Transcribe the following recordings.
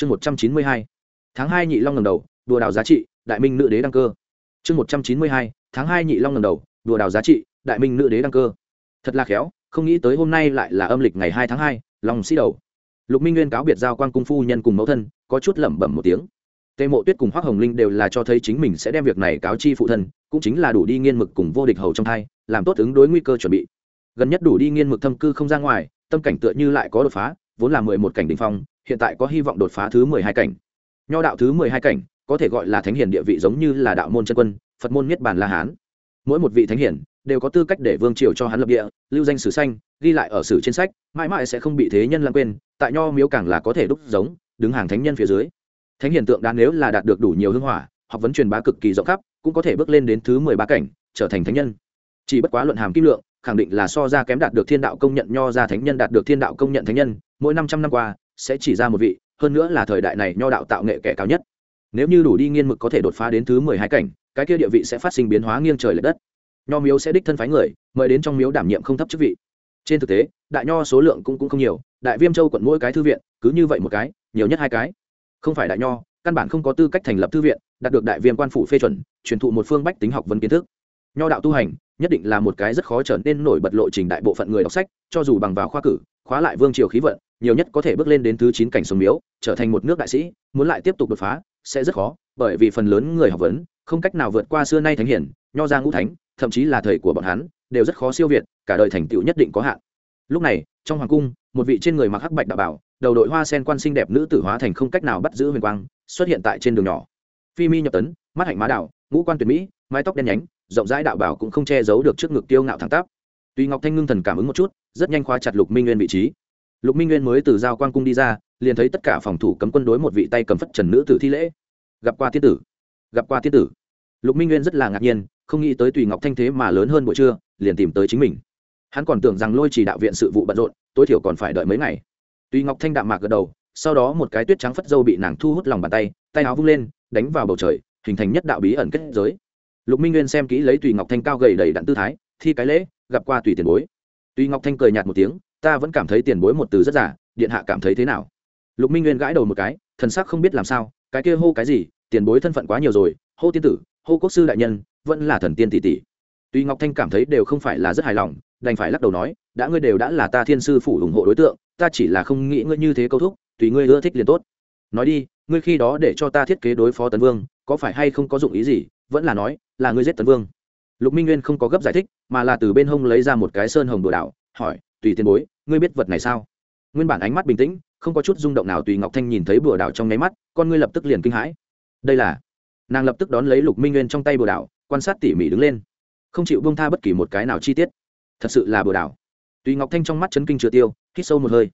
chương một trăm chín mươi hai, tháng hai nhị long ngầm đầu, đùa đào giá trị, đại minh nữ đế đăng cơ. Chương một trăm chín mươi hai, tháng hai nhị long ngầm đầu, đùa đào giá trị, đại minh nữ đế đăng cơ. Thật là khéo, không nghĩ tới hôm nay lại là âm lịch ngày hai tháng hai long sĩ đầu. Lục minh nguyên cáo biệt giao quan cung phu nhân cùng mẫu thân, có chút lẩm bẩm một tiếng. Tề mộ tuyết cùng hoác hồng linh đều là cho thấy chính mình sẽ đem việc này cáo chi phụ thân, cũng chính là đủ đi nghiên mực cùng vô địch hầu trong thai, làm tốt ứng đối nguy cơ chuẩn bị. Gần nhất đủ đi nghiên mực thâm cư không ra ngoài, tâm cảnh tựa như lại có đột phá, vốn là mười một cảnh đình phong hiện tại có hy vọng đột phá thứ mười hai cảnh. Nho đạo thứ mười hai cảnh, có thể gọi là thánh hiền địa vị giống như là đạo môn chân quân, phật môn niết bàn la hán. Mỗi một vị thánh hiển đều có tư cách để vương triều cho hắn lập địa, lưu danh sử xanh ghi lại ở sử trên sách, mãi mãi sẽ không bị thế nhân lãng quên, tại nho miếu càng là có thể đúc giống, đứng hàng thánh nhân phía dưới. Thánh hiển tượng đáng nếu là đạt được đủ nhiều hưng hỏa, học vấn truyền bá cực kỳ rộng khắp, cũng có thể bước lên đến thứ mười ba cảnh, trở thành thánh nhân. Chỉ bất quá luận hàm kim lượng, khẳng định là so ra kém đạt được thiên đạo công nhận, nho ra thánh nhân đạt được thiên đạo công nhận thánh nhân, mỗi năm trăm năm qua sẽ chỉ ra một vị hơn nữa là thời đại này nho đạo tạo nghệ kẻ cao nhất. Nếu như đủ đi nghiên mực có thể đột phá đến thứ mười hai cảnh cái kia địa vị sẽ phát sinh biến hóa nghiêng trời l ệ đất. Nho miếu sẽ đích thân phái người mời đến trong miếu đảm nhiệm không thấp chức vị. Trên thực tế đại nho số lượng cũng, cũng không nhiều đại viêm châu quận mỗi cái thư viện cứ như vậy một cái nhiều nhất hai cái. Không phải đại nho căn bản không có tư cách thành lập thư viện đạt được đại viêm quan phủ phê chuẩn truyền thụ một phương bách tính học vấn kiến thức. Nho đạo tu hành nhất định là một cái rất khó trở nên nổi bật lộ trình đại bộ phận người đọc sách cho dù bằng vào khoa cử khóa lại vương triều khí vận nhiều nhất có thể bước lên đến thứ chín cảnh sông miếu, trở thành một nước đại sĩ, muốn lại tiếp tục đột phá, sẽ rất khó, bởi vì phần lớn người học vấn không cách nào vượt qua xưa nay thánh hiển, nho ra ngũ thánh, thậm chí là thầy của bọn hắn, đều rất khó siêu việt, cả đời thành tựu nhất định có hạn. Lúc này, trong hoàng cung, một vị trên người mặc hắc bạch đạo bảo, đầu đội hoa sen quan xinh đẹp nữ tử hóa thành không cách nào bắt giữ huyền quang, xuất hiện tại trên đường nhỏ. Phi mi nhập tấn, mắt hạnh má đạo ngũ quan tuyệt mỹ, mái tóc đen nhánh, rộng rãi đạo bảo cũng không che giấu được trước ngực tiêu ngạo thẳng tắp. Tuy ngọc thanh ngưng thần cảm ứng một chút, rất nhanh khóa chặt lục minh nguyên vị trí lục minh nguyên mới từ giao quan cung đi ra, liền thấy tất cả phòng thủ cấm quân đối một vị tay cầm phất trần nữ tử thi lễ. Gặp qua tiên tử. Gặp qua tiên tử. Lục minh nguyên rất là ngạc nhiên, không nghĩ tới tùy ngọc thanh thế mà lớn hơn buổi trưa, liền tìm tới chính mình. Hắn còn tưởng rằng lôi chỉ đạo viện sự vụ bận rộn, tối thiểu còn phải đợi mấy ngày. Tùy ngọc thanh đạm mạc gật đầu, sau đó một cái tuyết trắng phất dâu bị nàng thu hút lòng bàn tay tay áo vung lên, đánh vào bầu trời, hình thành nhất đạo bí ẩn kết giới. Lục minh nguyên xem kỹ lấy tùy ngọc thanh cao gầy đầy đặn tư thái, thi cái lễ, gặp qua tùy tiền bối. Tùy ngọc thanh cười nhạt một tiếng ta vẫn cảm thấy tiền bối một từ rất giả điện hạ cảm thấy thế nào? Lục minh nguyên gãi đầu một cái, thần sắc không biết làm sao, cái kia hô cái gì, tiền bối thân phận quá nhiều rồi, hô tiên tử, hô quốc sư đại nhân, vẫn là thần tiên tỷ tỷ. Tuy ngọc thanh cảm thấy đều không phải là rất hài lòng, đành phải lắc đầu nói, đã ngươi đều đã là ta thiên sư phủ ủng hộ đối tượng, ta chỉ là không nghĩ ngươi như thế câu thúc, tùy ngươi ưa thích liền tốt. Nói đi, ngươi khi đó để cho ta thiết kế đối phó tấn vương, có phải hay không có dụng ý gì? Vẫn là nói, là ngươi giết tấn vương. Lục minh nguyên không có gấp giải thích, mà là từ bên hông lấy ra một cái sơn hồng đồ đạo hỏi tùy tiền bối, ngươi biết vật này sao? Nguyên bản ánh mắt bình tĩnh, không có chút rung động nào tùy ngọc thanh nhìn thấy bùa đảo trong nháy mắt, con ngươi lập tức liền kinh hãi. Đây là? Nàng lập tức đón lấy lục minh nguyên trong tay bùa đảo, quan sát tỉ mỉ đứng lên. Không chịu bông tha bất kỳ một cái nào chi tiết. Thật sự là bùa đảo. Tùy ngọc thanh trong mắt chấn kinh chưa tiêu, hít sâu một hơi.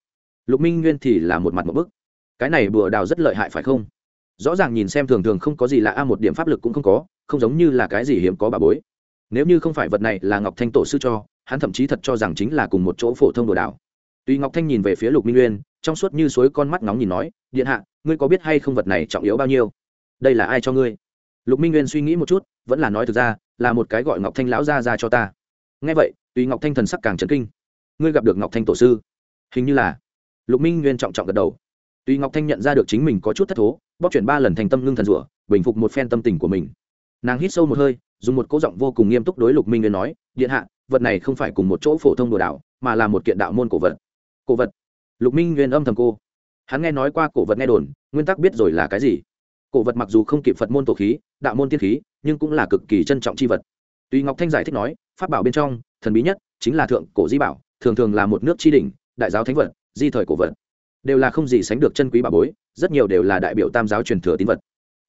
Lục minh nguyên thì là một mặt một bức. Cái này bùa đào rất lợi hại phải không? Rõ ràng nhìn xem thường thường không có gì lạ, a, một điểm pháp lực cũng không có, không giống như là cái gì hiếm có bà bối. Nếu như không phải vật này là ngọc thanh tổ sư cho hắn thậm chí thật cho rằng chính là cùng một chỗ phổ thông đồ đảo. Tuy ngọc thanh nhìn về phía lục minh nguyên, trong suốt như suối con mắt nóng nhìn nói, điện hạ, ngươi có biết hay không vật này trọng yếu bao nhiêu? Đây là ai cho ngươi? Lục minh nguyên suy nghĩ một chút, vẫn là nói thực ra, là một cái gọi ngọc thanh lão ra ra cho ta. Nghe vậy, tuy ngọc thanh thần sắc càng trấn kinh, ngươi gặp được ngọc thanh tổ sư? Hình như là. Lục minh nguyên trọng trọng gật đầu. Tuy ngọc thanh nhận ra được chính mình có chút thất thố bóc chuyển ba lần thành tâm ngưng thần rủa, bình phục một phen tâm tình của mình. Nàng hít sâu một hơi, dùng một cỗ giọng vô cùng nghiêm túc đối lục minh nguyên nói, điện hạ vật này không phải cùng một chỗ phổ thông đồ đạo mà là một kiện đạo môn cổ vật. Cổ vật? Lục minh nguyên âm thầm cô. Hắn nghe nói qua cổ vật nghe đồn, nguyên tắc biết rồi là cái gì. Cổ vật mặc dù không kịp phật môn tổ khí, đạo môn tiên khí, nhưng cũng là cực kỳ trân trọng c h i vật. Tuy ngọc thanh giải thích nói, pháp bảo bên trong, thần bí nhất chính là thượng cổ di bảo, thường thường là một nước tri đình đại giáo thánh vật, di thời cổ vật. Đều là không gì sánh được chân quý bảo bối, rất nhiều đều là đại biểu tam giáo truyền thừa tín vật.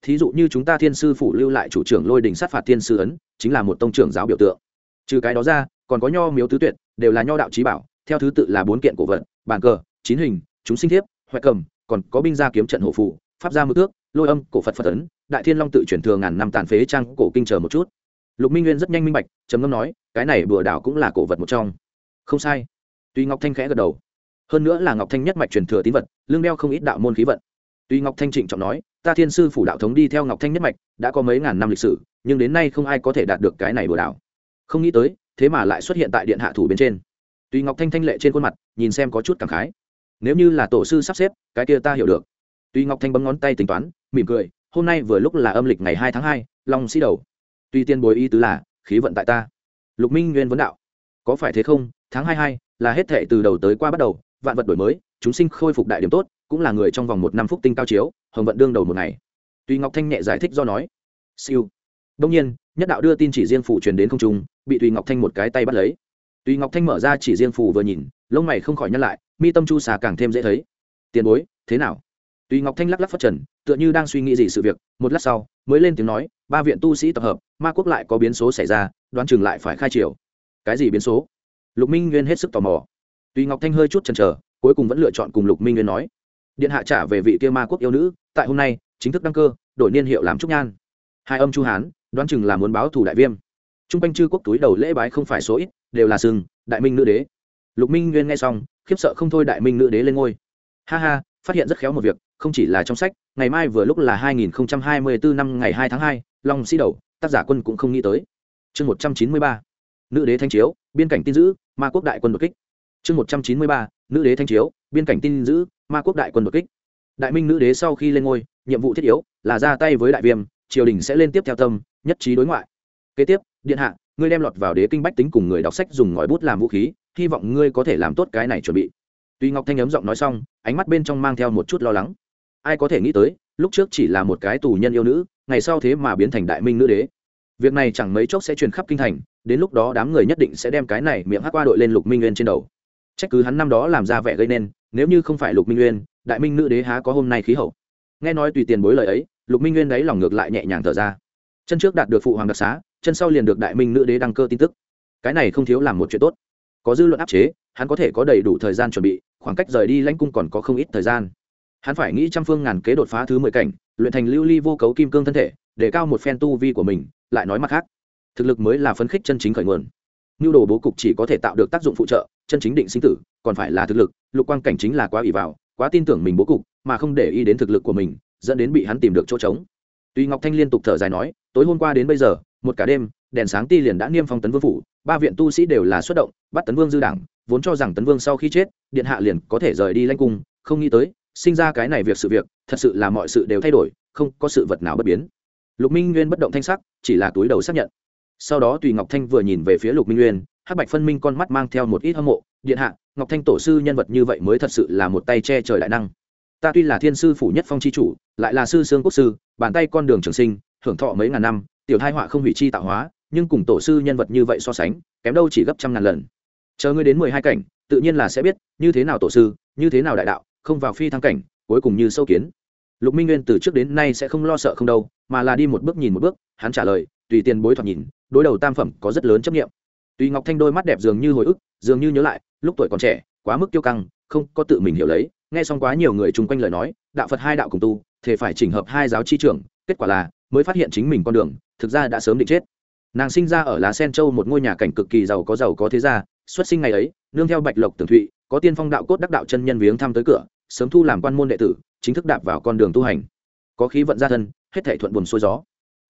Thí dụ như chúng ta thiên sư phủ lưu lại chủ trưởng lôi đình sát phạt thiên sư ấn, chính là một tông trưởng giáo biểu tượng trừ cái đó ra, còn có nho miếu tứ tuyệt, đều là nho đạo trí bảo, theo thứ tự là bốn kiện cổ vật, bàn cờ, chín hình, chúng sinh thiếp huệ cầm, còn có binh gia kiếm trận hộ phủ pháp gia mưu ước lôi âm, cổ phật phật ấn, đại thiên long tự chuyển thừa ngàn năm tàn phế trang cổ kinh chờ một chút. Lục minh nguyên rất nhanh minh bạch, trầm ngâm nói, cái này bừa đảo cũng là cổ vật một trong. Không sai. Tuy ngọc thanh khẽ gật đầu. Hơn nữa là ngọc thanh nhất mạch truyền thừa tín vật, lương đeo không ít đạo môn khí vận. Tuy ngọc thanh trịnh trọng nói, ta thiên sư phủ đạo thống đi theo ngọc thanh nhất mạch, đã có mấy ngàn năm lịch sử, nhưng đến nay không ai có thể đạt được cái này bừa đảo không nghĩ tới, thế mà lại xuất hiện tại điện hạ thủ bên trên. Tuy ngọc thanh thanh lệ trên khuôn mặt, nhìn xem có chút cảm khái. Nếu như là tổ sư sắp xếp, cái kia ta hiểu được. Tuy ngọc thanh bấm ngón tay tính toán, mỉm cười, hôm nay vừa lúc là âm lịch ngày hai tháng hai, long sĩ đầu. Tuy tiên bồi y tứ là, khí vận tại ta. Lục minh nguyên vấn đạo. Có phải thế không? Tháng hai hai, là hết thệ từ đầu tới qua bắt đầu, vạn vật đổi mới, chúng sinh khôi phục đại điểm tốt, cũng là người trong vòng một năm phúc tinh cao chiếu, hồng vận đương đầu một ngày. Tuy ngọc thanh nhẹ giải thích do nói. Siêu. Đông nhiên nhất đạo đưa tin chỉ riêng phủ truyền đến không trung, bị tùy ngọc thanh một cái tay bắt lấy. Tùy ngọc thanh mở ra chỉ riêng phủ vừa nhìn, lông mày không khỏi nhăn lại, mi tâm chu xà càng thêm dễ thấy. Tiền bối, thế nào? Tùy ngọc thanh lắc lắc phát trần, tựa như đang suy nghĩ gì sự việc, một lát sau, mới lên tiếng nói, ba viện tu sĩ tập hợp, ma quốc lại có biến số xảy ra, đoán chừng lại phải khai triều. Cái gì biến số? Lục minh nguyên hết sức tò mò. Tùy ngọc thanh hơi chút chần chờ, cuối cùng vẫn lựa chọn cùng lục minh nguyên nói, điện hạ trả về vị kia ma quốc yêu nữ, tại hôm nay, chính thức đăng cơ, đổi niên hiệu làm trúc nhan. Hai âm chu hán đoán chừng là muốn báo thù đại viêm t r u n g quanh chư quốc túi đầu lễ bái không phải số ít đều là sừng đại minh nữ đế lục minh nguyên nghe xong khiếp sợ không thôi đại minh nữ đế lên ngôi ha ha phát hiện rất khéo một việc không chỉ là trong sách ngày mai vừa lúc là 2024 năm ngày 2 tháng 2, long sĩ đầu tác giả quân cũng không nghĩ tới chương 193. nữ đế thanh chiếu biên cảnh tin giữ ma quốc đại quân đột kích chương 193. nữ đế thanh chiếu biên cảnh tin giữ ma quốc đại quân đột kích đại minh nữ đế sau khi lên ngôi nhiệm vụ thiết yếu là ra tay với đại viêm triều đình sẽ lên tiếp theo tâm, nhất trí đối ngoại. Kế tiếp, điện hạ, ngươi đem lọt vào đế kinh bách tính cùng người đọc sách dùng ngòi bút làm vũ khí, hy vọng ngươi có thể làm tốt cái này chuẩn bị. Tuy ngọc thanh ấm giọng nói xong, ánh mắt bên trong mang theo một chút lo lắng. Ai có thể nghĩ tới, lúc trước chỉ là một cái tù nhân yêu nữ, ngày sau thế mà biến thành đại minh nữ đế. Việc này chẳng mấy chốc sẽ truyền khắp kinh thành, đến lúc đó đám người nhất định sẽ đem cái này miệng hát qua đội lên lục minh nguyên trên đầu. Trách cứ hắn năm đó làm ra vẻ gây nên, nếu như không phải lục minh nguyên, đại minh nữ đế há có hôm nay khí hậu. Nghe nói tùy tiền bối lời ấy lục minh nguyên đấy lòng ngược lại nhẹ nhàng thở ra. Chân trước đạt được phụ hoàng đặc xá, chân sau liền được đại minh nữ đế đăng cơ tin tức. Cái này không thiếu làm một chuyện tốt. Có dư luận áp chế, hắn có thể có đầy đủ thời gian chuẩn bị, khoảng cách rời đi lãnh cung còn có không ít thời gian. Hắn phải nghĩ trăm phương ngàn kế đột phá thứ mười cảnh, luyện thành lưu ly vô cấu kim cương thân thể, để cao một phen tu vi của mình, lại nói mặt khác. Thực lực mới là phấn khích chân chính khởi nguồn. Nhu đồ bố cục chỉ có thể tạo được tác dụng phụ trợ, chân chính định sinh tử, còn phải là thực lực, lục quang cảnh chính là quá ỷ vào, quá tin tưởng mình bố cục, mà không để ý đến thực lực của mình dẫn đến bị hắn tìm được chỗ trống. Tuy ngọc thanh liên tục thở dài nói, tối hôm qua đến bây giờ, một cả đêm, đèn sáng ti liền đã niêm phong tấn vương phủ, ba viện tu sĩ đều là xuất động, bắt tấn vương dư đảng, vốn cho rằng tấn vương sau khi chết, điện hạ liền có thể rời đi lanh cung, không nghĩ tới, sinh ra cái này việc sự việc, thật sự là mọi sự đều thay đổi, không có sự vật nào bất biến. Lục minh nguyên bất động thanh sắc, chỉ là túi đầu xác nhận. Sau đó tùy ngọc thanh vừa nhìn về phía lục minh nguyên, hắc bạch phân minh con mắt mang theo một ít hâm mộ, điện hạ, ngọc thanh tổ sư nhân vật như vậy mới thật sự là một tay che trời đại năng ta tuy là thiên sư phủ nhất phong c h i chủ, lại là sư sương quốc sư, bàn tay con đường trường sinh hưởng thọ mấy ngàn năm, tiểu thai họa không hủy chi tạo hóa, nhưng cùng tổ sư nhân vật như vậy so sánh, kém đâu chỉ gấp trăm ngàn lần. Chờ ngươi đến mười hai cảnh, tự nhiên là sẽ biết, như thế nào tổ sư, như thế nào đại đạo, không vào phi thăng cảnh, cuối cùng như sâu kiến. Lục minh nguyên từ trước đến nay sẽ không lo sợ không đâu, mà là đi một bước nhìn một bước, hắn trả lời, tùy tiền bối thoạt nhìn, đối đầu tam phẩm có rất lớn chấp nghiệm tùy ngọc thanh đôi mắt đẹp dường như hồi ức, dường như nhớ lại, lúc tuổi còn trẻ, quá mức kiêu căng, không có tự mình hiểu lấy nghe xong quá nhiều người chung quanh lời nói, đạo phật hai đạo cùng tu thể phải chỉnh hợp hai giáo chi trưởng, kết quả là mới phát hiện chính mình con đường, thực ra đã sớm định chết. Nàng sinh ra ở lá sen châu một ngôi nhà cảnh cực kỳ giàu có giàu có thế gia, xuất sinh ngày ấy, nương theo bạch lộc tường thụy, có tiên phong đạo cốt đắc đạo chân nhân viếng thăm tới cửa, sớm thu làm quan môn đệ tử, chính thức đạp vào con đường tu hành. Có khí vận gia thân, hết thể thuận buồn xuôi gió.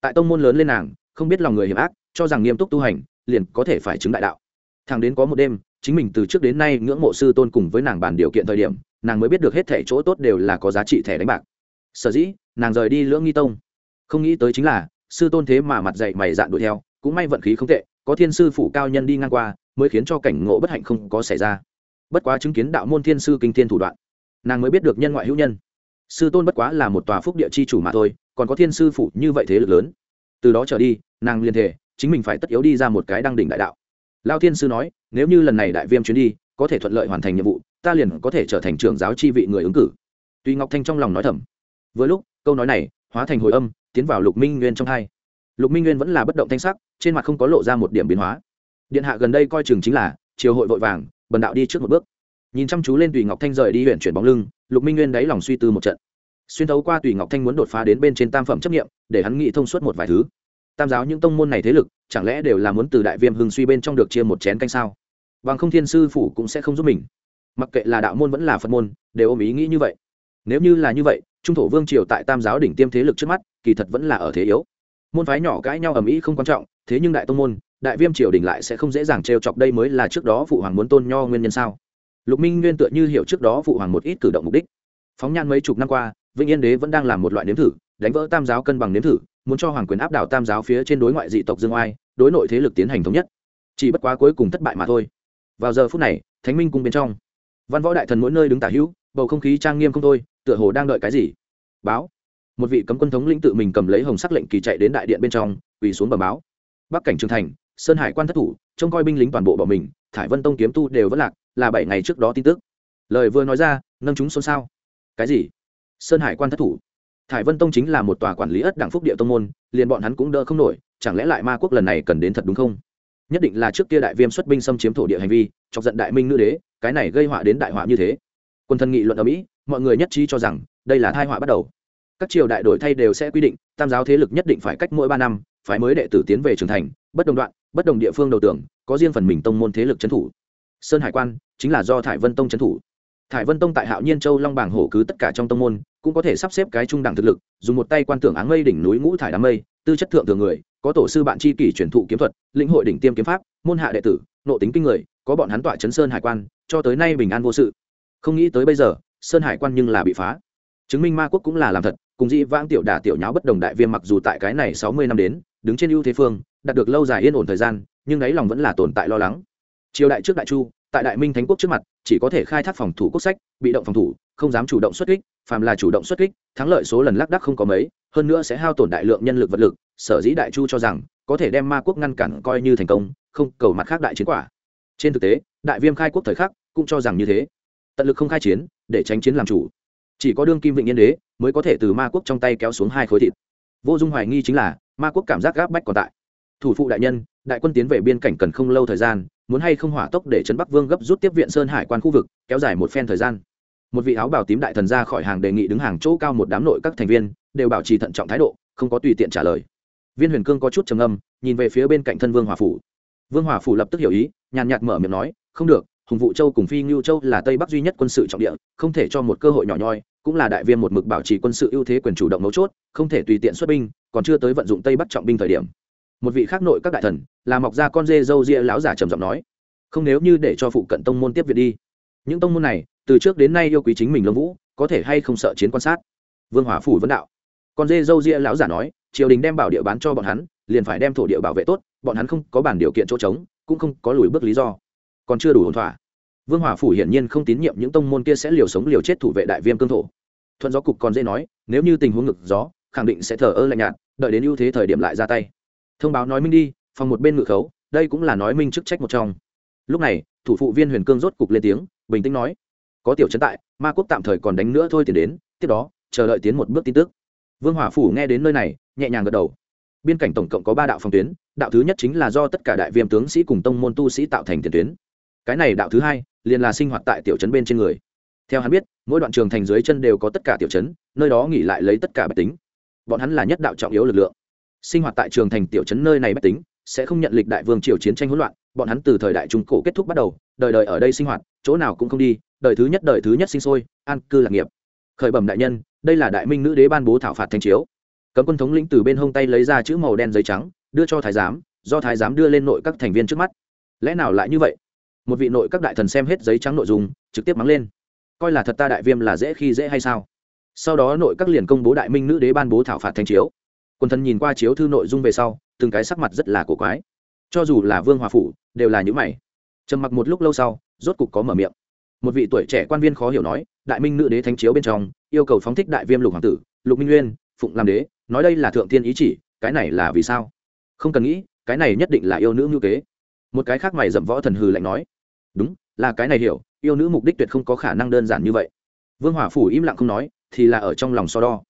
Tại tông môn lớn lên nàng, không biết lòng người hiểm ác, cho rằng nghiêm túc tu hành, liền có thể phải chứng đại đạo. Thằng đến có một đêm, chính mình từ trước đến nay ngưỡng mộ sư tôn cùng với nàng bàn điều kiện thời điểm nàng mới biết được hết thẻ chỗ tốt đều là có giá trị thẻ đánh bạc. Sở dĩ, nàng rời đi lưỡng nghi tông. Không nghĩ tới chính là, sư tôn thế mà mặt dạy mày dạn đuổi theo, cũng may vận khí không tệ, có thiên sư phủ cao nhân đi ngang qua, mới khiến cho cảnh ngộ bất hạnh không có xảy ra. Bất quá chứng kiến đạo môn thiên sư kinh thiên thủ đoạn, nàng mới biết được nhân ngoại hữu nhân. Sư tôn bất quá là một tòa phúc địa chi chủ mà thôi, còn có thiên sư phủ như vậy thế lực lớn. Từ đó trở đi, nàng liên thể chính mình phải tất yếu đi ra một cái đăng đỉnh đại đạo. Lao thiên sư nói, nếu như lần này đại viêm chuyến đi, có thể thuận lợi hoàn thành nhiệm vụ ta liền có thể trở thành trưởng giáo chi vị người ứng cử. Tuy ngọc thanh trong lòng nói thầm, Vừa lúc, câu nói này hóa thành hồi âm, tiến vào lục minh nguyên trong hai. Lục minh nguyên vẫn là bất động thanh sắc, trên mặt không có lộ ra một điểm biến hóa. Điện hạ gần đây coi chừng chính là chiều hội vội vàng, bần đạo đi trước một bước. Nhìn chăm chú lên tùy ngọc thanh rời đi huyện chuyển bóng lưng, lục minh nguyên đáy lòng suy tư một trận. Xuyên thấu qua tùy ngọc thanh muốn đột phá đến bên trên tam phẩm chấp nghiệm, để hắn nghĩ thông suốt một vài thứ. Tam giáo những tông môn này thế lực, chẳng lẽ đều là muốn từ đại viêm hưng suy bên trong được chia một chén canh sao? Bằng không thiên sư phủ cũng sẽ không giúp mình mặc kệ là đạo môn vẫn là phật môn, đều ôm ý nghĩ như vậy. Nếu như là như vậy, trung thổ vương triều tại tam giáo đỉnh tiêm thế lực trước mắt, kỳ thật vẫn là ở thế yếu. Môn phái nhỏ cãi nhau ầm ĩ không quan trọng, thế nhưng đại tông môn, đại viêm triều đỉnh lại sẽ không dễ dàng trêu chọc đây mới là trước đó phụ hoàng muốn tôn nho nguyên nhân sao? Lục minh nguyên tựa như hiểu trước đó phụ hoàng một ít cử động mục đích. Phóng nhan mấy chục năm qua, vĩnh yên đế vẫn đang làm một loại nếm thử, đánh vỡ tam giáo cân bằng nếm thử, muốn cho hoàng quyền áp đảo tam giáo phía trên đối ngoại dị tộc dương oai, đối nội thế lực tiến hành thống nhất. Chỉ bất quá cuối cùng thất bại mà thôi. Vào giờ phút này, thánh minh cung bên trong văn võ đại thần mỗi nơi đứng tả hữu, bầu không khí trang nghiêm không thôi, tựa hồ đang đợi cái gì. Báo. Một vị cấm quân thống lĩnh tự mình cầm lấy hồng sắc lệnh kỳ chạy đến đại điện bên trong, quỳ xuống bờ báo. Bắc cảnh trường thành, sơn hải quan thất thủ, trông coi binh lính toàn bộ bỏ mình, thải vân tông kiếm tu đều vẫn lạc, là bảy ngày trước đó tin tức. Lời vừa nói ra, nâng chúng xôn xao. Cái gì? Sơn hải quan thất thủ. Thải vân tông chính là một tòa quản lý ất đảng phúc địa tông môn, liền bọn hắn cũng đỡ không nổi, chẳng lẽ lại ma quốc lần này cần đến thật đúng không? Nhất định là trước kia đại viêm xuất binh xâm chiếm thổ địa hành vi, chọc giận đại minh nữ đế cái này gây họa đến đại họa như thế. Quân thân nghị luận ở mỹ, mọi người nhất trí cho rằng, đây là thai họa bắt đầu. Các triều đại đổi thay đều sẽ quy định, tam giáo thế lực nhất định phải cách mỗi ba năm phải mới đệ tử tiến về trưởng thành, bất đồng đoạn, bất đồng địa phương đầu tưởng, có riêng phần mình tông môn thế lực trấn thủ. Sơn hải quan chính là do thải vân tông trấn thủ. Thải vân tông tại hạo nhiên châu long bảng hổ cứ tất cả trong tông môn, cũng có thể sắp xếp cái trung đẳng thực lực, dùng một tay quan tưởng áng mây đỉnh núi ngũ thải đám mây, tư chất thượng thường người, có tổ sư bạn chi kỷ truyền thụ kiếm thuật, lĩnh hội đỉnh tiêm kiếm pháp, môn hạ đệ tử nộ tính kinh người có bọn hắn tọa chấn sơn hải quan, cho tới nay bình an vô sự. Không nghĩ tới bây giờ, sơn hải quan nhưng là bị phá. Chứng minh ma quốc cũng là làm thật, cùng dĩ vãng tiểu đả tiểu nháo bất đồng đại viêm mặc dù tại cái này sáu mươi năm đến, đứng trên ưu thế phương, đạt được lâu dài yên ổn thời gian, nhưng đáy lòng vẫn là tồn tại lo lắng. Triều đại trước đại chu, tại đại minh thánh quốc trước mặt, chỉ có thể khai thác phòng thủ quốc sách, bị động phòng thủ, không dám chủ động xuất kích, phàm là chủ động xuất kích, thắng lợi số lần lác đắc không có mấy, hơn nữa sẽ hao tổn đại lượng nhân lực vật lực, sở dĩ đại chu cho rằng, có thể đem ma quốc ngăn cản coi như thành công, không cầu mặt khác đại chiến quả trên thực tế, đại viêm khai quốc thời khắc cũng cho rằng như thế. Tận lực không khai chiến, để tránh chiến làm chủ. Chỉ có đương kim vịnh yên đế mới có thể từ ma quốc trong tay kéo xuống hai khối thịt. Vô dung hoài nghi chính là, ma quốc cảm giác gáp bách còn tại. Thủ phụ đại nhân, đại quân tiến về biên cảnh cần không lâu thời gian, muốn hay không hỏa tốc để trấn bắc vương gấp rút tiếp viện sơn hải quan khu vực, kéo dài một phen thời gian. Một vị áo bào tím đại thần ra khỏi hàng đề nghị đứng hàng chỗ cao một đám nội các thành viên, đều bảo trì thận trọng thái độ, không có tùy tiện trả lời. Viên huyền cương có chút trầm âm nhìn về phía bên cạnh thân vương hòa phủ vương hòa phủ lập tức hiểu ý, nhàn nhạt mở miệng nói, không được, hùng vụ châu cùng phi ngưu châu là tây bắc duy nhất quân sự trọng địa, không thể cho một cơ hội nhỏ nhoi, cũng là đại viên một mực bảo trì quân sự ưu thế quyền chủ động mấu chốt, không thể tùy tiện xuất binh, còn chưa tới vận dụng tây bắc trọng binh thời điểm. Một vị khác nội các đại thần, là mọc ra con dê dâu ria láo giả trầm giọng nói, không nếu như để cho phụ cận tông môn tiếp viện đi, những tông môn này, từ trước đến nay yêu quý chính mình lâm vũ, có thể hay không sợ chiến quan sát? Vương hòa phủ vấn đạo. Con dê dâu ria lão giả nói, triều đình đem bảo địa bán cho bọn hắn liền phải đem thổ địa bảo vệ tốt, bọn hắn không có bản điều kiện chỗ trống, cũng không có lùi bước lý do. Còn chưa đủ hồn thỏa. Vương hòa phủ hiển nhiên không tín nhiệm những tông môn kia sẽ liều sống liều chết thủ vệ đại viêm cương thổ. Thuận gió cục còn dễ nói, nếu như tình huống ngực gió, khẳng định sẽ thờ ơ lạnh nhạt, đợi đến ưu thế thời điểm lại ra tay. Thông báo nói minh đi, phòng một bên ngự khấu, đây cũng là nói minh chức trách một trong. Lúc này, thủ phụ viên huyền cương rốt cục lên tiếng, bình tĩnh nói, có tiểu trấn tại, ma quốc tạm thời còn đánh nữa thôi tiền đến, tiếp đó, chờ đợi tiến một bước tin tức. Vương hỏa phủ nghe đến nơi này, nhẹ nhàng gật đầu biên cảnh tổng cộng có ba đạo phòng tuyến, đạo thứ nhất chính là do tất cả đại viêm tướng sĩ cùng tông môn tu sĩ tạo thành tiền tuyến. Cái này đạo thứ hai, liền là sinh hoạt tại tiểu trấn bên trên người. Theo hắn biết, mỗi đoạn trường thành dưới chân đều có tất cả tiểu trấn, nơi đó nghỉ lại lấy tất cả bách tính. Bọn hắn là nhất đạo trọng yếu lực lượng. Sinh hoạt tại trường thành tiểu trấn nơi này bách tính, sẽ không nhận lịch đại vương triều chiến tranh hỗn loạn, bọn hắn từ thời đại trung cổ kết thúc bắt đầu, đời đời ở đây sinh hoạt, chỗ nào cũng không đi, đời thứ nhất đời thứ nhất sinh sôi, an cư lạc nghiệp. Khởi bẩm đại nhân, đây là đại minh nữ đế ban bố thảo phạt thanh chiếu cấm quân thống lĩnh từ bên hông tay lấy ra chữ màu đen giấy trắng, đưa cho thái giám, do thái giám đưa lên nội các thành viên trước mắt. Lẽ nào lại như vậy? Một vị nội các đại thần xem hết giấy trắng nội dung, trực tiếp mắng lên. Coi là thật ta đại viêm là dễ khi dễ hay sao? Sau đó nội các liền công bố đại minh nữ đế ban bố thảo phạt thanh chiếu. Quân thần nhìn qua chiếu thư nội dung về sau, từng cái sắc mặt rất là cổ quái. Cho dù là vương hòa phủ, đều là những mày. Trầm mặc một lúc lâu sau, rốt cục có mở miệng. Một vị tuổi trẻ quan viên khó hiểu nói, đại minh nữ đế thánh chiếu bên trong, yêu cầu phóng thích đại viêm lục hoàng tử, lục minh nguyên, phụng làm đế nói đây là thượng tiên ý chỉ, cái này là vì sao? Không cần nghĩ, cái này nhất định là yêu nữ ngữ kế. Một cái khác mày dậm võ thần hừ lạnh nói, đúng, là cái này hiểu, yêu nữ mục đích tuyệt không có khả năng đơn giản như vậy. Vương hỏa phủ im lặng không nói, thì là ở trong lòng so đo.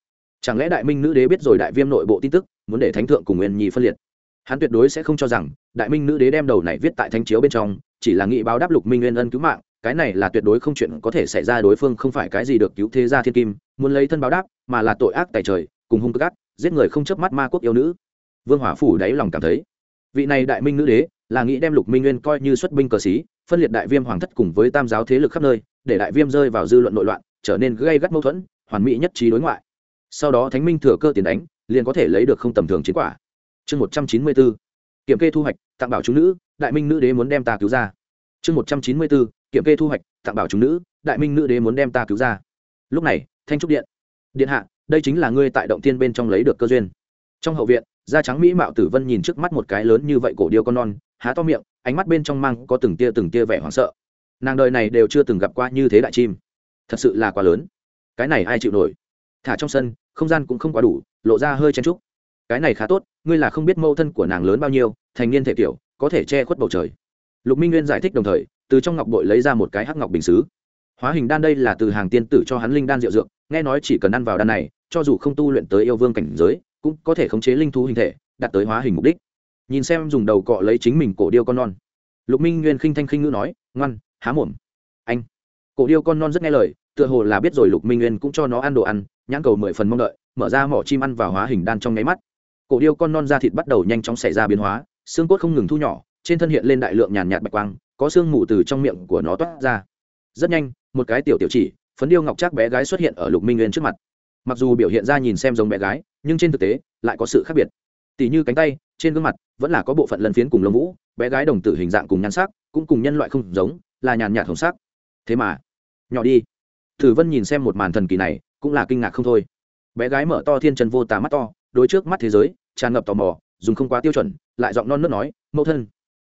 Chẳng lẽ đại minh nữ đế biết rồi đại viêm nội bộ tin tức, muốn để thánh thượng cùng nguyên nhi phân liệt? Hắn tuyệt đối sẽ không cho rằng, đại minh nữ đế đem đầu này viết tại thánh chiếu bên trong, chỉ là nghị báo đáp lục minh nguyên ân cứu mạng, cái này là tuyệt đối không chuyện có thể xảy ra đối phương không phải cái gì được cứu thế gia thiên kim, muốn lấy thân báo đáp, mà là tội ác tài trời, cùng hung tức ác giết người không chớp mắt ma quốc yêu nữ. Vương hỏa phủ đáy lòng cảm thấy, vị này đại minh nữ đế là nghĩ đem lục minh nguyên coi như xuất binh cờ xí, phân liệt đại viêm hoàng thất cùng với tam giáo thế lực khắp nơi, để đại viêm rơi vào dư luận nội loạn, trở nên gây gắt mâu thuẫn, hoàn mỹ nhất trí đối ngoại. Sau đó thánh minh thừa cơ tiền đánh, liền có thể lấy được không tầm thường chiến quả. Chương một trăm chín mươi bốn, kiểm kê thu hoạch, tặng bảo chúng nữ, đại minh nữ đế muốn đem ta cứu ra. Chương một trăm chín mươi bốn, kiểm kê thu hoạch, tặng bảo chúng nữ, đại minh nữ đế muốn đem ta cứu ra. Lúc này, thanh trúc điện. Điện hạ đây chính là ngươi tại động tiên bên trong lấy được cơ duyên. Trong hậu viện, da trắng mỹ mạo tử vân nhìn trước mắt một cái lớn như vậy cổ điêu con non, há to miệng, ánh mắt bên trong mang có từng tia từng tia vẻ hoảng sợ. Nàng đời này đều chưa từng gặp qua như thế đại chim. Thật sự là quá lớn. Cái này ai chịu nổi? Thả trong sân, không gian cũng không quá đủ, lộ ra hơi chen trúc cái này khá tốt, ngươi là không biết mâu thân của nàng lớn bao nhiêu, thành niên thể kiểu, có thể che khuất bầu trời. Lục minh nguyên giải thích đồng thời, từ trong ngọc bội lấy ra một cái hắc ngọc bình xứ. Hóa hình đan đây là từ hàng tiên tử cho hắn linh đan rượu dược nghe nói chỉ cần ăn vào đan này, cho dù không tu luyện tới yêu vương cảnh giới, cũng có thể khống chế linh thú hình thể, đạt tới hóa hình mục đích. Nhìn xem dùng đầu cọ lấy chính mình cổ điêu con non. Lục minh nguyên khinh thanh khinh ngữ nói, ngoan, há mồm. Anh. Cổ điêu con non rất nghe lời, tựa hồ là biết rồi lục minh nguyên cũng cho nó ăn đồ ăn, nhãn cầu mười phần mong đợi, mở ra mỏ chim ăn vào hóa hình đan trong nháy mắt. Cổ điêu con non da thịt bắt đầu nhanh chóng xảy ra biến hóa, xương cốt không ngừng thu nhỏ, trên thân hiện lên đại lượng nhàn nhạt bạch quang, có xương mù từ trong miệng của nó toát ra. Rất nhanh, một cái tiểu tiểu chỉ phấn điêu ngọc trác bé gái xuất hiện ở lục minh nguyên trước mặt mặc dù biểu hiện ra nhìn xem giống bé gái nhưng trên thực tế lại có sự khác biệt tỉ như cánh tay trên gương mặt vẫn là có bộ phận lân phiến cùng lông vũ bé gái đồng tử hình dạng cùng nhan sắc cũng cùng nhân loại không giống là nhàn nhạt hồng sắc thế mà nhỏ đi thử vân nhìn xem một màn thần kỳ này cũng là kinh ngạc không thôi bé gái mở to thiên trần vô tà mắt to đối trước mắt thế giới tràn ngập tò mò dùng không quá tiêu chuẩn lại giọng non nước nói mẫu thân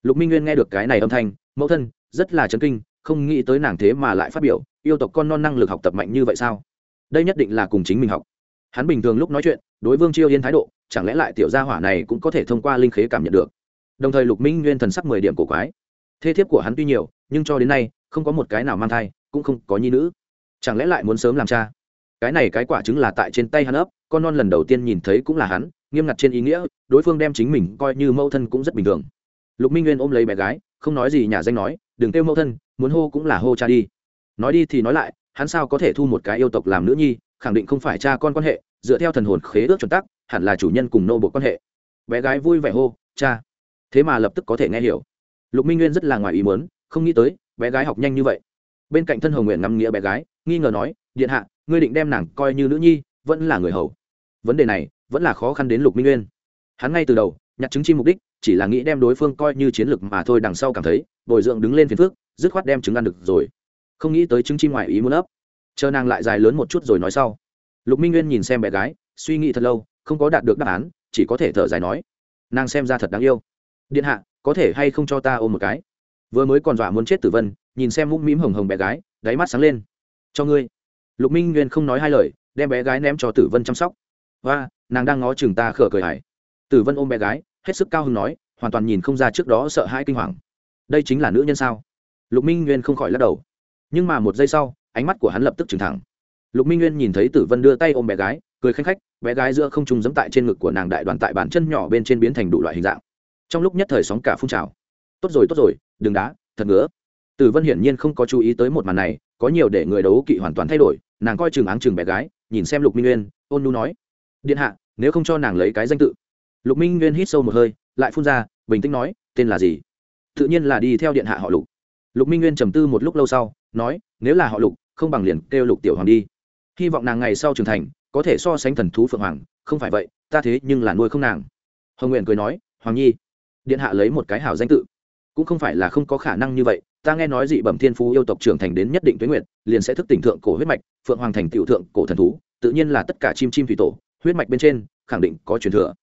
lục minh nguyên nghe được cái này âm thanh mẫu thân rất là chấn kinh không nghĩ tới nàng thế mà lại phát biểu, yêu tộc con non năng lực học tập mạnh như vậy sao? Đây nhất định là cùng chính mình học. Hắn bình thường lúc nói chuyện, đối vương chiêu yên thái độ, chẳng lẽ lại tiểu gia hỏa này cũng có thể thông qua linh khế cảm nhận được? Đồng thời lục minh nguyên thần sắc mười điểm cổ quái. Thế thiếp của hắn tuy nhiều, nhưng cho đến nay, không có một cái nào mang thai, cũng không có nhi nữ. Chẳng lẽ lại muốn sớm làm cha? Cái này cái quả chứng là tại trên tay hắn ấp, con non lần đầu tiên nhìn thấy cũng là hắn, nghiêm ngặt trên ý nghĩa, đối phương đem chính mình coi như mẫu thân cũng rất bình thường. Lục minh nguyên ôm lấy bé gái, không nói gì nhà danh nói, đừng kêu mẫu thân muốn hô cũng là hô cha đi. Nói đi thì nói lại, hắn sao có thể thu một cái yêu tộc làm nữ nhi, khẳng định không phải cha con quan hệ, dựa theo thần hồn khế ước chuẩn tắc, hẳn là chủ nhân cùng nô bộ quan hệ. Bé gái vui vẻ hô, cha. Thế mà lập tức có thể nghe hiểu. Lục minh nguyên rất là ngoài ý muốn, không nghĩ tới, bé gái học nhanh như vậy. Bên cạnh thân hồng nguyện ngắm nghĩa bé gái, nghi ngờ nói, điện hạ, ngươi định đem nàng coi như nữ nhi, vẫn là người hầu? Vấn đề này, vẫn là khó khăn đến lục minh nguyên. Hắn ngay từ đầu, nhặt chứng chi mục đích chỉ là nghĩ đem đối phương coi như chiến lược mà thôi đằng sau cảm thấy, bồi dưỡng đứng lên phiền phước dứt khoát đem trứng ăn được rồi. Không nghĩ tới trứng chim ngoài ý muốn ấp. Chờ nàng lại dài lớn một chút rồi nói sau. Lục minh nguyên nhìn xem bé gái, suy nghĩ thật lâu, không có đạt được đáp án, chỉ có thể thở dài nói. Nàng xem ra thật đáng yêu. Điện hạ, có thể hay không cho ta ôm một cái? Vừa mới còn dọa muốn chết tử vân, nhìn xem mũm mĩm hồng hồng bé gái, đáy mắt sáng lên. Cho ngươi. Lục minh nguyên không nói hai lời, đem bé gái ném cho tử vân chăm sóc. Và nàng đang ngó chừng ta khở cười hải tử vân ôm bé gái hết sức cao hứng nói, hoàn toàn nhìn không ra trước đó sợ hãi kinh hoàng. Đây chính là nữ nhân sao? Lục minh nguyên không khỏi lắc đầu. Nhưng mà một giây sau, ánh mắt của hắn lập tức trừng thẳng. Lục minh nguyên nhìn thấy tử vân đưa tay ôm bé gái, cười khanh khách, bé gái giữa không trung giẫm tại trên ngực của nàng đại đoàn tại bàn chân nhỏ bên trên biến thành đủ loại hình dạng. Trong lúc nhất thời sóng cả phun trào. Tốt rồi tốt rồi, đừng đá, thật ngứa. Tử vân hiển nhiên không có chú ý tới một màn này, có nhiều để người đấu kỵ hoàn toàn thay đổi, nàng coi chừng áng chừng bé gái, nhìn xem lục minh nguyên, ôn nu nói, điện hạ, nếu không cho nàng lấy cái danh tự lục minh nguyên hít sâu một hơi, lại phun ra, bình tĩnh nói, tên là gì? Tự nhiên là đi theo điện hạ họ lục. Lục minh nguyên trầm tư một lúc lâu sau, nói, nếu là họ lục, không bằng liền kêu lục tiểu hoàng đi. Hy vọng nàng ngày sau trưởng thành, có thể so sánh thần thú phượng hoàng, không phải vậy, ta thế nhưng là nuôi không nàng. Hồng nguyện cười nói, hoàng nhi, điện hạ lấy một cái hảo danh tự. Cũng không phải là không có khả năng như vậy, ta nghe nói dị bẩm thiên phú yêu tộc trưởng thành đến nhất định tuyến nguyện liền sẽ thức tỉnh thượng cổ huyết mạch, phượng hoàng thành tiểu thượng cổ thần thú, tự nhiên là tất cả chim chim thủy tổ, huyết mạch bên trên, khẳng định có truyền thừa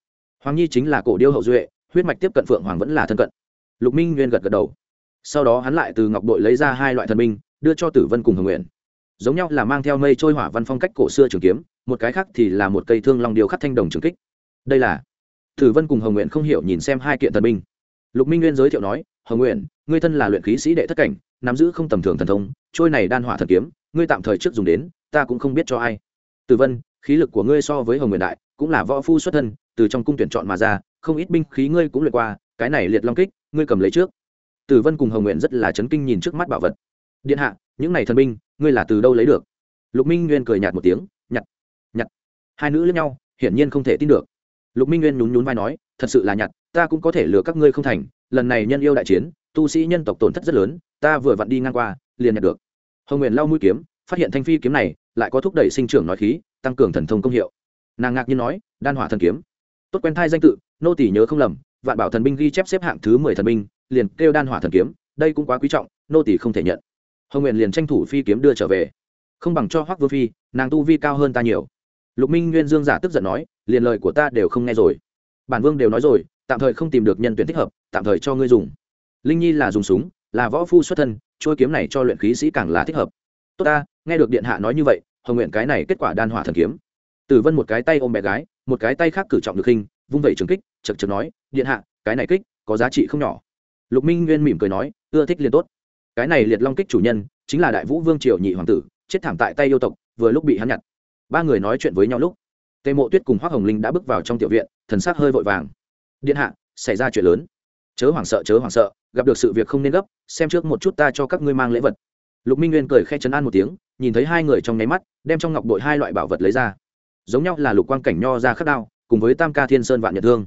hoàng nhi chính là cổ điêu hậu duệ, huyết mạch tiếp cận phượng hoàng vẫn là thân cận. Lục minh nguyên gật gật đầu. Sau đó hắn lại từ ngọc đội lấy ra hai loại thần binh, đưa cho tử vân cùng hồng nguyện. Giống nhau là mang theo mây trôi hỏa văn phong cách cổ xưa trường kiếm, một cái khác thì là một cây thương long điều khắc thanh đồng trường kích. Đây là tử vân cùng hồng nguyện không hiểu nhìn xem hai kiện thần binh. Lục minh nguyên giới thiệu nói, hồng nguyện, ngươi thân là luyện khí sĩ đệ thất cảnh, nắm giữ không tầm thường thần thông, trôi này đan hỏa thần kiếm, ngươi tạm thời trước dùng đến, ta cũng không biết cho ai. Tử vân, khí lực của ngươi so với hồng nguyện đại cũng là võ phu xuất thân, từ trong cung tuyển chọn mà ra, không ít binh khí ngươi cũng luyện qua, cái này liệt long kích, ngươi cầm lấy trước. Tử vân cùng hồng nguyện rất là chấn kinh nhìn trước mắt bảo vật. Điện hạ, những này thần binh, ngươi là từ đâu lấy được? Lục minh nguyên cười nhạt một tiếng, nhặt nhặt. Hai nữ lẫn nhau, hiển nhiên không thể tin được. Lục minh nguyên nhún nhún vai nói, thật sự là nhặt, ta cũng có thể lừa các ngươi không thành, lần này nhân yêu đại chiến, tu sĩ nhân tộc tổn thất rất lớn, ta vừa vặn đi ngang qua, liền nhặt được. Hồng nguyện lau mũi kiếm, phát hiện thanh phi kiếm này, lại có thúc đẩy sinh trưởng nói khí, tăng cường thần thông công hiệu nàng ngạc nhiên nói, đan hỏa thần kiếm. Tốt quen thai danh tự, nô tỷ nhớ không lầm, vạn bảo thần binh ghi chép xếp hạng thứ mười thần binh, liền kêu đan hỏa thần kiếm, đây cũng quá quý trọng, nô tỷ không thể nhận. Hồng nguyện liền tranh thủ phi kiếm đưa trở về. Không bằng cho hoắc vương phi, nàng tu vi cao hơn ta nhiều. Lục minh nguyên dương giả tức giận nói, liền lời của ta đều không nghe rồi. Bản vương đều nói rồi, tạm thời không tìm được nhân tuyển thích hợp, tạm thời cho ngươi dùng. Linh nhi là dùng súng, là võ phu xuất thân trôi kiếm này cho luyện khí sĩ càng là thích hợp. Tốt ta, nghe được điện hạ nói như vậy, hồng nguyện cái này kết quả đan hỏa thần kiếm tử vân một cái tay ôm bé gái, một cái tay khác cử trọng được hình, vung vẩy trường kích chật chật nói, điện hạ, cái này kích, có giá trị không nhỏ. Lục minh nguyên mỉm cười nói, ưa thích liền tốt. Cái này liệt long kích chủ nhân, chính là đại vũ vương triều nhị hoàng tử, chết thảm tại tay yêu tộc, vừa lúc bị hắn nhặt. Ba người nói chuyện với nhau lúc, tề mộ tuyết cùng hoác hồng linh đã bước vào trong tiểu viện, thần sắc hơi vội vàng. Điện hạ, xảy ra chuyện lớn. Chớ hoảng sợ, chớ hoảng sợ, gặp được sự việc không nên gấp, xem trước một chút ta cho các ngươi mang lễ vật. Lục minh nguyên cười khe chấn an một tiếng, nhìn thấy hai người trong nháy mắt, đem trong ngọc bội hai loại bảo vật lấy ra giống nhau là lục quang cảnh nho ra khắc đao, cùng với tam ca thiên sơn vạn nhật thương.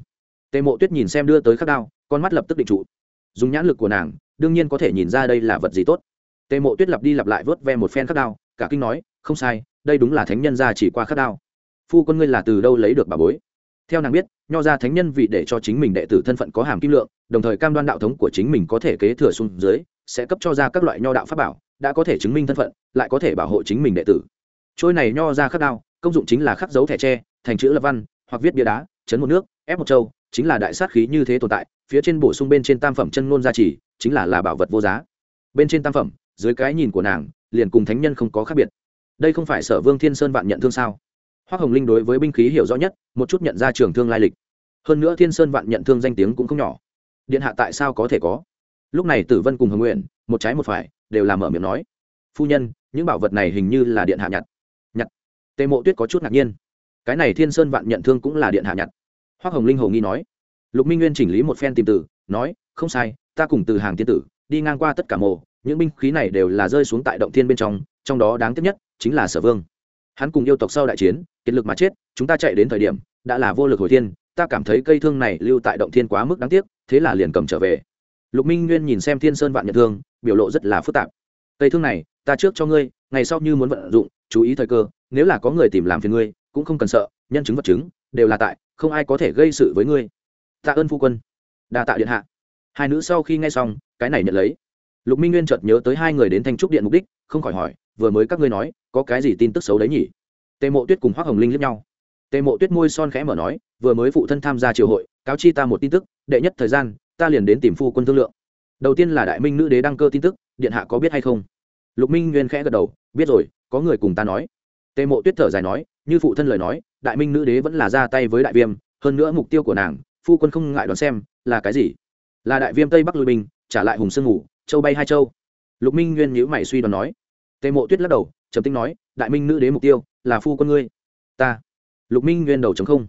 Tề mộ tuyết nhìn xem đưa tới khắc đao, con mắt lập tức định trụ. Dùng nhãn lực của nàng, đương nhiên có thể nhìn ra đây là vật gì tốt. Tề mộ tuyết lặp đi lặp lại vớt ve một phen khắc đao, cả kinh nói, không sai, đây đúng là thánh nhân ra chỉ qua khắc đao. Phu quân ngươi là từ đâu lấy được bà bối? Theo nàng biết, nho ra thánh nhân vì để cho chính mình đệ tử thân phận có hàm kim lượng, đồng thời cam đoan đạo thống của chính mình có thể kế thừa xuống dưới, sẽ cấp cho ra các loại nho đạo pháp bảo, đã có thể chứng minh thân phận, lại có thể bảo hộ chính mình đệ tử. Trôi này nho ra khắc đao công dụng chính là khắc dấu thẻ tre, thành chữ lập văn, hoặc viết bia đá, chấn một nước, ép một châu, chính là đại sát khí như thế tồn tại, phía trên bổ sung bên trên tam phẩm chân ngôn gia trì, chính là là bảo vật vô giá. Bên trên tam phẩm, dưới cái nhìn của nàng, liền cùng thánh nhân không có khác biệt. Đây không phải sở vương thiên sơn vạn nhận thương sao? Hoa hồng linh đối với binh khí hiểu rõ nhất, một chút nhận ra trường thương lai lịch. Hơn nữa thiên sơn vạn nhận thương danh tiếng cũng không nhỏ. Điện hạ tại sao có thể có? Lúc này tử vân cùng hồng nguyện, một trái một phải, đều làm mở miệng nói. Phu nhân, những bảo vật này hình như là điện hạ nhặt nhặt tề mộ tuyết có chút ngạc nhiên. Cái này thiên sơn vạn nhận thương cũng là điện hạ nhặt. Hoa hồng linh hồ nghi nói. Lục minh nguyên chỉnh lý một phen tìm tử, nói, không sai, ta cùng từ hàng tiên tử đi ngang qua tất cả mồ những binh khí này đều là rơi xuống tại động thiên bên trong trong đó đáng tiếc nhất chính là sở vương. Hắn cùng yêu tộc sau đại chiến, kiệt lực mà chết, chúng ta chạy đến thời điểm, đã là vô lực hồi thiên, ta cảm thấy cây thương này lưu tại động thiên quá mức đáng tiếc, thế là liền cầm trở về. Lục minh nguyên nhìn xem thiên sơn vạn nhận thương, biểu lộ rất là phức tạp. Cây thương này, ta trước cho ngươi, ngày sau như muốn vận dụng chú ý thời cơ, nếu là có người tìm làm phiền ngươi, cũng không cần sợ, nhân chứng vật chứng, đều là tại, không ai có thể gây sự với ngươi. Tạ ơn phu quân. Đa tạ điện hạ. Hai nữ sau khi nghe xong, cái này nhận lấy. Lục minh nguyên chợt nhớ tới hai người đến thanh trúc điện mục đích, không khỏi hỏi, vừa mới các ngươi nói, có cái gì tin tức xấu đấy nhỉ? Tề mộ tuyết cùng hoác hồng linh liếc nhau. Tề mộ tuyết môi son khẽ mở nói, vừa mới phụ thân tham gia triều hội, cáo chi ta một tin tức, đệ nhất thời gian, ta liền đến tìm phu quân thương lượng. Đầu tiên là đại minh nữ đế đăng cơ tin tức, điện hạ có biết hay không? Lục minh nguyên khẽ gật đầu, biết rồi có người cùng ta nói. Tề mộ tuyết thở dài nói, như phụ thân lời nói, đại minh nữ đế vẫn là ra tay với đại viêm, hơn nữa mục tiêu của nàng, phu quân không ngại đoán xem, là cái gì? Là đại viêm tây bắc lui binh, trả lại hùng sương ngủ, châu bay hai châu. Lục minh nguyên nhữ mày suy đoán nói. Tề mộ tuyết lắc đầu, trầm tính nói, đại minh nữ đế mục tiêu, là phu quân ngươi. Ta. Lục minh nguyên đầu chống không.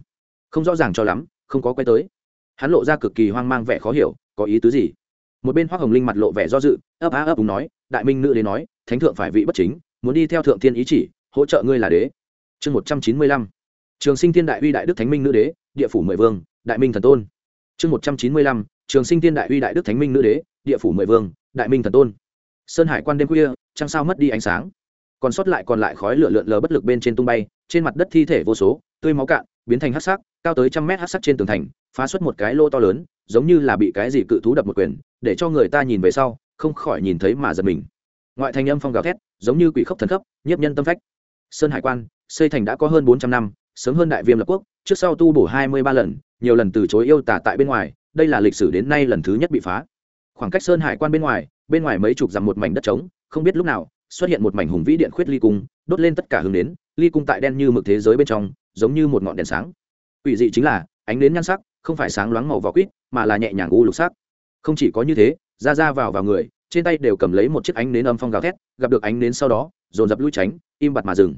Không rõ ràng cho lắm, không có quay tới. Hắn lộ ra cực kỳ hoang mang vẻ khó hiểu, có ý tứ gì? Một bên hoác hồng linh mặt lộ vẻ do dự, ấp á ấp đúng nói, đại minh nữ đế nói, thánh thượng phải vị bất chính muốn đi theo thượng thiên ý chỉ, hỗ trợ ngươi là đế. Chương một trăm chín mươi lăm. Trường sinh thiên đại uy đại đức thánh minh nữ đế, địa phủ mười vương, đại minh thần tôn. Chương một trăm chín mươi lăm. Trường sinh thiên đại uy đại đức thánh minh nữ đế, địa phủ mười vương, đại minh thần tôn. Sơn hải quan đêm khuya, trăng sao mất đi ánh sáng. Còn sót lại còn lại khói lửa lượn lờ bất lực bên trên tung bay, trên mặt đất thi thể vô số, tươi máu cạn, biến thành hát sắc, cao tới trăm mét hát sắc trên tường thành, phá xuất một cái lô to lớn, giống như là bị cái gì cự thú đập một quyền, để cho người ta nhìn về sau, không khỏi nhìn thấy mà giật mình ngoại thành âm phong gào thét, giống như quỷ khốc thần khốc, nhiếp nhân tâm phách. Sơn hải quan, xây thành đã có hơn bốn trăm năm, sớm hơn đại viêm lập quốc, trước sau tu bổ hai mươi ba lần, nhiều lần từ chối yêu tả tại bên ngoài, đây là lịch sử đến nay lần thứ nhất bị phá. Khoảng cách sơn hải quan bên ngoài bên ngoài mấy chục dặm một mảnh đất trống, không biết lúc nào, xuất hiện một mảnh hùng vĩ điện khuyết ly cung, đốt lên tất cả hướng đến ly cung tại đen như mực thế giới bên trong, giống như một ngọn đèn sáng. Ủy dị chính là, ánh đến nhan sắc, không phải sáng loáng màu vỏ quýt, mà là nhẹ nhàng u lục sắc. Không chỉ có như thế, ra ra vào vào người trên tay đều cầm lấy một chiếc ánh nến âm phong gào thét, gặp được ánh nến sau đó, dồn dập lui tránh, im bặt mà dừng.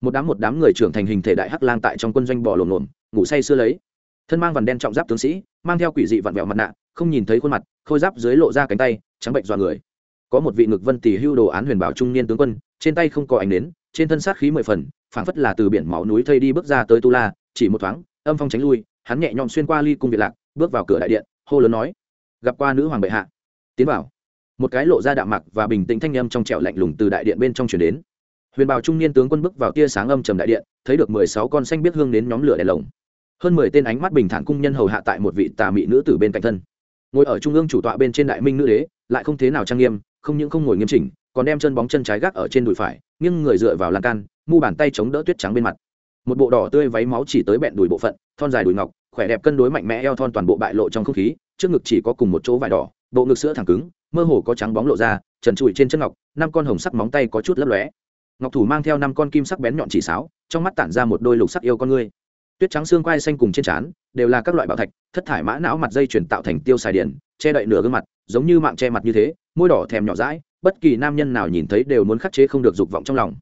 Một đám một đám người trưởng thành hình thể đại hắc lang tại trong quân doanh bỏ lồn lồn ngủ say sưa lấy. Thân mang vằn đen trọng giáp tướng sĩ, mang theo quỷ dị vặn vẹo mặt nạ, không nhìn thấy khuôn mặt, khôi giáp dưới lộ ra cánh tay, trắng bệnh dọa người. Có một vị ngực vân tỷ hưu đồ án huyền bảo trung niên tướng quân, trên tay không có ánh nến, trên thân sát khí mười phần, phảng phất là từ biển máu núi thây đi bước ra tới tu la, chỉ một thoáng, âm phong tránh lui, hắn nhẹ nhõm xuyên qua ly cung việt lạc, bước vào cửa đại điện, hô lớn nói, gặp qua nữ hoàng bệ hạ. Tiến vào một cái lộ ra đạm mặc và bình tĩnh thanh âm trong trẻo lạnh lùng từ đại điện bên trong chuyển đến. Huyền bào trung niên tướng quân bước vào tia sáng âm trầm đại điện, thấy được mười sáu con xanh biết hương đến nhóm lửa đèn lồng. Hơn mười tên ánh mắt bình thản cung nhân hầu hạ tại một vị tà mị nữ tử bên cạnh thân. Ngồi ở trung ương chủ tọa bên trên đại minh nữ đế, lại không thế nào trang nghiêm, không những không ngồi nghiêm chỉnh, còn đem chân bóng chân trái gác ở trên đùi phải, nghiêng người dựa vào lan can, mu bàn tay chống đỡ tuyết trắng bên mặt. Một bộ đỏ tươi váy máu chỉ tới bẹn đùi bộ phận, thon dài đùi ngọc, khỏe đẹp cân đối mạnh mẽ eo thon toàn bộ bại lộ trong không khí, trước ngực chỉ có cùng một chỗ vải đỏ bộ ngực sữa thẳng cứng, mơ hồ có trắng bóng lộ ra, trần trụi trên chân ngọc, năm con hồng sắc móng tay có chút lấp lóe. Ngọc thủ mang theo năm con kim sắc bén nhọn chỉ sáo, trong mắt tản ra một đôi lục sắc yêu con ngươi. Tuyết trắng xương quai xanh cùng trên trán, đều là các loại bảo thạch, thất thải mã não mặt dây chuyển tạo thành tiêu xài điện che đậy nửa gương mặt, giống như mạng che mặt như thế, môi đỏ thèm nhỏ rãi bất kỳ nam nhân nào nhìn thấy đều muốn khắc chế không được dục vọng trong lòng.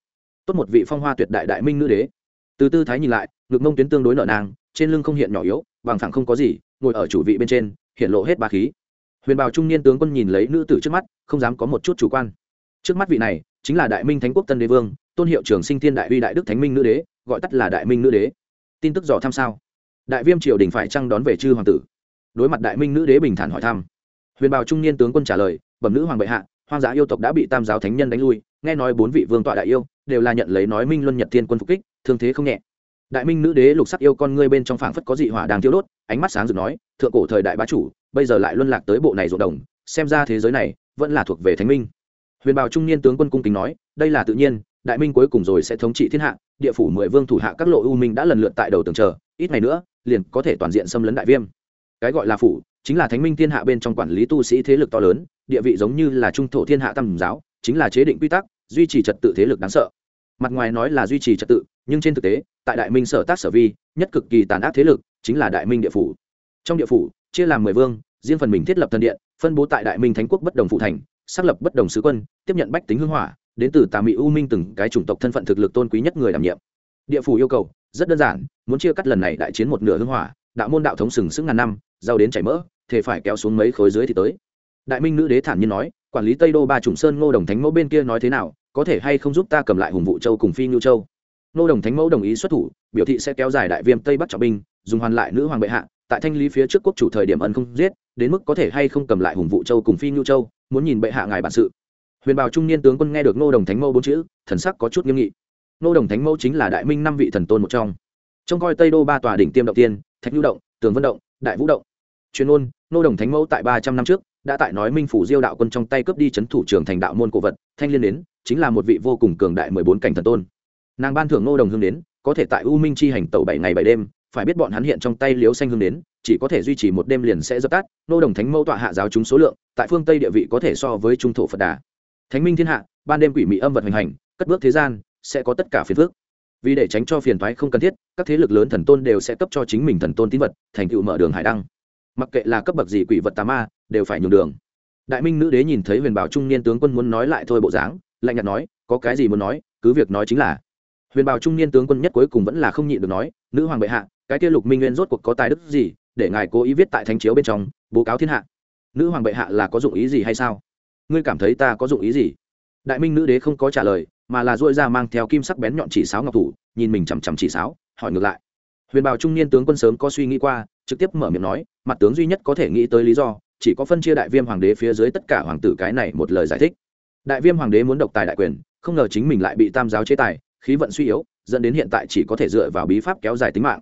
Tốt một vị phong hoa tuyệt đại đại minh nữ đế. Từ tư thái nhìn lại, ngực mông tuyến tương đối nợ nang, trên lưng không hiện nhỏ yếu, bằng thẳng không có gì, ngồi ở chủ vị bên trên, hiện lộ hết ba khí huyền bào trung niên tướng quân nhìn lấy nữ tử trước mắt, không dám có một chút chủ quan. Trước mắt vị này, chính là đại minh thánh quốc tân đế vương, tôn hiệu trường sinh thiên đại uy đại đức thánh minh nữ đế, gọi tắt là đại minh nữ đế. Tin tức dò thăm sao? Đại viêm triều đình phải trăng đón về chư hoàng tử? Đối mặt đại minh nữ đế bình thản hỏi thăm, huyền bào trung niên tướng quân trả lời, bẩm nữ hoàng bệ hạ, hoang dã yêu tộc đã bị tam giáo thánh nhân đánh lui, nghe nói bốn vị vương tọa đại yêu, đều là nhận lấy nói minh luân nhật thiên quân phục kích, thương thế không nhẹ đại minh nữ đế lục sắc yêu con ngươi bên trong phảng phất có dị hỏa đang thiêu đốt, ánh mắt sáng rực nói, thượng cổ thời đại bá chủ, bây giờ lại luân lạc tới bộ này ruộng đồng, xem ra thế giới này vẫn là thuộc về thánh minh. Huyền bào trung niên tướng quân cung kính nói, đây là tự nhiên, đại minh cuối cùng rồi sẽ thống trị thiên hạ, địa phủ mười vương thủ hạ các lộ u minh đã lần lượt tại đầu tường chờ, ít ngày nữa, liền có thể toàn diện xâm lấn đại viêm. Cái gọi là phủ, chính là thánh minh thiên hạ bên trong quản lý tu sĩ thế lực to lớn, địa vị giống như là trung thổ thiên hạ tam giáo, chính là chế định quy tắc, duy trì trật tự thế lực đáng sợ mặt ngoài nói là duy trì trật tự, nhưng trên thực tế, tại đại minh sở tác sở vi, nhất cực kỳ tàn ác thế lực chính là đại minh địa phủ. Trong địa phủ, chia làm mười vương, riêng phần mình thiết lập thần điện, phân bố tại đại minh thánh quốc bất đồng phụ thành, xác lập bất đồng sứ quân, tiếp nhận bách tính hưng hỏa, đến từ tà mỹ u minh từng cái chủng tộc thân phận thực lực tôn quý nhất người đảm nhiệm. Địa phủ yêu cầu, rất đơn giản, muốn chia cắt lần này đại chiến một nửa hưng hỏa, đạo môn đạo thống sừng sững ngàn năm giàu đến chảy mỡ thể phải kéo xuống mấy khối dưới thì tới. Đại minh nữ đế thản nhiên nói, quản lý tây đô ba trùng sơn ngô đồng thánh mẫu bên kia nói thế nào có thể hay không giúp ta cầm lại hùng vụ châu cùng phi ngưu châu? Nô đồng thánh mẫu đồng ý xuất thủ, biểu thị sẽ kéo dài đại viêm tây bắc trọng binh, dùng hoàn lại nữ hoàng bệ hạ, tại thanh lý phía trước quốc chủ thời điểm ân không giết, đến mức có thể hay không cầm lại hùng vụ châu cùng phi ngưu châu, muốn nhìn bệ hạ ngài bản sự. Huyền bào trung niên tướng quân nghe được nô đồng thánh mẫu bốn chữ, thần sắc có chút nghiêm nghị. Nô đồng thánh mẫu chính là đại minh năm vị thần tôn một trong. Trông coi tây đô ba tòa đỉnh tiêm động tiên, thạch nhu động, tường vân động, đại vũ động. Chuyên ôn nô đồng thánh mẫu tại ba trăm năm trước đã tại nói minh phủ diêu đạo quân trong tay cướp đi c h ấ n thủ trưởng thành đạo môn cổ vật, thanh liên đến, chính là một vị vô cùng cường đại mười bốn cảnh thần tôn. Nàng ban thưởng ngô đồng hương đến, có thể tại u minh chi hành tẩu bảy ngày bảy đêm, phải biết bọn hắn hiện trong tay liếu xanh hương đến, chỉ có thể duy trì một đêm liền sẽ dập tắt, ngô đồng thánh mẫu tọa hạ giáo chúng số lượng, tại phương tây địa vị có thể so với trung thổ phật đà. Thánh minh thiên hạ, ban đêm quỷ mị âm vật hành hành, cất bước thế gian, sẽ có tất cả phiền phước vì để tránh cho phiền thoái không cần thiết, các thế lực lớn thần tôn đều sẽ cấp cho chính mình thần tôn tín vật, thành tựu mở đường hải đăng mặc kệ là cấp bậc gì quỷ vật tà ma, đều phải nhường đường. Đại minh nữ đế nhìn thấy huyền bảo trung niên tướng quân muốn nói lại thôi bộ dáng, lạnh nhạt nói, có cái gì muốn nói, cứ việc nói chính là. Huyền bảo trung niên tướng quân nhất cuối cùng vẫn là không nhịn được nói, nữ hoàng bệ hạ, cái kia lục minh nguyên rốt cuộc có tài đức gì, để ngài cố ý viết tại thánh chiếu bên trong, bố cáo thiên hạ. Nữ hoàng bệ hạ là có dụng ý gì hay sao? Ngươi cảm thấy ta có dụng ý gì? Đại minh nữ đế không có trả lời, mà là dội ra mang theo kim sắc bén nhọn chỉ sáo ngọc thủ, nhìn mình chằm chằm chỉ sáo, hỏi ngược lại. Huyền bảo trung niên tướng quân sớm có suy nghĩ qua trực tiếp mở miệng nói, mặt tướng duy nhất có thể nghĩ tới lý do, chỉ có phân chia đại viêm hoàng đế phía dưới tất cả hoàng tử cái này một lời giải thích. Đại viêm hoàng đế muốn độc tài đại quyền, không ngờ chính mình lại bị tam giáo chế tài, khí vận suy yếu, dẫn đến hiện tại chỉ có thể dựa vào bí pháp kéo dài tính mạng.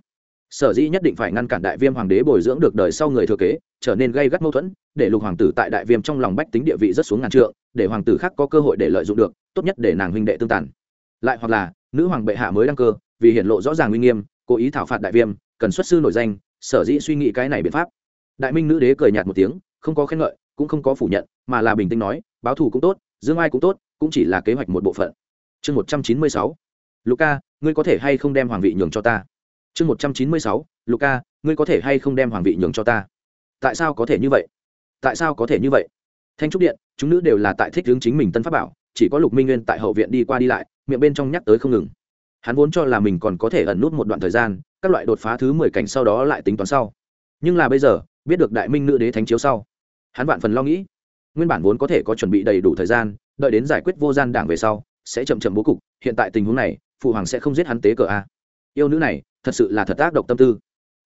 Sở dĩ nhất định phải ngăn cản đại viêm hoàng đế bồi dưỡng được đời sau người thừa kế, trở nên gây gắt mâu thuẫn, để lục hoàng tử tại đại viêm trong lòng bách tính địa vị rất xuống ngàn trượng, để hoàng tử khác có cơ hội để lợi dụng được, tốt nhất để nàng huynh đệ tương tàn. Lại hoặc là, nữ hoàng bệ hạ mới đăng cơ, vì hiển lộ rõ ràng uy nghiêm, cố ý thảo phạt đại viêm, cần xuất sư nổi danh sở dĩ suy nghĩ cái này biện pháp. Đại minh nữ đế cười nhạt một tiếng, không có khen ngợi, cũng không có phủ nhận, mà là bình tĩnh nói, báo thù cũng tốt, dương ai cũng tốt, cũng chỉ là kế hoạch một bộ phận. Chương một trăm chín mươi sáu luca ngươi có thể hay không đem hoàng vị nhường cho ta? Chương một trăm chín mươi sáu luca ngươi có thể hay không đem hoàng vị nhường cho ta? Tại sao có thể như vậy? Tại sao có thể như vậy? Thanh trúc điện, chúng nữ đều là tại thích hướng chính mình tân pháp bảo, chỉ có lục minh nguyên tại hậu viện đi qua đi lại, miệng bên trong nhắc tới không ngừng hắn vốn cho là mình còn có thể ẩn nút một đoạn thời gian, các loại đột phá thứ mười cảnh sau đó lại tính toán sau. Nhưng là bây giờ, biết được đại minh nữ đế thánh chiếu sau, hắn vạn phần lo nghĩ. Nguyên bản vốn có thể có chuẩn bị đầy đủ thời gian, đợi đến giải quyết vô gian đảng về sau, sẽ chậm chậm bố cục. Hiện tại tình huống này, phụ hoàng sẽ không giết hắn tế cờ a. Yêu nữ này, thật sự là thật ác độc tâm tư.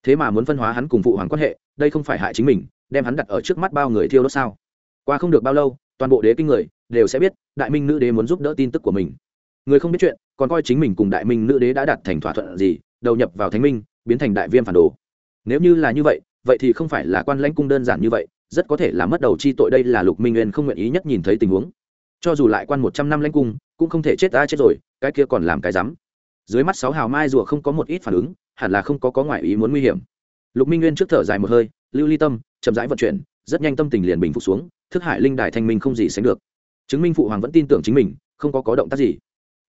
Thế mà muốn phân hóa hắn cùng phụ hoàng quan hệ, đây không phải hại chính mình, đem hắn đặt ở trước mắt bao người thiêu đốt sao? Qua không được bao lâu, toàn bộ đế kinh người đều sẽ biết đại minh nữ đế muốn giúp đỡ tin tức của mình người không biết chuyện, còn coi chính mình cùng đại minh nữ đế đã đạt thành thỏa thuận gì, đầu nhập vào thánh minh, biến thành đại viêm phản đồ. Nếu như là như vậy vậy thì không phải là quan lãnh cung đơn giản như vậy, rất có thể là mất đầu chi tội đây là lục minh nguyên không nguyện ý nhất nhìn thấy tình huống. Cho dù lại quan một trăm năm lãnh cung, cũng không thể chết ta chết rồi, cái kia còn làm cái rắm. Dưới mắt sáu hào mai rùa không có một ít phản ứng, hẳn là không có có ngoại ý muốn nguy hiểm. Lục minh nguyên trước thở dài một hơi, lưu ly tâm, chậm rãi vận chuyển, rất nhanh tâm tình liền bình phục xuống, thức hải linh đài thanh minh không gì sánh được. Chứng minh phụ hoàng vẫn tin tưởng chính mình, không có có động tác gì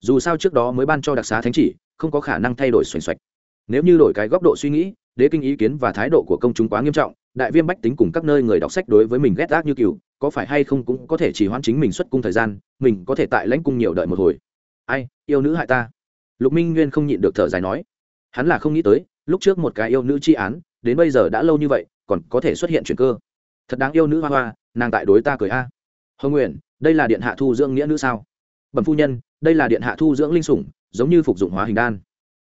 dù sao trước đó mới ban cho đặc xá thánh chỉ, không có khả năng thay đổi xoành xoạch. Nếu như đổi cái góc độ suy nghĩ, đế kinh ý kiến và thái độ của công chúng quá nghiêm trọng, đại viêm bách tính cùng các nơi người đọc sách đối với mình ghét gác như cựu có phải hay không cũng có thể chỉ hoãn chính mình xuất cung thời gian, mình có thể tại lãnh cung nhiều đợi một hồi. Ai, yêu nữ hại ta. Lục minh nguyên không nhịn được thở dài nói. Hắn là không nghĩ tới, lúc trước một cái yêu nữ chi án, đến bây giờ đã lâu như vậy, còn có thể xuất hiện chuyện cơ. Thật đáng yêu nữ hoa hoa, nàng tại đối ta cười a. Hồng nguyện đây là điện hạ thu dưỡng nghĩa nữ sao? Bẩm phu nhân đây là điện hạ thu dưỡng linh sủng, giống như phục dụng hóa hình đan.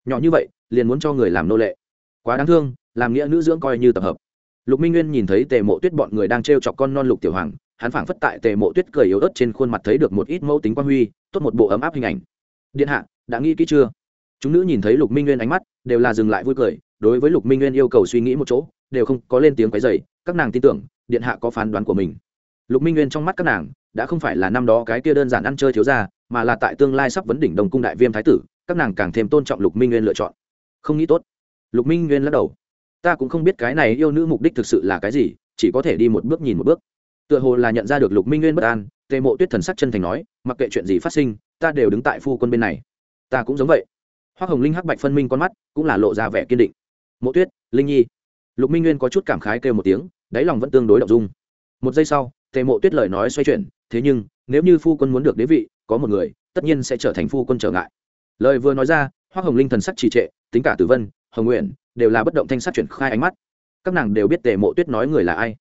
Nhỏ như vậy, liền muốn cho người làm nô lệ. Quá đáng thương, làm nghĩa nữ dưỡng coi như tập hợp. Lục minh nguyên nhìn thấy tề mộ tuyết bọn người đang t r e o chọc con non lục tiểu hoàng, hắn phảng phất tại tề mộ tuyết cười yếu ớt trên khuôn mặt thấy được một ít mẫu tính quan huy, tốt một bộ ấm áp hình ảnh. Điện hạ, đã nghĩ kỹ chưa? Chúng nữ nhìn thấy lục minh nguyên ánh mắt, đều là dừng lại vui cười, đối với lục minh nguyên yêu cầu suy nghĩ một chỗ, đều không có lên tiếng quấy dày các nàng tin tưởng, điện hạ có phán đoán của mình. Lục minh nguyên trong mắt các nàng, đã không phải là năm đó cái kia đơn giản ăn chơi thiếu ra mà là tại tương lai sắp vấn đỉnh đồng cung đại viêm thái tử, các nàng càng thêm tôn trọng lục minh nguyên lựa chọn. Không nghĩ tốt. Lục minh nguyên lắc đầu. Ta cũng không biết cái này yêu nữ mục đích thực sự là cái gì, chỉ có thể đi một bước nhìn một bước. Tựa hồ là nhận ra được lục minh nguyên bất an, tề mộ tuyết thần sắc chân thành nói, mặc kệ chuyện gì phát sinh, ta đều đứng tại phu quân bên này. Ta cũng giống vậy. Hoa hồng linh hắc bạch phân minh con mắt, cũng là lộ ra vẻ kiên định. Mộ tuyết, linh nhi. Lục minh nguyên có chút cảm khái kêu một tiếng, đáy lòng vẫn tương đối động dung. Một giây sau, tề mộ tuyết lời nói xoay chuyển thế nhưng, nếu như phu quân muốn được đế vị, có một người, tất nhiên sẽ trở thành phu quân trở ngại. Lời vừa nói ra hoa hồng linh thần sắc trì trệ, tính cả tử vân, hồng nguyện, đều là bất động thanh sắc chuyển khai ánh mắt. Các nàng đều biết tề mộ tuyết nói người là ai.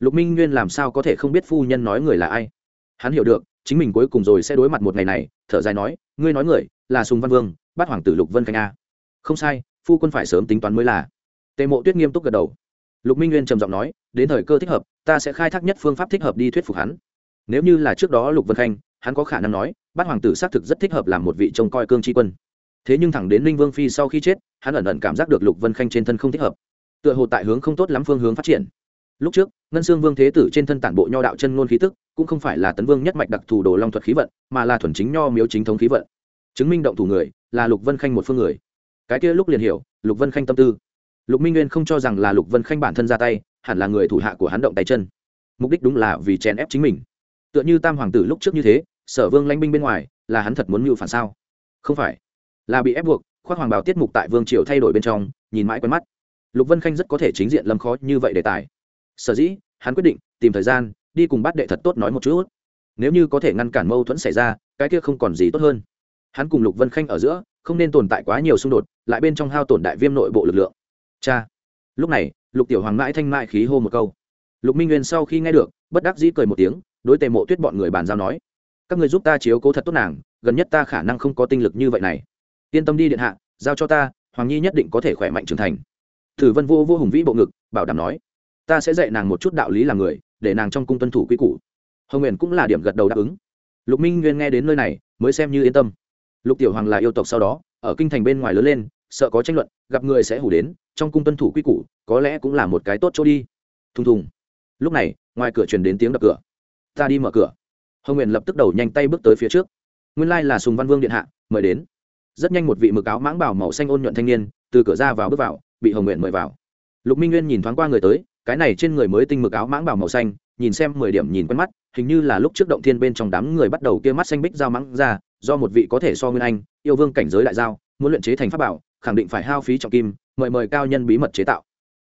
Lục minh nguyên làm sao có thể không biết phu nhân nói người là ai? Hắn hiểu được, chính mình cuối cùng rồi sẽ đối mặt một ngày này, thở dài nói, ngươi nói người, là sùng văn vương bắt hoàng tử lục vân khanh a. Không sai, phu quân phải sớm tính toán mới là. Tề mộ tuyết nghiêm túc gật đầu. Lục minh nguyên trầm giọng nói, đến thời cơ thích hợp, ta sẽ khai thác nhất phương pháp thích hợp đi thuyết phục hắn nếu như là trước đó lục vân khanh, hắn có khả năng nói, bát hoàng tử xác thực rất thích hợp làm một vị trông coi cương tri quân. Thế nhưng thẳng đến linh vương phi sau khi chết, hắn ẩn ẩn cảm giác được lục vân khanh trên thân không thích hợp. Tựa hồ tại hướng không tốt lắm phương hướng phát triển. Lúc trước, ngân xương vương thế tử trên thân tản bộ nho đạo chân ngôn khí tức, cũng không phải là tấn vương nhất mạch đặc thù đồ long thuật khí vận, mà là thuần chính nho miếu chính thống khí vận. Chứng minh động thủ người, là lục vân khanh một phương người. Cái kia lúc liền hiểu, lục vân khanh tâm tư. Lục minh nguyên không cho rằng là lục vân khanh bản thân ra tay, hẳn là người thủ hạ của hắn động tay chân. Mục đích đúng là vì chèn ép chính mình tựa như tam hoàng tử lúc trước như thế, sở vương lãnh binh bên ngoài, là hắn thật muốn mưu phản sao? Không phải. Là bị ép buộc, khoác hoàng bào tiết mục tại vương triều thay đổi bên trong, nhìn mãi quen mắt. Lục vân khanh rất có thể chính diện lâm khó như vậy đề tài. Sở dĩ, hắn quyết định tìm thời gian, đi cùng bát đệ thật tốt nói một chút. Nếu như có thể ngăn cản mâu thuẫn xảy ra, cái kia không còn gì tốt hơn. Hắn cùng lục vân khanh ở giữa, không nên tồn tại quá nhiều xung đột, lại bên trong hao tổn đại viêm nội bộ lực lượng. Cha. Lúc này, lục tiểu hoàng mãi thanh mại khí hô một câu. Lục minh nguyên sau khi nghe được, bất đắc dĩ cười một tiếng đối tề mộ tuyết bọn người bàn giao nói, các người giúp ta chiếu cố thật tốt nàng, gần nhất ta khả năng không có tinh lực như vậy này. Yên tâm đi điện hạ, giao cho ta, hoàng nhi nhất định có thể khỏe mạnh trưởng thành. Thử vân vô vô hùng vĩ bộ ngực, bảo đảm nói, ta sẽ dạy nàng một chút đạo lý làm người, để nàng trong cung tuân thủ quy củ. Hồng nguyện cũng là điểm gật đầu đáp ứng. Lục minh nguyên nghe đến nơi này, mới xem như yên tâm. Lục tiểu hoàng là yêu tộc sau đó, ở kinh thành bên ngoài lớn lên, sợ có tranh luận, gặp người sẽ hủ đến, trong cung tuân thủ quy củ, có lẽ cũng là một cái tốt chỗ đi. Thùng thùng. Lúc này, ngoài cửa truyền đến tiếng đập cửa ta đi mở cửa. Hồng nguyện lập tức đầu nhanh tay bước tới phía trước. Nguyên lai là sùng văn vương điện hạ, mời đến. Rất nhanh một vị mực áo mãng bảo màu xanh ôn nhuận thanh niên, từ cửa ra vào bước vào, bị hồng nguyện mời vào. Lục minh nguyên nhìn thoáng qua người tới, cái này trên người mới tinh mực áo mãng bảo màu xanh, nhìn xem mười điểm nhìn quen mắt, hình như là lúc trước động thiên bên trong đám người bắt đầu kia mắt xanh bích dao mãng ra, do một vị có thể so nguyên anh, yêu vương cảnh giới đại giao, muốn luyện chế thành pháp bảo, khẳng định phải hao phí trọng kim, mời mời cao nhân bí mật chế tạo.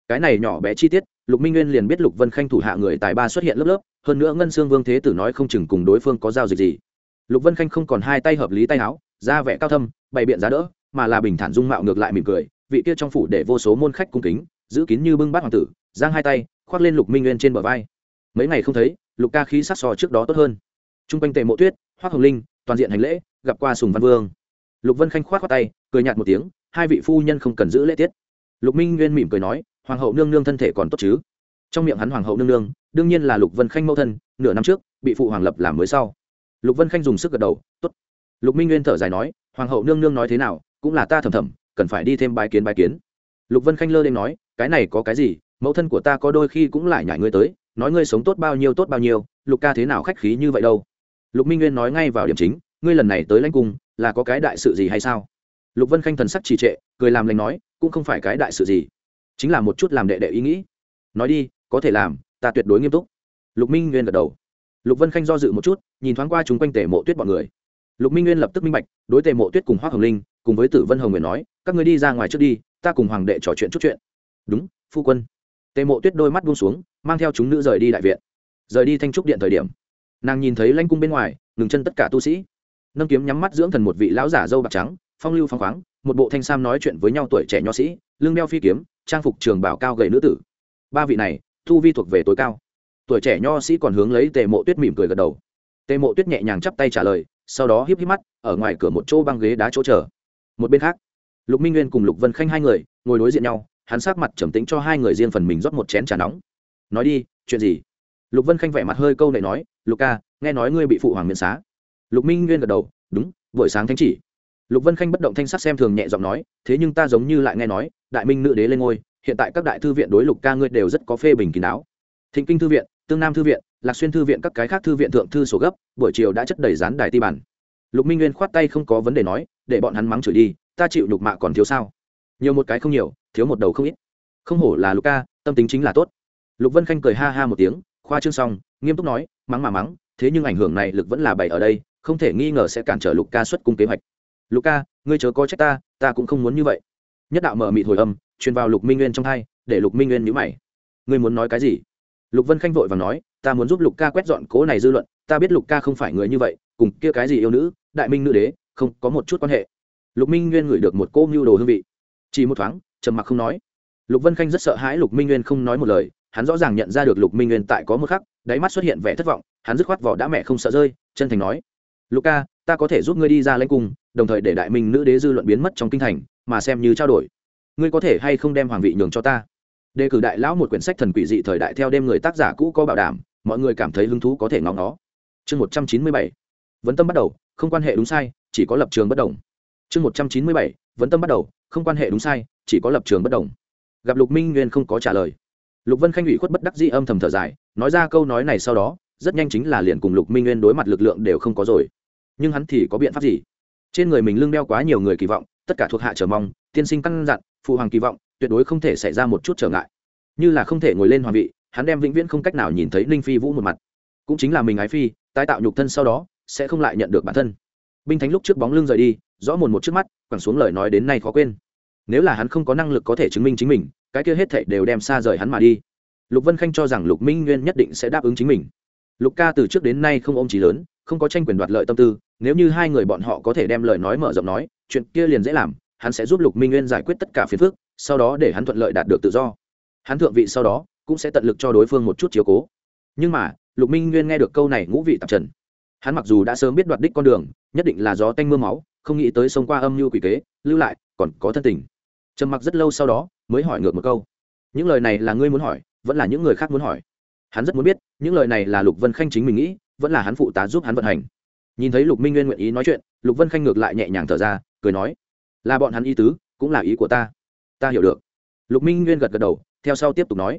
Cái này nhỏ bé chi tiết, lục minh nguyên liền biết lục vân khanh thủ hạ người tài ba xuất hiện lớp lớp hơn nữa ngân xương vương thế tử nói không chừng cùng đối phương có giao dịch gì. Lục vân khanh không còn hai tay hợp lý tay áo, ra vẻ cao thâm, bày biện giá đỡ, mà là bình thản dung mạo ngược lại mỉm cười, vị kia trong phủ để vô số môn khách cung kính, giữ kín như bưng bát hoàng tử, giang hai tay, khoác lên lục minh nguyên trên bờ vai. Mấy ngày không thấy, lục ca khí sát sò trước đó tốt hơn. T r u n g quanh tề mộ tuyết, hoác hồng linh, toàn diện hành lễ, gặp qua sùng văn vương. Lục vân khanh khoác qua tay, cười nhạt một tiếng, hai vị phu nhân không cần giữ lễ tiết. Lục minh nguyên mỉm cười nói, hoàng hậu nương nương thân thể còn tốt chứ? Trong miệng hắn hoàng hậu nương nương, đương nhiên là lục vân khanh mẫu thân, nửa năm trước, bị phụ hoàng lập làm mới sau. Lục vân khanh dùng sức gật đầu t ố t lục minh nguyên thở dài nói, hoàng hậu nương nương nói thế nào, cũng là ta thầm thầm, cần phải đi thêm bài kiến bài kiến. Lục vân khanh lơ lên nói, cái này có cái gì, mẫu thân của ta có đôi khi cũng lại nhảy ngươi tới, nói ngươi sống tốt bao nhiêu tốt bao nhiêu, lục ca thế nào khách khí như vậy đâu? Lục minh nguyên nói ngay vào điểm chính, ngươi lần này tới lãnh cung, là có cái đại sự gì hay sao? Lục vân khanh thần sắc trì trệ, cười làm lành nói, cũng không phải cái đại sự gì, chính là một chút làm đệ đệ ý nghĩ. Nói đi có thể làm, ta tuyệt đối nghiêm túc. Lục minh nguyên gật đầu. Lục vân khanh do dự một chút, nhìn thoáng qua chúng quanh tề mộ tuyết bọn người. Lục minh nguyên lập tức minh bạch, đối tề mộ tuyết cùng hoa hồng linh, cùng với tử vân hồng nguyện nói, các người đi ra ngoài trước đi, ta cùng hoàng đệ trò chuyện chút chuyện. Đúng, phu quân. Tề mộ tuyết đôi mắt buông xuống, mang theo chúng nữ rời đi đại viện. Rời đi thanh trúc điện thời điểm, nàng nhìn thấy lanh cung bên ngoài, ngừng chân tất cả tu sĩ. Nâng kiếm nhắm mắt dưỡng thần một vị lão giả dâu bạc trắng, phong lưu phong khoáng, một bộ thanh sam nói chuyện với nhau tuổi trẻ nho sĩ, lưng đeo phi kiếm, trang phục trường bảo cao gầy nữ tử. Ba vị này thu vi thuộc về tối cao. Tuổi trẻ nho sĩ còn hướng lấy tề mộ tuyết mỉm cười gật đầu. Tề mộ tuyết nhẹ nhàng chắp tay trả lời, sau đó híp híp mắt, ở ngoài cửa một chỗ băng ghế đá chỗ chờ. Một bên khác, lục minh nguyên cùng lục vân khanh hai người ngồi đối diện nhau, hắn sát mặt trầm tĩnh cho hai người riêng phần mình rót một chén trà nóng. Nói đi, chuyện gì? Lục vân khanh vẻ mặt hơi câu này nói, lục ca, nghe nói ngươi bị phụ hoàng miễn xá. Lục minh nguyên gật đầu, đúng, buổi sáng thánh chỉ. Lục vân khanh bất động thanh sắc xem thường nhẹ giọng nói, thế nhưng ta giống như lại nghe nói, đại minh nữ đế lên ngôi hiện tại các đại thư viện đối lục ca ngươi đều rất có phê bình kín đáo. Thịnh kinh thư viện, tương nam thư viện, lạc xuyên thư viện, các cái khác thư viện thượng thư sổ gấp, buổi chiều đã chất đầy rán đài ti bản. Lục minh nguyên khoát tay không có vấn đề nói, để bọn hắn mắng chửi đi, ta chịu lục mạ còn thiếu sao? Nhiều một cái không nhiều, thiếu một đầu không ít. Không hổ là lục ca, tâm tính chính là tốt. Lục vân khanh cười ha ha một tiếng, khoa trương xong, nghiêm túc nói, mắng mà mắng, thế nhưng ảnh hưởng này lực vẫn là bày ở đây, không thể nghi ngờ sẽ cản trở lục ca xuất cung kế hoạch. Lục ca, ngươi chớ có trách ta ta cũng không muốn như vậy. Nhất đạo mở mịt hồi âm truyền vào lục minh nguyên trong thai, để lục minh nguyên nhữ mày. Ngươi muốn nói cái gì? Lục vân khanh vội và nói, ta muốn giúp lục ca quét dọn cố này dư luận, ta biết lục ca không phải người như vậy, cùng kia cái gì yêu nữ, đại minh nữ đế, không có một chút quan hệ. Lục minh nguyên ngửi được một cô mưu đồ hương vị. Chỉ một thoáng, trầm mặc không nói. Lục vân khanh rất sợ hãi lục minh nguyên không nói một lời, hắn rõ ràng nhận ra được lục minh nguyên tại có một khắc, đáy mắt xuất hiện vẻ thất vọng, hắn dứt khoát vỏ đã mẹ không sợ rơi, chân thành nói, lục ca, ta có thể giúp ngươi đi ra lãnh cung, đồng thời để đại minh nữ đế dư luận biến mất trong kinh thành, mà xem như trao đổi ngươi có thể hay không đem hoàng vị nhường cho ta? Đề cử đại lão một quyển sách thần quỷ dị thời đại theo đêm người tác giả cũ có bảo đảm, mọi người cảm thấy hứng thú có thể ngóng nó chương một trăm chín mươi bảy, vấn tâm bắt đầu, không quan hệ đúng sai, chỉ có lập trường bất đồng. Chương một trăm chín mươi bảy, vấn tâm bắt đầu, không quan hệ đúng sai, chỉ có lập trường bất đồng. Gặp lục minh nguyên không có trả lời. Lục vân khanh ủy khuất bất đắc dĩ âm thầm thở dài, nói ra câu nói này sau đó, rất nhanh chính là liền cùng lục minh nguyên đối mặt lực lượng đều không có rồi. Nhưng hắn thì có biện pháp gì? Trên người mình lưng đeo quá nhiều người kỳ vọng, tất cả thuộc hạ chờ mong, tiên sinh căn dặn phụ hoàng kỳ vọng, tuyệt đối không thể xảy ra một chút trở ngại. Như là không thể ngồi lên hoàng vị, hắn đem vĩnh viễn không cách nào nhìn thấy ninh phi vũ một mặt. Cũng chính là mình ái phi, tái tạo nhục thân sau đó, sẽ không lại nhận được bản thân. Binh thánh lúc trước bóng lưng rời đi, rõ mồn một trước mắt, quẳng xuống lời nói đến nay khó quên. Nếu là hắn không có năng lực có thể chứng minh chính mình, cái kia hết thảy đều đem xa rời hắn mà đi. Lục vân khanh cho rằng lục minh nguyên nhất định sẽ đáp ứng chính mình. Lục ca từ trước đến nay không ôm trí lớn, không có tranh quyền đoạt lợi tâm tư, nếu như hai người bọn họ có thể đem lời nói mở rộng nói, chuyện kia liền dễ làm hắn sẽ giúp lục minh nguyên giải quyết tất cả phiền phức, sau đó để hắn thuận lợi đạt được tự do. Hắn thượng vị sau đó, cũng sẽ tận lực cho đối phương một chút chiếu cố. Nhưng mà, lục minh nguyên nghe được câu này ngũ vị tạp trần. Hắn mặc dù đã sớm biết đoạt đích con đường, nhất định là gió tanh m ư a máu, không nghĩ tới sông qua âm mưu quỷ kế, lưu lại, còn có thân tình. Trầm mặc rất lâu sau đó, mới hỏi ngược một câu. Những lời này là ngươi muốn hỏi, vẫn là những người khác muốn hỏi? Hắn rất muốn biết, những lời này là lục vân khanh chính mình nghĩ, vẫn là hắn phụ tá giúp hắn vận hành. Nhìn thấy lục minh nguyên nguyện ý nói chuyện, lục vân khanh ngược lại nhẹ nhàng thở ra, cười nói là bọn hắn ý tứ, cũng là ý của ta. Ta hiểu được. Lục minh nguyên gật gật đầu, theo sau tiếp tục nói.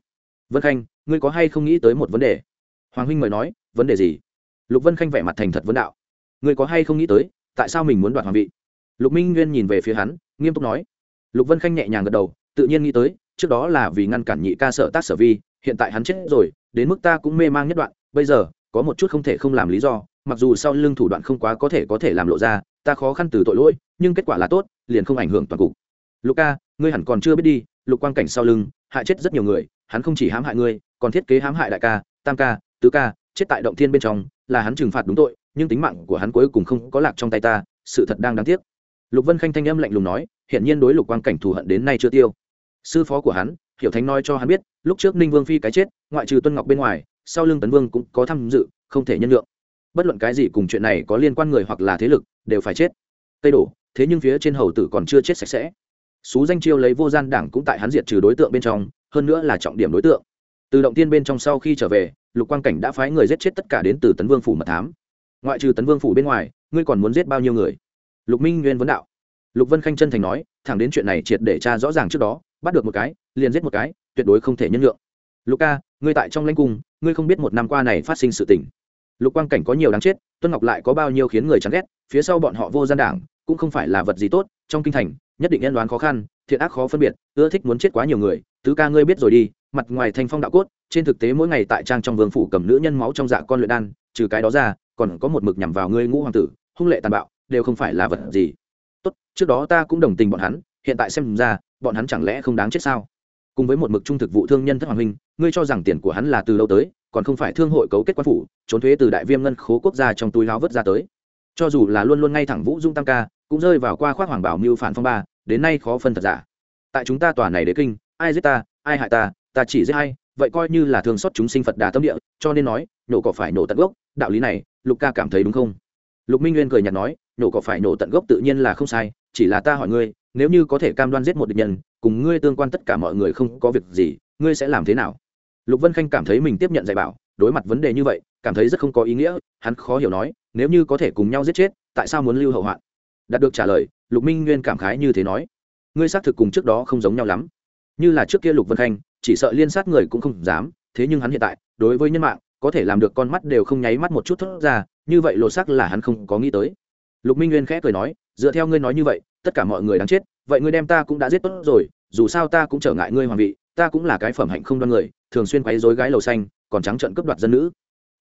Vân khanh, ngươi có hay không nghĩ tới một vấn đề? Hoàng huynh mời nói, vấn đề gì? Lục vân khanh vẻ mặt thành thật vấn đạo. Ngươi có hay không nghĩ tới, tại sao mình muốn đoạt hoàng vị? Lục minh nguyên nhìn về phía hắn, nghiêm túc nói. Lục vân khanh nhẹ nhàng gật đầu, tự nhiên nghĩ tới, trước đó là vì ngăn cản nhị ca sợ tác sở vi, hiện tại hắn chết rồi, đến mức ta cũng mê mang nhất đoạn, bây giờ, có một chút không thể không làm lý do, mặc dù sau lưng thủ đoạn không quá có thể có thể làm lộ ra, ta khó khăn từ tội lỗi, nhưng kết quả là tốt liền không ảnh hưởng toàn cục. Lục ca ngươi hẳn còn chưa biết đi, lục quang cảnh sau lưng, hại chết rất nhiều người, hắn không chỉ hãm hại ngươi, còn thiết kế hãm hại đại ca, tam ca, tứ ca, chết tại động thiên bên trong, là hắn trừng phạt đúng tội, nhưng tính mạng của hắn cuối cùng không có lạc trong tay ta, sự thật đang đáng tiếc. Lục vân khanh thanh âm lạnh lùng nói hiện nhiên đối lục quang cảnh thù hận đến nay chưa tiêu. Sư phó của hắn, hiểu thánh nói cho hắn biết, lúc trước ninh vương phi cái chết, ngoại trừ tuân ngọc bên ngoài, sau lưng tấn vương cũng có tham dự, không thể nhân lượng bất luận cái gì cùng chuyện này có liên quan người hoặc là thế lực, đều phải chết. Tây đổ thế nhưng phía trên hầu tử còn chưa chết sạch sẽ. Xú danh chiêu lấy vô gian đảng cũng tại hắn diệt trừ đối tượng bên trong, hơn nữa là trọng điểm đối tượng. Từ động tiên bên trong sau khi trở về, lục quang cảnh đã phái người giết chết tất cả đến từ tấn vương phủ mật thám. Ngoại trừ tấn vương phủ bên ngoài, ngươi còn muốn giết bao nhiêu người? Lục minh nguyên vấn đạo. Lục vân khanh chân thành nói, thẳng đến chuyện này triệt để tra rõ ràng trước đó, bắt được một cái, liền giết một cái, tuyệt đối không thể nhân lượng lục ca, ngươi tại trong lãnh cung, ngươi không biết một năm qua này phát sinh sự tình. Lục quang cảnh có nhiều đáng chết, tuân ngọc lại có bao nhiêu khiến người chán ghét, phía sau bọn họ vô gian đảng cũng không phải là vật gì tốt, trong kinh thành, nhất định nhân đoán khó khăn, thiện ác khó phân biệt, ưa thích muốn chết quá nhiều người, tứ ca ngươi biết rồi đi, mặt ngoài thanh phong đạo cốt, trên thực tế mỗi ngày tại trang trong vương phủ cầm nữ nhân máu trong dạ con luyện đan, trừ cái đó ra, còn có một mực nhằm vào ngươi ngũ hoàng tử, hung lệ tàn bạo, đều không phải là vật gì. Tốt, trước đó ta cũng đồng tình bọn hắn, hiện tại xem ra, bọn hắn chẳng lẽ không đáng chết sao? Cùng với một mực trung thực vụ thương nhân thất hoàng huynh, ngươi cho rằng tiền của hắn là từ lâu tới, còn không phải thương hội cấu kết quan phủ, trốn thuế từ đại viêm ngân khố quốc gia trong túi láo vớt ra tới. Cho dù là luôn luôn ngay thẳng vũ dung tam ca cũng rơi vào qua khoác hoàng bảo mưu phản phong ba, đến nay khó phân thật giả. Tại chúng ta tòa này đế kinh, ai giết ta, ai hại ta ta chỉ giết hay vậy coi như là thương xót chúng sinh phật đà tâm địa, cho nên nói nổ cỏ phải nổ tận gốc, đạo lý này, lục ca cảm thấy đúng không? Lục minh nguyên cười nhạt nói nổ cỏ phải nổ tận gốc tự nhiên là không sai, chỉ là ta hỏi ngươi, nếu như có thể cam đoan giết một địch nhân, cùng ngươi tương quan tất cả mọi người không có việc gì, ngươi sẽ làm thế nào? Lục vân khanh cảm thấy mình tiếp nhận dạy bảo, đối mặt vấn đề như vậy, cảm thấy rất không có ý nghĩa, hắn khó hiểu nói, nếu như có thể cùng nhau giết chết, tại sao muốn lưu hậu hoạn? Đạt được trả lời, lục minh nguyên cảm khái như thế nói. Ngươi xác thực cùng trước đó không giống nhau lắm. Như là trước kia lục vân khanh, chỉ sợ liên sát người cũng không dám, thế nhưng hắn hiện tại, đối với nhân mạng, có thể làm được con mắt đều không nháy mắt một chút thốt ra, như vậy lộ sắc là hắn không có nghĩ tới. Lục minh nguyên khẽ cười nói, dựa theo ngươi nói như vậy, tất cả mọi người đáng chết, vậy ngươi đem ta cũng đã giết tốt rồi, dù sao ta cũng trở ngại ngươi hoàng vị, ta cũng là cái phẩm hạnh không đoan người, thường xuyên quấy dối gái lầu xanh, còn trắng trợn cướp đoạt dân nữ.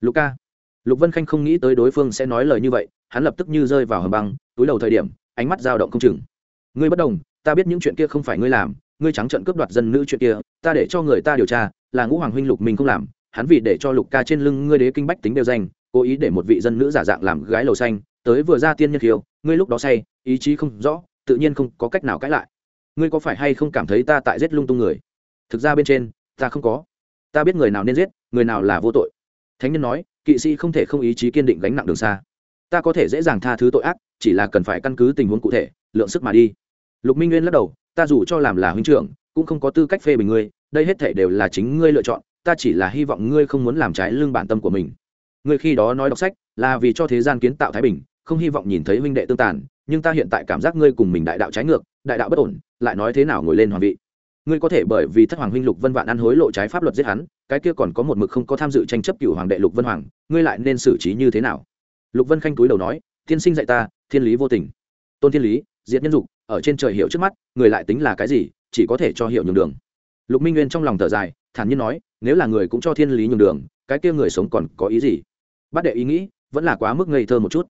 Lục ca. Lục vân khanh không nghĩ tới đối phương sẽ nói lời như vậy, hắn lập tức như rơi vào hầm băng túi đầu thời điểm, ánh mắt dao động không chừng. Ngươi bất đồng, ta biết những chuyện kia không phải ngươi làm, ngươi trắng trợn cướp đoạt dân nữ chuyện kia, ta để cho người ta điều tra, là ngũ hoàng huynh lục mình không làm, hắn vì để cho lục ca trên lưng ngươi đế kinh bách tính đều danh, cố ý để một vị dân nữ giả dạng làm gái lầu xanh, tới vừa ra tiên nhân khiêu, ngươi lúc đó say, ý chí không rõ, tự nhiên không có cách nào cãi lại. Ngươi có phải hay không cảm thấy ta tại giết lung tung người? Thực ra bên trên, ta không có. Ta biết người nào nên giết, người nào là vô tội. Thánh nhân nói, kỵ sĩ không thể không ý chí kiên định gánh nặng đường xa. Ta có thể dễ dàng tha thứ tội ác chỉ là cần phải căn cứ tình huống cụ thể, lượng sức mà đi. Lục minh nguyên lắc đầu, ta dù cho làm là huynh trưởng, cũng không có tư cách phê bình ngươi, đây hết thể đều là chính ngươi lựa chọn, ta chỉ là hy vọng ngươi không muốn làm trái lương bản tâm của mình. Ngươi khi đó nói đọc sách, là vì cho thế gian kiến tạo thái bình, không hy vọng nhìn thấy huynh đệ tương tàn, nhưng ta hiện tại cảm giác ngươi cùng mình đại đạo trái ngược, đại đạo bất ổn, lại nói thế nào ngồi lên hoàng vị. Ngươi có thể bởi vì thất hoàng huynh lục vân vạn ăn hối lộ trái pháp luật giết hắn, cái kia còn có một mực không có tham dự tranh chấp cựu hoàng đệ lục vân hoàng, ngươi lại nên xử trí như thế nào? Lục vân khanh túi đầu nói, tiên sinh dạy ta thiên lý vô tình. Tôn thiên lý, diệt nhân dục, ở trên trời hiểu trước mắt, người lại tính là cái gì, chỉ có thể cho hiểu nhường đường. Lục minh nguyên trong lòng thở dài, thản nhiên nói, nếu là người cũng cho thiên lý nhường đường, cái kia người sống còn có ý gì? Bát đệ ý nghĩ, vẫn là quá mức ngây thơ một chút.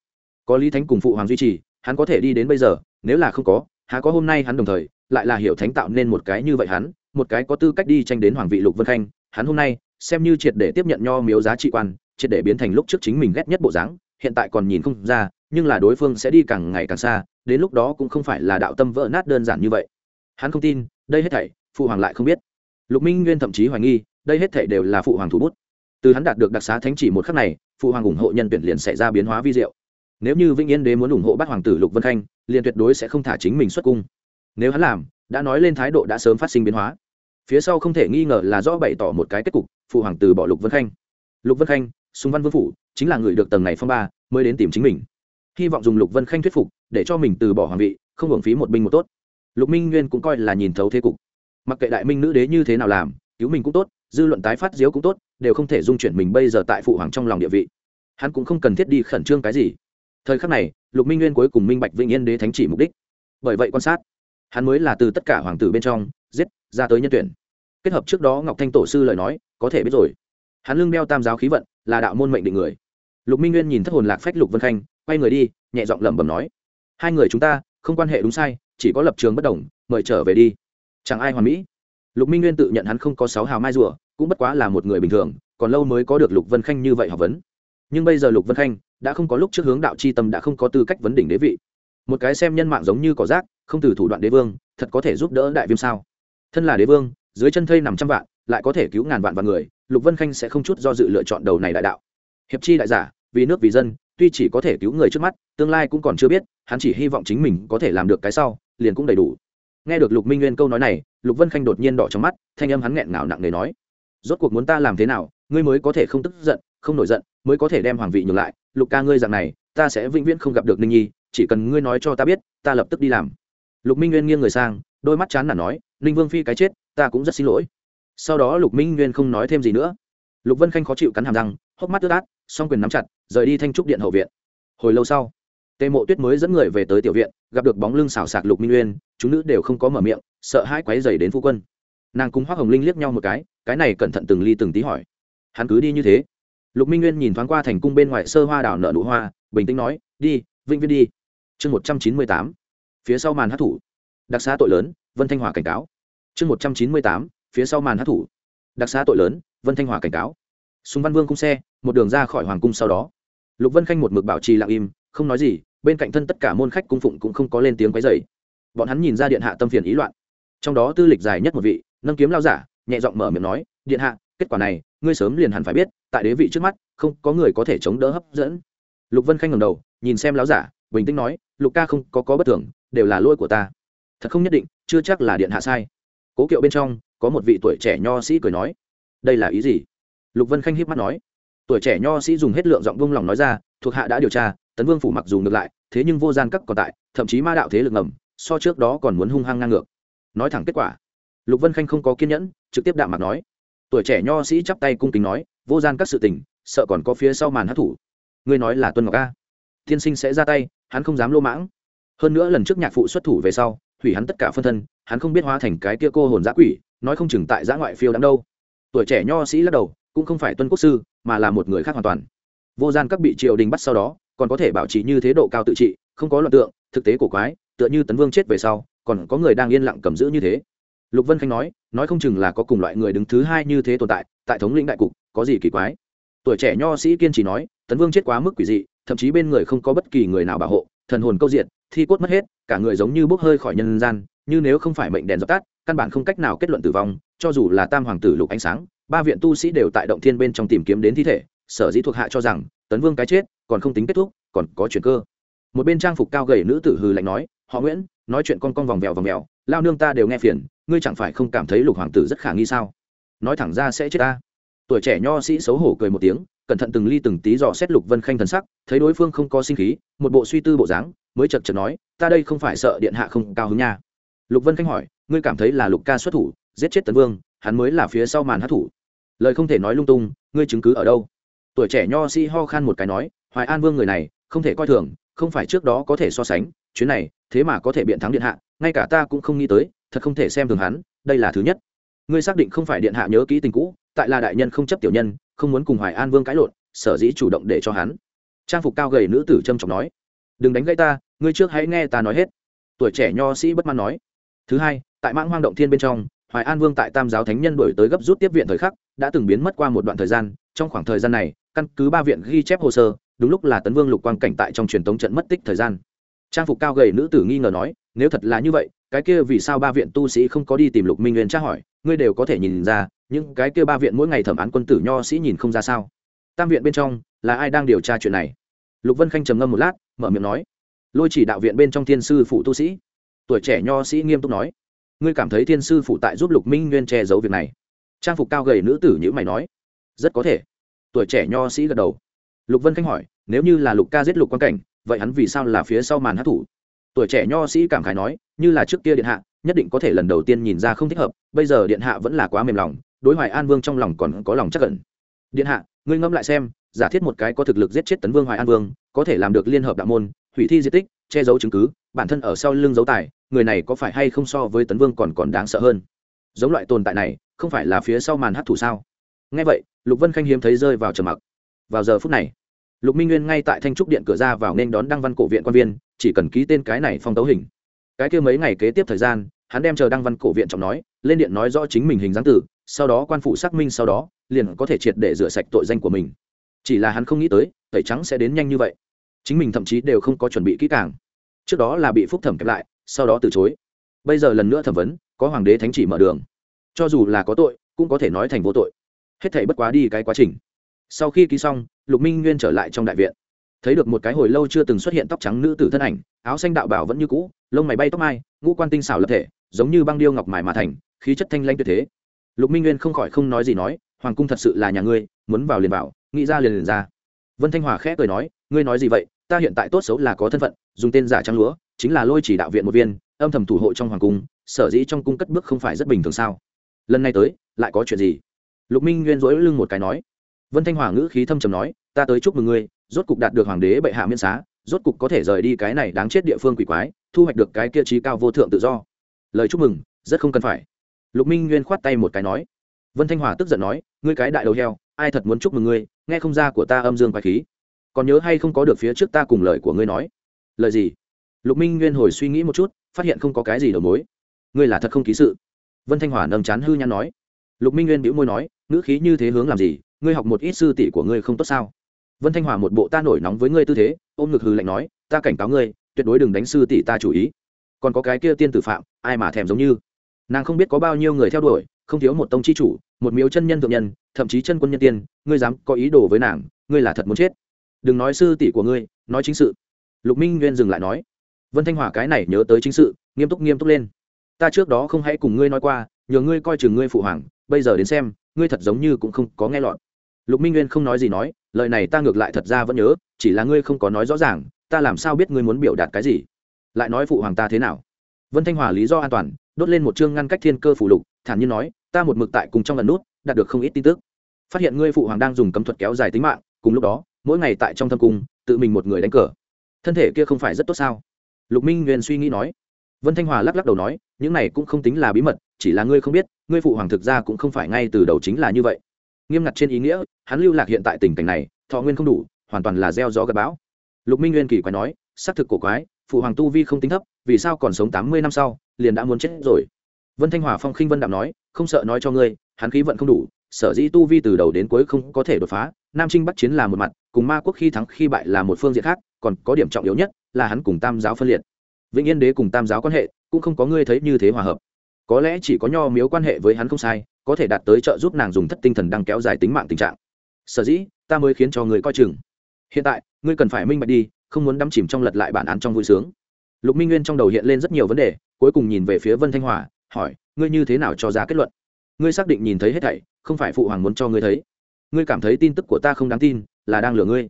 Có lý thánh cùng phụ hoàng duy trì, hắn có thể đi đến bây giờ, nếu là không có, há có hôm nay hắn đồng thời, lại là hiểu thánh tạo nên một cái như vậy hắn, một cái có tư cách đi tranh đến hoàng vị lục vân khanh, hắn hôm nay, xem như triệt để tiếp nhận nho miếu giá trị quan, triệt để biến thành lúc trước chính mình ghét nhất bộ dáng, hiện tại còn nhìn không ra nhưng là đối phương sẽ đi càng ngày càng xa, đến lúc đó cũng không phải là đạo tâm vỡ nát đơn giản như vậy. Hắn không tin, đây hết thảy, phụ hoàng lại không biết. Lục minh nguyên thậm chí hoài nghi, đây hết thảy đều là phụ hoàng thủ bút. Từ hắn đạt được đặc xá thánh chỉ một khắc này, phụ hoàng ủng hộ nhân tuyển liền xảy ra biến hóa vi diệu. Nếu như vĩnh yên đế muốn ủng hộ bắt hoàng tử lục vân khanh, liền tuyệt đối sẽ không thả chính mình xuất cung. Nếu hắn làm, đã nói lên thái độ đã sớm phát sinh biến hóa. Phía sau không thể nghi ngờ là do bày tỏ một cái kết cục, phụ hoàng tử bỏ lục vân khanh. Lục vân khanh súng văn vương phủ, chính là người được tầng này phong ba, mới đến tìm chính mình hy vọng dùng lục vân khanh thuyết phục, để cho mình từ bỏ hoàng vị, không hưởng phí một binh một tốt. Lục minh nguyên cũng coi là nhìn thấu thế cục. Mặc kệ đại minh nữ đế như thế nào làm, cứu mình cũng tốt, dư luận tái phát diếu cũng tốt, đều không thể dung chuyển mình bây giờ tại phụ hoàng trong lòng địa vị. Hắn cũng không cần thiết đi khẩn trương cái gì. Thời khắc này, lục minh nguyên cuối cùng minh bạch vĩnh yên đế thánh chỉ mục đích. Bởi vậy quan sát, hắn mới là từ tất cả hoàng tử bên trong, giết, ra tới nhân tuyển. Kết hợp trước đó ngọc thanh tổ sư lời nói, có thể biết rồi. Hắn lương đeo tam giáo khí vận, là đạo môn mệnh định người. Lục minh nguyên nhìn thất hồn lạc phách lục vân khanh quay người đi, nhẹ giọng lẩm bẩm nói. Hai người chúng ta, không quan hệ đúng sai, chỉ có lập trường bất đồng, mời trở về đi. Chẳng ai hoàn mỹ. Lục minh nguyên tự nhận hắn không có sáu hào mai rùa, cũng bất quá là một người bình thường, còn lâu mới có được lục vân khanh như vậy học vấn. Nhưng bây giờ lục vân khanh, đã không có lúc trước hướng đạo c h i tâm, đã không có tư cách vấn đỉnh đế vị. Một cái xem nhân mạng giống như cỏ rác, không từ thủ đoạn đế vương, thật có thể giúp đỡ đại viêm sao? Thân là đế vương, dưới chân thây nằm trăm vạn, lại có thể cứu ngàn vạn vạn người, lục vân khanh sẽ không chút do dự lựa chọn đầu này đại đạo. Hiệp chi đại giả, vì nước vì dân tuy chỉ có thể cứu người trước mắt, tương lai cũng còn chưa biết, hắn chỉ hy vọng chính mình có thể làm được cái sau, liền cũng đầy đủ. Nghe được lục minh nguyên câu nói này, lục vân khanh đột nhiên đỏ trong mắt, thanh âm hắn nghẹn ngào nặng nề nói, rốt cuộc muốn ta làm thế nào, ngươi mới có thể không tức giận, không nổi giận, mới có thể đem hoàng vị nhường lại. Lục ca ngươi dạng này, ta sẽ vĩnh viễn không gặp được ninh nhi, chỉ cần ngươi nói cho ta biết, ta lập tức đi làm. Lục minh nguyên nghiêng người sang, đôi mắt chán là nói, ninh vương phi cái chết, ta cũng rất xin lỗi. Sau đó lục minh nguyên không nói thêm gì nữa lục vân khanh khó chịu cắn hàm răng, hốc mắt ướt át, song quyền nắm chặt, rời đi thanh trúc điện hậu viện. Hồi lâu sau, tề mộ tuyết mới dẫn người về tới tiểu viện, gặp được bóng lưng xào sạc lục minh uyên, chúng nữ đều không có mở miệng, sợ hai quáy dày đến phu quân. Nàng cùng hoác hồng linh liếc nhau một cái cái này cẩn thận từng ly từng tí hỏi. Hắn cứ đi như thế. Lục minh nguyên nhìn thoáng qua thành cung bên ngoài sơ hoa đảo nợ nụ hoa, bình tĩnh nói, đi, vĩnh viên đi. Chương một trăm chín mươi tám, phía sau màn hát thủ. Đặc xá tội lớn, vân thanh hòa cảnh cáo. Chương một trăm chín mươi tám, phía sau màn hát thủ đặc xá tội lớn, vân thanh hòa cảnh cáo. Súng văn vương cung xe, một đường ra khỏi hoàng cung sau đó. Lục vân khanh một mực bảo trì lặng im, không nói gì, bên cạnh thân tất cả môn khách cung phụng cũng không có lên tiếng quấy dày bọn hắn nhìn ra điện hạ tâm phiền ý loạn. Trong đó tư lịch dài nhất một vị, nâng kiếm lao giả, nhẹ giọng mở miệng nói, điện hạ, kết quả này, ngươi sớm liền hẳn phải biết, tại đế vị trước mắt, không có người có thể chống đỡ hấp dẫn. Lục vân khanh ngầm đầu, nhìn xem láo giả, bình tĩnh nói, lục ca không có có bất thường, đều là lỗi của ta. Thật không nhất định, chưa chắc là điện hạ sai cố kiệu bên trong, có một vị tuổi trẻ nho sĩ cười nói, đây là ý gì? Lục vân khanh hiếp mắt nói, tuổi trẻ nho sĩ dùng hết lượng giọng vung lòng nói ra, thuộc hạ đã điều tra, tấn vương phủ mặc dù ngược lại, thế nhưng vô gian các còn tại, thậm chí ma đạo thế lực ngầm, so trước đó còn muốn hung hăng ngang ngược. Nói thẳng kết quả, lục vân khanh không có kiên nhẫn, trực tiếp đạm mặt nói, tuổi trẻ nho sĩ chắp tay cung kính nói, vô gian các sự tình, sợ còn có phía sau màn hát thủ ngươi nói là tuân ngọc a. Tiên sinh sẽ ra tay, hắn không dám lô mãng. Hơn nữa lần trước nhạc phụ xuất thủ về sau hủy hắn tất cả phân thân, hắn không biết hóa thành cái kia cô hồn giã quỷ, nói không chừng tại giã ngoại phiêu đắm đâu. Tuổi trẻ nho sĩ lắc đầu, cũng không phải tuân quốc sư, mà là một người khác hoàn toàn. Vô gian các bị triều đình bắt sau đó, còn có thể bảo trì như thế độ cao tự trị, không có luận tượng, thực tế cổ quái, tựa như tấn vương chết về sau, còn có người đang yên lặng cầm giữ như thế. Lục vân khanh nói nói không chừng là có cùng loại người đứng thứ hai như thế tồn tại tại thống lĩnh đại cục, có gì kỳ quái? Tuổi trẻ nho sĩ kiên trì nói, tấn vương chết quá mức quỷ dị, thậm chí bên người không có bất kỳ người nào bảo hộ, thần hồn câu diện thi cốt mất hết, cả người giống như bốc hơi khỏi nhân gian, như nếu không phải mệnh đèn dập tắt, căn bản không cách nào kết luận tử vong, cho dù là tam hoàng tử lục ánh sáng, ba viện tu sĩ đều tại động thiên bên trong tìm kiếm đến thi thể, sở dĩ thuộc hạ cho rằng, tấn vương cái chết, còn không tính kết thúc, còn có chuyện cơ. Một bên trang phục cao gầy nữ tử hư lạnh nói, họ nguyễn, nói chuyện con con vòng vèo vòng vèo, lao nương ta đều nghe phiền, ngươi chẳng phải không cảm thấy lục hoàng tử rất khả nghi sao? Nói thẳng ra sẽ chết ta. Tuổi trẻ nho sĩ xấu hổ cười một tiếng, cẩn thận từng ly từng tí dò xét lục vân khanh thần sắc, thấy đối phương không có sinh khí, một bộ suy tư bộ dáng mới chật chật nói, ta đây không phải sợ điện hạ không cao hứng nha. Lục vân khanh hỏi, ngươi cảm thấy là lục ca xuất thủ, giết chết tấn vương, hắn mới là phía sau màn hát thủ. Lời không thể nói lung tung, ngươi chứng cứ ở đâu? Tuổi trẻ nho sĩ ho khan một cái nói, hoài an vương người này, không thể coi thường, không phải trước đó có thể so sánh, chuyến này, thế mà có thể biện thắng điện hạ, ngay cả ta cũng không nghĩ tới, thật không thể xem thường hắn, đây là thứ nhất. Ngươi xác định không phải điện hạ nhớ kỹ tình cũ, tại là đại nhân không chấp tiểu nhân, không muốn cùng hoài an vương cãi lộn, sở dĩ chủ động để cho hắn. Trang phục cao gầy nữ tử trâm trọng nói, đừng đánh gãy ta ngươi trước hãy nghe ta nói hết. Tuổi trẻ nho sĩ bất mãn nói. Thứ hai, tại mãng hoang động thiên bên trong, hoài an vương tại tam giáo thánh nhân đổi tới gấp rút tiếp viện thời khắc, đã từng biến mất qua một đoạn thời gian, trong khoảng thời gian này, căn cứ ba viện ghi chép hồ sơ, đúng lúc là tấn vương lục quang cảnh tại trong truyền thống trận mất tích thời gian. Trang phục cao gầy nữ tử nghi ngờ nói, nếu thật là như vậy, cái kia vì sao ba viện tu sĩ không có đi tìm lục minh nguyên tra hỏi? Ngươi đều có thể nhìn ra, những cái kia ba viện mỗi ngày thẩm án quân tử nho sĩ nhìn không ra sao. Tam viện bên trong, là ai đang điều tra chuyện này? Lục vân khanh trầm ngâm một lát, mở miệng nói lôi chỉ đạo viện bên trong thiên sư phụ tu sĩ. Tuổi trẻ nho sĩ nghiêm túc nói, ngươi cảm thấy thiên sư phụ tại giúp lục minh nguyên che giấu việc này? Trang phục cao gầy nữ tử nhữ mày nói, rất có thể. Tuổi trẻ nho sĩ gật đầu. Lục vân khanh hỏi, nếu như là lục ca giết lục quan cảnh, vậy hắn vì sao là phía sau màn hát thủ tuổi trẻ nho sĩ cảm khái nói, như là trước kia điện hạ, nhất định có thể lần đầu tiên nhìn ra không thích hợp, bây giờ điện hạ vẫn là quá mềm lòng, đối hoài an vương trong lòng còn có lòng chắc cẩn điện hạ, ngươi ngẫm lại xem, giả thiết một cái có thực lực giết chết tấn vương hoài an vương, có thể làm được liên hợp đạo môn hủy thi di tích, che giấu chứng cứ, bản thân ở sau lưng dấu tài, người này có phải hay không so với tấn vương còn còn đáng sợ hơn? Giống loại tồn tại này, không phải là phía sau màn hát thủ sao? Ngay vậy, lục vân khanh hiếm thấy rơi vào trầm mặc. Vào giờ phút này, lục minh nguyên ngay tại thanh trúc điện cửa ra vào nên đón đăng văn cổ viện quan viên, chỉ cần ký tên cái này phong tấu hình. Cái kia mấy ngày kế tiếp thời gian, hắn đem chờ đăng văn cổ viện trọng nói, lên điện nói rõ chính mình hình dáng tử, sau đó quan phụ xác minh sau đó, liền có thể triệt để rửa sạch tội danh của mình. Chỉ là hắn không nghĩ tới, tẩy trắng sẽ đến nhanh như vậy chính mình thậm chí đều không có chuẩn bị kỹ càng. Trước đó là bị phúc thẩm kẹp lại, sau đó từ chối. Bây giờ lần nữa thẩm vấn, có hoàng đế thánh chỉ mở đường. Cho dù là có tội, cũng có thể nói thành vô tội. Hết thảy bất quá đi cái quá trình. Sau khi ký xong, lục minh nguyên trở lại trong đại viện. Thấy được một cái hồi lâu chưa từng xuất hiện tóc trắng nữ tử thân ảnh, áo xanh đạo bảo vẫn như cũ, lông mày bay tóc mai, ngũ quan tinh xảo lập thể, giống như băng điêu ngọc mài mà thành, khí chất thanh lanh tuyệt thế. Lục minh nguyên không khỏi không nói gì nói, hoàng cung thật sự là nhà ngươi, muốn vào liền vào, nghĩ ra liền liền ra. Vân thanh hòa khẽ cười nói ngươi nói gì vậy? Ta hiện tại tốt xấu là có thân phận, dùng tên giả trang lúa, chính là lôi chỉ đạo viện một viên, âm thầm thủ hộ trong hoàng cung, sở dĩ trong cung cất bước không phải rất bình thường sao? Lần này tới, lại có chuyện gì? Lục minh nguyên dỗi lưng một cái nói. Vân thanh hòa ngữ khí thâm trầm nói, ta tới chúc mừng ngươi, rốt cục đạt được hoàng đế bệ hạ miễn xá, rốt cục có thể rời đi cái này đáng chết địa phương quỷ quái, thu hoạch được cái kia trí cao vô thượng tự do. Lời chúc mừng, rất không cần phải. Lục minh nguyên khoát tay một cái nói. Vân thanh hòa tức giận nói, ngươi cái đại đầu heo, ai thật muốn chúc mừng ngươi, nghe không ra của ta âm dương quái khí còn nhớ hay không có được phía trước ta cùng lời của ngươi nói? Lời gì? Lục minh nguyên hồi suy nghĩ một chút, phát hiện không có cái gì đầu mối. Ngươi là thật không ký sự. Vân thanh hòa nâng chán hư nhăn nói. Lục minh nguyên bĩu môi nói, ngữ khí như thế hướng làm gì? Ngươi học một ít sư tỷ của ngươi không tốt sao? Vân thanh hòa một bộ ta nổi nóng với ngươi tư thế, ôm ngực hư lạnh nói, ta cảnh cáo ngươi, tuyệt đối đừng đánh sư tỷ ta chủ ý. Còn có cái kia tiên tử phạm, ai mà thèm giống như? Nàng không biết có bao nhiêu người theo đuổi, không thiếu một tông chi chủ, một miếu chân nhân thượng nhân, thậm chí chân quân nhân tiên, ngươi dám có ý đồ với nàng, ngươi là thật muốn chết đừng nói sư tỷ của ngươi, nói chính sự. Lục minh nguyên dừng lại nói, vân thanh hòa cái này nhớ tới chính sự, nghiêm túc nghiêm túc lên. Ta trước đó không hãy cùng ngươi nói qua, nhờ ngươi coi chừng ngươi phụ hoàng, bây giờ đến xem, ngươi thật giống như cũng không có nghe lọt. Lục minh nguyên không nói gì nói, lời này ta ngược lại thật ra vẫn nhớ, chỉ là ngươi không có nói rõ ràng, ta làm sao biết ngươi muốn biểu đạt cái gì? Lại nói phụ hoàng ta thế nào? Vân thanh hòa lý do an toàn, đốt lên một chương ngăn cách thiên cơ phủ lục, thản nhiên nói, ta một mực tại cùng trong lần nút, đạt được không ít tin tức. Phát hiện ngươi phụ hoàng đang dùng cấm thuật kéo dài tính mạng, cùng lúc đó mỗi ngày tại trong thâm cung, tự mình một người đánh cờ. Thân thể kia không phải rất tốt sao? Lục minh nguyên suy nghĩ nói. Vân thanh hòa lắc lắc đầu nói, những này cũng không tính là bí mật, chỉ là ngươi không biết, ngươi phụ hoàng thực ra cũng không phải ngay từ đầu chính là như vậy. Nghiêm ngặt trên ý nghĩa, hắn lưu lạc hiện tại tình cảnh này, thọ nguyên không đủ, hoàn toàn là gieo gió gặp bão. Lục minh nguyên kỳ quái nói, xác thực cổ quái, phụ hoàng tu vi không tính thấp, vì sao còn sống tám mươi năm sau, liền đã muốn chết rồi? Vân thanh hòa phong khinh vân đạm nói, không sợ nói cho ngươi, hắn khí vận không đủ, sở dĩ tu vi từ đầu đến cuối không có thể đột phá, nam trinh bắc chiến là một mặt cùng ma quốc khi thắng khi bại là một phương diện khác, còn có điểm trọng yếu nhất là hắn cùng tam giáo phân liệt. Vĩnh yên đế cùng tam giáo quan hệ cũng không có ngươi thấy như thế hòa hợp. Có lẽ chỉ có nho miếu quan hệ với hắn không sai, có thể đạt tới trợ giúp nàng dùng thất tinh thần đang kéo dài tính mạng tình trạng. Sở dĩ, ta mới khiến cho người coi chừng. Hiện tại, ngươi cần phải minh bạch đi, không muốn đắm chìm trong lật lại bản án trong vui sướng. Lục minh nguyên trong đầu hiện lên rất nhiều vấn đề, cuối cùng nhìn về phía vân thanh hòa, hỏi, ngươi như thế nào cho ra kết luận? Ngươi xác định nhìn thấy hết thảy, không phải phụ hoàng muốn cho ngươi thấy ngươi cảm thấy tin tức của ta không đáng tin, là đang lừa ngươi.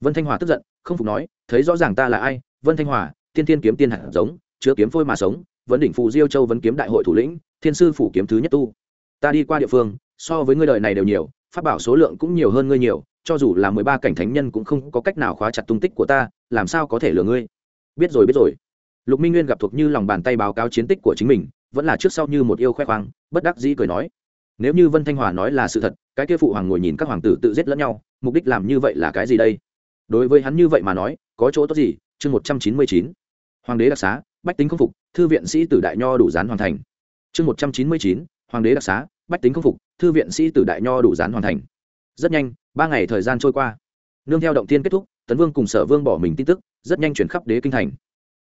Vân thanh hòa tức giận, không phục nói, thấy rõ ràng ta là ai, vân thanh hòa tiên tiên kiếm tiên hạt giống, chứa kiếm phôi mà sống, vấn đỉnh phù diêu châu vấn kiếm đại hội thủ lĩnh, thiên sư phủ kiếm thứ nhất tu. Ta đi qua địa phương, so với ngươi đời này đều nhiều phát bảo số lượng cũng nhiều hơn ngươi nhiều, cho dù là mười ba cảnh thánh nhân cũng không có cách nào khóa chặt tung tích của ta, làm sao có thể lừa ngươi? Biết rồi biết rồi. Lục minh nguyên gặp thuộc như lòng bàn tay báo cáo chiến tích của chính mình, vẫn là trước sau như một yêu khoe khoang, bất đắc dĩ cười nói. Nếu như vân thanh hòa nói là sự thật cái kia phụ hoàng ngồi nhìn các hoàng tử tự giết lẫn nhau, mục đích làm như vậy là cái gì đây? Đối với hắn như vậy mà nói, có chỗ tốt gì? Chương một trăm chín mươi chín. Hoàng đế đặc xá, bách tính không phục, thư viện sĩ tử đại nho đủ gián hoàn thành. Chương một trăm chín mươi chín. Hoàng đế đặc xá, bách tính không phục, thư viện sĩ tử đại nho đủ gián hoàn thành. Rất nhanh, ba ngày thời gian trôi qua. Nương theo động tiên kết thúc, tấn vương cùng sở vương bỏ mình tin tức, rất nhanh chuyển khắp đế kinh thành.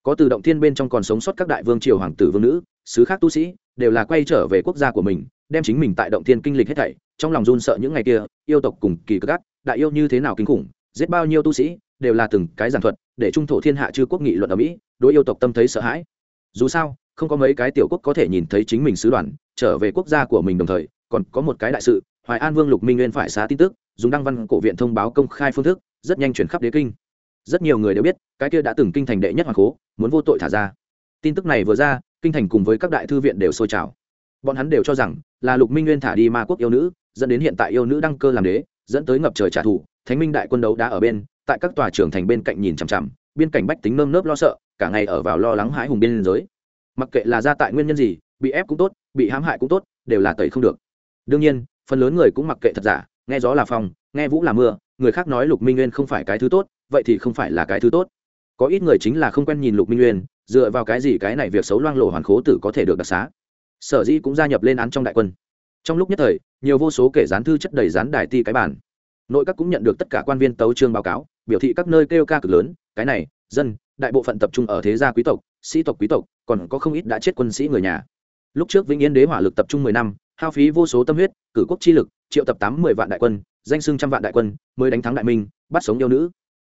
Có từ động thiên bên trong còn sống sót các đại vương triều hoàng tử vương nữ sứ khác tu sĩ, đều là quay trở về quốc gia của mình, đem chính mình tại động thiên kinh lịch hết thảy trong lòng run sợ những ngày kia, yêu tộc cùng kỳ cực ác, đại yêu như thế nào kinh khủng, giết bao nhiêu tu sĩ, đều là từng cái giản thuật, để trung thổ thiên hạ chư quốc nghị luận ở mỹ, đối yêu tộc tâm thấy sợ hãi. Dù sao, không có mấy cái tiểu quốc có thể nhìn thấy chính mình sứ đoàn, trở về quốc gia của mình đồng thời, còn có một cái đại sự, hoài an vương lục minh nguyên phải xá tin tức, dùng đăng văn cổ viện thông báo công khai phương thức, rất nhanh chuyển khắp đế kinh. Rất nhiều người đều biết, cái kia đã từng kinh thành đệ nhất hoàng cố, muốn vô tội thả ra. Tin tức này vừa ra, kinh thành cùng với các đại thư viện đều sôi trào. Bọn hắn đều cho rằng là lục minh nguyên thả đi ma quốc yêu nữ dẫn đến hiện tại yêu nữ đăng cơ làm đế dẫn tới ngập trời trả thù thánh minh đại quân đấu đã ở bên tại các tòa trưởng thành bên cạnh nhìn chằm chằm biên cảnh bách tính nơm nớp lo sợ cả ngày ở vào lo lắng hãi hùng biên giới. Mặc kệ là ra tại nguyên nhân gì bị ép cũng tốt bị hãm hại cũng tốt đều là tẩy không được. Đương nhiên phần lớn người cũng mặc kệ thật giả nghe gió là phòng, nghe vũ là mưa người khác nói lục minh nguyên không phải cái thứ tốt vậy thì không phải là cái thứ tốt. Có ít người chính là không quen nhìn lục minh nguyên dựa vào cái gì cái này việc xấu loang lộ hoàn khố tử có thể được đặc xá. Sở dĩ cũng gia nhập lên án trong đại quân trong lúc nhất thời, nhiều vô số kể gián thư chất đầy gián đài ti cái bản nội các cũng nhận được tất cả quan viên tấu trương báo cáo, biểu thị các nơi kêu ca cực lớn, cái này, dân, đại bộ phận tập trung ở thế gia quý tộc, sĩ tộc quý tộc, còn có không ít đã chết quân sĩ người nhà. Lúc trước vĩnh yên đế hỏa lực tập trung mười năm, hao phí vô số tâm huyết, cử quốc chi lực, triệu tập tám mười vạn đại quân, danh xưng trăm vạn đại quân, mới đánh thắng đại minh, bắt sống yêu nữ.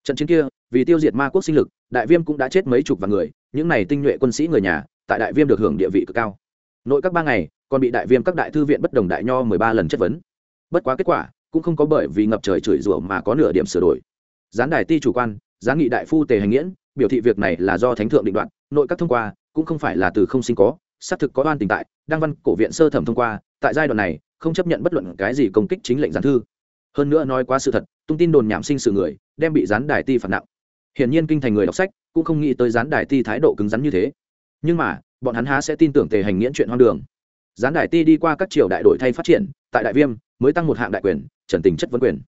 Trận chiến kia, vì tiêu diệt ma quốc sinh lực, đại viêm cũng đã chết mấy chục vạn người, những này tinh nhuệ quân sĩ người nhà, tại đại viêm được hưởng địa vị cực cao. Nội các ba ngày còn bị đại viêm các đại thư viện bất đồng đại nho mười ba lần chất vấn. Bất quá kết quả, cũng không có bởi vì ngập trời chửi rủa mà có nửa điểm sửa đổi. Gián đài ti chủ quan, gián nghị đại phu tề hành nghiễn, biểu thị việc này là do thánh thượng định đoạt, nội các thông qua, cũng không phải là từ không sinh có, xác thực có oan tình tại, đăng văn cổ viện sơ thẩm thông qua, tại giai đoạn này, không chấp nhận bất luận cái gì công kích chính lệnh gián thư. Hơn nữa nói quá sự thật, tung tin đồn nhảm sinh sự người, đem bị gián đài ti phạt nặng. Hiển nhiên kinh thành người đọc sách, cũng không nghĩ tới gián đài ti thái độ cứng rắn như thế. Nhưng mà, bọn hắn há sẽ tin tưởng tề hành nghiễn chuyện hoang đường gián đài ti đi qua các triều đại đổi thay phát triển, tại đại viêm mới tăng một hạng đại quyền, trần tình chất vấn quyền.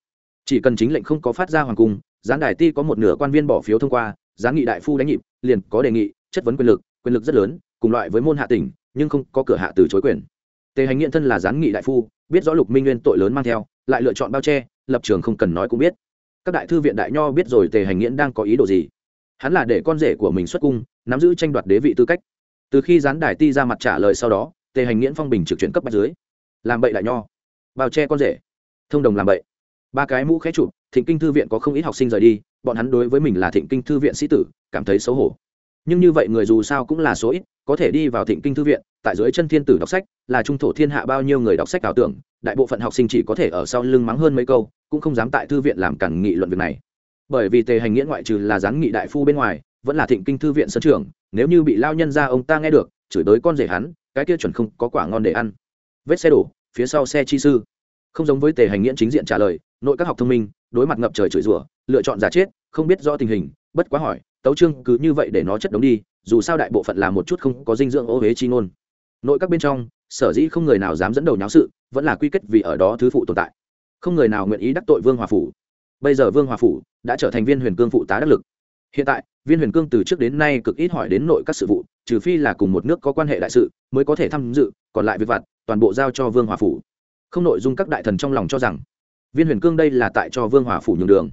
Chỉ cần chính lệnh không có phát ra hoàng cung, gián đài ti có một nửa quan viên bỏ phiếu thông qua gián nghị đại phu đánh nhịp, liền có đề nghị, chất vấn quyền lực quyền lực rất lớn, cùng loại với môn hạ tỉnh, nhưng không có cửa hạ từ chối quyền. Tề hành nghiện thân là gián nghị đại phu, biết rõ lục minh nguyên tội lớn mang theo, lại lựa chọn bao che, lập trường không cần nói cũng biết. Các đại thư viện đại nho biết rồi tề hành nghiễn đang có ý đồ gì. Hắn là để con rể của mình xuất cung, nắm giữ tranh đoạt đế vị tư cách. Từ khi gián đài ti ra mặt trả lời sau đó tề hành nghiễn phong bình trực chuyển cấp bách dưới. Làm bậy đại nho. Bao che con rể. Thông đồng làm bậy. Ba cái mũ khé chụp, thịnh kinh thư viện có không ít học sinh rời đi, bọn hắn đối với mình là thịnh kinh thư viện sĩ tử, cảm thấy xấu hổ. Nhưng như vậy người dù sao cũng là số ít, có thể đi vào thịnh kinh thư viện, tại dưới chân thiên tử đọc sách, là trung thổ thiên hạ bao nhiêu người đọc sách ảo tưởng, đại bộ phận học sinh chỉ có thể ở sau lưng mắng hơn mấy câu, cũng không dám tại thư viện làm cản nghị luận việc này. Bởi vì tề hành nghĩa ngoại trừ là gián nghị đại phu bên ngoài, vẫn là thịnh kinh thư viện sân trường, nếu như bị lao nhân ra ông ta nghe được, chửi tới con rể hắn cái kia chuẩn không có quả ngon để ăn. Vết xe đổ, phía sau xe chi sư. Không giống với tề hành nghiễn chính diện trả lời, nội các học thông minh, đối mặt ngập trời chửi rủa, lựa chọn giả chết, không biết rõ tình hình, bất quá hỏi, tấu trương cứ như vậy để nó chất đống đi, dù sao đại bộ phận là một chút không có dinh dưỡng ô huế chi ngôn. Nội các bên trong, sở dĩ không người nào dám dẫn đầu nháo sự, vẫn là quy kết vì ở đó thứ phụ tồn tại. Không người nào nguyện ý đắc tội vương hòa phủ. Bây giờ vương hòa phủ đã trở thành viên huyền cương phụ tá đắc lực. Hiện tại, viên huyền cương từ trước đến nay cực ít hỏi đến nội các sự vụ trừ phi là cùng một nước có quan hệ đại sự, mới có thể tham dự, còn lại việc vặt, toàn bộ giao cho vương hòa phủ. Không nội dung các đại thần trong lòng cho rằng, viên huyền cương đây là tại cho vương hòa phủ nhường đường.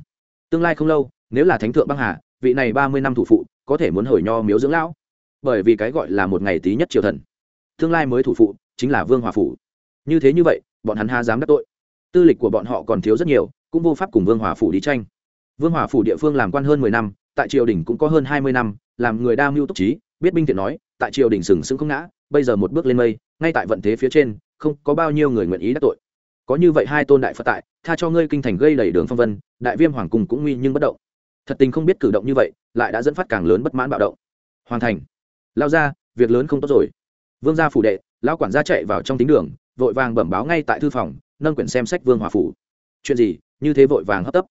Tương lai không lâu, nếu là thánh thượng băng hà, vị này ba mươi năm thủ phụ, có thể muốn hồi nho miếu dưỡng lão. Bởi vì cái gọi là một ngày tí nhất triều thần. Tương lai mới thủ phụ, chính là vương hòa phủ. Như thế như vậy, bọn hắn ha dám đắc tội. Tư lịch của bọn họ còn thiếu rất nhiều, cũng vô pháp cùng vương hòa phủ đi tranh. Vương hòa phủ địa phương làm quan hơn mười năm, tại triều đình cũng có hơn hai mươi năm, làm người đa mưu túc trí biết binh thiện nói, tại triều đình sừng sững không ngã, bây giờ một bước lên mây, ngay tại vận thế phía trên, không có bao nhiêu người nguyện ý đắc tội. Có như vậy hai tôn đại phật tại, tha cho ngươi kinh thành gây đầy đường phong vân, đại viêm hoàng cung cũng nguy nhưng bất động. Thật tình không biết cử động như vậy, lại đã dẫn phát càng lớn bất mãn bạo động. Hoàn thành. Lao ra việc lớn không tốt rồi. Vương gia phủ đệ lao quản gia chạy vào trong tính đường, vội vàng bẩm báo ngay tại thư phòng, nâng quyển xem sách vương hòa phủ. Chuyện gì? Như thế vội vàng hấp tấp.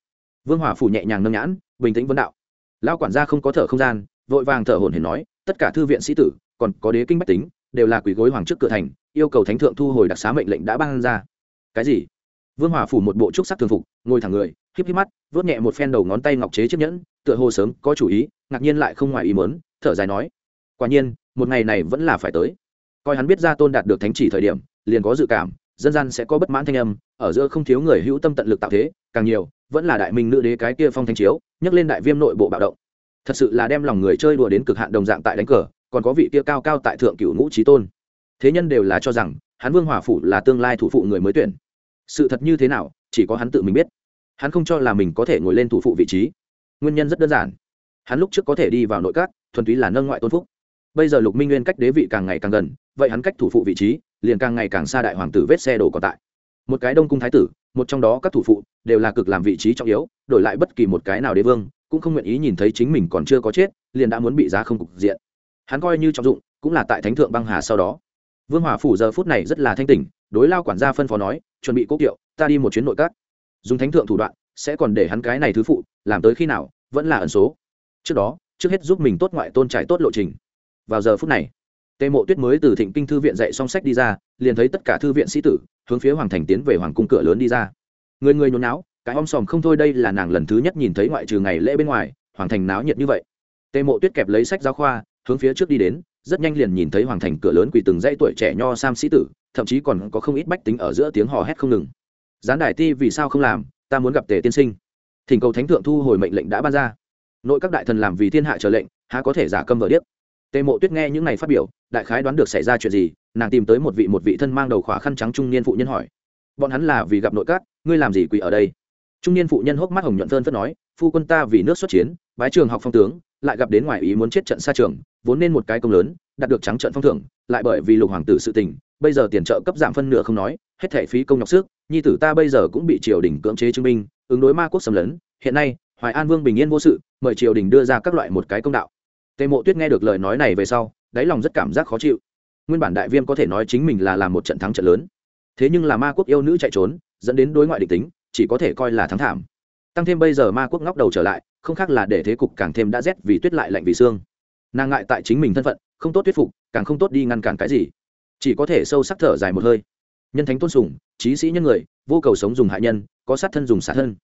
Vương hòa phủ nhẹ nhàng nâng nhãn, bình tĩnh vấn đạo. Lao quản gia không có thở không gian, vội vàng thở hồn hển nói tất cả thư viện sĩ tử, còn có đế kinh bách tính, đều là quỷ gối hoàng trước cửa thành, yêu cầu thánh thượng thu hồi đặc xá mệnh lệnh đã ban ra. Cái gì? Vương hòa phủ một bộ trúc sắc thường phục, ngồi thẳng người, híp híp mắt vớt nhẹ một phen đầu ngón tay ngọc chế chiếc nhẫn, tựa hồ sớm có chủ ý, ngạc nhiên lại không ngoài ý mớn thở dài nói, quả nhiên, một ngày này vẫn là phải tới. Coi hắn biết ra tôn đạt được thánh chỉ thời điểm, liền có dự cảm, dân gian sẽ có bất mãn thanh âm, ở giữa không thiếu người hữu tâm tận lực tạo thế, càng nhiều, vẫn là đại minh nữ đế cái kia phong thanh chiếu nhắc lên đại viêm nội bộ bạo động thật sự là đem lòng người chơi đùa đến cực hạn đồng dạng tại đánh cờ, còn có vị kia cao cao tại thượng cựu ngũ trí tôn. Thế nhân đều là cho rằng, hắn vương hòa phủ là tương lai thủ phụ người mới tuyển. Sự thật như thế nào, chỉ có hắn tự mình biết. Hắn không cho là mình có thể ngồi lên thủ phụ vị trí. Nguyên nhân rất đơn giản. Hắn lúc trước có thể đi vào nội các, thuần túy là nâng ngoại tôn phúc. Bây giờ lục minh nguyên cách đế vị càng ngày càng gần, vậy hắn cách thủ phụ vị trí, liền càng ngày càng xa đại hoàng tử vết xe đổ còn tại. Một cái đông cung thái tử, một trong đó các thủ phụ, đều là cực làm vị trí trọng yếu, đổi lại bất kỳ một cái nào đế vương cũng không nguyện ý nhìn thấy chính mình còn chưa có chết, liền đã muốn bị giá không cục diện. Hắn coi như trọng dụng, cũng là tại thánh thượng băng hà sau đó. Vương hòa phủ giờ phút này rất là thanh tỉnh, đối lao quản gia phân phó nói, chuẩn bị cố kiệu, ta đi một chuyến nội các. Dùng thánh thượng thủ đoạn, sẽ còn để hắn cái này thứ phụ, làm tới khi nào, vẫn là ẩn số. Trước đó, trước hết giúp mình tốt ngoại tôn trải tốt lộ trình. Vào giờ phút này, tề mộ tuyết mới từ thịnh kinh thư viện dạy song sách đi ra, liền thấy tất cả thư viện sĩ tử hướng phía hoàng thành tiến về hoàng cung cửa lớn đi ra. Người người nhốn náo cái om sòm không thôi đây là nàng lần thứ nhất nhìn thấy ngoại trừ ngày lễ bên ngoài, hoàng thành náo nhiệt như vậy. Tề mộ tuyết kẹp lấy sách giáo khoa, hướng phía trước đi đến, rất nhanh liền nhìn thấy hoàng thành cửa lớn quỳ từng dãy tuổi trẻ nho sam sĩ tử, thậm chí còn có không ít bách tính ở giữa tiếng hò hét không ngừng. Gián đài ti vì sao không làm, ta muốn gặp tề tiên sinh. Thỉnh cầu thánh thượng thu hồi mệnh lệnh đã ban ra. Nội các đại thần làm vì thiên hạ trở lệnh, há có thể giả câm vợ điếc. Tề mộ tuyết nghe những này phát biểu, đại khái đoán được xảy ra chuyện gì, nàng tìm tới một vị một vị thân mang đầu khỏa khăn trắng trung niên phụ nhân hỏi. Bọn hắn là vì gặp nội các, ngươi làm gì quỳ ở đây? Trung niên phụ nhân hốc mắt hồng nhuận phơn phất nói, phu quân ta vì nước xuất chiến, bái trường học phong tướng, lại gặp đến ngoài ý muốn chết trận xa trường, vốn nên một cái công lớn, đạt được trắng trận phong thưởng, lại bởi vì lục hoàng tử sự tình, bây giờ tiền trợ cấp giảm phân nửa không nói, hết thể phí công nhọc sức, nhi tử ta bây giờ cũng bị triều đình cưỡng chế chứng minh, ứng đối ma quốc xâm lấn, hiện nay, hoài an vương bình yên vô sự, mời triều đình đưa ra các loại một cái công đạo. Tề mộ tuyết nghe được lời nói này về sau, đáy lòng rất cảm giác khó chịu. Nguyên bản đại viêm có thể nói chính mình là làm một trận thắng trận lớn, thế nhưng là ma quốc yêu nữ chạy trốn, dẫn đến đối ngoại địch tính chỉ có thể coi là thắng thảm. Tăng thêm bây giờ ma quốc ngóc đầu trở lại, không khác là để thế cục càng thêm đã rét vì tuyết lại lạnh vì xương. Nàng ngại tại chính mình thân phận, không tốt thuyết phục, càng không tốt đi ngăn cản cái gì. Chỉ có thể sâu sắc thở dài một hơi. Nhân thánh tôn sùng, trí sĩ nhân người, vô cầu sống dùng hại nhân, có sát thân dùng xả thân.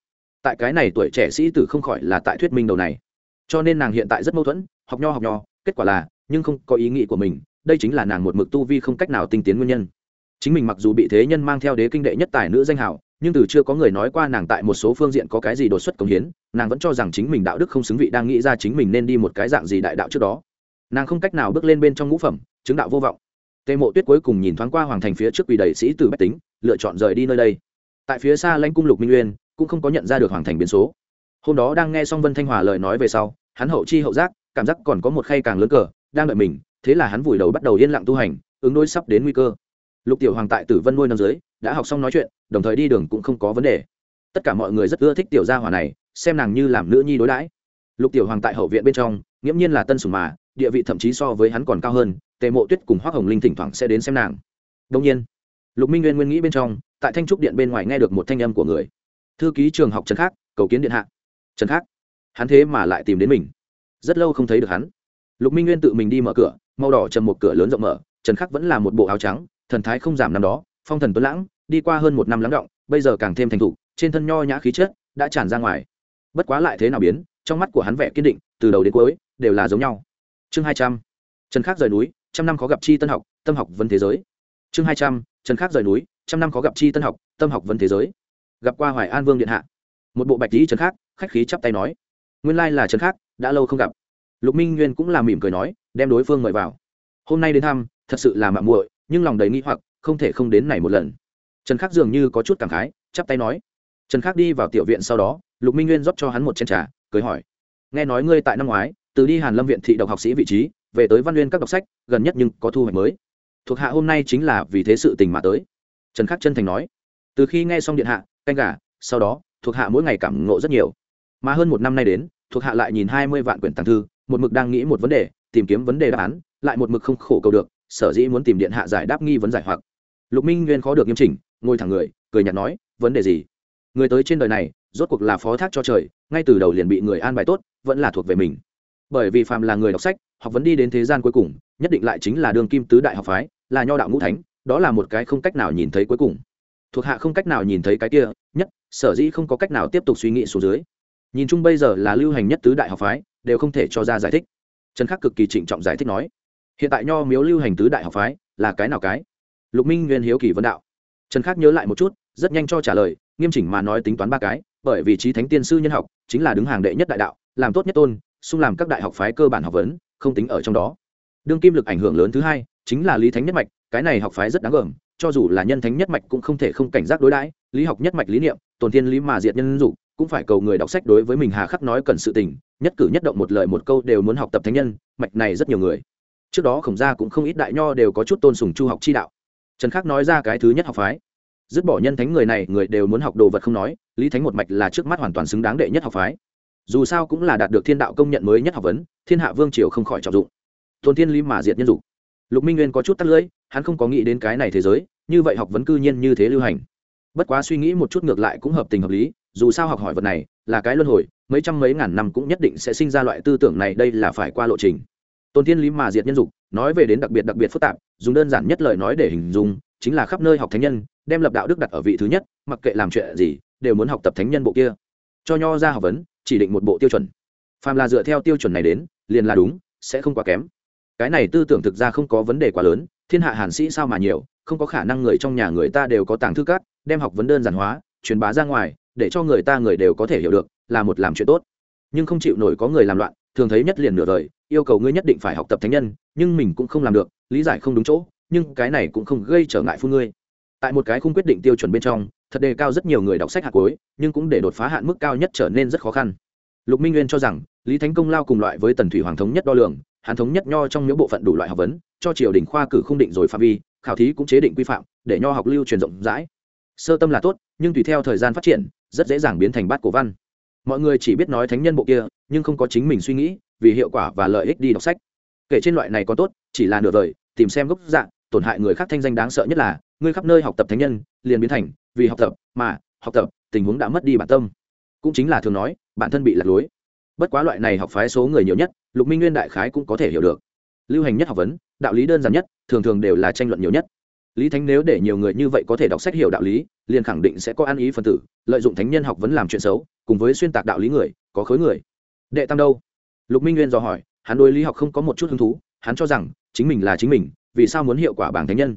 Tại cái này tuổi trẻ sĩ tử không khỏi là tại thuyết minh đầu này. Cho nên nàng hiện tại rất mâu thuẫn, học nho học nho, kết quả là, nhưng không có ý nghĩ của mình, đây chính là nàng một mực tu vi không cách nào tinh tiến nguyên nhân. Chính mình mặc dù bị thế nhân mang theo đế kinh đệ nhất tài nữ danh hào nhưng từ chưa có người nói qua nàng tại một số phương diện có cái gì đột xuất công hiến, nàng vẫn cho rằng chính mình đạo đức không xứng vị đang nghĩ ra chính mình nên đi một cái dạng gì đại đạo trước đó. Nàng không cách nào bước lên bên trong ngũ phẩm, chứng đạo vô vọng. Tề mộ tuyết cuối cùng nhìn thoáng qua hoàng thành phía trước quỳ đầy sĩ từ bách tính, lựa chọn rời đi nơi đây. Tại phía xa lãnh cung lục minh uyên, cũng không có nhận ra được hoàng thành biến số. Hôm đó đang nghe xong vân thanh hòa lời nói về sau, hắn hậu chi hậu giác, cảm giác còn có một khay càng lớn cờ, đang đợi mình, thế là hắn vùi đầu bắt đầu yên lặng tu hành, ứng đối sắp đến nguy cơ. Lục tiểu hoàng tại tử vân nuôi năm dưới đã học xong nói chuyện, đồng thời đi đường cũng không có vấn đề. Tất cả mọi người rất ưa thích tiểu gia hỏa này, xem nàng như làm nữ nhi đối đãi. Lục tiểu hoàng tại hậu viện bên trong, nghiễm nhiên là tân sủng mà, địa vị thậm chí so với hắn còn cao hơn, tề mộ tuyết cùng hoác hồng linh thỉnh thoảng sẽ đến xem nàng. Đông nhiên, lục minh nguyên nguyên nghĩ bên trong, tại thanh trúc điện bên ngoài nghe được một thanh âm của người. Thư ký trường học trần khác cầu kiến điện hạ. Trần khác hắn thế mà lại tìm đến mình. Rất lâu không thấy được hắn. Lục minh nguyên tự mình đi mở cửa, màu đỏ trầm một cửa lớn rộng mở, trần khắc vẫn là một bộ áo trắng, thần thái không giảm năm đó phong thần tuấn lãng, đi qua hơn một năm lắng động, bây giờ càng thêm thành thục, trên thân nho nhã khí chất đã tràn ra ngoài. Bất quá lại thế nào biến, trong mắt của hắn vẻ kiên định, từ đầu đến cuối, đều là giống nhau. Chương hai trăm. Trần khắc rời núi, trăm năm khó gặp chi tân học, tâm học vấn thế giới. Chương hai trăm. Trần khắc rời núi, trăm năm khó gặp chi tân học, tâm học vấn thế giới. Gặp qua hoài an vương điện hạ. Một bộ bạch lý trần khắc, khách khí chắp tay nói. Nguyên lai là trần khắc, đã lâu không gặp. Lục minh nguyên cũng là mỉm cười nói, đem đối phương mời vào. Hôm nay đến thăm, thật sự là mạng muội, nhưng lòng đầy nghi hoặc không thể không đến này một lần. Trần khắc dường như có chút cảm khái, chắp tay nói. Trần khắc đi vào tiểu viện sau đó, lục minh nguyên rót cho hắn một chén trà, cười hỏi. Nghe nói ngươi tại năm ngoái, từ đi hàn lâm viện thị độc học sĩ vị trí, về tới văn nguyên các đọc sách, gần nhất nhưng có thu hoạch mới. Thuộc hạ hôm nay chính là vì thế sự tình mà tới. Trần khắc chân thành nói. Từ khi nghe xong điện hạ, canh gà, sau đó, thuộc hạ mỗi ngày cảm ngộ rất nhiều. Mà hơn một năm nay đến, thuộc hạ lại nhìn hai mươi vạn quyển tàng thư, một mực đang nghĩ một vấn đề, tìm kiếm vấn đề đáp án, lại một mực không khổ cầu được, sở dĩ muốn tìm điện hạ giải đáp nghi vấn giải hoặc lục minh nguyên khó được nghiêm chỉnh, ngồi thẳng người, cười nhạt nói, vấn đề gì? Người tới trên đời này, rốt cuộc là phó thác cho trời, ngay từ đầu liền bị người an bài tốt, vẫn là thuộc về mình. Bởi vì phàm là người đọc sách, học vấn đi đến thế gian cuối cùng, nhất định lại chính là đường kim tứ đại học phái, là nho đạo ngũ thánh, đó là một cái không cách nào nhìn thấy cuối cùng. Thuộc hạ không cách nào nhìn thấy cái kia, nhất, sở dĩ không có cách nào tiếp tục suy nghĩ xuống dưới. Nhìn chung bây giờ là lưu hành nhất tứ đại học phái, đều không thể cho ra giải thích. Trần khắc cực kỳ trịnh trọng giải thích nói, hiện tại nho miếu lưu hành tứ đại học phái là cái nào cái? Lục minh nguyên hiếu kỳ vấn đạo. Trần khắc nhớ lại một chút, rất nhanh cho trả lời, nghiêm chỉnh mà nói tính toán ba cái, bởi vì trí thánh tiên sư nhân học chính là đứng hàng đệ nhất đại đạo, làm tốt nhất tôn, xung làm các đại học phái cơ bản học vấn, không tính ở trong đó. Đương kim lực ảnh hưởng lớn thứ hai, chính là lý thánh nhất mạch, cái này học phái rất đáng gờm, cho dù là nhân thánh nhất mạch cũng không thể không cảnh giác đối đãi, lý học nhất mạch lý niệm tồn thiên lý mà diệt nhân dục, cũng phải cầu người đọc sách đối với mình hà khắc nói cần sự tình, nhất cử nhất động một lời một câu đều muốn học tập thánh nhân, mạch này rất nhiều người. Trước đó khổng gia cũng không ít đại nho đều có chút tôn sùng chu học chi đạo trần khắc nói ra cái thứ nhất học phái. Dứt bỏ nhân thánh người này, người đều muốn học đồ vật không nói, lý thánh một mạch là trước mắt hoàn toàn xứng đáng đệ nhất học phái. Dù sao cũng là đạt được thiên đạo công nhận mới nhất học vấn, thiên hạ vương triều không khỏi trọng dụng. Tôn thiên lý mà diệt nhân dục. Lục minh nguyên có chút tắt lưỡi, hắn không có nghĩ đến cái này thế giới, như vậy học vấn cư nhiên như thế lưu hành. Bất quá suy nghĩ một chút ngược lại cũng hợp tình hợp lý, dù sao học hỏi vật này là cái luân hồi, mấy trăm mấy ngàn năm cũng nhất định sẽ sinh ra loại tư tưởng này, đây là phải qua lộ trình tôn thiên lý mà diệt nhân dục, nói về đến đặc biệt đặc biệt phức tạp, dùng đơn giản nhất lời nói để hình dung, chính là khắp nơi học thánh nhân, đem lập đạo đức đặt ở vị thứ nhất, mặc kệ làm chuyện gì, đều muốn học tập thánh nhân bộ kia. Cho nho ra học vấn, chỉ định một bộ tiêu chuẩn. Phàm là dựa theo tiêu chuẩn này đến, liền là đúng, sẽ không quá kém. Cái này tư tưởng thực ra không có vấn đề quá lớn, thiên hạ hàn sĩ sao mà nhiều, không có khả năng người trong nhà người ta đều có tàng thư cát đem học vấn đơn giản hóa, truyền bá ra ngoài, để cho người ta người đều có thể hiểu được, là một làm chuyện tốt. Nhưng không chịu nổi có người làm loạn, thường thấy nhất liền nửa đời yêu cầu ngươi nhất định phải học tập thánh nhân, nhưng mình cũng không làm được, lý giải không đúng chỗ, nhưng cái này cũng không gây trở ngại phu ngươi. Tại một cái khung quyết định tiêu chuẩn bên trong, thật đề cao rất nhiều người đọc sách hạt cuối, nhưng cũng để đột phá hạn mức cao nhất trở nên rất khó khăn. Lục minh nguyên cho rằng, lý thánh công lao cùng loại với tần thủy hoàng thống nhất đo lường hàn thống nhất nho trong những bộ phận đủ loại học vấn, cho triều đình khoa cử không định rồi phạm vi, khảo thí cũng chế định quy phạm, để nho học lưu truyền rộng rãi. Sơ tâm là tốt, nhưng tùy theo thời gian phát triển, rất dễ dàng biến thành bát cổ văn. Mọi người chỉ biết nói thánh nhân bộ kia, nhưng không có chính mình suy nghĩ vì hiệu quả và lợi ích đi đọc sách. Kể trên loại này có tốt, chỉ là nửa đời tìm xem gốc dạng tổn hại người khác thanh danh đáng sợ nhất là, ngươi khắp nơi học tập thánh nhân, liền biến thành, vì học tập mà học tập, tình huống đã mất đi bản tâm. Cũng chính là thường nói, bản thân bị lạc lối. Bất quá loại này học phái số người nhiều nhất, lục minh nguyên đại khái cũng có thể hiểu được. Lưu hành nhất học vấn, đạo lý đơn giản nhất, thường thường đều là tranh luận nhiều nhất. Lý thánh nếu để nhiều người như vậy có thể đọc sách hiểu đạo lý, liền khẳng định sẽ có ăn ý phân tử, lợi dụng thánh nhân học vấn làm chuyện xấu, cùng với xuyên tạc đạo lý người, có khối người. Đệ tam đâu? Lục minh nguyên dò hỏi, hắn đối lý học không có một chút hứng thú, hắn cho rằng, chính mình là chính mình, vì sao muốn hiệu quả bảng thánh nhân?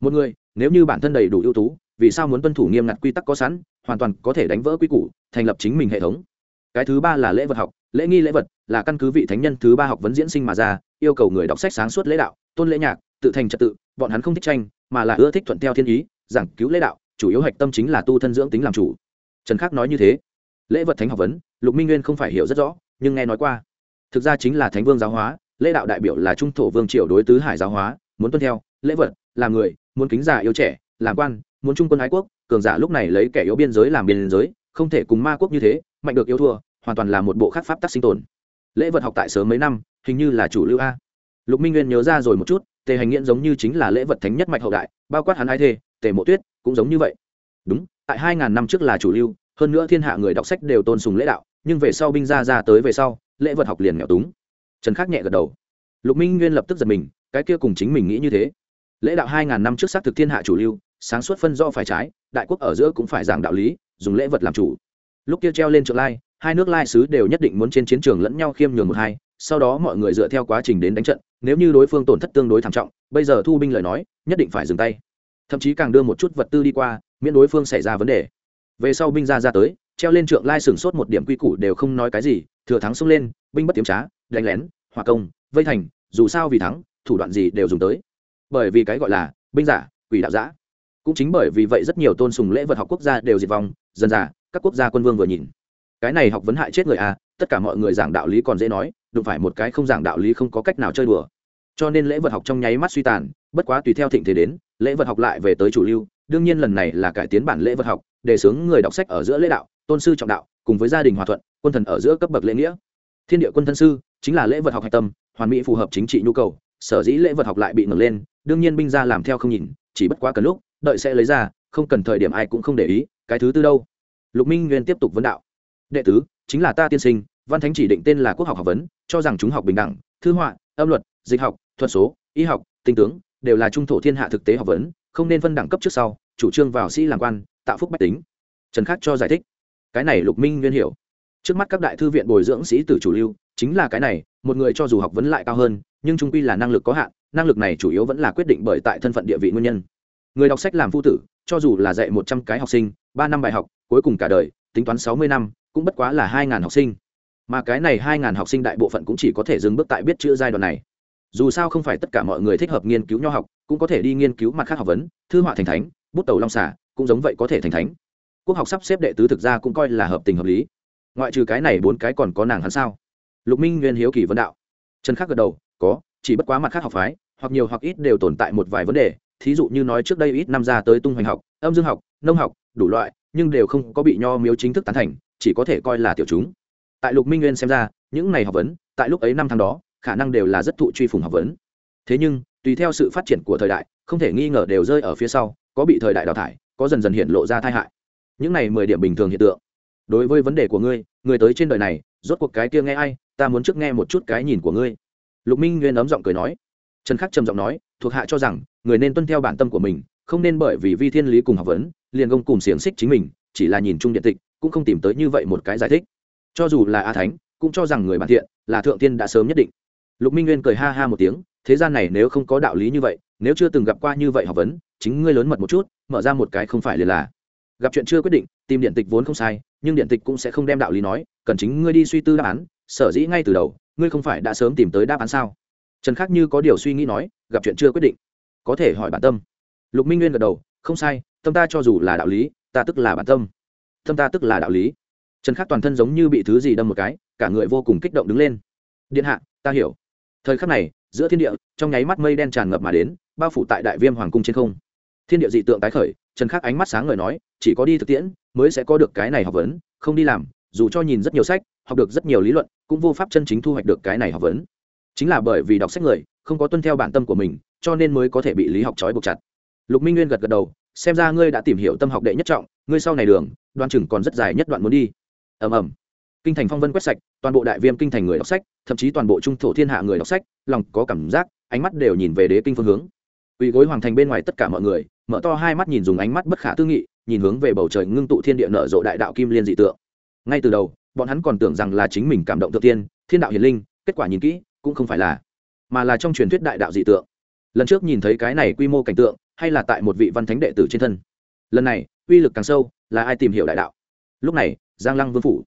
Một người, nếu như bản thân đầy đủ ưu tú, vì sao muốn tuân thủ nghiêm ngặt quy tắc có sẵn, hoàn toàn có thể đánh vỡ quy củ, thành lập chính mình hệ thống? Cái thứ ba là lễ vật học, lễ nghi lễ vật, là căn cứ vị thánh nhân thứ ba học vấn diễn sinh mà ra, yêu cầu người đọc sách sáng suốt lễ đạo, tôn lễ nhạc, tự thành trật tự, bọn hắn không thích tranh, mà là ưa thích thuận theo thiên ý, giảng cứu lễ đạo, chủ yếu hạch tâm chính là tu thân dưỡng tính làm chủ. Trần khắc nói như thế. Lễ vật thánh học vấn, lục minh nguyên không phải hiểu rất rõ, nhưng nghe nói qua thực ra chính là thánh vương giáo hóa, lễ đạo đại biểu là trung thổ vương triều đối tứ hải giáo hóa, muốn tuân theo, lễ vật, làm người, muốn kính giả yêu trẻ, làm quan, muốn trung quân ái quốc, cường giả lúc này lấy kẻ yếu biên giới làm biên giới, không thể cùng ma quốc như thế, mạnh được yêu thua, hoàn toàn là một bộ khác pháp tắc sinh tồn. Lễ vật học tại sớm mấy năm, hình như là chủ lưu a. Lục minh nguyên nhớ ra rồi một chút, tề hành nghiễn giống như chính là lễ vật thánh nhất mạch hậu đại, bao quát hắn ai thê tề mộ tuyết cũng giống như vậy. Đúng, tại hai ngàn năm trước là chủ lưu, hơn nữa thiên hạ người đọc sách đều tôn sùng lễ đạo, nhưng về sau binh ra ra tới về sau lễ vật học liền nghèo túng. Trần khắc nhẹ gật đầu. Lục minh nguyên lập tức giật mình, cái kia cùng chính mình nghĩ như thế. Lễ đạo hai ngàn năm trước xác thực thiên hạ chủ lưu, sáng suốt phân do phải trái, đại quốc ở giữa cũng phải giảng đạo lý, dùng lễ vật làm chủ. Lúc kia treo lên trượng lai, hai nước lai sứ đều nhất định muốn trên chiến trường lẫn nhau khiêm nhường một hai, sau đó mọi người dựa theo quá trình đến đánh trận, nếu như đối phương tổn thất tương đối thảm trọng, bây giờ thu binh lời nói, nhất định phải dừng tay. Thậm chí càng đưa một chút vật tư đi qua, miễn đối phương xảy ra vấn đề. Về sau binh ra ra tới treo lên trượng lai sừng sốt một điểm quy củ đều không nói cái gì, thừa thắng xông lên, binh bất tiếm trá, đánh lén, hòa công, vây thành, dù sao vì thắng, thủ đoạn gì đều dùng tới. Bởi vì cái gọi là binh giả, quỷ đạo giã cũng chính bởi vì vậy rất nhiều tôn sùng lễ vật học quốc gia đều diệt vong dần giả, các quốc gia quân vương vừa nhìn. Cái này học vấn hại chết người à tất cả mọi người giảng đạo lý còn dễ nói, đụng phải một cái không giảng đạo lý không có cách nào chơi đùa. Cho nên lễ vật học trong nháy mắt suy tàn, bất quá tùy theo thịnh thế đến, lễ vật học lại về tới chủ lưu. Đương nhiên lần này là cải tiến bản lễ vật học để sướng người đọc sách ở giữa lễ đạo tôn sư trọng đạo, cùng với gia đình hòa thuận, quân thần ở giữa cấp bậc lễ nghĩa. Thiên địa quân thân sư chính là lễ vật học hạch tâm, hoàn mỹ phù hợp chính trị nhu cầu, sở dĩ lễ vật học lại bị ngừng lên, đương nhiên binh ra làm theo không nhìn, chỉ bất quá cần lúc, đợi sẽ lấy ra, không cần thời điểm ai cũng không để ý, cái thứ tư đâu? Lục minh nguyên tiếp tục vấn đạo. Đệ tứ, chính là ta tiên sinh, văn thánh chỉ định tên là quốc học học vấn, cho rằng chúng học bình đẳng, thư họa, âm luật, dịch học, thuật số, y học, tinh tướng, đều là trung thổ thiên hạ thực tế học vấn, không nên phân đẳng cấp trước sau, chủ trương vào sĩ làm quan, tạo phúc bách tính. Trần khắc cho giải thích cái này lục minh nguyên hiểu. Trước mắt các đại thư viện bồi dưỡng sĩ tử chủ lưu, chính là cái này, một người cho dù học vấn lại cao hơn, nhưng trung quy là năng lực có hạn, năng lực này chủ yếu vẫn là quyết định bởi tại thân phận địa vị nguyên nhân. Người đọc sách làm phu tử, cho dù là dạy một trăm cái học sinh, ba năm bài học, cuối cùng cả đời, tính toán sáu mươi năm, cũng bất quá là hai ngàn học sinh. Mà cái này hai ngàn học sinh đại bộ phận cũng chỉ có thể dừng bước tại biết chữ giai đoạn này. Dù sao không phải tất cả mọi người thích hợp nghiên cứu nho học, cũng có thể đi nghiên cứu mặt khác học vấn, thư họa thành thánh, bút tàu long xả cũng giống vậy có thể thành thánh quốc học sắp xếp đệ tứ thực ra cũng coi là hợp tình hợp lý. Ngoại trừ cái này bốn cái còn có nàng hắn sao? Lục minh nguyên hiếu kỳ vấn đạo. Trần khắc gật đầu, có, chỉ bất quá mặt khác học phái, hoặc nhiều hoặc ít đều tồn tại một vài vấn đề. Thí dụ như nói trước đây ít năm ra tới tung hoành học, âm dương học, nông học, đủ loại, nhưng đều không có bị nho miếu chính thức tán thành, chỉ có thể coi là tiểu chúng. Tại lục minh nguyên xem ra, những này học vấn, tại lúc ấy năm tháng đó, khả năng đều là rất thụ truy phùng học vấn. Thế nhưng, tùy theo sự phát triển của thời đại, không thể nghi ngờ đều rơi ở phía sau, có bị thời đại đào thải, có dần dần hiện lộ ra tai hại những này mười điểm bình thường hiện tượng. Đối với vấn đề của ngươi người tới trên đời này, rốt cuộc cái kia nghe ai, ta muốn trước nghe một chút cái nhìn của ngươi. Lục minh nguyên ấm giọng cười nói. Trần khắc trầm giọng nói, thuộc hạ cho rằng, người nên tuân theo bản tâm của mình, không nên bởi vì vi thiên lý cùng học vấn, liền gông cùng xiềng xích chính mình, chỉ là nhìn chung điện tịch, cũng không tìm tới như vậy một cái giải thích. Cho dù là a thánh, cũng cho rằng người bản thiện, là thượng tiên đã sớm nhất định. Lục minh nguyên cười ha ha một tiếng, thế gian này nếu không có đạo lý như vậy, nếu chưa từng gặp qua như vậy học vấn, chính ngươi lớn mật một chút, mở ra một cái không phải liền là gặp chuyện chưa quyết định, tìm điện tịch vốn không sai, nhưng điện tịch cũng sẽ không đem đạo lý nói, cần chính ngươi đi suy tư đáp án, sở dĩ ngay từ đầu, ngươi không phải đã sớm tìm tới đáp án sao? Trần khắc như có điều suy nghĩ nói, gặp chuyện chưa quyết định. Có thể hỏi bản tâm. Lục minh nguyên gật đầu, không sai, tâm ta cho dù là đạo lý, ta tức là bản tâm. Tâm ta tức là đạo lý. Trần khắc toàn thân giống như bị thứ gì đâm một cái, cả người vô cùng kích động đứng lên. Điện hạ, ta hiểu. Thời khắc này, giữa thiên địa, trong nháy mắt mây đen tràn ngập mà đến, bao phủ tại đại viêm hoàng cung trên không. Thiên địa dị tượng tái khởi trần khắc ánh mắt sáng ngời nói, chỉ có đi thực tiễn mới sẽ có được cái này học vấn, không đi làm, dù cho nhìn rất nhiều sách, học được rất nhiều lý luận, cũng vô pháp chân chính thu hoạch được cái này học vấn. Chính là bởi vì đọc sách người không có tuân theo bản tâm của mình, cho nên mới có thể bị lý học trói buộc chặt. Lục minh nguyên gật gật đầu, xem ra ngươi đã tìm hiểu tâm học đệ nhất trọng, ngươi sau này đường, đoan chừng còn rất dài nhất đoạn muốn đi. Ầm ầm. Kinh thành phong vân quét sạch, toàn bộ đại viêm kinh thành người đọc sách, thậm chí toàn bộ trung thổ thiên hạ người đọc sách, lòng có cảm giác, ánh mắt đều nhìn về đế kinh phương hướng. Uy gối hoàng thành bên ngoài tất cả mọi người mở to hai mắt nhìn dùng ánh mắt bất khả tư nghị, nhìn hướng về bầu trời ngưng tụ thiên địa nở rộ đại đạo kim liên dị tượng. Ngay từ đầu, bọn hắn còn tưởng rằng là chính mình cảm động tự tiên, thiên đạo hiền linh, kết quả nhìn kỹ, cũng không phải là, mà là trong truyền thuyết đại đạo dị tượng. Lần trước nhìn thấy cái này quy mô cảnh tượng, hay là tại một vị văn thánh đệ tử trên thân. Lần này, uy lực càng sâu, là ai tìm hiểu đại đạo? Lúc này, giang lăng vương phủ.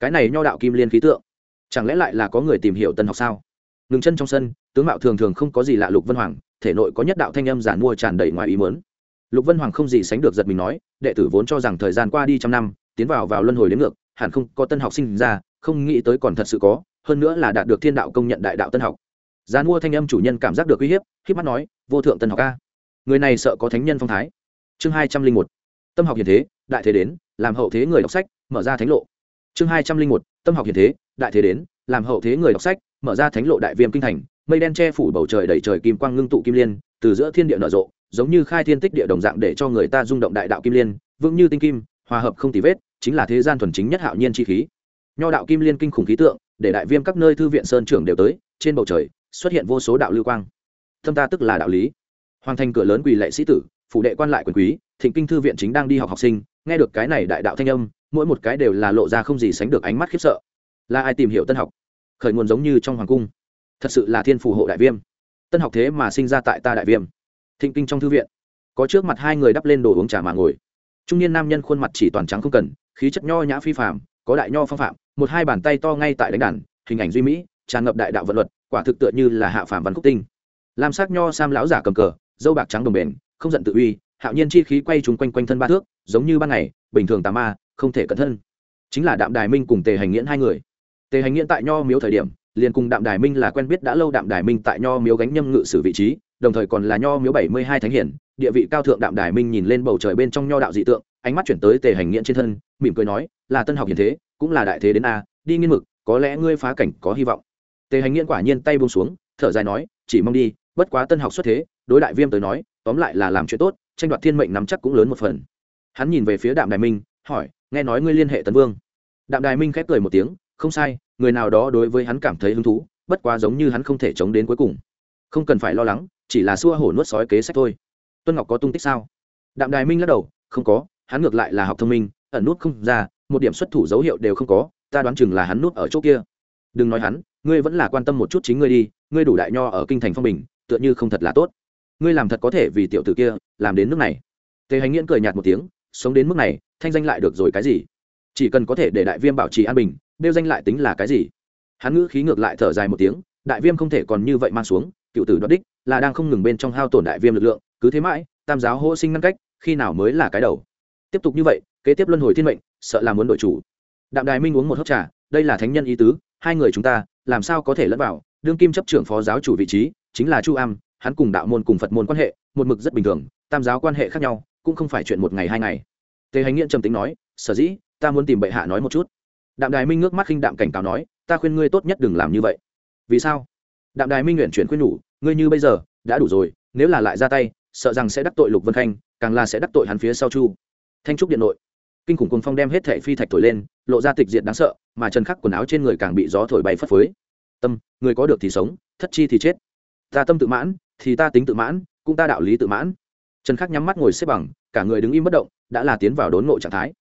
Cái này nho đạo kim liên khí tượng, chẳng lẽ lại là có người tìm hiểu tân học sao? Ngừng chân trong sân, tướng mạo thường thường không có gì lạ lục vân hoàng, thể nội có nhất đạo thanh âm giản mua tràn đầy ngoài ý mớn lục vân hoàng không gì sánh được giật mình nói, đệ tử vốn cho rằng thời gian qua đi trăm năm, tiến vào vào luân hồi đến ngược, hẳn không có tân học sinh ra, không nghĩ tới còn thật sự có, hơn nữa là đạt được thiên đạo công nhận đại đạo tân học. Gian mua thanh âm chủ nhân cảm giác được uy hiếp khi mắt nói, vô thượng tân học ca người này sợ có thánh nhân phong thái. Chương hai trăm linh một, tâm học hiền thế, đại thế đến, làm hậu thế người đọc sách, mở ra thánh lộ. Chương hai trăm linh một, tâm học hiền thế, đại thế đến, làm hậu thế người đọc sách, mở ra thánh lộ đại viêm kinh thành, mây đen che phủ bầu trời đầy trời kim quang ngưng tụ kim liên, từ giữa thiên địa nở rộ giống như khai thiên tích địa đồng dạng để cho người ta rung động đại đạo kim liên, vững như tinh kim, hòa hợp không tì vết, chính là thế gian thuần chính nhất hạo nhiên chi khí. Nho đạo kim liên kinh khủng khí tượng, để đại viêm các nơi thư viện sơn trưởng đều tới, trên bầu trời, xuất hiện vô số đạo lưu quang. Thâm ta tức là đạo lý. Hoàng thành cửa lớn quỳ lệ sĩ tử phụ đệ quan lại quyền quý, thịnh kinh thư viện chính đang đi học học sinh, nghe được cái này đại đạo thanh âm, mỗi một cái đều là lộ ra không gì sánh được ánh mắt khiếp sợ. Là ai tìm hiểu tân học? Khởi nguồn giống như trong hoàng cung. Thật sự là thiên phù hộ đại viêm. Tân học thế mà sinh ra tại ta đại viêm thịnh kinh trong thư viện. Có trước mặt hai người đắp lên đồ uống trà mà ngồi. Trung niên nam nhân khuôn mặt chỉ toàn trắng không cần, khí chất nho nhã phi phạm có đại nho phong phạm, một hai bàn tay to ngay tại đánh đàn, hình ảnh duy mỹ, tràn ngập đại đạo vận luật, quả thực tựa như là hạ phàm văn khúc tinh. Lam sắc nho sam lão giả cầm cờ, dâu bạc trắng đồng bền, không giận tự uy, hạo nhiên chi khí quay trúng quanh quanh thân ba thước, giống như ban ngày, bình thường tà ma, không thể cẩn thân. Chính là đạm đài minh cùng tề hành nghiễn hai người. Tề hành nghiễn tại nho miếu thời điểm, liền cùng đạm đài minh là quen biết đã lâu đạm đài minh tại nho miếu gánh nhâm ngự sử vị trí đồng thời còn là nho miếu bảy mươi hai thánh hiển, địa vị cao thượng đạm đài minh nhìn lên bầu trời bên trong nho đạo dị tượng, ánh mắt chuyển tới tề hành nghiễn trên thân, mỉm cười nói, là tân học hiền thế, cũng là đại thế đến a, đi nghiên mực, có lẽ ngươi phá cảnh có hy vọng. Tề hành nghiễn quả nhiên tay buông xuống, thở dài nói, chỉ mong đi, bất quá tân học xuất thế, đối đại viêm tới nói, tóm lại là làm chuyện tốt, tranh đoạt thiên mệnh nắm chắc cũng lớn một phần. Hắn nhìn về phía đạm đài minh, hỏi, nghe nói ngươi liên hệ tấn vương? Đạm đài minh khép cười một tiếng, không sai, người nào đó đối với hắn cảm thấy hứng thú, bất quá giống như hắn không thể chống đến cuối cùng. Không cần phải lo lắng chỉ là xua hổ nuốt sói kế sách thôi. Tuân ngọc có tung tích sao? Đạm đài minh lắc đầu, không có, hắn ngược lại là học thông minh, ẩn nút không ra, một điểm xuất thủ dấu hiệu đều không có, ta đoán chừng là hắn nút ở chỗ kia. Đừng nói hắn, ngươi vẫn là quan tâm một chút chính ngươi đi, ngươi đủ đại nho ở kinh thành phong bình, tựa như không thật là tốt. Ngươi làm thật có thể vì tiểu tử kia, làm đến nước này. Tề hành nghiễn cười nhạt một tiếng, sống đến mức này, thanh danh lại được rồi cái gì? Chỉ cần có thể để đại viêm bảo trì an bình đeo danh lại tính là cái gì? Hắn ngữ khí ngược lại thở dài một tiếng, đại viêm không thể còn như vậy mang xuống cựu tử đoạt đích, là đang không ngừng bên trong hao tổn đại viêm lực lượng, cứ thế mãi, tam giáo hô sinh ngăn cách, khi nào mới là cái đầu. Tiếp tục như vậy, kế tiếp luân hồi thiên mệnh, sợ là muốn đội chủ. Đạm đài minh uống một hớp trà, đây là thánh nhân ý tứ, hai người chúng ta, làm sao có thể lẫn vào? Đương kim chấp trưởng phó giáo chủ vị trí, chính là chu am, hắn cùng đạo môn cùng phật môn quan hệ, một mực rất bình thường, tam giáo quan hệ khác nhau, cũng không phải chuyện một ngày hai ngày. Tề hành nghiện trầm tính nói, sở dĩ, ta muốn tìm bệ hạ nói một chút. Đạm đài minh ngước mắt khinh đạm cảnh cáo nói, ta khuyên ngươi tốt nhất đừng làm như vậy. Vì sao? Đạm đài minh nguyện chuyển khuyên nhủ, ngươi như bây giờ, đã đủ rồi, nếu là lại ra tay, sợ rằng sẽ đắc tội lục vân khanh, càng là sẽ đắc tội hắn phía sau chu. Thanh trúc điện nội. Kinh khủng cuồng phong đem hết thệ phi thạch thổi lên, lộ ra tịch diện đáng sợ, mà chân khắc quần áo trên người càng bị gió thổi bay phất phới. Tâm, người có được thì sống, thất chi thì chết. Ta tâm tự mãn, thì ta tính tự mãn, cũng ta đạo lý tự mãn. Trần khắc nhắm mắt ngồi xếp bằng, cả người đứng im bất động, đã là tiến vào đốn ngộ trạng thái.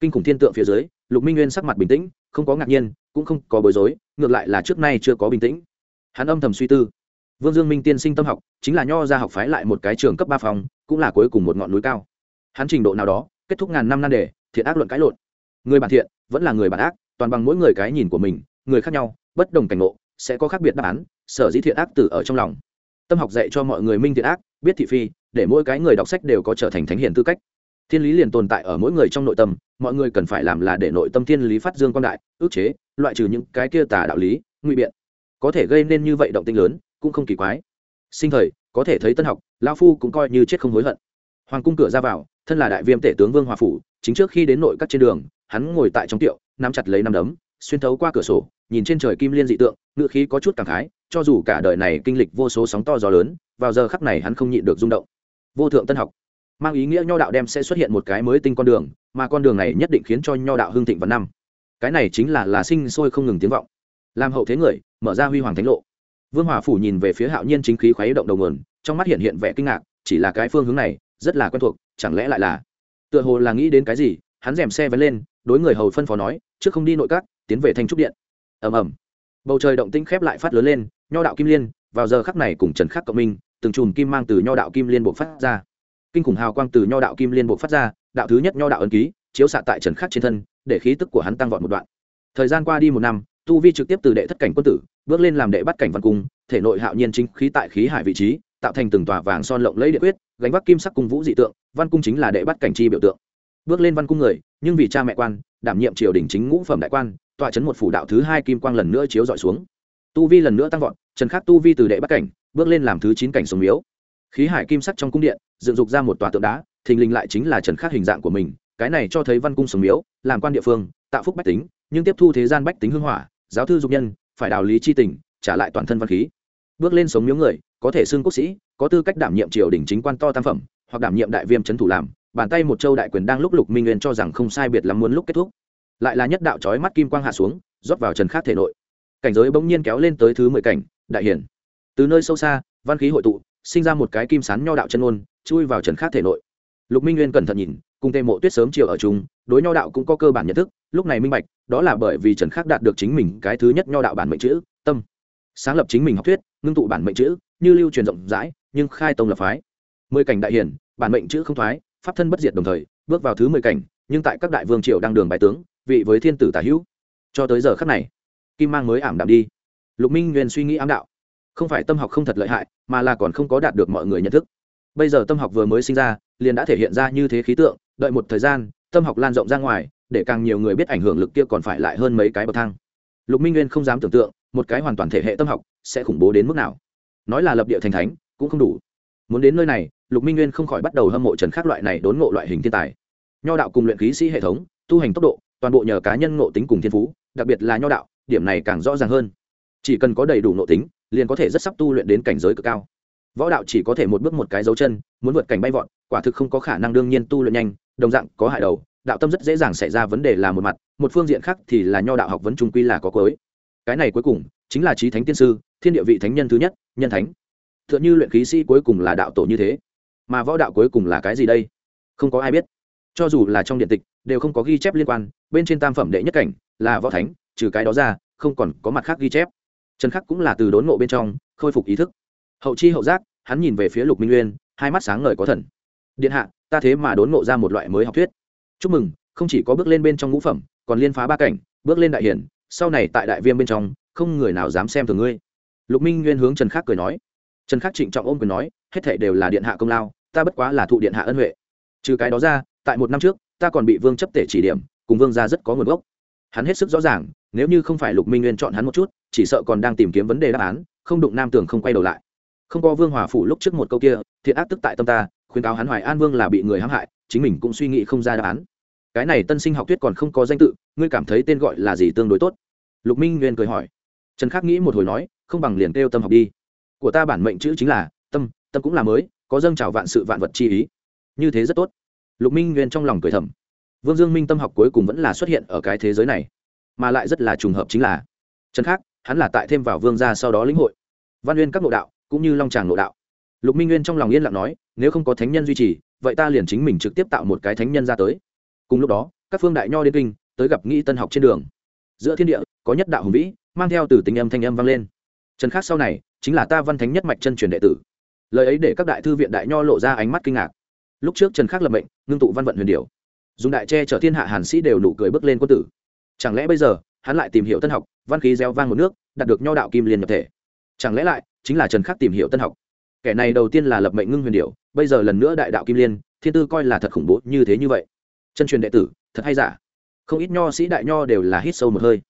Kinh khủng thiên tượng phía dưới, lục minh nguyên sắc mặt bình tĩnh, không có ngạc nhiên, cũng không có bối rối, ngược lại là trước nay chưa có bình tĩnh hắn âm thầm suy tư. Vương dương minh tiên sinh tâm học, chính là nho ra học phái lại một cái trường cấp ba phòng, cũng là cuối cùng một ngọn núi cao. Hắn trình độ nào đó, kết thúc ngàn năm nan đề, thiện ác luận cãi lộn. Người bản thiện, vẫn là người bản ác, toàn bằng mỗi người cái nhìn của mình, người khác nhau, bất đồng cảnh ngộ, sẽ có khác biệt đáp án, sở dĩ thiện ác tử ở trong lòng. Tâm học dạy cho mọi người minh thiện ác, biết thị phi, để mỗi cái người đọc sách đều có trở thành thánh hiền tư cách. Thiên lý liền tồn tại ở mỗi người trong nội tâm, mọi người cần phải làm là để nội tâm thiên lý phát dương quan đại ước chế, loại trừ những cái kia tà đạo lý nguy biện có thể gây nên như vậy động tinh lớn, cũng không kỳ quái. Sinh thời, có thể thấy tân học lao phu cũng coi như chết không hối hận. Hoàng cung cửa ra vào, thân là đại viêm tể tướng vương hòa phủ, chính trước khi đến nội các trên đường, hắn ngồi tại trong tiệu, nắm chặt lấy nắm đấm, xuyên thấu qua cửa sổ, nhìn trên trời kim liên dị tượng, ngựa khí có chút cảm khái, cho dù cả đời này kinh lịch vô số sóng to gió lớn, vào giờ khắc này hắn không nhịn được rung động. Vô thượng tân học, mang ý nghĩa nho đạo đem sẽ xuất hiện một cái mới tinh con đường, mà con đường này nhất định khiến cho nho đạo hưng thịnh vào năm. Cái này chính là là sinh sôi không ngừng tiếng vọng. Làm hậu thế người mở ra huy hoàng thánh lộ. Vương hòa phủ nhìn về phía hạo nhiên chính khí khuấy động đầu nguồn, trong mắt hiện hiện vẻ kinh ngạc, chỉ là cái phương hướng này, rất là quen thuộc, chẳng lẽ lại là? Tựa hồ là nghĩ đến cái gì, hắn rèm xe vén lên, đối người hầu phân phó nói, trước không đi nội các, tiến về thanh trúc điện. Ầm ầm. Bầu trời động tĩnh khép lại phát lớn lên, nho đạo kim liên, vào giờ khắc này cùng trần khắc cộng minh, từng chùm kim mang từ nho đạo kim liên bộ phát ra. Kinh khủng hào quang từ nho đạo kim liên bộ phát ra, đạo thứ nhất nho đạo ấn ký, chiếu xạ tại trần khắc trên thân, để khí tức của hắn tăng vọt một đoạn. Thời gian qua đi một năm tu vi trực tiếp từ đệ thất cảnh quân tử, bước lên làm đệ bắt cảnh văn cung, thể nội hạo nhiên chính khí tại khí hải vị trí, tạo thành từng tòa vàng son lộng lấy địa quyết, gánh vác kim sắc cung vũ dị tượng, văn cung chính là đệ bắt cảnh chi biểu tượng. Bước lên văn cung người, nhưng vì cha mẹ quan, đảm nhiệm triều đình chính ngũ phẩm đại quan, tọa chấn một phủ đạo thứ hai kim quang lần nữa chiếu dọi xuống. Tu vi lần nữa tăng vọt, trần khắc tu vi từ đệ bắt cảnh, bước lên làm thứ chín cảnh sống miếu. Khí hải kim sắc trong cung điện, dựng dục ra một tòa tượng đá, thình lình lại chính là trần khắc hình dạng của mình, cái này cho thấy văn cung sống miếu, làm quan địa phương, tạo phúc bách tính nhưng tiếp thu thế gian bách tính hưng hỏa, giáo thư dục nhân, phải đào lý c h i tình, trả lại toàn thân văn khí. Bước lên sống miếu người, có thể xưng quốc sĩ, có tư cách đảm nhiệm triều đình chính quan to tam phẩm, hoặc đảm nhiệm đại viêm trấn thủ làm, bàn tay một châu đại quyền đang lúc lục minh nguyên cho rằng không sai biệt lắm muốn lúc kết thúc. Lại là nhất đạo trói mắt kim quang hạ xuống, rót vào trần khác thể nội. Cảnh giới bỗng nhiên kéo lên tới thứ mười cảnh, đại hiển. Từ nơi sâu xa, văn khí hội tụ, sinh ra một cái kim sán nho đạo chân ôn chui vào trần khác thể nội. Lục minh nguyên cẩn thận nhìn cùng tề mộ tuyết sớm chiều ở chung, đối nho đạo cũng có cơ bản nhận thức, lúc này minh bạch, đó là bởi vì trần khắc đạt được chính mình cái thứ nhất nho đạo bản mệnh chữ, tâm. Sáng lập chính mình học thuyết, ngưng tụ bản mệnh chữ, như lưu truyền rộng rãi, nhưng khai tông lập phái. Mười cảnh đại hiển, bản mệnh chữ không thoái, pháp thân bất diệt đồng thời, bước vào thứ mười cảnh, nhưng tại các đại vương triều đang đường bài tướng, vị với thiên tử tả hữu. Cho tới giờ khắc này, kim mang mới ảm đạm đi. Lục minh nguyên suy nghĩ ám đạo. Không phải tâm học không thật lợi hại, mà là còn không có đạt được mọi người nhận thức. Bây giờ tâm học vừa mới sinh ra, liền đã thể hiện ra như thế khí tượng đợi một thời gian, tâm học lan rộng ra ngoài, để càng nhiều người biết ảnh hưởng lực kia còn phải lại hơn mấy cái bậc thang. Lục minh nguyên không dám tưởng tượng, một cái hoàn toàn thể hệ tâm học sẽ khủng bố đến mức nào. Nói là lập địa thành thánh, cũng không đủ. Muốn đến nơi này, lục minh nguyên không khỏi bắt đầu hâm mộ trần khác loại này đốn ngộ loại hình thiên tài. Nho đạo cùng luyện khí sĩ hệ thống, tu hành tốc độ, toàn bộ nhờ cá nhân ngộ tính cùng thiên phú, đặc biệt là nho đạo, điểm này càng rõ ràng hơn. Chỉ cần có đầy đủ ngộ tính, liền có thể rất sắp tu luyện đến cảnh giới cực cao. Võ đạo chỉ có thể một bước một cái dấu chân, muốn vượt cảnh bay vọt, quả thực không có khả năng đương nhiên tu luyện nhanh đồng dạng có hại đầu, đạo tâm rất dễ dàng xảy ra vấn đề là một mặt, một phương diện khác thì là nho đạo học vấn trung quy là có cuối. Cái này cuối cùng chính là trí thánh tiên sư, thiên địa vị thánh nhân thứ nhất, nhân thánh. T h ư ợ n h ư luyện khí sĩ cuối cùng là đạo tổ như thế. Mà võ đạo cuối cùng là cái gì đây? Không có ai biết. Cho dù là trong điện tịch, đều không có ghi chép liên quan, bên trên tam phẩm đệ nhất cảnh là võ thánh, trừ cái đó ra, không còn có mặt khác ghi chép. Trần khắc cũng là từ đốn ngộ bên trong, khôi phục ý thức. Hậu chi hậu giác, hắn nhìn về phía lục minh nguyên, hai mắt sáng ngời có thần. Điện hạ ta thế mà đốn ngộ ra một loại mới học thuyết. Chúc mừng, không chỉ có bước lên bên trong ngũ phẩm, còn liên phá ba cảnh, bước lên đại hiển, sau này tại đại viêm bên trong, không người nào dám xem thường ngươi. Lục minh nguyên hướng trần khắc cười nói. Trần khắc trịnh trọng ôm cười nói, hết thảy đều là điện hạ công lao, ta bất quá là thụ điện hạ ân huệ. Trừ cái đó ra, tại một năm trước, ta còn bị vương chấp tể chỉ điểm, cùng vương gia rất có nguồn gốc. Hắn hết sức rõ ràng, nếu như không phải lục minh nguyên chọn hắn một chút, chỉ sợ còn đang tìm kiếm vấn đề đáp án, không đụng nam tường không quay đầu lại. Không có vương hòa phủ lúc trước một câu kia, thiện ác tức tại tâm ta khuyên cáo hắn hoài an vương là bị người hãm hại chính mình cũng suy nghĩ không ra đáp án. Cái này tân sinh học thuyết còn không có danh tự ngươi cảm thấy tên gọi là gì tương đối tốt? Lục minh nguyên cười hỏi. Trần khắc nghĩ một hồi nói không bằng liền kêu tâm học đi. Của ta bản mệnh chữ chính là tâm tâm cũng là mới có dâng trào vạn sự vạn vật chi ý. Như thế rất tốt. Lục minh nguyên trong lòng cười thầm. Vương dương minh tâm học cuối cùng vẫn là xuất hiện ở cái thế giới này mà lại rất là trùng hợp chính là trần khắc, hắn là tại thêm vào vương gia sau đó lĩnh hội. Văn nguyên các nội đạo cũng như long tràng nội đạo lục minh nguyên trong lòng yên lặng nói, nếu không có thánh nhân duy trì, vậy ta liền chính mình trực tiếp tạo một cái thánh nhân ra tới. Cùng lúc đó, các phương đại nho đến kinh, tới gặp nghĩ tân học trên đường. Giữa thiên địa, có nhất đạo hùng vĩ, mang theo từ tình âm thanh âm vang lên. Trần khác sau này, chính là ta văn thánh nhất mạch chân truyền đệ tử. Lời ấy để các đại thư viện đại nho lộ ra ánh mắt kinh ngạc. Lúc trước trần khắc lập mệnh, ngưng tụ văn vận huyền điều dùng đại che chở thiên hạ hàn sĩ đều nụ cười bước lên quân tử. Chẳng lẽ bây giờ, hắn lại tìm hiểu tân học, văn khí gieo vang một nước, đạt được nho đạo kim liên nhập thể? Chẳng lẽ lại, chính là trần khắc tìm hiểu tân học? Kẻ này đầu tiên là lập mệnh ngưng huyền điệu bây giờ lần nữa đại đạo kim liên, thiên tư coi là thật khủng bố như thế như vậy. Chân truyền đệ tử, thật hay giả? Không ít nho sĩ đại nho đều là hít sâu một hơi.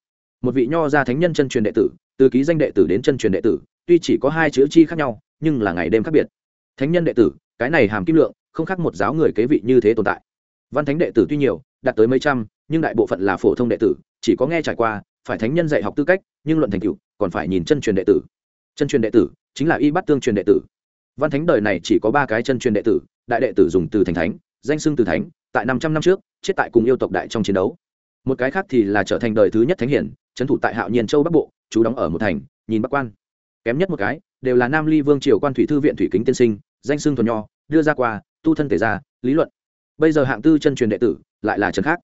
Một vị nho gia thánh nhân chân truyền đệ tử, từ ký danh đệ tử đến chân truyền đệ tử, tuy chỉ có hai chữ chi khác nhau, nhưng là ngày đêm khác biệt. Thánh nhân đệ tử, cái này hàm kim lượng, không khác một giáo người kế vị như thế tồn tại. Văn thánh đệ tử tuy nhiều, đạt tới mấy trăm, nhưng đại bộ phận là phổ thông đệ tử, chỉ có nghe trải qua, phải thánh nhân dạy học tư cách, nhưng luận thành tựu, còn phải nhìn chân truyền đệ tử. Chân truyền đệ tử, chính là y bắt tương truyền đệ tử văn thánh đời này chỉ có ba cái chân truyền đệ tử, đại đệ tử dùng từ thành thánh, danh xưng từ thánh, tại năm trăm năm trước, chết tại cùng yêu tộc đại trong chiến đấu. Một cái khác thì là trở thành đời thứ nhất thánh hiển, trấn thủ tại hạo nhiên châu bắc bộ chú đóng ở một thành, nhìn bắc quan. Kém nhất một cái, đều là nam ly vương triều quan thủy thư viện thủy kính tiên sinh, danh xưng thuần nho, đưa ra qua, tu thân thể ra lý luận. Bây giờ hạng tư chân truyền đệ tử, lại là trần khắc.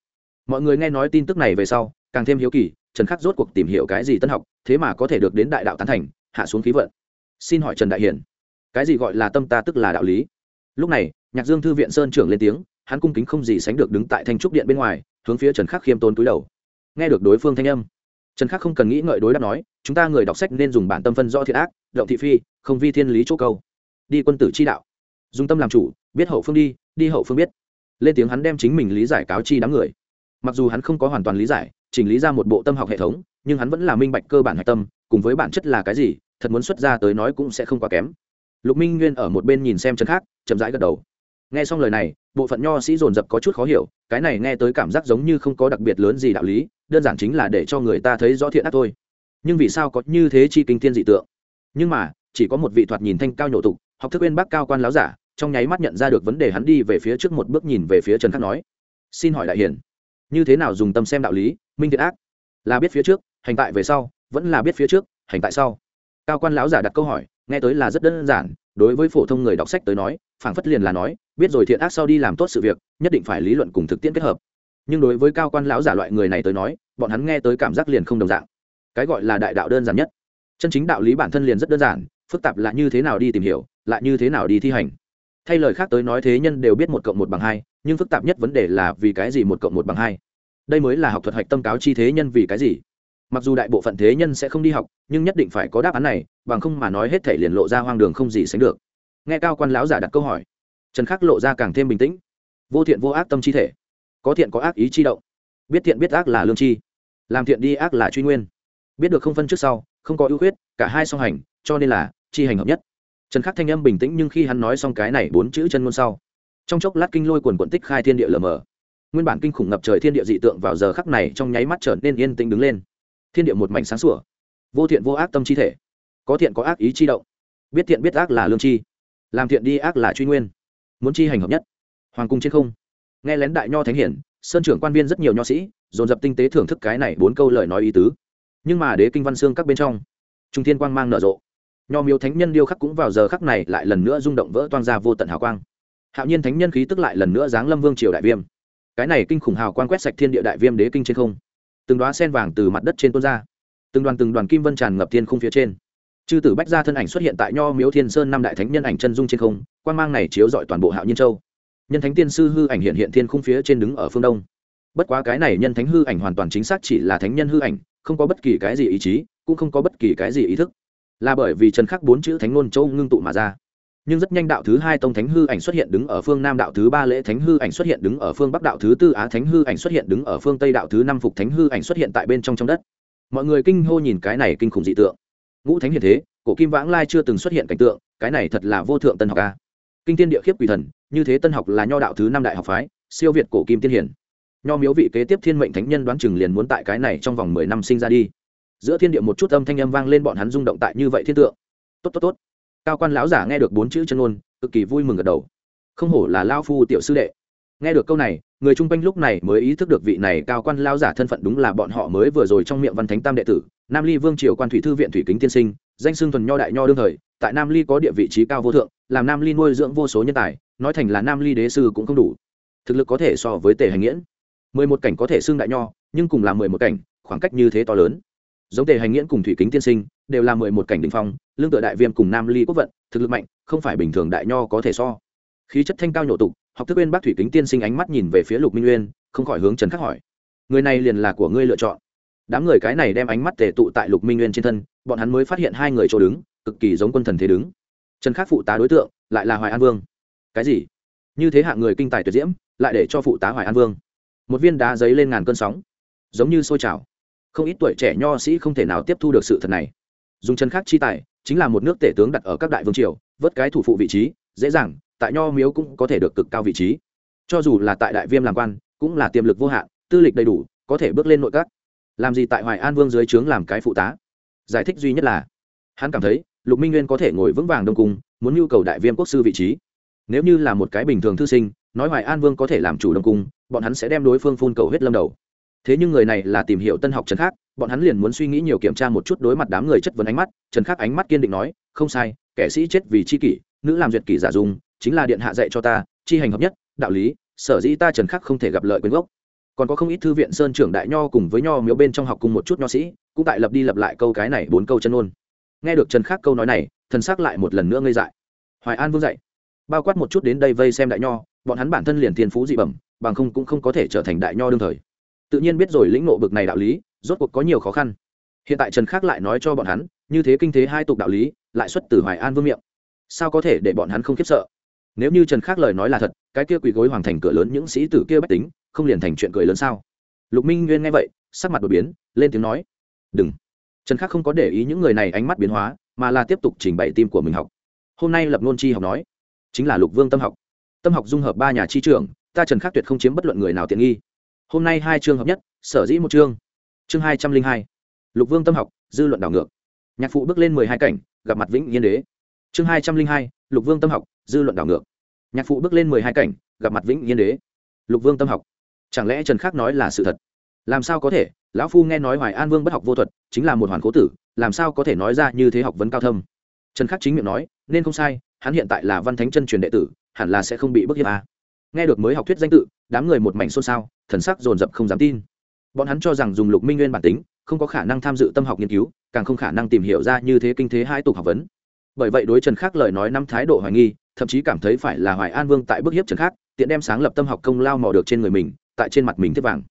Mọi người nghe nói tin tức này về sau, càng thêm hiếu kỳ, trần khắc rốt cuộc tìm hiểu cái gì tân học, thế mà có thể được đến đại đạo tán thành, hạ xuống khí vận. Xin hỏi trần đại hiển cái gì gọi là tâm ta tức là đạo lý? Lúc này, nhạc dương thư viện sơn trưởng lên tiếng, hắn cung kính không gì sánh được đứng tại thanh trúc điện bên ngoài, hướng phía trần khắc khiêm tôn túi đầu. Nghe được đối phương thanh âm, trần khắc không cần nghĩ ngợi đối đáp nói, chúng ta người đọc sách nên dùng bản tâm phân do thiện ác, động thị phi, không vi thiên lý chỗ câu. Đi quân tử chi đạo. Dùng tâm làm chủ, biết hậu phương đi đi hậu phương biết. Lên tiếng hắn đem chính mình lý giải cáo chi đám người. Mặc dù hắn không có hoàn toàn lý giải, chỉnh lý ra một bộ tâm học hệ thống, nhưng hắn vẫn là minh bạch cơ bản hạch tâm, cùng với bản chất là cái gì, thật muốn xuất ra tới nói cũng sẽ không quá kém lục minh nguyên ở một bên nhìn xem chân khác, chậm rãi gật đầu. Nghe xong lời này, bộ phận nho sĩ dồn dập có chút khó hiểu, cái này nghe tới cảm giác giống như không có đặc biệt lớn gì đạo lý, đơn giản chính là để cho người ta thấy rõ thiện ác thôi. Nhưng vì sao có như thế chi kinh thiên dị tượng? Nhưng mà, chỉ có một vị thoạt nhìn thanh cao nhổ tục, học thức bên bác cao quan láo giả, trong nháy mắt nhận ra được vấn đề hắn đi về phía trước một bước nhìn về phía trần khắc nói, xin hỏi đại hiển, như thế nào dùng tâm xem đạo lý, minh thiện ác? Là biết phía trước, hành tại về sau, vẫn là biết phía trước, hành tại sau. Cao quan láo giả đặt câu hỏi nghe tới là rất đơn giản, đối với phổ thông người đọc sách tới nói, phảng phất liền là nói, biết rồi thiện ác sau đi làm tốt sự việc, nhất định phải lý luận cùng thực tiễn kết hợp. Nhưng đối với cao quan lão giả loại người này tới nói, bọn hắn nghe tới cảm giác liền không đồng dạng. Cái gọi là đại đạo đơn giản nhất. Chân chính đạo lý bản thân liền rất đơn giản, phức tạp là như thế nào đi tìm hiểu, lại như thế nào đi thi hành. Thay lời khác tới nói thế nhân đều biết một cộng một bằng hai, nhưng phức tạp nhất vấn đề là vì cái gì một cộng một bằng hai? Đây mới là học thuật hạch tâm cáo chi thế nhân vì cái gì? Mặc dù đại bộ phận thế nhân sẽ không đi học, nhưng nhất định phải có đáp án này, bằng không mà nói hết thể liền lộ ra hoang đường không gì sánh được. Nghe cao quan lão giả đặt câu hỏi, trần khắc lộ ra càng thêm bình tĩnh. Vô thiện vô ác tâm chi thể, có thiện có ác ý chi động. Biết thiện biết ác là lương chi làm thiện đi ác là truy nguyên. Biết được không phân trước sau, không có ưu khuyết, cả hai song hành, cho nên là chi hành hợp nhất. Trần khắc thanh âm bình tĩnh nhưng khi hắn nói xong cái này bốn chữ chân ngôn sau, trong chốc lát kinh lôi quần quận tích khai thiên địa lờ mờ. Nguyên bản kinh khủng ngập trời thiên địa dị tượng vào giờ khắc này trong nháy mắt trở nên yên tĩnh đứng lên thiên địa một mảnh sáng sủa. Vô thiện vô ác tâm chi thể. Có thiện có ác ý chi động. Biết thiện biết ác là lương chi. Làm thiện đi ác là truy nguyên. Muốn chi hành hợp nhất. Hoàng cung trên không. Nghe lén đại nho thánh hiển, sơn trưởng quan viên rất nhiều nho sĩ, dồn dập tinh tế thưởng thức cái này bốn câu lời nói ý tứ. Nhưng mà đế kinh văn xương các bên trong, trung thiên quang mang nở rộ. Nho miếu thánh nhân điêu khắc cũng vào giờ khắc này lại lần nữa rung động vỡ toang ra vô tận hào quang. Hạo nhiên thánh nhân khí tức lại lần nữa giáng lâm vương triều đại viêm. Cái này kinh khủng hào quang quét sạch thiên địa đại viêm đế kinh trên không từng đoá sen vàng từ mặt đất trên tuôn ra. Từng đoàn từng đoàn kim vân tràn ngập thiên không phía trên. Chư tử bách gia thân ảnh xuất hiện tại nho miếu thiên sơn năm đại thánh nhân ảnh chân dung trên không quan mang này chiếu dọi toàn bộ hạo nhiên châu. Nhân thánh tiên sư hư ảnh hiện hiện thiên khung phía trên đứng ở phương đông. Bất quá cái này nhân thánh hư ảnh hoàn toàn chính xác chỉ là thánh nhân hư ảnh, không có bất kỳ cái gì ý chí, cũng không có bất kỳ cái gì ý thức. Là bởi vì trần khắc bốn chữ thánh ngôn châu ngưng tụ mà ra nhưng rất nhanh đạo thứ hai tông thánh hư ảnh xuất hiện đứng ở phương nam đạo thứ ba lễ thánh hư ảnh xuất hiện đứng ở phương bắc đạo thứ tư á thánh hư ảnh xuất hiện đứng ở phương tây đạo thứ năm phục thánh hư ảnh xuất hiện tại bên trong trong đất. Mọi người kinh hô nhìn cái này kinh khủng dị tượng. Ngũ thánh hiện thế, cổ kim vãng lai chưa từng xuất hiện cảnh tượng, cái này thật là vô thượng tân học a. Kinh tiên địa khiếp quỷ thần, như thế tân học là nho đạo thứ năm đại học phái, siêu việt cổ kim tiên hiển. Nho miếu vị kế tiếp thiên mệnh thánh nhân đoán chừng liền muốn tại cái này trong vòng mười năm sinh ra đi. Giữa thiên địa một chút âm thanh âm vang lên bọn hắn rung động tại như vậy thiên tượng. Tốt tốt tốt cao quan lão giả nghe được bốn chữ chân ngôn, cực kỳ vui mừng gật đầu. Không hổ là lao phu tiểu sư đệ. Nghe được câu này, người chung quanh lúc này mới ý thức được vị này cao quan lao giả thân phận đúng là bọn họ mới vừa rồi trong miệng văn thánh tam đệ tử, nam ly vương triều quan thủy thư viện thủy kính tiên sinh, danh xưng thuần nho đại nho đương thời, tại nam ly có địa vị trí cao vô thượng, làm nam ly nuôi dưỡng vô số nhân tài, nói thành là nam ly đế sư cũng không đủ. Thực lực có thể so với tề hành nghiễn. Mười một cảnh có thể xưng đại nho, nhưng cùng là mười một cảnh, khoảng cách như thế to lớn giống tề hành nghiễn cùng thủy kính tiên sinh, đều là mười một cảnh đình phong, lương tựa đại viêm cùng nam ly quốc vận, thực lực mạnh, không phải bình thường đại nho có thể so. Khí chất thanh cao nhổ tục, học thức bên bác thủy kính tiên sinh ánh mắt nhìn về phía lục minh uyên, không khỏi hướng trần khắc hỏi. Người này liền là của ngươi lựa chọn. Đám người cái này đem ánh mắt tề tụ tại lục minh uyên trên thân, bọn hắn mới phát hiện hai người chỗ đứng, cực kỳ giống quân thần thế đứng. Trần khắc phụ tá đối tượng, lại là hoài an vương. Cái gì? Như thế hạng người kinh tài tuyệt diễm, lại để cho phụ tá hoài an vương. Một viên đá giấy lên ngàn cơn sóng. Giống như sôi trào không ít tuổi trẻ nho sĩ không thể nào tiếp thu được sự thật này. Dùng chân khác chi tài, chính là một nước tể tướng đặt ở các đại vương triều, vớt cái thủ phụ vị trí, dễ dàng, tại nho miếu cũng có thể được cực cao vị trí. Cho dù là tại đại viêm làm quan, cũng là tiềm lực vô hạn, tư lịch đầy đủ, có thể bước lên nội các. Làm gì tại hoài an vương dưới trướng làm cái phụ tá? Giải thích duy nhất là, hắn cảm thấy, lục minh nguyên có thể ngồi vững vàng đông cung, muốn nhu cầu đại viêm quốc sư vị trí. Nếu như là một cái bình thường thư sinh, nói hoài an vương có thể làm chủ đông cung, bọn hắn sẽ đem đối phương phun cầu hết lâm đầu thế nhưng người này là tìm hiểu tân học trần khác bọn hắn liền muốn suy nghĩ nhiều kiểm tra một chút đối mặt đám người chất vấn ánh mắt, trần khắc ánh mắt kiên định nói, không sai, kẻ sĩ chết vì c h i kỷ, nữ làm duyệt kỷ giả dùng, chính là điện hạ dạy cho ta chi hành hợp nhất, đạo lý, sở dĩ ta trần khắc không thể gặp lợi quyền gốc. Còn có không ít thư viện sơn trưởng đại nho cùng với nho miếu bên trong học cùng một chút nho sĩ, cũng tại lập đi lập lại câu cái này bốn câu chân ôn nghe được trần khắc câu nói này, thần xác lại một lần nữa ngây dại. Hoài an vương dạy, bao quát một chút đến đây vây xem đại nho, bọn hắn bản thân liền thiên phú dị bẩm, bằng không cũng không có thể trở thành đại nho đương thời tự nhiên biết rồi lĩnh nộ bực này đạo lý, rốt cuộc có nhiều khó khăn. Hiện tại trần Khác lại nói cho bọn hắn, như thế kinh thế hai tục đạo lý, lại xuất từ hoài an vương miệng. Sao có thể để bọn hắn không khiếp sợ? Nếu như trần Khác lời nói là thật, cái kia quỳ gối hoàng thành cửa lớn những sĩ tử kia bách tính, không liền thành chuyện cười lớn sao? Lục minh nguyên nghe vậy, sắc mặt đột biến, lên tiếng nói, đừng. Trần khắc không có để ý những người này ánh mắt biến hóa, mà là tiếp tục trình bày tim của mình học. Hôm nay lập nôn chi học nói, chính là lục vương tâm học. Tâm học dung hợp ba nhà chi trường, ta trần khắc tuyệt không chiếm bất luận người nào tiện nghi hôm nay hai chương hợp nhất, sở dĩ một chương. Chương hai trăm linh hai. Lục vương tâm học, dư luận đảo ngược. Nhạc phụ bước lên mười hai cảnh, gặp mặt vĩnh yên đế. Chương hai trăm linh hai, lục vương tâm học, dư luận đảo ngược. Nhạc phụ bước lên mười hai cảnh, gặp mặt vĩnh yên đế. Lục vương tâm học. Chẳng lẽ trần khắc nói là sự thật? Làm sao có thể? Lão phu nghe nói hoài an vương bất học vô thuật, chính là một hoàn cố tử, làm sao có thể nói ra như thế học vấn cao thâm? Trần khắc chính miệng nói, nên không sai, hắn hiện tại là văn thánh chân truyền đệ tử, hẳn là sẽ không bị bức hiếp à nghe được mới học thuyết danh tự, đám người một mảnh xôn xao, thần sắc dồn dập không dám tin. Bọn hắn cho rằng dùng lục minh nguyên bản tính, không có khả năng tham dự tâm học nghiên cứu, càng không khả năng tìm hiểu ra như thế kinh thế hai tục học vấn. Bởi vậy đối trần khác lời nói năm thái độ hoài nghi, thậm chí cảm thấy phải là hoài an vương tại bức hiếp trần khác tiện đem sáng lập tâm học công lao mò được trên người mình, tại trên mặt mình thiết vàng.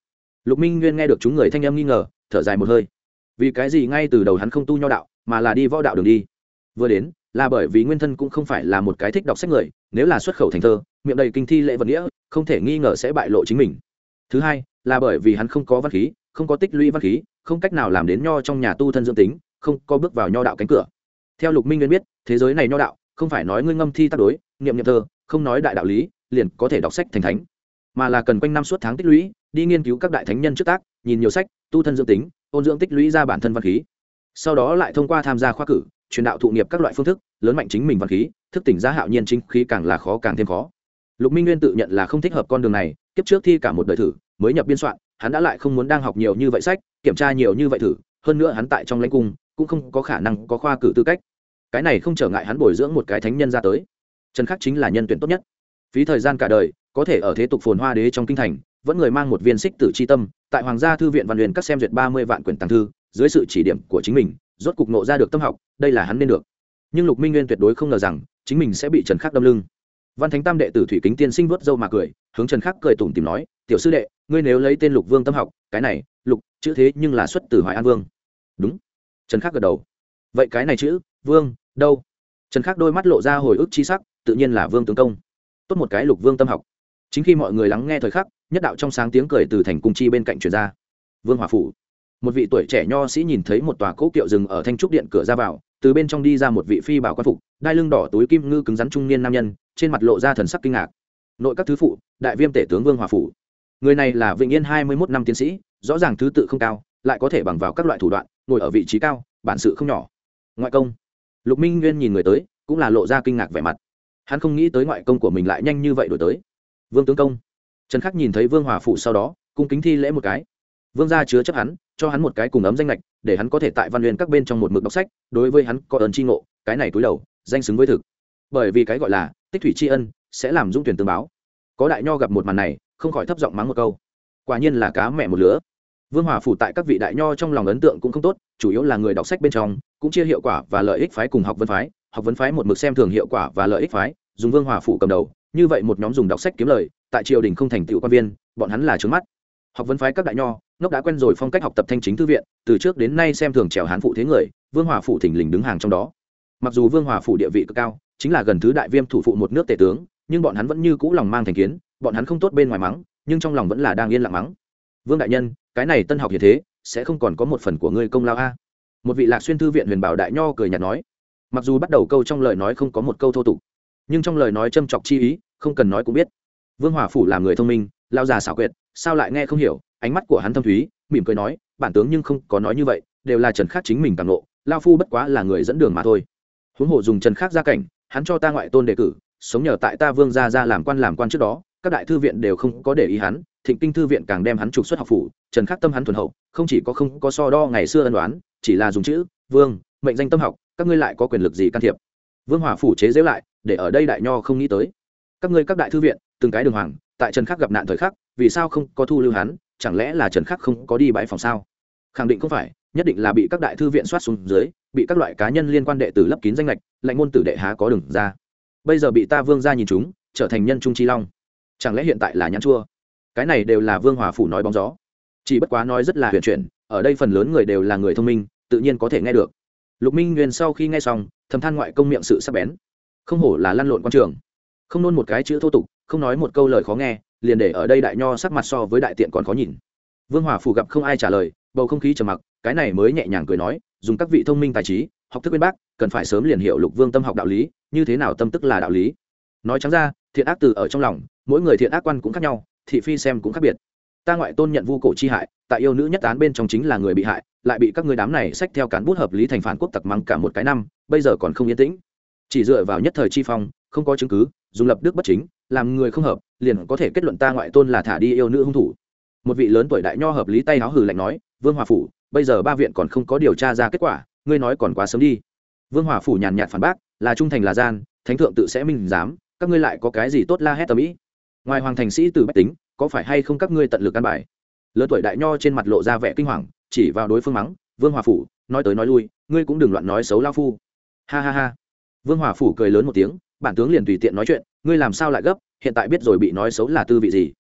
Lục minh nguyên nghe được chúng người thanh em nghi ngờ, thở dài một hơi. Vì cái gì ngay từ đầu hắn không tu nho đạo, mà là đi võ đạo đường đi? Vừa đến, là bởi vì nguyên thân cũng không phải là một cái thích đọc sách người, nếu là xuất khẩu thành thơ miệng đầy kinh thi lễ vật nghĩa, không thể nghi ngờ sẽ bại lộ chính mình. Thứ hai, là bởi vì hắn không có văn khí, không có tích lũy văn khí, không cách nào làm đến nho trong nhà tu thân dương tính, không có bước vào nho đạo cánh cửa. Theo lục minh nguyên biết, thế giới này nho đạo, không phải nói ngươi ngâm thi tác đối, niệm niệm thơ, không nói đại đạo lý, liền có thể đọc sách thành thánh. Mà là cần quanh năm suốt tháng tích lũy, đi nghiên cứu các đại thánh nhân trước tác, nhìn nhiều sách, tu thân dưỡng tính, ôn dưỡng tích lũy ra bản thân văn khí. Sau đó lại thông qua tham gia khoa cử, truyền đạo thụ nghiệp các loại phương thức, lớn mạnh chính mình văn khí, thức tỉnh ra hạo nhiên chính khí càng là khó càng thêm khó lục minh nguyên tự nhận là không thích hợp con đường này, kiếp trước thi cả một đời thử, mới nhập biên soạn, hắn đã lại không muốn đang học nhiều như vậy sách, kiểm tra nhiều như vậy thử, hơn nữa hắn tại trong lãnh cung, cũng không có khả năng có khoa cử tư cách. Cái này không trở ngại hắn bồi dưỡng một cái thánh nhân ra tới. Trần khắc chính là nhân tuyển tốt nhất. Phí thời gian cả đời, có thể ở thế tục phồn hoa đế trong kinh thành, vẫn người mang một viên xích tử c h i tâm, tại hoàng gia thư viện văn luyện các xem duyệt ba mươi vạn quyển tàng thư, dưới sự chỉ điểm của chính mình, rốt cục nộ ra được tâm học, đây là hắn nên được. Nhưng lục minh nguyên tuyệt đối không ngờ rằng, chính mình sẽ bị trần khắc đâm lưng văn thánh tam đệ tử thủy kính tiên sinh vớt dâu mà cười, hướng trần khắc cười tủm tìm nói, tiểu sư đệ, ngươi nếu lấy tên lục vương tâm học, cái này, lục, chữ thế nhưng là xuất từ hoài an vương. Đúng. Trần khắc gật đầu. Vậy cái này chữ, vương, đâu? Trần khắc đôi mắt lộ ra hồi ức c h i sắc, tự nhiên là vương tướng công. Tốt một cái lục vương tâm học. Chính khi mọi người lắng nghe thời khắc, nhất đạo trong sáng tiếng cười từ thành cung chi bên cạnh truyền ra. Vương hòa phủ. Một vị tuổi trẻ nho sĩ nhìn thấy một tòa cỗ kiệu rừng ở thanh trúc điện cửa ra vào từ bên trong đi ra một vị phi bảo quan phục, đai lưng đỏ túi kim ngư cứng rắn trung niên nam nhân, trên mặt lộ ra thần sắc kinh ngạc. Nội các thứ phụ, đại viêm tể tướng vương hòa phủ. Người này là vĩnh yên hai mươi mốt năm tiến sĩ, rõ ràng thứ tự không cao, lại có thể bằng vào các loại thủ đoạn, ngồi ở vị trí cao, bản sự không nhỏ. Ngoại công. Lục minh nguyên nhìn người tới, cũng là lộ ra kinh ngạc vẻ mặt. Hắn không nghĩ tới ngoại công của mình lại nhanh như vậy đổi tới. Vương tướng công. Trần khắc nhìn thấy vương hòa phụ sau đó, cung kính thi lễ một cái. Vương gia chứa chấp hắn, cho hắn một cái cùng ấm danh lệch để hắn có thể tại văn huyền các bên trong một mực đọc sách, đối với hắn có ơn tri ngộ, cái này túi đầu, danh xứng với thực. Bởi vì cái gọi là tích thủy tri ân, sẽ làm dung tuyển tương báo. Có đại nho gặp một màn này, không khỏi thấp giọng mắng một câu. Quả nhiên là cá mẹ một lứa. Vương hòa phủ tại các vị đại nho trong lòng ấn tượng cũng không tốt, chủ yếu là người đọc sách bên trong, cũng chia hiệu quả và lợi ích phái cùng học vân phái, học vấn phái một mực xem thường hiệu quả và lợi ích phái, dùng vương hòa phủ cầm đầu, như vậy một nhóm dùng đọc sách kiếm lời, tại triều đình không thành tựu quan viên, bọn hắn là trướng mắt. Học vấn phái các đại nho ngốc đã quen rồi phong cách học tập thanh chính thư viện, từ trước đến nay xem thường trèo hán phụ thế người, vương hòa phụ thỉnh lình đứng hàng trong đó. Mặc dù vương hòa phụ địa vị cực cao, chính là gần thứ đại viêm thủ phụ một nước tể tướng, nhưng bọn hắn vẫn như cũ lòng mang thành kiến, bọn hắn không tốt bên ngoài mắng, nhưng trong lòng vẫn là đang yên lặng mắng. Vương đại nhân, cái này tân học như thế, sẽ không còn có một phần của ngươi công lao a. Một vị lạc xuyên thư viện huyền bảo đại nho cười nhạt nói. Mặc dù bắt đầu câu trong lời nói không có một câu thô tục, nhưng trong lời nói châm chọc chi ý, không cần nói cũng biết. Vương hòa phủ là người thông minh, lao già xảo quyệt, sao lại nghe không hiểu? Ánh mắt của hắn thâm thúy, mỉm cười nói, bản tướng nhưng không có nói như vậy, đều là trần khắc chính mình càng lộ lao phu bất quá là người dẫn đường mà thôi. Huống hồ dùng trần khắc gia cảnh, hắn cho ta ngoại tôn đề cử, sống nhờ tại ta vương gia ra làm quan làm quan trước đó, các đại thư viện đều không có để ý hắn, thịnh kinh thư viện càng đem hắn trục xuất học phủ, trần khắc tâm hắn thuần hậu, không chỉ có không có so đo ngày xưa ân đoán chỉ là dùng chữ, vương, mệnh danh tâm học, các ngươi lại có quyền lực gì can thiệp? Vương hòa phủ chế giễu lại, để ở đây đại nho không nghĩ tới. Các ngươi các đại thư viện, từng cái đường hoàng, tại trần khắc gặp nạn thời khắc, vì sao không có thu lưu hắn chẳng lẽ là trần khắc không có đi bãi phòng sao? Khẳng định không phải, nhất định là bị các đại thư viện soát xuống dưới, bị các loại cá nhân liên quan đệ tử lấp kín danh lệch, lạnh môn tử đệ há có đường ra. Bây giờ bị ta vương ra nhìn chúng, trở thành nhân trung chi long. Chẳng lẽ hiện tại là nhãn chua? Cái này đều là vương hòa phủ nói bóng gió. Chỉ bất quá nói rất là huyền chuyển, ở đây phần lớn người đều là người thông minh, tự nhiên có thể nghe được. Lục minh nguyên sau khi nghe xong, thầm than ngoại công miệng sự sắp bén. Không hổ là lăn lộn quan trường. Không nôn một cái chữ thô tục, không nói một câu lời khó nghe liền để ở đây đại nho sắc mặt so với đại tiện còn khó nhìn. Vương hòa phủ gặp không ai trả lời, bầu không khí trầm mặc, cái này mới nhẹ nhàng cười nói, dùng các vị thông minh tài trí, học thức bên bác, cần phải sớm liền hiểu lục vương tâm học đạo lý, như thế nào tâm tức là đạo lý. Nói trắng ra, thiện ác từ ở trong lòng, mỗi người thiện ác quan cũng khác nhau, thị phi xem cũng khác biệt. Ta ngoại tôn nhận vu cổ chi hại, tại yêu nữ nhất án bên trong chính là người bị hại, lại bị các người đám này sách theo cán bút hợp lý thành phản quốc tặc mắng cả một cái năm, bây giờ còn không yên tĩnh. Chỉ dựa vào nhất thời chi phong, không có chứng cứ, dùng lập đức bất chính làm người không hợp, liền có thể kết luận ta ngoại tôn là thả đi yêu nữ hung thủ. Một vị lớn tuổi đại nho hợp lý tay háo hử lạnh nói, vương hòa phủ, bây giờ ba viện còn không có điều tra ra kết quả, ngươi nói còn quá sớm đi. Vương hòa phủ nhàn nhạt phản bác, là trung thành là gian, thánh thượng tự sẽ minh giám, các ngươi lại có cái gì tốt la hét tầm ĩ ngoài hoàng thành sĩ từ bách tính, có phải hay không các ngươi tận lực căn bài? Lớn tuổi đại nho trên mặt lộ ra vẻ kinh hoàng, chỉ vào đối phương mắng, vương hòa phủ, nói tới nói lui, ngươi cũng đừng loạn nói xấu lao phu. Ha ha ha. Vương hòa phủ cười lớn một tiếng bản tướng liền tùy tiện nói chuyện, ngươi làm sao lại gấp, hiện tại biết rồi bị nói xấu là tư vị gì.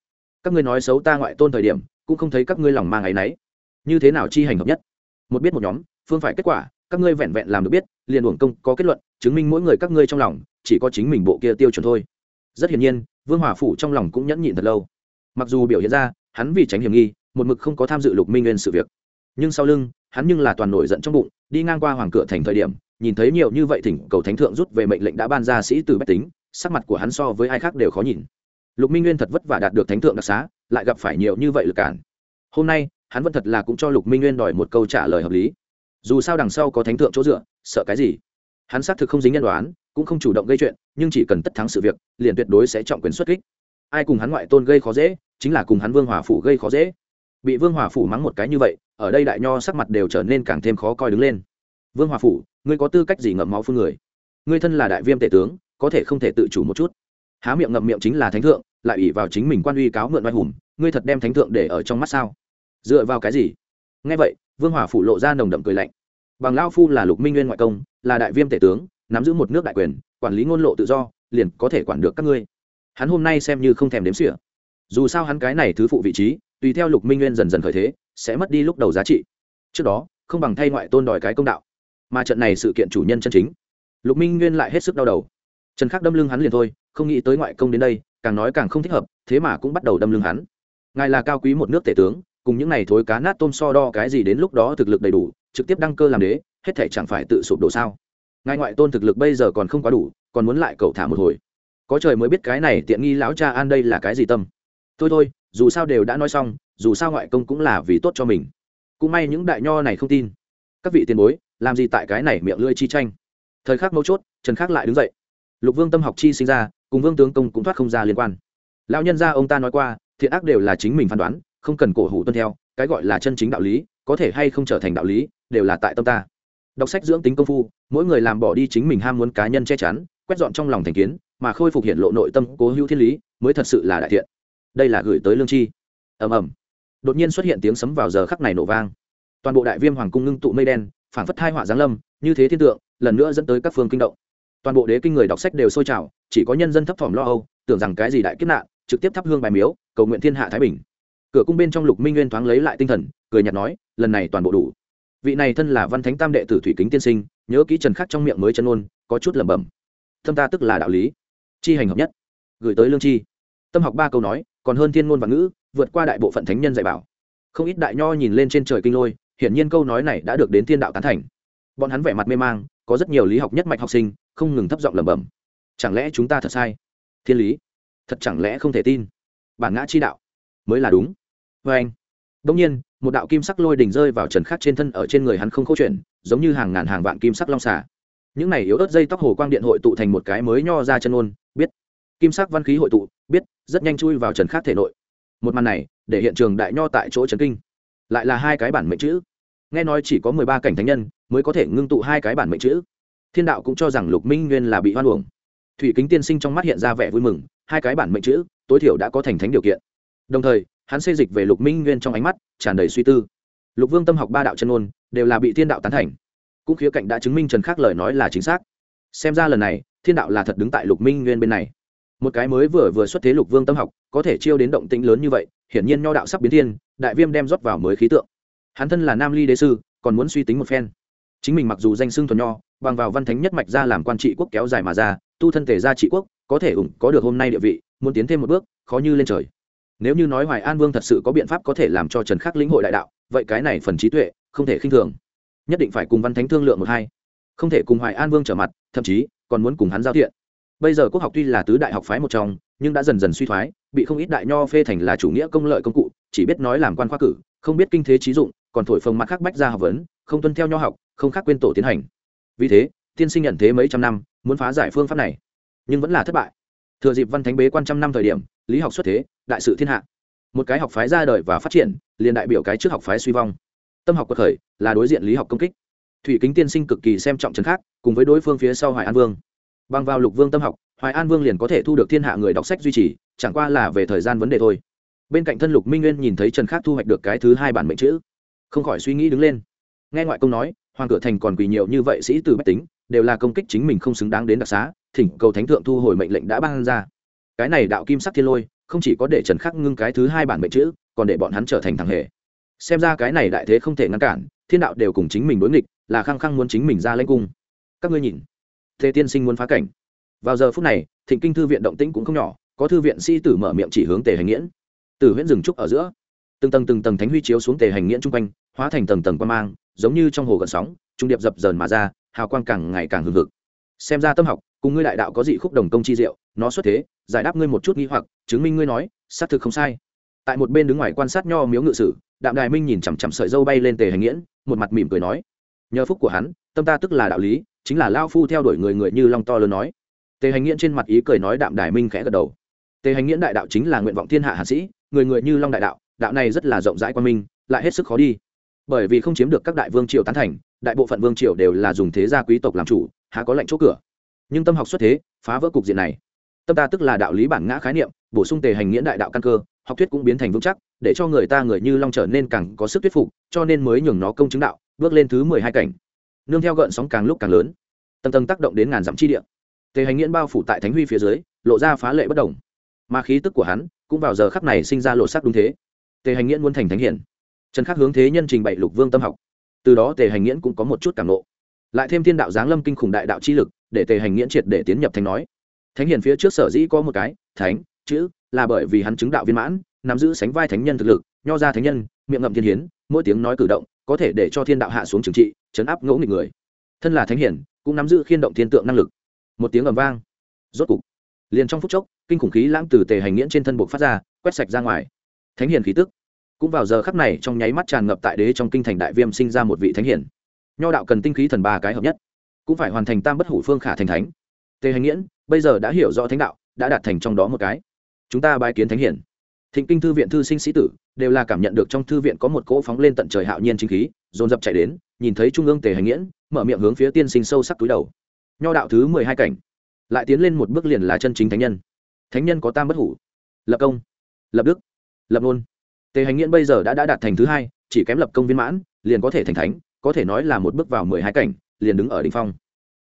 Các ngươi nói xấu ta ngoại tôn thời điểm, cũng không thấy các ngươi lòng mang áy náy. Như thế nào chi hành hợp nhất? Một biết một nhóm, phương phải kết quả, các ngươi vẹn vẹn làm được biết, liền uổng công, có kết luận, chứng minh mỗi người các ngươi trong lòng, chỉ có chính mình bộ kia tiêu chuẩn thôi. Rất hiển nhiên, vương hòa phủ trong lòng cũng nhẫn nhịn thật lâu. Mặc dù biểu hiện ra, hắn vì tránh hiểm nghi, một mực không có tham dự lục minh nguyên sự việc. Nhưng sau lưng, hắn nhưng là toàn nổi giận trong bụng, đi ngang qua hoàng cửa thành thời điểm nhìn thấy nhiều như vậy thỉnh cầu thánh thượng rút về mệnh lệnh đã ban ra sĩ từ bách tính, sắc mặt của hắn so với ai khác đều khó nhìn. Lục minh nguyên thật vất vả đạt được thánh thượng đặc xá, lại gặp phải nhiều như vậy lực cản. Hôm nay, hắn vẫn thật là cũng cho lục minh nguyên đòi một câu trả lời hợp lý. Dù sao đằng sau có thánh thượng chỗ dựa, sợ cái gì? Hắn xác thực không dính nhân đoán, cũng không chủ động gây chuyện, nhưng chỉ cần tất thắng sự việc, liền tuyệt đối sẽ trọng quyền xuất kích. Ai cùng hắn ngoại tôn gây khó dễ, chính là cùng hắn vương hòa phủ gây khó dễ. Bị vương hòa phủ mắng một cái như vậy, ở đây đại nho sắc mặt đều trở nên càng thêm khó coi đứng lên. Vương hòa phủ ngươi có tư cách gì ngậm máu phương người? Ngươi thân là đại viêm tể tướng, có thể không thể tự chủ một chút. Há miệng ngậm miệng chính là thánh thượng, lại ủy vào chính mình quan uy cáo mượn oai hùng, ngươi thật đem thánh thượng để ở trong mắt sao? Dựa vào cái gì? Nghe vậy, vương hòa phủ lộ ra nồng đậm cười lạnh. Bằng lao phu là lục minh nguyên ngoại công, là đại viêm tể tướng, nắm giữ một nước đại quyền, quản lý ngôn lộ tự do, liền có thể quản được các ngươi. Hắn hôm nay xem như không thèm đếm xỉa. Dù sao hắn cái này thứ phụ vị trí, tùy theo lục minh nguyên dần dần khởi thế, sẽ mất đi lúc đầu giá trị. Trước đó, không bằng thay ngoại tôn đòi cái công đạo mà trận này sự kiện chủ nhân chân chính. Lục minh nguyên lại hết sức đau đầu. Trần khắc đâm lưng hắn liền thôi, không nghĩ tới ngoại công đến đây, càng nói càng không thích hợp, thế mà cũng bắt đầu đâm lưng hắn. Ngài là cao quý một nước tể tướng, cùng những n à y thối cá nát tôm so đo cái gì đến lúc đó thực lực đầy đủ, trực tiếp đăng cơ làm đế, hết thể chẳng phải tự sụp đổ sao? Ngài ngoại tôn thực lực bây giờ còn không quá đủ, còn muốn lại cậu thả một hồi. Có trời mới biết cái này tiện nghi lão cha an đây là cái gì tâm. Thôi thôi, dù sao đều đã nói xong, dù sao ngoại công cũng là vì tốt cho mình. Cũng may những đại nho này không tin. Các vị tiền bối làm gì tại cái này miệng lưỡi chi tranh? Thời khắc mấu chốt, trần khắc lại đứng dậy. Lục vương tâm học chi sinh ra, cùng vương tướng công cũng thoát không ra liên quan. Lão nhân gia ông ta nói qua, thiện ác đều là chính mình phán đoán, không cần cổ hủ tuân theo, cái gọi là chân chính đạo lý, có thể hay không trở thành đạo lý, đều là tại tâm ta. Đọc sách dưỡng tính công phu, mỗi người làm bỏ đi chính mình ham muốn cá nhân che chắn, quét dọn trong lòng thành kiến, mà khôi phục hiện lộ nội tâm cố hữu thiên lý, mới thật sự là đại thiện. Đây là gửi tới lương chi. Ầm ầm. Đột nhiên xuất hiện tiếng sấm vào giờ khắc này nổ vang. Toàn bộ đại viêm hoàng cung ngưng tụ mây đen phản phất hai họa giáng lâm, như thế thiên tượng, lần nữa dẫn tới các phương kinh động. Toàn bộ đế kinh người đọc sách đều sôi trào, chỉ có nhân dân thấp thỏm lo âu, tưởng rằng cái gì đại kiếp nạn, trực tiếp thắp hương bài miếu, cầu nguyện thiên hạ thái bình. Cửa cung bên trong lục minh nguyên thoáng lấy lại tinh thần, cười nhạt nói, lần này toàn bộ đủ. Vị này thân là văn thánh tam đệ tử thủy kính tiên sinh, nhớ kỹ trần khắc trong miệng mới chân ôn, có chút lẩm bẩm. Thâm ta tức là đạo lý. Chi hành hợp nhất. Gửi tới lương chi. Tâm học ba câu nói, còn hơn thiên ngôn và ngữ, vượt qua đại bộ phận thánh nhân dạy bảo. Không ít đại nho nhìn lên trên trời kinh lôi hiển nhiên câu nói này đã được đến thiên đạo tán thành. Bọn hắn vẻ mặt mê mang, có rất nhiều lý học nhất mạch học sinh, không ngừng thấp giọng lẩm bẩm. Chẳng lẽ chúng ta thật sai? Thiên lý, thật chẳng lẽ không thể tin? Bản ngã chi đạo, mới là đúng. Vê anh đông nhiên, một đạo kim sắc lôi đỉnh rơi vào trần khắc trên thân ở trên người hắn không câu chuyện, giống như hàng ngàn hàng vạn kim sắc long xà. Những này yếu ớt dây tóc hồ quang điện hội tụ thành một cái mới nho ra chân ôn, biết. Kim sắc văn khí hội tụ, biết, rất nhanh chui vào trần khắc thể nội. Một màn này, để hiện trường đại nho tại chỗ trần kinh lại là hai cái bản mệnh chữ. Nghe nói chỉ có mười ba cảnh thánh nhân mới có thể ngưng tụ hai cái bản mệnh chữ. Thiên đạo cũng cho rằng lục minh nguyên là bị hoan uổng. Thủy kính tiên sinh trong mắt hiện ra vẻ vui mừng, hai cái bản mệnh chữ, tối thiểu đã có thành thánh điều kiện. Đồng thời, hắn xây dịch về lục minh nguyên trong ánh mắt, tràn đầy suy tư. Lục vương tâm học ba đạo chân ôn đều là bị thiên đạo tán thành. Cũng khía cạnh đã chứng minh trần khắc lời nói là chính xác. Xem ra lần này, thiên đạo là thật đứng tại lục minh nguyên bên này. Một cái mới vừa vừa xuất thế lục vương tâm học, có thể chiêu đến động tĩnh lớn như vậy hiển nhiên nho đạo sắp biến thiên, đại viêm đem rót vào mới khí tượng. Hắn thân là nam ly đế sư, còn muốn suy tính một phen. Chính mình mặc dù danh xưng thuần nho, bằng vào văn thánh nhất mạch ra làm quan trị quốc kéo dài mà ra, tu thân thể ra trị quốc, có thể ủng, có được hôm nay địa vị, muốn tiến thêm một bước, khó như lên trời. Nếu như nói hoài an vương thật sự có biện pháp có thể làm cho trần khắc lĩnh hội đại đạo, vậy cái này phần trí tuệ, không thể khinh thường. Nhất định phải cùng văn thánh thương lượng một hai. Không thể cùng hoài an vương trở mặt, thậm chí còn muốn cùng hắn giao thiện. Bây giờ quốc học tuy là tứ đại học phái một trong, nhưng đã dần dần suy thoái bị không ít đại nho phê thành là chủ nghĩa công lợi công cụ, chỉ biết nói làm quan khoa cử, không biết kinh thế trí dụng, còn thổi phồng mặt khác bách ra học vấn, không tuân theo nho học, không khác quên tổ tiến hành. Vì thế, tiên sinh nhận thế mấy trăm năm, muốn phá giải phương pháp này, nhưng vẫn là thất bại. Thừa dịp văn thánh bế quan trăm năm thời điểm, lý học xuất thế, đại sự thiên hạ. Một cái học phái ra đời và phát triển, liền đại biểu cái trước học phái suy vong. Tâm học quật khởi, là đối diện lý học công kích. Thủy kính tiên sinh cực kỳ xem trọng trấn khác, cùng với đối phương phía sau hoài an vương. Bằng vào lục vương tâm học, hoài an vương liền có thể thu được thiên hạ người đọc sách duy trì chẳng qua là về thời gian vấn đề thôi. Bên cạnh thân lục minh nguyên nhìn thấy trần khác thu hoạch được cái thứ hai bản mệnh chữ, không khỏi suy nghĩ đứng lên. Nghe ngoại công nói, hoàng cửa thành còn quỳ nhiều như vậy sĩ từ bách tính, đều là công kích chính mình không xứng đáng đến đặc xá, thỉnh cầu thánh thượng thu hồi mệnh lệnh đã ban ra. Cái này đạo kim sắc thiên lôi, không chỉ có để trần khắc ngưng cái thứ hai bản mệnh chữ, còn để bọn hắn trở thành thằng hề. Xem ra cái này đại thế không thể ngăn cản, thiên đạo đều cùng chính mình đối nghịch, là khăng khăng muốn chính mình ra lên cung. Các ngươi nhìn thế tiên sinh muốn phá cảnh. Vào giờ phút này, thịnh kinh thư viện động tĩnh cũng không nhỏ có thư viện sĩ tử mở miệng chỉ hướng tề hành nghiễn. Tử huyễn rừng trúc ở giữa. Từng tầng từng tầng thánh huy chiếu xuống tề hành nghiễn chung quanh, hóa thành tầng tầng quan mang, giống như trong hồ gần sóng, trung điệp dập dờn mà ra, hào quang càng ngày càng hừng hực. Xem ra tâm học, cùng ngươi đại đạo có dị khúc đồng công chi diệu, nó xuất thế, giải đáp ngươi một chút nghi hoặc, chứng minh ngươi nói, xác thực không sai. Tại một bên đứng ngoài quan sát nho miếu ngự sử, đạm đài minh nhìn chằm chằm sợi dâu bay lên tề hành nghiễn, một mặt mỉm cười nói, nhờ phúc của hắn, tâm ta tức là đạo lý, chính là lao phu theo đuổi người người như long to lớn nói. Tề hành nghiễn trên mặt ý cười nói, đạm đài minh khẽ gật đầu tề hành nghiễn đại đạo chính là nguyện vọng thiên hạ hạ sĩ, người người như long đại đạo đạo này rất là rộng rãi quan minh, lại hết sức khó đi. Bởi vì không chiếm được các đại vương triều tán thành, đại bộ phận vương triều đều là dùng thế gia quý tộc làm chủ, há có lệnh chỗ cửa. Nhưng tâm học xuất thế, phá vỡ cục diện này. Tâm ta tức là đạo lý bản ngã khái niệm, bổ sung tề hành nghĩa đại đạo căn cơ, học thuyết cũng biến thành vững chắc, để cho người ta người như long trở nên càng có sức thuyết phục, cho nên mới nhường nó công chứng đạo, bước lên thứ mười hai cảnh. Nương theo gợn sóng càng lúc càng lớn. Tầng tầng tác động đến ngàn dặm chi địa. Tề hành nghiễn bao phủ tại thánh huy phía dưới, lộ ra phá lệ bất đồng mà khí tức của hắn cũng vào giờ khắc này sinh ra lộ sắc đúng thế. Tề hành nghiễn muốn thành thánh hiển. Trần khắc hướng thế nhân trình bày lục vương tâm học. Từ đó tề hành nghiễn cũng có một chút cảm nộ lại thêm thiên đạo giáng lâm kinh khủng đại đạo chi lực, để tề hành nghiễn triệt để tiến nhập thánh nói. Thánh hiển phía trước sở dĩ có một cái, thánh, chữ, là bởi vì hắn chứng đạo viên mãn, nắm giữ sánh vai thánh nhân thực lực, nho ra thánh nhân, miệng ngậm thiên hiến, mỗi tiếng nói cử động, có thể để cho thiên đạo hạ xuống trừng trị, chấn áp ngỗ nghịch người. Thân là thánh hiển, cũng nắm giữ khiên động thiên tượng năng lực. Một tiếng ầm vang. Rốt cục liền trong phút chốc, kinh khủng khí lãng từ tề hành nghiễn trên thân buộc phát ra, quét sạch ra ngoài. Thánh hiển khí tức. Cũng vào giờ khắc này, trong nháy mắt tràn ngập tại đế trong kinh thành đại viêm sinh ra một vị thánh hiển nho đạo cần tinh khí thần ba cái hợp nhất. Cũng phải hoàn thành tam bất hủ phương khả thành thánh. Tề hành nghiễn, bây giờ đã hiểu rõ thánh đạo, đã đạt thành trong đó một cái. Chúng ta bài kiến thánh hiển thịnh kinh thư viện thư sinh sĩ tử, đều là cảm nhận được trong thư viện có một cỗ phóng lên tận trời hạo nhiên chính khí, dồn dập chạy đến, nhìn thấy trung ương tề hành nghiễn, mở miệng hướng phía tiên sinh sâu sắc túi đầu. Nho đạo thứ mười hai cảnh lại tiến lên một bước liền là chân chính thánh nhân. Thánh nhân có tam bất hủ. Lập công lập đức lập ngôn, tề hành nghiễn bây giờ đã, đã đạt thành thứ hai chỉ kém lập công viên mãn liền có thể thành thánh có thể nói là một bước vào mười hai cảnh liền đứng ở đ ỉ n h phong.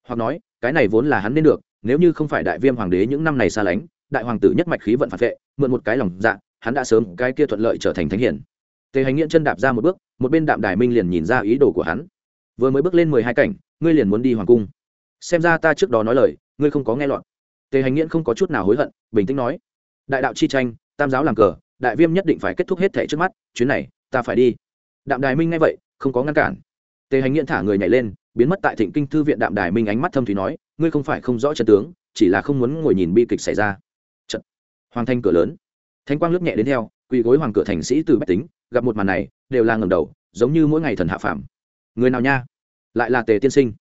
Hoặc nói cái này vốn là hắn nên được nếu như không phải đại viêm hoàng đế những năm này xa lánh đại hoàng tử nhất mạch khí vận phản vệ mượn một cái lòng dạ hắn đã sớm cái kia thuận lợi trở thành thánh hiển. Tề hành nghiễn chân đạp ra một bước một bên đạm đài minh liền nhìn ra ý đồ của hắn. Vừa mới bước lên mười hai cảnh ngươi liền muốn đi hoàng cung xem ra ta trước đó nói lời, ngươi không có nghe lọt. Tề hành nghiễn không có chút nào hối hận, bình tĩnh nói, đại đạo chi tranh, tam giáo làm cờ, đại viêm nhất định phải kết thúc hết thẻ trước mắt, chuyến này, ta phải đi. Đạm đài minh nghe vậy, không có ngăn cản. Tề hành nghiện thả người nhảy lên, biến mất tại thịnh kinh thư viện đạm đài minh ánh mắt thâm thủy nói, ngươi không phải không rõ trận tướng, chỉ là không muốn ngồi nhìn bi kịch xảy ra. Trận. Hoàng thanh cửa lớn. Thanh quang lướt nhẹ đến theo, quỳ gối hoàng cửa thành sĩ từ bách tính, gặp một màn này, đều là ngầm đầu, giống như mỗi ngày thần hạ phàm. Người nào nha? Lại là tề tiên sinh.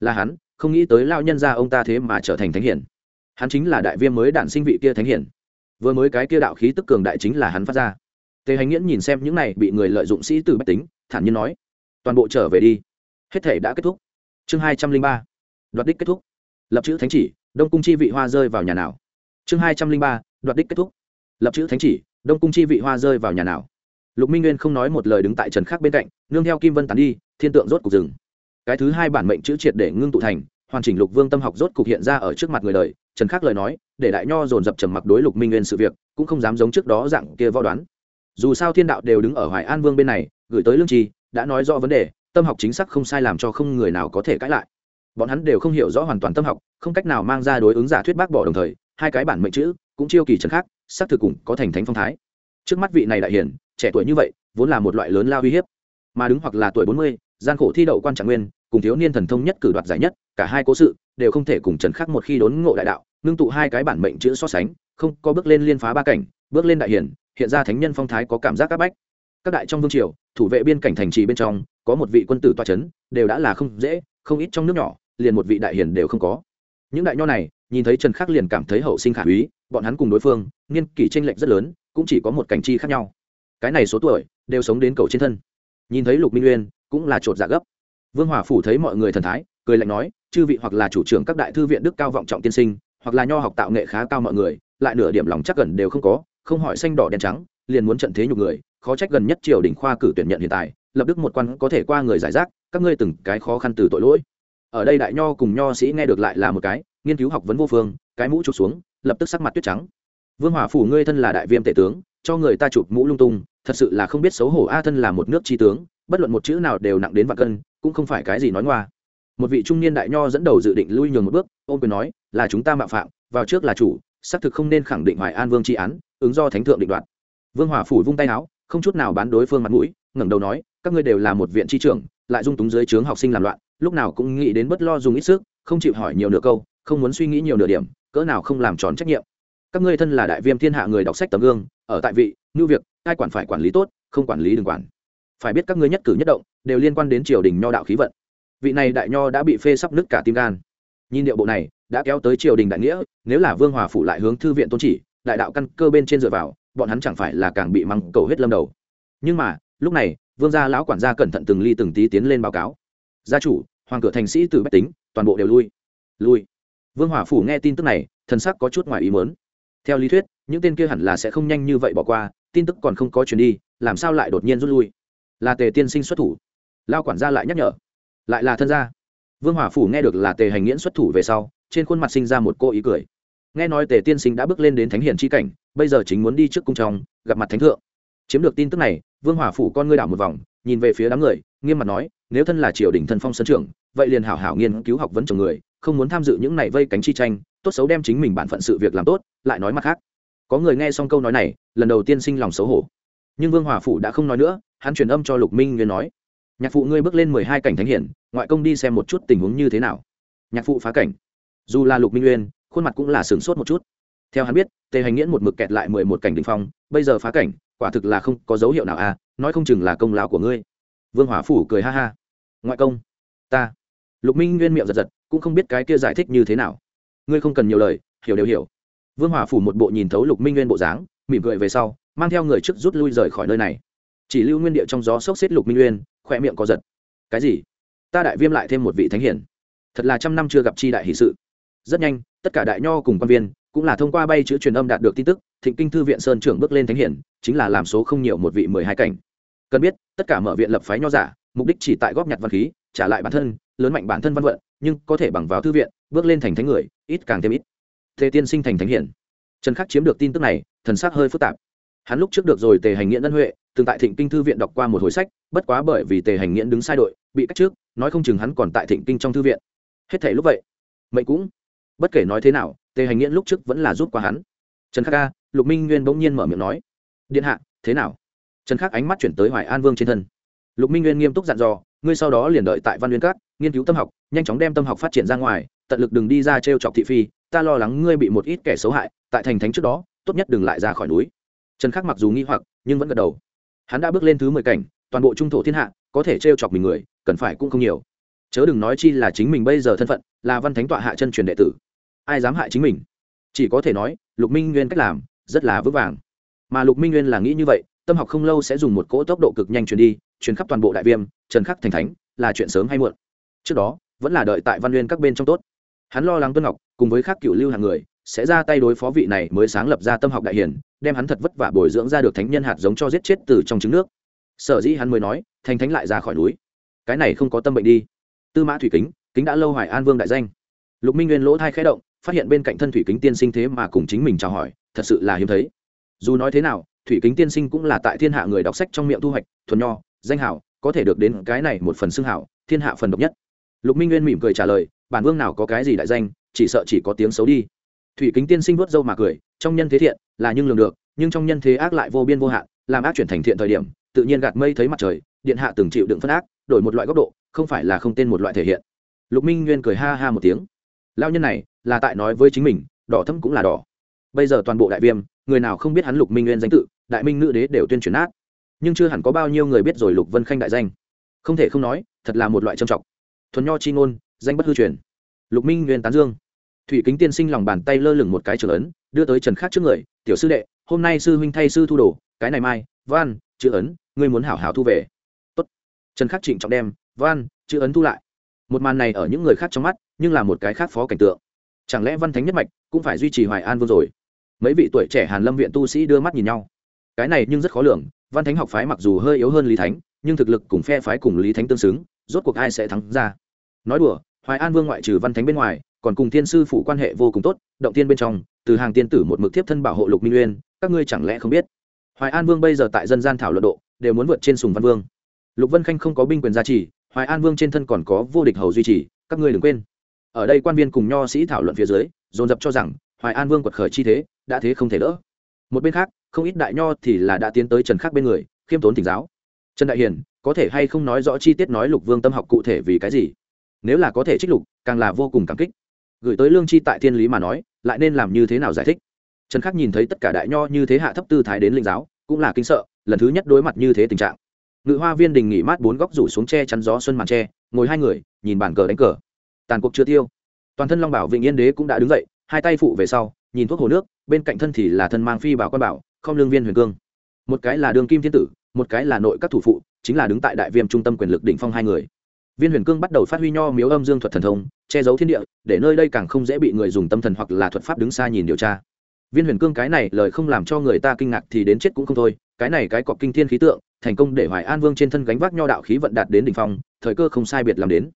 Là hắn không nghĩ tới lao nhân ra ông ta thế mà trở thành thánh hiển hắn chính là đại viêm mới đản sinh vị kia thánh hiển vừa mới cái kia đạo khí tức cường đại chính là hắn phát ra. Tề hành nghiễn nhìn xem những này bị người lợi dụng sĩ tử bách tính, thản nhiên nói, toàn bộ trở về đi. Hết thể đã kết thúc. Chương hai trăm linh ba, đoạt đích kết thúc. Lập chữ thánh chỉ, đông cung chi vị hoa rơi vào nhà nào? Chương hai trăm linh ba, đoạt đích kết thúc. Lập chữ thánh chỉ, đông cung chi vị hoa rơi vào nhà nào? Lục minh nguyên không nói một lời đứng tại trần khác bên cạnh, nương theo kim vân tán đi, thiên tượng rốt cục rừng cái thứ hai bản mệnh chữ triệt để ngưng tụ thành, hoàn chỉnh lục vương tâm học rốt cục hiện ra ở trước mặt người đời, trần khắc lời nói, để đại nho dồn dập trầm mặc đối lục minh nguyên sự việc, cũng không dám giống trước đó dạng kia võ đoán. Dù sao thiên đạo đều đứng ở hoài an vương bên này, gửi tới lương trì, đã nói rõ vấn đề, tâm học chính xác không sai làm cho không người nào có thể cãi lại. Bọn hắn đều không hiểu rõ hoàn toàn tâm học, không cách nào mang ra đối ứng giả thuyết bác bỏ đồng thời, hai cái bản mệnh chữ, cũng chiêu kỳ trần khác xác thực cùng có thành thánh phong thái. Trước mắt vị này đại hiển trẻ tuổi như vậy, vốn là một loại lớn lao uy hiếp. Mà đứng hoặc là tuổi bốn mươi, gian khổ thi đậu quan trạng nguyên cùng thiếu niên thần thông nhất cử đoạt giải nhất, cả hai cố sự đều không thể cùng trần khắc một khi đốn ngộ đại đạo, ngưng tụ hai cái bản mệnh chữ so sánh, không có bước lên liên phá ba cảnh, bước lên đại hiển, hiện ra thánh nhân phong thái có cảm giác áp bách. Các đại trong vương triều, thủ vệ biên cảnh thành trì bên trong, có một vị quân tử toa c h ấ n đều đã là không dễ, không ít trong nước nhỏ, liền một vị đại hiển đều không có. Những đại nho này, nhìn thấy trần khắc liền cảm thấy hậu sinh khả úy, bọn hắn cùng đối phương niên kỷ tranh lệch rất lớn, cũng chỉ có một cảnh chi khác nhau. Cái này số tuổi, đều sống đến cầu trên thân. Nhìn thấy lục minh uyên, cũng là chột dạ gấp vương hòa phủ thấy mọi người thần thái, cười lạnh nói, chư vị hoặc là chủ trưởng các đại thư viện đức cao vọng trọng tiên sinh, hoặc là nho học tạo nghệ khá cao mọi người, lại nửa điểm lòng chắc gần đều không có, không hỏi xanh đỏ đen trắng, liền muốn trận thế nhục người, khó trách gần nhất triều đình khoa cử tuyển nhận hiện tại, lập đức một quan có thể qua người giải rác, các ngươi từng cái khó khăn từ tội lỗi. Ở đây đại nho cùng nho sĩ nghe được lại là một cái, nghiên cứu học vấn vô phương, cái mũ chụp xuống, lập tức sắc mặt tuyết trắng. Vương hỏa phủ ngươi thân là đại viêm tể tướng, cho người ta chụp mũ lung tung, thật sự là không biết xấu hổ, a thân là một nước tri tướng bất luận một chữ nào đều nặng đến vạn cân, cũng không phải cái gì nói ngoa. Một vị trung niên đại nho dẫn đầu dự định lui nhường một bước, ôm quyền nói, là chúng ta mạo phạm, vào trước là chủ, xác thực không nên khẳng định hoài an vương tri án, ứng do thánh thượng định đoạt. Vương hòa phủ vung tay áo, không chút nào bán đối phương mặt mũi, ngẩng đầu nói, các ngươi đều là một viện tri trưởng, lại dung túng dưới trướng học sinh làm loạn, lúc nào cũng nghĩ đến bất lo dùng ít sức, không chịu hỏi nhiều nửa câu, không muốn suy nghĩ nhiều nửa điểm, cỡ nào không làm tròn trách nhiệm. Các ngươi thân là đại viêm thiên hạ người đọc sách tấm gương, ở tại vị ngưu việc, ai quản phải quản lý tốt, không quản lý đừng quản phải biết các ngươi nhất cử nhất động đều liên quan đến triều đình nho đạo khí vận. Vị này đại nho đã bị phê sắp nứt cả tim gan. Nhìn điệu bộ này, đã kéo tới triều đình đại nghĩa, nếu là vương hòa phủ lại hướng thư viện tôn chỉ, đại đạo căn cơ bên trên dựa vào, bọn hắn chẳng phải là càng bị măng cầu hết lâm đầu. Nhưng mà, lúc này, vương gia lão quản gia cẩn thận từng ly từng tí tiến lên báo cáo. Gia chủ, hoàng cửa thành sĩ từ bách tính, toàn bộ đều lui. Lui. Vương hòa phủ nghe tin tức này, thần sắc có chút ngoài ý mớn theo lý thuyết, những tên kia hẳn là sẽ không nhanh như vậy bỏ qua, tin tức còn không có chuyển đi, làm sao lại đột nhiên rút lui? Là tề tiên sinh xuất thủ. Lao quản gia lại nhắc nhở. Lại là thân gia. Vương hỏa phủ nghe được là tề hành nghiễn xuất thủ về sau, trên khuôn mặt sinh ra một cô ý cười. Nghe nói tề tiên sinh đã bước lên đến thánh hiển c h i cảnh, bây giờ chính muốn đi trước cung trong, gặp mặt thánh thượng. Chiếm được tin tức này, vương hỏa phủ con ngươi đảo một vòng, nhìn về phía đám người, nghiêm mặt nói, nếu thân là triều đình thân phong sân trưởng, vậy liền hảo hảo nghiên cứu học vấn chồng người, không muốn tham dự những này vây cánh chi tranh, tốt xấu đem chính mình bản phận sự việc làm tốt, lại nói mặt khác. Có người nghe xong câu nói này, lần đầu tiên sinh lòng xấu hổ nhưng vương hòa phủ đã không nói nữa, hắn truyền âm cho lục minh nguyên nói, nhạc phụ ngươi bước lên mười hai cảnh thánh hiển, ngoại công đi xem một chút tình huống như thế nào. Nhạc phụ phá cảnh. Dù là lục minh nguyên, khuôn mặt cũng là sửng sốt một chút. Theo hắn biết, tề hành nghiễn một mực kẹt lại mười một cảnh đ ỉ n h phong, bây giờ phá cảnh, quả thực là không có dấu hiệu nào à nói không chừng là công lao của ngươi. Vương hỏa phủ cười ha ha. Ngoại công, ta. Lục minh nguyên miệng giật giật, cũng không biết cái kia giải thích như thế nào. Ngươi không cần nhiều lời, hiểu đều hiểu. Vương hỏa phủ một bộ nhìn thấu lục minh nguyên bộ dáng, mỉm cười về sau mang theo người trước rút lui rời khỏi nơi này. Chỉ lưu nguyên địa trong gió sốc xếp lục minh uyên khoe miệng có giật. Cái gì? Ta đại viêm lại thêm một vị thánh hiển. Thật là trăm năm chưa gặp chi đại hỷ sự. Rất nhanh, tất cả đại nho cùng quan viên, cũng là thông qua bay chữ truyền âm đạt được tin tức, thịnh kinh thư viện sơn trưởng bước lên thánh hiển, chính là làm số không nhiều một vị mười hai cảnh. Cần biết, tất cả mở viện lập phái nho giả, mục đích chỉ tại góp nhặt văn khí, trả lại bản thân, lớn mạnh bản thân văn vận, nhưng có thể bằng vào thư viện, bước lên thành thánh người, ít càng thêm ít. Thế tiên sinh thành thánh hiển. Trần khắc chiếm được tin tức này, thần sắc hơi phức tạp hắn lúc trước được rồi tề hành nghiễn ân huệ, từng tại thịnh kinh thư viện đọc qua một hồi sách, bất quá bởi vì tề hành nghiễn đứng sai đội, bị cách trước, nói không chừng hắn còn tại thịnh kinh trong thư viện. Hết thể lúc vậy. Mệnh cũng. Bất kể nói thế nào, tề hành nghiễn lúc trước vẫn là giúp qua hắn. Trần khắc ca lục minh nguyên bỗng nhiên mở miệng nói. Điện hạ, thế nào? Trần khắc ánh mắt chuyển tới hoài an vương trên thân. Lục minh nguyên nghiêm túc dặn dò, ngươi sau đó liền đợi tại văn nguyên cát nghiên cứu tâm học, nhanh chóng đem tâm học phát triển ra ngoài, tận lực đừng đi ra t r e o chọc thị phi, ta lo lắng ngươi bị một ít kẻ xấu hại, tại thành thánh trước đó, tốt nhất đừng lại ra khỏi núi trần khắc mặc dù nghi hoặc, nhưng vẫn gật đầu. Hắn đã bước lên thứ mười cảnh, toàn bộ trung thổ thiên hạ, có thể t r e o chọc mình người, cần phải cũng không nhiều. Chớ đừng nói chi là chính mình bây giờ thân phận, là văn thánh tọa hạ chân truyền đệ tử. Ai dám hại chính mình? Chỉ có thể nói, lục minh nguyên cách làm, rất là vững vàng. Mà lục minh nguyên là nghĩ như vậy, tâm học không lâu sẽ dùng một cỗ tốc độ cực nhanh truyền đi, truyền khắp toàn bộ đại viêm, trần khắc thành thánh, là chuyện sớm hay muộn. Trước đó, vẫn là đợi tại văn nguyên các bên trong tốt. Hắn lo lắng tuân ngọc, cùng với các cựu lưu hàng người, sẽ ra tay đối phó vị này mới sáng lập ra tâm học đại hiển đem hắn thật vất vả bồi dưỡng ra được thánh nhân hạt giống cho giết chết từ trong trứng nước. Sở dĩ hắn mới nói, thành thánh lại ra khỏi núi. Cái này không có tâm bệnh đi. Tư mã thủy kính kính đã lâu hoài an vương đại danh. Lục minh nguyên lỗ thai khẽ động, phát hiện bên cạnh thân thủy kính tiên sinh thế mà cùng chính mình chào hỏi, thật sự là hiếm thấy. Dù nói thế nào, thủy kính tiên sinh cũng là tại thiên hạ người đọc sách trong miệng thu hoạch, thuần nho, danh hảo, có thể được đến cái này một phần xưng hảo, thiên hạ phần độc nhất. Lục minh nguyên mỉm cười trả lời, bản vương nào có cái gì đại danh, chỉ sợ chỉ có tiếng xấu đi thủy kính tiên sinh vớt râu mà cười, trong nhân thế thiện, là nhưng lường được, nhưng trong nhân thế ác lại vô biên vô hạn, làm ác chuyển thành thiện thời điểm, tự nhiên gạt mây thấy mặt trời, điện hạ từng chịu đựng phân ác, đổi một loại góc độ, không phải là không tên một loại thể hiện. Lục minh nguyên cười ha ha một tiếng. Lao nhân này, là tại nói với chính mình, đỏ thâm cũng là đỏ. Bây giờ toàn bộ đại viêm, người nào không biết hắn lục minh nguyên danh tự, đại minh nữ đế đều tuyên truyền át nhưng chưa hẳn có bao nhiêu người biết rồi lục vân khanh đại danh. Không thể không nói, thật là một loại trầm trọng. Thuần nho chi ngôn, danh bất hư truyền. Lục minh nguyên tán dương thủy kính tiên sinh lòng bàn tay lơ lửng một cái trưởng ấn, đưa tới trần khác trước người, tiểu sư đệ, hôm nay sư huynh thay sư thu đồ, cái này mai văn chữ ấn, ngươi muốn hảo hảo thu về. Tốt. trần khắc trịnh trọng đem văn chữ ấn thu lại. Một màn này ở những người khác trong mắt, nhưng là một cái khác phó cảnh tượng. Chẳng lẽ văn thánh nhất mạch cũng phải duy trì hoài an vương rồi? Mấy vị tuổi trẻ hàn lâm viện tu sĩ đưa mắt nhìn nhau. Cái này nhưng rất khó lường, văn thánh học phái mặc dù hơi yếu hơn lý thánh, nhưng thực lực cùng phe phái cùng lý thánh tương xứng, rốt cuộc ai sẽ thắng ra? Nói đùa, hoài an vương ngoại trừ văn thánh bên ngoài còn cùng thiên sư phụ quan hệ vô cùng tốt, động tiên bên trong, từ hàng tiên tử một mực tiếp thân bảo hộ lục minh uyên các ngươi chẳng lẽ không biết? Hoài an vương bây giờ tại dân gian thảo luận độ, đều muốn vượt trên sùng văn vương. Lục vân khanh không có binh quyền gia trì, hoài an vương trên thân còn có vô địch hầu duy trì, các ngươi đừng quên. Ở đây quan viên cùng nho sĩ thảo luận phía dưới, dồn dập cho rằng, hoài an vương quật khởi chi thế, đã thế không thể đỡ. Một bên khác, không ít đại nho thì là đã tiến tới trần khắc bên người, khiêm tốn thỉnh giáo. Trần đại hiền có thể hay không nói rõ chi tiết nói lục vương tâm học cụ thể vì cái gì? Nếu là có thể trích lục, càng là vô cùng cảm kích gửi tới lương chi tại thiên lý mà nói, lại nên làm như thế nào giải thích? Trần khắc nhìn thấy tất cả đại nho như thế hạ thấp tư thái đến linh giáo, cũng là kinh sợ, lần thứ nhất đối mặt như thế tình trạng. Ngự hoa viên đình nghỉ mát bốn góc rủ xuống tre chắn gió xuân màn tre, ngồi hai người, nhìn bàn cờ đánh cờ. Tàn cuộc chưa tiêu. Toàn thân long bảo vịnh yên đế cũng đã đứng dậy, hai tay phụ về sau, nhìn thuốc hồ nước, bên cạnh thân thì là thân mang phi bảo quan bảo, không lương viên huyền cương. Một cái là đường kim thiên tử, một cái là nội các thủ phụ, chính là đứng tại đại viêm trung tâm quyền lực đỉnh phong hai người viên huyền cương bắt đầu phát huy nho miếu âm dương thuật thần thông, che giấu thiên địa, để nơi đây càng không dễ bị người dùng tâm thần hoặc là thuật pháp đứng xa nhìn điều tra. Viên huyền cương cái này lời không làm cho người ta kinh ngạc thì đến chết cũng không thôi, cái này cái cọc kinh thiên khí tượng, thành công để hoài an vương trên thân gánh vác nho đạo khí vận đạt đến đỉnh phong, thời cơ không sai biệt làm đến.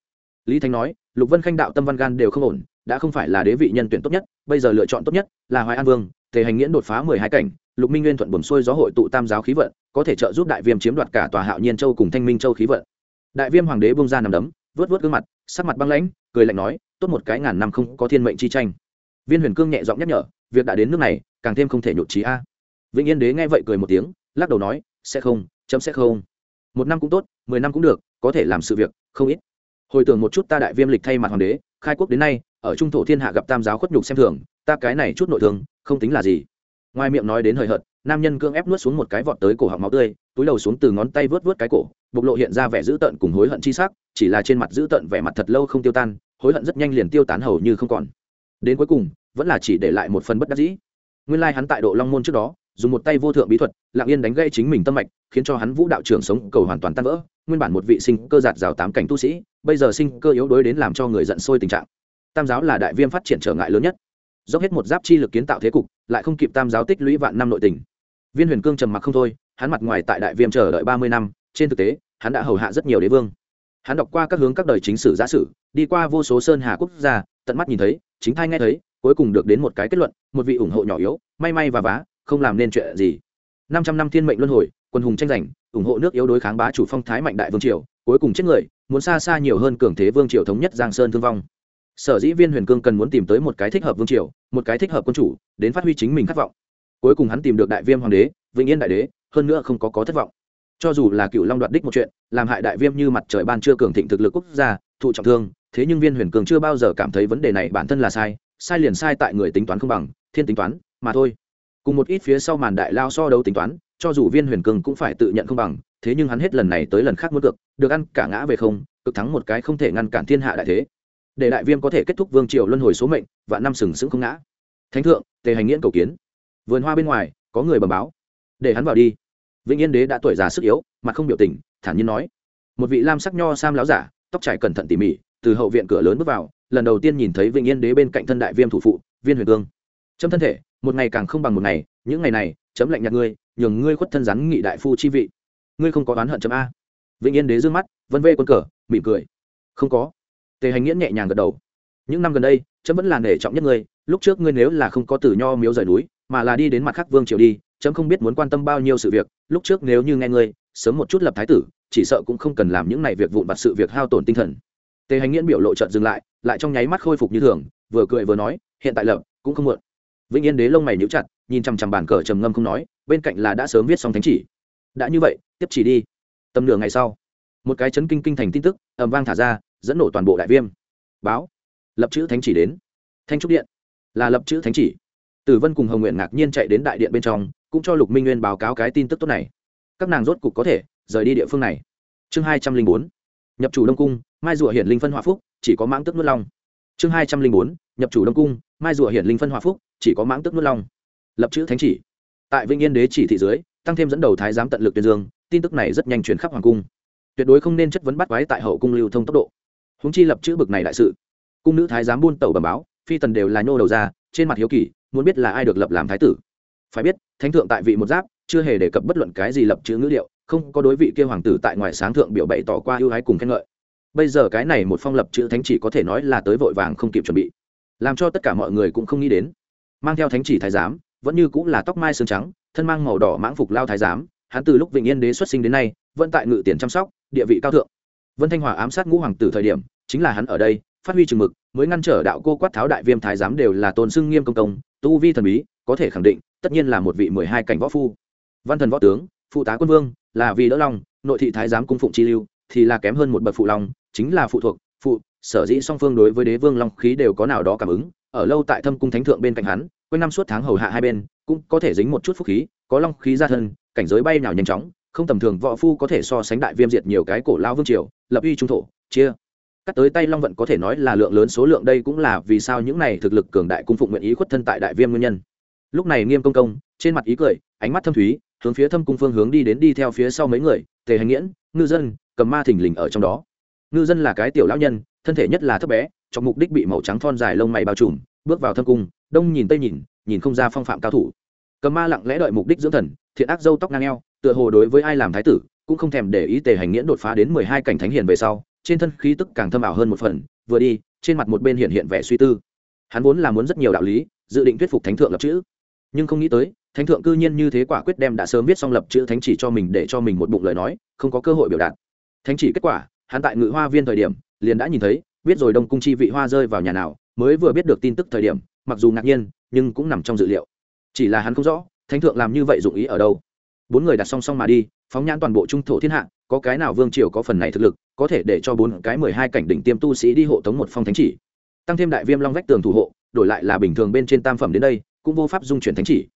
Lý thanh nói, lục vân khanh đạo tâm văn gan đều không ổn, đã không phải là đế vị nhân tuyển tốt nhất, bây giờ lựa chọn tốt nhất là hoài an vương thể hành nghiễn đột phá mười hai cảnh, lục minh nguyên thuận buồn xuôi gió hội tụ tam giáo khí vận, có thể trợ giúp đại viêm chiếm đoạt cả tòa hạo nhiên châu cùng thanh minh châu khí vận đại viêm hoàng đế bung ra nằm đấm vớt vớt gương mặt, sắc mặt băng lãnh, cười lạnh nói, tốt một cái ngàn năm không có thiên mệnh chi tranh. Viên huyền cương nhẹ giọng nhắc nhở, việc đã đến nước này, càng thêm không thể nhụt trí a. Vĩnh yên đế nghe vậy cười một tiếng, lắc đầu nói, sẽ không, chấm sẽ không. Một năm cũng tốt, mười năm cũng được, có thể làm sự việc, không ít. Hồi tưởng một chút ta đại viêm lịch thay mặt hoàng đế, khai quốc đến nay, ở trung thổ thiên hạ gặp tam giáo khuất nhục xem thường, ta cái này chút nội thương, không tính là gì. Ngoài miệng nói đến hời hợt, nam nhân cưỡng ép nuốt xuống một cái vọt tới cổ họng máu tươi, túi đầu xuống từ ngón tay vớt vớt cái cổ bộc lộ hiện ra vẻ dữ tợn cùng hối hận chi sắc, chỉ là trên mặt dữ tợn vẻ mặt thật lâu không tiêu tan, hối hận rất nhanh liền tiêu tán hầu như không còn. Đến cuối cùng, vẫn là chỉ để lại một phần bất đắc dĩ. Nguyên lai hắn tại độ long môn trước đó, dùng một tay vô thượng bí thuật, lặng yên đánh gây chính mình tâm mạch, khiến cho hắn vũ đạo trưởng sống cầu hoàn toàn tan vỡ. Nguyên bản một vị sinh cơ giạt rào tám cảnh tu sĩ, bây giờ sinh cơ yếu đuối đến làm cho người giận sôi tình trạng. Tam giáo là đại viêm phát triển trở ngại lớn nhất. Dốc hết một giáp chi lực kiến tạo thế cục, lại không kịp tam giáo tích lũy vạn năm nội tình. Viên huyền cương trầm mặc không thôi, hắn mặt ngoài tại đại viêm chờ đợi ba mươi năm trên thực tế, hắn đã hầu hạ rất nhiều đế vương. Hắn đọc qua các hướng các đời chính sử giả sử, đi qua vô số sơn hà quốc gia, tận mắt nhìn thấy, chính thai nghe thấy, cuối cùng được đến một cái kết luận, một vị ủng hộ nhỏ yếu, may may và vá, không làm nên chuyện gì. Năm trăm năm thiên mệnh luân hồi, quân hùng tranh giành, ủng hộ nước yếu đối kháng bá chủ phong thái mạnh đại vương triều, cuối cùng chết người, muốn xa xa nhiều hơn cường thế vương triều thống nhất giang sơn thương vong. Sở dĩ viên huyền cương cần muốn tìm tới một cái thích hợp vương triều, một cái thích hợp quân chủ, đến phát huy chính mình khát vọng. Cuối cùng hắn tìm được đại viêm hoàng đế, vĩnh yên đại đế, hơn nữa không có có thất vọng cho dù là cựu long đoạt đích một chuyện, làm hại đại viêm như mặt trời ban chưa cường thịnh thực lực quốc gia, thụ trọng thương, thế nhưng viên huyền cường chưa bao giờ cảm thấy vấn đề này bản thân là sai sai liền sai tại người tính toán không bằng, thiên tính toán, mà thôi. Cùng một ít phía sau màn đại lao so đấu tính toán, cho dù viên huyền cường cũng phải tự nhận không bằng, thế nhưng hắn hết lần này tới lần khác muốn cực được ăn cả ngã về không, cực thắng một cái không thể ngăn cản thiên hạ đại thế. Để đại viêm có thể kết thúc vương triều luân hồi số mệnh và năm sừng sững không ngã. Thánh thượng, tề hành nghiễn cầu kiến. Vườn hoa bên ngoài, có người bẩm báo. Để hắn vào đi vĩnh yên đế đã tuổi già sức yếu mặt không biểu tình, thản nhiên nói. Một vị lam sắc nho sam láo giả, tóc trải cẩn thận tỉ mỉ, từ hậu viện cửa lớn bước vào, lần đầu tiên nhìn thấy vĩnh yên đế bên cạnh thân đại viêm thủ phụ, viên huyền cương chấm thân thể, một ngày càng không bằng một ngày, những ngày này, chấm lạnh nhạt ngươi, nhường ngươi khuất thân rắn nghị đại phu chi vị. Ngươi không có oán hận chấm a. Vĩnh yên đế dương mắt, vân vê quân cờ, mỉm cười. Không có. Tề hành nghĩa nhẹ nhàng gật đầu. Những năm gần đây, chấm vẫn là nể trọng nhất ngươi, lúc trước ngươi nếu là không có từ nho miếu rời núi, mà là đi đến mặt khắc vương triều đi chấm không biết muốn quan tâm bao nhiêu sự việc, lúc trước nếu như nghe ngươi, sớm một chút lập thái tử, chỉ sợ cũng không cần làm những này việc vụn vặt sự việc hao tổn tinh thần. Tề hành nghiễn biểu lộ trợt dừng lại lại trong nháy mắt khôi phục như thường, vừa cười vừa nói, hiện tại lập, cũng không muộn. Vĩnh yên đế lông mày nhíu chặt, nhìn chằm chằm bàn cờ trầm ngâm không nói, bên cạnh là đã sớm viết xong thánh chỉ. Đã như vậy, tiếp chỉ đi. Tầm nửa ngày sau, một cái chấn kinh kinh thành tin tức, ầm vang thả ra, dẫn nổ toàn bộ đại viêm. Báo. Lập chữ thánh chỉ đến. Thanh trúc điện. Là lập chữ thánh chỉ. Tử vân cùng hồng nguyện ngạc nhiên chạy đến đại điện bên trong cũng cho lục minh nguyên báo cáo cái tin tức tốt này. Các nàng rốt cục có thể rời đi địa phương này. Chương hai trăm linh bốn, nhập chủ đông cung, mai rùa hiển linh phân hòa phúc, chỉ có mãng tức nuốt long. Chương hai trăm linh bốn, nhập chủ đông cung, mai rùa hiển linh phân hòa phúc, chỉ có mãng tức nuốt long. Lập chữ thánh chỉ. Tại vĩnh yên đế chỉ thị dưới, tăng thêm dẫn đầu thái giám tận lực tuyên dương, tin tức này rất nhanh chuyển khắp hoàng cung. Tuyệt đối không nên chất vấn bắt quái tại hậu cung lưu thông tốc độ. Húng chi lập chữ bực này đại sự. Cung nữ thái giám buôn tẩu bẩm báo, phi tần đều là nhô đầu ra, trên mặt hiếu kỳ, muốn biết là ai được lập làm thái tử phải biết, thánh thượng tại vị một giáp, chưa hề đề cập bất luận cái gì lập chữ ngữ liệu không có đối vị kia hoàng tử tại ngoài sáng thượng biểu bày tỏ qua ưu ái cùng khen ngợi. Bây giờ cái này một phong lập chữ thánh chỉ có thể nói là tới vội vàng không kịp chuẩn bị, làm cho tất cả mọi người cũng không nghĩ đến. Mang theo thánh chỉ thái giám, vẫn như cũng là tóc mai xương trắng, thân mang màu đỏ mãng phục lao thái giám, hắn từ lúc vịnh yên đế xuất sinh đến nay, vẫn tại ngự tiền chăm sóc, địa vị cao thượng. Vân thanh hòa ám sát ngũ hoàng tử thời điểm, chính là hắn ở đây, phát huy chừng mực, mới ngăn trở đạo cô quát tháo đại viêm thái giám đều là tôn xưng nghiêm công công, tu vi thần bí có thể khẳng định, tất nhiên là một vị mười hai cảnh võ phu. Văn thần võ tướng, phụ tá quân vương, là vì đỡ long nội thị thái giám cung phụng chi lưu, thì là kém hơn một bậc phụ long, chính là phụ thuộc, phụ, sở dĩ song phương đối với đế vương long khí đều có nào đó cảm ứng, ở lâu tại thâm cung thánh thượng bên cạnh hắn, quanh năm suốt tháng hầu hạ hai bên, cũng có thể dính một chút phúc khí, có long khí ra thân, cảnh giới bay nào nhanh chóng, không tầm thường võ phu có thể so sánh đại viêm diệt nhiều cái cổ lao vương triều, lập uy trung thổ, chia. Cắt tới tay long vận có thể nói là lượng lớn số lượng, đây cũng là vì sao những này thực lực cường đại cung phụng nguyện ý khuất thân tại đại viêm nguyên nhân lúc này nghiêm công công, trên mặt ý cười, ánh mắt thâm thúy, hướng phía thâm cung phương hướng đi đến đi theo phía sau mấy người, tề hành nghiễn, ngư dân, cầm ma thình lình ở trong đó. Ngư dân là cái tiểu lão nhân, thân thể nhất là thấp bé, trong mục đích bị màu trắng thon dài lông mày bao trùm, bước vào thâm cung, đông nhìn tây nhìn nhìn không ra phong phạm cao thủ. Cầm ma lặng lẽ đợi mục đích dưỡng thần, thiện ác dâu tóc ngang eo, tựa hồ đối với ai làm thái tử, cũng không thèm để ý tề hành nghiễn đột phá đến mười hai cảnh thánh hiền về sau, trên thân khí tức càng thâm ảo hơn một phần, vừa đi, trên mặt một bên hiện hiện vẻ suy tư. Hắn vốn là muốn rất nhiều đạo lý, dự định thuyết phục thánh thượng lập chữ nhưng không nghĩ tới, thánh thượng cư nhiên như thế quả quyết đem đã sớm viết xong lập chữ thánh chỉ cho mình để cho mình một bụng lời nói, không có cơ hội biểu đạt. Thánh chỉ kết quả, hắn tại ngự hoa viên thời điểm, liền đã nhìn thấy biết rồi đông cung chi vị hoa rơi vào nhà nào, mới vừa biết được tin tức thời điểm, mặc dù ngạc nhiên, nhưng cũng nằm trong dự liệu. Chỉ là hắn không rõ, thánh thượng làm như vậy dụng ý ở đâu. Bốn người đặt song song mà đi, phóng nhãn toàn bộ trung thổ thiên hạ, có cái nào vương triều có phần này thực lực, có thể để cho bốn cái mười hai cảnh đỉnh tiêm tu sĩ đi hộ tống một phong thánh chỉ. Tăng thêm đại viêm long vách tường thủ hộ, đổi lại là bình thường bên trên tam phẩm đến đây cũng vô pháp dung chuyển thánh chỉ.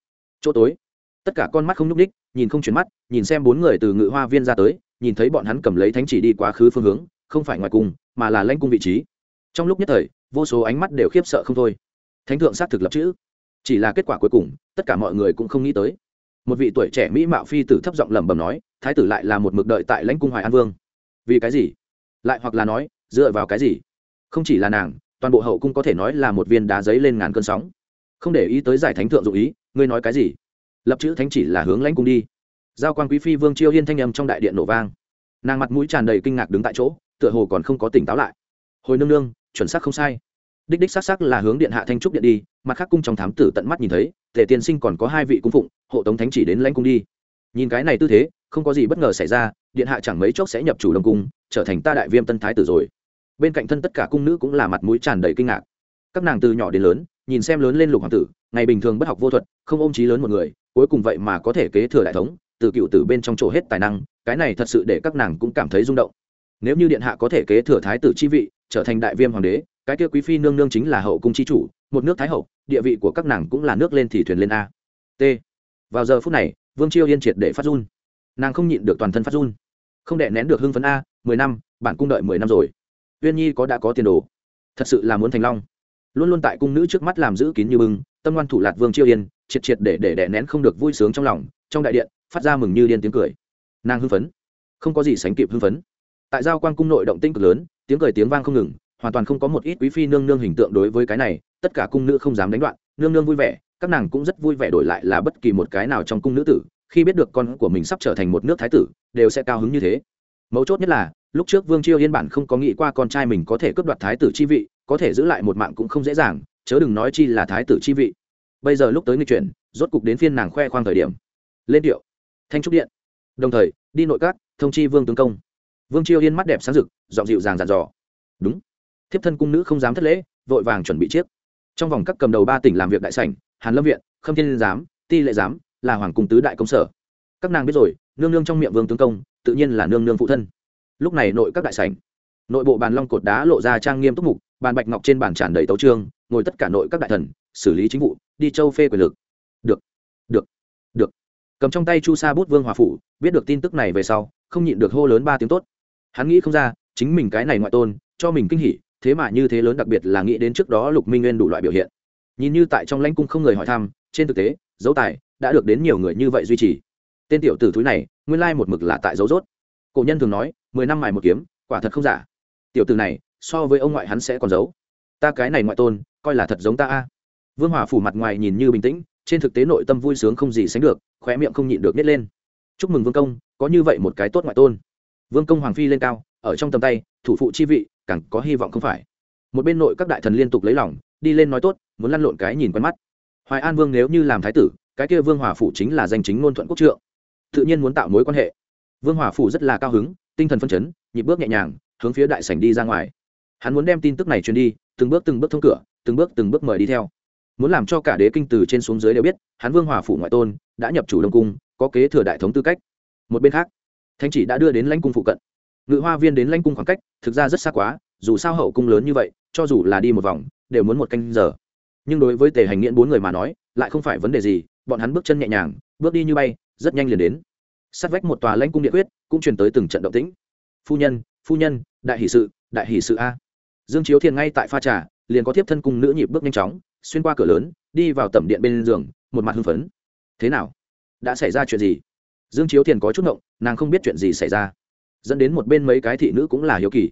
Chỗ tối, tất cả con mắt không nhúc ních nhìn không chuyển mắt, nhìn xem bốn người từ ngự hoa viên ra tới, nhìn thấy bọn hắn cầm lấy thánh chỉ đi quá khứ phương hướng, không phải ngoài cung, mà là lanh cung vị trí. Trong lúc nhất thời, vô số ánh mắt đều khiếp sợ không thôi. Thánh thượng xác thực lập chữ. Chỉ là kết quả cuối cùng, tất cả mọi người cũng không nghĩ tới. Một vị tuổi trẻ mỹ mạo phi tử thấp giọng lẩm bẩm nói, thái tử lại là một mực đợi tại lãnh cung hoài an vương. Vì cái gì? Lại hoặc là nói, dựa vào cái gì? Không chỉ là nàng, toàn bộ hậu cung có thể nói là một viên đá giấy lên ngàn cơn sóng không để ý tới giải thánh thượng dụ ý, ngươi nói cái gì? Lập chữ thánh chỉ là hướng lãnh cung đi. Giao quan quý phi vương chiêu hiên thanh âm trong đại điện nổ vang. Nàng mặt mũi tràn đầy kinh ngạc đứng tại chỗ, tựa hồ còn không có tỉnh táo lại. Hồi nương nương, chuẩn xác không sai. Đích đích xác xác là hướng điện hạ thanh trúc điện đi, mặt khác cung trong thám tử tận mắt nhìn thấy, tề tiên sinh còn có hai vị cung phụng, hộ tống thánh chỉ đến lãnh cung đi. Nhìn cái này tư thế, không có gì bất ngờ xảy ra, điện hạ chẳng mấy chốc sẽ nhập chủ đông cung, trở thành ta đại viêm tân thái tử rồi. Bên cạnh thân tất cả cung nữ cũng là mặt mũi tràn đầy kinh ngạc. Các nàng từ nhỏ đến lớn nhìn xem lớn lên lục hoàng tử, ngày bình thường bất học vô thuật, không ôm trí lớn một người, cuối cùng vậy mà có thể kế thừa đại thống, từ cựu tử bên trong chỗ hết tài năng, cái này thật sự để các nàng cũng cảm thấy rung động. Nếu như điện hạ có thể kế thừa thái tử chi vị, trở thành đại viêm hoàng đế, cái kia quý phi nương nương chính là hậu cung chi chủ, một nước thái hậu, địa vị của các nàng cũng là nước lên thì thuyền lên a. T. Vào giờ phút này, vương chiêu yên triệt để phát run. Nàng không nhịn được toàn thân phát run. Không đệ nén được hưng phấn a, mười năm, bản cung đợi mười năm rồi. Uyên nhi có đã có tiền đồ. Thật sự là muốn thành long luôn luôn tại cung nữ trước mắt làm giữ kín như bưng, tâm ngoan thủ lạt vương chiêu yên, triệt triệt để để đè nén không được vui sướng trong lòng, trong đại điện, phát ra mừng như điên tiếng cười. Nàng hưng phấn. Không có gì sánh kịp hưng phấn. Tại giao quan cung nội động tinh cực lớn, tiếng cười tiếng vang không ngừng, hoàn toàn không có một ít quý phi nương nương hình tượng đối với cái này, tất cả cung nữ không dám đánh đoạn, nương nương vui vẻ, các nàng cũng rất vui vẻ đổi lại là bất kỳ một cái nào trong cung nữ tử, khi biết được con của mình sắp trở thành một nước thái tử, đều sẽ cao hứng như thế. Mấu chốt nhất là, lúc trước vương chiêu yên bản không có nghĩ qua con trai mình có thể cướp đoạt thái tử chi vị có thể giữ lại một mạng cũng không dễ dàng, chớ đừng nói chi là thái tử chi vị. Bây giờ lúc tới nghịch chuyển, rốt cục đến phiên nàng khoe khoang thời điểm. Lên điệu. Thanh trúc điện. Đồng thời, đi nội các, thông chi vương tướng công. Vương chiêu yên mắt đẹp sáng rực dọn dịu dàng dàn dò. Đúng. Thiếp thân cung nữ không dám thất lễ, vội vàng chuẩn bị chiếc. Trong vòng các cầm đầu ba tỉnh làm việc đại sảnh, hàn lâm viện, khâm thiên giám, ti lệ giám, là hoàng cung tứ đại công sở. Các nàng biết rồi, nương nương trong miệng vương tướng công, tự nhiên là nương nương phụ thân. Lúc này nội các đại sảnh nội bộ bàn long cột đá lộ ra trang nghiêm túc mục, bàn bạch ngọc trên bàn tràn đầy tấu trương, ngồi tất cả nội các đại thần, xử lý chính vụ, đi châu phê quyền lực. Được được được. Cầm trong tay chu sa bút vương hòa phủ, biết được tin tức này về sau, không nhịn được hô lớn ba tiếng tốt. Hắn nghĩ không ra, chính mình cái này ngoại tôn, cho mình kinh hỉ, thế mà như thế lớn đặc biệt là nghĩ đến trước đó lục minh nguyên đủ loại biểu hiện. Nhìn như tại trong lãnh cung không người hỏi thăm, trên thực tế, dấu tài đã được đến nhiều người như vậy duy trì. Tên tiểu tử thúi này, nguyên lai một mực là tại dấu rốt. Cổ nhân thường nói, mười năm mài một kiếm, quả thật không giả tiểu tử này, so với ông ngoại hắn sẽ còn giấu. Ta cái này ngoại tôn, coi là thật giống ta a. Vương hòa phủ mặt ngoài nhìn như bình tĩnh, trên thực tế nội tâm vui sướng không gì sánh được, khóe miệng không nhịn được nít lên. Chúc mừng vương công, có như vậy một cái tốt ngoại tôn. Vương công hoàng phi lên cao, ở trong tầm tay, thủ phụ chi vị, càng có hy vọng không phải. Một bên nội các đại thần liên tục lấy lòng, đi lên nói tốt, muốn lăn lộn cái nhìn quen mắt. Hoài an vương nếu như làm thái tử, cái kia vương hòa phủ chính là danh chính ngôn thuận quốc trượng. Tự nhiên muốn tạo mối quan hệ. Vương hòa phủ rất là cao hứng, tinh thần phân chấn, nhịp bước nhẹ nhàng hướng phía đại sảnh đi ra ngoài. Hắn muốn đem tin tức này truyền đi, từng bước từng bước thông cửa, từng bước từng bước mời đi theo. Muốn làm cho cả đế kinh từ trên xuống dưới đều biết, hắn vương hòa phủ ngoại tôn, đã nhập chủ đông cung, có kế thừa đại thống tư cách. Một bên khác thanh chỉ đã đưa đến lãnh cung phụ cận. Ngự hoa viên đến lãnh cung khoảng cách, thực ra rất xa quá, dù sao hậu cung lớn như vậy, cho dù là đi một vòng, đều muốn một canh giờ. Nhưng đối với tề hành nghiễn bốn người mà nói, lại không phải vấn đề gì, bọn hắn bước chân nhẹ nhàng, bước đi như bay, rất nhanh liền đến. Sát vách một tòa lãnh cung địa quyết, cũng truyền tới từng trận động tĩnh phu nhân phu nhân, đại hỷ sự, đại hỷ sự a. Dương chiếu thiền ngay tại pha trà, liền có tiếp thân cung nữ nhịp bước nhanh chóng, xuyên qua cửa lớn, đi vào tẩm điện bên giường, một mặt hưng phấn. Thế nào? Đã xảy ra chuyện gì? Dương chiếu thiền có chút ngộng, nàng không biết chuyện gì xảy ra. Dẫn đến một bên mấy cái thị nữ cũng là hiếu kỳ.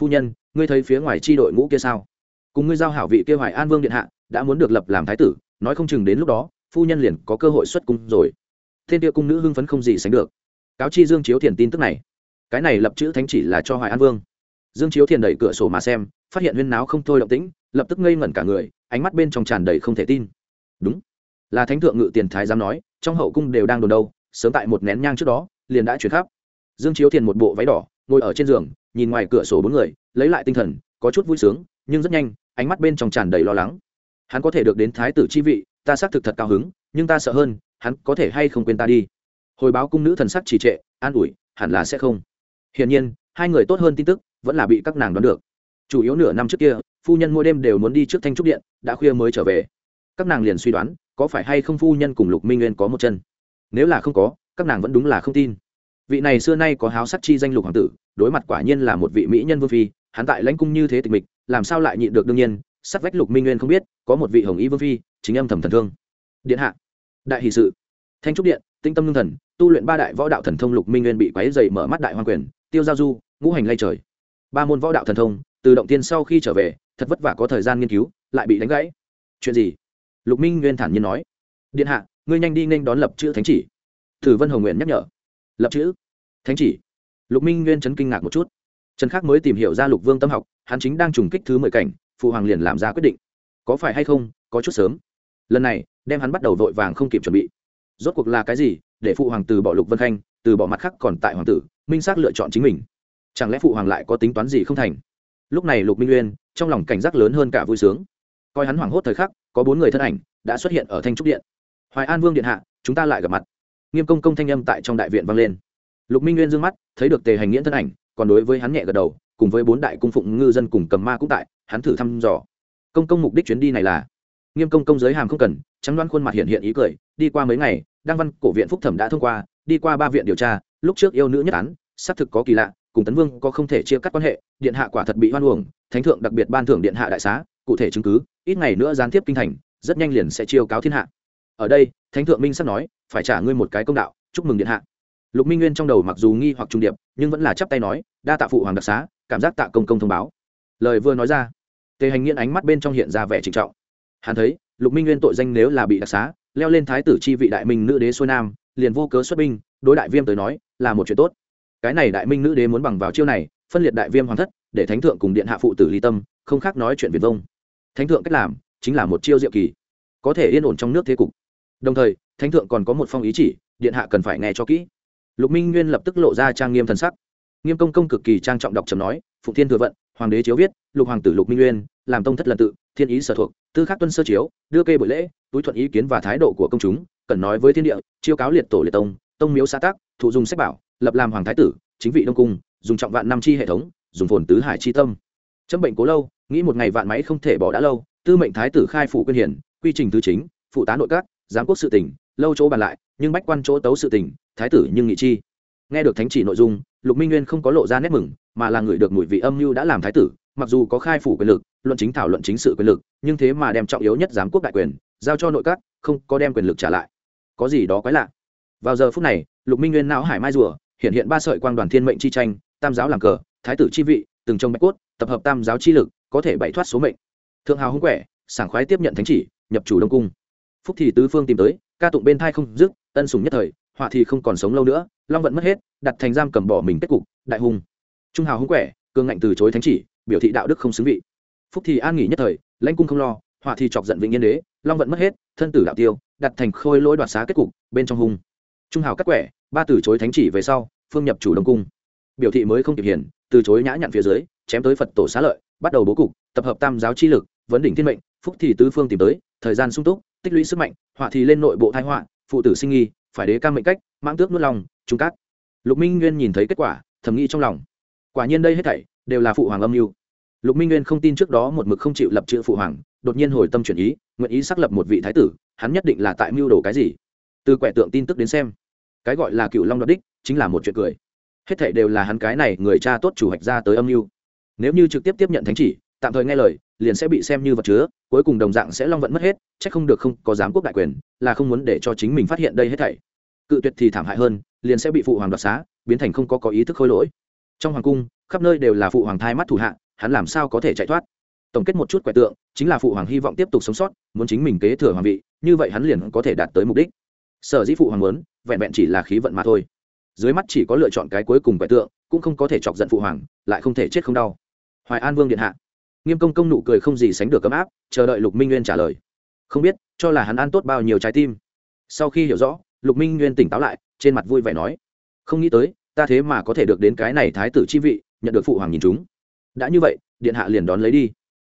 Phu nhân, ngươi thấy phía ngoài tri đội ngũ kia sao? Cùng ngươi giao hảo vị kia hoài an vương điện hạ, đã muốn được lập làm thái tử, nói không chừng đến lúc đó, phu nhân liền có cơ hội xuất cung rồi. Thiên địa cung nữ hưng phấn không gì sánh được. Cáo chi dương chiếu thiền tin tức này cái này lập chữ thánh chỉ là cho hoài an vương. Dương chiếu thiền đẩy cửa sổ mà xem, phát hiện huyên náo không thôi động tĩnh, lập tức ngây ngẩn cả người, ánh mắt bên trong tràn đầy không thể tin. Đúng, là thánh thượng ngự tiền thái dám nói, trong hậu cung đều đang đồn đâu, sớm tại một nén nhang trước đó, liền đã chuyển khắp. Dương chiếu thiền một bộ váy đỏ, ngồi ở trên giường, nhìn ngoài cửa sổ bốn người, lấy lại tinh thần, có chút vui sướng, nhưng rất nhanh, ánh mắt bên trong tràn đầy lo lắng. Hắn có thể được đến thái tử chi vị, ta xác thực thật cao hứng, nhưng ta sợ hơn, hắn có thể hay không quên ta đi. Hồi báo cung nữ thần sắc trì trệ, an ủi, hẳn là sẽ không hiển nhiên, hai người tốt hơn tin tức, vẫn là bị các nàng đoán được. Chủ yếu nửa năm trước kia, phu nhân mỗi đêm đều muốn đi trước thanh trúc điện, đã khuya mới trở về. Các nàng liền suy đoán, có phải hay không phu nhân cùng lục minh nguyên có một chân. Nếu là không có, các nàng vẫn đúng là không tin. Vị này xưa nay có háo sắc chi danh lục hoàng tử, đối mặt quả nhiên là một vị mỹ nhân vương phi, hắn tại lãnh cung như thế tịch mịch, làm sao lại nhịn được đương nhiên, sắc vách lục minh nguyên không biết, có một vị hồng y vương phi, chính âm thầm thần thương. Điện hạ, đại hỉ sự. Thanh trúc điện, tinh tâm lương thần, tu luyện ba đại võ đạo thần thông lục minh nguyên bị quáy dày mở mắt đại hoàng quyền tiêu giao du, ngũ hành lay trời. Ba môn võ đạo thần thông, từ động tiên sau khi trở về, thật vất vả có thời gian nghiên cứu, lại bị đánh gãy. Chuyện gì? Lục minh nguyên thản nhiên nói. Điện hạ, ngươi nhanh đi nên đón lập chữ thánh chỉ. Thử vân hồng nguyện nhắc nhở. Lập chữ? Thánh chỉ. Lục minh nguyên chấn kinh ngạc một chút. Trần khắc mới tìm hiểu ra lục vương tâm học, hắn chính đang trùng kích thứ mười cảnh, phụ hoàng liền làm ra quyết định. Có phải hay không, có chút sớm. Lần này, đem hắn bắt đầu vội vàng không kịp chuẩn bị. Rốt cuộc là cái gì, để phụ hoàng từ bỏ lục vân khanh, từ bỏ mặt khác còn tại hoàng tử minh xác lựa chọn chính mình. Chẳng lẽ phụ hoàng lại có tính toán gì không thành? Lúc này lục minh Uyên, trong lòng cảnh giác lớn hơn cả vui sướng. Coi hắn hoảng hốt thời khắc, có bốn người thân ảnh đã xuất hiện ở thanh trúc điện. Hoài an vương điện hạ, chúng ta lại gặp mặt. Nghiêm công công thanh âm tại trong đại viện vang lên. Lục minh Uyên d ư ơ n g mắt, thấy được tề hành nghiễn thân ảnh, còn đối với hắn nhẹ gật đầu, cùng với bốn đại cung phụng ngư dân cùng cầm ma cũng tại, hắn thử thăm dò. Công công mục đích chuyến đi này là, nghiêm công công giới hàm không cần, trắng đoán khuôn mặt hiện hiện ý cười, đi qua mấy ngày, đăng văn cổ viện phúc thẩm đã thông qua, đi qua ba viện điều tra, lúc trước yêu nữ nhất án xác thực có kỳ lạ, cùng tấn vương có không thể chia cắt quan hệ, điện hạ quả thật bị hoan uổng, thánh thượng đặc biệt ban thưởng điện hạ đại xá, cụ thể chứng cứ, ít ngày nữa gián tiếp kinh thành, rất nhanh liền sẽ chiêu cáo thiên hạ. Ở đây, thánh thượng minh sắp nói, phải trả ngươi một cái công đạo, chúc mừng điện hạ. Lục minh nguyên trong đầu mặc dù nghi hoặc trung điệp, nhưng vẫn là chắp tay nói, đa tạ phụ hoàng đặc xá, cảm giác tạ công công thông báo. Lời vừa nói ra, tề hành nghiện ánh mắt bên trong hiện ra vẻ trịnh trọng. Hắn thấy, lục minh nguyên tội danh nếu là bị đặc xá, leo lên thái tử chi vị đại minh nữ đế xuôi nam, liền vô cớ xuất binh, đối đại viêm tới nói, là một chuyện tốt cái này đại minh nữ đế muốn bằng vào chiêu này, phân liệt đại viêm hoàng thất, để thánh thượng cùng điện hạ phụ tử ly tâm, không khác nói chuyện việt vông. Thánh thượng cách làm, chính là một chiêu diệu kỳ. Có thể yên ổn trong nước thế cục. Đồng thời, thánh thượng còn có một phong ý chỉ, điện hạ cần phải nghe cho kỹ. Lục minh nguyên lập tức lộ ra trang nghiêm thần sắc. Nghiêm công công cực kỳ trang trọng đọc trầm nói, phụng thiên thừa vận, hoàng đế chiếu viết, lục hoàng tử lục minh nguyên, làm tông thất lần tự, thiên ý sở thuộc, tư khắc tuân sơ chiếu, đưa kê buổi lễ, túi thuận ý kiến và thái độ của công chúng, cần nói với thiên địa, chiêu cáo liệt tổ liệt tông tông miếu xã tác thụ dùng sách bảo lập làm hoàng thái tử, chính vị đông cung, dùng trọng vạn năm chi hệ thống, dùng phồn tứ hải chi tâm. Chấm bệnh cố lâu, nghĩ một ngày vạn máy không thể bỏ đã lâu, tư mệnh thái tử khai phủ quyên hiển, quy trình thứ chính, phụ tá nội các, giám quốc sự tỉnh lâu chỗ bàn lại, nhưng bách quan chỗ tấu sự tỉnh thái tử nhưng nghị chi. Nghe được thánh chỉ nội dung, lục minh nguyên không có lộ ra nét mừng, mà là người được mùi vị âm mưu đã làm thái tử, mặc dù có khai phủ quyền lực, luận chính thảo luận chính sự quyền lực, nhưng thế mà đem trọng yếu nhất giám quốc đại quyền, giao cho nội các, không có đem quyền lực trả lại. Có gì đó quái lạ. Vào giờ phút này, lục minh nguyên não hải mai rùa hiện hiện ba sợi quang đoàn thiên mệnh chi tranh, tam giáo làm cờ, thái tử chi vị, từng trong bạch cốt, tập hợp tam giáo chi lực, có thể bảy thoát số mệnh. Thượng hào hung quẻ, sảng khoái tiếp nhận thánh chỉ, nhập chủ đông cung. Phúc thì tứ phương tìm tới, ca tụng bên thai không dứt, ân sùng nhất thời, họa thì không còn sống lâu nữa, long vận mất hết, đặt thành giam cầm bỏ mình kết cục, đại hùng trung hào hung quẻ cương ngạnh từ chối thánh chỉ, biểu thị đạo đức không xứng vị. Phúc thì an nghỉ nhất thời, lãnh cung không lo, họa thì chọc giận vĩnh yên đế, long vận mất hết, thân tử đạo tiêu, đặt thành khôi lỗi đoạt xá kết cục, bên trong hung. Trung hào cắt quẻ ba từ chối thánh chỉ về sau, phương nhập chủ đông cung. Biểu thị mới không kịp hiển, từ chối nhã nhặn phía dưới, chém tới phật tổ xá lợi, bắt đầu bố cục, tập hợp tam giáo chi lực, vấn đỉnh thiên mệnh, phúc thì tứ phương tìm tới, thời gian sung túc, tích lũy sức mạnh, họa thì lên nội bộ thái họa, phụ tử sinh nghi, phải đế cam mệnh cách, mãng tước nuốt lòng, trung cát. Lục minh nguyên nhìn thấy kết quả, thầm nghĩ trong lòng. Quả nhiên đây hết thảy đều là phụ hoàng âm mưu. Lục minh nguyên không tin trước đó một mực không chịu lập chữ phụ hoàng, đột nhiên hồi tâm chuyển ý, nguyện ý xác lập một vị thái tử, hắn nhất định là tại mưu đồ cái gì? Từ quẻ tượng tin tức đến xem cái gọi là cựu long đoạt đích, chính là một chuyện cười. Hết thảy đều là hắn cái này người cha tốt chủ hạch ra tới âm mưu. Nếu như trực tiếp tiếp nhận thánh chỉ, tạm thời nghe lời, liền sẽ bị xem như vật chứa, cuối cùng đồng dạng sẽ long vận mất hết c h ắ c không được không có giám quốc đại quyền, là không muốn để cho chính mình phát hiện đây hết thảy. Cự tuyệt thì thảm hại hơn, liền sẽ bị phụ hoàng đoạt xá, biến thành không có có ý thức khôi lỗi. Trong hoàng cung, khắp nơi đều là phụ hoàng thai mắt thủ hạ, hắn làm sao có thể chạy thoát? Tổng kết một chút quẻ tượng, chính là phụ hoàng hy vọng tiếp tục sống sót, muốn chính mình kế thừa hoàng vị, như vậy hắn liền có thể đạt tới mục đích. Sở dĩ phụ hoàng muốn vẹn vẹn chỉ là khí vận mà thôi. Dưới mắt chỉ có lựa chọn cái cuối cùng quẻ tượng, cũng không có thể chọc giận phụ hoàng, lại không thể chết không đau. Hoài an vương điện hạ. Nghiêm công công nụ cười không gì sánh được ấm áp, chờ đợi lục minh nguyên trả lời. Không biết, cho là hắn ăn tốt bao nhiêu trái tim. Sau khi hiểu rõ, lục minh nguyên tỉnh táo lại, trên mặt vui vẻ nói, không nghĩ tới, ta thế mà có thể được đến cái này thái tử chi vị, nhận được phụ hoàng nhìn chúng. Đã như vậy, điện hạ liền đón lấy đi.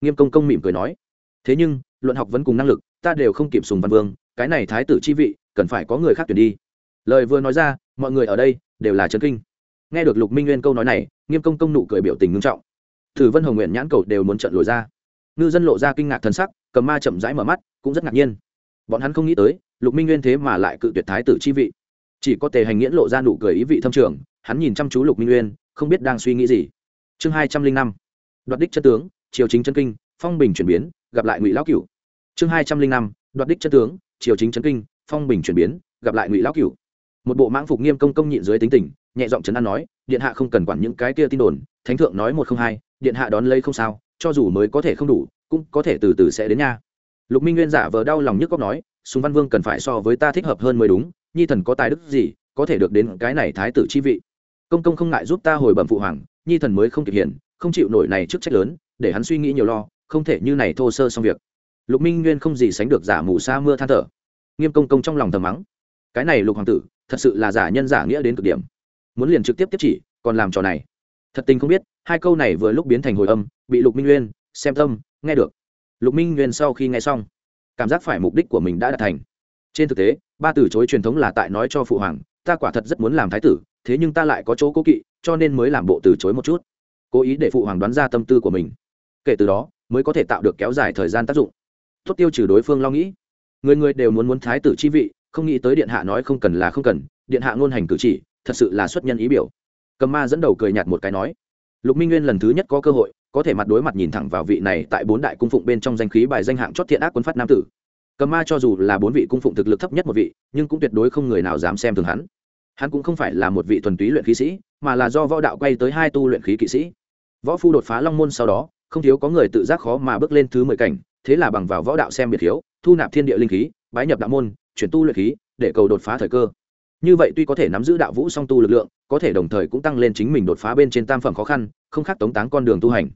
Nghiêm công công mỉm cười nói, thế nhưng, luận học vẫn cùng năng lực, ta đều không kịp sùng văn vương, cái này thái tử chi vị, cần phải có người khác tuyển đi lời vừa nói ra, mọi người ở đây đều là trấn kinh. Nghe được lục minh nguyên câu nói này, nghiêm công công nụ cười biểu tình ngưng trọng. Thử vân hồng nguyện nhãn cầu đều muốn trận lồi ra. Ngư dân lộ ra kinh ngạc thân sắc, cầm ma chậm rãi mở mắt, cũng rất ngạc nhiên. Bọn hắn không nghĩ tới, lục minh nguyên thế mà lại cự tuyệt thái tử chi vị. Chỉ có tề hành nghiễn lộ ra nụ cười ý vị thâm trường, hắn nhìn chăm chú lục minh nguyên, không biết đang suy nghĩ gì. Chương hai trăm linh năm, đoạt đích chân tướng, triều chính chân kinh, phong bình chuyển biến, gặp lại ngụy lão cửu. Chương hai trăm linh năm, đoạt đích chân tướng, triều chính chân kinh, phong bình chuyển biến, gặp lại ngụy lão cửu một bộ mãng phục nghiêm công công nhịn dưới tính tình, nhẹ giọng trấn an nói, điện hạ không cần quản những cái kia tin đồn, thánh thượng nói một không hai, điện hạ đón lấy không sao, cho dù mới có thể không đủ, cũng có thể từ từ sẽ đến nha. Lục minh nguyên giả vờ đau lòng nhức cóc nói, sùng văn vương cần phải so với ta thích hợp hơn mới đúng, nhi thần có tài đức gì, có thể được đến cái này thái tử chi vị. Công công không ngại giúp ta hồi bẩm phụ hoàng, nhi thần mới không kịp hiển không chịu nổi này trước trách lớn, để hắn suy nghĩ nhiều lo, không thể như này thô sơ xong việc. Lục minh nguyên không gì sánh được giả mù sa mưa than thở. Nghiêm công công trong lòng thầm mắng cái này lục hoàng tử, thật sự là giả nhân giả nghĩa đến cực điểm. Muốn liền trực tiếp tiếp chỉ, còn làm trò này. Thật tình không biết, hai câu này vừa lúc biến thành hồi âm, bị lục minh nguyên, xem tâm, nghe được. Lục minh nguyên sau khi nghe xong, cảm giác phải mục đích của mình đã đạt thành. Trên thực tế, ba từ chối truyền thống là tại nói cho phụ hoàng, ta quả thật rất muốn làm thái tử, thế nhưng ta lại có chỗ cố kỵ, cho nên mới làm bộ từ chối một chút. Cố ý để phụ hoàng đoán ra tâm tư của mình. Kể từ đó, mới có thể tạo được kéo dài thời gian tác dụng. Tốt tiêu trừ đối phương lo nghĩ. Người người đều muốn muốn thái tử chi vị không nghĩ tới điện hạ nói không cần là không cần, điện hạ ngôn hành cử chỉ, thật sự là xuất nhân ý biểu. Cầm ma dẫn đầu cười nhạt một cái nói, lục minh nguyên lần thứ nhất có cơ hội, có thể mặt đối mặt nhìn thẳng vào vị này tại bốn đại cung phụng bên trong danh khí bài danh hạng chót thiện ác quân phát nam tử. Cầm ma cho dù là bốn vị cung phụng thực lực thấp nhất một vị, nhưng cũng tuyệt đối không người nào dám xem thường hắn. Hắn cũng không phải là một vị thuần túy luyện khí sĩ, mà là do võ đạo quay tới hai tu luyện khí kỵ sĩ. Võ phu đột phá long môn sau đó, không thiếu có người tự giác khó mà bước lên thứ mười cảnh, thế là bằng vào võ đạo xem biệt thiếu, thu nạp thiên địa linh khí, bái nhập đạo môn chuyển tu luyện khí, để cầu đột phá thời cơ. Như vậy tuy có thể nắm giữ đạo vũ song tu lực lượng, có thể đồng thời cũng tăng lên chính mình đột phá bên trên tam phẩm khó khăn, không khác tống táng con đường tu hành.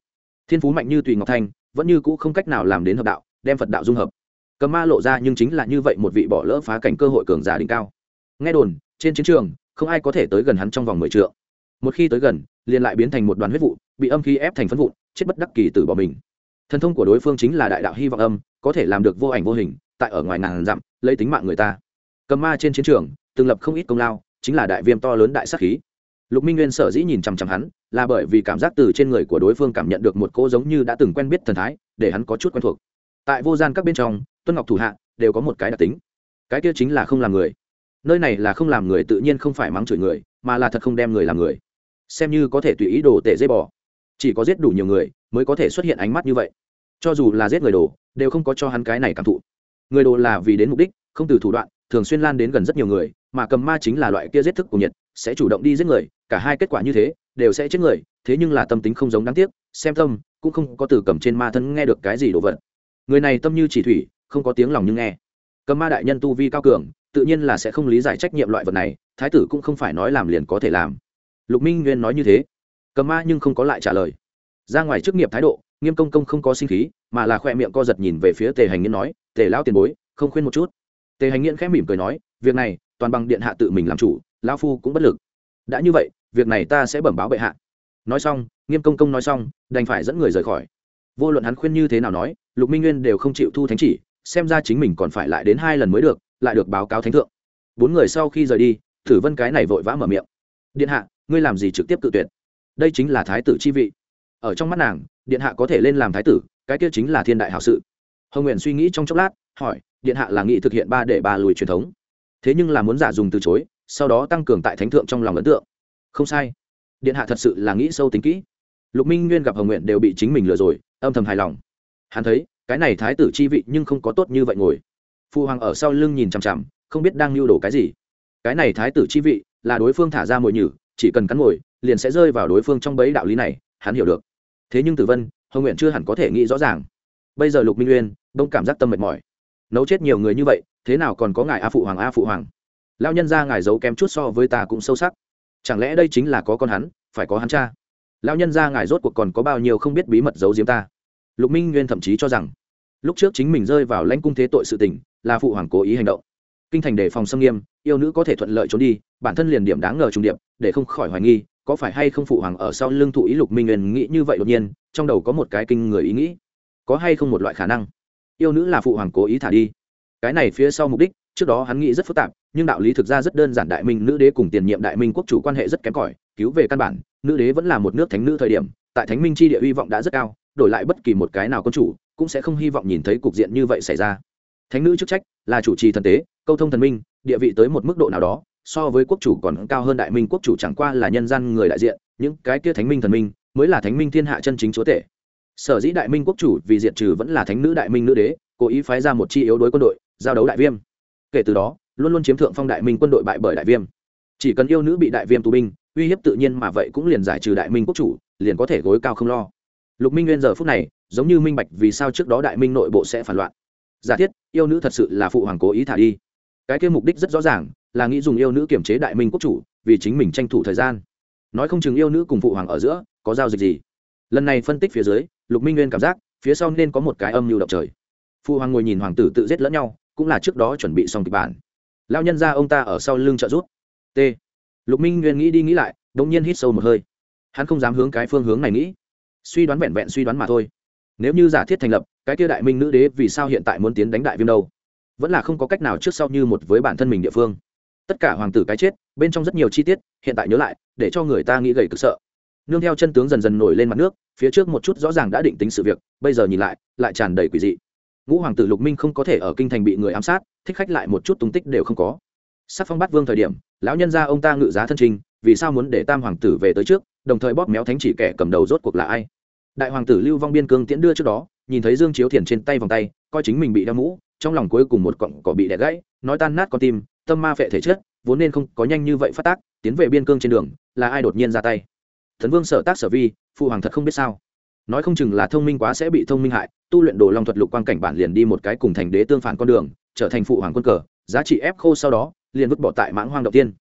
Thiên phú mạnh như tùy ngọc thanh, vẫn như cũ không cách nào làm đến hợp đạo, đem phật đạo dung hợp. Cầm ma lộ ra nhưng chính là như vậy một vị bỏ lỡ phá cảnh cơ hội cường giả đỉnh cao. Nghe đồn, trên chiến trường, không ai có thể tới gần hắn trong vòng mười trượng. Một khi tới gần, liền lại biến thành một đoàn huyết vụ, bị âm khí ép thành phân vụn, chết bất đắc kỳ tử bỏ mình. Thần thông của đối phương chính là đại đạo hy vọng âm, có thể làm được vô ảnh vô hình tại ở ngoài ngàn dặm, lấy tính mạng người ta. Cầm ma trên chiến trường, từng lập không ít công lao, chính là đại viêm to lớn đại sắc khí. Lục minh nguyên sở dĩ nhìn chằm chằm hắn, là bởi vì cảm giác từ trên người của đối phương cảm nhận được một cô giống như đã từng quen biết thần thái, để hắn có chút quen thuộc. Tại vô gian các bên trong, tuân ngọc thủ hạ đều có một cái đặc tính. Cái kia chính là không làm người. Nơi này là không làm người tự nhiên không phải mắng chửi người, mà là thật không đem người làm người. Xem như có thể tùy ý đồ tệ dây bò. Chỉ có giết đủ nhiều người, mới có thể xuất hiện ánh mắt như vậy. Cho dù là giết người đồ, đều không có cho hắn cái này cảm thụ người đồ là vì đến mục đích, không từ thủ đoạn, thường xuyên lan đến gần rất nhiều người, mà cầm ma chính là loại kia giết thức của nhiệt sẽ chủ động đi giết người, cả hai kết quả như thế, đều sẽ chết người, thế nhưng là tâm tính không giống đáng tiếc, xem tâm, cũng không có từ cầm trên ma thân nghe được cái gì đồ vật. Người này tâm như chỉ thủy, không có tiếng lòng nhưng nghe. Cầm ma đại nhân tu vi cao cường, tự nhiên là sẽ không lý giải trách nhiệm loại vật này, thái tử cũng không phải nói làm liền có thể làm. Lục minh nguyên nói như thế. Cầm ma nhưng không có lại trả lời. Ra ngoài chức nghiệp thái độ, nghiêm công công không có sinh khí, mà là khoe miệng co giật nhìn về phía tề hành nghiên nói tề lão tiền bối, không khuyên một chút. Tề hành nghiễn khẽ mỉm cười nói, việc này, toàn bằng điện hạ tự mình làm chủ, lão phu cũng bất lực. Đã như vậy, việc này ta sẽ bẩm báo bệ hạ. Nói xong, nghiêm công công nói xong, đành phải dẫn người rời khỏi. Vô luận hắn khuyên như thế nào nói, lục minh nguyên đều không chịu thu thánh chỉ, xem ra chính mình còn phải lại đến hai lần mới được, lại được báo cáo thánh thượng. Bốn người sau khi rời đi, thử vân cái này vội vã mở miệng. Điện hạ, ngươi làm gì trực tiếp cự tuyệt? Đây chính là thái tử chi vị. Ở trong mắt nàng, điện hạ có thể lên làm thái tử, cái kia chính là thiên đại hảo sự hồng nguyện suy nghĩ trong chốc lát, hỏi, điện hạ là nghị thực hiện ba để ba lùi truyền thống. Thế nhưng là muốn giả dùng từ chối, sau đó tăng cường tại thánh thượng trong lòng ấn tượng. Không sai. Điện hạ thật sự là nghĩ sâu tính kỹ. Lục minh nguyên gặp hồng nguyện đều bị chính mình lừa rồi, âm thầm hài lòng. Hắn thấy, cái này thái tử chi vị nhưng không có tốt như vậy ngồi. Phu hoàng ở sau lưng nhìn chằm chằm, không biết đang lưu đồ cái gì. Cái này thái tử chi vị, là đối phương thả ra mồi nhử, chỉ cần cắn mồi liền sẽ rơi vào đối phương trong bẫy đạo lý này, hắn hiểu được. Thế nhưng tử vân, hồng nguyện chưa hẳn có thể nghĩ rõ ràng bây giờ lục minh uyên, đông cảm giác tâm mệt mỏi. Nấu chết nhiều người như vậy, thế nào còn có ngài a phụ hoàng, a phụ hoàng? Lao nhân ra ngài giấu kém chút so với ta cũng sâu sắc. Chẳng lẽ đây chính là có con hắn, phải có hắn cha? Lao nhân ra ngài rốt cuộc còn có bao nhiêu không biết bí mật giấu giếm ta? Lục minh nguyên thậm chí cho rằng, lúc trước chính mình rơi vào lãnh cung thế tội sự tình, là phụ hoàng cố ý hành động. Kinh thành đề phòng xâm nghiêm, yêu nữ có thể thuận lợi trốn đi, bản thân liền điểm đáng ngờ trùng điệp, để không khỏi hoài nghi, có phải hay không phụ hoàng ở sau lưng thụ ý lục minh nguyên nghĩ như vậy đột nhiên, trong đầu có một cái kinh người ý nghĩ có hay không một loại khả năng? Yêu nữ là phụ hoàng cố ý thả đi. Cái này phía sau mục đích, trước đó hắn nghĩ rất phức tạp, nhưng đạo lý thực ra rất đơn giản, đại minh nữ đế cùng tiền nhiệm đại minh quốc chủ quan hệ rất kém cỏi, cứu về căn bản, nữ đế vẫn là một nước thánh nữ thời điểm, tại thánh minh chi địa hy vọng đã rất cao, đổi lại bất kỳ một cái nào quân chủ, cũng sẽ không hy vọng nhìn thấy cục diện như vậy xảy ra. Thánh nữ chức trách là chủ trì thần tế, câu thông thần minh, địa vị tới một mức độ nào đó, so với quốc chủ còn cao hơn đại minh quốc chủ chẳng qua là nhân gian người đại diện, những cái kia thánh minh thần minh mới là thánh minh thiên hạ chân chính chúa tể sở dĩ đại minh quốc chủ vì diệt trừ vẫn là thánh nữ đại minh nữ đế, cố ý phái ra một chi yếu đối quân đội, giao đấu đại viêm. Kể từ đó, luôn luôn chiếm thượng phong đại minh quân đội bại bởi đại viêm. Chỉ cần yêu nữ bị đại viêm tù binh, uy hiếp tự nhiên mà vậy cũng liền giải trừ đại minh quốc chủ, liền có thể gối cao không lo. Lục minh nguyên giờ phút này, giống như minh bạch vì sao trước đó đại minh nội bộ sẽ phản loạn. Giả thiết, yêu nữ thật sự là phụ hoàng cố ý thả đi. Cái kia mục đích rất rõ ràng, là nghĩ dùng yêu nữ kiểm chế đại minh quốc chủ, vì chính mình tranh thủ thời gian. Nói không chừng yêu nữ cùng phụ hoàng ở giữa có giao dịch gì. Lần này phân tích phía dưới lục minh nguyên cảm giác phía sau nên có một cái âm mưu động trời Phu hoàng ngồi nhìn hoàng tử tự giết lẫn nhau cũng là trước đó chuẩn bị xong kịch bản lao nhân ra ông ta ở sau lưng trợ giúp. t lục minh nguyên nghĩ đi nghĩ lại đ ỗ n g nhiên hít sâu một hơi hắn không dám hướng cái phương hướng này nghĩ suy đoán vẹn vẹn suy đoán mà thôi nếu như giả thiết thành lập cái kia đại minh nữ đế vì sao hiện tại muốn tiến đánh đại viêm đâu vẫn là không có cách nào trước sau như một với bản thân mình địa phương tất cả hoàng tử cái chết bên trong rất nhiều chi tiết hiện tại nhớ lại để cho người ta nghĩ gầy cực sợ nương theo chân tướng dần dần nổi lên mặt nước, phía trước một chút rõ ràng đã định tính sự việc, bây giờ nhìn lại lại tràn đầy quỷ dị. Ngũ hoàng tử lục minh không có thể ở kinh thành bị người ám sát, thích khách lại một chút tung tích đều không có. Sắc phong bắt vương thời điểm, lão nhân gia ông ta ngự giá thân trình, vì sao muốn để tam hoàng tử về tới trước, đồng thời bóp méo thánh chỉ kẻ cầm đầu rốt cuộc là ai? Đại hoàng tử lưu vong biên cương tiễn đưa trước đó, nhìn thấy dương chiếu thiền trên tay vòng tay, coi chính mình bị đeo mũ, trong lòng cuối cùng một cọng cỏ bị đẻ gãy, nói tan nát con tim, tâm ma phệ thể chết vốn nên không có nhanh như vậy phát tác, tiến về biên cương trên đường, là ai đột nhiên ra tay? Thần vương sở tác sở vi, phụ hoàng thật không biết sao. Nói không chừng là thông minh quá sẽ bị thông minh hại, tu luyện đồ long thuật lục quang cảnh bản liền đi một cái cùng thành đế tương phản con đường, trở thành phụ hoàng quân cờ, giá trị ép khô sau đó, liền vứt bỏ tại mãng hoang đầu tiên.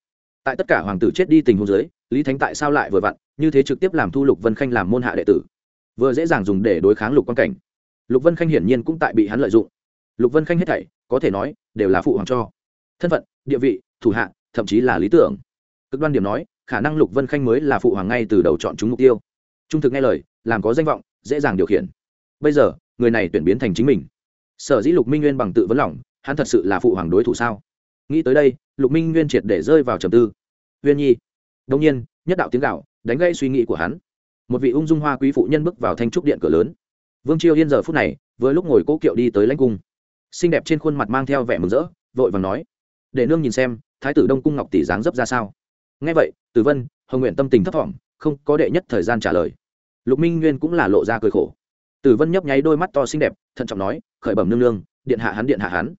Tại tất cả hoàng tử chết đi tình huống dưới, lý thánh tại sao lại vừa vặn, như thế trực tiếp làm thu lục vân khanh làm môn hạ đệ tử? Vừa dễ dàng dùng để đối kháng lục quang cảnh. Lục vân khanh hiển nhiên cũng tại bị hắn lợi dụng. Lục vân khanh hết thảy, có thể nói, đều là phụ hoàng cho. Thân phận, địa vị, thủ hạ, thậm chí là lý tưởng. Cực đoan điểm nói khả năng lục vân khanh mới là phụ hoàng ngay từ đầu chọn chúng mục tiêu. Trung thực nghe lời làm có danh vọng dễ dàng điều khiển. Bây giờ người này tuyển biến thành chính mình. Sở dĩ lục minh nguyên bằng tự vấn lỏng, hắn thật sự là phụ hoàng đối thủ sao? Nghĩ tới đây lục minh nguyên triệt để rơi vào trầm tư. Huyên nhi. Đông nhiên nhất đạo tiếng gạo đánh gây suy nghĩ của hắn. Một vị ung dung hoa quý phụ nhân bước vào thanh trúc điện cửa lớn. Vương chiêu yên giờ phút này với lúc ngồi cố kiệu đi tới lãnh cung. Xinh đẹp trên khuôn mặt mang theo vẻ mừng rỡ vội vàng nói để nương nhìn xem thái tử đông cung ngọc tỷ dáng dấp ra sao? Ngay vậy tử vân, hồng nguyện tâm tình thấp thỏm, không có đệ nhất thời gian trả lời. Lục minh nguyên cũng là lộ ra cười khổ. Tử vân nhấp nháy đôi mắt to xinh đẹp, thận trọng nói, khởi bẩm nương nương, điện hạ hắn, điện hạ hắn.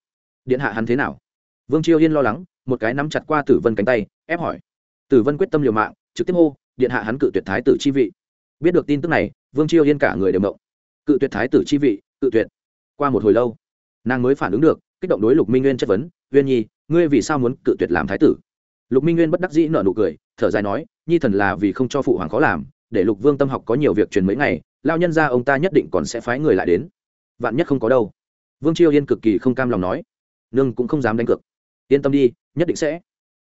Điện hạ hắn thế nào? Vương chiêu yên lo lắng, một cái nắm chặt qua tử vân cánh tay, ép hỏi. Tử vân quyết tâm liều mạng, trực tiếp hô, điện hạ hắn cự tuyệt thái tử chi vị. Biết được tin tức này, vương chiêu yên cả người đều mộng cự tuyệt thái tử chi vị, cự tuyệt. Qua một hồi lâu, nàng mới phản ứng được, kích động đối lục minh nguyên chất vấn, uyên nhi, ngươi vì sao muốn cự tuyệt làm thái tử? Lục minh nguyên bất đắc dĩ nở nụ cười, thở dài nói, nhi thần là vì không cho phụ hoàng khó làm, để lục vương tâm học có nhiều việc truyền mấy ngày lao nhân ra ông ta nhất định còn sẽ phái người lại đến. Vạn nhất không có đâu. Vương chiêu yên cực kỳ không cam lòng nói, nương cũng không dám đánh cược. Yên tâm đi, nhất định sẽ.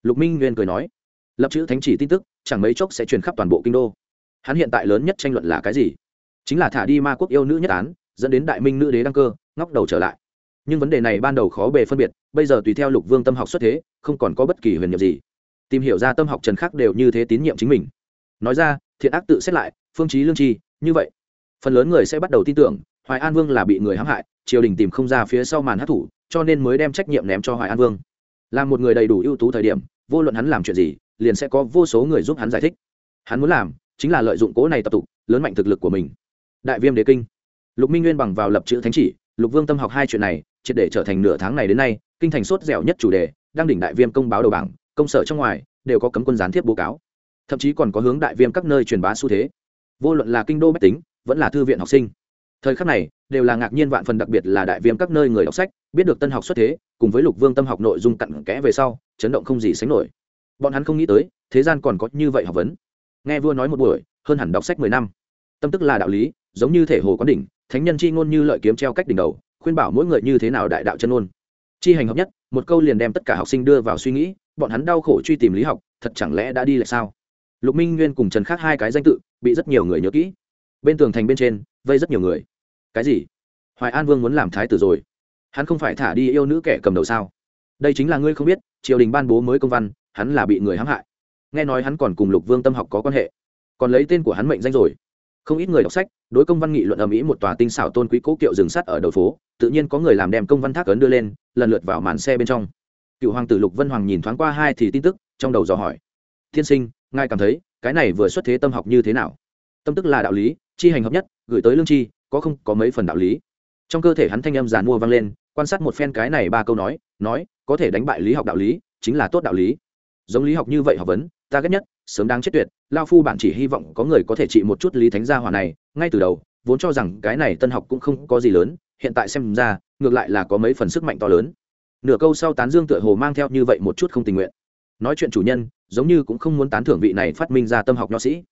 Lục minh nguyên cười nói, lập chữ thánh chỉ tin tức, chẳng mấy chốc sẽ truyền khắp toàn bộ kinh đô. Hắn hiện tại lớn nhất tranh luận là cái gì? Chính là thả đi ma quốc yêu nữ nhất án, dẫn đến đại minh nữ đế đăng cơ, ngóc đầu trở lại nhưng vấn đề này ban đầu khó bề phân biệt, bây giờ tùy theo lục vương tâm học xuất thế, không còn có bất kỳ huyền nhiệm gì. Tìm hiểu ra tâm học trần khác đều như thế tín nhiệm chính mình. Nói ra, thiện ác tự xét lại, phương trí lương tri như vậy. Phần lớn người sẽ bắt đầu tin tưởng, hoài an vương là bị người hãm hại, triều đình tìm không ra phía sau màn hát thủ cho nên mới đem trách nhiệm ném cho hoài an vương. Là một người đầy đủ ưu tú thời điểm, vô luận hắn làm chuyện gì, liền sẽ có vô số người giúp hắn giải thích. Hắn muốn làm, chính là lợi dụng cố này tập tục, lớn mạnh thực lực của mình. Đại viêm đế kinh. Lục minh nguyên bằng vào lập chữ thánh chỉ, lục vương tâm học hai chuyện này triệt để trở thành nửa tháng này đến nay, kinh thành sốt dẻo nhất chủ đề, đang đỉnh đại viêm công báo đầu bảng, công sở trong ngoài, đều có cấm quân gián tiếp bố cáo. Thậm chí còn có hướng đại viêm các nơi truyền bá xu thế. Vô luận là kinh đô bách tính, vẫn là thư viện học sinh. Thời khắc này, đều là ngạc nhiên vạn phần đặc biệt là đại viêm các nơi người đọc sách, biết được tân học xuất thế, cùng với lục vương tâm học nội dung cặn kẽ về sau, chấn động không gì sánh nổi. Bọn hắn không nghĩ tới, thế gian còn có như vậy học vấn. Nghe vua nói một buổi, hơn hẳn đọc sách mười năm. Tâm tức là đạo lý, giống như thể hồ quán đỉnh, thánh nhân chi ngôn như lợi kiếm treo cách đỉnh đầu khuyên bảo mỗi người như thế nào đại đạo chân ngôn. Chi hành hợp nhất, một câu liền đem tất cả học sinh đưa vào suy nghĩ, bọn hắn đau khổ truy tìm lý học, thật chẳng lẽ đã đi lại sao? Lục minh nguyên cùng trần khác hai cái danh tự, bị rất nhiều người nhớ kỹ. Bên tường thành bên trên, vây rất nhiều người. Cái gì? Hoài an vương muốn làm thái tử rồi. Hắn không phải thả đi yêu nữ kẻ cầm đầu sao? Đây chính là ngươi không biết, triều đình ban bố mới công văn, hắn là bị người hãm hại. Nghe nói hắn còn cùng lục vương tâm học có quan hệ. Còn lấy tên của hắn mệnh danh rồi không ít người đọc sách, đối công văn nghị luận ở mỹ một tòa tinh xảo tôn quý cố kiệu rừng sắt ở đầu phố, tự nhiên có người làm đem công văn thác ấn đưa lên, lần lượt vào màn xe bên trong. Cựu hoàng tử lục vân hoàng nhìn thoáng qua hai thì tin tức, trong đầu dò hỏi. Thiên sinh, ngài cảm thấy cái này vừa xuất thế tâm học như thế nào? Tâm tức là đạo lý, chi hành hợp nhất, gửi tới lương chi, có không, có mấy phần đạo lý. Trong cơ thể hắn thanh âm giàn mua vang lên, quan sát một phen cái này ba câu nói nói, có thể đánh bại lý học đạo lý, chính là tốt đạo lý. Giống lý học như vậy học vấn, ta ghét nhất sớm đang chết tuyệt, lao phu bản chỉ hy vọng có người có thể trị một chút lý thánh gia hỏa này, ngay từ đầu, vốn cho rằng cái này tân học cũng không có gì lớn, hiện tại xem ra, ngược lại là có mấy phần sức mạnh to lớn. Nửa câu sau tán dương tựa hồ mang theo như vậy một chút không tình nguyện. Nói chuyện chủ nhân, giống như cũng không muốn tán thưởng vị này phát minh ra tâm học nho sĩ.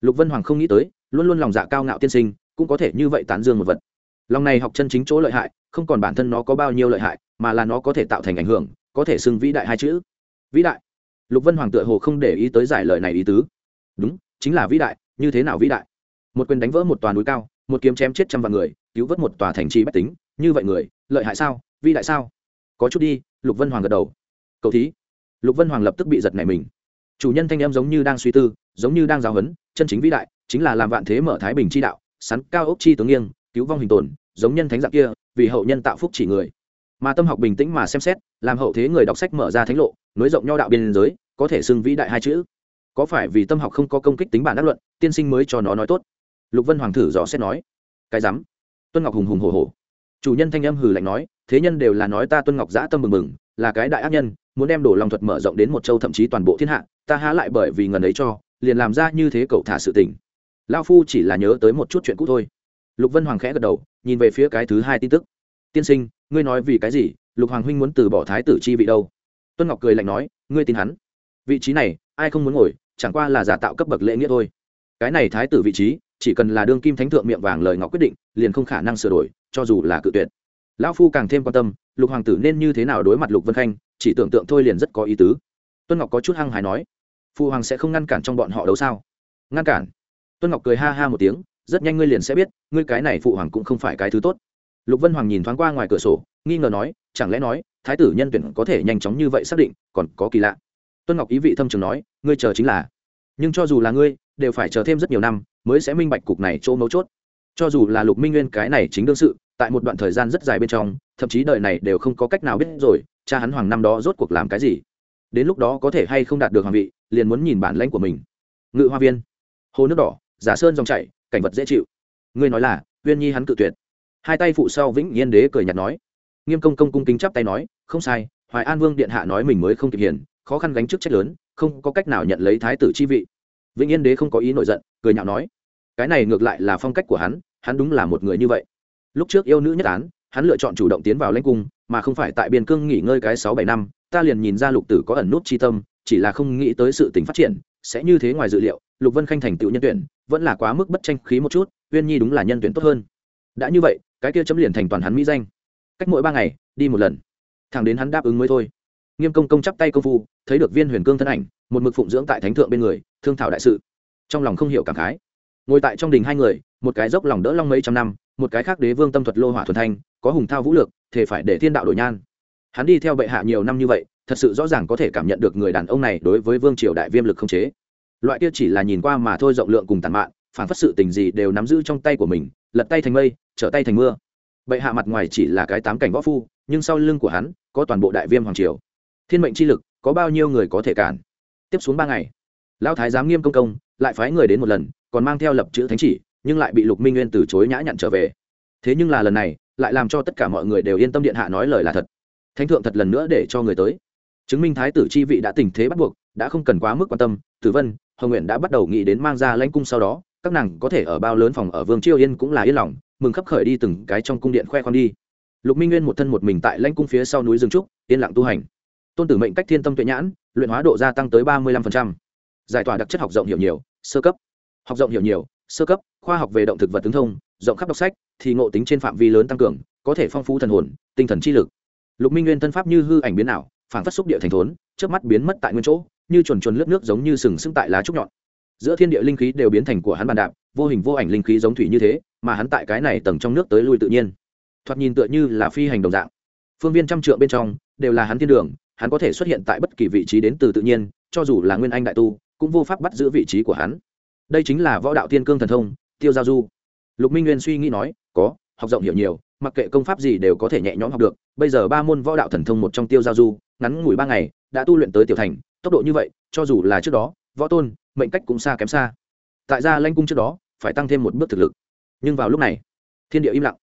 Lục vân hoàng không nghĩ tới, luôn luôn lòng dạ cao ngạo tiên sinh, cũng có thể như vậy tán dương một vật. Lòng này học chân chính chỗ lợi hại, không còn bản thân nó có bao nhiêu lợi hại, mà là nó có thể tạo thành ảnh hưởng, có thể xưng vĩ đại hai chữ. Vĩ đại lục vân hoàng tựa hồ không để ý tới giải lời này ý tứ. Đúng, chính là vĩ đại, như thế nào vĩ đại? Một quyền đánh vỡ một tòa núi cao, một kiếm chém chết trăm vạn người, cứu vớt một tòa thành trì bách tính, như vậy người, lợi hại sao, vĩ đại sao? Có chút đi, lục vân hoàng gật đầu. Cậu thí. Lục vân hoàng lập tức bị giật nảy mình. Chủ nhân thanh em giống như đang suy tư, giống như đang giáo huấn, chân chính vĩ đại, chính là làm vạn thế mở thái bình chi đạo, sắn cao ốc chi tướng nghiêng, cứu vong hình tồn, giống nhân thánh dạng kia, vì hậu nhân tạo phúc chỉ người. Mà tâm học bình tĩnh mà xem xét, làm hậu thế người đọc sách mở ra thánh lộ nối rộng nho đạo biên giới, có thể xưng vĩ đại hai chữ. Có phải vì tâm học không có công kích tính bản đắc luận, tiên sinh mới cho nó nói tốt? Lục vân hoàng thử dò xét nói. Cái rắm. Tuân ngọc hùng hùng hồ hồ chủ nhân thanh âm hừ lạnh nói, thế nhân đều là nói ta tuân ngọc giã tâm mừng mừng, là cái đại ác nhân, muốn đem đổ lòng thuật mở rộng đến một châu thậm chí toàn bộ thiên hạ, ta há lại bởi vì ngần ấy cho, liền làm ra như thế cậu thả sự tình. Lao phu chỉ là nhớ tới một chút chuyện cũ thôi. Lục vân hoàng khẽ gật đầu, nhìn về phía cái thứ hai tin tức. Tiên sinh, ngươi nói vì cái gì, lục hoàng huynh muốn từ bỏ thái tử chi vị đâu? Tuân ngọc cười lạnh nói, ngươi tin hắn? Vị trí này, ai không muốn ngồi, chẳng qua là giả tạo cấp bậc lễ nghĩa thôi. Cái này thái tử vị trí, chỉ cần là đương kim thánh thượng miệng vàng lời ngọc quyết định, liền không khả năng sửa đổi, cho dù là cự tuyệt. Lão phu càng thêm quan tâm, lục hoàng tử nên như thế nào đối mặt lục vân khanh, chỉ tưởng tượng thôi liền rất có ý tứ. Tuân ngọc có chút hăng hài nói phụ hoàng sẽ không ngăn cản trong bọn họ đấu sao? Ngăn cản? Tuân ngọc cười ha ha một tiếng, rất nhanh ngươi liền sẽ biết, ngươi cái này phụ hoàng cũng không phải cái thứ tốt. Lục vân hoàng nhìn thoáng qua ngoài cửa sổ, nghi ngờ nói, chẳng lẽ nói thái tử nhân tuyển có thể nhanh chóng như vậy xác định, còn có kỳ lạ. Tuân ngọc ý vị thâm trường nói, ngươi chờ chính là. Nhưng cho dù là ngươi, đều phải chờ thêm rất nhiều năm mới sẽ minh bạch cục này chỗ mấu chốt. Cho dù là lục minh nguyên cái này chính đương sự, tại một đoạn thời gian rất dài bên trong, thậm chí đời này đều không có cách nào biết rồi, cha hắn hoàng năm đó rốt cuộc làm cái gì. Đến lúc đó có thể hay không đạt được hoàng vị, liền muốn nhìn bản lãnh của mình. Ngự hoa viên. Hồ nước đỏ, giả sơn dòng chảy, cảnh vật dễ chịu. Ngươi nói là, uyên nhi hắn cự tuyệt. Hai tay phụ sau vĩnh yên đế cười nhạt nói nghiêm công công cung kính chắp tay nói, không sai, hoài an vương điện hạ nói mình mới không kịp hiền, khó khăn gánh chức trách lớn, không có cách nào nhận lấy thái tử chi vị. Vĩnh yên đế không có ý nổi giận, cười nhạo nói, cái này ngược lại là phong cách của hắn hắn đúng là một người như vậy. Lúc trước yêu nữ nhất án, hắn lựa chọn chủ động tiến vào lãnh cung, mà không phải tại biên cương nghỉ ngơi cái sáu bảy năm, ta liền nhìn ra lục tử có ẩn nút chi tâm, chỉ là không nghĩ tới sự tình phát triển, sẽ như thế ngoài dự liệu, lục vân khanh thành tựu nhân tuyển, vẫn là quá mức bất tranh khí một chút, uyên nhi đúng là nhân tuyển tốt hơn. Đã như vậy, cái kia chấm liền thành toàn hắn mỹ danh cách mỗi ba ngày, đi một lần. Thằng đến hắn đáp ứng mới thôi. Nghiêm công công chắp tay công phu, thấy được viên huyền cương thân ảnh, một mực phụng dưỡng tại thánh thượng bên người, thương thảo đại sự. Trong lòng không hiểu cảm khái. Ngồi tại trong đình hai người, một cái dốc lòng đỡ long mấy trăm năm, một cái khác đế vương tâm thuật lô hỏa thuần thanh, có hùng thao vũ lược, thể phải để thiên đạo đổi nhan. Hắn đi theo bệ hạ nhiều năm như vậy, thật sự rõ ràng có thể cảm nhận được người đàn ông này đối với vương triều đại viêm lực không chế. Loại kia chỉ là nhìn qua mà thôi rộng lượng cùng tàn mạn, phản phất sự tình gì đều nắm giữ trong tay của mình, lật tay thành mây, trở tay thành mưa bệ hạ mặt ngoài chỉ là cái tám cảnh võ phu, nhưng sau lưng của hắn có toàn bộ đại viêm hoàng triều. Thiên mệnh chi lực có bao nhiêu người có thể cản? Tiếp xuống ba ngày, lão thái giám nghiêm công công, lại phái người đến một lần, còn mang theo lập chữ thánh chỉ, nhưng lại bị lục minh nguyên từ chối nhã nhặn trở về. Thế nhưng là lần này, lại làm cho tất cả mọi người đều yên tâm điện hạ nói lời là thật. Thánh thượng thật lần nữa để cho người tới. Chứng minh thái tử chi vị đã tình thế bắt buộc, đã không cần quá mức quan tâm, tử vân, hồng nguyện đã bắt đầu nghĩ đến mang ra lãnh cung sau đó, các nàng có thể ở bao lớn phòng ở vương triều yên cũng là yên lòng mừng khắp khởi đi từng cái trong cung điện khoe khoang đi. Lục minh nguyên một thân một mình tại lãnh cung phía sau núi rừng trúc, yên lặng tu hành. Tôn tử mệnh cách thiên tâm tuệ nhãn, luyện hóa độ gia tăng tới ba mươi lăm giải tỏa đặc chất học rộng hiểu nhiều, sơ cấp. Học rộng hiểu nhiều, sơ cấp, khoa học về động thực vật tướng thông, rộng khắp đọc sách, thì ngộ tính trên phạm vi lớn tăng cường, có thể phong phú thần hồn, tinh thần chi lực. Lục minh nguyên thân pháp như hư ảnh biến ảo phản phát xúc địa thành thốn trước mắt biến mất tại nguyên chỗ, như chuồn chuồn lướt nước giống như sừng sững tại lá trúc nhọn. Giữa thiên địa linh khí đều biến thành của hắn bàn đạp, vô hình vô ảnh linh khí giống thủy như thế mà hắn tại cái này tầng trong nước tới lui tự nhiên. Thoạt nhìn tựa như là phi hành đồng dạng. Phương viên trăm trượng bên trong, đều là hắn thiên đường, hắn có thể xuất hiện tại bất kỳ vị trí đến từ tự nhiên, cho dù là nguyên anh đại tu, cũng vô pháp bắt giữ vị trí của hắn. Đây chính là võ đạo thiên cương thần thông, tiêu giao du. Lục minh nguyên suy nghĩ nói, có, học rộng hiểu nhiều, mặc kệ công pháp gì đều có thể nhẹ nhõm học được. Bây giờ ba môn võ đạo thần thông một trong tiêu giao du, ngắn ngủi ba ngày, đã tu luyện tới tiểu thành, tốc độ như vậy, cho dù là trước đó, võ tôn, mệnh cách cũng xa kém xa. Tại gia lanh cung trước đó, phải tăng thêm một bước thực lực nhưng vào lúc này, thiên địa im lặng.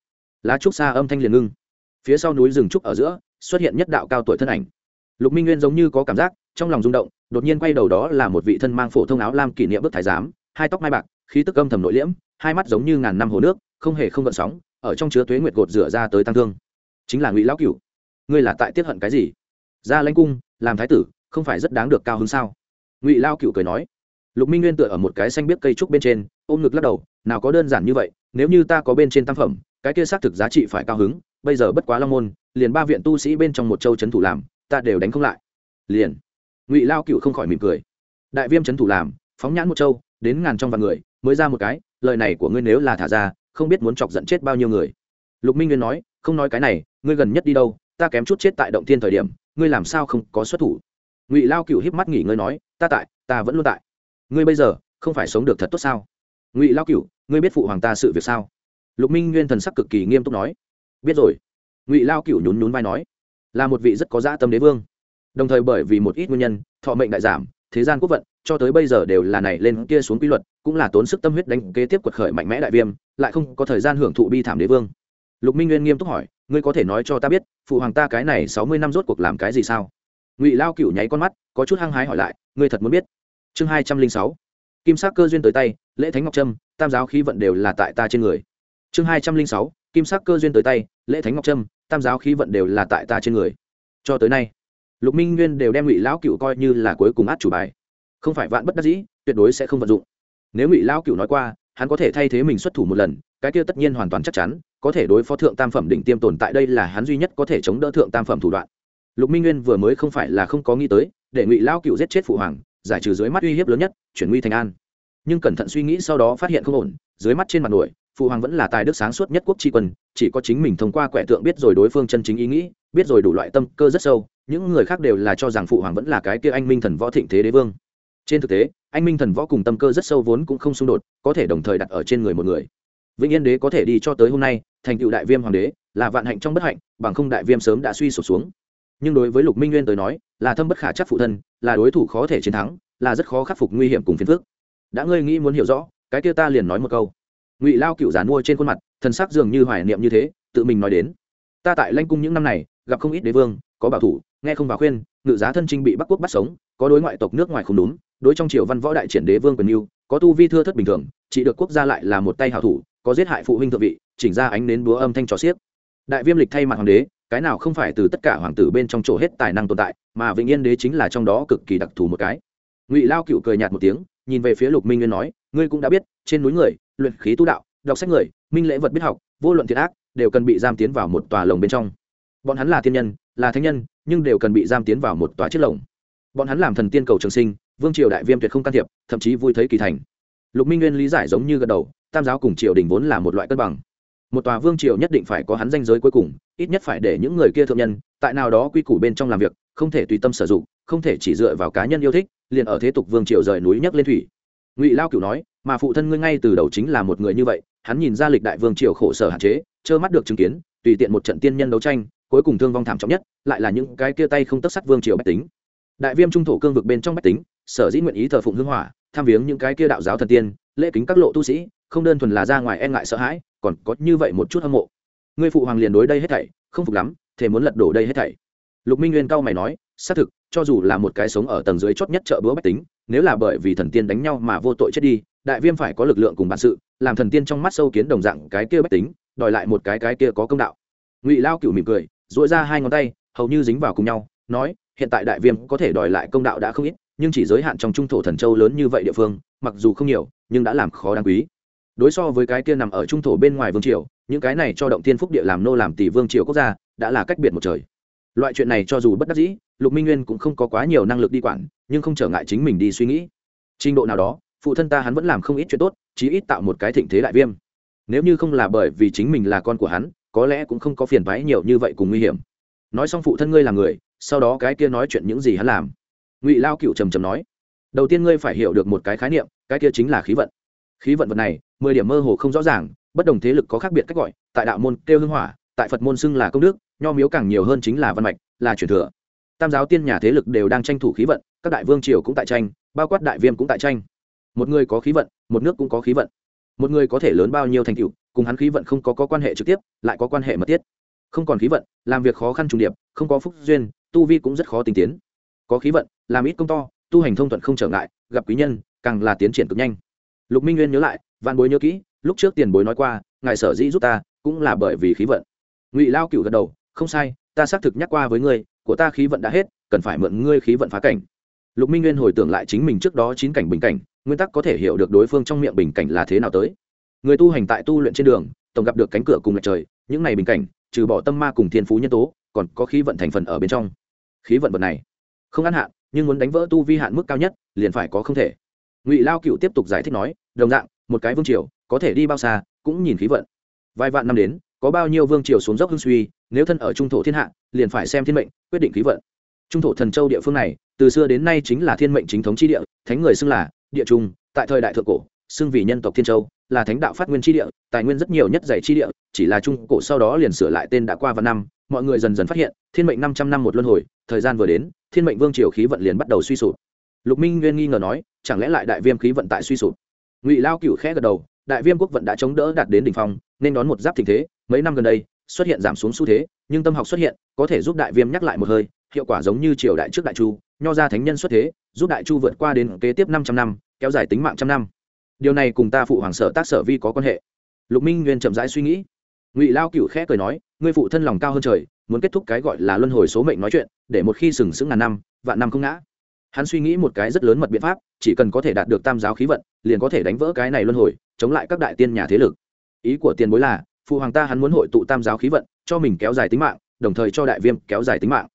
Lá trúc xa âm thanh liền ngưng. Phía sau núi rừng trúc ở giữa, xuất hiện nhất đạo cao tuổi thân ảnh. Lục minh nguyên giống như có cảm giác, trong lòng rung động, đột nhiên quay đầu đó là một vị thân mang phổ thông áo lam kỷ niệm bước thái giám, hai tóc mai bạc, khí tức âm thầm nội liễm, hai mắt giống như ngàn năm hồ nước, không hề không gợn sóng, ở trong chứa tuế nguyệt gột rửa ra tới tăng thương. Chính là ngụy lão cửu. Ngươi là tại tiết hận cái gì? Ra lãnh cung, làm thái tử, không phải rất đáng được cao hứng sao? Ngụy lao cựu cười nói. Lục minh nguyên tựa ở một cái xanh biết cây trúc bên trên, ôm ngực lắc đầu, nào có đơn giản như vậy nếu như ta có bên trên tam phẩm, cái kia xác thực giá trị phải cao hứng, bây giờ bất quá long môn, liền ba viện tu sĩ bên trong một châu c thủ làm, ta đều đánh không lại. Liền. Ngụy lao cựu không khỏi mỉm cười. Đại viêm c thủ làm, phóng nhãn một châu, đến ngàn trong vạn người, mới ra một cái, lời này của ngươi nếu là thả ra, không biết muốn chọc giận chết bao nhiêu người. Lục minh nguyên nói, không nói cái này, ngươi gần nhất đi đâu, ta kém chút chết tại động thiên thời điểm, ngươi làm sao không có xuất thủ? Ngụy lao cựu híp mắt nghỉ ngơi nói, ta tại, ta vẫn luôn tại. Ngươi bây giờ, không phải sống được thật tốt sao? Ngụy lao cựu ngươi biết phụ hoàng ta sự việc sao? Lục minh nguyên thần sắc cực kỳ nghiêm túc nói. Biết rồi. Ngụy lao cựu nhún nhún vai nói. Là một vị rất có dã tâm đế vương. Đồng thời bởi vì một ít nguyên nhân, thọ mệnh đại giảm, thế gian quốc vận, cho tới bây giờ đều là này lên kia xuống quy luật, cũng là tốn sức tâm huyết đánh kế tiếp quật khởi mạnh mẽ đại viêm, lại không có thời gian hưởng thụ bi thảm đế vương. Lục minh nguyên nghiêm túc hỏi, ngươi có thể nói cho ta biết, phụ hoàng ta cái này sáu mươi năm rốt cuộc làm cái gì sao? Ngụy lao cựu nháy con mắt, có chút hăng hái hỏi lại, ngươi thật muốn biết. Chương hai trăm linh sáu kim sắc cơ duyên tới tay, lễ thánh ngọc trâm, tam giáo khí vận đều là tại ta trên người. Chương hai trăm linh sáu, kim sắc cơ duyên tới tay, lễ thánh ngọc trâm, tam giáo khí vận đều là tại ta trên người. Cho tới nay, lục minh nguyên đều đem ngụy lão cựu coi như là cuối cùng át chủ bài. Không phải vạn bất đắc dĩ, tuyệt đối sẽ không vận dụng. Nếu ngụy lão cựu nói qua, hắn có thể thay thế mình xuất thủ một lần, cái kia tất nhiên hoàn toàn chắc chắn, có thể đối phó thượng tam phẩm đỉnh tiêm tồn tại đây là hắn duy nhất có thể chống đỡ thượng tam phẩm thủ đoạn. Lục minh nguyên vừa mới không phải là không có nghĩ tới, để ngụy lão cựu giết chết phụ hoàng giải trừ dưới mắt uy hiếp lớn nhất, chuyển nguy thành an. Nhưng cẩn thận suy nghĩ sau đó phát hiện không ổn, dưới mắt trên mặt nổi, phụ hoàng vẫn là tài đức sáng suốt nhất quốc tri quân, chỉ có chính mình thông qua quẻ tượng biết rồi đối phương chân chính ý nghĩ, biết rồi đủ loại tâm cơ rất sâu, những người khác đều là cho rằng phụ hoàng vẫn là cái kia anh minh thần võ thịnh thế đế vương. Trên thực tế, anh minh thần võ cùng tâm cơ rất sâu vốn cũng không xung đột, có thể đồng thời đặt ở trên người một người. Vĩnh yên đế có thể đi cho tới hôm nay, thành tựu đại viêm hoàng đế, là vạn hạnh trong bất hạnh, bằng không đại viêm sớm đã suy sụp xuống. Nhưng đối với lục minh nguyên tới nói là thâm bất khả chắc phụ thân, là đối thủ khó thể chiến thắng, là rất khó khắc phục nguy hiểm cùng phiền phức. Đã ngươi nghĩ muốn hiểu rõ, cái kia ta liền nói một câu. Ngụy lao cựu giàn mua trên khuôn mặt, thần sắc dường như hoài niệm như thế, tự mình nói đến. Ta tại lanh cung những năm này, gặp không ít đế vương, có bảo thủ, nghe không vào khuyên, ngự giá thân trinh bị bắc quốc bắt sống, có đối ngoại tộc nước ngoài không đúng đối trong triều văn võ đại triển đế vương quyền mưu có tu vi thưa thất bình thường, chỉ được quốc gia lại là một tay hảo thủ, có giết hại phụ huynh thượng vị, chỉnh ra ánh đến búa âm thanh trò xiếc. Đại viêm lịch thay mặt hoàng đế, cái nào không phải từ tất cả hoàng tử bên trong chỗ hết tài năng tồn tại mà vĩnh yên đế chính là trong đó cực kỳ đặc thù một cái. Ngụy lao cựu cười nhạt một tiếng, nhìn về phía lục minh nguyên nói, ngươi cũng đã biết, trên núi người, luyện khí tu đạo, đọc sách người, minh lễ vật biết học, vô luận thiệt ác, đều cần bị giam tiến vào một tòa lồng bên trong. Bọn hắn là thiên nhân, là thánh nhân, nhưng đều cần bị giam tiến vào một tòa chiếc lồng. Bọn hắn làm thần tiên cầu trường sinh, vương triều đại viêm tuyệt không can thiệp, thậm chí vui thấy kỳ thành. Lục minh nguyên lý giải giống như gật đầu, tam giáo cùng triều đình vốn là một loại cân bằng. Một tòa vương triều nhất định phải có hắn danh giới cuối cùng, ít nhất phải để những người kia thượng nhân, tại nào đó quy củ bên trong làm việc không thể tùy tâm sử dụng, không thể chỉ dựa vào cá nhân yêu thích, liền ở thế tục vương triều rời núi nhấc lên thủy. Ngụy lao cửu nói, mà phụ thân ngươi ngay từ đầu chính là một người như vậy. Hắn nhìn ra lịch đại vương triều khổ sở hạn chế, trơ mắt được chứng kiến, tùy tiện một trận tiên nhân đấu tranh, cuối cùng thương vong thảm trọng nhất, lại là những cái kia tay không tất sắt vương triều bách tính. Đại viêm trung thổ cương vực bên trong bách tính, sở dĩ nguyện ý thờ phụng hưng hỏa, tham viếng những cái kia đạo giáo thần tiên, lễ kính các lộ tu sĩ, không đơn thuần là ra ngoài e ngại sợ hãi, còn có như vậy một chút hâm mộ. Ngươi phụ hoàng liền đối đây hết thảy, không phục lắm thể muốn lật đổ đây hết thảy lục minh nguyên cao mày nói, xác thực, cho dù là một cái sống ở tầng dưới chót nhất chợ búa bách tính, nếu là bởi vì thần tiên đánh nhau mà vô tội chết đi, đại viêm phải có lực lượng cùng bản sự, làm thần tiên trong mắt sâu kiến đồng dạng cái kia bách tính, đòi lại một cái cái kia có công đạo. Ngụy lao cựu mỉm cười dội ra hai ngón tay, hầu như dính vào cùng nhau, nói, hiện tại đại viêm có thể đòi lại công đạo đã không ít, nhưng chỉ giới hạn trong trung thổ thần châu lớn như vậy địa phương, mặc dù không nhiều, nhưng đã làm khó đáng quý. Đối so với cái kia nằm ở trung thổ bên ngoài vương triều, những cái này cho động tiên phúc địa làm nô làm tỷ vương triều quốc gia, đã là cách biệt một trời loại chuyện này cho dù bất đắc dĩ, lục minh nguyên cũng không có quá nhiều năng lực đi quản, nhưng không trở ngại chính mình đi suy nghĩ. Trình độ nào đó, phụ thân ta hắn vẫn làm không ít chuyện tốt, chí ít tạo một cái thịnh thế đại viêm. Nếu như không là bởi vì chính mình là con của hắn, có lẽ cũng không có phiền thoái nhiều như vậy cùng nguy hiểm. Nói xong phụ thân ngươi là người, sau đó cái kia nói chuyện những gì hắn làm. Ngụy lao cựu trầm trầm nói, đầu tiên ngươi phải hiểu được một cái khái niệm, cái kia chính là khí vận. Khí vận vật này, mười điểm mơ hồ không rõ ràng, bất đồng thế lực có khác biệt cách gọi, tại đạo môn kêu hưng hỏa, tại phật môn xưng là công đức nho miếu càng nhiều hơn chính là văn mạch là truyền thừa. Tam giáo tiên nhà thế lực đều đang tranh thủ khí vận các đại vương triều cũng tại tranh bao quát đại viêm cũng tại tranh. Một người có khí vận một nước cũng có khí vận. Một người có thể lớn bao nhiêu thành tựu cùng hắn khí vận không có, có quan hệ trực tiếp lại có quan hệ mật thiết. Không còn khí vận làm việc khó khăn trùng điệp không có phúc duyên tu vi cũng rất khó tinh tiến. Có khí vận làm ít công to tu hành thông thuận không trở ngại gặp quý nhân càng là tiến triển cực nhanh. Lục minh nguyên nhớ lại văn bối nhớ kỹ lúc trước tiền bối nói qua ngài sở dĩ giúp ta cũng là bởi vì khí vận. Ngụy lao cựu gật đầu không sai, ta xác thực nhắc qua với ngươi, của ta khí vận đã hết, cần phải mượn ngươi khí vận phá cảnh. Lục minh nguyên hồi tưởng lại chính mình trước đó chín cảnh bình cảnh, nguyên tắc có thể hiểu được đối phương trong miệng bình cảnh là thế nào tới. Người tu hành tại tu luyện trên đường, tổng gặp được cánh cửa cùng lệch trời, những này bình cảnh, trừ bỏ tâm ma cùng thiên phú nhân tố, còn có khí vận thành phần ở bên trong. Khí vận vật này, không ăn hạn, nhưng muốn đánh vỡ tu vi hạn mức cao nhất, liền phải có không thể. Ngụy lao cựu tiếp tục giải thích nói, đồng dạng, một cái vương triều, có thể đi bao xa, cũng nhìn khí vận. Vài vạn năm đến có bao nhiêu vương triều xuống dốc hưng suy, nếu thân ở trung thổ thiên hạ, liền phải xem thiên mệnh, quyết định khí vận. Trung thổ thần châu địa phương này, từ xưa đến nay chính là thiên mệnh chính thống chi địa, thánh người xưng là địa trung, tại thời đại thượng cổ, xưng vì nhân tộc thiên châu, là thánh đạo phát nguyên chi địa, tài nguyên rất nhiều nhất dạy chi địa, chỉ là trung cổ sau đó liền sửa lại tên đã qua và năm, mọi người dần dần phát hiện, thiên mệnh năm trăm năm một luân hồi, thời gian vừa đến, thiên mệnh vương triều khí vận liền bắt đầu suy sụp. Lục minh nguyên nghi ngờ nói, chẳng lẽ lại đại viêm khí vận tại suy sụp? Ngụy lao cựu khẽ gật đầu, đại viêm quốc vận đã chống đỡ đạt đến đỉnh phong, nên đón một giáp tình thế mấy năm gần đây, xuất hiện giảm xuống xu thế, nhưng tâm học xuất hiện, có thể giúp đại viêm nhắc lại một hơi, hiệu quả giống như triều đại trước đại chu, nho ra thánh nhân xuất thế, giúp đại chu vượt qua đến kế tiếp năm trăm năm, kéo dài tính mạng trăm năm. Điều này cùng ta phụ hoàng sở tác sở vi có quan hệ. Lục minh nguyên chậm rãi suy nghĩ. Ngụy lao cựu khẽ cười nói, ngươi phụ thân lòng cao hơn trời, muốn kết thúc cái gọi là luân hồi số mệnh nói chuyện, để một khi sừng sững ngàn năm, vạn năm không ngã. Hắn suy nghĩ một cái rất lớn mật biện pháp, chỉ cần có thể đạt được tam giáo khí vận, liền có thể đánh vỡ cái này luân hồi, chống lại các đại tiên nhà thế lực. Ý của tiền bối là phụ hoàng ta hắn muốn hội tụ tam giáo khí vận, cho mình kéo dài tính mạng, đồng thời cho đại viêm kéo dài tính mạng.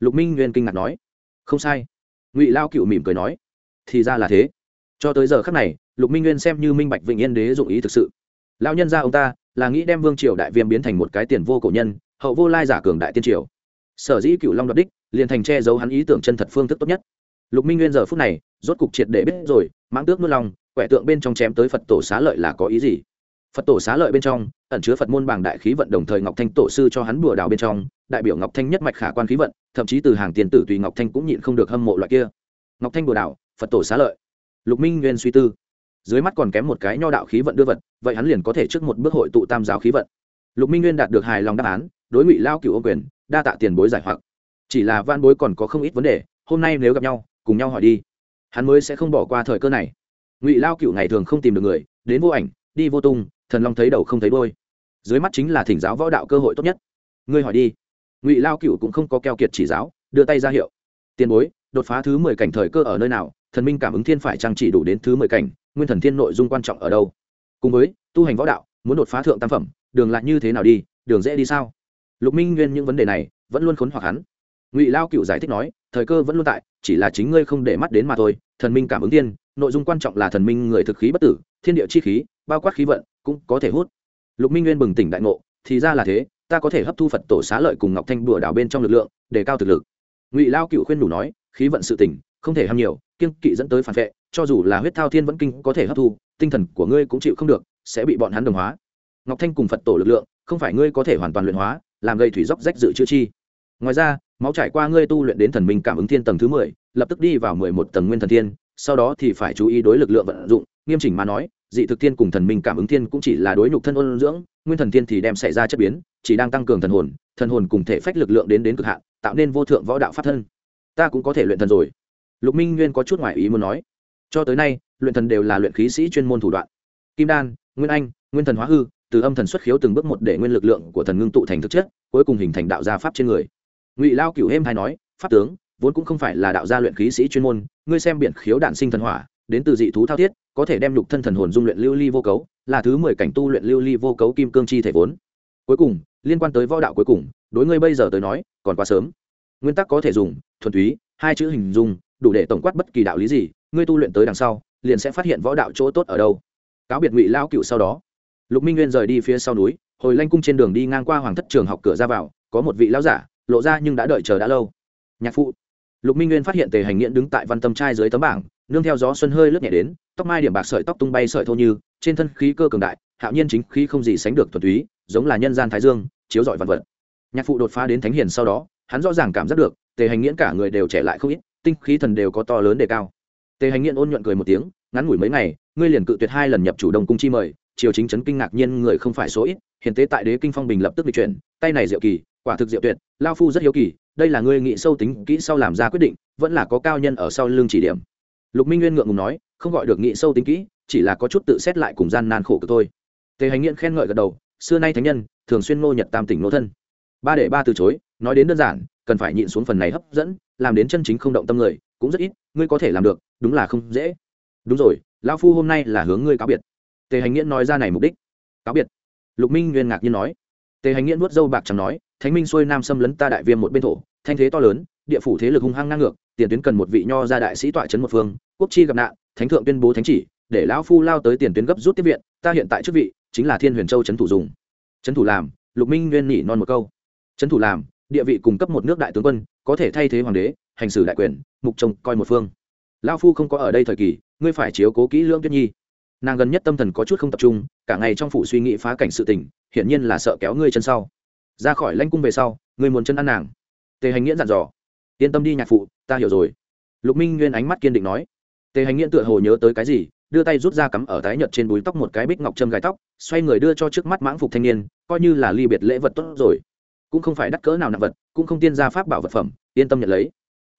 Lục minh nguyên kinh ngạc nói, không sai. Ngụy lao cựu mỉm cười nói, thì ra là thế. Cho tới giờ khắc này, lục minh nguyên xem như minh bạch vịnh yên đế dụng ý thực sự. Lao nhân ra ông ta là nghĩ đem vương triều đại viêm biến thành một cái tiền vô cổ nhân, hậu vô lai giả cường đại tiên triều. Sở dĩ cựu long đoạt đích, liền thành che giấu hắn ý tưởng chân thật phương thức tốt nhất. Lục minh nguyên giờ phút này, rốt cục triệt để biết rồi, mãng tước nuốt lòng, quẻ tượng bên trong chém tới phật tổ xá lợi là có ý gì? Phật tổ xá lợi bên trong ẩn chứa phật môn bảng đại khí vận đồng thời ngọc thanh tổ sư cho hắn bùa đào bên trong, đại biểu ngọc thanh nhất mạch khả quan khí vận, thậm chí từ hàng tiền tử tùy ngọc thanh cũng nhịn không được hâm mộ loại kia. Ngọc thanh bùa đào, phật tổ xá lợi. Lục minh nguyên suy tư. Dưới mắt còn kém một cái nho đạo khí vận đưa vật, vậy hắn liền có thể trước một bước hội tụ tam giáo khí vận. Lục minh nguyên đạt được hài lòng đáp án, đối ngụy lao cựu ô quyền, đa tạ tiền bối giải hoặc. Chỉ là van bối còn có không ít vấn đề, hôm nay nếu gặp nhau, cùng nhau hỏi đi. Hắn mới sẽ không bỏ qua thời cơ này. Ngụy lao cựu ngày thường không tìm được người, đến vô ảnh, đi vô tung, thần long thấy đầu không thấy đôi dưới mắt chính là thỉnh giáo võ đạo cơ hội tốt nhất. Ngươi hỏi đi. Ngụy lao cựu cũng không có keo kiệt chỉ giáo, đưa tay ra hiệu. Tiền bối, đột phá thứ mười cảnh thời cơ ở nơi nào? Thần minh cảm ứng thiên phải trang chỉ đủ đến thứ mười cảnh, nguyên thần thiên nội dung quan trọng ở đâu? Cùng với, tu hành võ đạo, muốn đột phá thượng tam phẩm, đường lại như thế nào đi? Đường dễ đi sao? Lục minh nguyên những vấn đề này, vẫn luôn khốn hoặc hắn. Ngụy lao cựu giải thích nói, thời cơ vẫn luôn tại, chỉ là chính ngươi không để mắt đến mà thôi. Thần minh cảm ứng tiên nội dung quan trọng là thần minh người thực khí bất tử, thiên địa chi khí, bao quát khí vận, cũng có thể hút lục minh nguyên bừng tỉnh đại ngộ, thì ra là thế, ta có thể hấp thu phật tổ xá lợi cùng ngọc thanh đùa đảo bên trong lực lượng, để cao thực lực. Ngụy lao cựu khuyên đủ nói, khí vận sự tỉnh, không thể ham nhiều kiên kỵ dẫn tới phản vệ, cho dù là huyết thao thiên vẫn kinh có thể hấp thu, tinh thần của ngươi cũng chịu không được, sẽ bị bọn hắn đồng hóa. Ngọc thanh cùng phật tổ lực lượng, không phải ngươi có thể hoàn toàn luyện hóa, làm gây thủy dốc rách dự chữa chi. Ngoài ra, máu trải qua ngươi tu luyện đến thần minh cảm ứng thiên tầng thứ mười, lập tức đi vào mười một tầng nguyên thần thiên, sau đó thì phải chú ý đối lực lượng vận dụng nghiêm chỉnh mà nói, dị thực thiên cùng thần minh cảm ứng thiên cũng chỉ là đối nhục thân ôn dưỡng, nguyên thần thiên thì đem xảy ra chất biến, chỉ đang tăng cường thần hồn thần hồn cùng thể phách lực lượng đến đến cực hạn, tạo nên vô thượng võ đạo pháp thân. Ta cũng có thể luyện thần rồi. Lục minh nguyên có chút ngoại ý muốn nói. Cho tới nay, luyện thần đều là luyện khí sĩ chuyên môn thủ đoạn. Kim đan, nguyên anh, nguyên thần hóa hư, từ âm thần xuất khiếu từng bước một để nguyên lực lượng của thần ngưng tụ thành thực chất, cuối cùng hình thành đạo gia pháp trên người. Ngụy lao cửu êm hay nói, pháp tướng, vốn cũng không phải là đạo gia luyện khí sĩ chuyên môn, ngươi xem biển khiếu đạn sinh thần hỏa, đến từ dị thú thao thiết có thể đem lục thân thần hồn dung luyện lưu ly vô cấu, là thứ mười cảnh tu luyện lưu ly vô cấu kim cương chi thể vốn. Cuối cùng, liên quan tới võ đạo cuối cùng, đối ngươi bây giờ tới nói, còn quá sớm. Nguyên tắc có thể dùng, thuần túy, hai chữ hình dung, đủ để tổng quát bất kỳ đạo lý gì, ngươi tu luyện tới đằng sau, liền sẽ phát hiện võ đạo chỗ tốt ở đâu. Cáo biệt ngụy lao cựu sau đó, lục minh nguyên rời đi phía sau núi, hồi lanh cung trên đường đi ngang qua hoàng thất trường học cửa ra vào, có một vị lão giả, lộ ra nhưng đã đợi chờ đã lâu. Nhạc phụ. Lục minh nguyên phát hiện tề hành nghiện đứng tại văn tâm trai dưới tấm bảng nương theo gió xuân hơi lướt nhẹ đến, tóc mai điểm bạc sợi tóc tung bay sợi thô như, trên thân khí cơ cường đại, hạo nhiên chính khí không gì sánh được thuần túy, giống là nhân gian thái dương, chiếu rọi vạn vật. Nhạc phụ đột phá đến thánh hiền sau đó, hắn rõ ràng cảm giác được, tề hành nghiễn cả người đều trẻ lại không ít, tinh khí thần đều có to lớn đề cao. Tề hành nghiễn ôn nhuận cười một tiếng, ngắn ngủi mấy ngày, ngươi liền cự tuyệt hai lần nhập chủ đông cung chi mời, triều chính chấn kinh ngạc nhiên người không phải số ít hiện tế tại đế kinh phong bình lập tức bị chuyển, tay này diệu kỳ, quả thực diệu tuyệt, lao phu rất hiếu kỳ, đây là ngươi nghĩ sâu tính kỹ sau làm ra quyết định, vẫn là có cao nhân ở sau lưng chỉ điểm lục minh nguyên ngượng ngùng nói, không gọi được nghĩ sâu tính kỹ, chỉ là có chút tự xét lại cùng gian nan khổ cực thôi. Tề hành nghiện khen ngợi gật đầu, xưa nay thánh nhân, thường xuyên ngô nhật tam tỉnh nô thân. Ba để ba từ chối, nói đến đơn giản, cần phải nhịn xuống phần này hấp dẫn, làm đến chân chính không động tâm người, cũng rất ít, ngươi có thể làm được, đúng là không dễ. Đúng rồi lao phu hôm nay là hướng ngươi cáo biệt. Tề hành nghiễn nói ra này mục đích. Cáo biệt. Lục minh nguyên ngạc nhiên nói. Tề hành nghiễn nuốt dâu bạc chẳng nói, thánh minh xuôi nam xâm lấn ta đại viêm một bên thổ, thanh thế to lớn địa phủ thế lực hung hăng ngang ngược, tiền tuyến cần một vị nho gia đại sĩ tọa trấn một phương, quốc chi gặp nạn, thánh thượng tuyên bố thánh chỉ, để lão phu lao tới tiền tuyến gấp rút tiếp viện, ta hiện tại chức vị, chính là thiên huyền châu trấn thủ dùng. Trấn thủ làm, lục minh nguyên nhỉ non một câu. Trấn thủ làm, địa vị cung cấp một nước đại tướng quân, có thể thay thế hoàng đế, hành xử đại quyền, mục trông coi một phương. Lão phu không có ở đây thời kỳ, ngươi phải chiếu cố kỹ lưỡng tuyết nhi. Nàng gần nhất tâm thần có chút không tập trung, cả ngày trong phủ suy nghĩ phá cảnh sự tình, hiển nhiên là sợ kéo ngươi chân sau. Ra khỏi lanh cung về sau, ngươi muốn chân ăn nàng. Tề hành nghiễn dặn dò yên tâm đi nhạc phụ, ta hiểu rồi. Lục minh nguyên ánh mắt kiên định nói. Tề hành nghiễn tựa hồ nhớ tới cái gì, đưa tay rút ra cắm ở tái nhợt trên búi tóc một cái bích ngọc châm gai tóc, xoay người đưa cho trước mắt mãng phục thanh niên, coi như là ly biệt lễ vật tốt rồi. Cũng không phải đắt cỡ nào nặng vật, cũng không tiên gia pháp bảo vật phẩm, yên tâm nhận lấy.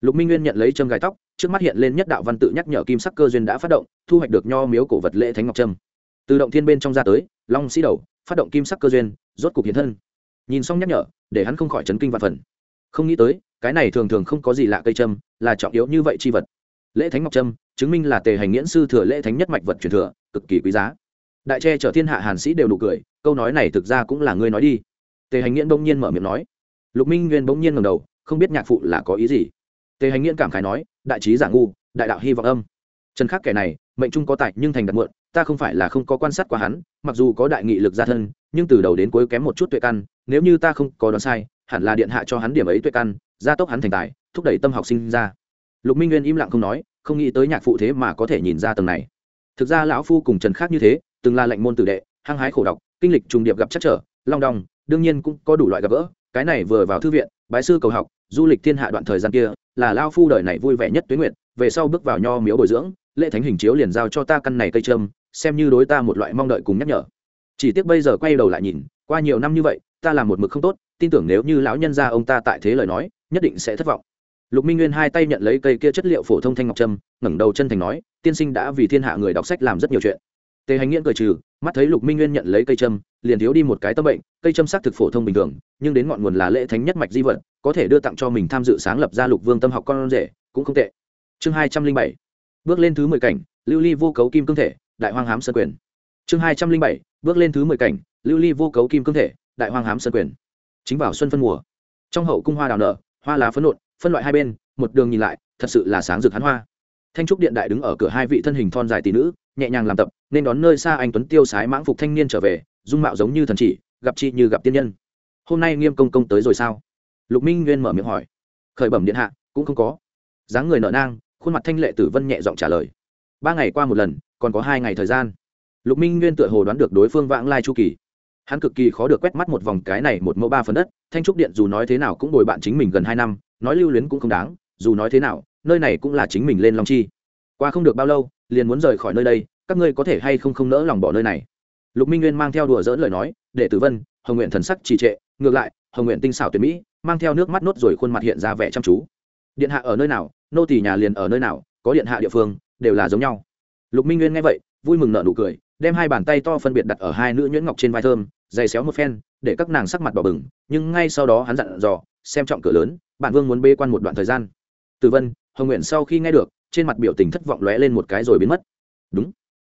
Lục minh nguyên nhận lấy châm gai tóc, trước mắt hiện lên nhất đạo văn tự nhắc nhở kim sắc cơ duyên đã phát động, thu hoạch được nho miếu cổ vật lễ thánh ngọc trâm từ động thiên bên trong ra tới, long sĩ đầu, phát động kim sắc cơ duyên, rốt cục hiện thân. Nhìn xong nhắc nhở, để hắn không khỏi chấn kinh và phần. Không nghĩ tới cái này thường thường không có gì lạ cây trâm là trọng yếu như vậy chi vật. Lễ thánh ngọc trâm chứng minh là tề hành nghiễn sư thừa lễ thánh nhất mạch vật truyền thừa, cực kỳ quý giá. Đại tre chở thiên hạ hàn sĩ đều nụ cười, câu nói này thực ra cũng là ngươi nói đi. Tề hành nghiễn bỗng nhiên mở miệng nói. Lục minh nguyên bỗng nhiên ngầm đầu, không biết nhạc phụ là có ý gì. Tề hành nghiễn cảm khái nói, đại trí giả ngu, đại đạo hy vọng âm. Trần khắc kẻ này, mệnh trung có tài nhưng thành đặt muộn, ta không phải là không có quan sát qua hắn, mặc dù có đại nghị lực gia thân, nhưng từ đầu đến cuối kém một chút tuệ căn, nếu như ta không có đoán sai, hẳn là điện hạ cho hắn điểm ấy tuệ căn gia tốc hắn thành tài, thúc đẩy tâm học sinh ra. Lục minh nguyên im lặng không nói, không nghĩ tới nhạc phụ thế mà có thể nhìn ra tầng này. Thực ra lão phu cùng trần khác như thế, từng là lệnh môn tử đệ, hăng hái khổ đọc, kinh lịch trùng điệp gặp chắc trở, long đong, đương nhiên cũng có đủ loại gặp gỡ, cái này vừa vào thư viện, bái sư cầu học, du lịch thiên hạ đoạn thời gian kia, là lao phu đời này vui vẻ nhất tuyến nguyện, về sau bước vào nho miếu bồi dưỡng, lễ thánh hình chiếu liền giao cho ta căn này cây trâm, xem như đối ta một loại mong đợi cùng nhắc nhở. Chỉ tiếc bây giờ quay đầu lại nhìn, qua nhiều năm như vậy, ta làm một mực không tốt, tin tưởng nếu như lão nhân gia ông ta tại thế lời nói nhất định sẽ thất vọng. Lục minh nguyên hai tay nhận lấy cây kia chất liệu phổ thông thanh ngọc trâm, ngẩng đầu chân thành nói, tiên sinh đã vì thiên hạ người đọc sách làm rất nhiều chuyện. Tề hành nghiễn cười trừ, mắt thấy lục minh nguyên nhận lấy cây trâm, liền thiếu đi một cái tâm bệnh, cây trâm xác thực phổ thông bình thường, nhưng đến ngọn nguồn là lễ thánh nhất mạch di vật, có thể đưa tặng cho mình tham dự sáng lập ra lục vương tâm học con rể, cũng không tệ. Chương hai trăm linh bảy, bước lên thứ mười cảnh, lưu ly vô cấu kim cương thể, đại hoang hám sơn quyền. Chương hai trăm linh bảy, bước lên thứ mười cảnh, lưu ly vô cấu kim cương thể, đại hoang hám sơn quyền. Chính vào xuân phân mùa. Trong hậu cung hoa đào nở hoa lá phấn nộn, phân loại hai bên, một đường nhìn lại, thật sự là sáng rực hắn hoa. Thanh trúc điện đại đứng ở cửa hai vị thân hình thon dài tỷ nữ, nhẹ nhàng làm tập, nên đón nơi xa anh tuấn tiêu sái mãng phục thanh niên trở về, dung mạo giống như thần chỉ, gặp chị như gặp tiên nhân. Hôm nay nghiêm công công tới rồi sao? Lục minh nguyên mở miệng hỏi. Khởi bẩm điện hạ, cũng không có. Dáng người nợ nang, khuôn mặt thanh lệ tử vân nhẹ giọng trả lời. Ba ngày qua một lần, còn có hai ngày thời gian. Lục minh nguyên tựa hồ đoán được đối phương vãng lai chu kỳ hắn cực kỳ khó được quét mắt một vòng cái này một mẫu ba phần đất, thanh trúc điện dù nói thế nào cũng bồi bạn chính mình gần hai năm, nói lưu luyến cũng không đáng, dù nói thế nào, nơi này cũng là chính mình lên long chi. Qua không được bao lâu, liền muốn rời khỏi nơi đây, các ngươi có thể hay không không nỡ lòng bỏ nơi này? Lục minh nguyên mang theo đùa dỡn lời nói, để tử vân, hồng nguyện thần sắc trì trệ, ngược lại, hồng nguyện tinh xảo tuyệt mỹ, mang theo nước mắt nốt rồi khuôn mặt hiện ra vẻ chăm chú. Điện hạ ở nơi nào, nô tỷ nhà liền ở nơi nào, có điện hạ địa phương, đều là giống nhau. Lục minh nguyên nghe vậy, vui mừng nợ nụ cười, đem hai bàn tay to phân biệt đặt ở hai nữ nhuyễn ngọc trên vai thơm giày xéo một phen, để các nàng sắc mặt đỏ bừng, nhưng ngay sau đó hắn dặn dò, xem trọng cửa lớn, bản vương muốn bê quan một đoạn thời gian. Từ vân, hồng nguyện sau khi nghe được, trên mặt biểu tình thất vọng lóe lên một cái rồi biến mất. Đúng.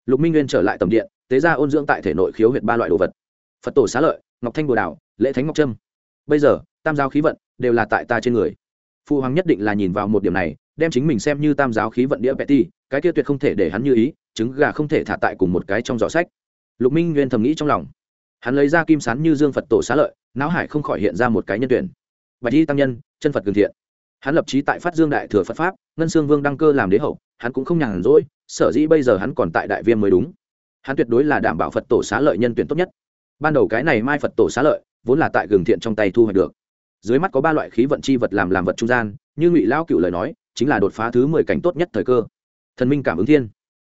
Lục minh nguyên trở lại tầm điện, tế ra ôn dưỡng tại thể nội khiếu huyệt ba loại đồ vật. Phật tổ xá lợi, ngọc thanh bồ đào, lễ thánh ngọc trâm. Bây giờ, tam giáo khí vận đều là tại ta trên người. Phụ hoàng nhất định là nhìn vào một điểm này, đem chính mình xem như tam giáo khí vận đĩa petty, cái kia tuyệt không thể để hắn như ý, trứng gà không thể thả tại cùng một cái trong giỏ sách. Lục minh nguyên thầm nghĩ trong lòng hắn lấy ra kim sán như dương phật tổ xá lợi, não hải không khỏi hiện ra một cái nhân tuyển. Bạch y tăng nhân, chân phật cường thiện. Hắn lập trí tại phát dương đại thừa phật pháp, ngân sương vương đăng cơ làm đế hậu, hắn cũng không nhàn rỗi, sở dĩ bây giờ hắn còn tại đại viêm mới đúng. Hắn tuyệt đối là đảm bảo phật tổ xá lợi nhân tuyển tốt nhất. Ban đầu cái này mai phật tổ xá lợi, vốn là tại gừng thiện trong tay thu hoạch được. Dưới mắt có ba loại khí vận chi vật làm làm vật trung gian, như ngụy lao cựu lời nói, chính là đột phá thứ mười cảnh tốt nhất thời cơ. Thần minh cảm ứng thiên.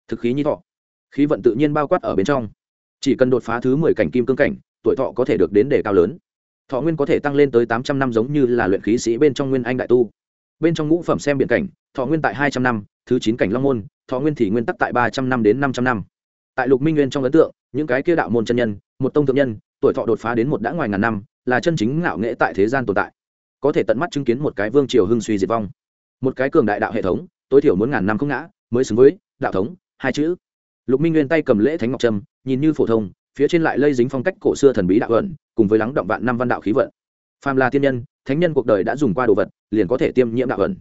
Thực khí nhi thọ. Khí vận tự nhiên bao quát ở bên trong chỉ cần đột phá thứ mười cảnh kim cương cảnh, tuổi thọ có thể được đến đề cao lớn. Thọ nguyên có thể tăng lên tới tám trăm năm giống như là luyện khí sĩ bên trong nguyên anh đại tu. Bên trong ngũ phẩm xem biện cảnh, thọ nguyên tại hai trăm năm, thứ chín cảnh long môn, thọ nguyên thì nguyên tắc tại ba trăm năm đến năm trăm năm. Tại lục minh nguyên trong ấn tượng, những cái kia đạo môn chân nhân, một tông thượng nhân, tuổi thọ đột phá đến một đã ngoài ngàn năm, là chân chính ngạo nghệ tại thế gian tồn tại. Có thể tận mắt chứng kiến một cái vương triều hưng suy diệt vong. Một cái cường đại đạo hệ thống, tối thiểu muốn ngàn năm không ngã, mới xứng với đạo thống, hai chữ lục minh nguyên tay cầm lễ thánh ngọc trâm, nhìn như phổ thông, phía trên lại lây dính phong cách cổ xưa thần bí đạo ẩn, cùng với lắng động vạn năm văn đạo khí vận. Phàm là tiên nhân, thánh nhân cuộc đời đã dùng qua đồ vật, liền có thể tiêm nhiễm đạo ẩn.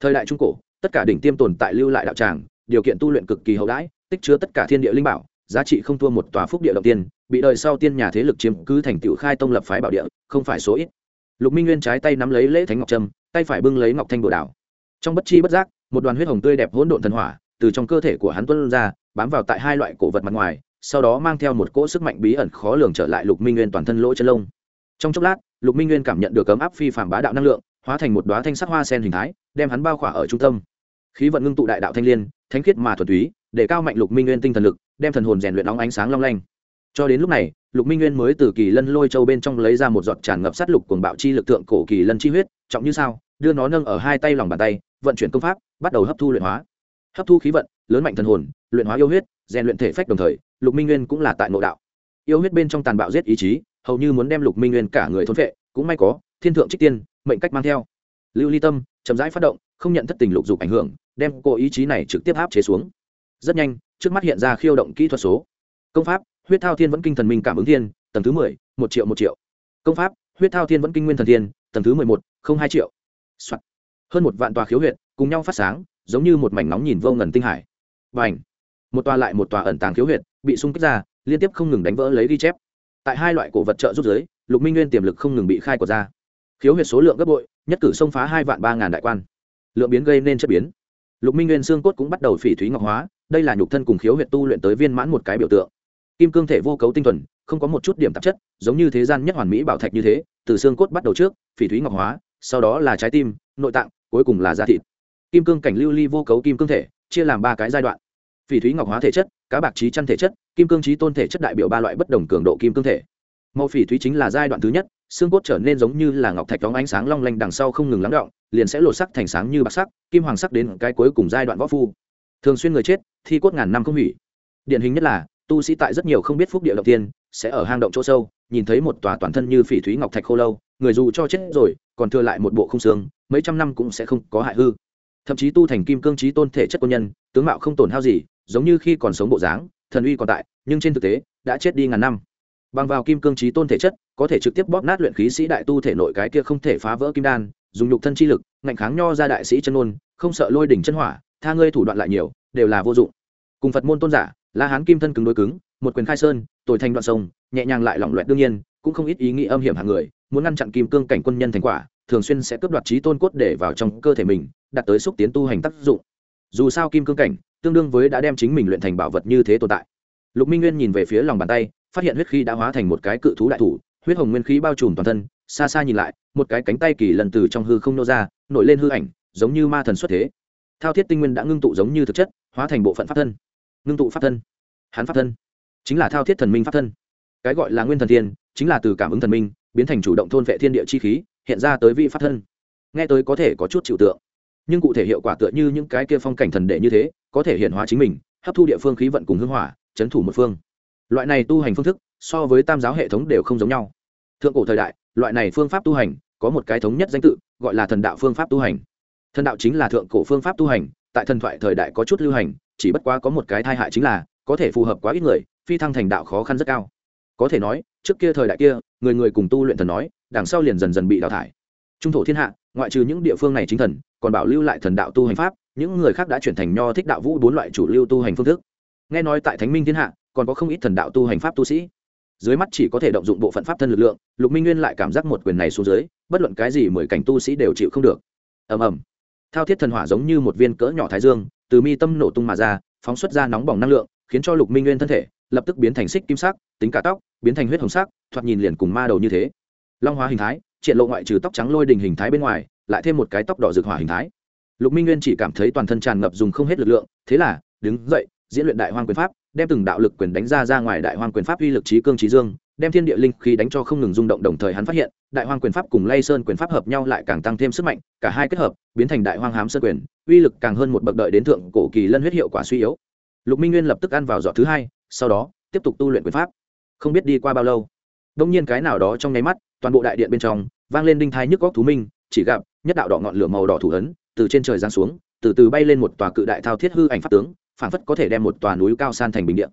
Thời đại trung cổ, tất cả đỉnh tiêm tồn tại lưu lại đạo tràng, điều kiện tu luyện cực kỳ hậu đãi, tích chứa tất cả thiên địa linh bảo, giá trị không thua một tòa phúc địa đầu tiên, bị đời sau tiên nhà thế lực chiếm cứ thành tựu khai tông lập phái bảo địa, không phải số ít. Lục minh nguyên trái tay nắm lấy lễ thánh ngọc trâm, tay phải bưng lấy ngọc thanh đồ đảo. Trong bất chi bất giác, một đoàn huyết hồng tươi đẹp hỗn độn thần hỏa từ trong cơ thể của hắn tuân ra bám vào tại hai loại cổ vật mặt ngoài, sau đó mang theo một cỗ sức mạnh bí ẩn khó lường trở lại lục minh nguyên toàn thân lỗ chân lông. Trong chốc lát, lục minh nguyên cảm nhận được cấm áp phi phạm bá đạo năng lượng, hóa thành một đoá thanh sắc hoa sen hình thái, đem hắn bao khỏa ở trung tâm. Khí vận ngưng tụ đại đạo thanh l i ê n thánh khiết mà thuần túy, để cao mạnh lục minh nguyên tinh thần lực, đem thần hồn rèn luyện óng ánh sáng long lanh. Cho đến lúc này, lục minh nguyên mới từ kỳ lân lôi châu bên trong lấy ra một giọt tràn ngập sát lục cuồng bạo chi lực tượng cổ kỳ lân chi huyết, trọng như sao, đưa nó nâng ở hai tay lòng bàn tay, vận chuyển công pháp, bắt đầu hấp thu luyện hóa hấp thu khí vận, lớn mạnh thần hồn, luyện hóa yêu huyết, rèn luyện thể phách đồng thời, lục minh nguyên cũng là tại nội đạo. Yêu huyết bên trong tàn bạo giết ý chí, hầu như muốn đem lục minh nguyên cả người thôn vệ cũng may có thiên thượng trích tiên, mệnh cách mang theo. Lưu ly tâm, chậm rãi phát động, không nhận thất tình lục dục ảnh hưởng, đem cô ý chí này trực tiếp áp chế xuống. Rất nhanh, trước mắt hiện ra khiêu động kỹ thuật số. Công pháp, huyết thao thiên vẫn kinh thần minh cảm ứng thiên, tầng thứ mười, một triệu một triệu. Công pháp, huyết thao thiên vẫn kinh nguyên thần thiên, tầng thứ mười một, không hai triệu. Soạn. hơn một vạn tòa khiếu huyện cùng nhau phát sáng giống như một mảnh nóng nhìn vô ngần tinh hải. Và ảnh một tòa lại một tòa ẩn tàng khiếu huyệt bị xung kích ra, liên tiếp không ngừng đánh vỡ lấy ghi chép. Tại hai loại cổ vật trợ rút giới lục minh nguyên tiềm lực không ngừng bị khai quật ra. Khiếu huyệt số lượng gấp bội, nhất cử xông phá hai vạn ba ngàn đại quan. Lượng biến gây nên chất biến. Lục minh nguyên xương cốt cũng bắt đầu phỉ thúy ngọc hóa, đây là nhục thân cùng khiếu huyệt tu luyện tới viên mãn một cái biểu tượng. Kim cương thể vô cấu tinh thuần, không có một chút điểm tạp chất, giống như thế gian nhất hoàn mỹ bảo thạch như thế, từ xương cốt bắt đầu trước, phỉ thúy ngọc hóa, sau đó là trái tim, nội tạng, cuối cùng là da thịt kim cương cảnh lưu ly vô cấu kim cương thể, chia làm ba cái giai đoạn. Phỉ thúy ngọc hóa thể chất, cá bạc trí chăn thể chất, kim cương trí tôn thể chất đại biểu ba loại bất đồng cường độ kim cương thể. Màu phỉ thúy chính là giai đoạn thứ nhất, xương cốt trở nên giống như là ngọc thạch đóng ánh sáng long lanh đằng sau không ngừng lắng động, liền sẽ lột sắc thành sáng như bạc sắc, kim hoàng sắc đến cái cuối cùng giai đoạn võ phu. Thường xuyên người chết, thi cốt ngàn năm không hủy. Điển hình nhất là, tu sĩ tại rất nhiều không biết phúc địa đầu tiên, sẽ ở hang động chỗ sâu, nhìn thấy một tòa toàn thân như phỉ thúy ngọc thạch khô lâu, người dù cho chết rồi, còn thừa lại một bộ không xương, mấy trăm năm cũng sẽ không có hại hư thậm chí tu thành kim cương trí tôn thể chất quân nhân, tướng mạo không tổn hao gì, giống như khi còn sống bộ dáng, thần uy còn tại, nhưng trên thực tế, đã chết đi ngàn năm. Bằng vào kim cương trí tôn thể chất, có thể trực tiếp bóp nát luyện khí sĩ đại tu thể nội cái kia không thể phá vỡ kim đan, dùng nhục thân chi lực, ngạnh kháng nho ra đại sĩ chân ôn không sợ lôi đỉnh chân hỏa, tha ngươi thủ đoạn lại nhiều, đều là vô dụng. Cùng phật môn tôn giả, la hán kim thân cứng đối cứng, một quyền khai sơn, tồi thành đoạn sông, nhẹ nhàng lại lỏng loẹt đương nhiên, cũng không ít ý nghĩ âm hiểm hàng người, muốn ngăn chặn kim cương cảnh quân nhân thành quả, thường xuyên sẽ cướp đoạt trí tôn cốt để vào trong cơ thể mình đạt tới xúc tiến tu hành tác dụng. Dù sao kim cương cảnh, tương đương với đã đem chính mình luyện thành bảo vật như thế tồn tại. Lục minh nguyên nhìn về phía lòng bàn tay, phát hiện huyết khí đã hóa thành một cái cự thú đại thủ, huyết hồng nguyên khí bao trùm toàn thân, xa xa nhìn lại, một cái cánh tay kỳ lần từ trong hư không nô ra, nổi lên hư ảnh, giống như ma thần xuất thế. Thao thiết tinh nguyên đã ngưng tụ giống như thực chất, hóa thành bộ phận pháp thân. Ngưng tụ pháp thân. Hắn pháp thân. Chính là thao thiết thần minh pháp thân. Cái gọi là nguyên thần thiên, chính là từ cảm ứng thần minh, biến thành chủ động thôn vệ thiên địa chi khí, hiện ra tới vị pháp thân. Nghe tới có thể có chút chịu tượng nhưng cụ thể hiệu quả tựa như những cái kia phong cảnh thần đệ như thế, có thể hiện hóa chính mình, hấp thu địa phương khí vận cùng hưng hỏa, chấn thủ một phương. Loại này tu hành phương thức, so với tam giáo hệ thống đều không giống nhau. Thượng cổ thời đại, loại này phương pháp tu hành, có một cái thống nhất danh tự, gọi là thần đạo phương pháp tu hành. Thần đạo chính là thượng cổ phương pháp tu hành, tại thần thoại thời đại có chút lưu hành, chỉ bất quá có một cái tai hại chính là, có thể phù hợp quá ít người, phi thăng thành đạo khó khăn rất cao. Có thể nói, trước kia thời đại kia, người người cùng tu luyện thần nói, đằng sau liền dần dần bị đào thải. Trung thổ thiên hạ ngoại trừ những địa phương này chính thần, còn bảo lưu lại thần đạo tu hành pháp, những người khác đã chuyển thành nho thích đạo vũ bốn loại chủ lưu tu hành phương thức. Nghe nói tại thánh minh thiên hạ, còn có không ít thần đạo tu hành pháp tu sĩ. Dưới mắt chỉ có thể động dụng bộ phận pháp thân lực lượng, lục minh nguyên lại cảm giác một quyền này xuống dưới, bất luận cái gì mười cảnh tu sĩ đều chịu không được. Ầm ầm. Thao thiết thần hỏa giống như một viên cỡ nhỏ thái dương, từ mi tâm nổ tung mà ra, phóng xuất ra nóng bỏng năng lượng, khiến cho lục minh nguyên thân thể lập tức biến thành xích kim sắc, tính cả tóc, biến thành huyết hồng sắc, thoạt nhìn liền cùng ma đầu như thế. Long hóa hình thái triển lộ ngoại trừ tóc trắng lôi đình hình thái bên ngoài, lại thêm một cái tóc đỏ rực hỏa hình thái. Lục minh nguyên chỉ cảm thấy toàn thân tràn ngập dùng không hết lực lượng, thế là, đứng dậy, diễn luyện đại hoang quyền pháp, đem từng đạo lực quyền đánh ra ra ngoài đại hoang quyền pháp uy lực trí cương trí dương, đem thiên địa linh khí đánh cho không ngừng rung động đồng thời hắn phát hiện, đại hoang quyền pháp cùng lay sơn quyền pháp hợp nhau lại càng tăng thêm sức mạnh, cả hai kết hợp, biến thành đại hoang hám sơn quyền, uy lực càng hơn một bậc đợi đến thượng cổ kỳ lân huyết hiệu quả suy yếu. Lục minh nguyên lập tức ăn vào giọt thứ hai, sau đó, tiếp tục tu luyện quyền pháp. Không biết đi qua bao lâu đông nhiên cái nào đó trong nháy mắt, toàn bộ đại điện bên trong vang lên đinh thai nhức góc thú minh, chỉ gặp nhất đạo đỏ ngọn lửa màu đỏ thủ ấn từ trên trời giáng xuống, từ từ bay lên một tòa cự đại thao thiết hư ảnh pháp tướng, phảng phất có thể đem một tòa núi cao san thành bình điện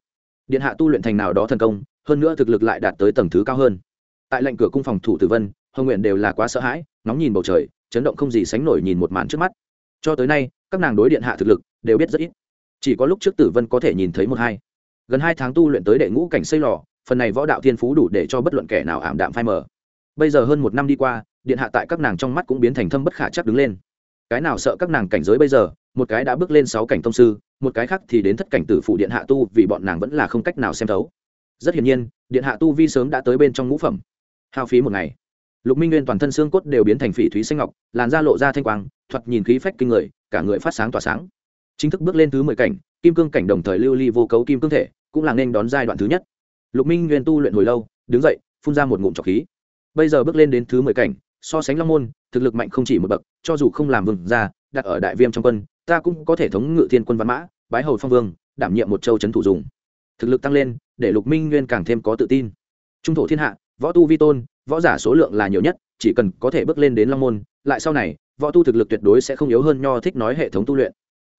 điện hạ tu luyện thành nào đó thần công, hơn nữa thực lực lại đạt tới tầng thứ cao hơn. Tại lệnh cửa cung phòng thủ tử vân, hồng nguyện đều là quá sợ hãi nóng nhìn bầu trời, chấn động không gì sánh nổi nhìn một màn trước mắt. Cho tới nay, các nàng đối điện hạ thực lực đều biết rất ít. Chỉ có lúc trước tử vân có thể nhìn thấy một hai. Gần hai tháng tu luyện tới đệ ngũ cảnh xây lò, phần này võ đạo thiên phú đủ để cho bất luận kẻ nào ảm đạm phai mờ bây giờ hơn một năm đi qua, điện hạ tại các nàng trong mắt cũng biến thành thâm bất khả chắc đứng lên. Cái nào sợ các nàng cảnh giới bây giờ, một cái đã bước lên sáu cảnh thông sư, một cái khác thì đến thất cảnh tử phụ điện hạ tu vì bọn nàng vẫn là không cách nào xem thấu. Rất hiển nhiên, điện hạ tu vi sớm đã tới bên trong ngũ phẩm. Hao phí một ngày. Lục minh nguyên toàn thân xương cốt đều biến thành phỉ thúy xanh ngọc, làn da lộ ra thanh quang, thoạt nhìn khí phách kinh người, cả người phát sáng tỏa sáng. Chính thức bước lên thứ mười cảnh, kim cương cảnh đồng thời lưu ly vô cấu kim cương thể, cũng là nên đón giai đoạn thứ nhất. Lục minh nguyên tu luyện hồi lâu, đứng dậy, phun ra một ngụm trọc khí bây giờ bước lên đến thứ mười cảnh, so sánh long môn, thực lực mạnh không chỉ một bậc, cho dù không làm vương ra đặt ở đại viêm trong quân, ta cũng có thể thống ngự thiên quân văn mã, bái hầu phong vương, đảm nhiệm một châu trấn thủ dùng. Thực lực tăng lên, để lục minh nguyên càng thêm có tự tin. Trung thổ thiên hạ, võ tu vi tôn, võ giả số lượng là nhiều nhất, chỉ cần có thể bước lên đến long môn, lại sau này, võ tu thực lực tuyệt đối sẽ không yếu hơn nho thích nói hệ thống tu luyện.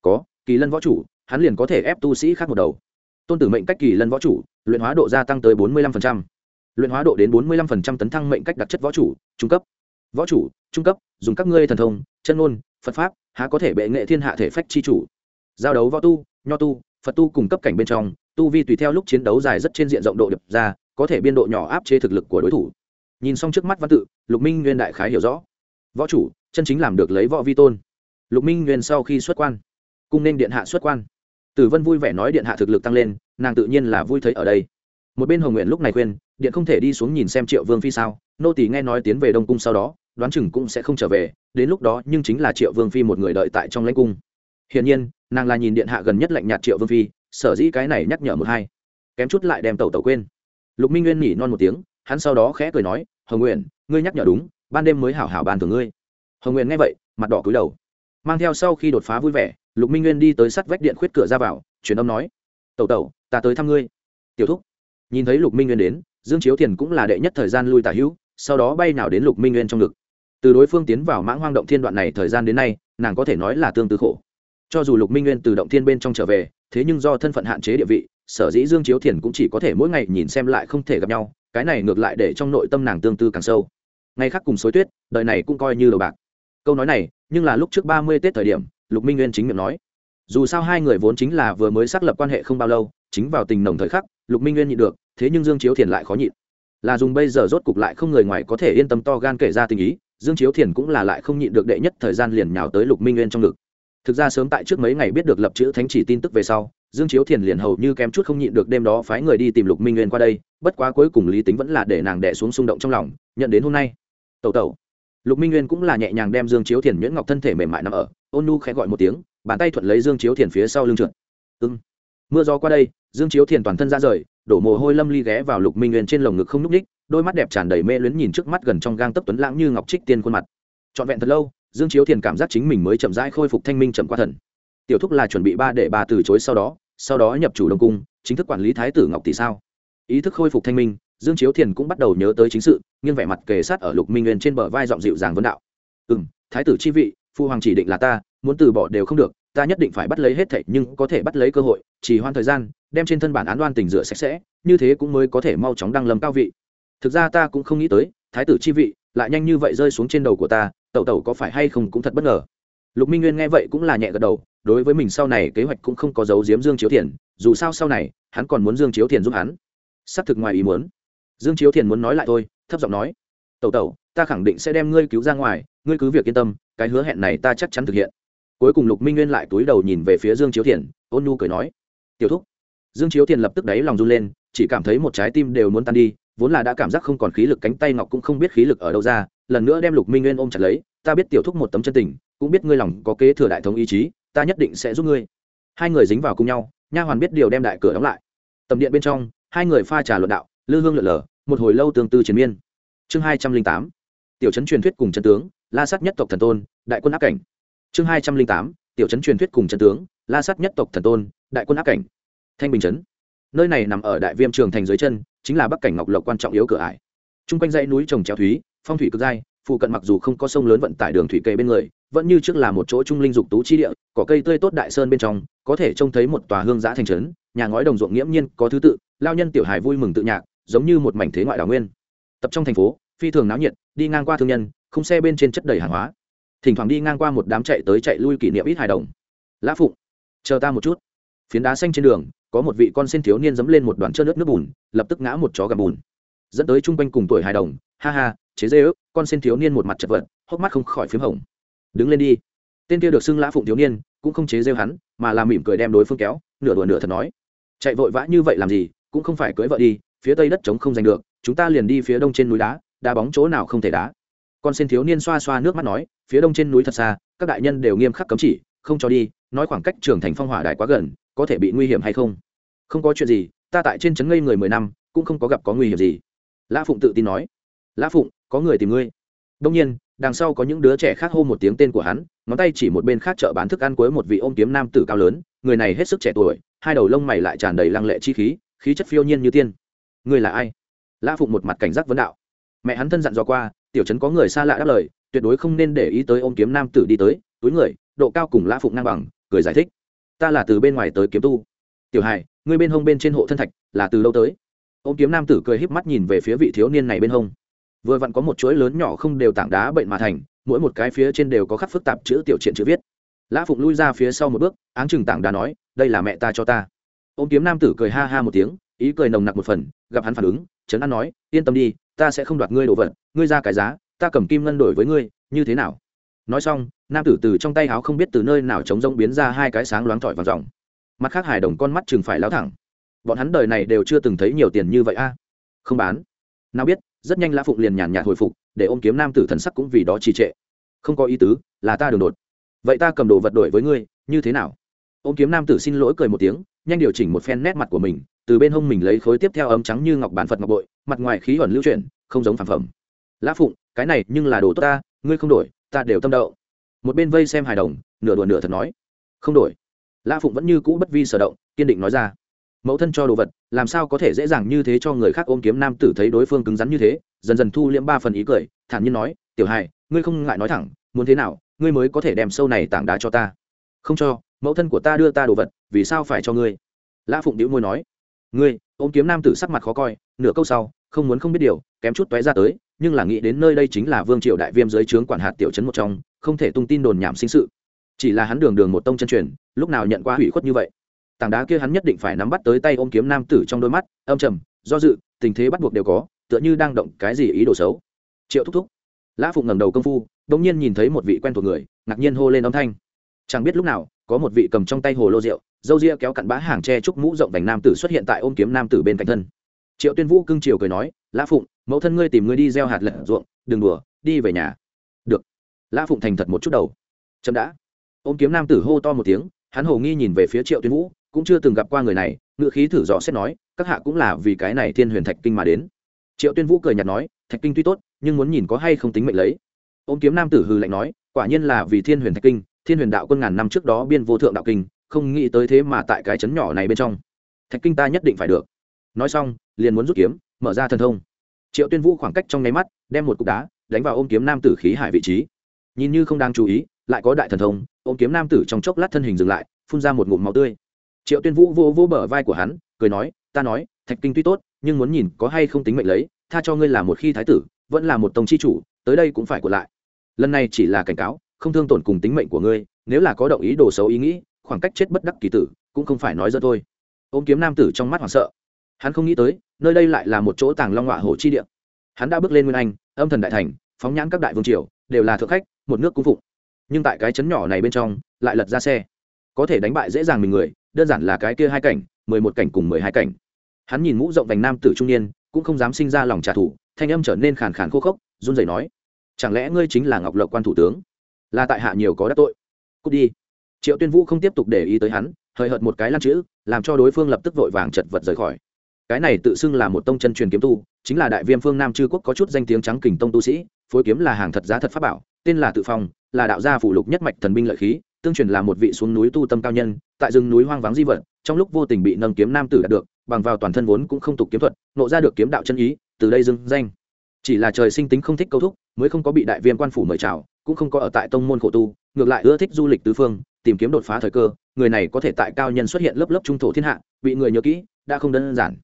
Có, kỳ lân võ chủ, hắn liền có thể ép tu sĩ khác một đầu. Tôn tử mệnh cách kỳ lân võ chủ, luyện hóa độ gia tăng tới bốn mươi lăm luyện hóa độ đến bốn mươi lăm tấn thăng mệnh cách đặc chất võ chủ, trung cấp. Võ chủ, trung cấp, dùng các ngươi thần thông, chân ngôn, phật pháp, há có thể bệ nghệ thiên hạ thể phách chi chủ. Giao đấu võ tu, nho tu, phật tu cùng cấp cảnh bên trong, tu vi tùy theo lúc chiến đấu dài rất trên diện rộng độ đập ra, có thể biên độ nhỏ áp chế thực lực của đối thủ. Nhìn xong trước mắt văn tự, lục minh nguyên đại khái hiểu rõ. Võ chủ, chân chính làm được lấy võ vi tôn. Lục minh nguyên sau khi xuất quan, cung nên điện hạ xuất quan. Tử vân vui vẻ nói điện hạ thực lực tăng lên, nàng tự nhiên là vui thấy ở đây một bên hồng nguyện lúc này khuyên, điện không thể đi xuống nhìn xem triệu vương phi sao. Nô tỳ nghe nói tiến về đông cung sau đó, đoán chừng cũng sẽ không trở về, đến lúc đó nhưng chính là triệu vương phi một người đợi tại trong lãnh cung. Hiển nhiên, nàng là nhìn điện hạ gần nhất lạnh nhạt triệu vương phi, sở dĩ cái này nhắc nhở một hai. Kém chút lại đem tẩu tẩu quên. Lục minh nguyên nhỉ non một tiếng, hắn sau đó khẽ cười nói, hồng nguyện, ngươi nhắc nhở đúng, ban đêm mới hảo hảo bàn thường ngươi. Hồng nguyện nghe vậy, mặt đỏ cúi đầu. Mang theo sau khi đột phá vui vẻ, lục minh nguyên đi tới sắt vách điện khuyết cửa ra vào, truyền âm nói, tẩu tẩu, ta tới thăm ngươi. Tiểu thúc nhìn thấy lục minh nguyên đến, dương chiếu thiền cũng là đệ nhất thời gian lui tả hữu, sau đó bay nào đến lục minh nguyên trong ngực. Từ đối phương tiến vào mãng hoang động thiên đoạn này thời gian đến nay, nàng có thể nói là tương tư khổ. Cho dù lục minh nguyên từ động thiên bên trong trở về, thế nhưng do thân phận hạn chế địa vị, sở dĩ dương chiếu thiền cũng chỉ có thể mỗi ngày nhìn xem lại không thể gặp nhau, cái này ngược lại để trong nội tâm nàng tương tư càng sâu. Ngày khác cùng xối tuyết, đời này cũng coi như đầu bạc. Câu nói này, nhưng là lúc trước ba mươi tết thời điểm, lục minh nguyên chính miệng nói. Dù sao hai người vốn chính là vừa mới xác lập quan hệ không bao lâu, chính vào tình nồng thời khắc, lục minh nguyên nhịn được thế nhưng dương chiếu thiền lại khó nhịn. Là dùng bây giờ rốt cục lại không người ngoài có thể yên tâm to gan kể ra tình ý, dương chiếu thiền cũng là lại không nhịn được đệ nhất thời gian liền nhào tới lục minh nguyên trong ngực. Thực ra sớm tại trước mấy ngày biết được lập chữ thánh chỉ tin tức về sau, dương chiếu thiền liền hầu như kém chút không nhịn được đêm đó phái người đi tìm lục minh nguyên qua đây, bất quá cuối cùng lý tính vẫn là để nàng đẻ xuống xung động trong lòng, nhận đến hôm nay. Tẩu tẩu. Lục minh nguyên cũng là nhẹ nhàng đem dương chiếu thiền nhuyễn ngọc thân thể mềm mại nằm ở, ôn nu khẽ gọi một tiếng, bàn tay thuận lấy dương chiếu thiền phía sau lưng trượt. Ưng mưa gió qua đây, dương chiếu thiền toàn thân ra rời đổ mồ hôi lâm ly ghé vào lục minh nguyên trên lồng ngực không n ú c ních đôi mắt đẹp tràn đầy mê luyến nhìn trước mắt gần trong gang tấp tuấn lãng như ngọc trích tiên khuôn mặt. Trọn vẹn thật lâu, dương chiếu thiền cảm giác chính mình mới chậm rãi khôi phục thanh minh chậm qua thần. Tiểu thúc là chuẩn bị ba để bà từ chối sau đó sau đó nhập chủ đông cung, chính thức quản lý thái tử ngọc tỷ sao? Ý thức khôi phục thanh minh, dương chiếu thiền cũng bắt đầu nhớ tới chính sự, nghiêng vẻ mặt kề sát ở lục minh nguyên trên bờ vai giọng dịu dàng vấn đạo. Ừ m thái tử chi vị, phu hoàng chỉ định là ta, muốn từ bỏ đều không được ta nhất định phải bắt lấy hết thảy nhưng có thể bắt lấy cơ hội, chỉ hoan thời gian, đem trên thân bản án đoan tình rửa sạch sẽ, như thế cũng mới có thể mau chóng đăng lâm cao vị. Thực ra ta cũng không nghĩ tới, thái tử chi vị lại nhanh như vậy rơi xuống trên đầu của ta, tẩu tẩu có phải hay không cũng thật bất ngờ. Lục minh nguyên nghe vậy cũng là nhẹ gật đầu, đối với mình sau này kế hoạch cũng không có dấu diếm dương chiếu thiền, dù sao sau này, hắn còn muốn dương chiếu thiền giúp hắn. Xác thực ngoài ý muốn. Dương chiếu thiền muốn nói lại thôi, thấp giọng nói, tẩu tẩu, ta khẳng định sẽ đem ngươi cứu ra ngoài, ngươi cứ việc yên tâm, cái hứa hẹn này ta chắc chắn thực hiện cuối cùng lục minh nguyên lại túi đầu nhìn về phía dương chiếu thiền, ôn nhu cười nói, tiểu thúc. Dương chiếu thiền lập tức đáy lòng run lên, chỉ cảm thấy một trái tim đều muốn tan đi, vốn là đã cảm giác không còn khí lực, cánh tay ngọc cũng không biết khí lực ở đâu ra, lần nữa đem lục minh nguyên ôm chặt lấy, ta biết tiểu thúc một tấm chân tình, cũng biết ngươi lòng có kế thừa đại thống ý chí, ta nhất định sẽ giúp ngươi. Hai người dính vào cùng nhau, nha hoàn biết điều đem đại cửa đóng lại. Tầm điện bên trong, hai người pha trà luận đạo, lư hương lượn lờ, một hồi lâu tương tư chiến miên. Chương hai trăm linh tám, tiểu trấn truyền thuyết cùng chân tướng, la sát nhất tộc thần tôn, đại quân áp cảnh chương hai trăm linh tám, tiểu trấn truyền thuyết cùng trần tướng, la sát nhất tộc thần tôn, đại quân áp cảnh. Thanh bình trấn. Nơi này nằm ở đại viêm trường thành dưới chân, chính là bắc cảnh ngọc lộc quan trọng yếu cửa ải. T r u n g quanh dãy núi trồng trèo thúy, phong thủy cực dai phụ cận mặc dù không có sông lớn vận tải đường thủy kề bên người, vẫn như trước là một chỗ trung linh dục tú chi địa, có cây tươi tốt đại sơn bên trong, có thể trông thấy một tòa hương giã thành trấn, nhà ngói đồng ruộng nghiễm nhiên, có thứ tự, lao nhân tiểu hài vui mừng tự nhạc, giống như một mảnh thế ngoại đảo nguyên. Tập trong thành phố, phi thường náo nhiệt, đi ngang qua thương nhân không xe bên trên chất đầy hàng hóa thỉnh thoảng đi ngang qua một đám chạy tới chạy lui kỷ niệm ít hài đồng. Lã phụng, chờ ta một chút. Phiến đá xanh trên đường, có một vị con sen thiếu niên dẫm lên một đoàn trơn nước nước bùn, lập tức ngã một chó gầm bùn. Dẫn tới chung quanh cùng tuổi hài đồng, ha ha, chế dê ức con sen thiếu niên một mặt chật vật, hốc mắt không khỏi p h í m hồng. Đứng lên đi. Tên kia được xưng lã phụng thiếu niên, cũng không chế rêu hắn, mà làm mỉm cười đem đối phương kéo, nửa đùa nửa thật nói. Chạy vội vã như vậy làm gì, cũng không phải cưới vợ đi, phía tây đất trống không giành được, chúng ta liền đi phía đông trên núi đá đá bóng chỗ nào không thể đá con xin thiếu niên xoa xoa nước mắt nói, phía đông trên núi thật xa, các đại nhân đều nghiêm khắc cấm chỉ, không cho đi, nói khoảng cách trường thành phong hỏa đài quá gần, có thể bị nguy hiểm hay không? Không có chuyện gì, ta tại trên trấn ngây người mười năm, cũng không có gặp có nguy hiểm gì. Lã phụng tự tin nói. Lã phụng, có người tìm ngươi. Đông nhiên, đằng sau có những đứa trẻ khác hô một tiếng tên của hắn, ngón tay chỉ một bên khác chợ bán thức ăn cuối một vị ôm kiếm nam tử cao lớn, người này hết sức trẻ tuổi, hai đầu lông mày lại tràn đầy lăng lệ chi khí khí chất phiêu nhiên như tiên. Người là ai? Lã phụng một mặt cảnh giác vấn đạo. Mẹ hắn thân dặn dò qua tiểu trấn có người xa lạ đáp lời, tuyệt đối không nên để ý tới ôm kiếm nam tử đi tới, túi người, độ cao cùng lã phụng ngang bằng, cười giải thích. Ta là từ bên ngoài tới kiếm tu. Tiểu hài ngươi bên hông bên trên hộ thân thạch là từ lâu tới? Ôm kiếm nam tử cười híp mắt nhìn về phía vị thiếu niên này bên hông. Vừa vặn có một chuỗi lớn nhỏ không đều tảng đá bệnh mà thành, mỗi một cái phía trên đều có khắc phức tạp chữ tiểu triện chữ viết. Lã phụng lui ra phía sau một bước, áng chừng tảng đá nói, đây là mẹ ta cho ta. Ôm kiếm nam tử cười ha ha một tiếng, ý cười nồng nặc một phần, gặp hắn phản ứng, trấn an nói, yên tâm đi, ta sẽ không đoạt ngươi đồ vật ngươi ra cái giá, ta cầm kim ngân đổi với ngươi, như thế nào? Nói xong, nam tử từ trong tay áo không biết từ nơi nào chống rông biến ra hai cái sáng loáng tỏi vào dòng mặt khác hài đồng con mắt chừng phải lao thẳng. Bọn hắn đời này đều chưa từng thấy nhiều tiền như vậy a. Không bán. Nào biết, rất nhanh lã phụng liền nhàn nhạt hồi phục, để ôm kiếm nam tử thần sắc cũng vì đó trì trệ. Không có ý tứ, là ta đường đột. Vậy ta cầm đồ vật đổi với ngươi, như thế nào? Ôm kiếm nam tử xin lỗi cười một tiếng, nhanh điều chỉnh một phen nét mặt của mình, từ bên hông mình lấy khối tiếp theo ấm trắng như ngọc bản phật ngọc bội, mặt ngoài khí ẩn lưu chuyển, không giống phản phẩm lã phụng, cái này nhưng là đồ tốt ta, ngươi không đổi, ta đều tâm đậu một bên vây xem hài đồng, nửa đùa nửa thật nói. Không đổi. Lã phụng vẫn như cũ bất vi sở động, kiên định nói ra. Mẫu thân cho đồ vật, làm sao có thể dễ dàng như thế cho người khác ôm kiếm nam tử thấy đối phương cứng rắn như thế, dần dần thu liễm ba phần ý cười, thản nhiên nói, tiểu hài, ngươi không ngại nói thẳng, muốn thế nào, ngươi mới có thể đem sâu này tảng đá cho ta. Không cho, mẫu thân của ta đưa ta đồ vật, vì sao phải cho ngươi? Lã phụng đĩu môi nói. Ngươi, ôm kiếm nam tử sắc mặt khó coi, nửa câu sau, không muốn không biết điều, kém chút toé ra tới nhưng là nghĩ đến nơi đây chính là vương triều đại viêm dưới trướng quản hạt tiểu trấn một trong, không thể tung tin đồn nhảm sinh sự. Chỉ là hắn đường đường một tông chân truyền, lúc nào nhận qua hủy khuất như vậy? Tảng đá kia hắn nhất định phải nắm bắt tới tay ôm kiếm nam tử trong đôi mắt, âm trầm, do dự, tình thế bắt buộc đều có, tựa như đang động cái gì ý đồ xấu. Triệu thúc thúc. Lã phụng ngẩng đầu công phu đ ỗ n g nhiên nhìn thấy một vị quen thuộc người, ngạc nhiên hô lên âm thanh. Chẳng biết lúc nào, có một vị cầm trong tay hồ lô rượu dâu ria kéo cặn bã hàng tre trúc mũ rộng vành nam tử xuất hiện tại ôm kiếm nam tử bên cạnh thân triệu tuyên vũ cưng chiều cười nói, lã phụng, mẫu thân ngươi tìm ngươi đi gieo hạt lật ruộng, đừng đùa, đi về nhà. Được. Lã phụng thành thật một chút đầu. Chậm đã. Ôm kiếm nam tử hô to một tiếng, hắn hồ nghi nhìn về phía triệu tuyên vũ, cũng chưa từng gặp qua người này, ngựa khí thử dò xét nói, các hạ cũng là vì cái này thiên huyền thạch kinh mà đến. Triệu tuyên vũ cười nhạt nói, thạch kinh tuy tốt, nhưng muốn nhìn có hay không tính mệnh lấy. Ôm kiếm nam tử hư lạnh nói, quả nhiên là vì thiên huyền thạch kinh, thiên huyền đạo quân ngàn năm trước đó biên vô thượng đạo kinh, không nghĩ tới thế mà tại cái chấn nhỏ này bên trong. Thạch kinh ta nhất định phải được. Nói xong liền muốn rút kiếm, mở ra thần thông. Triệu tuyên vũ khoảng cách trong nháy mắt, đem một cục đá đánh vào ôm kiếm nam tử khí hải vị trí. Nhìn như không đang chú ý, lại có đại thần thông, ôm kiếm nam tử trong chốc lát thân hình dừng lại, phun ra một ngụm máu tươi. Triệu tuyên vũ vô vô bờ vai của hắn, cười nói, ta nói, thạch kinh tuy tốt, nhưng muốn nhìn có hay không tính mệnh lấy, tha cho ngươi là một khi thái tử, vẫn là một tông chi chủ, tới đây cũng phải của lại. Lần này chỉ là cảnh cáo, không thương tổn cùng tính mệnh của ngươi, nếu là có động ý đồ xấu ý nghĩ, khoảng cách chết bất đắc kỳ tử, cũng không phải nói ra thôi. Ôm kiếm nam tử trong mắt hoảng sợ hắn không nghĩ tới, nơi đây lại là một chỗ tàng long họa hổ chi địa. Hắn đã bước lên nguyên anh, âm thần đại thành, phóng nhãn các đại vương triều, đều là thượng khách, một nước cung phụng. Nhưng tại cái chấn nhỏ này bên trong, lại lật ra xe. Có thể đánh bại dễ dàng mình người, đơn giản là cái kia hai cảnh, mười một cảnh cùng mười hai cảnh. Hắn nhìn mũ rộng vành nam tử trung niên, cũng không dám sinh ra lòng trả thù, thanh âm trở nên khàn khàn khô khốc, run rẩy nói, chẳng lẽ ngươi chính là ngọc lộc quan thủ tướng? Là tại hạ nhiều có đắc tội. Cút đi. Triệu tuyên vũ không tiếp tục để ý tới hắn hời hợt một cái lăn chữ, làm cho đối phương lập tức vội vàng chật vật rời khỏi cái này tự xưng là một tông chân truyền kiếm tu, chính là đại viêm phương nam chư quốc có chút danh tiếng trắng kình tông tu sĩ, phối kiếm là hàng thật giá thật pháp bảo, tên là tự phong, là đạo gia phủ lục nhất mạch thần binh lợi khí, tương truyền là một vị xuống núi tu tâm cao nhân, tại rừng núi hoang vắng di vật, trong lúc vô tình bị nâng kiếm nam tử đạt được, bằng vào toàn thân vốn cũng không tục kiếm thuật, nộ ra được kiếm đạo chân ý, từ đây dưng danh. Chỉ là trời sinh tính không thích câu thúc, mới không có bị đại viên quan phủ mời chào, cũng không có ở tại tông môn khổ tu, ngược lại ưa thích du lịch tứ phương, tìm kiếm đột phá thời cơ, người này có thể tại cao nhân xuất hiện lớp lớp trung thổ thiên hạ, bị người nhớ kỹ, đã không đơn giản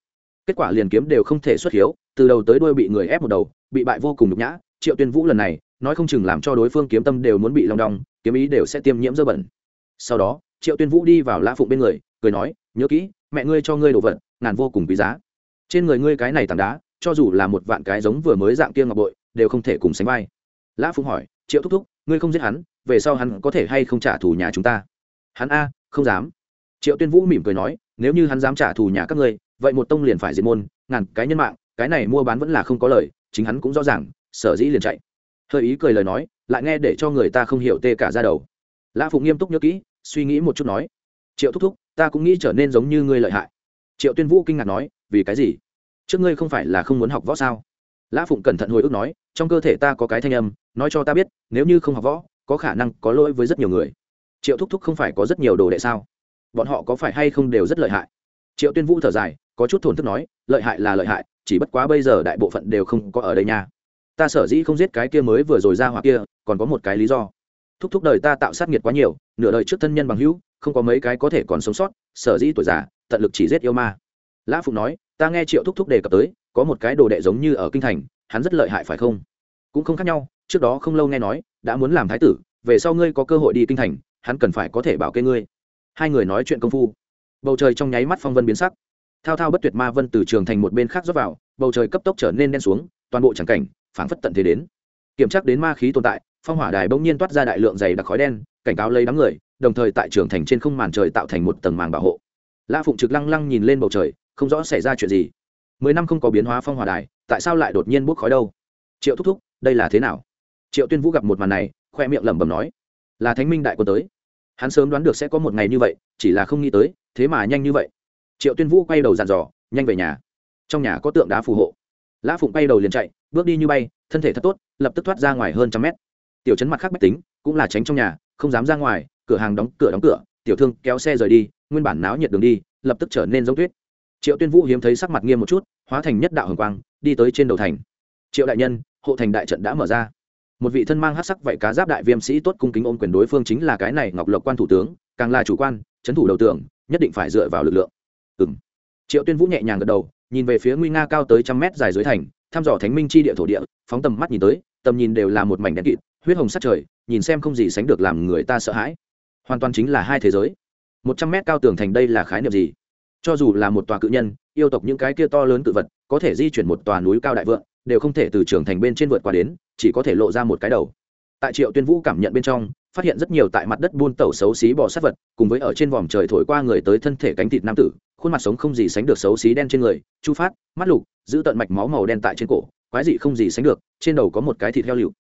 kết quả liền kiếm đều không thể xuất hiếu, từ đầu tới đuôi bị người ép một đầu, bị bại vô cùng nhục nhã. Triệu tuyên vũ lần này, nói không chừng làm cho đối phương kiếm tâm đều muốn bị lòng đong, kiếm ý đều sẽ tiêm nhiễm dơ bẩn. Sau đó, triệu tuyên vũ đi vào lã phụng bên người, cười nói, nhớ kỹ, mẹ ngươi cho ngươi đồ vật, ngàn vô cùng quý giá. Trên người ngươi cái này tảng đá, cho dù là một vạn cái giống vừa mới dạng kia ngọc bội, đều không thể cùng sánh vai. Lã phụng hỏi, triệu thúc thúc, ngươi không giết hắn, về sau hắn có thể hay không trả thù nhà chúng ta? Hắn a, không dám. Triệu tuyên vũ mỉm cười nói, nếu như hắn dám trả thù nhà các ngươi vậy một tông liền phải diệt môn, ngàn cái nhân mạng, cái này mua bán vẫn là không có lời, chính hắn cũng rõ ràng, sở dĩ liền chạy. Hơi ý cười lời nói, lại nghe để cho người ta không hiểu tê cả ra đầu. Lã phụng nghiêm túc nhớ kỹ, suy nghĩ một chút nói, triệu thúc thúc, ta cũng nghĩ trở nên giống như ngươi lợi hại. Triệu tuyên vũ kinh ngạc nói, vì cái gì? Trước ngươi không phải là không muốn học võ sao? Lã phụng cẩn thận hồi ức nói, trong cơ thể ta có cái thanh âm, nói cho ta biết, nếu như không học võ, có khả năng có lỗi với rất nhiều người. Triệu thúc thúc không phải có rất nhiều đồ đệ sao? Bọn họ có phải hay không đều rất lợi hại? Triệu tuyên vũ thở dài có chút thổn thức nói, lợi hại là lợi hại, chỉ bất quá bây giờ đại bộ phận đều không có ở đây nha. Ta sở dĩ không giết cái kia mới vừa rồi ra hoặc kia, còn có một cái lý do. Thúc thúc đời ta tạo sát nghiệt quá nhiều, nửa đời trước thân nhân bằng hữu, không có mấy cái có thể còn sống sót, sở dĩ tuổi già, tận lực chỉ giết yêu ma. Lã phụng nói, ta nghe triệu thúc thúc đề cập tới, có một cái đồ đệ giống như ở kinh thành, hắn rất lợi hại phải không? Cũng không khác nhau, trước đó không lâu nghe nói, đã muốn làm thái tử, về sau ngươi có cơ hội đi kinh thành, hắn cần phải có thể bảo kê ngươi. Hai người nói chuyện công phu. Bầu trời trong nháy mắt phong vân biến sắc thao thao bất tuyệt ma vân từ trường thành một bên khác rót vào, bầu trời cấp tốc trở nên đen xuống, toàn bộ tràng cảnh, phảng phất tận thế đến. Kiểm tra đến ma khí tồn tại, phong hỏa đài bỗng nhiên toát ra đại lượng dày đặc khói đen, cảnh cáo lấy đám người, đồng thời tại trường thành trên không màn trời tạo thành một tầng màng bảo hộ. La phụng trực lăng lăng nhìn lên bầu trời, không rõ xảy ra chuyện gì. Mười năm không có biến hóa phong hỏa đài, tại sao lại đột nhiên bốc khói đâu? Triệu thúc thúc, đây là thế nào? Triệu tuyên vũ gặp một màn này, khoe miệng lẩm bẩm nói, là thánh minh đại quân tới. Hắn sớm đoán được sẽ có một ngày như vậy, chỉ là không nghĩ tới, thế mà nhanh như vậy triệu tuyên vũ quay đầu dàn dò nhanh về nhà. Trong nhà có tượng đá phù hộ. Lã phụng bay đầu liền chạy bước đi như bay thân thể thật tốt lập tức thoát ra ngoài hơn trăm mét. Tiểu chấn mặt khác bách tính cũng là tránh trong nhà không dám ra ngoài cửa hàng đóng cửa đóng cửa tiểu thương kéo xe rời đi nguyên bản náo nhiệt đường đi lập tức trở nên giống tuyết. Triệu tuyên vũ hiếm thấy sắc mặt nghiêm một chút hóa thành nhất đạo hồng quang đi tới trên đầu thành. Triệu đại nhân hộ thành đại trận đã mở ra. Một vị thân mang hát sắc vậy cá giáp đại viêm sĩ tốt cung kính ôm quyền đối phương chính là cái này ngọc lộc quan thủ tướng càng là chủ quan trấn thủ đầu tưởng, nhất định phải dựa vào lực lượng ừng triệu tuyên vũ nhẹ nhàng gật đầu, nhìn về phía nguy nga cao tới trăm mét dài dưới thành, thăm dò thánh minh chi địa thổ địa, phóng tầm mắt nhìn tới, tầm nhìn đều là một mảnh đen kịt, huyết hồng sắt trời, nhìn xem không gì sánh được làm người ta sợ hãi. Hoàn toàn chính là hai thế giới. Một trăm mét cao tường thành đây là khái niệm gì? Cho dù là một tòa cự nhân, yêu tộc những cái kia to lớn cự vật, có thể di chuyển một tòa núi cao đại vượng, đều không thể từ trường thành bên trên vượt qua đến, chỉ có thể lộ ra một cái đầu. Tại triệu tuyên vũ cảm nhận bên trong, phát hiện rất nhiều tại mặt đất buôn tẩu xấu xí bỏ sát vật, cùng với ở trên vòm trời thổi qua người tới thân thể cánh thịt nam tử khuôn mặt sống không gì sánh được xấu xí đen trên người, chu phát, mắt lục, giữ tận mạch máu màu đen tại trên cổ, quái dị không gì sánh được, trên đầu có một cái thịt heo lựu.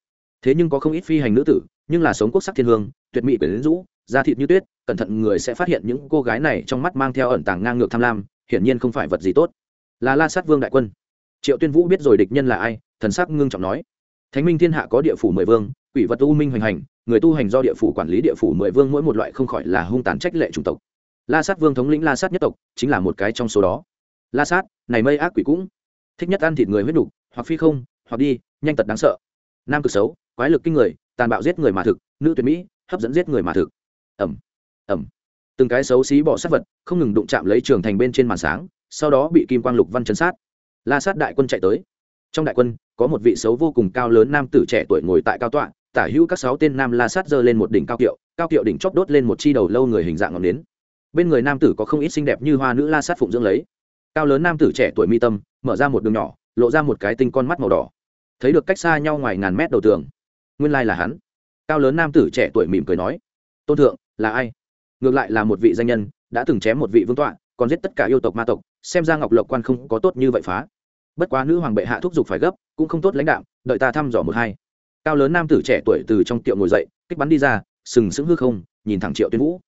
Thế nhưng có không ít phi hành nữ tử, nhưng là sống quốc sắc thiên hương, tuyệt mỹ quyển rũ, da thịt như tuyết, cẩn thận người sẽ phát hiện những cô gái này trong mắt mang theo ẩn tàng ngang ngược tham lam, hiển nhiên không phải vật gì tốt. Là la sát vương đại quân. Triệu tuyên vũ biết rồi địch nhân là ai, thần sắc ngưng trọng nói. Thánh minh thiên hạ có địa phủ mười vương, quỷ vật u minh hoành hành, người tu hành do địa phủ quản lý địa phủ mười vương mỗi một loại không khỏi là hung tàn trách lệ chủng tộc la sát vương thống lĩnh la sát nhất tộc, chính là một cái trong số đó. La sát, này mây ác quỷ cũng thích nhất ăn thịt người huyết đục hoặc phi không, hoặc đi, nhanh tật đáng sợ. Nam cực xấu, quái lực kinh người, tàn bạo giết người mà thực, nữ tuyệt mỹ, hấp dẫn giết người mà thực. Ẩm ẩm. Từng cái xấu xí bỏ sát vật, không ngừng đụng chạm lấy trường thành bên trên màn sáng, sau đó bị kim quang lục văn chấn sát. La sát đại quân chạy tới. Trong đại quân, có một vị xấu vô cùng cao lớn nam tử trẻ tuổi ngồi tại cao tọa, tả hữu các sáu tên nam la sát giơ lên một đỉnh cao kiệu cao kiệu đỉnh chóp đốt lên một chi đầu lâu người hình dạng ngọn nến bên người nam tử có không ít xinh đẹp như hoa nữ la sát phụng dưỡng lấy. Cao lớn nam tử trẻ tuổi mi tâm, mở ra một đường nhỏ, lộ ra một cái tinh con mắt màu đỏ. Thấy được cách xa nhau ngoài ngàn mét đầu tường, nguyên lai là hắn. Cao lớn nam tử trẻ tuổi mỉm cười nói, tôn thượng, là ai? Ngược lại là một vị danh nhân, đã từng chém một vị vương tọa, còn giết tất cả yêu tộc ma tộc, xem ra ngọc lộc quan không có tốt như vậy phá. Bất quá nữ hoàng bệ hạ thúc giục phải gấp, cũng không tốt lãnh đạo đợi ta thăm dò một hai. Cao lớn nam tử trẻ tuổi từ trong tiệu ngồi dậy, kích bắn đi ra, sừng sững hư không, nhìn thẳng triệu tuyên vũ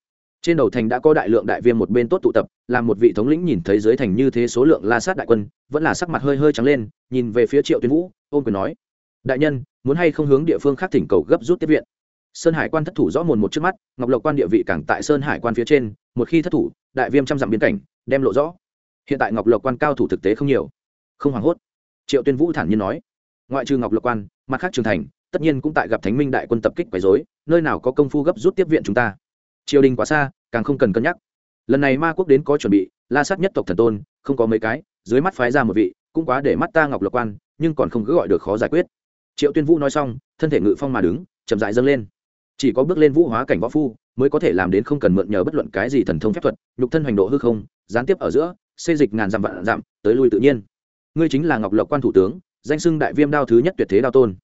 trên đầu thành đã có đại lượng đại viên một bên tốt tụ tập, làm một vị thống lĩnh nhìn thấy dưới thành như thế số lượng la sát đại quân, vẫn là sắc mặt hơi hơi trắng lên, nhìn về phía triệu tuyên vũ ôm quyền nói, đại nhân, muốn hay không hướng địa phương khác thỉnh cầu gấp rút tiếp viện? Sơn hải quan thất thủ rõ mồn một trước mắt, ngọc lộc quan địa vị càng tại sơn hải quan phía trên, một khi thất thủ, đại viêm trăm dặm biến cảnh, đem lộ rõ. Hiện tại ngọc lộc quan cao thủ thực tế không nhiều. Không hoảng hốt, triệu tuyên vũ thản nhiên nói, ngoại trừ ngọc lộc quan, mặt khác trường thành, tất nhiên cũng tại gặp thánh minh đại quân tập kích quấy dối nơi nào có công phu gấp rút tiếp viện chúng ta? Triều đình quá xa, càng không cần cân nhắc. Lần này ma quốc đến có chuẩn bị, la sát nhất tộc thần tôn, không có mấy cái, dưới mắt phái ra một vị, cũng quá để mắt ta ngọc lộc quan, nhưng còn không cứ gọi được khó giải quyết. Triệu tuyên vũ nói xong, thân thể ngự phong mà đứng, chậm dại dâng lên. Chỉ có bước lên vũ hóa cảnh võ phu, mới có thể làm đến không cần mượn nhờ bất luận cái gì thần thông phép thuật, nhục thân hoành độ hư không, gián tiếp ở giữa xây dịch ngàn dặm vạn dặm, tới lui tự nhiên. Ngươi chính là ngọc lộc quan thủ tướng, danh xưng đại viêm đao thứ nhất tuyệt thế đao tôn.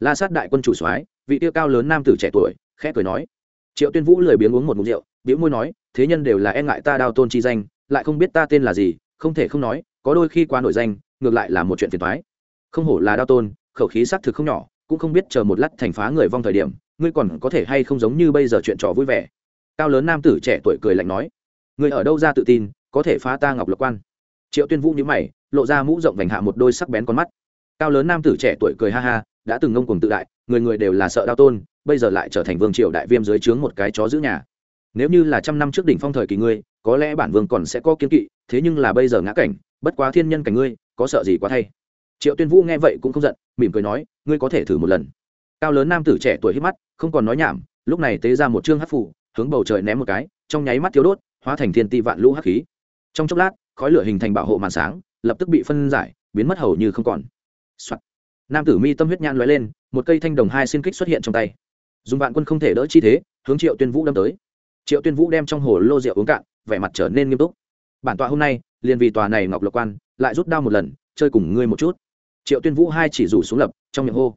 La sát đại quân chủ soái, vị tiêu cao lớn nam tử trẻ tuổi, khẽ cười nói triệu tuyên vũ lười biếng uống một mục rượu biễu môi nói, thế nhân đều là e ngại ta đao tôn chi danh, lại không biết ta tên là gì, không thể không nói, có đôi khi qua nổi danh, ngược lại là một chuyện phiền toái. Không hổ là đao tôn, khẩu khí xác thực không nhỏ, cũng không biết chờ một lát thành phá người vong thời điểm, ngươi còn có thể hay không giống như bây giờ chuyện trò vui vẻ. Cao lớn nam tử trẻ tuổi cười lạnh nói người ở đâu ra tự tin, có thể phá ta ngọc lộc quan? Triệu tuyên vũ nhữ mày, lộ ra mũ rộng vành hạ một đôi sắc bén con mắt. Cao lớn nam tử trẻ tuổi cười ha ha đã từng ngông cuồng tự đại, người người đều là sợ đao tôn, bây giờ lại trở thành vương triều đại viêm dưới trướng một cái chó giữ nhà. Nếu như là trăm năm trước đỉnh phong thời kỳ ngươi, có lẽ bản vương còn sẽ có kiên kỵ, thế nhưng là bây giờ ngã cảnh, bất quá thiên nhân cảnh ngươi, có sợ gì quá thay. Triệu tuyên vũ nghe vậy cũng không giận, mỉm cười nói, ngươi có thể thử một lần. Cao lớn nam tử trẻ tuổi hít mắt, không còn nói nhảm, lúc này tế ra một chương hắc phủ hướng bầu trời ném một cái, trong nháy mắt thiếu đốt, hóa thành thiên ti vạn lũ hắc khí. Trong chốc lát, khói lửa hình thành bảo hộ màn sáng, lập tức bị phân giải, biến mất hầu như không còn、Soạn nam tử mi tâm huyết nhan lóe lên, một cây thanh đồng hai xin kích xuất hiện trong tay. Dùng vạn quân không thể đỡ chi thế, hướng triệu tuyên vũ đâm tới. Triệu tuyên vũ đem trong hồ lô rượu uống cạn, vẻ mặt trở nên nghiêm túc. Bản tọa hôm nay, liền vì tòa này ngọc lộc quan, lại rút đao một lần, chơi cùng ngươi một chút. Triệu tuyên vũ hai chỉ rủ xuống lập, trong miệng hô.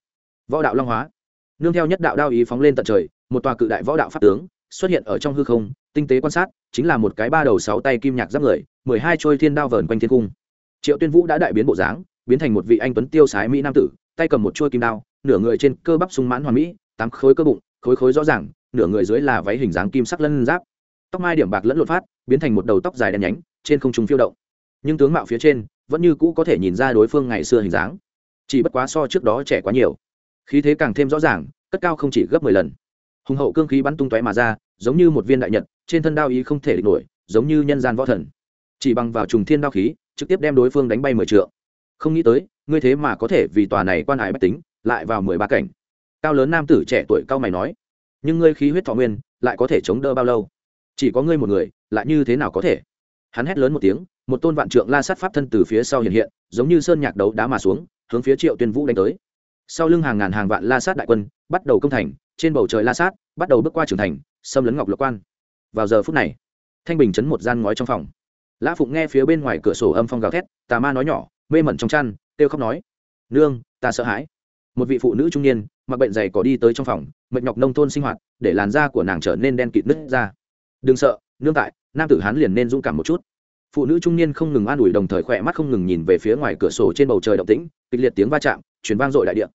Võ đạo long hóa. Nương theo nhất đạo đao ý phóng lên tận trời, một tòa cự đại võ đạo pháp tướng, xuất hiện ở trong hư không, tinh tế quan sát, chính là một cái ba đầu sáu tay kim nhạc giáp người, mười hai trôi thiên đao vờn quanh thiên cung. Triệu tuyên vũ đã đại biến bộ dáng biến thành một vị anh tuấn tiêu sái mỹ nam tử, tay cầm một chuôi kim đao, nửa người trên cơ bắp sung mãn hoàn mỹ, tám khối cơ bụng, khối khối rõ ràng, nửa người dưới là váy hình dáng kim sắc lân giáp. Tóc mai điểm bạc lẫn lộn phát, biến thành một đầu tóc dài đen nhánh, trên không trung phiêu động. Nhưng tướng mạo phía trên, vẫn như cũ có thể nhìn ra đối phương ngày xưa hình dáng. Chỉ bất quá so trước đó trẻ quá nhiều. Khí thế càng thêm rõ ràng, cất cao không chỉ gấp mười lần. Hùng hậu cương khí bắn tung tóe mà ra, giống như một viên đại nhật, trên thân đao ý không thể địch nổi, giống như nhân gian võ thần. Chỉ bằng vào trùng thiên đao khí, trực tiếp đem đối phương đánh bay mười trượng không nghĩ tới, ngươi thế mà có thể vì tòa này quan hải bách tính, lại vào mười ba cảnh. Cao lớn nam tử trẻ tuổi cao mày nói, nhưng ngươi khí huyết thọ nguyên, lại có thể chống đỡ bao lâu? Chỉ có ngươi một người, lại như thế nào có thể? Hắn hét lớn một tiếng, một tôn vạn trượng la sát pháp thân từ phía sau hiện hiện, giống như sơn nhạc đấu đá mà xuống, hướng phía triệu tuyên vũ đánh tới. Sau lưng hàng ngàn hàng vạn la sát đại quân, bắt đầu công thành, trên bầu trời la sát, bắt đầu bước qua trưởng thành, xâm lấn ngọc lộc quan. Vào giờ phút này, thanh bình chấn một gian ngói trong phòng. Lã phụng nghe phía bên ngoài cửa sổ âm phong gào thét, tà ma nói nhỏ mê mẩn trong chăn, kêu khóc nói, nương, ta sợ hãi. Một vị phụ nữ trung niên, mặc bệnh dày có đi tới trong phòng, mệt nhọc nông thôn sinh hoạt, để làn da của nàng trở nên đen kịt nứt ra. Đừng sợ, nương tại, nam tử hán liền nên dũng cảm một chút. Phụ nữ trung niên không ngừng an ủi đồng thời khỏe mắt không ngừng nhìn về phía ngoài cửa sổ trên bầu trời động tĩnh, kịch liệt tiếng va chạm chuyển vang dội đại điện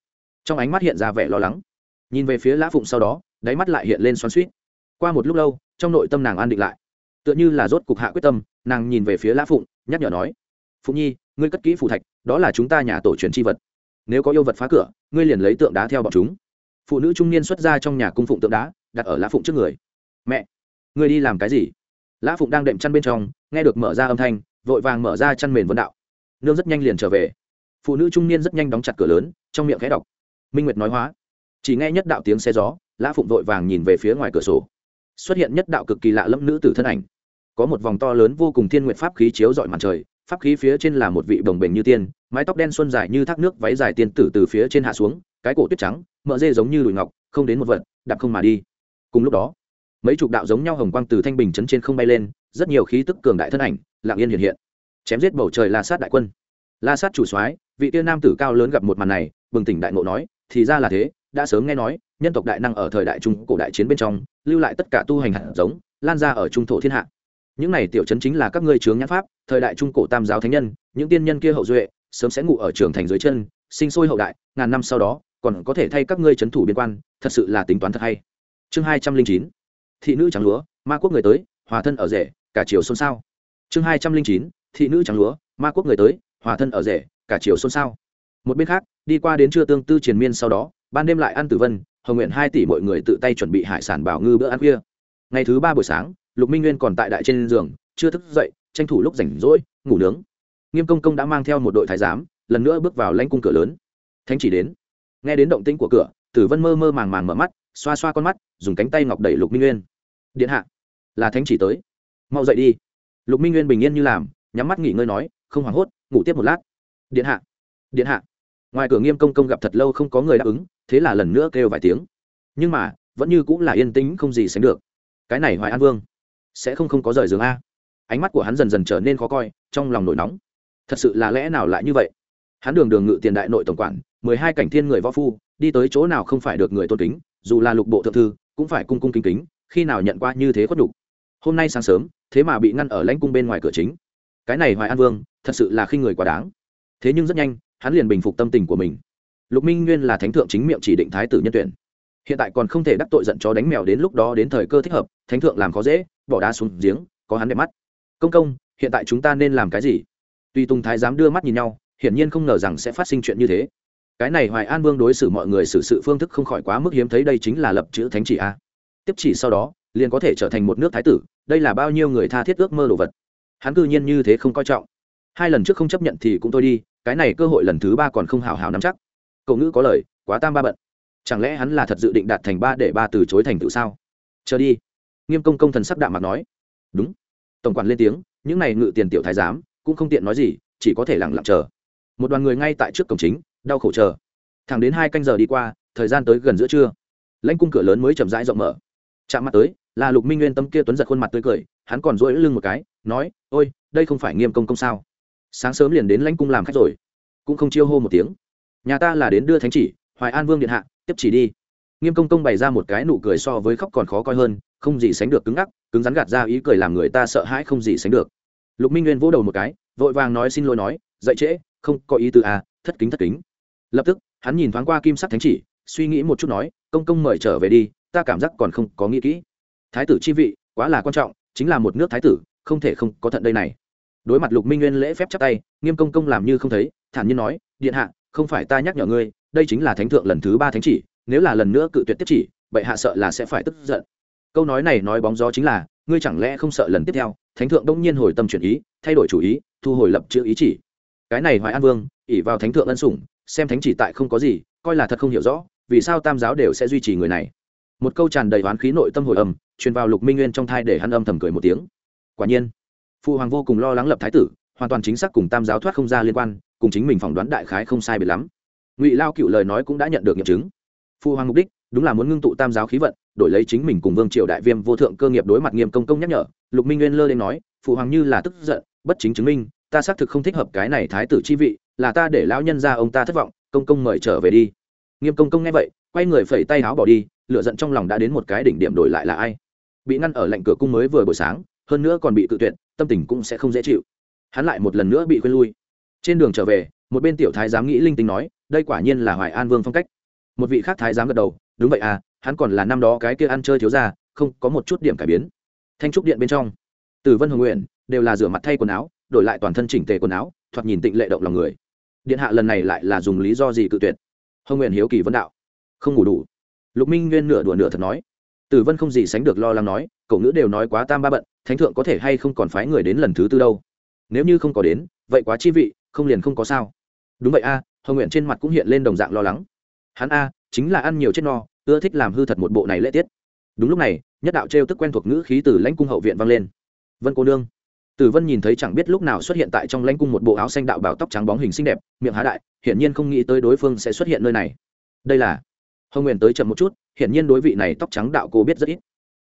trong ánh mắt hiện ra vẻ lo lắng. Nhìn về phía lã phụng sau đó, đáy mắt lại hiện lên xoắn suýt qua một lúc lâu, trong nội tâm nàng an định lại. Tựa như là rốt cục hạ quyết tâm, nàng nhìn về phía lã phụng, nhắc nhở nói, phụng nhi ngươi cất kỹ phù thạch, đó là chúng ta nhà tổ truyền c h i vật. Nếu có yêu vật phá cửa, ngươi liền lấy tượng đá theo bọn chúng. Phụ nữ trung niên xuất ra trong nhà cung phụng tượng đá, đặt ở lã phụng trước người. Mẹ, ngươi đi làm cái gì? Lã phụng đang đệm chăn bên trong, nghe được mở ra âm thanh, vội vàng mở ra chăn mền vấn đạo. Nương rất nhanh liền trở về. Phụ nữ trung niên rất nhanh đóng chặt cửa lớn, trong miệng khẽ đọc. Minh nguyệt nói hóa. Chỉ nghe nhất đạo tiếng xe gió, lã phụng vội vàng nhìn về phía ngoài cửa sổ. Xuất hiện nhất đạo cực kỳ lạ lẫm nữ tử thân ảnh. Có một vòng to lớn vô cùng thiên nguyện pháp khí chiếu dọi màn trời pháp khí phía trên là một vị đồng bình như tiên, mái tóc đen xuân dài như thác nước váy dài tiên tử từ phía trên hạ xuống, cái cổ tuyết trắng, mỡ dê giống như đùi ngọc, không đến một vật, đạp không mà đi. Cùng lúc đó, mấy chục đạo giống nhau hồng quang từ thanh bình chấn trên không bay lên, rất nhiều khí tức cường đại thân ảnh lạng yên hiện hiện. Chém giết bầu trời la sát đại quân. La sát chủ soái, vị tiên nam tử cao lớn gặp một màn này, bừng tỉnh đại ngộ nói, thì ra là thế, đã sớm nghe nói, nhân tộc đại năng ở thời đại trung cổ đại chiến bên trong, lưu lại tất cả tu hành hạt giống, lan ra ở trung thổ thiên hạ những này tiểu chấn chính là các ngươi chướng nhãn pháp, thời đại trung cổ tam giáo thánh nhân, những tiên nhân kia hậu duệ, sớm sẽ ngủ ở trường thành dưới chân, sinh sôi hậu đại, ngàn năm sau đó, còn có thể thay các ngươi chấn thủ biên quan, thật sự là tính toán thật hay. Chương hai trăm linh chín, thị nữ trắng lúa, ma quốc người tới, hòa thân ở rể, cả chiều xôn xao. Chương hai trăm linh chín, thị nữ trắng lúa, ma quốc người tới, hòa thân ở rể, cả chiều xôn xao. Một bên khác, đi qua đến trưa tương tư triền miên sau đó, ban đêm lại ăn tử vân, hồng nguyện hai tỷ mọi người tự tay chuẩn bị hải sản bảo ngư bữa ăn khuya. Ngày thứ ba buổi sáng lục minh nguyên còn tại đại trên giường, chưa thức dậy, tranh thủ lúc rảnh rỗi, ngủ nướng. Nghiêm công công đã mang theo một đội thái giám, lần nữa bước vào lãnh cung cửa lớn. Thánh chỉ đến. Nghe đến động tĩnh của cửa, tử vân mơ mơ màng màng mở mắt, xoa xoa con mắt, dùng cánh tay ngọc đẩy lục minh nguyên. Điện hạ, là thánh chỉ tới. Mau dậy đi. Lục minh nguyên bình yên như làm, nhắm mắt nghỉ ngơi nói, không hoảng hốt, ngủ tiếp một lát. Điện hạ điện hạ. Ngoài cửa nghiêm công công gặp thật lâu không có người đáp ứng, thế là lần nữa kêu vài tiếng. Nhưng mà, vẫn như cũng là yên tĩnh không gì sánh được. Cái này hoài an vương sẽ không không có rời giường a. Ánh mắt của hắn dần dần trở nên khó coi, trong lòng nổi nóng. Thật sự là lẽ nào lại như vậy? Hắn đường đường ngự tiền đại nội tổng quản, mười hai cảnh thiên người võ phu, đi tới chỗ nào không phải được người tôn kính, dù là lục bộ thượng thư, cũng phải cung cung kính kính, khi nào nhận qua như thế khuất đục hôm nay sáng sớm, thế mà bị ngăn ở lãnh cung bên ngoài cửa chính. Cái này hoài an vương, thật sự là khi người quá đáng. Thế nhưng rất nhanh, hắn liền bình phục tâm tình của mình. Lục minh nguyên là thánh thượng chính miệng chỉ định thái tử nhân tuyển. Hiện tại còn không thể đắc tội giận chó đánh mèo đến lúc đó đến thời cơ thích hợp, thánh thượng làm khó dễ bỏ đá xuống giếng, có hắn đẹp mắt. Công công, hiện tại chúng ta nên làm cái gì? Tuy tùng thái giám đưa mắt nhìn nhau, hiển nhiên không ngờ rằng sẽ phát sinh chuyện như thế. Cái này hoài an vương đối xử mọi người xử sự phương thức không khỏi quá mức hiếm thấy, đây chính là lập chữ thánh chỉ a. Tiếp chỉ sau đó, liền có thể trở thành một nước thái tử, đây là bao nhiêu người tha thiết ước mơ đồ vật. Hắn cư nhiên như thế không coi trọng. Hai lần trước không chấp nhận thì cũng thôi đi, cái này cơ hội lần thứ ba còn không hào hào nắm chắc. Cậu ngữ có lời, quá tam ba bận. Chẳng lẽ hắn là thật dự định đạt thành ba để ba từ chối thành tựu sao? Chờ đi nghiêm công công thần sắc đạm mặt nói. Đúng. Tổng quản lên tiếng, những này ngự tiền tiểu thái giám, cũng không tiện nói gì, chỉ có thể lặng lặng chờ. Một đoàn người ngay tại trước cổng chính, đau khổ chờ. Thẳng đến hai canh giờ đi qua, thời gian tới gần giữa trưa. Lãnh cung cửa lớn mới chậm rãi rộng mở. Chạm mặt tới, là lục minh nguyên tâm kia tuấn giật khuôn mặt tươi cười, hắn còn dỗi lưng một cái, nói, ôi, đây không phải nghiêm công công sao? Sáng sớm liền đến lãnh cung làm khách rồi. Cũng không chiêu hô một tiếng. Nhà ta là đến đưa thánh chỉ, hoài an vương điện hạ, tiếp chỉ đi nghiêm công công bày ra một cái nụ cười so với khóc còn khó coi hơn, không gì sánh được cứng ngắc, cứng rắn gạt ra ý cười làm người ta sợ hãi không gì sánh được. Lục minh nguyên vỗ đầu một cái, vội vàng nói xin lỗi nói, dậy trễ, không có ý từ à thất kính thất kính. Lập tức, hắn nhìn thoáng qua kim sắc thánh chỉ, suy nghĩ một chút nói, công công mời trở về đi, ta cảm giác còn không có nghĩ kỹ. Thái tử chi vị, quá là quan trọng, chính là một nước thái tử, không thể không có thận đây này. Đối mặt lục minh nguyên lễ phép chắp tay, nghiêm công công làm như không thấy, thản nhiên nói, điện hạ, không phải ta nhắc nhở ngươi, đây chính là thánh thượng lần thứ ba thánh chỉ nếu là lần nữa cự tuyệt tiếp chỉ, bệ hạ sợ là sẽ phải tức giận. Câu nói này nói bóng gió chính là, ngươi chẳng lẽ không sợ lần tiếp theo, thánh thượng đông nhiên hồi tâm chuyển ý, thay đổi chủ ý, thu hồi lập chữ ý chỉ. Cái này hoài an vương ỉ vào thánh thượng ân sủng, xem thánh chỉ tại không có gì, coi là thật không hiểu rõ, vì sao tam giáo đều sẽ duy trì người này? Một câu tràn đầy oán khí nội tâm hồi âm, truyền vào lục minh nguyên trong thai để hắn âm thầm cười một tiếng. Quả nhiên phụ hoàng vô cùng lo lắng lập thái tử, hoàn toàn chính xác cùng tam giáo thoát không ra liên quan, cùng chính mình phỏng đoán đại khái không sai biệt lắm. Ngụy lao cựu lời nói cũng đã nhận được nghiệm chứng phụ hoàng mục đích, đúng là muốn ngưng tụ tam giáo khí vận, đổi lấy chính mình cùng vương triều đại viêm vô thượng cơ nghiệp đối mặt nghiêm công công nhắc nhở. Lục minh nguyên lơ lên nói phụ hoàng như là tức giận, bất chính chứng minh, ta xác thực không thích hợp cái này thái tử chi vị, là ta để lão nhân ra ông ta thất vọng, công công mời trở về đi. Nghiêm công công nghe vậy, quay người phẩy tay áo bỏ đi lựa giận trong lòng đã đến một cái đỉnh điểm đổi lại là ai? Bị ngăn ở lạnh cửa cung mới vừa buổi sáng, hơn nữa còn bị tự tuyệt, tâm tình cũng sẽ không dễ chịu. Hắn lại một lần nữa bị khuyên lui. Trên đường trở về, một bên tiểu thái giám nghĩ linh tính nói, đây quả nhiên là hoài an vương phong cách một vị khác thái giám gật đầu, đúng vậy à hắn còn là năm đó cái kia ăn chơi thiếu ra không có một chút điểm cải biến. Thanh trúc điện bên trong tử vân hồng nguyện đều là rửa mặt thay quần áo, đổi lại toàn thân chỉnh tề quần áo, thoạt nhìn tịnh lệ động lòng người. Điện hạ lần này lại là dùng lý do gì cự tuyệt? Hồng nguyện hiếu kỳ vấn đạo. Không ngủ đủ. Lục minh nguyên nửa đùa nửa thật nói. Tử vân không gì sánh được lo lắng nói, cậu nữ đều nói quá tam ba bận, thánh thượng có thể hay không còn phái người đến lần thứ tư đâu? Nếu như không có đến, vậy quá chi vị, không liền không có sao. Đúng vậy a, hồng nguyện trên mặt cũng hiện lên đồng dạng lo lắng hắn a, chính là ăn nhiều chết no, ưa thích làm hư thật một bộ này lễ tiết. Đúng lúc này, nhất đạo trêu tức quen thuộc ngữ khí từ lãnh cung hậu viện vang lên. Vân cô nương. Tử vân nhìn thấy chẳng biết lúc nào xuất hiện tại trong lãnh cung một bộ áo xanh đạo bảo tóc trắng bóng hình xinh đẹp, miệng há đại, hiển nhiên không nghĩ tới đối phương sẽ xuất hiện nơi này. Đây là. Hồng nguyện tới chậm một chút, hiển nhiên đối vị này tóc trắng đạo cô biết rất ít.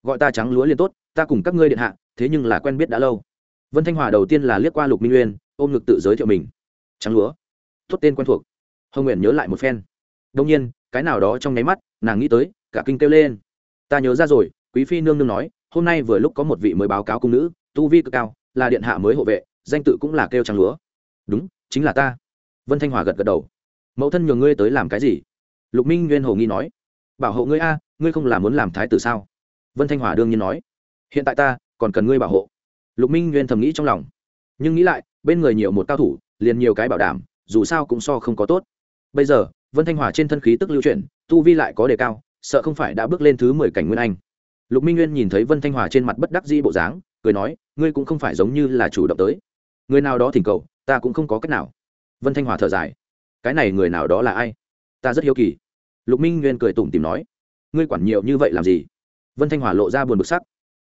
Gọi ta trắng lúa liền tốt, ta cùng các ngươi điện hạ, thế nhưng là quen biết đã lâu. Vân thanh hòa đầu tiên là liếc qua lục minh uyên ôm ngực tự giới thiệu mình. Trắng lúa. Tốt tên quen thuộc. Hồng nguyện nhớ lại một phen đông nhiên, cái nào đó trong nháy mắt, nàng nghĩ tới, cả kinh kêu lên. Ta nhớ ra rồi, quý phi nương nương nói, hôm nay vừa lúc có một vị mới báo cáo cung nữ, tu vi cực cao, là điện hạ mới hộ vệ, danh tự cũng là kêu trăng lúa. Đúng, chính là ta. Vân thanh hòa gật gật đầu. Mẫu thân nhường ngươi tới làm cái gì? Lục minh nguyên hồ nghi nói. Bảo hộ ngươi a, ngươi không là muốn làm thái tử sao? Vân thanh hòa đương nhiên nói. Hiện tại ta, còn cần ngươi bảo hộ. Lục minh nguyên thầm nghĩ trong lòng. Nhưng nghĩ lại, bên người nhiều một cao thủ, liền nhiều cái bảo đảm, dù sao cũng so không có tốt. Bây giờ vân thanh hòa trên thân khí tức lưu chuyển, tu vi lại có đề cao, sợ không phải đã bước lên thứ mười cảnh nguyên anh. Lục minh nguyên nhìn thấy vân thanh hòa trên mặt bất đắc dĩ bộ dáng, cười nói, ngươi cũng không phải giống như là chủ động tới. Người nào đó thỉnh cầu, ta cũng không có cách nào. Vân thanh hòa thở dài, cái này người nào đó là ai? Ta rất hiếu kỳ. Lục minh nguyên cười tủm tìm nói, ngươi quản nhiều như vậy làm gì? Vân thanh hòa lộ ra buồn bực sắc.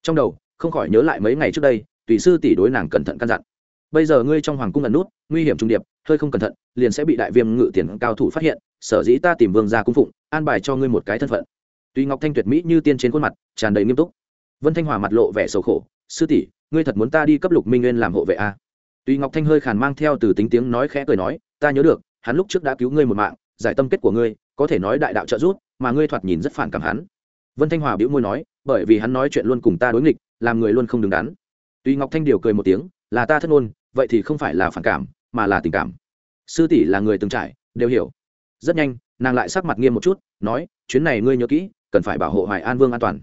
Trong đầu, không khỏi nhớ lại mấy ngày trước đây, tùy sư tỷ đối nàng cẩn thận căn dặn. Bây giờ ngươi trong hoàng cung ẩn nút, nguy hiểm trung điệp, hơi không cẩn thận, liền sẽ bị đại viêm ngự tiền cao thủ phát hiện sở dĩ ta tìm vương gia cung phụng, an bài cho ngươi một cái thân phận. Tuy ngọc thanh tuyệt mỹ như tiên trên khuôn mặt, tràn đầy nghiêm túc. Vân thanh hòa mặt lộ vẻ sầu khổ, sư tỷ, ngươi thật muốn ta đi cấp lục minh nguyên làm hộ vệ a à? tuy ngọc thanh hơi khàn mang theo từ tính tiếng nói khẽ cười nói, ta nhớ được, hắn lúc trước đã cứu ngươi một mạng, giải tâm kết của ngươi, có thể nói đại đạo trợ giúp, mà ngươi thoạt nhìn rất phản cảm hắn. Vân thanh hòa bĩu môi nói, bởi vì hắn nói chuyện luôn cùng ta đối nghịch, làm người luôn không đứng đắn. Tuy ngọc thanh điều cười một tiếng, là ta thất ngôn, vậy thì không phải là phản cảm, mà là tình cảm. Sư tỷ là người từng trải, đều hiểu rất nhanh, nàng lại sắc mặt nghiêm một chút, nói, chuyến này ngươi nhớ kỹ, cần phải bảo hộ hoài an vương an toàn.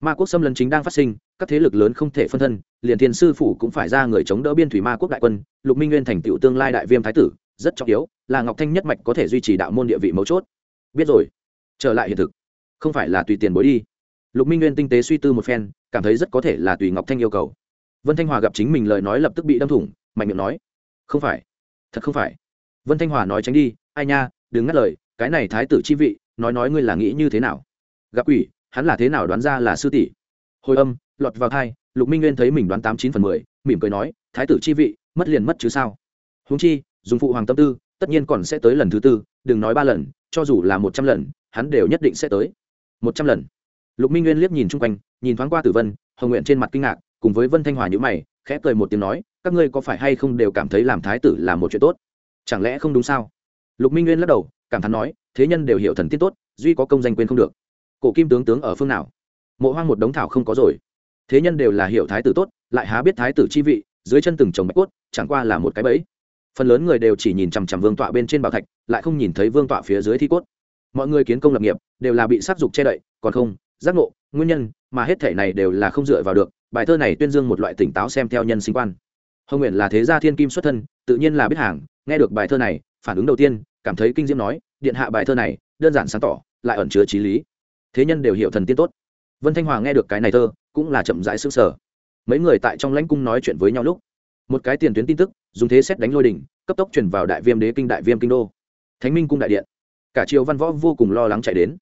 Ma quốc xâm lấn chính đang phát sinh, các thế lực lớn không thể phân thân, liền thiên sư phủ cũng phải ra người chống đỡ biên thủy ma quốc đại quân, lục minh nguyên thành tựu tương lai đại viêm thái tử, rất trọng yếu, là ngọc thanh nhất mạch có thể duy trì đạo môn địa vị mấu chốt. Biết rồi, trở lại hiện thực, không phải là tùy tiền bối đi. Lục minh nguyên tinh tế suy tư một phen, cảm thấy rất có thể là tùy ngọc thanh yêu cầu. Vân thanh hòa gặp chính mình lời nói lập tức bị đâm thủng, mạnh miệng nói, không phải, thật không phải. Vân thanh hòa nói tránh đi, ai nha đừng ngắt lời, cái này thái tử chi vị, nói nói ngươi là nghĩ như thế nào? Gặp quỷ, hắn là thế nào đoán ra là sư tỷ? Hồi âm, lọt vào thai, lục minh nguyên thấy mình đoán tám chín phần mười, mỉm cười nói, thái tử chi vị, mất liền mất chứ sao? Húng chi, dùng phụ hoàng tâm tư, tất nhiên còn sẽ tới lần thứ tư, đừng nói ba lần, cho dù là một trăm lần, hắn đều nhất định sẽ tới. Một trăm lần. Lục minh nguyên liếc nhìn chung quanh, nhìn thoáng qua tử vân, hồng nguyện trên mặt kinh ngạc, cùng với vân thanh hòa nhữ mày, khẽ cười một tiếng nói, các ngươi có phải hay không đều cảm thấy làm thái tử là một chuyện tốt? Chẳng lẽ không đúng sao? Lục minh nguyên lắc đầu, cảm thán nói, thế nhân đều hiểu thần tiết tốt, duy có công danh quên không được. Cổ kim tướng tướng ở phương nào? Mộ hoang một đống thảo không có rồi. Thế nhân đều là hiểu thái tử tốt, lại há biết thái tử chi vị, dưới chân từng chồng bạch cốt, chẳng qua là một cái bẫy. Phần lớn người đều chỉ nhìn chằm chằm vương tọa bên trên bảo thạch, lại không nhìn thấy vương tọa phía dưới thi cốt. Mọi người kiến công lập nghiệp, đều là bị sát dục che đậy, còn không, giác ngộ, nguyên nhân, mà hết thể này đều là không dựa vào được, bài thơ này tuyên dương một loại tỉnh táo xem theo nhân sinh quan. Hồng nguyện là thế gia thiên kim xuất thân, tự nhiên là biết hàng, nghe được bài thơ này phản ứng đầu tiên, cảm thấy kinh diễm nói, điện hạ bài thơ này, đơn giản sáng tỏ, lại ẩn chứa trí lý. Thế nhân đều hiểu thần tiên tốt. Vân thanh hòa nghe được cái này thơ, cũng là chậm rãi s ư sở mấy người tại trong lãnh cung nói chuyện với nhau lúc, một cái tiền tuyến tin tức, dùng thế xét đánh lôi đỉnh, cấp tốc chuyển vào đại viêm đế kinh, đại viêm kinh đô. Thánh minh cung đại điện. Cả triều văn võ vô cùng lo lắng chạy đến.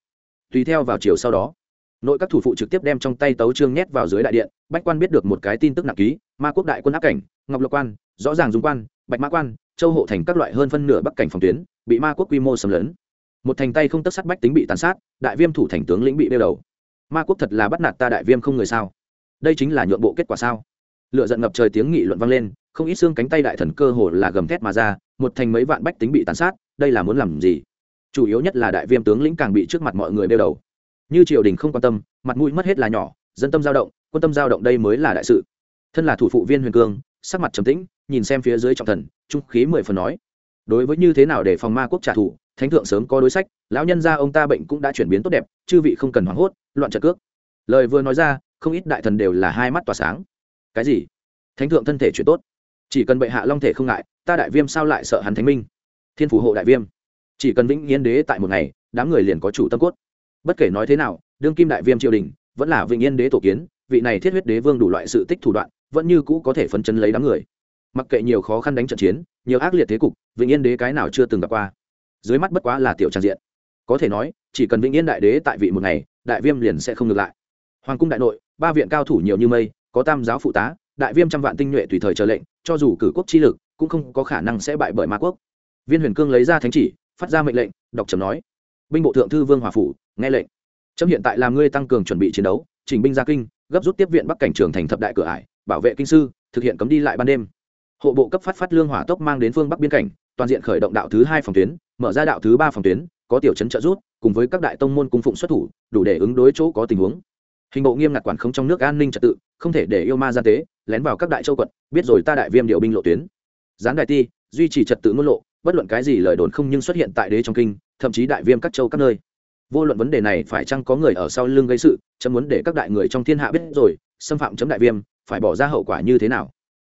Tùy theo vào chiều sau đó, nội các thủ phụ trực tiếp đem trong tay tấu trương nhét vào dưới đại điện, bách quan biết được một cái tin tức nặng ký, ma quốc đại quân áp cảnh, ngọc lộc quan, rõ ràng dùng quan, bạch mã quan châu hộ thành các loại hơn phân nửa bắc cảnh phòng tuyến, bị ma quốc quy mô xâm lấn. Một thành tay không tất sắt bách tính bị tàn sát, đại viêm thủ thành tướng lĩnh bị đeo đầu. Ma quốc thật là bắt nạt ta đại viêm không người sao? Đây chính là nhượng bộ kết quả sao? Lựa giận ngập trời tiếng nghị luận vang lên, không ít xương cánh tay đại thần cơ hồ là gầm thét mà ra, một thành mấy vạn bách tính bị tàn sát, đây là muốn làm gì? Chủ yếu nhất là đại viêm tướng lĩnh càng bị trước mặt mọi người đeo đầu. Như triều đình không quan tâm, mặt mũi mất hết là nhỏ, dân tâm dao động, quân tâm dao động đây mới là đại sự. Thân là thủ phụ viên huyền cương sắc mặt trầm tĩnh, nhìn xem phía dưới trọng thần, trung khí mười phần nói, đối với như thế nào để phòng ma quốc trả thù, thánh thượng sớm có đối sách, lão nhân gia ông ta bệnh cũng đã chuyển biến tốt đẹp, chư vị không cần hoảng hốt, loạn trận cước. Lời vừa nói ra, không ít đại thần đều là hai mắt tỏa sáng. Cái gì? Thánh thượng thân thể chuyển tốt? Chỉ cần bệ hạ long thể không ngại, ta đại viêm sao lại sợ hắn thánh minh? Thiên phủ hộ đại viêm. Chỉ cần vĩnh yên đế tại một ngày, đám người liền có chủ tâm cốt. Bất kể nói thế nào, đương kim đại viêm triều đình vẫn là vĩnh yên đế tổ kiến, vị này thiết huyết đế vương đủ loại sự tích thủ đoạn vẫn như cũ có thể phấn chấn lấy đám người. Mặc kệ nhiều khó khăn đánh trận chiến, nhiều ác liệt thế cục, vĩnh yên đế cái nào chưa từng gặp qua. Dưới mắt bất quá là tiểu trang diện. Có thể nói, chỉ cần vĩnh yên đại đế tại vị một ngày, đại viêm liền sẽ không ngược lại. Hoàng cung đại nội, ba viện cao thủ nhiều như mây, có tam giáo phụ tá, đại viêm trăm vạn tinh nhuệ tùy thời chờ lệnh, cho dù cử quốc chi lực, cũng không có khả năng sẽ bại bởi ma quốc. Viên huyền cương lấy ra thánh chỉ, phát ra mệnh lệnh, đọc trầm nói. Binh bộ thượng thư vương hòa phủ, nghe lệnh. Trâm hiện tại làm ngươi tăng cường chuẩn bị chiến đấu, chỉnh binh gia kinh, gấp rút tiếp viện bắc cảnh trường thành thập đại cửa ải bảo vệ kinh sư, thực hiện cấm đi lại ban đêm. Hộ bộ cấp phát phát lương hỏa tốc mang đến phương bắc biên cảnh, toàn diện khởi động đạo thứ hai phòng tuyến, mở ra đạo thứ ba phòng tuyến, có tiểu chấn trợ rút cùng với các đại tông môn cung phụng xuất thủ, đủ để ứng đối chỗ có tình huống. Hình bộ nghiêm ngặt quản không trong nước an ninh trật tự, không thể để yêu ma gian tế, lén vào các đại châu quận, biết rồi ta đại viêm điệu binh lộ tuyến. Gián đại ti, duy trì trật tự ngôn lộ, bất luận cái gì lời đồn không nhưng xuất hiện tại đế trong kinh, thậm chí đại viêm các châu các nơi. Vô luận vấn đề này phải chăng có người ở sau lưng gây sự, chấm muốn để các đại người trong thiên hạ biết rồi, xâm phạm chấm đại viêm phải bỏ ra hậu quả như thế nào?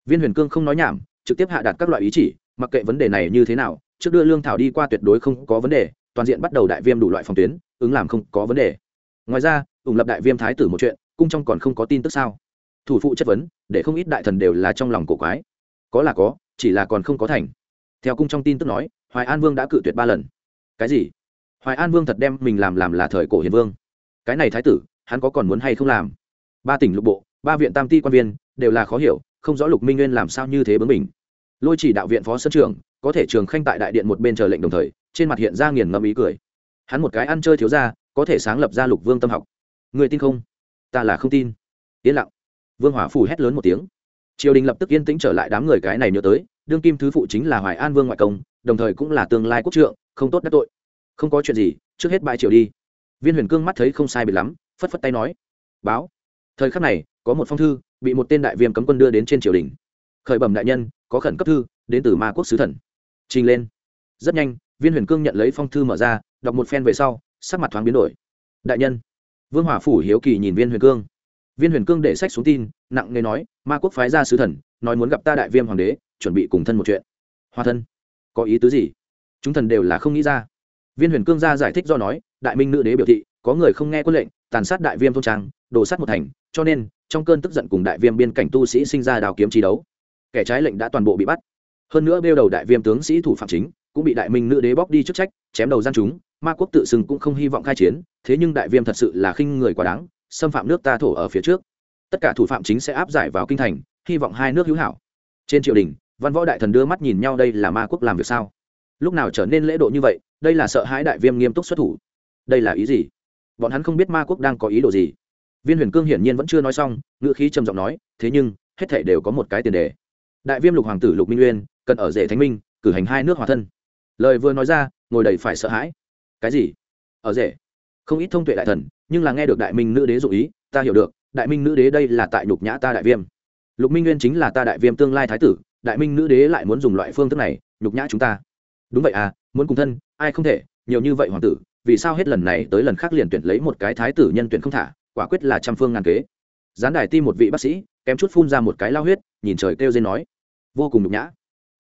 Viên huyền cương không nói nhảm, trực tiếp hạ đặt các loại ý chỉ, mặc kệ vấn đề này như thế nào, trước đưa lương thảo đi qua tuyệt đối không có vấn đề, toàn diện bắt đầu đại viêm đủ loại phòng tuyến, ứng làm không có vấn đề. Ngoài ra, ủng lập đại viêm thái tử một chuyện, cung trong còn không có tin tức sao? Thủ phụ chất vấn, để không ít đại thần đều là trong lòng cổ quái. Có là có, chỉ là còn không có thành. Theo cung trong tin tức nói, hoài an vương đã cự tuyệt ba lần. Cái gì? Hoài an vương thật đem mình làm làm là thời cổ hiền vương. Cái này thái tử, hắn có còn muốn hay không làm? Ba tỉnh lục bộ ba viện tam ti quan viên đều là khó hiểu, không rõ lục minh nguyên làm sao như thế bướng mình lôi chỉ đạo viện phó sân trường, có thể trường khanh tại đại điện một bên chờ lệnh đồng thời, trên mặt hiện ra nghiền ngẫm ý cười. Hắn một cái ăn chơi thiếu ra có thể sáng lập ra lục vương tâm học. Người tin không? Ta là không tin. Yên lặng. Vương hỏa phủ hét lớn một tiếng. Triều đình lập tức yên tĩnh trở lại đám người cái này nhớ tới, đương kim thứ phụ chính là hoài an vương ngoại công, đồng thời cũng là tương lai quốc trượng, không tốt đắc tội. Không có chuyện gì, trước hết bãi triều đi. Viên huyền cương mắt thấy không sai bị lắm, phất phất tay nói, báo. Thời khắc này có một phong thư, bị một tên đại viêm cấm quân đưa đến trên triều đình. Khởi bẩm đại nhân, có khẩn cấp thư, đến từ ma quốc sứ thần. Trình lên. Rất nhanh, viên huyền cương nhận lấy phong thư mở ra, đọc một phen về sau, sắc mặt thoáng biến đổi. Đại nhân. Vương hỏa phủ hiếu kỳ nhìn viên huyền cương. Viên huyền cương để sách xuống tin, nặng nề nói, ma quốc phái ra sứ thần, nói muốn gặp ta đại viêm hoàng đế, chuẩn bị cùng thân một chuyện. Hoa thân. Có ý tứ gì? Chúng thần đều là không nghĩ ra. Viên huyền cương ra giải thích do nói, đại minh nữ đế biểu thị có người không nghe quân lệnh, tàn sát đại viêm thôn trang đổ sát một thành, cho nên, trong cơn tức giận cùng đại viêm biên cảnh tu sĩ sinh ra đào kiếm trí đấu. Kẻ trái lệnh đã toàn bộ bị bắt. Hơn nữa bêu đầu đại viêm tướng sĩ thủ phạm chính, cũng bị đại minh nữ đế bóc đi chức trách, chém đầu gian chúng, ma quốc tự xưng cũng không hy vọng khai chiến, thế nhưng đại viêm thật sự là khinh người quá đáng, xâm phạm nước ta thổ ở phía trước. Tất cả thủ phạm chính sẽ áp giải vào kinh thành, hy vọng hai nước hữu hảo. Trên triều đình, văn võ đại thần đưa mắt nhìn nhau đây là ma quốc làm việc sao? Lúc nào trở nên lễ độ như vậy, đây là sợ hãi đại viêm nghiêm túc xuất thủ. Đây là ý gì? Bọn hắn không biết ma quốc đang có ý đồ gì. Viên huyền cương hiển nhiên vẫn chưa nói xong, ngữ khí trầm giọng nói, thế nhưng, hết thể đều có một cái tiền đề. Đại viêm lục hoàng tử lục minh uyên, cần ở rể thánh minh, cử hành hai nước hòa thân. Lời vừa nói ra, ngồi đầy phải sợ hãi. Cái gì? Ở rể? Không ít thông tuệ đại thần, nhưng là nghe được đại minh nữ đế dụ ý, ta hiểu được, đại minh nữ đế đây là tại nhục nhã ta đại viêm. Lục minh nguyên chính là ta đại viêm tương lai thái tử, đại minh nữ đế lại muốn dùng loại phương thức này nhục nhã chúng ta. Đúng vậy à muốn cùng thân, ai không thể, nhiều như vậy hoàng tử vì sao hết lần này tới lần khác liền tuyển lấy một cái thái tử nhân tuyển không thả, quả quyết là trăm phương ngàn kế. Gián đài ti một vị bác sĩ, kém chút phun ra một cái lao huyết, nhìn trời kêu dên nói, vô cùng nhục nhã.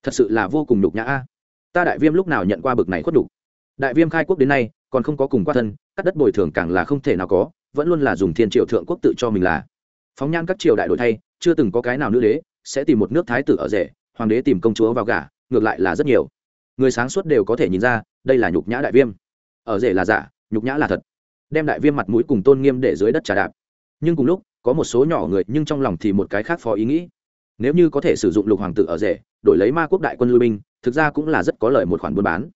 Thật sự là vô cùng nhục nhã a. Ta đại viêm lúc nào nhận qua bực này khuất đục đại viêm khai quốc đến nay, còn không có cùng qua thân, cắt đất bồi thường càng là không thể nào có, vẫn luôn là dùng thiên triệu thượng quốc tự cho mình là. Phóng nhan các triều đại đổi thay, chưa từng có cái nào nữ đế sẽ tìm một nước thái tử ở rể, hoàng đế tìm công chúa vào gả, ngược lại là rất nhiều. Người sáng suốt đều có thể nhìn ra, đây là nhục nhã đại viêm ở rể là giả, nhục nhã là thật. Đem đại viêm mặt mũi cùng tôn nghiêm để dưới đất trà đạp. Nhưng cùng lúc, có một số nhỏ người, nhưng trong lòng thì một cái khác phó ý nghĩ. Nếu như có thể sử dụng lục hoàng tử ở rể, đổi lấy ma quốc đại quân lưu binh, thực ra cũng là rất có lợi một khoản buôn bán.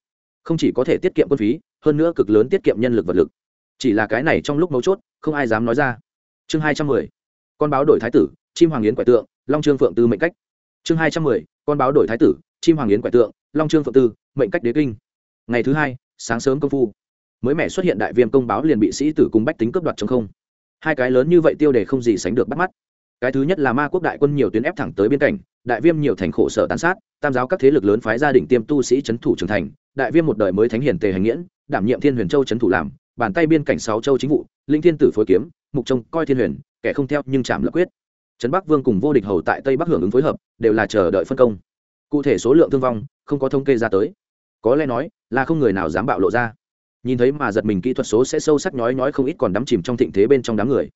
Không chỉ có thể tiết kiệm quân phí, hơn nữa cực lớn tiết kiệm nhân lực vật lực. Chỉ là cái này trong lúc mấu chốt, không ai dám nói ra. Chương hai trăm mười, con báo đổi thái tử, chim hoàng yến quẻ tượng, long trương phượng tư mệnh cách. Chương hai trăm mười, con báo đổi thái tử, chim hoàng yến quẻ tượng, long trương phượng tư, mệnh cách đế kinh. Ngày thứ hai, sáng sớm công phu mới mẻ xuất hiện đại viêm công báo liền bị sĩ tử cùng bách tính cướp đoạt trong không. Hai cái lớn như vậy tiêu đề không gì sánh được bắt mắt. Cái thứ nhất là ma quốc đại quân nhiều tuyến ép thẳng tới biên cảnh đại viêm nhiều thành khổ sở tàn sát, tam giáo các thế lực lớn phái gia đình tiêm tu sĩ c h ấ n thủ trưởng thành, đại viêm một đời mới thánh hiền tề hành nghiễn, đảm nhiệm thiên huyền châu c h ấ n thủ làm, bàn tay biên cảnh sáu châu chính vụ, linh thiên tử phối kiếm, mục trông coi thiên huyền, kẻ không theo nhưng chạm lập quyết. Trấn bắc vương cùng vô địch hầu tại tây bắc hưởng ứng phối hợp, đều là chờ đợi phân công. Cụ thể số lượng thương vong, không có thống kê ra tới. Có lẽ nói, là không người nào dám bạo lộ ra nhìn thấy mà giật mình kỹ thuật số sẽ sâu sắc nhói nhói không ít còn đắm chìm trong thịnh thế bên trong đám người.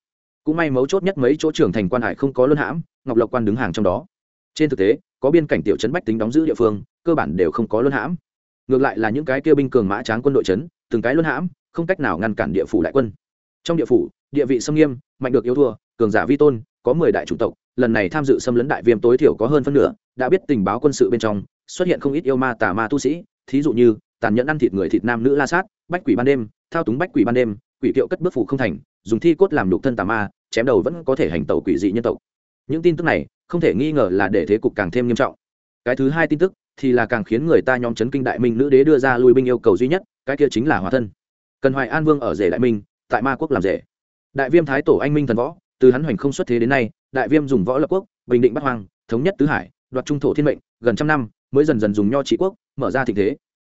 Cũng may mấu chốt nhất mấy chỗ trưởng thành quan hải không có luân hãm, ngọc lộc quan đứng hàng trong đó. Trên thực tế, có biên cảnh tiểu trấn bách tính đóng giữ địa phương, cơ bản đều không có luân hãm. Ngược lại là những cái kêu binh cường mã tráng quân đội trấn, từng cái luân hãm, không cách nào ngăn cản địa phủ đại quân. Trong địa phủ, địa vị xâm nghiêm, mạnh được yêu thua, cường giả vi tôn, có mười đại chủng tộc, lần này tham dự xâm lấn đại viêm tối thiểu có hơn phân nửa, đã biết tình báo quân sự bên trong, xuất hiện không ít yêu ma tà ma tu sĩ, thí dụ như tàn nhẫn ăn thịt người thịt nam nữ la sát, bách quỷ ban đêm, thao túng bách quỷ ban đêm, quỷ kiệu cất bước phủ không thành, dùng thi cốt làm đục thân tà ma, chém đầu vẫn có thể hành tẩu quỷ dị nhân tộc. Những tin tức này, không thể nghi ngờ là để thế cục càng thêm nghiêm trọng. Cái thứ hai tin tức thì là càng khiến người ta nhóm chấn kinh đại minh nữ đế đưa ra lui binh yêu cầu duy nhất, cái kia chính là hòa thân. Cần hoài an vương ở rể đại minh, tại ma quốc làm rể. Đại viêm thái tổ anh minh thần võ, từ hắn hoành không xuất thế đến nay, đại viêm dùng võ lập quốc, bình định bắc hoàng thống nhất tứ hải, đoạt trung thổ thiên mệnh, gần trăm năm, mới dần dần dùng nho trị quốc, mở ra thịnh thế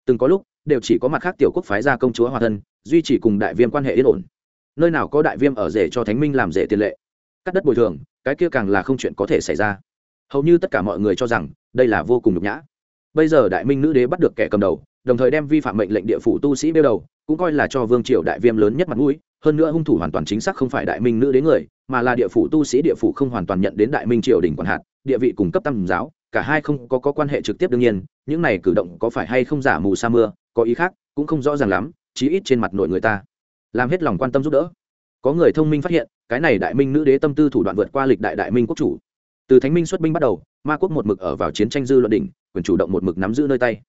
từng có lúc, đều chỉ có mặt khác tiểu quốc phái ra công chúa hòa thân, duy trì cùng đại viêm quan hệ yên ổn. Nơi nào có đại viêm ở rể cho thánh minh làm rể tiền lệ. Cắt đất bồi thường, cái kia càng là không chuyện có thể xảy ra. Hầu như tất cả mọi người cho rằng, đây là vô cùng nhục nhã. Bây giờ đại minh nữ đế bắt được kẻ cầm đầu, đồng thời đem vi phạm mệnh lệnh địa phủ tu sĩ bêu đầu, cũng coi là cho vương triều đại viêm lớn nhất mặt mũi, hơn nữa hung thủ hoàn toàn chính xác không phải đại minh nữ đế người, mà là địa phủ tu sĩ địa phủ không hoàn toàn nhận đến đại minh triều đình quản hạt, địa vị cung cấp tam giáo cả hai không có, có quan hệ trực tiếp đương nhiên những này cử động có phải hay không giả mù sa mưa có ý khác cũng không rõ ràng lắm chí ít trên mặt nội người ta làm hết lòng quan tâm giúp đỡ. Có người thông minh phát hiện cái này đại minh nữ đế tâm tư thủ đoạn vượt qua lịch đại đại minh quốc chủ. Từ thánh minh xuất binh bắt đầu ma quốc một mực ở vào chiến tranh dư luận đỉnh quyền chủ động một mực nắm giữ nơi tay.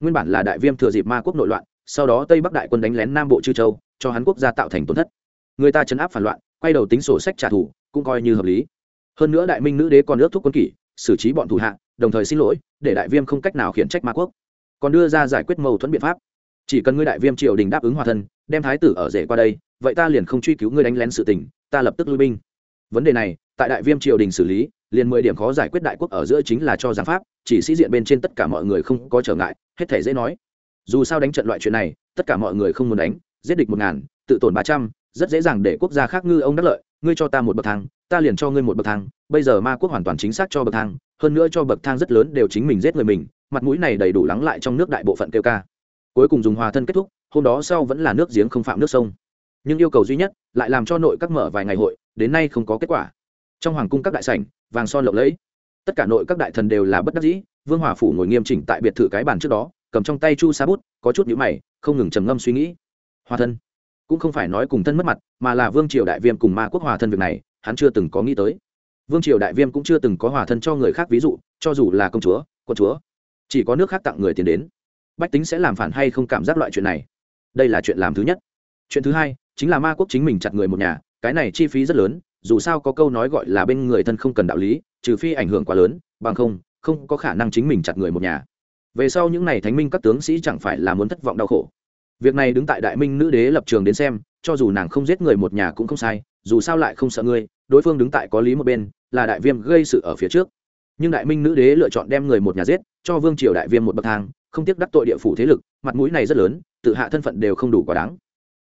Nguyên bản là đại viêm thừa dịp ma quốc nội loạn sau đó tây bắc đại quân đánh lén nam bộ chư châu cho hắn quốc gia tạo thành tổn thất. Người ta chấn áp phản loạn quay đầu tính sổ sách trả thù cũng coi như hợp lý. Hơn nữa đại minh nữ đế còn ước thúc quân kỷ xử trí bọn thủ hạ đồng thời xin lỗi, để đại viêm không cách nào khiển trách ma quốc. Còn đưa ra giải quyết mâu thuẫn biện pháp. Chỉ cần ngươi đại viêm triều đình đáp ứng hòa thân, đem thái tử ở rể qua đây, vậy ta liền không truy cứu ngươi đánh lén sự tình, ta lập tức lui binh. Vấn đề này, tại đại viêm triều đình xử lý, liền mười điểm khó giải quyết đại quốc ở giữa chính là cho giảng pháp, chỉ sĩ diện bên trên tất cả mọi người không có trở ngại, hết thể dễ nói. Dù sao đánh trận loại chuyện này, tất cả mọi người không muốn đánh, giết địch một ngàn, tự tổn ba trăm, rất dễ dàng để quốc gia khác ngư ông đắc lợi, ngươi cho ta một bậc thang, ta liền cho ngươi một bậc thang, bây giờ ma quốc hoàn toàn chính xác cho bậc thang hơn nữa cho bậc thang rất lớn đều chính mình giết người mình, mặt mũi này đầy đủ lắng lại trong nước đại bộ phận kêu ca. Cuối cùng dùng hòa thân kết thúc, hôm đó sau vẫn là nước giếng không phạm nước sông. Nhưng yêu cầu duy nhất lại làm cho nội các mở vài ngày hội, đến nay không có kết quả. Trong hoàng cung các đại sảnh, vàng son lộng lẫy. Tất cả nội các đại thần đều là bất đắc dĩ, vương hòa phủ ngồi nghiêm chỉnh tại biệt thự cái bàn trước đó, cầm trong tay chu sa bút, có chút nhữ mày, không ngừng trầm ngâm suy nghĩ. Hòa thân. Cũng không phải nói cùng thân mất mặt, mà là vương triều đại viêm cùng ma quốc hòa thân việc này, hắn chưa từng có nghĩ tới vương triều đại viêm cũng chưa từng có hòa thân cho người khác, ví dụ, cho dù là công chúa quân chúa, chỉ có nước khác tặng người tiền đến. Bách tính sẽ làm phản hay không cảm giác loại chuyện này? Đây là chuyện làm thứ nhất. Chuyện thứ hai, chính là ma quốc chính mình chặt người một nhà, cái này chi phí rất lớn, dù sao có câu nói gọi là bên người thân không cần đạo lý, trừ phi ảnh hưởng quá lớn, bằng không không có khả năng chính mình chặt người một nhà. Về sau những n à y thánh minh các tướng sĩ chẳng phải là muốn thất vọng đau khổ. Việc này đứng tại đại minh nữ đế lập trường đến xem, cho dù nàng không giết người một nhà cũng không sai, dù sao lại không sợ ngươi, đối phương đứng tại có lý một bên là đại viêm gây sự ở phía trước. Nhưng đại minh nữ đế lựa chọn đem người một nhà giết, cho vương triều đại viêm một bậc thang, không tiếc đắc tội địa phủ thế lực, mặt mũi này rất lớn, tự hạ thân phận đều không đủ quá đáng.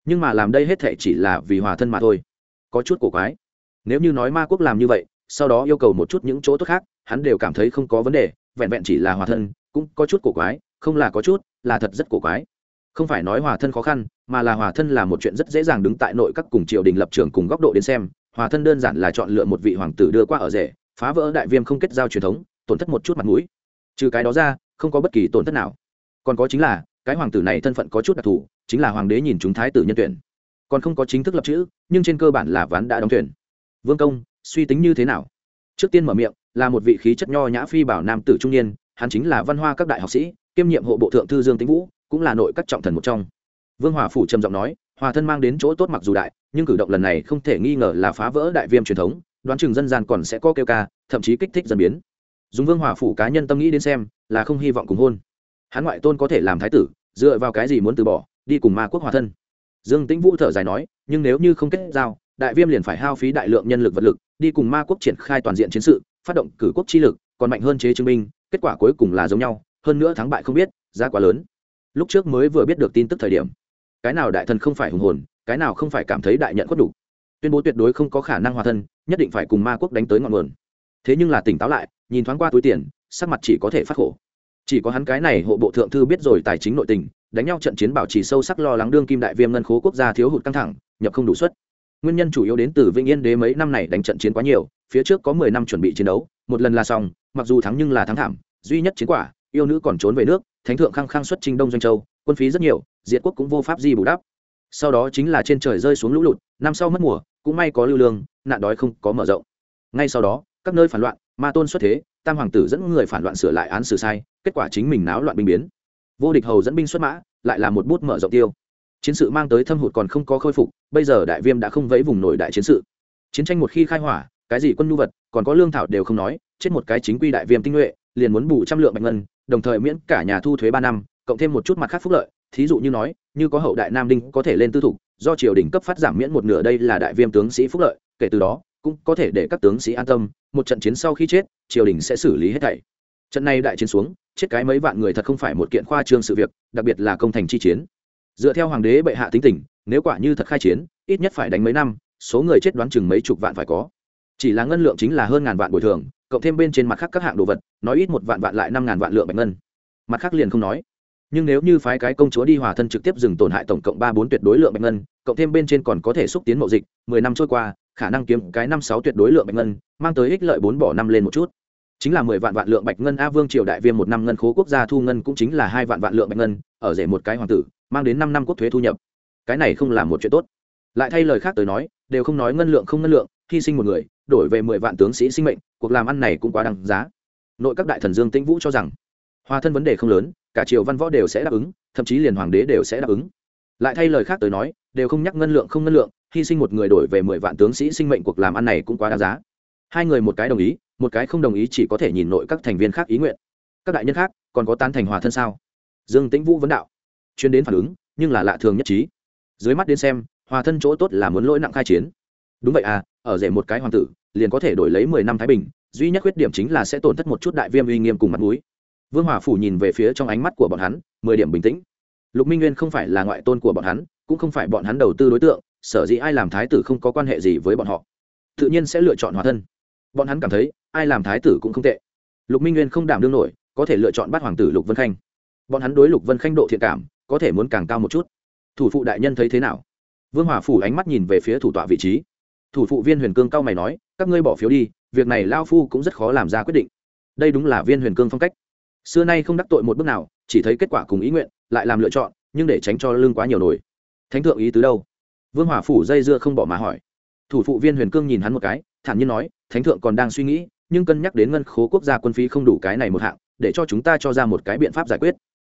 Nhưng mà làm đây hết thể chỉ là vì hòa thân mà thôi. Có chút cổ quái. Nếu như nói ma quốc làm như vậy, sau đó yêu cầu một chút những chỗ tốt khác, hắn đều cảm thấy không có vấn đề, vẹn vẹn chỉ là hòa thân, cũng có chút cổ quái, không là có chút, là thật rất cổ quái. Không phải nói hòa thân khó khăn, mà là hòa thân là một chuyện rất dễ dàng đứng tại nội các cùng triều đình lập trường cùng góc độ đến xem hòa thân đơn giản là chọn lựa một vị hoàng tử đưa qua ở rể, phá vỡ đại viêm không kết giao truyền thống, tổn thất một chút mặt mũi. Trừ cái đó ra, không có bất kỳ tổn thất nào. Còn có chính là, cái hoàng tử này thân phận có chút đặc thù, chính là hoàng đế nhìn chúng thái tử nhân tuyển. Còn không có chính thức lập chữ, nhưng trên cơ bản là ván đã đóng tuyển. vương công, suy tính như thế nào? Trước tiên mở miệng, là một vị khí chất nho nhã phi bảo nam tử trung niên, hắn chính là văn hoa các đại học sĩ, kiêm nhiệm hộ bộ thượng thư dương tĩnh vũ, cũng là nội các trọng thần một trong. Vương hòa phủ trầm giọng nói hòa thân mang đến chỗ tốt mặc dù đại, nhưng cử động lần này không thể nghi ngờ là phá vỡ đại viêm truyền thống, đoán chừng dân gian còn sẽ có kêu ca, thậm chí kích thích dân biến. Dùng vương hòa phủ cá nhân tâm nghĩ đến xem, là không hy vọng cùng hôn. Hắn ngoại tôn có thể làm thái tử, dựa vào cái gì muốn từ bỏ, đi cùng ma quốc hòa thân. Dương tĩnh vũ thở dài nói, nhưng nếu như không kết giao, đại viêm liền phải hao phí đại lượng nhân lực vật lực, đi cùng ma quốc triển khai toàn diện chiến sự, phát động cử quốc chi lực, còn mạnh hơn chế chứng minh kết quả cuối cùng là giống nhau, hơn nữa thắng bại không biết, giá quá lớn. Lúc trước mới vừa biết được tin tức thời điểm cái nào đại thần không phải hùng hồn, cái nào không phải cảm thấy đại nhận khuất đủ. Tuyên bố tuyệt đối không có khả năng hòa thân, nhất định phải cùng ma quốc đánh tới ngọn nguồn. Thế nhưng là tỉnh táo lại, nhìn thoáng qua túi tiền, sắc mặt chỉ có thể phát khổ. Chỉ có hắn cái này hộ bộ thượng thư biết rồi tài chính nội tình, đánh nhau trận chiến bảo trì sâu sắc lo lắng đương kim đại viêm ngân khố quốc gia thiếu hụt căng thẳng, nhập không đủ suất. Nguyên nhân chủ yếu đến từ vĩnh yên đế mấy năm này đánh trận chiến quá nhiều, phía trước có mười năm chuẩn bị chiến đấu, một lần là xong, mặc dù thắng nhưng là thắng thảm, duy nhất chiến quả, yêu nữ còn trốn về nước thánh thượng khăng khăng xuất trinh đông doanh châu, quân phí rất nhiều, diệt quốc cũng vô pháp gì bù đắp. Sau đó chính là trên trời rơi xuống lũ lụt, năm sau mất mùa, cũng may có lưu lương, nạn đói không có mở rộng. Ngay sau đó, các nơi phản loạn, ma tôn xuất thế, tam hoàng tử dẫn người phản loạn sửa lại án xử sai, kết quả chính mình náo loạn binh biến. Vô địch hầu dẫn binh xuất mã, lại là một bút mở rộng tiêu. Chiến sự mang tới thâm hụt còn không có khôi phục, bây giờ đại viêm đã không vẫy vùng nổi đại chiến sự. Chiến tranh một khi khai hỏa, cái gì quân nhu vật, còn có lương thảo đều không nói, chết một cái chính quy đại viêm tinh nhuệ, liền muốn bù trăm lượng bạch ngân đồng thời miễn cả nhà thu thuế ba năm, cộng thêm một chút mặt khác phúc lợi, thí dụ như nói, như có hậu đại nam đinh có thể lên tư thục, do triều đình cấp phát giảm miễn một nửa đây là đại viêm tướng sĩ phúc lợi, kể từ đó, cũng có thể để các tướng sĩ an tâm, một trận chiến sau khi chết, triều đình sẽ xử lý hết thảy. Trận này đại chiến xuống, chết cái mấy vạn người thật không phải một kiện khoa trương sự việc, đặc biệt là công thành chi chiến. Dựa theo hoàng đế bệ hạ tính tình, nếu quả như thật khai chiến, ít nhất phải đánh mấy năm, số người chết đoán chừng mấy chục vạn phải có. Chỉ là ngân lượng chính là hơn ngàn vạn bồi thường cộng thêm bên trên mặt khác các hạng đồ vật, nói ít một vạn vạn lại năm ngàn vạn lượng bạch ngân. Mặt khác liền không nói. Nhưng nếu như phái cái công chúa đi hòa thân trực tiếp dừng tổn hại tổng cộng ba bốn tuyệt đối lượng bạch ngân, cộng thêm bên trên còn có thể xúc tiến mậu dịch, mười năm trôi qua, khả năng kiếm cái năm sáu tuyệt đối lượng bạch ngân, mang tới ích lợi bốn bỏ năm lên một chút. Chính là mười vạn vạn lượng bạch ngân a vương triều đại viêm một năm ngân khố quốc gia thu ngân cũng chính là hai vạn vạn lượng bạch ngân, ở rể một cái hoàng tử, mang đến năm năm quốc thuế thu nhập. Cái này không là một chuyện tốt. Lại thay lời khác tới nói, đều không nói ngân lượng không ngân lượng, hy sinh một người, đổi về mười vạn tướng sĩ sinh mệnh cuộc làm ăn này cũng quá đáng giá. Nội các đại thần dương tĩnh vũ cho rằng, hòa thân vấn đề không lớn, cả triều văn võ đều sẽ đáp ứng, thậm chí liền hoàng đế đều sẽ đáp ứng. Lại thay lời khác tới nói, đều không nhắc ngân lượng không ngân lượng, hy sinh một người đổi về mười vạn tướng sĩ sinh mệnh cuộc làm ăn này cũng quá đáng giá. Hai người một cái đồng ý, một cái không đồng ý chỉ có thể nhìn nội các thành viên khác ý nguyện. Các đại nhân khác, còn có tán thành hòa thân sao? Dương tĩnh vũ vấn đạo. Chuyên đến phản ứng, nhưng là lạ thường nhất trí. Dưới mắt đến xem, hòa thân chỗ tốt là muốn lỗi nặng khai chiến. Đúng vậy à ở rể một cái hoàng tử liền có thể đổi lấy mười năm thái bình, duy nhất khuyết điểm chính là sẽ tổn thất một chút đại viêm uy nghiêm cùng mặt mũi. Vương hòa phủ nhìn về phía trong ánh mắt của bọn hắn, mười điểm bình tĩnh. Lục minh nguyên không phải là ngoại tôn của bọn hắn, cũng không phải bọn hắn đầu tư đối tượng, sở dĩ ai làm thái tử không có quan hệ gì với bọn họ. Tự nhiên sẽ lựa chọn hòa thân. Bọn hắn cảm thấy, ai làm thái tử cũng không tệ. Lục minh nguyên không đảm đương nổi, có thể lựa chọn bắt hoàng tử lục vân khanh. Bọn hắn đối lục vân khanh độ thiện cảm, có thể muốn càng cao một chút. Thủ phụ đại nhân thấy thế nào? Vương hòa phủ ánh mắt nhìn về phía thủ tọa vị trí. Thủ phụ viên huyền cương cao mày nói các ngươi bỏ phiếu đi, việc này lao phu cũng rất khó làm ra quyết định. Đây đúng là viên huyền cương phong cách. Xưa nay không đắc tội một bước nào, chỉ thấy kết quả cùng ý nguyện, lại làm lựa chọn, nhưng để tránh cho lương quá nhiều nổi. Thánh thượng ý tứ đâu? Vương hỏa phủ dây dưa không bỏ mà hỏi. Thủ phụ viên huyền cương nhìn hắn một cái, thản nhiên nói, thánh thượng còn đang suy nghĩ, nhưng cân nhắc đến ngân khố quốc gia quân phí không đủ cái này một hạng, để cho chúng ta cho ra một cái biện pháp giải quyết.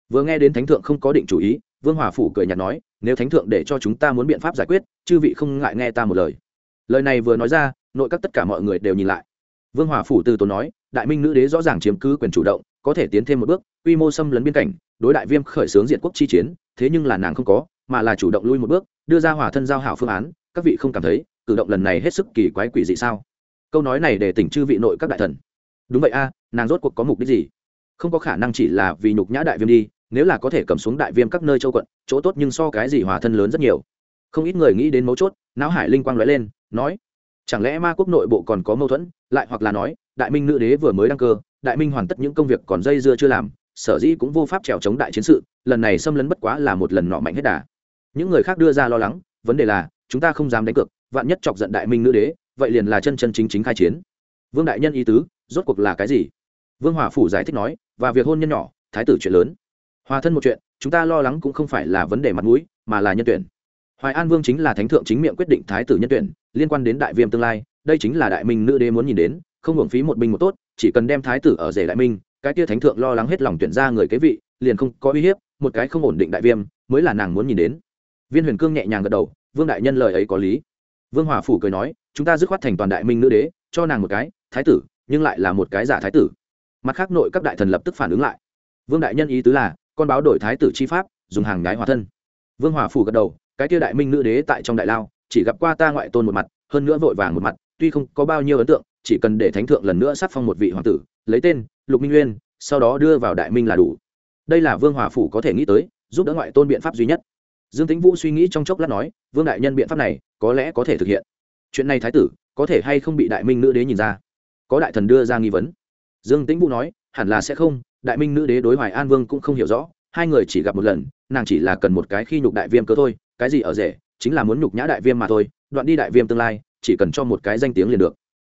Vừa nghe đến thánh thượng không có định chủ ý, vương hòa phủ cười nhạt nói, nếu thánh thượng để cho chúng ta muốn biện pháp giải quyết, chư vị không ngại nghe ta một lời. Lời này vừa nói ra nội các tất cả mọi người đều nhìn lại. Vương hòa phủ từ tốn nói, đại minh nữ đế rõ ràng chiếm cứ quyền chủ động, có thể tiến thêm một bước, quy mô xâm lấn biên cảnh, đối đại viêm khởi xướng diện quốc chi chiến, thế nhưng là nàng không có, mà là chủ động lui một bước, đưa ra hòa thân giao hảo phương án, các vị không cảm thấy, cử động lần này hết sức kỳ quái quỷ dị sao? Câu nói này để tỉnh chư vị nội các đại thần. Đúng vậy a, nàng rốt cuộc có mục đích gì? Không có khả năng chỉ là vì nhục nhã đại viêm đi, nếu là có thể cầm xuống đại viêm các nơi châu quận, chỗ tốt nhưng so cái gì hòa thân lớn rất nhiều. Không ít người nghĩ đến mấu chốt, não hải linh quang lóe lên, nói chẳng lẽ ma quốc nội bộ còn có mâu thuẫn? Lại hoặc là nói, đại minh nữ đế vừa mới đăng cơ, đại minh hoàn tất những công việc còn dây dưa chưa làm, sở dĩ cũng vô pháp trèo chống đại chiến sự, lần này xâm lấn bất quá là một lần nọ mạnh hết đà. Những người khác đưa ra lo lắng, vấn đề là, chúng ta không dám đánh cược, vạn nhất chọc giận đại minh nữ đế, vậy liền là chân chân chính chính khai chiến. Vương đại nhân ý tứ, rốt cuộc là cái gì? Vương hòa phủ giải thích nói, và việc hôn nhân nhỏ, thái tử chuyện lớn. Hòa thân một chuyện, chúng ta lo lắng cũng không phải là vấn đề mặt mũi, mà là nhân tuyển hoài an vương chính là thánh thượng chính miệng quyết định thái tử nhân tuyển, liên quan đến đại viêm tương lai, đây chính là đại minh nữ đế muốn nhìn đến, không hưởng phí một binh một tốt, chỉ cần đem thái tử ở rể đại minh, cái kia thánh thượng lo lắng hết lòng tuyển ra người kế vị, liền không có uy hiếp, một cái không ổn định đại viêm, mới là nàng muốn nhìn đến. Viên huyền cương nhẹ nhàng gật đầu, vương đại nhân lời ấy có lý. Vương hòa phủ cười nói, chúng ta dứt khoát thành toàn đại minh nữ đế, cho nàng một cái, thái tử, nhưng lại là một cái giả thái tử. Mặt khác nội các đại thần lập tức phản ứng lại. Vương đại nhân ý tứ là, con báo đổi thái tử chi pháp, dùng hàng nhái hòa thân. Vương hòa phủ gật đầu cái kia đại minh nữ đế tại trong đại lao, chỉ gặp qua ta ngoại tôn một mặt, hơn nữa vội vàng một mặt, tuy không có bao nhiêu ấn tượng, chỉ cần để thánh thượng lần nữa sát phong một vị hoàng tử, lấy tên, lục minh nguyên, sau đó đưa vào đại minh là đủ. Đây là vương hòa phủ có thể nghĩ tới, giúp đỡ ngoại tôn biện pháp duy nhất. Dương tính vũ suy nghĩ trong chốc lát nói, vương đại nhân biện pháp này, có lẽ có thể thực hiện. Chuyện này thái tử, có thể hay không bị đại minh nữ đế nhìn ra? Có đại thần đưa ra nghi vấn. Dương tĩnh vũ nói, hẳn là sẽ không, đại minh nữ đế đối hoài an vương cũng không hiểu rõ, hai người chỉ gặp một lần, nàng chỉ là cần một cái khi nhục đại viêm cơ thôi cái gì ở rể, chính là muốn nhục nhã đại viêm mà thôi, đoạn đi đại viêm tương lai, chỉ cần cho một cái danh tiếng liền được.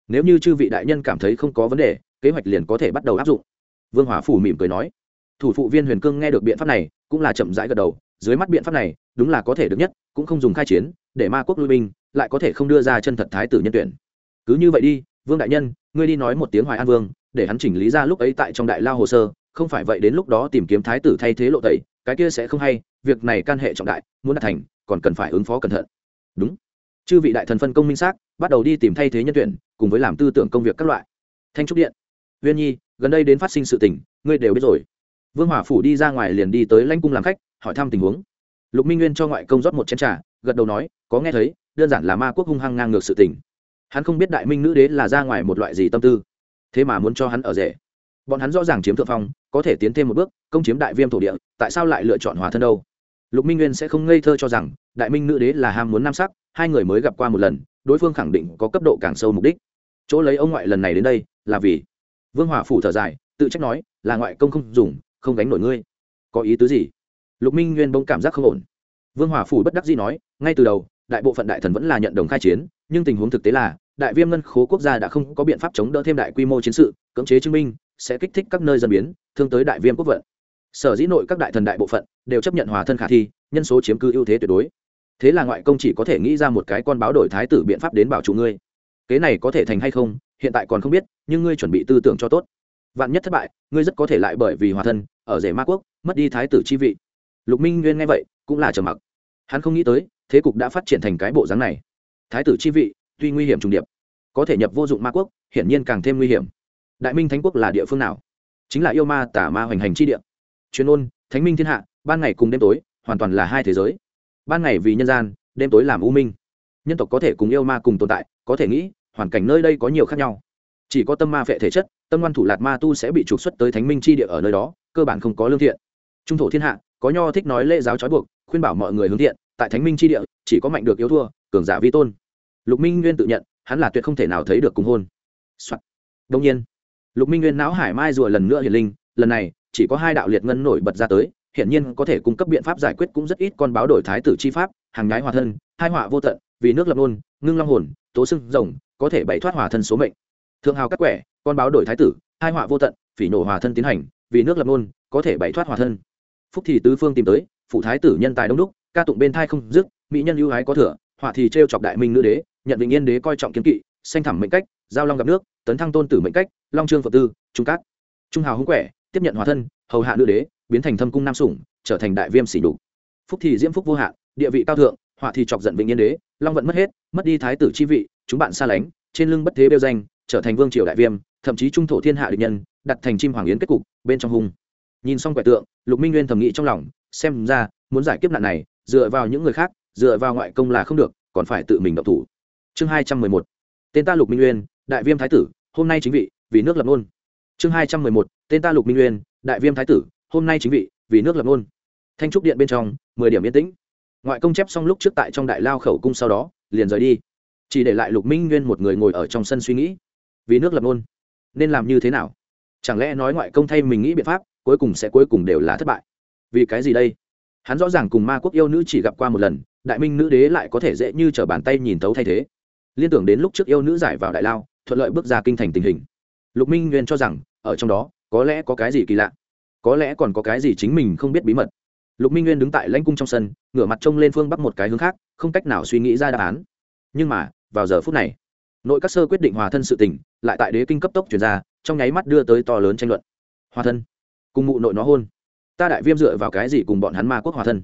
Nếu như chư vị đại nhân cảm thấy không có vấn đề, kế hoạch liền có thể bắt đầu áp dụng. Vương hòa phủ mỉm cười nói. Thủ phụ viên huyền cương nghe được biện pháp này, cũng là chậm rãi gật đầu, dưới mắt biện pháp này, đúng là có thể được nhất, cũng không dùng khai chiến, để ma quốc lui binh, lại có thể không đưa ra chân thật thái tử nhân tuyển. Cứ như vậy đi, vương đại nhân, ngươi đi nói một tiếng hoài an vương, để hắn chỉnh lý ra lúc ấy tại trong đại lao hồ sơ, không phải vậy đến lúc đó tìm kiếm thái tử thay thế lộ tẩy, cái kia sẽ không hay, việc này can hệ trọng đại, muốn đạt thành còn cần phải ứng phó cẩn thận. Đúng. Chư vị đại thần phân công minh xác, bắt đầu đi tìm thay thế nhân tuyển, cùng với làm tư tưởng công việc các loại. Thanh trúc điện. Viên nhi, gần đây đến phát sinh sự tình, ngươi đều biết rồi. Vương hỏa phủ đi ra ngoài liền đi tới lãnh cung làm khách, hỏi thăm tình huống. Lục minh nguyên cho ngoại công rót một chén trà, gật đầu nói, có nghe thấy, đơn giản là ma quốc hung hăng ngang ngược sự tình. Hắn không biết đại minh nữ đế là ra ngoài một loại gì tâm tư. Thế mà muốn cho hắn ở rể. Bọn hắn rõ ràng chiếm thượng phong, có thể tiến thêm một bước, công chiếm đại viêm thổ địa, tại sao lại lựa chọn hòa thân đâu? Lục minh nguyên sẽ không ngây thơ cho rằng, đại minh nữ đế là ham muốn nam sắc, hai người mới gặp qua một lần, đối phương khẳng định có cấp độ càng sâu mục đích. Chỗ lấy ông ngoại lần này đến đây, là vì vương hòa phủ thở dài, tự trách nói, là ngoại công không dùng, không gánh nổi ngươi. Có ý tứ gì? Lục minh nguyên bỗng cảm giác không ổn. Vương hòa phủ bất đắc dĩ nói, ngay từ đầu, đại bộ phận đại thần vẫn là nhận đồng khai chiến, nhưng tình huống thực tế là, đại viêm ngân khố quốc gia đã không có biện pháp chống đỡ thêm đại quy mô chiến sự, cưỡng chế chứng minh, sẽ kích thích các nơi dân biến, thương tới đại viêm quốc vận sở dĩ nội các đại thần đại bộ phận đều chấp nhận hòa thân khả thi, nhân số chiếm cứ ưu thế tuyệt đối. Thế là ngoại công chỉ có thể nghĩ ra một cái con báo đổi thái tử biện pháp đến bảo chủ ngươi. Kế này có thể thành hay không, hiện tại còn không biết, nhưng ngươi chuẩn bị tư tưởng cho tốt. Vạn nhất thất bại, ngươi rất có thể lại bởi vì hòa thân, ở rể ma quốc, mất đi thái tử chi vị. Lục minh nguyên nghe vậy, cũng là trầm mặc. Hắn không nghĩ tới, thế cục đã phát triển thành cái bộ dáng này. Thái tử chi vị, tuy nguy hiểm trùng điệp, có thể nhập vô dụng ma quốc, hiển nhiên càng thêm nguy hiểm. Đại minh thánh quốc là địa phương nào? Chính là yêu ma tả ma hoành hành chi địa chuyên ôn thánh minh thiên hạ, ban ngày cùng đêm tối, hoàn toàn là hai thế giới. Ban ngày vì nhân gian, đêm tối làm u minh. Nhân tộc có thể cùng yêu ma cùng tồn tại, có thể nghĩ, hoàn cảnh nơi đây có nhiều khác nhau. Chỉ có tâm ma phệ thể chất, tâm ngoan thủ lạt ma tu sẽ bị trục xuất tới thánh minh chi địa ở nơi đó, cơ bản không có lương thiện. Trung thổ thiên hạ, có nho thích nói lễ giáo trói buộc, khuyên bảo mọi người hướng thiện, tại thánh minh chi địa, chỉ có mạnh được yếu thua, cường giả vi tôn. Lục minh nguyên tự nhận, hắn là tuyệt không thể nào thấy được cùng hôn、Soạn. đông nhiên, lục minh nguyên não hải mai rùa lần nữa hiển linh, lần này chỉ có hai đạo liệt ngân nổi bật ra tới, hiển nhiên có thể cung cấp biện pháp giải quyết cũng rất ít con báo đổi thái tử chi pháp, hàng nhái hòa thân, hai họa vô tận, vì nước lập nôn, ngưng long hồn, tố sưng rồng, có thể bày thoát hòa thân số mệnh. Thượng hào các quẻ, con báo đổi thái tử, hai họa vô tận, phỉ nổ hòa thân tiến hành, vì nước lập nôn, có thể bày thoát hòa thân. Phúc thì tứ phương tìm tới, phụ thái tử nhân tài đông đúc, ca tụng bên thai không dứt, mỹ nhân ưu ái có thừa, họa thì t chọc đại minh nữ đế, nhận định yên đế coi trọng kiến kỵ xanh thẳm mệnh cách, giao long gặp nước, tấn thăng tôn tử mệnh cách, long trương phật tư, trung cát. Trung hào hưng quẻ tiếp nhận hòa thân, hầu hạ nữ đế, biến thành thâm cung nam sủng, trở thành đại viêm sỉ đục phúc thì diễm phúc vô hạn, địa vị cao thượng, họa thì chọc giận vĩnh yên đế, long vận mất hết, mất đi thái tử chi vị, chúng bạn xa lánh, trên lưng bất thế bêu danh, trở thành vương triều đại viêm, thậm chí trung thổ thiên hạ địch nhân, đặt thành chim hoàng yến kết cục, bên trong hung. Nhìn xong quẻ tượng, lục minh nguyên thầm nghĩ trong lòng, xem ra, muốn giải kiếp nạn này, dựa vào những người khác, dựa vào ngoại công là không được, còn phải tự mình động thủ. Chương hai trăm mười một. Tên ta lục minh nguyên, đại viêm thái tử, hôm nay chính vị, vì nước lập ngôn chương hai trăm mười một, tên ta lục minh nguyên đại viêm thái tử, hôm nay chính vị, vì nước lập ngôn. Thanh trúc điện bên trong, mười điểm yên tĩnh. Ngoại công chép xong lúc trước tại trong đại lao khẩu cung sau đó, liền rời đi. Chỉ để lại lục minh nguyên một người ngồi ở trong sân suy nghĩ, vì nước lập ngôn. Nên làm như thế nào? Chẳng lẽ nói ngoại công thay mình nghĩ biện pháp, cuối cùng sẽ cuối cùng đều là thất bại? Vì cái gì đây? Hắn rõ ràng cùng ma quốc yêu nữ chỉ gặp qua một lần, đại minh nữ đế lại có thể dễ như t r ở bàn tay nhìn tấu thay thế. Liên tưởng đến lúc trước yêu nữ giải vào đại lao, thuận lợi bước ra kinh thành tình hình lục minh nguyên cho rằng, ở trong đó, có lẽ có cái gì kỳ lạ, có lẽ còn có cái gì chính mình không biết bí mật. Lục minh nguyên đứng tại lãnh cung trong sân, ngửa mặt trông lên phương bắc một cái hướng khác, không cách nào suy nghĩ ra đáp án. Nhưng mà, vào giờ phút này, nội các sơ quyết định hòa thân sự tình, lại tại đế kinh cấp tốc chuyển ra, trong nháy mắt đưa tới to lớn tranh luận. Hòa thân. Cùng mụ nội nó hôn. Ta đại viêm dựa vào cái gì cùng bọn hắn ma quốc hòa thân?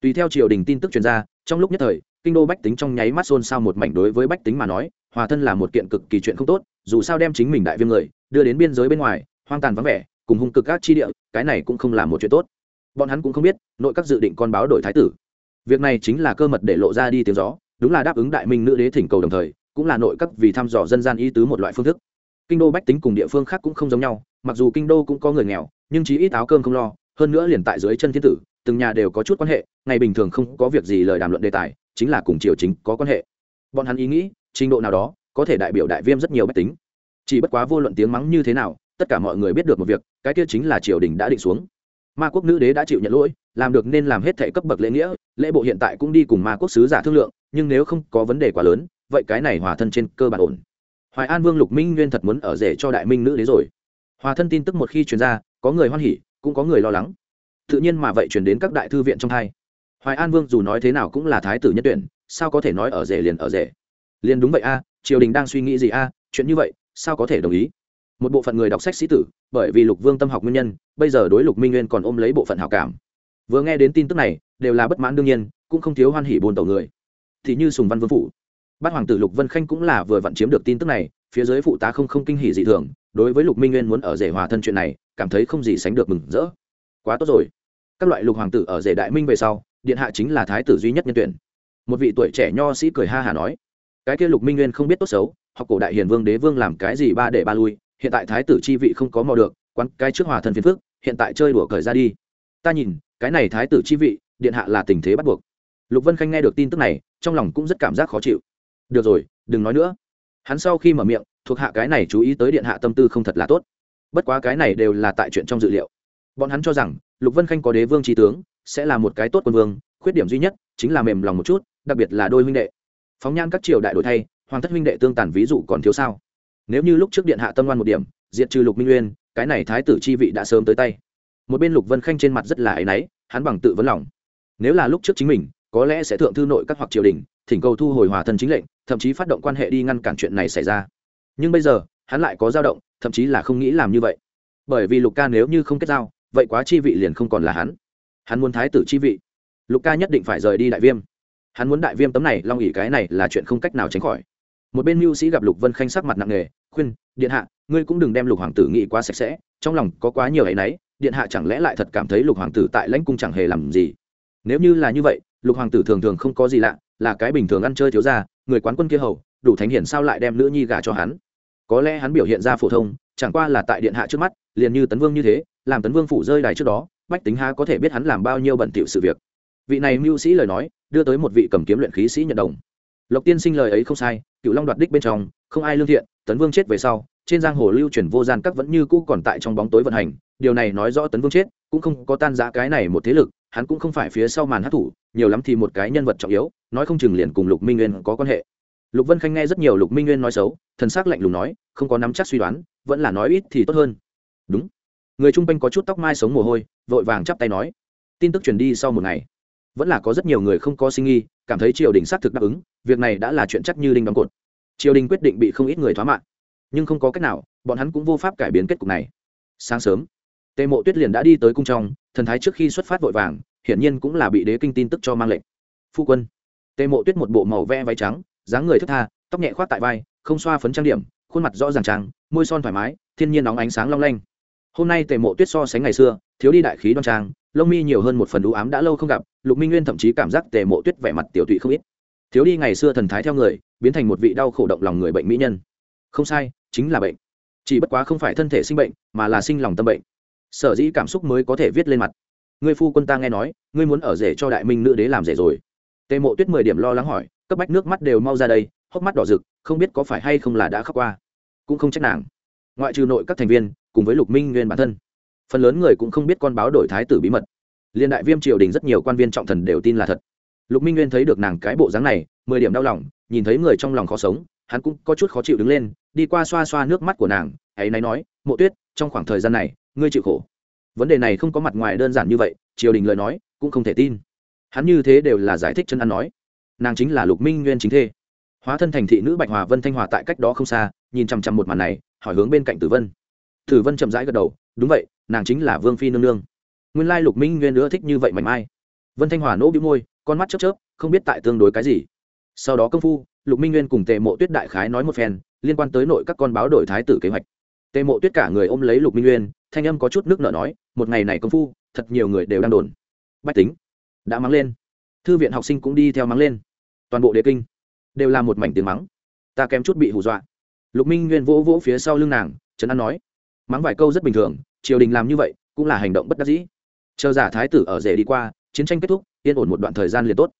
Tùy theo triều đình tin tức truyền ra, trong lúc nhất thời kinh đô bách tính trong nháy mắt xôn xao một mảnh đối với bách tính mà nói, hòa thân là một kiện cực kỳ chuyện không tốt, dù sao đem chính mình đại viêm người, đưa đến biên giới bên ngoài, hoang tàn vắng vẻ, cùng hung cực các chi địa, cái này cũng không là một chuyện tốt. Bọn hắn cũng không biết, nội các dự định con báo đổi thái tử. Việc này chính là cơ mật để lộ ra đi tiếng gió, đúng là đáp ứng đại minh nữ đế thỉnh cầu đồng thời, cũng là nội các vì thăm dò dân gian ý tứ một loại phương thức. Kinh đô bách tính cùng địa phương khác cũng không giống nhau, mặc dù kinh đô cũng có người nghèo, nhưng chí ít áo cơm không lo, hơn nữa liền tại dưới chân thiên tử, từng nhà đều có chút quan hệ, ngày bình thường không có việc gì lời đàm luận đề tài chính là cùng triều chính có quan hệ. Bọn hắn ý nghĩ, trình độ nào đó, có thể đại biểu đại viêm rất nhiều bách tính. Chỉ bất quá vô luận tiếng mắng như thế nào, tất cả mọi người biết được một việc, cái kia chính là triều đình đã định xuống. Ma quốc nữ đế đã chịu nhận lỗi, làm được nên làm hết thể cấp bậc lễ nghĩa, lễ bộ hiện tại cũng đi cùng ma quốc sứ giả thương lượng, nhưng nếu không có vấn đề quá lớn, vậy cái này hòa thân trên cơ bản ổn. Hoài an vương lục minh nguyên thật muốn ở rể cho đại minh nữ đế rồi. Hòa thân tin tức một khi truyền ra, có người hoan hỉ, cũng có người lo lắng. Tự nhiên mà vậy chuyển đến các đại thư viện trong hai hoài an vương dù nói thế nào cũng là thái tử nhất tuyển, sao có thể nói ở rể liền ở rể? Liền đúng vậy a, triều đình đang suy nghĩ gì a? Chuyện như vậy, sao có thể đồng ý? Một bộ phận người đọc sách sĩ tử, bởi vì lục vương tâm học nguyên nhân, bây giờ đối lục minh nguyên còn ôm lấy bộ phận hảo cảm. Vừa nghe đến tin tức này, đều là bất mãn đương nhiên, cũng không thiếu hoan hỉ buồn tẩu người. Thì như sùng văn vương phủ, bát hoàng tử lục vân khanh cũng là vừa vặn chiếm được tin tức này, phía dưới phụ tá không không kinh hỉ dị thường, đối với lục minh nguyên muốn ở rể hòa thân chuyện này, cảm thấy không gì sánh được mừng rỡ. Quá tốt rồi. Các loại lục hoàng tử ở rể đại minh về sau điện hạ chính là thái tử duy nhất nhân tuyển. Một vị tuổi trẻ nho sĩ cười ha hà nói, cái kia lục minh nguyên không biết tốt xấu, học cổ đại hiền vương đế vương làm cái gì ba để ba lui, hiện tại thái tử chi vị không có mò được, quán cái trước hòa thân phiền phước hiện tại chơi đùa cởi ra đi. Ta nhìn, cái này thái tử chi vị, điện hạ là tình thế bắt buộc. Lục vân khanh nghe được tin tức này, trong lòng cũng rất cảm giác khó chịu. Được rồi, đừng nói nữa. Hắn sau khi mở miệng, thuộc hạ cái này chú ý tới điện hạ tâm tư không thật là tốt. Bất quá cái này đều là tại chuyện trong dự liệu. Bọn hắn cho rằng, lục vân khanh có đế vương trí tướng sẽ là một cái tốt quân vương, khuyết điểm duy nhất chính là mềm lòng một chút, đặc biệt là đôi huynh đệ. Phóng nhan các triều đại đổi thay, hoàng thất huynh đệ tương tàn ví dụ còn thiếu sao? Nếu như lúc trước điện hạ tâm ngoan một điểm, diệt trừ lục minh nguyên cái này thái tử chi vị đã sớm tới tay. Một bên lục vân khanh trên mặt rất là áy náy, hắn bằng tự vấn lòng. Nếu là lúc trước chính mình, có lẽ sẽ thượng thư nội các hoặc triều đình, thỉnh cầu thu hồi hòa thân chính lệnh, thậm chí phát động quan hệ đi ngăn cản chuyện này xảy ra. Nhưng bây giờ, hắn lại có dao động, thậm chí là không nghĩ làm như vậy. Bởi vì lục ca nếu như không kết giao, vậy quá chi vị liền không còn là hắn hắn muốn thái tử chi vị. Lục ca nhất định phải rời đi đại viêm. Hắn muốn đại viêm tấm này, long ỉ cái này là chuyện không cách nào tránh khỏi. Một bên mưu sĩ gặp lục vân khanh sắc mặt nặng nề, khuyên, điện hạ, ngươi cũng đừng đem lục hoàng tử nghĩ quá sạch sẽ, trong lòng có quá nhiều ấ y n ấ y điện hạ chẳng lẽ lại thật cảm thấy lục hoàng tử tại lãnh cung chẳng hề làm gì? Nếu như là như vậy, lục hoàng tử thường thường không có gì lạ, là cái bình thường ăn chơi thiếu ra người quán quân kia hầu, đủ thánh hiển sao lại đem nữ nhi gả cho hắn? Có lẽ hắn biểu hiện ra phổ thông, chẳng qua là tại điện hạ trước mắt, liền như tấn vương như thế, làm tấn vương phủ rơi đài trước đó bách tính ha có thể biết hắn làm bao nhiêu bẩn thỉu sự việc. Vị này mưu sĩ lời nói, đưa tới một vị cầm kiếm luyện khí sĩ nhận đồng. Lộc tiên sinh lời ấy không sai, cựu long đoạt đích bên trong, không ai lương thiện, tấn vương chết về sau, trên giang hồ lưu truyền vô gian các vẫn như cũ còn tại trong bóng tối vận hành, điều này nói rõ tấn vương chết, cũng không có tan giã cái này một thế lực, hắn cũng không phải phía sau màn hát thủ, nhiều lắm thì một cái nhân vật trọng yếu, nói không chừng liền cùng lục minh nguyên có quan hệ. Lục vân khanh nghe rất nhiều lục minh nguyên nói xấu, thần s ắ c lạnh lùng nói, không có nắm chắc suy đoán, vẫn là nói ít thì tốt hơn. Đúng. Người trung quanh có chút tóc mai sống mồ hôi vội vàng chắp tay nói. Tin tức truyền đi sau một ngày. Vẫn là có rất nhiều người không có sinh nghi cảm thấy triều đình xác thực đáp ứng, việc này đã là chuyện chắc như đinh đóng cột. Triều đình quyết định bị không ít người thoá mạng. Nhưng không có cách nào, bọn hắn cũng vô pháp cải biến kết cục này. Sáng sớm, tề mộ tuyết liền đã đi tới cung trong, thần thái trước khi xuất phát vội vàng, hiển nhiên cũng là bị đế kinh tin tức cho mang lệnh. Phu quân, tề mộ tuyết một bộ màu ve váy trắng, dáng người thức tha, tóc nhẹ khoác tại vai, không xoa phấn trang điểm, khuôn mặt rõ ràng trắng, môi son thoải mái, thiên nhiên nóng ánh sáng long lanh hôm nay tề mộ tuyết so sánh ngày xưa, thiếu đi đại khí đoan trang, lông mi nhiều hơn một phần đũ ám đã lâu không gặp, lục minh nguyên thậm chí cảm giác tề mộ tuyết vẻ mặt tiểu tụy không ít. Thiếu đi ngày xưa thần thái theo người, biến thành một vị đau khổ động lòng người bệnh mỹ nhân. Không sai, chính là bệnh. Chỉ bất quá không phải thân thể sinh bệnh, mà là sinh lòng tâm bệnh. Sở dĩ cảm xúc mới có thể viết lên mặt. Ngươi phu quân ta nghe nói, ngươi muốn ở rể cho đại minh nữ đế làm rể rồi. Tề mộ tuyết mười điểm lo lắng hỏi, cấp bách nước mắt đều mau ra đây, hốc mắt đỏ rực, không biết có phải hay không là đã khóc qua. Cũng không trách nàng. Ngoại trừ nội các thành viên cùng với lục minh nguyên bản thân. Phần lớn người cũng không biết con báo đổi thái tử bí mật. Liên đại viêm triều đình rất nhiều quan viên trọng thần đều tin là thật. Lục minh nguyên thấy được nàng cái bộ dáng này, mười điểm đau lòng, nhìn thấy người trong lòng khó sống, hắn cũng có chút khó chịu đứng lên, đi qua xoa xoa nước mắt của nàng, ấy nay nói, mộ tuyết, trong khoảng thời gian này, ngươi chịu khổ. Vấn đề này không có mặt ngoài đơn giản như vậy, triều đình lời nói cũng không thể tin. Hắn như thế đều là giải thích chân ăn nói. Nàng chính là lục minh nguyên chính thê. Hóa thân thành thị nữ bạch hòa vân thanh hòa tại cách đó không xa, nhìn chằm chằm một màn này, hỏi hướng bên cạnh tử vân tử vân chậm rãi gật đầu, đúng vậy, nàng chính là vương phi nương nương. Nguyên lai lục minh nguyên nữa thích như vậy mảnh mai. Vân thanh hòa nỗ bĩu môi, con mắt chớp chớp, không biết tại tương đối cái gì. Sau đó công phu, lục minh nguyên cùng tề mộ tuyết đại khái nói một phen, liên quan tới nội các con báo đổi thái tử kế hoạch. Tề mộ tuyết cả người ôm lấy lục minh nguyên, thanh âm có chút nước nở nói, một ngày này công phu, thật nhiều người đều đang đồn. Bách tính đã mắng lên. Thư viện học sinh cũng đi theo mắng lên. Toàn bộ đế kinh đều là một mảnh tiếng mắng. Ta kém chút bị hù dọa. Lục minh nguyên vỗ vỗ phía sau lưng nàng, trấn an nói mắng vài câu rất bình thường, triều đình làm như vậy cũng là hành động bất đắc dĩ. Chờ giả thái tử ở rể đi qua, chiến tranh kết thúc, yên ổn một đoạn thời gian liền tốt.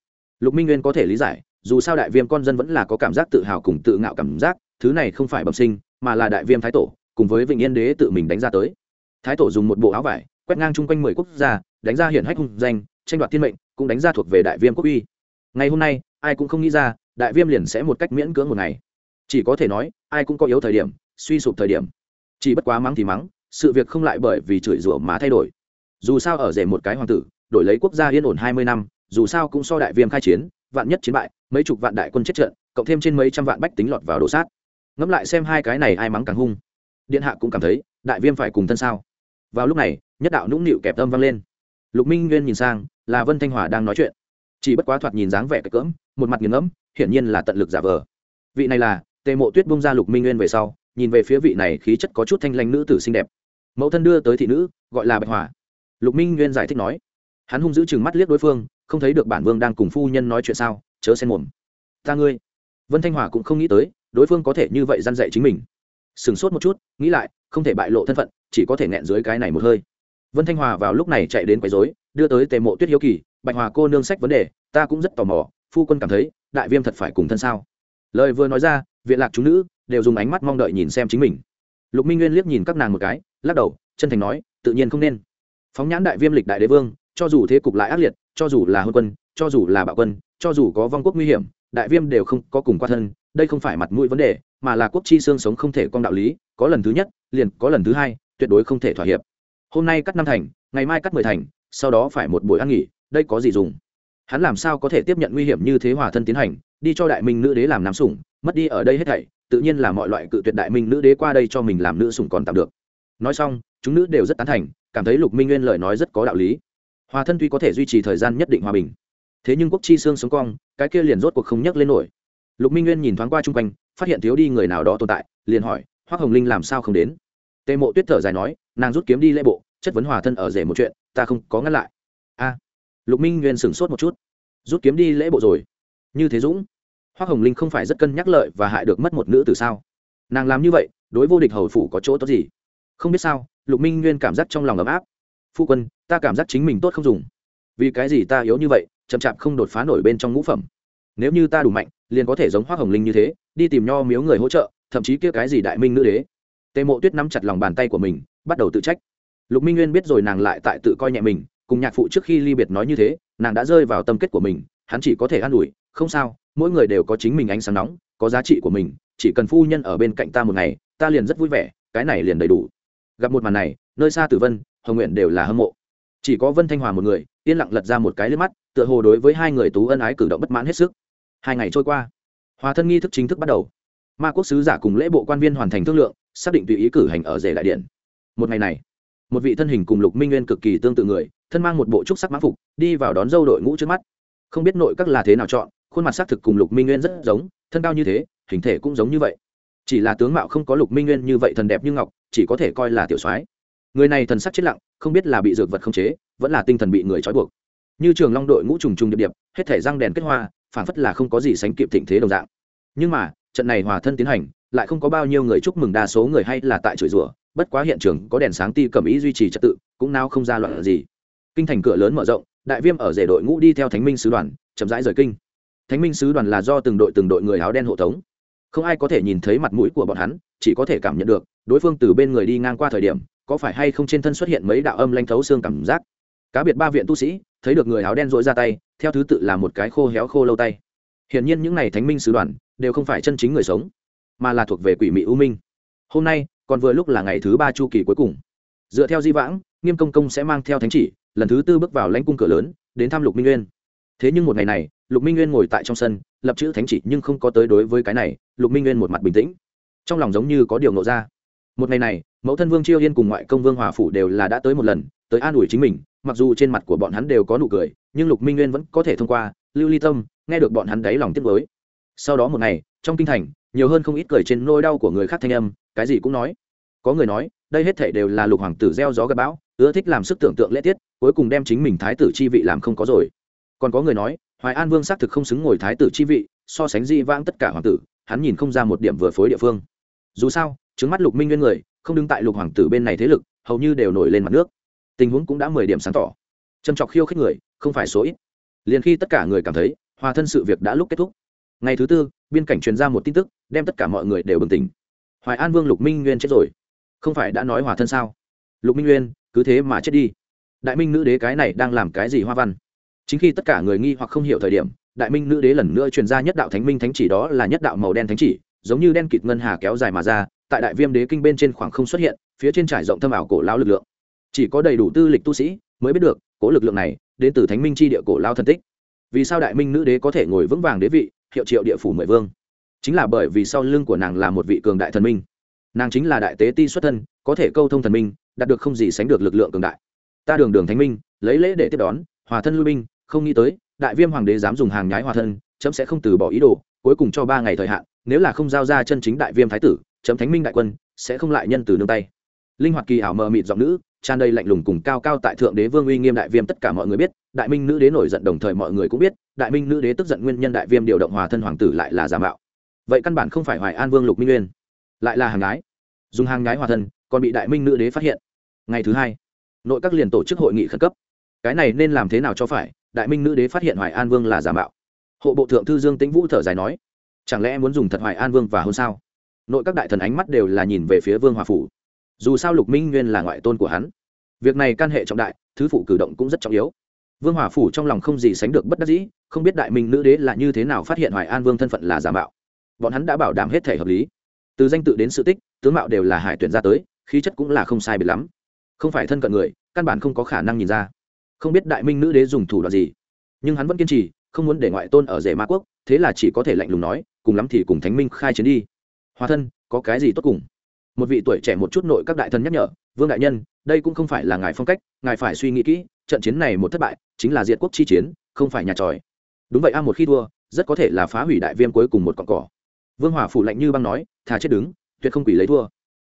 Lục minh nguyên có thể lý giải, dù sao đại viêm con dân vẫn là có cảm giác tự hào cùng tự ngạo cảm giác, thứ này không phải bẩm sinh, mà là đại viêm thái tổ, cùng với vịnh yên đế tự mình đánh ra tới. Thái tổ dùng một bộ áo vải, quét ngang chung quanh mười quốc gia, đánh ra hiển hách hung danh, tranh đoạt thiên mệnh, cũng đánh ra thuộc về đại viêm quốc uy. Ngày hôm nay, ai cũng không nghĩ ra, đại viêm liền sẽ một cách miễn cưỡng một ngày. Chỉ có thể nói, ai cũng có yếu thời điểm, suy sụp thời điểm chỉ bất quá mắng thì mắng, sự việc không lại bởi vì chửi rủa mà thay đổi. Dù sao ở rể một cái hoàng tử, đổi lấy quốc gia yên ổn hai mươi năm, dù sao cũng so đại viêm khai chiến, vạn nhất chiến bại, mấy chục vạn đại quân chết trận, cộng thêm trên mấy trăm vạn bách tính lọt vào đổ sát. Ngẫm lại xem hai cái này ai mắng càng hung. Điện hạ cũng cảm thấy, đại viêm phải cùng thân sao. Vào lúc này, nhất đạo nũng nịu kẹp tâm vang lên. Lục minh nguyên nhìn sang, là vân thanh hòa đang nói chuyện. Chỉ bất quá thoạt nhìn dáng vẻ cỡm, một mặt nghiền ngẫm, hiển nhiên là tận lực giả vờ. Vị này là, tề mộ tuyết bung ra lục minh nguyên về sau nhìn về phía vị này khí chất có chút thanh lanh nữ tử xinh đẹp. Mẫu thân đưa tới thị nữ, gọi là bạch hòa. Lục minh nguyên giải thích nói, hắn hung giữ chừng mắt liếc đối phương, không thấy được bản vương đang cùng phu nhân nói chuyện sao, chớ xen mồm. Ta ngươi. Vân thanh hòa cũng không nghĩ tới, đối phương có thể như vậy g i dạy chính mình. Sửng sốt một chút, nghĩ lại, không thể bại lộ thân phận, chỉ có thể nghẹn dưới cái này một hơi. Vân thanh hòa vào lúc này chạy đến quấy dối đưa tới tề mộ tuyết hiếu kỳ, bạch hòa cô nương sách vấn đề, ta cũng rất tò mò, phu quân cảm thấy, đại viêm thật phải cùng thân sao? Lời vừa nói ra, viện lạc chúng nữ đều dùng ánh mắt mong đợi nhìn xem chính mình. Lục minh nguyên liếc nhìn các nàng một cái, lắc đầu, chân thành nói, tự nhiên không nên. Phóng nhãn đại viêm lịch đại đế vương, cho dù thế cục lại ác liệt, cho dù là hôn quân, cho dù là bạo quân, cho dù có vong quốc nguy hiểm, đại viêm đều không có cùng qua thân, đây không phải mặt mũi vấn đề, mà là quốc chi xương sống không thể con đạo lý, có lần thứ nhất, liền có lần thứ hai, tuyệt đối không thể thỏa hiệp. Hôm nay cắt năm thành, ngày mai cắt mười thành, sau đó phải một buổi ăn nghỉ, đây có gì dùng? Hắn làm sao có thể tiếp nhận nguy hiểm như thế hòa thân tiến hành, đi cho đại minh nữ đế làm nam sủng, mất đi ở đây hết thảy tự nhiên là mọi loại cự tuyệt đại minh nữ đế qua đây cho mình làm nữ sủng còn tạm được. Nói xong, chúng nữ đều rất tán thành, cảm thấy lục minh nguyên lời nói rất có đạo lý. Hòa thân tuy có thể duy trì thời gian nhất định hòa bình, thế nhưng quốc chi xương sống cong, cái kia liền rốt cuộc không nhắc lên nổi. Lục minh nguyên nhìn thoáng qua chung quanh, phát hiện thiếu đi người nào đó tồn tại, liền hỏi hoác hồng linh làm sao không đến? Tề mộ tuyết thở dài nói, nàng rút kiếm đi lễ bộ, chất vấn hòa thân ở rể một chuyện, ta không có ngăn lại. A, lục minh nguyên sửng sốt một chút. Rút kiếm đi lễ bộ rồi? Như thế dũng hoác hồng linh không phải rất cân nhắc lợi và hại được mất một nữ từ sao? Nàng làm như vậy, đối vô địch hầu phủ có chỗ tốt gì? Không biết sao, lục minh nguyên cảm giác trong lòng ấm áp. Phu quân, ta cảm giác chính mình tốt không dùng. Vì cái gì ta yếu như vậy, chậm chạp không đột phá nổi bên trong ngũ phẩm? Nếu như ta đủ mạnh, liền có thể giống hoa hồng linh như thế, đi tìm nho miếu người hỗ trợ, thậm chí kia cái gì đại minh nữ đế. Tề mộ tuyết nắm chặt lòng bàn tay của mình, bắt đầu tự trách. Lục minh nguyên biết rồi nàng lại tại tự coi nhẹ mình, cùng nhạc phụ trước khi ly biệt nói như thế, nàng đã rơi vào tâm kết của mình hắn chỉ có thể an ủi, không sao, mỗi người đều có chính mình ánh sáng nóng, có giá trị của mình, chỉ cần phu nhân ở bên cạnh ta một ngày, ta liền rất vui vẻ, cái này liền đầy đủ. Gặp một màn này, nơi xa tử vân, hồng nguyện đều là hâm mộ. Chỉ có vân thanh hòa một người, yên lặng lật ra một cái lên mắt, tựa hồ đối với hai người tú ân ái cử động bất mãn hết sức. Hai ngày trôi qua, hòa thân nghi thức chính thức bắt đầu. Ma quốc sứ giả cùng lễ bộ quan viên hoàn thành thương lượng, xác định tùy ý cử hành ở rể đại điện. Một ngày này, một vị thân hình cùng lục minh nguyên cực kỳ tương tự người, thân mang một bộ trúc sắc mã phục, đi vào đón dâu đội ngũ trước mắt không biết nội các là thế nào chọn, khuôn mặt xác thực cùng lục minh nguyên rất giống, thân cao như thế, hình thể cũng giống như vậy. Chỉ là tướng mạo không có lục minh nguyên như vậy thần đẹp như ngọc, chỉ có thể coi là tiểu soái. Người này thần sắc chết lặng, không biết là bị dược vật không chế, vẫn là tinh thần bị người trói buộc. Như trường long đội ngũ trùng trùng điệp điệp, hết thể răng đèn kết hoa phản phất là không có gì sánh kịp thịnh thế đồng dạng. Nhưng mà, trận này hòa thân tiến hành, lại không có bao nhiêu người chúc mừng đa số người hay là tại chửi rủa, bất quá hiện trường có đèn sáng ti cầm ý duy trì trật tự, cũng nào không ra loạn gì. Kinh thành cửa lớn mở rộng đại viêm ở rể đội ngũ đi theo thánh minh sứ đoàn, chậm rãi rời kinh. Thánh minh sứ đoàn là do từng đội từng đội người áo đen hộ tống. Không ai có thể nhìn thấy mặt mũi của bọn hắn, chỉ có thể cảm nhận được, đối phương từ bên người đi ngang qua thời điểm, có phải hay không trên thân xuất hiện mấy đạo âm lanh thấu xương cảm giác. Cá biệt ba viện tu sĩ, thấy được người áo đen dội ra tay, theo thứ tự là một cái khô héo khô lâu tay. Hiển nhiên những n à y thánh minh sứ đoàn, đều không phải chân chính người sống, mà là thuộc về quỷ mị u minh. Hôm nay, còn vừa lúc là ngày thứ ba chu kỳ cuối cùng. Dựa theo di vãng, nghiêm công công sẽ mang theo thánh chỉ lần thứ tư bước vào lãnh cung cửa lớn, đến thăm lục minh nguyên. Thế nhưng một ngày này, lục minh nguyên ngồi tại trong sân, lập chữ thánh chỉ nhưng không có tới đối với cái này, lục minh nguyên một mặt bình tĩnh. Trong lòng giống như có điều nộ ra. Một ngày này, mẫu thân vương chiêu yên cùng ngoại công vương hòa phủ đều là đã tới một lần, tới an ủi chính mình, mặc dù trên mặt của bọn hắn đều có nụ cười, nhưng lục minh nguyên vẫn có thể thông qua, lưu ly tâm, nghe được bọn hắn đáy lòng tiếc với sau đó một ngày, trong kinh thành, nhiều hơn không ít cười trên nôi đau của người khác thanh âm, cái gì cũng nói. Có người nói đây hết thể đều là lục hoàng tử gieo gió gặp bão, ưa thích làm sức tưởng tượng lễ tiết, cuối cùng đem chính mình thái tử chi vị làm không có rồi. Còn có người nói, hoài an vương xác thực không xứng ngồi thái tử chi vị, so sánh di vãng tất cả hoàng tử, hắn nhìn không ra một điểm vừa phối địa phương. Dù sao, trứng mắt lục minh nguyên người, không đứng tại lục hoàng tử bên này thế lực, hầu như đều nổi lên mặt nước. Tình huống cũng đã mười điểm sáng tỏ. Trầm trọc khiêu khích người, không phải số ít. Liền khi tất cả người cảm thấy, hòa thân sự việc đã lúc kết thúc. Ngày thứ tư, biên cảnh truyền ra một tin tức, đem tất cả mọi người đều bừng tỉnh. Hoài an vương lục minh nguyên chết rồi không phải đã nói hòa thân sao? Lục minh nguyên cứ thế mà chết đi. Đại minh nữ đế cái này đang làm cái gì hoa văn? Chính khi tất cả người nghi hoặc không hiểu thời điểm, đại minh nữ đế lần nữa truyền ra nhất đạo thánh minh thánh chỉ đó là nhất đạo màu đen thánh chỉ, giống như đen kịt ngân hà kéo dài mà ra, tại đại viêm đế kinh bên trên khoảng không xuất hiện, phía trên trải rộng thâm ảo cổ lao lực lượng. Chỉ có đầy đủ tư lịch tu sĩ mới biết được, cố lực lượng này đến từ thánh minh c h i địa cổ lao thân tích. Vì sao đại minh nữ đế có thể ngồi vững vàng đế vị, hiệu triệu địa phủ mười vương? Chính là bởi vì sau lưng của nàng là một vị cường đại thần minh nàng chính là đại tế ti xuất thân, có thể câu thông thần minh, đạt được không gì sánh được lực lượng cường đại. Ta đường đường thánh minh, lấy lễ để tiếp đón, hòa thân lui binh, không nghĩ tới, đại viêm hoàng đế dám dùng hàng nhái hòa thân, chấm sẽ không từ bỏ ý đồ, cuối cùng cho ba ngày thời hạn, nếu là không giao ra chân chính đại viêm thái tử, chấm thánh minh đại quân, sẽ không lại nhân từ nương tay. Linh hoạt kỳ ảo mờ mịt giọng nữ, tràn đầy lạnh lùng cùng cao cao tại thượng đế vương uy nghiêm đại viêm tất cả mọi người biết, đại minh nữ đế nổi giận đồng thời mọi người cũng biết, đại minh nữ đế tức giận nguyên nhân đại viêm điều động hòa thân hoàng tử lại là giả mạo. Vậy căn bản không phải hoài an vương lục minh nguyên, lại là hàng ái dùng hàng gái hòa thân, còn bị đại minh nữ đế phát hiện. Ngày thứ hai, nội các liền tổ chức hội nghị khẩn cấp. Cái này nên làm thế nào cho phải? Đại minh nữ đế phát hiện hoài an vương là giả mạo. Hộ bộ thượng thư dương tĩnh vũ thở dài nói, chẳng lẽ muốn dùng thật hoài an vương và hôn sao? Nội các đại thần ánh mắt đều là nhìn về phía vương hòa phủ. Dù sao lục minh nguyên là ngoại tôn của hắn. Việc này can hệ trọng đại, thứ phụ cử động cũng rất trọng yếu. Vương hòa phủ trong lòng không gì sánh được bất đắc dĩ, không biết đại minh nữ đế là như thế nào phát hiện hoài an vương thân phận là giả mạo. Bọn hắn đã bảo đảm hết thể hợp lý từ danh tự đến sự tích, tướng mạo đều là hải tuyển ra tới, khí chất cũng là không sai biệt lắm. Không phải thân cận người, căn bản không có khả năng nhìn ra. Không biết đại minh nữ đế dùng thủ đoạn gì, nhưng hắn vẫn kiên trì, không muốn để ngoại tôn ở rể ma quốc, thế là chỉ có thể lạnh lùng nói, cùng lắm thì cùng thánh minh khai chiến đi. Hòa thân, có cái gì tốt cùng? Một vị tuổi trẻ một chút nội các đại thần nhắc nhở, vương đại nhân, đây cũng không phải là ngài phong cách, ngài phải suy nghĩ kỹ, trận chiến này một thất bại, chính là diệt quốc chi chiến, không phải nhà tròi. Đúng vậy a, một khi thua, rất có thể là phá hủy đại viêm cuối cùng một cọn cỏ. Vương hòa phủ lạnh như băng nói thà chết đứng, tuyệt không quỷ lấy thua.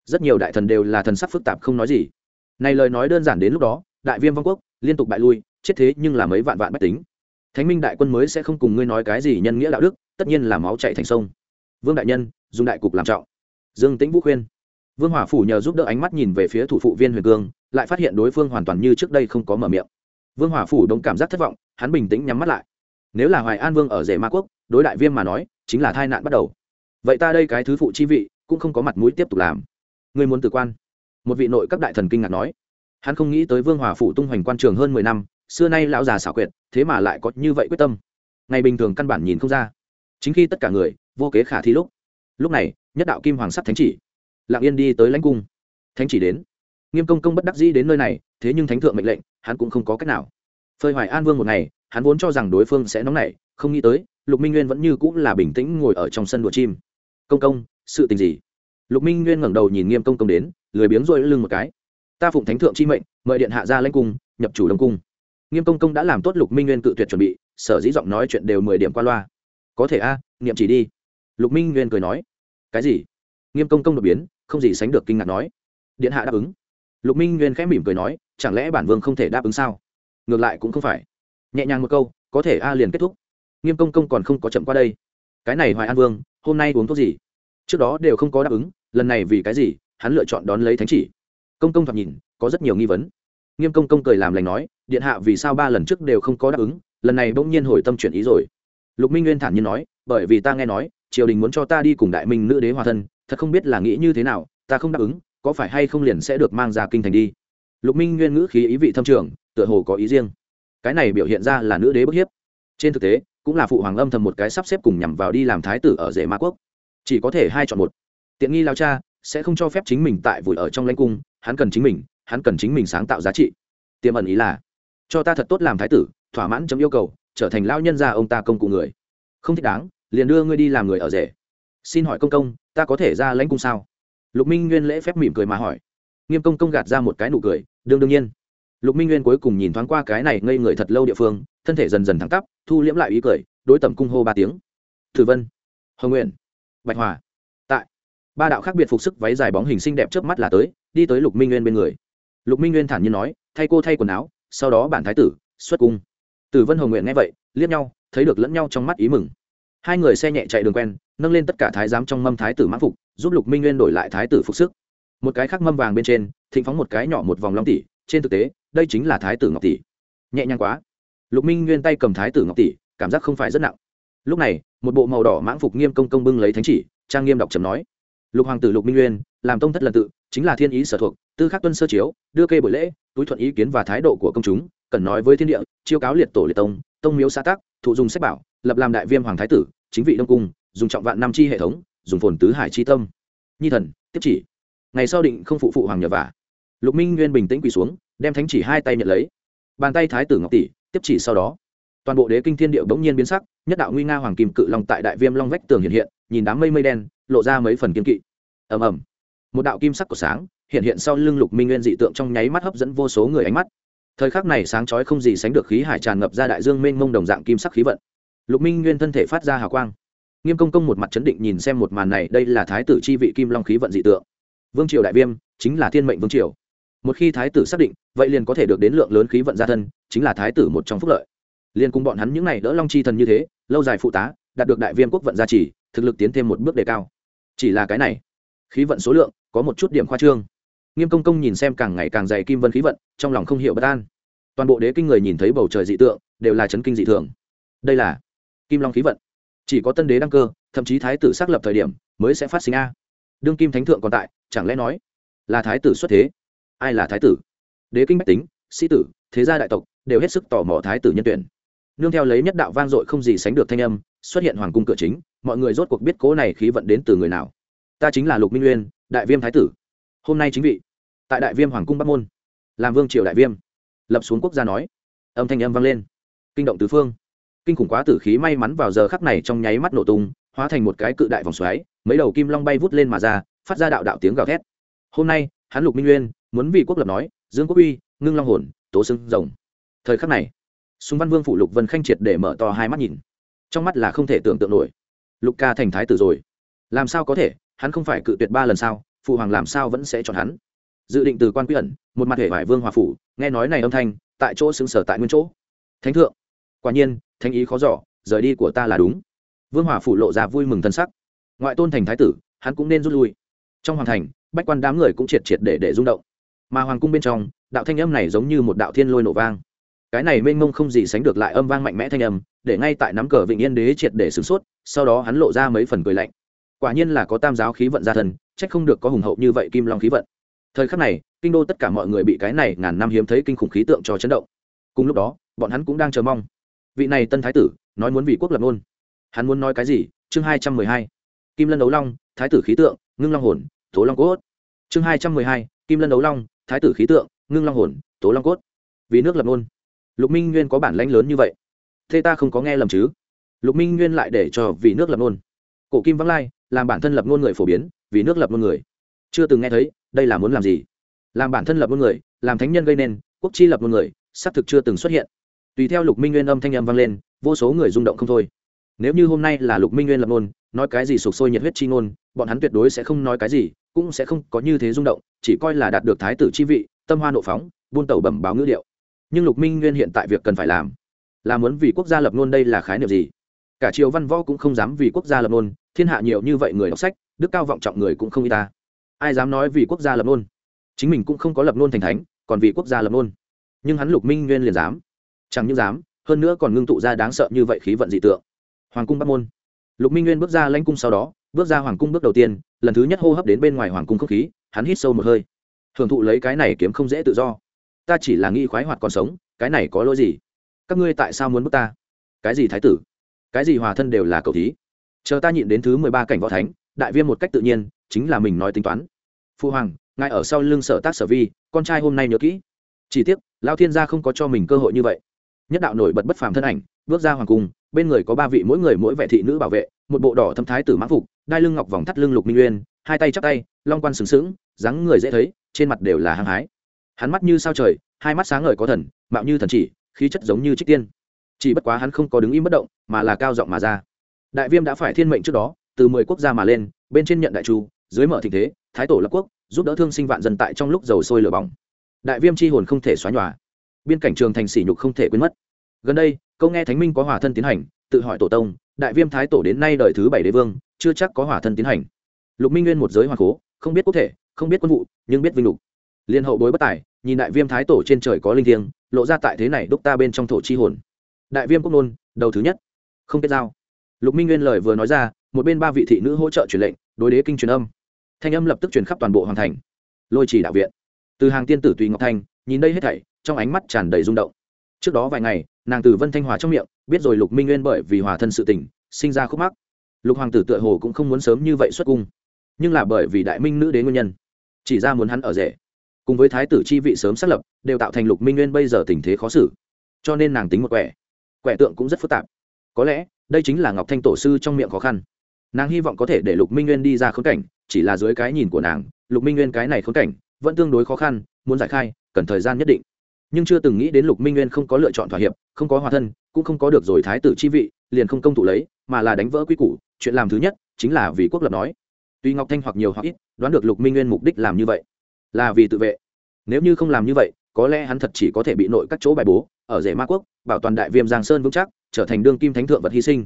Rất nhiều đại thần đều là thần sắc phức tạp không nói gì. Này lời nói đơn giản đến lúc đó, đại viêm vong quốc liên tục bại lui, chết thế nhưng là mấy vạn vạn bách tính. Thánh minh đại quân mới sẽ không cùng ngươi nói cái gì nhân nghĩa đạo đức, tất nhiên là máu chạy thành sông. Vương đại nhân, dùng đại cục làm trọng. Dương tĩnh vũ khuyên. Vương hỏa phủ nhờ giúp đỡ ánh mắt nhìn về phía thủ phụ viên huyền cương, lại phát hiện đối phương hoàn toàn như trước đây không có mở miệng. Vương hỏa phủ đông cảm giác thất vọng, hắn bình tĩnh nhắm mắt lại. Nếu là hoài an vương ở rể ma quốc, đối đại viêm mà nói, chính là tai nạn bắt đầu vậy ta đây cái thứ phụ chi vị, cũng không có mặt mũi tiếp tục làm. Ngươi muốn từ quan? Một vị nội các đại thần kinh ngạc nói. Hắn không nghĩ tới vương hòa phụ tung hoành quan trường hơn mười năm, xưa nay lão già xảo quyệt, thế mà lại có như vậy quyết tâm. Ngày bình thường căn bản nhìn không ra. Chính khi tất cả người, vô kế khả thi lúc. Lúc này, nhất đạo kim hoàng sắt thánh chỉ. Lặng yên đi tới lãnh cung. Thánh chỉ đến. Nghiêm công công bất đắc dĩ đến nơi này, thế nhưng thánh thượng mệnh lệnh, hắn cũng không có cách nào. Phơi hoài an vương một ngày, hắn vốn cho rằng đối phương sẽ nóng nảy, không nghĩ tới, lục minh nguyên vẫn như cũng là bình tĩnh ngồi ở trong sân đùa chim công công, sự tình gì? Lục minh nguyên ngẩng đầu nhìn nghiêm công công đến, lười biếng rôi lưng một cái. Ta phụng thánh thượng chi mệnh, mời điện hạ ra lãnh cung, nhập chủ đông cung. Nghiêm công công đã làm tốt lục minh nguyên cự tuyệt chuẩn bị, sở dĩ giọng nói chuyện đều mười điểm qua loa. Có thể a, niệm chỉ đi. Lục minh nguyên cười nói. Cái gì? Nghiêm công công đột biến, không gì sánh được kinh ngạc nói. Điện hạ đáp ứng. Lục minh nguyên khẽ mỉm cười nói, chẳng lẽ bản vương không thể đáp ứng sao? Ngược lại cũng không phải. Nhẹ nhàng một câu, có thể a liền kết thúc. Nghiêm công công còn không có chậm qua đây cái này hoài an vương, hôm nay uống thuốc gì? Trước đó đều không có đáp ứng, lần này vì cái gì, hắn lựa chọn đón lấy thánh chỉ. Công công thoạt nhìn, có rất nhiều nghi vấn. Nghiêm công công cười làm lành nói, điện hạ vì sao ba lần trước đều không có đáp ứng, lần này bỗng nhiên hồi tâm chuyển ý rồi. Lục minh nguyên thản nhiên nói, bởi vì ta nghe nói, triều đình muốn cho ta đi cùng đại minh nữ đế hòa thân, thật không biết là nghĩ như thế nào, ta không đáp ứng, có phải hay không liền sẽ được mang ra kinh thành đi? Lục minh nguyên ngữ khí ý vị thâm trường, tựa hồ có ý riêng. Cái này biểu hiện ra là nữ đế bức hiếp. Trên thực tế cũng là phụ hoàng âm thầm một cái sắp xếp cùng nhằm vào đi làm thái tử ở rể ma quốc. Chỉ có thể hai chọn một. Tiện nghi lao cha sẽ không cho phép chính mình tại vùi ở trong lãnh cung, hắn cần chính mình, hắn cần chính mình sáng tạo giá trị. Tiềm ẩn ý là, cho ta thật tốt làm thái tử, thỏa mãn chấm yêu cầu, trở thành lao nhân gia ông ta công cụ người. Không thích đáng, liền đưa ngươi đi làm người ở rể. Xin hỏi công công, ta có thể ra lãnh cung sao? Lục minh nguyên lễ phép mỉm cười mà hỏi. Nghiêm công công gạt ra một cái nụ cười, đương đương nhiên. Lục minh nguyên cuối cùng nhìn thoáng qua cái này ngây người thật lâu địa phương thân thể dần dần thẳng tắp, thu liễm lại ý cười, đối tầm cung hô ba tiếng. Thử vân, hồng nguyện, bạch hòa. Tại, ba đạo khác biệt phục sức váy dài bóng hình xinh đẹp trước mắt là tới, đi tới lục minh nguyên bên người. Lục minh nguyên thản nhiên nói, thay cô thay quần áo, sau đó bản thái tử, xuất cung. Tử vân, hồng nguyện nghe vậy, liếc nhau, thấy được lẫn nhau trong mắt ý mừng. Hai người xe nhẹ chạy đường quen, nâng lên tất cả thái giám trong mâm thái tử mãn phục, giúp lục minh nguyên đổi lại thái tử phục sức. Một cái khác mâm vàng bên trên, thịnh phóng một cái nhỏ một vòng long tỷ trên thực tế, đây chính là thái tử ngọc tỷ nhẹ nhàng quá lục minh nguyên tay cầm thái tử ngọc tỷ, cảm giác không phải rất nặng. Lúc này, một bộ màu đỏ mãng phục nghiêm công công bưng lấy thánh chỉ, trang nghiêm đọc trầm nói. Lục hoàng tử lục minh nguyên, làm tông thất lần tự, chính là thiên ý sở thuộc, tư khắc tuân sơ chiếu, đưa kê buổi lễ, túi thuận ý kiến và thái độ của công chúng, cần nói với thiên địa, chiêu cáo liệt tổ liệt tông tông miếu xã tác thụ dùng sách bảo, lập làm đại viêm hoàng thái tử, chính vị đông cung, dùng trọng vạn năm chi hệ thống, dùng phồn tứ hải chi tâm. Nhi thần, tiếp chỉ. Ngày sau định không phụ phụ hoàng nhờ vả. Lục minh nguyên bình tĩnh quỳ xuống, đem thánh chỉ hai tay nhận lấy. Bàn tay thái tử ngọc tỷ tiếp chỉ sau đó. Toàn bộ đế kinh thiên điệu bỗng nhiên biến sắc, nhất đạo nguy nga hoàng kim cự long tại đại viêm long vách tường hiện hiện, nhìn đám mây mây đen, lộ ra mấy phần kiên kỵ. Ầm ầm. Một đạo kim sắc của sáng hiện hiện sau lưng lục minh nguyên dị tượng trong nháy mắt hấp dẫn vô số người ánh mắt. Thời khắc này sáng chói không gì sánh được khí hải tràn ngập ra đại dương mênh mông đồng dạng kim sắc khí vận. Lục minh nguyên thân thể phát ra hào quang. Nghiêm công công một mặt chấn định nhìn xem một màn này, đây là thái tử chi vị kim long khí vận dị tượng. Vương triều đại viêm chính là thiên mệnh vương triều một khi thái tử xác định, vậy liền có thể được đến lượng lớn khí vận gia thân, chính là thái tử một trong phúc lợi. Liền cùng bọn hắn những n à y đỡ long chi thần như thế, lâu dài phụ tá, đạt được đại viêm quốc vận gia trì, thực lực tiến thêm một bước đề cao. Chỉ là cái này, khí vận số lượng có một chút điểm khoa trương. Nghiêm công công nhìn xem càng ngày càng dày kim vân khí vận, trong lòng không hiểu bất an. Toàn bộ đế kinh người nhìn thấy bầu trời dị tượng, đều là chấn kinh dị thường. Đây là kim long khí vận. Chỉ có tân đế đăng cơ, thậm chí thái tử xác lập thời điểm, mới sẽ phát sinh a. Đương kim thánh thượng còn tại, chẳng lẽ nói là thái tử xuất thế? Ai là thái tử? Đế kinh bách tính, sĩ tử, thế gia đại tộc, đều hết sức tò mò thái tử nhân tuyển. Nương theo lấy nhất đạo vang dội không gì sánh được thanh âm, xuất hiện hoàng cung cửa chính, mọi người rốt cuộc biết cố này khí vận đến từ người nào. Ta chính là lục minh nguyên đại viêm thái tử. Hôm nay chính vị, tại đại viêm hoàng cung bắc môn. Làm vương triều đại viêm. Lập xuống quốc gia nói. Âm thanh âm vang lên. Kinh động tứ phương. Kinh khủng quá tử khí may mắn vào giờ khắc này trong nháy mắt nổ tung, hóa thành một cái cự đại vòng xoáy, mấy đầu kim long bay vút lên mà ra, phát ra đạo đạo tiếng gào thét. Hôm nay, hắn lục minh nguyên muốn vì quốc lập nói, dương quốc uy, ngưng long hồn, tố xưng rồng. Thời khắc này súng văn vương phụ lục vân khanh triệt để mở to hai mắt nhìn. Trong mắt là không thể tưởng tượng nổi. Lục ca thành thái tử rồi. Làm sao có thể? Hắn không phải cự tuyệt ba lần sao? Phụ hoàng làm sao vẫn sẽ chọn hắn? Dự định từ quan quy ẩn, một mặt hệ vải vương hòa phủ, nghe nói này âm thanh, tại chỗ xứng sở tại nguyên chỗ. Thánh thượng. Quả nhiên, thánh ý khó giỏ rời đi của ta là đúng. Vương hòa phủ lộ ra vui mừng thân sắc. Ngoại tôn thành thái tử, hắn cũng nên rút lui. Trong hoàng thành, bách quan đám người cũng triệt triệt để để rung động mà hoàng cung bên trong, đạo thanh âm này giống như một đạo thiên lôi nổ vang. Cái này mênh mông không gì sánh được lại âm vang mạnh mẽ thanh âm, để ngay tại nắm cờ vịnh yên đế triệt để sửng sốt, sau đó hắn lộ ra mấy phần cười lạnh. Quả nhiên là có tam giáo khí vận gia thân trách không được có hùng hậu như vậy kim long khí vận. Thời khắc này, kinh đô tất cả mọi người bị cái này ngàn năm hiếm thấy kinh khủng khí tượng cho chấn động. Cùng lúc đó, bọn hắn cũng đang chờ mong. Vị này tân thái tử, nói muốn vì quốc lập ngôn hắn muốn nói cái gì? Chương hai trăm mười hai. Kim lân đấu long, thái tử khí tượng, ngưng long hồn, tố long cốt. Chương hai trăm mười hai, kim lân đấu long thái tử khí tượng, ngưng long hồn, tố long cốt. Vì nước lập ngôn. Lục minh nguyên có bản lãnh lớn như vậy? Thế ta không có nghe lầm chứ? Lục minh nguyên lại để cho vì nước lập ngôn. Cổ kim vắng lai, làm bản thân lập ngôn người phổ biến, vì nước lập ngôn người. Chưa từng nghe thấy, đây là muốn làm gì? Làm bản thân lập ngôn người, làm thánh nhân gây nên, quốc chi lập ngôn người, xác thực chưa từng xuất hiện. Tùy theo lục minh nguyên âm thanh âm vang lên, vô số người rung động không thôi. Nếu như hôm nay là lục minh nguyên lập ngôn, nói cái gì sụp sôi nhiệt huyết chi ngôn, bọn hắn tuyệt đối sẽ không nói cái gì cũng sẽ không có như thế rung động, chỉ coi là đạt được thái tử chi vị, tâm hoa nộ phóng, buôn tẩu bẩm báo ngữ điệu. nhưng lục minh nguyên hiện tại việc cần phải làm là muốn vì quốc gia lập ngôn đây là khái niệm gì? Cả triều văn võ cũng không dám vì quốc gia lập ngôn thiên hạ nhiều như vậy người đọc sách, đức cao vọng trọng người cũng không y ta. Ai dám nói vì quốc gia lập ngôn chính mình cũng không có lập ngôn thành thánh, còn vì quốc gia lập ngôn nhưng hắn lục minh nguyên liền dám. Chẳng những dám, hơn nữa còn ngưng tụ ra đáng sợ như vậy khí vận dị tượng. Hoàng cung bắc môn. Lục minh nguyên bước ra lãnh cung sau đó bước ra hoàng cung bước đầu tiên, lần thứ nhất hô hấp đến bên ngoài hoàng cung không khí, hắn hít sâu một hơi. Hưởng thụ lấy cái này kiếm không dễ tự do. Ta chỉ là nghĩ khoái hoạt còn sống, cái này có lỗi gì? Các ngươi tại sao muốn bước ta? Cái gì thái tử? Cái gì hòa thân đều là cầu thí. Chờ ta nhịn đến thứ mười ba cảnh võ thánh, đại viêm một cách tự nhiên, chính là mình nói tính toán. Phu hoàng, ngài ở sau lưng sở tác sở vi, con trai hôm nay nhớ kỹ. Chỉ tiếc lao thiên gia không có cho mình cơ hội như vậy. Nhất đạo nổi bật bất phàm thân ảnh, bước ra hoàng cung bên người có ba vị mỗi người mỗi vệ thị nữ bảo vệ, một bộ đỏ thâm thái tử mãn phục, đai lưng ngọc vòng thắt lưng lục minh nguyên, hai tay chắp tay, long quan sừng sững, dáng người dễ thấy, trên mặt đều là hăng hái. Hắn mắt như sao trời, hai mắt sáng ngời có thần, mạo như thần chỉ, khí chất giống như trích tiên. Chỉ bất quá hắn không có đứng im bất động, mà là cao giọng mà ra. Đại viêm đã phải thiên mệnh trước đó, từ mười quốc gia mà lên, bên trên nhận đại chu, dưới mở thịnh thế, thái tổ lập quốc, giúp đỡ thương sinh vạn dân tại trong lúc dầu sôi lửa bỏng. Đại viêm c h i hồn không thể xóa nhòa. Biên cảnh trường thành sỉ nhục không thể quên mất. Gần đây câu nghe thánh minh có hòa thân tiến hành, tự hỏi tổ tông, đại viêm thái tổ đến nay đời thứ bảy đế vương, chưa chắc có hòa thân tiến hành. Lục minh nguyên một giới hoàng cố không biết quốc thể, không biết quân vụ, nhưng biết vinh lục. Liên hậu bối bất tài, nhìn đại viêm thái tổ trên trời có linh thiêng, lộ ra tại thế này đúc ta bên trong thổ chi hồn. Đại viêm quốc nôn, đầu thứ nhất. Không kết giao. Lục minh nguyên lời vừa nói ra, một bên ba vị thị nữ hỗ trợ truyền lệnh, đối đế kinh truyền âm. Thanh âm lập tức truyền khắp toàn bộ hoàng thành. Lôi chỉ đạo viện. Từ hàng tiên tử tùy ngọc thanh nhìn đây hết thảy, trong ánh mắt tràn đầy rung động trước đó vài ngày, nàng từ vân thanh hòa trong miệng, biết rồi lục minh nguyên bởi vì hòa thân sự tình, sinh ra khúc mắc. Lục hoàng tử tựa hồ cũng không muốn sớm như vậy xuất cung, nhưng là bởi vì đại minh nữ đế nguyên nhân, chỉ ra muốn hắn ở rể. Cùng với thái tử chi vị sớm xác lập, đều tạo thành lục minh nguyên bây giờ tình thế khó xử. Cho nên nàng tính một quẻ. Quẻ tượng cũng rất phức tạp. Có lẽ, đây chính là ngọc thanh tổ sư trong miệng khó khăn. Nàng hy vọng có thể để lục minh nguyên đi ra khốn cảnh, chỉ là dưới cái nhìn của nàng, lục minh nguyên cái này khốn cảnh, vẫn tương đối khó khăn, muốn giải khai, cần thời gian nhất định nhưng chưa từng nghĩ đến lục minh nguyên không có lựa chọn thỏa hiệp, không có hòa thân, cũng không có được rồi thái tử chi vị, liền không công thủ lấy, mà là đánh vỡ quy củ. Chuyện làm thứ nhất chính là vì quốc lập nói. Tuy ngọc thanh hoặc nhiều hoặc ít đoán được lục minh nguyên mục đích làm như vậy, là vì tự vệ. Nếu như không làm như vậy, có lẽ hắn thật chỉ có thể bị nội các chỗ bài bố, ở rể ma quốc, bảo toàn đại viêm giang sơn vững chắc, trở thành đương kim thánh thượng vật hy sinh.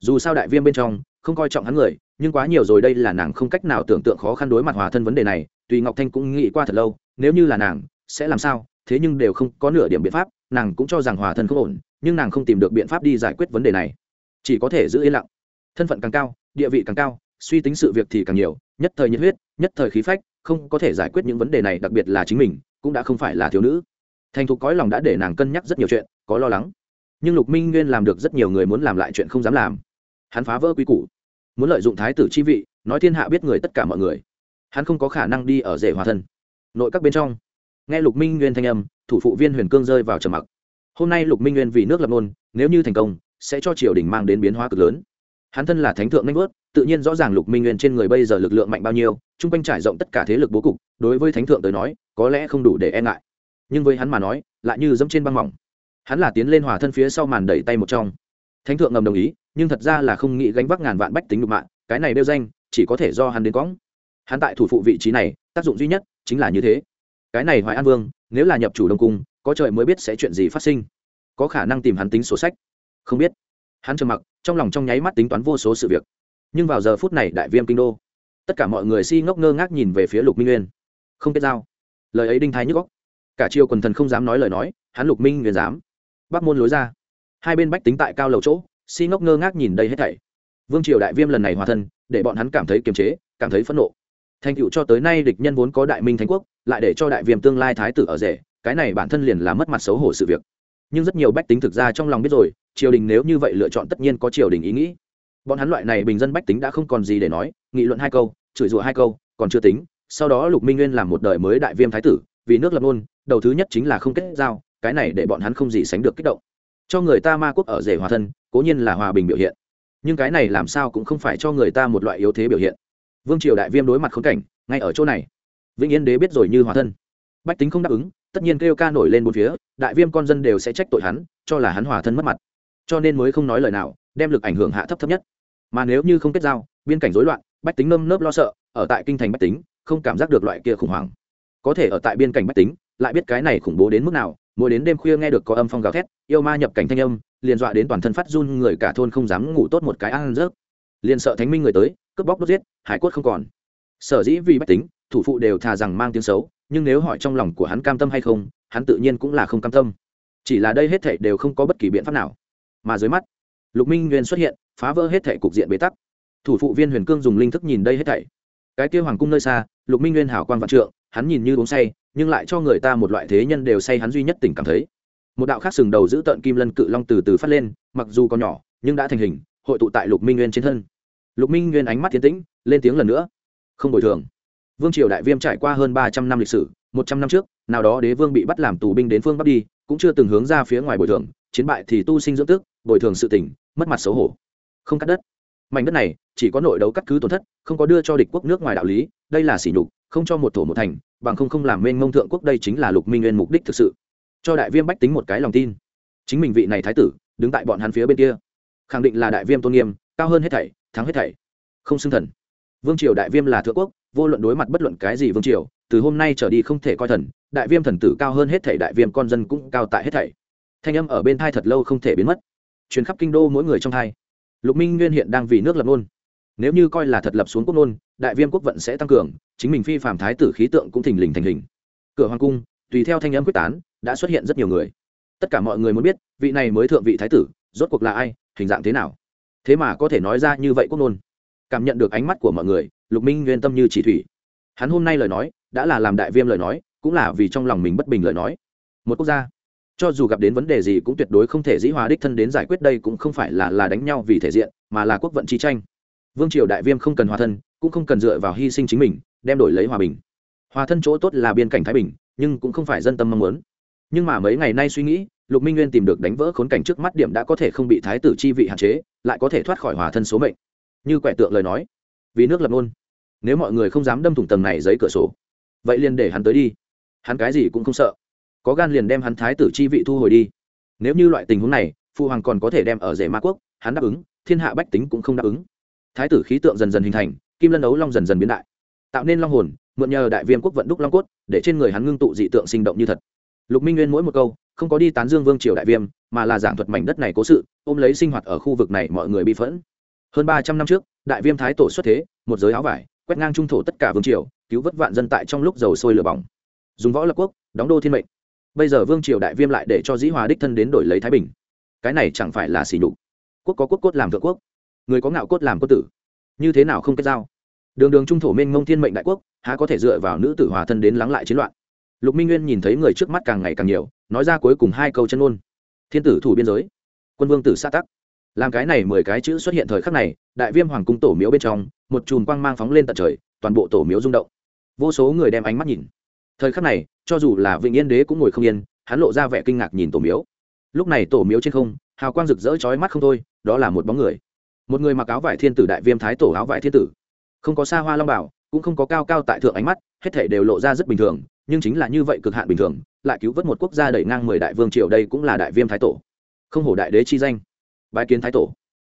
Dù sao đại viêm bên trong, không coi trọng hắn người, nhưng quá nhiều rồi đây là nàng không cách nào tưởng tượng khó khăn đối mặt hòa thân vấn đề này tùy ngọc thanh cũng nghĩ qua thật lâu, nếu như là nàng, sẽ làm sao? Thế nhưng đều không có nửa điểm biện pháp, nàng cũng cho rằng hòa thân không ổn, nhưng nàng không tìm được biện pháp đi giải quyết vấn đề này. Chỉ có thể giữ yên lặng. Thân phận càng cao, địa vị càng cao, suy tính sự việc thì càng nhiều, nhất thời nhiệt huyết, nhất thời khí phách, không có thể giải quyết những vấn đề này, đặc biệt là chính mình, cũng đã không phải là thiếu nữ. Thành thục cõi lòng đã để nàng cân nhắc rất nhiều chuyện, có lo lắng. Nhưng lục minh nguyên làm được rất nhiều người muốn làm lại chuyện không dám làm. Hắn phá vỡ quy củ, muốn lợi dụng thái tử chi vị, nói thiên hạ biết người tất cả mọi người. Hắn không có khả năng đi ở rể hòa thân. Nội các bên trong nghe lục minh nguyên thanh âm, thủ phụ viên huyền cương rơi vào trầm mặc. Hôm nay lục minh nguyên vì nước lập nôn, nếu như thành công, sẽ cho triều đình mang đến biến hóa cực lớn. Hắn thân là thánh thượng nanh vớt, tự nhiên rõ ràng lục minh nguyên trên người bây giờ lực lượng mạnh bao nhiêu, chung quanh trải rộng tất cả thế lực bố cục, đối với thánh thượng tới nói, có lẽ không đủ để e ngại. Nhưng với hắn mà nói, lại như dẫm trên băng mỏng. Hắn là tiến lên hòa thân phía sau màn đẩy tay một trong. Thánh thượng ngầm đồng ý, nhưng thật ra là không nghĩ gánh vác ngàn vạn bách tính đục mạng cái này đeo danh, chỉ có thể do hắn đến cõng hắn tại thủ phụ vị trí này, tác dụng duy nhất chính là như thế cái này hoài an vương, nếu là nhập chủ đông cung, có trời mới biết sẽ chuyện gì phát sinh. Có khả năng tìm hắn tính sổ sách. Không biết. Hắn trầm mặc, trong lòng trong nháy mắt tính toán vô số sự việc. Nhưng vào giờ phút này đại viêm kinh đô, tất cả mọi người si ngốc ngơ ngác nhìn về phía lục minh nguyên. Không kết giao lời ấy đinh thái nhức góc cả triều quần thần không dám nói lời nói, hắn lục minh nguyên dám. Bắc môn lối ra. Hai bên bách tính tại cao lầu chỗ, si ngốc ngơ ngác nhìn đây hết thảy. Vương triều đại viêm lần này hòa thân, để bọn hắn cảm thấy kiềm chế, cảm thấy phẫn nộ thành tựu cho tới nay địch nhân vốn có đại minh thánh quốc, lại để cho đại viêm tương lai thái tử ở rể, cái này bản thân liền là mất mặt xấu hổ sự việc. Nhưng rất nhiều bách tính thực ra trong lòng biết rồi, triều đình nếu như vậy lựa chọn tất nhiên có triều đình ý nghĩ. Bọn hắn loại này bình dân bách tính đã không còn gì để nói, nghị luận hai câu, chửi rủa hai câu, còn chưa tính, sau đó lục minh nguyên làm một đời mới đại viêm thái tử, vì nước lập ngôn, đầu thứ nhất chính là không kết giao, cái này để bọn hắn không gì sánh được kích động. Cho người ta ma quốc ở rể hòa thân, cố nhiên là hòa bình biểu hiện. Nhưng cái này làm sao cũng không phải cho người ta một loại yếu thế biểu hiện vương triều đại viêm đối mặt khốn cảnh, ngay ở chỗ này. Vĩnh yên đế biết rồi như hòa thân. Bách tính không đáp ứng, tất nhiên kêu ca nổi lên một phía, đại viêm con dân đều sẽ trách tội hắn, cho là hắn hòa thân mất mặt. Cho nên mới không nói lời nào, đem lực ảnh hưởng hạ thấp thấp nhất. Mà nếu như không kết giao, biên cảnh rối loạn, bách tính nơm nớp lo sợ, ở tại kinh thành bách tính, không cảm giác được loại kia khủng hoảng. Có thể ở tại biên cảnh bách tính, lại biết cái này khủng bố đến mức nào, mỗi đến đêm khuya nghe được có âm phong gào thét, yêu ma nhập cảnh thanh âm, liền dọa đến toàn thân phát run, người cả thôn không dám ngủ tốt một cái ăn rớt liền sợ thánh minh người tới, cướp bóc đốt giết, hải quất không còn. Sở dĩ vì bách tính, thủ phụ đều thà rằng mang tiếng xấu, nhưng nếu hỏi trong lòng của hắn cam tâm hay không, hắn tự nhiên cũng là không cam tâm. Chỉ là đây hết thảy đều không có bất kỳ biện pháp nào. Mà dưới mắt, lục minh nguyên xuất hiện, phá vỡ hết thảy cục diện bế tắc. Thủ phụ viên huyền cương dùng linh thức nhìn đây hết thảy. Cái kia hoàng cung nơi xa, lục minh nguyên hảo quan vạn trượng, hắn nhìn như uống say, nhưng lại cho người ta một loại thế nhân đều say hắn duy nhất tình cảm thấy. Một đạo khác sừng đầu giữ tợn kim lân cự long từ từ phát lên, mặc dù còn nhỏ, nhưng đã thành hình, hội tụ tại lục minh nguyên trên thân lục minh nguyên ánh mắt thiên tĩnh, lên tiếng lần nữa. Không bồi thường. Vương triều đại viêm trải qua hơn ba trăm năm lịch sử, một trăm năm trước, nào đó đế vương bị bắt làm tù binh đến phương bắc đi, cũng chưa từng hướng ra phía ngoài bồi thường, chiến bại thì tu sinh dưỡng tức bồi thường sự tỉnh mất mặt xấu hổ. Không cắt đất. Mảnh đất này, chỉ có nội đấu cắt cứ tổn thất, không có đưa cho địch quốc nước ngoài đạo lý, đây là sỉ nhục, không cho một thổ một thành, bằng không không làm mênh mông thượng quốc đây chính là lục minh nguyên mục đích thực sự. Cho đại viêm bách tính một cái lòng tin. Chính mình vị này thái tử, đứng tại bọn hắn phía bên kia. Khẳng định là đại viêm tôn nghiêm, cao hơn hết thảy thắng hết thảy. Không xưng thần. Vương triều đại viêm là thượng quốc, vô luận đối mặt bất luận cái gì vương triều, từ hôm nay trở đi không thể coi thần, đại viêm thần tử cao hơn hết thảy đại viêm con dân cũng cao tại hết thảy. Thanh âm ở bên thai thật lâu không thể biến mất. Chuyến khắp kinh đô mỗi người trong thai. Lục minh nguyên hiện đang vì nước lập nôn nếu như coi là thật lập xuống quốc nôn đại viêm quốc vận sẽ tăng cường, chính mình phi phạm thái tử khí tượng cũng thình lình thành hình. Cửa hoàng cung, tùy theo thanh âm quyết tán, đã xuất hiện rất nhiều người. Tất cả mọi người muốn biết, vị này mới thượng vị thái tử, rốt cuộc là ai, hình dạng thế nào? Thế mà có thể nói ra như vậy quốc nôn. Cảm nhận được ánh mắt của mọi người, lục minh nguyên tâm như chỉ thủy. Hắn hôm nay lời nói, đã là làm đại viêm lời nói, cũng là vì trong lòng mình bất bình lời nói. Một quốc gia, cho dù gặp đến vấn đề gì cũng tuyệt đối không thể dĩ hòa đích thân đến giải quyết đây cũng không phải là là đánh nhau vì thể diện, mà là quốc vận chi tranh. Vương triều đại viêm không cần hòa thân, cũng không cần dựa vào hy sinh chính mình, đem đổi lấy hòa bình. Hòa thân chỗ tốt là biên cảnh thái bình, nhưng cũng không phải dân tâm mong muốn. Nhưng mà mấy ngày nay suy nghĩ lục minh nguyên tìm được đánh vỡ khốn cảnh trước mắt điểm đã có thể không bị thái tử chi vị hạn chế, lại có thể thoát khỏi hòa thân số mệnh. Như quẻ tượng lời nói, vì nước lập ngôn. Nếu mọi người không dám đâm thủng tầng này giấy cửa sổ, vậy liền để hắn tới đi. Hắn cái gì cũng không sợ. Có gan liền đem hắn thái tử chi vị thu hồi đi. Nếu như loại tình huống này phụ hoàng còn có thể đem ở rể ma quốc, hắn đáp ứng, thiên hạ bách tính cũng không đáp ứng. Thái tử khí tượng dần dần hình thành, kim lân đấu long dần dần biến đại. Tạo nên long hồn, mượn nhờ đại viêm quốc vận đúc long cốt, để trên người hắn ngưng tụ dị tượng sinh động như thật. Lục minh nguyên mỗi một câu không có đi tán dương vương triều đại viêm, mà là giảng thuật mảnh đất này cố sự, ôm lấy sinh hoạt ở khu vực này mọi người bị phẫn. Hơn ba trăm năm trước, đại viêm thái tổ xuất thế, một giới áo vải, quét ngang trung thổ tất cả vương triều, cứu vớt vạn dân tại trong lúc dầu sôi lửa bỏng. Dùng võ lập quốc, đóng đô thiên mệnh. Bây giờ vương triều đại viêm lại để cho dĩ hòa đích thân đến đổi lấy thái bình. Cái này chẳng phải là xỉ nhục. Quốc có quốc cốt làm thượng quốc, người có ngạo cốt làm quốc tử. Như thế nào không kết giao? Đường đường trung thổ minh mông thiên mệnh đại quốc, há có thể dựa vào nữ tử hòa thân đến lắng lại chiến loạn? Lục minh nguyên nhìn thấy người trước mắt càng ngày càng nhiều nói ra cuối cùng hai câu chân ngôn. Thiên tử thủ biên giới, quân vương tử xã tắc. Làm cái này mười cái chữ xuất hiện thời khắc này, đại viêm hoàng cung tổ miếu bên trong, một chùm quang mang phóng lên tận trời, toàn bộ tổ miếu rung động. Vô số người đem ánh mắt nhìn. Thời khắc này, cho dù là vịnh yên đế cũng ngồi không yên, hắn lộ ra vẻ kinh ngạc nhìn tổ miếu. Lúc này tổ miếu trên không, hào quang rực rỡ chói mắt không thôi, đó là một bóng người. Một người mặc áo vải thiên tử đại viêm thái tổ áo vải thiên tử. Không có xa hoa long bảo, cũng không có cao cao tại thượng ánh mắt, hết thể đều lộ ra rất bình thường, nhưng chính là như vậy cực hạn bình thường lại cứu vớt một quốc gia đẩy ngang mười đại vương triều đây cũng là đại viêm thái tổ. Không hổ đại đế chi danh. Bái kiến thái tổ.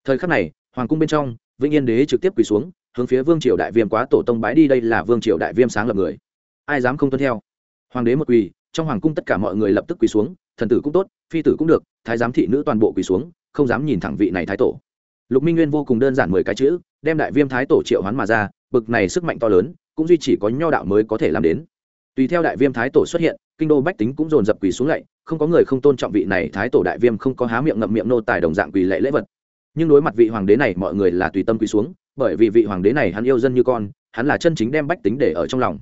Thời khắc này, hoàng cung bên trong, vĩnh yên đế trực tiếp quỳ xuống, hướng phía vương triều đại viêm quá tổ tông bái đi đây là vương triều đại viêm sáng lập người. Ai dám không tuân theo? Hoàng đế một quỳ, trong hoàng cung tất cả mọi người lập tức quỳ xuống, thần tử cũng tốt, phi tử cũng được, thái giám thị nữ toàn bộ quỳ xuống, không dám nhìn thẳng vị này thái tổ. Lục minh nguyên vô cùng đơn giản mười cái chữ, đem đại viêm thái tổ triệu hoán mà ra, bực này sức mạnh to lớn, cũng duy chỉ có nho đạo mới có thể làm đến. Tùy theo đại viêm thái tổ xuất hiện kinh đô bách tính cũng dồn dập quỳ xuống lạy, không có người không tôn trọng vị này thái tổ đại viêm, không có há miệng ngậm miệng nô tài đồng dạng quỳ lệ lễ vật. Nhưng đối mặt vị hoàng đế này, mọi người là tùy tâm quỳ xuống, bởi vì vị hoàng đế này hắn yêu dân như con, hắn là chân chính đem bách tính để ở trong lòng.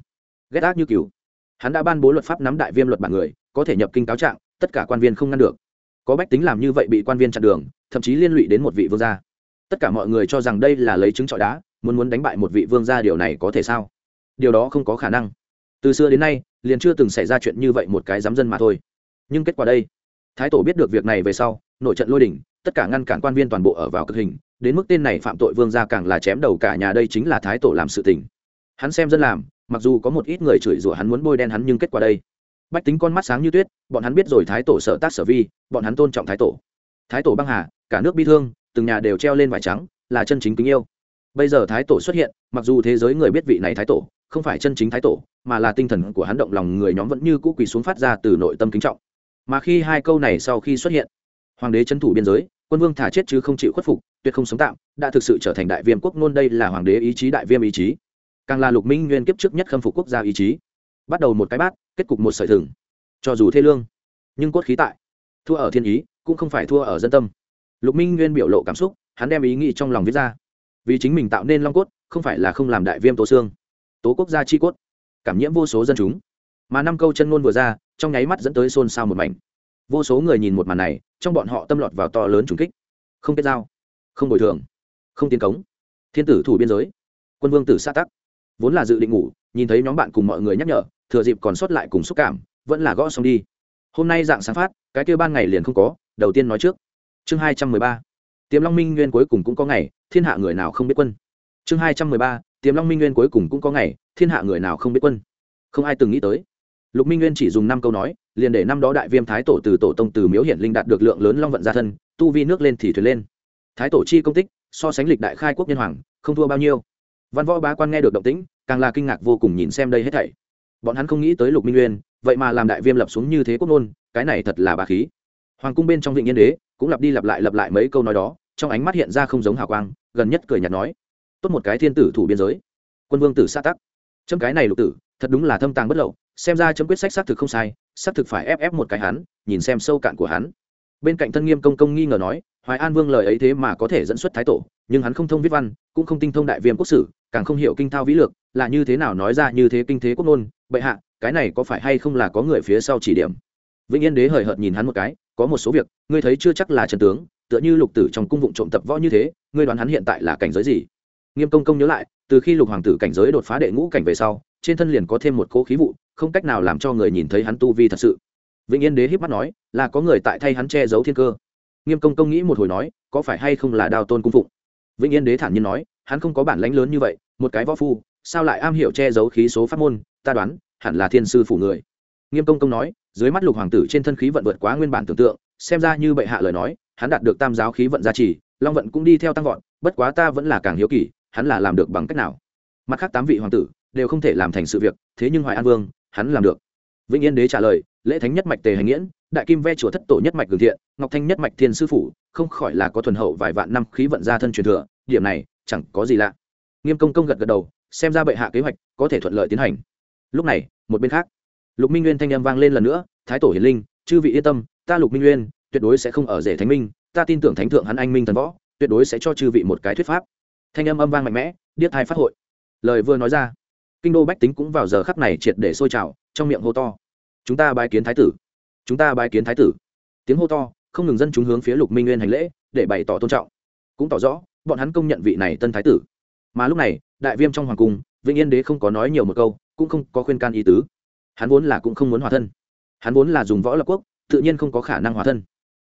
Ghét ác như cừu. Hắn đã ban bố luật pháp nắm đại viêm luật bản người, có thể nhập kinh cáo trạng, tất cả quan viên không ngăn được. Có bách tính làm như vậy bị quan viên chặn đường, thậm chí liên lụy đến một vị vương gia. Tất cả mọi người cho rằng đây là lấy trứng trọi đá, muốn muốn đánh bại một vị vương gia, điều này có thể sao? Điều đó không có khả năng. Từ xưa đến nay liền chưa từng xảy ra chuyện như vậy một cái giám dân mà thôi. Nhưng kết quả đây, thái tổ biết được việc này về sau, nội trận lôi đỉnh, tất cả ngăn cản quan viên toàn bộ ở vào cực hình, đến mức tên này phạm tội vương gia càng là chém đầu cả nhà đây chính là thái tổ làm sự tình. Hắn xem dân làm, mặc dù có một ít người chửi rủa hắn muốn bôi đen hắn nhưng kết quả đây. Bách tính con mắt sáng như tuyết, bọn hắn biết rồi thái tổ sở tác sở vi, bọn hắn tôn trọng thái tổ. Thái tổ băng hà, cả nước bi thương, từng nhà đều treo lên vải trắng, là chân chính kính yêu. Bây giờ thái tổ xuất hiện, mặc dù thế giới người biết vị này thái tổ không phải chân chính thái tổ, mà là tinh thần của hắn động lòng người nhóm vẫn như cũ quỳ xuống phát ra từ nội tâm kính trọng. Mà khi hai câu này sau khi xuất hiện, hoàng đế trấn thủ biên giới, quân vương thả chết chứ không chịu khuất phục, tuyệt không sống tạm, đã thực sự trở thành đại viêm quốc nôn đây là hoàng đế ý chí đại viêm ý chí. Càng là lục minh nguyên kiếp trước nhất khâm phục quốc gia ý chí. Bắt đầu một cái bát, kết cục một sợi thừng. Cho dù thê lương, nhưng cốt khí tại. Thua ở thiên ý, cũng không phải thua ở dân tâm. Lục minh nguyên biểu lộ cảm xúc, hắn đem ý nghĩ trong lòng viết ra. Vì chính mình tạo nên long cốt, không phải là không làm đại viêm tổ xương tố quốc gia chi cốt, cảm nhiễm vô số dân chúng. Mà năm câu chân ngôn vừa ra, trong nháy mắt dẫn tới xôn xao một mảnh. Vô số người nhìn một màn này, trong bọn họ tâm lọt vào to lớn trùng kích. Không kết giao, không bồi thường, không tiến cống. Thiên tử thủ biên giới, quân vương tử xa tắc. Vốn là dự định ngủ, nhìn thấy nhóm bạn cùng mọi người nhắc nhở, thừa dịp còn sót lại cùng xúc cảm, vẫn là gõ xong đi. Hôm nay dạng sáng phát, cái kêu ban ngày liền không có, đầu tiên nói trước. Chương hai trăm mười ba. Tiềm long minh nguyên cuối cùng cũng có ngày, thiên hạ người nào không biết quân. Chương hai trăm mười ba tiềm long minh nguyên cuối cùng cũng có ngày, thiên hạ người nào không biết quân? Không ai từng nghĩ tới. Lục minh nguyên chỉ dùng năm câu nói, liền để năm đó đại viêm thái tổ từ tổ tông từ miếu hiển linh đạt được lượng lớn long vận gia thân, tu vi nước lên thì thuyền lên. Thái tổ chi công tích, so sánh lịch đại khai quốc nhân hoàng, không thua bao nhiêu. Văn võ bá quan nghe được động tĩnh, càng là kinh ngạc vô cùng nhìn xem đây hết thảy. Bọn hắn không nghĩ tới lục minh nguyên, vậy mà làm đại viêm lập xuống như thế quốc nôn cái này thật là bà khí. Hoàng cung bên trong vịnh yên đế cũng lặp đi lặp lại lặp lại mấy câu nói đó, trong ánh mắt hiện ra không giống hào quang, gần nhất cười nhạt nói tốt một cái thiên tử thủ biên giới. Quân vương tử xa tắc. Chấm cái này lục tử thật đúng là thâm tàng bất lậu xem ra chấm quyết sách xác thực không sai xác thực phải ép ép một cái hắn nhìn xem sâu cạn của hắn. Bên cạnh thân nghiêm công công nghi ngờ nói hoài an vương lời ấy thế mà có thể dẫn xuất thái tổ nhưng hắn không thông viết văn cũng không tinh thông đại viêm quốc sử càng không hiểu kinh thao vĩ lược là như thế nào nói ra như thế kinh thế quốc ngôn, bệ hạ cái này có phải hay không là có người phía sau chỉ điểm? Vĩnh yên đế hời hợt nhìn hắn một cái có một số việc ngươi thấy chưa chắc là trần tướng tựa như lục tử trong cung vụ trộm tập võ như thế ngươi đoán hắn hiện tại là cảnh giới gì? Nghiêm công công nhớ lại, từ khi lục hoàng tử cảnh giới đột phá đệ ngũ cảnh về sau, trên thân liền có thêm một cỗ khí vụ, không cách nào làm cho người nhìn thấy hắn tu vi thật sự. Vĩnh yên đế híp mắt nói, là có người tại thay hắn che giấu thiên cơ. Nghiêm công công nghĩ một hồi nói, có phải hay không là Đào tôn cung phụng? Vĩnh yên đế thản nhiên nói, hắn không có bản lãnh lớn như vậy, một cái võ phu, sao lại am hiểu che giấu khí số pháp môn? Ta đoán, hẳn là thiên sư phủ người. Nghiêm công công nói, dưới mắt lục hoàng tử trên thân khí vận vượt quá nguyên bản tưởng tượng, xem ra như bệ hạ lời nói, hắn đạt được tam giáo khí vận gia trì, long vận cũng đi theo tăng vọt, bất quá ta vẫn là càng hiếu kỳ hắn là làm được bằng cách nào? Mặt khác tám vị hoàng tử đều không thể làm thành sự việc, thế nhưng hoài an vương, hắn làm được. Vĩnh yên đế trả lời, lễ thánh nhất mạch tề hành nghiễn, đại kim ve chùa thất tổ nhất mạch cường thiện, ngọc thanh nhất mạch thiên sư phủ, không khỏi là có thuần hậu vài vạn năm khí vận gia thân truyền thừa, điểm này chẳng có gì lạ. Nghiêm công công gật gật đầu, xem ra bệ hạ kế hoạch có thể thuận lợi tiến hành. Lúc này, một bên khác, lục minh nguyên thanh â m vang lên lần nữa, thái tổ hiền linh, chư vị yên tâm, ta lục minh nguyên tuyệt đối sẽ không ở rể thánh minh, ta tin tưởng thánh thượng hắn anh minh thần võ, tuyệt đối sẽ cho chư vị một cái thuyết pháp thanh âm âm vang mạnh mẽ, điếc thai phát hội. Lời vừa nói ra, kinh đô bách tính cũng vào giờ khắc này triệt để sôi trào, trong miệng hô to, chúng ta bái kiến thái tử, chúng ta bái kiến thái tử. Tiếng hô to, không ngừng dân chúng hướng phía lục minh nguyên hành lễ, để bày tỏ tôn trọng. Cũng tỏ rõ, bọn hắn công nhận vị này tân thái tử. Mà lúc này, đại viêm trong hoàng cung, vĩnh yên đế không có nói nhiều một câu, cũng không có khuyên can ý tứ. Hắn vốn là cũng không muốn hòa thân. Hắn vốn là dùng võ lập quốc, tự nhiên không có khả năng hòa thân.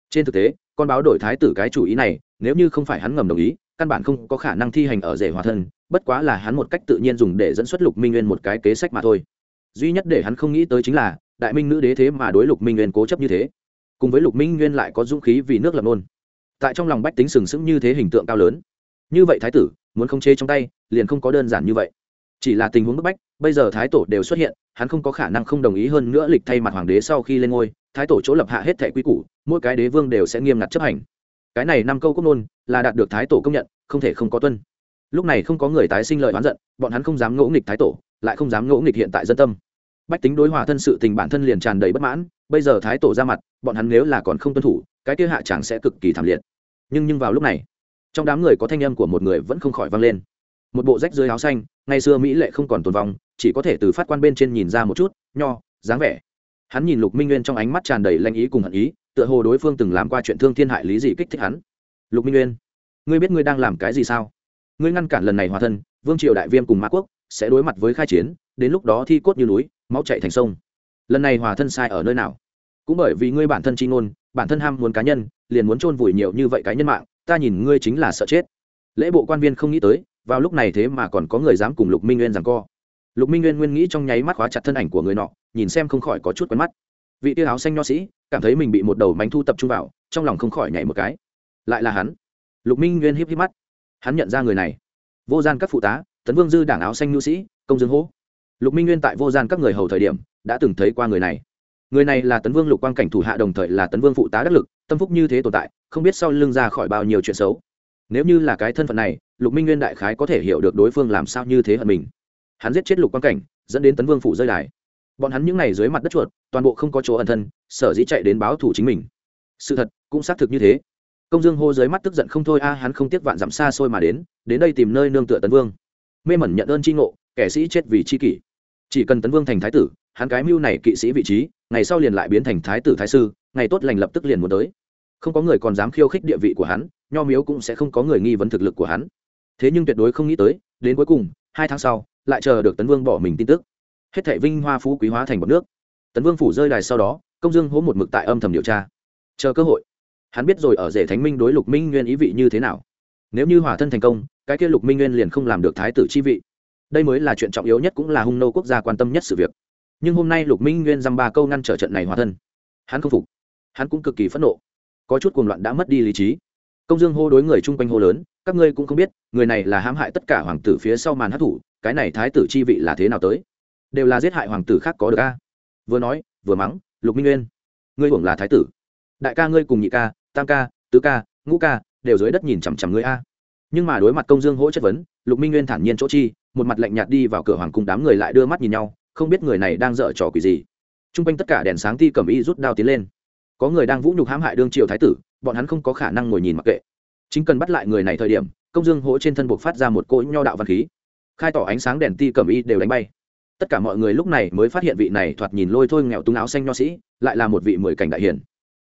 Trên thực tế, con báo đổi thái tử cái chủ ý này, nếu như không phải hắn ngầm đồng ý căn bản không có khả năng thi hành ở rể hòa thân, bất quá là hắn một cách tự nhiên dùng để dẫn xuất lục minh nguyên một cái kế sách mà thôi. Duy nhất để hắn không nghĩ tới chính là, đại minh nữ đế thế mà đối lục minh nguyên cố chấp như thế. Cùng với lục minh nguyên lại có dũng khí vì nước lập nôn. Tại trong lòng bách tính sừng sững như thế hình tượng cao lớn. Như vậy thái tử, muốn không chế trong tay, liền không có đơn giản như vậy. Chỉ là tình huống bức bách, bây giờ thái tổ đều xuất hiện, hắn không có khả năng không đồng ý hơn nữa lịch thay mặt hoàng đế sau khi lên ngôi, thái tổ chỗ lập hạ hết thẻ quy củ, mỗi cái đế vương đều sẽ nghiêm ngặt chấp hành cái này năm câu quốc nôn là đạt được thái tổ công nhận, không thể không có tuân. Lúc này không có người tái sinh lợi oán giận, bọn hắn không dám ngỗ nghịch thái tổ, lại không dám ngỗ nghịch hiện tại dân tâm. Bách tính đối hòa thân sự tình bản thân liền tràn đầy bất mãn, bây giờ thái tổ ra mặt, bọn hắn nếu là còn không tuân thủ, cái kia hạ chẳng sẽ cực kỳ thảm liệt. Nhưng nhưng vào lúc này, trong đám người có thanh âm của một người vẫn không khỏi vang lên. Một bộ rách dưới áo xanh, ngày xưa mỹ lệ không còn tồn vong, chỉ có thể từ phát quan bên trên nhìn ra một chút, nho, dáng vẻ hắn nhìn lục minh nguyên trong ánh mắt tràn đầy lanh ý cùng hận ý, tựa hồ đối phương từng làm qua chuyện thương thiên hại lý gì kích thích hắn. Lục minh nguyên, ngươi biết ngươi đang làm cái gì sao? Ngươi ngăn cản lần này hòa thân, vương triều đại viêm cùng mã quốc sẽ đối mặt với khai chiến, đến lúc đó thi cốt như núi, máu chạy thành sông. Lần này hòa thân sai ở nơi nào? Cũng bởi vì ngươi bản thân tri ngôn, bản thân ham muốn cá nhân, liền muốn chôn vùi nhiều như vậy cá nhân mạng, ta nhìn ngươi chính là sợ chết. Lễ bộ quan viên không nghĩ tới, vào lúc này thế mà còn có người dám cùng lục minh nguyên rằng co. Lục minh nguyên nguyên nghĩ trong nháy mắt khóa chặt thân ảnh của người nọ nhìn xem không khỏi có chút quen mắt. Vị tiêu áo xanh nho sĩ cảm thấy mình bị một đầu mánh thu tập trung vào, trong lòng không khỏi nhảy một cái. Lại là hắn. Lục minh nguyên híp híp mắt. Hắn nhận ra người này. Vô gian các phụ tá, tấn vương dư đảng áo xanh nhu sĩ, công dương hỗ lục minh nguyên tại vô gian các người hầu thời điểm đã từng thấy qua người này. Người này là tấn vương lục quang cảnh thủ hạ đồng thời là tấn vương phụ tá đắc lực, tâm phúc như thế tồn tại, không biết sau lưng ra khỏi bao nhiêu chuyện xấu. Nếu như là cái thân phận này, lục minh nguyên đại khái có thể hiểu được đối phương làm sao như thế hận mình. Hắn giết chết lục quang cảnh, dẫn đến tấn vương phủ rơi đài bọn hắn những n à y dưới mặt đất chuột, toàn bộ không có chỗ ẩn thân, sở dĩ chạy đến báo thủ chính mình. Sự thật cũng xác thực như thế. Công dương hô dưới mắt tức giận không thôi, a, hắn không tiếc vạn dặm xa xôi mà đến đến đây tìm nơi nương tựa tấn vương. Mê mẩn nhận ơn c ngộ, kẻ sĩ chết vì c kỷ. Chỉ cần tấn vương thành thái tử, hắn cái mưu này kỵ sĩ vị trí, ngày sau liền lại biến thành thái tử thái sư, ngày tốt lành lập tức liền muốn tới. Không có người còn dám khiêu khích địa vị của hắn, nho miếu cũng sẽ không có người nghi vấn thực lực của hắn. Thế nhưng tuyệt đối không nghĩ tới, đến cuối cùng, hai tháng sau, lại chờ được tấn vương bỏ mình tin tức hết thảy vinh hoa phú quý hóa thành một nước. Tấn vương phủ rơi đài sau đó, công dương hố một mực tại âm thầm điều tra. Chờ cơ hội, hắn biết rồi ở rể thánh minh đối lục minh nguyên ý vị như thế nào. Nếu như hòa thân thành công, cái kia lục minh nguyên liền không làm được thái tử chi vị. Đây mới là chuyện trọng yếu nhất cũng là hung nô quốc gia quan tâm nhất sự việc. Nhưng hôm nay lục minh nguyên dăm ba câu ngăn trở trận này hòa thân. Hắn không phục. Hắn cũng cực kỳ phẫn nộ. Có chút cuồng loạn đã mất đi lý trí. Công dương hô đối người chung quanh hô lớn, các ngươi cũng không biết, người này là hãm hại tất cả hoàng tử phía sau màn hát thủ cái này thái tử chi vị là thế nào tới? Đều là giết hại hoàng tử khác có được a. Vừa nói, vừa mắng, lục minh nguyên, ngươi hưởng là thái tử. Đại ca ngươi cùng nhị ca, tam ca, tứ ca, ngũ ca đều dưới đất nhìn chằm chằm ngươi a. Nhưng mà đối mặt công dương hỗ chất vấn, lục minh nguyên thản nhiên chỗ chi, một mặt lạnh nhạt đi vào cửa hoàng cung đám người lại đưa mắt nhìn nhau, không biết người này đang dở trò quỷ gì. T r u n g quanh tất cả đèn sáng thi cầm y rút đao tiến lên. Có người đang vũ nhục hãm hại đương triều thái tử, bọn hắn không có khả năng ngồi nhìn mặc kệ. Chính cần bắt lại người này thời điểm, công dương hỗ trên thân buộc phát ra một cỗ nho đạo văn khí. Khai tỏ ánh sáng đèn ti cầm y đều đánh bay tất cả mọi người lúc này mới phát hiện vị này thoạt nhìn lôi thôi nghèo túng áo xanh nho sĩ, lại là một vị mười cảnh đại hiển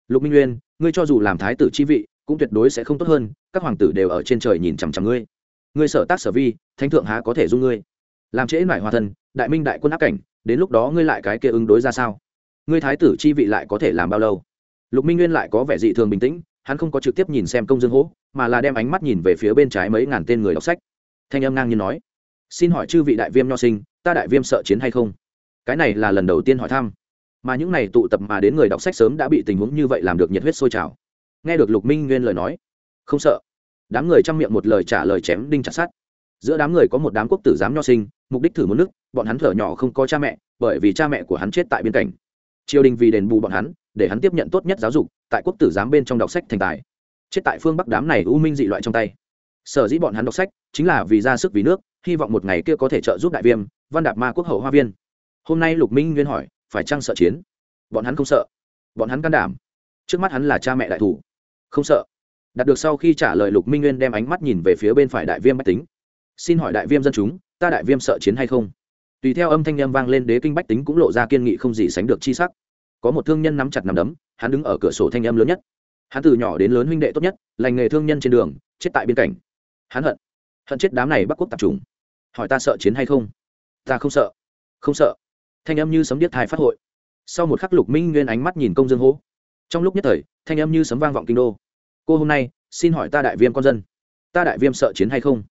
lục minh nguyên, ngươi cho dù làm thái tử chi vị, cũng tuyệt đối sẽ không tốt hơn, các hoàng tử đều ở trên trời nhìn chằm chằm ngươi. Ngươi sở tác sở vi, thánh thượng há có thể dung ngươi? Làm trễ mải hòa thân, đại minh đại quân áp cảnh, đến lúc đó ngươi lại cái kia ứng đối ra sao? Ngươi thái tử chi vị lại có thể làm bao lâu? Lục minh nguyên lại có vẻ dị thường bình tĩnh, hắn không có trực tiếp nhìn xem công dương hỗ mà là đem ánh mắt nhìn về phía bên trái mấy ngàn tên người đọc sách. Thanh âm ngang nhiên nói, xin hỏi chư vị đại viêm nho sinh ta đại viêm sợ chiến hay không? Cái này là lần đầu tiên hỏi thăm. Mà những này tụ tập mà đến người đọc sách sớm đã bị tình huống như vậy làm được nhiệt huyết sôi trào. Nghe được lục minh nguyên lời nói, không sợ. Đám người chăm miệng một lời trả lời chém đinh chặt sát giữa đám người có một đám quốc tử giám nho sinh, mục đích thử một nước, bọn hắn thở nhỏ không có cha mẹ, bởi vì cha mẹ của hắn chết tại biên cảnh triều đình vì đền bù bọn hắn, để hắn tiếp nhận tốt nhất giáo dục, tại quốc tử giám bên trong đọc sách thành tài. Chết tại phương bắc đám này u minh dị loại trong tay. Sở dĩ bọn hắn đọc sách, chính là vì ra sức vì nước, hy vọng một ngày kia có thể trợ giúp đại viêm văn đạp ma quốc hậu hoa viên. Hôm nay lục minh nguyên hỏi, phải chăng sợ chiến? Bọn hắn không sợ. Bọn hắn can đảm. Trước mắt hắn là cha mẹ đại thủ. Không sợ. Đạt được sau khi trả lời lục minh nguyên đem ánh mắt nhìn về phía bên phải đại viêm bách tính. Xin hỏi đại viêm dân chúng, ta đại viêm sợ chiến hay không? Tùy theo âm thanh â m vang lên đế kinh bách tính cũng lộ ra kiên nghị không gì sánh được chi sắc. Có một thương nhân nắm chặt nằm đấm, hắn đứng ở cửa sổ thanh âm lớn nhất. Hắn từ nhỏ đến lớn huynh đệ tốt nhất, lành nghề thương nhân trên đường, chết tại biên cảnh hắn hận. Hận chết đám này bắc quốc tạp trùng hỏi ta sợ chiến hay không? Ta không sợ. Không sợ. Thanh âm như sấm điếc thai phát hội. Sau một khắc lục minh nguyên ánh mắt nhìn công dương hố. Trong lúc nhất thời, thanh âm như sấm vang vọng kinh đô. Cô hôm nay, xin hỏi ta đại viêm con dân. Ta đại viêm sợ chiến hay không?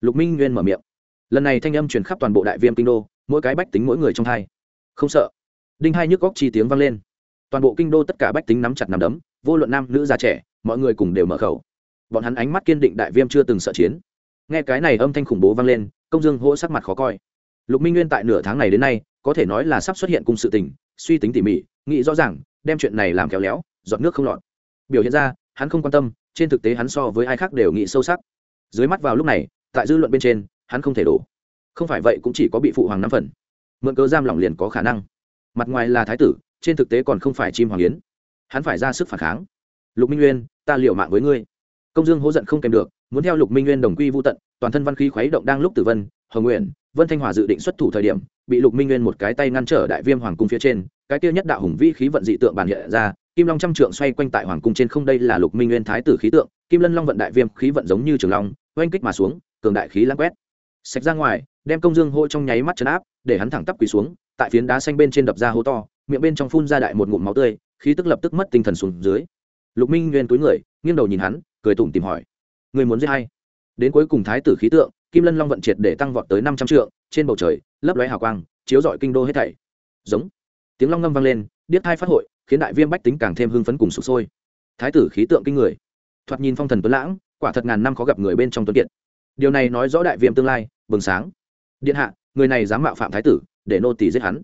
Lục minh nguyên mở miệng. Lần này thanh âm truyền khắp toàn bộ đại viêm kinh đô, mỗi cái bách tính mỗi người trong thai không sợ. Đinh hai nhức góc chi tiếng vang lên. Toàn bộ kinh đô tất cả bách tính nắm chặt nằm đấm, vô luận nam, nữ, già, trẻ, mọi người cùng đều mở khẩu. Bọn hắn ánh mắt kiên định đại viêm chưa từng sợ chiến. Nghe cái này âm thanh khủng bố vang lên, công dương hỗ sắc mặt khó coi lục minh nguyên tại nửa tháng này đến nay, có thể nói là sắp xuất hiện cùng sự tình, suy tính tỉ mỉ, nghĩ rõ ràng, đem chuyện này làm kéo léo, giọt nước không lọt. Biểu hiện ra, hắn không quan tâm, trên thực tế hắn so với ai khác đều nghĩ sâu sắc. Dưới mắt vào lúc này, tại dư luận bên trên, hắn không thể đổ. Không phải vậy cũng chỉ có bị phụ hoàng năm phần. Mượn cớ giam lỏng liền có khả năng. Mặt ngoài là thái tử, trên thực tế còn không phải chim hoàng yến. Hắn phải ra sức phản kháng. Lục minh nguyên, ta liệu mạng với ngươi. Công dương hố giận không kèm được, muốn theo lục minh nguyên đồng quy vô tận, toàn thân văn khí khuấy động đang lúc tử vân hồng nguyện, vân thanh hòa dự định xuất thủ thời điểm, bị lục minh nguyên một cái tay ngăn trở đại viêm hoàng cung phía trên, cái kia nhất đạo hùng vĩ khí vận dị tượng bản hiện ra, kim long trăm trượng xoay quanh tại hoàng cung trên không đây là lục minh nguyên thái tử khí tượng, kim lân long vận đại viêm khí vận giống như trường long, oanh kích mà xuống, cường đại khí lãng quét. Sạch ra ngoài, đem công dương hô trong nháy mắt chấn áp, để hắn thẳng tắp quỳ xuống, tại phiến đá xanh bên trên đập ra hố to, miệng bên trong phun ra đại một ngụm máu tươi, khí tức lập tức mất tinh thần xuống dưới. Lục minh nguyên túi người, nghiêng đầu nhìn hắn, cười tủm tìm hỏi người muốn giết hay đến cuối cùng thái tử khí tượng kim lân long vận triệt để tăng vọt tới năm trăm trượng, trên bầu trời, lấp lóe hào quang, chiếu rọi kinh đô hết thảy. Giống. Tiếng long ngâm vang lên, điếc thai phát hội, khiến đại viêm bách tính càng thêm hưng phấn cùng sụp sôi. Thái tử khí tượng kinh người. Thoạt nhìn phong thần tuấn lãng, quả thật ngàn năm khó gặp người bên trong tuấn kiệt. Điều này nói rõ đại viêm tương lai, bừng sáng. Điện hạ, người này dám mạo phạm thái tử, để nô tỳ giết hắn.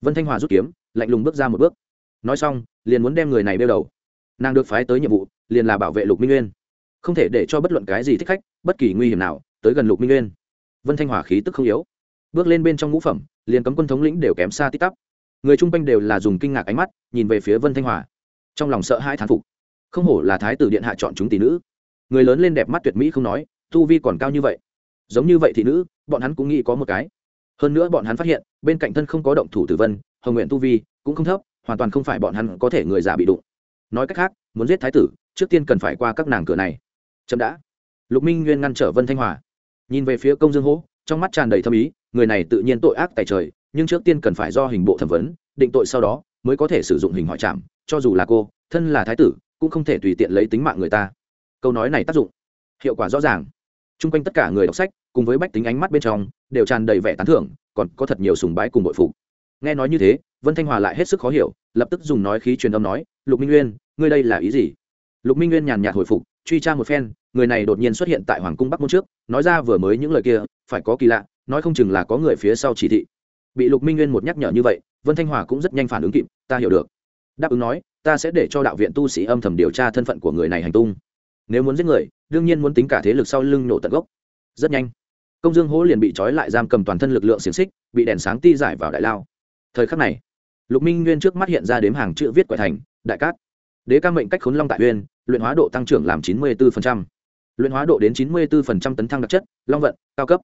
Vân thanh hòa rút kiếm, lạnh lùng bước ra một bước. Nói xong, liền muốn đem người này đeo đầu. Nàng được phái tới nhiệm vụ, liền là bảo vệ lục minh nguyên. Không thể để cho bất luận cái gì thích khách, bất kỳ nguy hiểm nào tới gần lục minh nguyên vân thanh hòa khí tức không yếu bước lên bên trong ngũ phẩm liền cấm quân thống lĩnh đều kém xa tít tắp người chung quanh đều là dùng kinh ngạc ánh mắt nhìn về phía vân thanh hòa trong lòng sợ hai thán phục không hổ là thái tử điện hạ chọn chúng tỷ nữ người lớn lên đẹp mắt tuyệt mỹ không nói tu vi còn cao như vậy giống như vậy thì nữ bọn hắn cũng nghĩ có một cái hơn nữa bọn hắn phát hiện bên cạnh thân không có động thủ tử vân hồng nguyện tu vi cũng không thấp hoàn toàn không phải bọn hắn có thể người già bị đụng nói cách khác muốn giết thái tử trước tiên cần phải qua các nàng cửa này chậm đã lục minh nguyên ngăn trở vân thanh hòa nhìn về phía công dương hỗ, trong mắt tràn đầy thâm ý, người này tự nhiên tội ác tại trời, nhưng trước tiên cần phải do hình bộ thẩm vấn, định tội sau đó mới có thể sử dụng hình hỏi chạm cho dù là cô, thân là thái tử, cũng không thể tùy tiện lấy tính mạng người ta. Câu nói này tác dụng, hiệu quả rõ ràng. T r u n g quanh tất cả người đọc sách, cùng với bách tính ánh mắt bên trong, đều tràn đầy vẻ tán thưởng, còn có thật nhiều sùng bái cùng bội phục. Nghe nói như thế, vân thanh hòa lại hết sức khó hiểu, lập tức dùng nói khí truyền âm nói, lục minh nguyên, ngươi đây là ý gì? Lục minh nguyên nhàn nhạt hồi phục truy tra một phen, người này đột nhiên xuất hiện tại hoàng cung bắc môn trước, nói ra vừa mới những lời kia, phải có kỳ lạ, nói không chừng là có người phía sau chỉ thị. Bị lục minh nguyên một nhắc nhở như vậy, vân thanh hòa cũng rất nhanh phản ứng kịp, ta hiểu được. Đáp ứng nói, ta sẽ để cho đạo viện tu sĩ âm thầm điều tra thân phận của người này hành tung. Nếu muốn giết người, đương nhiên muốn tính cả thế lực sau lưng nổ tận gốc. Rất nhanh, công dương hố liền bị trói lại giam cầm toàn thân lực lượng xiềng xích, bị đèn sáng ti giải vào đại lao. Thời khắc này, lục minh nguyên trước mắt hiện ra đếm hàng chữ viết quẻ thành, đại cát. Đế ca mệnh cách khốn long tại uyên luyện hóa độ tăng trưởng làm chín mươi bốn luyện hóa độ đến chín mươi bốn tấn thăng đặc chất, long vận, cao cấp.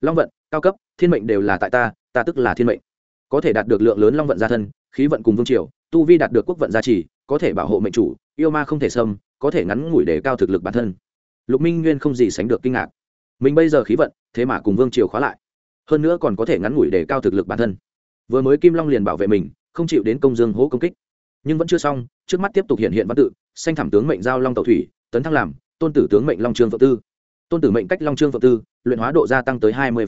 Long vận, cao cấp, thiên mệnh đều là tại ta ta tức là thiên mệnh. Có thể đạt được lượng lớn long vận gia thân, khí vận cùng vương triều, tu vi đạt được quốc vận gia trì, có thể bảo hộ mệnh chủ, yêu ma không thể xâm, có thể ngắn ngủi để cao thực lực bản thân. Lục minh nguyên không gì sánh được kinh ngạc. Mình bây giờ khí vận, thế mà cùng vương triều khóa lại. Hơn nữa còn có thể ngắn ngủi để cao thực lực bản thân. Vừa mới kim long liền bảo vệ mình, không chịu đến công dương hố công kích nhưng vẫn chưa xong, trước mắt tiếp tục hiện hiện văn tự, xanh thảm tướng mệnh giao long tàu thủy, tấn thăng làm, tôn tử tướng mệnh long trương phượng tư. Tôn tử mệnh cách long trương phượng tư, luyện hóa độ gia tăng tới hai mươi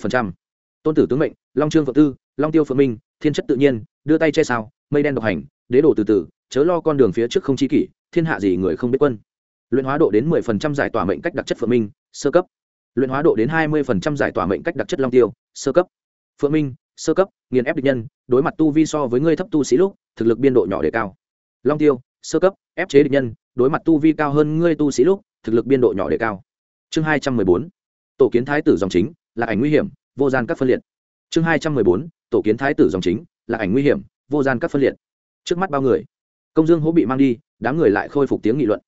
tôn tử tướng mệnh, long trương phượng tư, long tiêu phượng minh, thiên chất tự nhiên, đưa tay che sao, mây đen độc hành, đế đồ từ từ, chớ lo con đường phía trước không chi kỷ, thiên hạ gì người không biết quân. Luyện hóa độ đến mười phần trăm giải tỏa mệnh cách đặc chất phượng minh, sơ cấp. Luyện hóa độ đến hai mươi phần trăm giải tỏa mệnh cách đặc chất long tiêu, sơ cấp. Phượng minh, sơ cấp, nghiền ép địch nhân, đối mặt tu vi so với ngươi thấp tu sĩ lúc, thực lực biên độ nhỏ để cao long tiêu, sơ cấp, ép chế địch nhân, đối mặt tu vi cao hơn ngươi tu sĩ lúc, thực lực biên độ nhỏ để cao. Chương hai trăm mười bốn, tổ kiến thái tử dòng chính, là ảnh nguy hiểm, vô gian các phân liệt. Chương hai trăm mười bốn, tổ kiến thái tử dòng chính, là ảnh nguy hiểm, vô gian các phân liệt. Trước mắt bao người, công dương hố bị mang đi, đám người lại khôi phục tiếng nghị luận.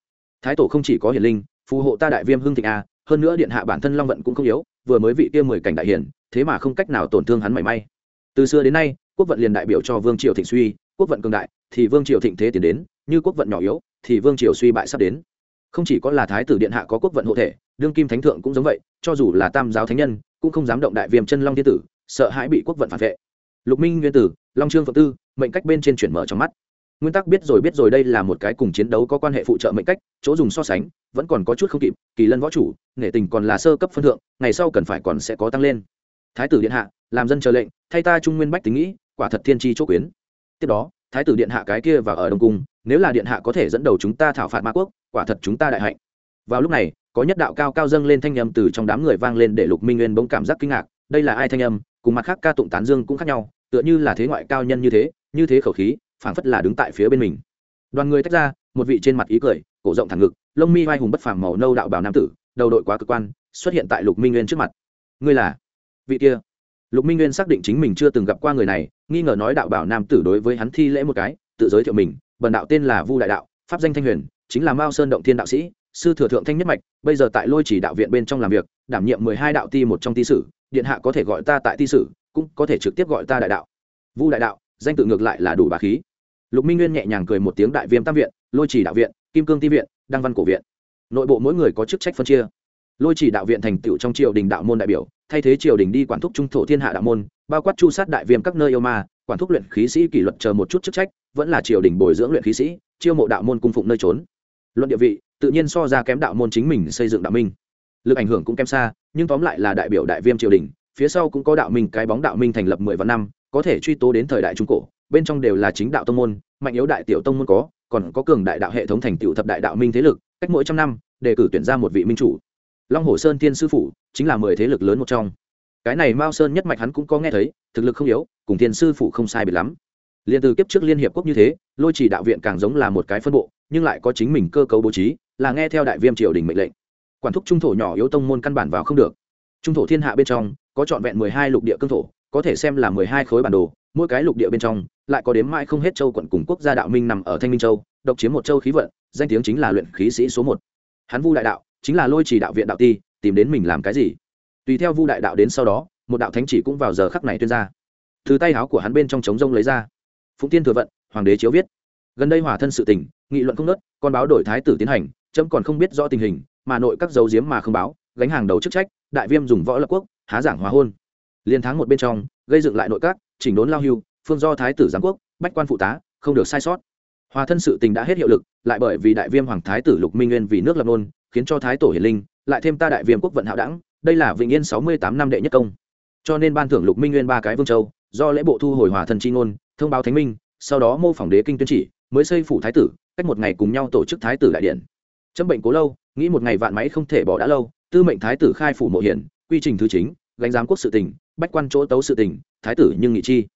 Thái tổ không chỉ có hiển linh, phù hộ ta đại viêm hưng thịnh a, hơn nữa điện hạ bản thân long vận cũng không yếu, vừa mới vị kia mười cảnh đại hiển, thế mà không cách nào tổn thương hắn mảy may. Từ xưa đến nay, quốc vận liền đại biểu cho vương triều thịnh suy, quốc vận cường đại thì vương triều thịnh thế tiến đến, như quốc vận nhỏ yếu, thì vương triều suy bại sắp đến. Không chỉ có là thái tử điện hạ có quốc vận hộ thể, đương kim thánh thượng cũng giống vậy, cho dù là tam giáo thánh nhân, cũng không dám động đại viêm chân long thiên tử, sợ hãi bị quốc vận phản vệ. Lục minh nguyên tử, long trương phượng tư, mệnh cách bên trên chuyển mở trong mắt. Nguyên tắc biết rồi biết rồi đây là một cái cùng chiến đấu có quan hệ phụ trợ mệnh cách, chỗ dùng so sánh, vẫn còn có chút không kịp, kỳ lân võ chủ nghệ tình còn là sơ cấp phân thượng, ngày sau cần phải còn sẽ có tăng lên. Thái tử điện hạ, làm dân chờ lệnh, thay ta trung nguyên bách tính nghĩ, quả thật thiên tri chỗ quyến. Tiếp đó thái tử điện hạ cái kia và ở đông cung, nếu là điện hạ có thể dẫn đầu chúng ta thảo phạt ma quốc, quả thật chúng ta đại hạnh. Vào lúc này, có nhất đạo cao cao dâng lên thanh âm từ trong đám người vang lên để lục minh nguyên bỗng cảm giác kinh ngạc, đây là ai thanh âm? Cùng mặt khác ca tụng tán dương cũng khác nhau, tựa như là thế ngoại cao nhân như thế như thế khẩu khí, phảng phất là đứng tại phía bên mình. Đoàn người tách ra, một vị trên mặt ý cười, cổ rộng thẳng ngực, lông mi vai hùng bất phàm màu nâu đạo bào nam tử, đầu đội quá cực quan, xuất hiện tại lục minh nguyên trước mặt. Ngươi là vị kia? Lục minh nguyên xác định chính mình chưa từng gặp qua người này, nghi ngờ nói đạo bảo nam tử đối với hắn thi lễ một cái, tự giới thiệu mình, bần đạo tên là vu đại đạo, pháp danh thanh huyền, chính là mao sơn động thiên đạo sĩ, sư thừa thượng thanh nhất mạch, bây giờ tại lôi chỉ đạo viện bên trong làm việc, đảm nhiệm mười hai đạo ti một trong ti sử, điện hạ có thể gọi ta tại ti sử, cũng có thể trực tiếp gọi ta đại đạo. Vu đại đạo, danh tự ngược lại là đủ bà khí. Lục minh nguyên nhẹ nhàng cười một tiếng đại viêm tam viện, lôi chỉ đạo viện, kim cương ti viện, đăng văn cổ viện. Nội bộ mỗi người có chức trách phân chia. Lôi chỉ đạo viện thành tựu trong triều đình đạo môn đại biểu thay thế triều đình đi quản thúc trung thổ thiên hạ đạo môn, bao quát chu sát đại viêm các nơi yêu ma, quản thúc luyện khí sĩ kỷ luật chờ một chút chức trách, vẫn là triều đình bồi dưỡng luyện khí sĩ, chiêu mộ đạo môn cung phụng nơi trốn. Luận địa vị, tự nhiên so ra kém đạo môn chính mình xây dựng đạo minh. Lực ảnh hưởng cũng kém xa, nhưng tóm lại là đại biểu đại viêm triều đình, phía sau cũng có đạo minh, cái bóng đạo minh thành lập mười vạn năm, có thể truy tố đến thời đại trung cổ, bên trong đều là chính đạo tông môn, mạnh yếu đại tiểu tông môn có, còn có cường đại đạo hệ thống thành tựu thập đại đạo minh thế lực, cách mỗi trăm năm, đề cử tuyển ra một vị minh chủ long hồ sơn thiên sư phủ chính là mười thế lực lớn một trong. Cái này mao sơn nhất mạch hắn cũng có nghe thấy, thực lực không yếu, cùng thiên sư phủ không sai biệt lắm. Liền từ kiếp trước liên hiệp quốc như thế, lôi chỉ đạo viện càng giống là một cái phân bộ, nhưng lại có chính mình cơ cấu bố trí, là nghe theo đại viêm triều đình mệnh lệnh. Quản thúc trung thổ nhỏ yếu tông môn căn bản vào không được. Trung thổ thiên hạ bên trong, có trọn vẹn mười hai lục địa cương thổ, có thể xem là mười hai khối bản đồ, mỗi cái lục địa bên trong, lại có đếm mãi không hết châu quận cùng quốc gia đạo minh nằm ở thanh minh châu, độc chiếm một châu khí vận, danh tiếng chính là luyện khí sĩ số một. Hắn vu đại đạo chính là lôi chỉ đạo viện đạo ti, tìm đến mình làm cái gì? Tùy theo vu đại đạo đến sau đó, một đạo thánh chỉ cũng vào giờ khắc này tuyên ra. Từ tay áo của hắn bên trong trống rông lấy ra. Phụng tiên thừa vận, hoàng đế chiếu viết. Gần đây hòa thân sự tình, nghị luận không nớt con báo đổi thái tử tiến hành trâm còn không biết rõ tình hình, mà nội các dấu diếm mà không báo, gánh hàng đầu chức trách, đại viêm dùng võ lập quốc, há giảng hòa hôn. Liên tháng một bên trong, gây dựng lại nội các, chỉnh đốn lao hưu, phương do thái tử giám quốc, bách quan phụ tá, không được sai sót. Hòa thân sự tình đã hết hiệu lực, lại bởi vì đại viêm hoàng thái tử lục minh nguyên vì nước lập nôn khiến cho thái tổ hiển linh lại thêm ta đại viêm quốc vận hạo đẳng, đây là vĩnh yên sáu mươi tám năm đệ nhất công. Cho nên ban thưởng lục minh nguyên ba cái vương châu, do lễ bộ thu hồi hòa thân chi ngôn, thông báo thánh minh, sau đó mô phỏng đế kinh tuyên chỉ, mới xây phủ thái tử, cách một ngày cùng nhau tổ chức thái tử đại điện. Chấm bệnh cố lâu, nghĩ một ngày vạn máy không thể bỏ đã lâu, tư mệnh thái tử khai phủ mộ hiển, quy trình thứ chính, gánh giám quốc sự tỉnh bách quan chỗ tấu sự tỉnh thái tử nhưng nghị chi.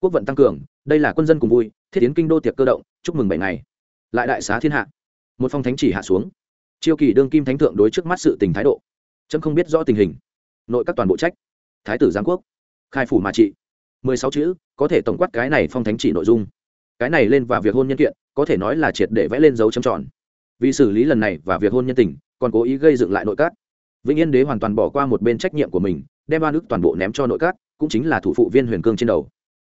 Quốc vận tăng cường, đây là quân dân cùng vui, thiết tiến kinh đô tiệc cơ động, chúc mừng bảy ngày. Lại đại xá thiên hạ. Một phong thánh chỉ hạ xuống chiêu kỳ đương kim thánh thượng đối trước mắt sự tình thái độ trâm không biết rõ tình hình. Nội các toàn bộ trách. Thái tử giáng quốc. Khai phủ mà trị. Mười sáu chữ, có thể tổng quát cái này phong thánh chỉ nội dung. Cái này lên và việc hôn nhân kiện, có thể nói là triệt để vẽ lên dấu châm tròn. Vì xử lý lần này và việc hôn nhân tình, còn cố ý gây dựng lại nội các. Vĩnh yên đế hoàn toàn bỏ qua một bên trách nhiệm của mình, đem ba nước toàn bộ ném cho nội các, cũng chính là thủ phụ viên huyền cương trên đầu.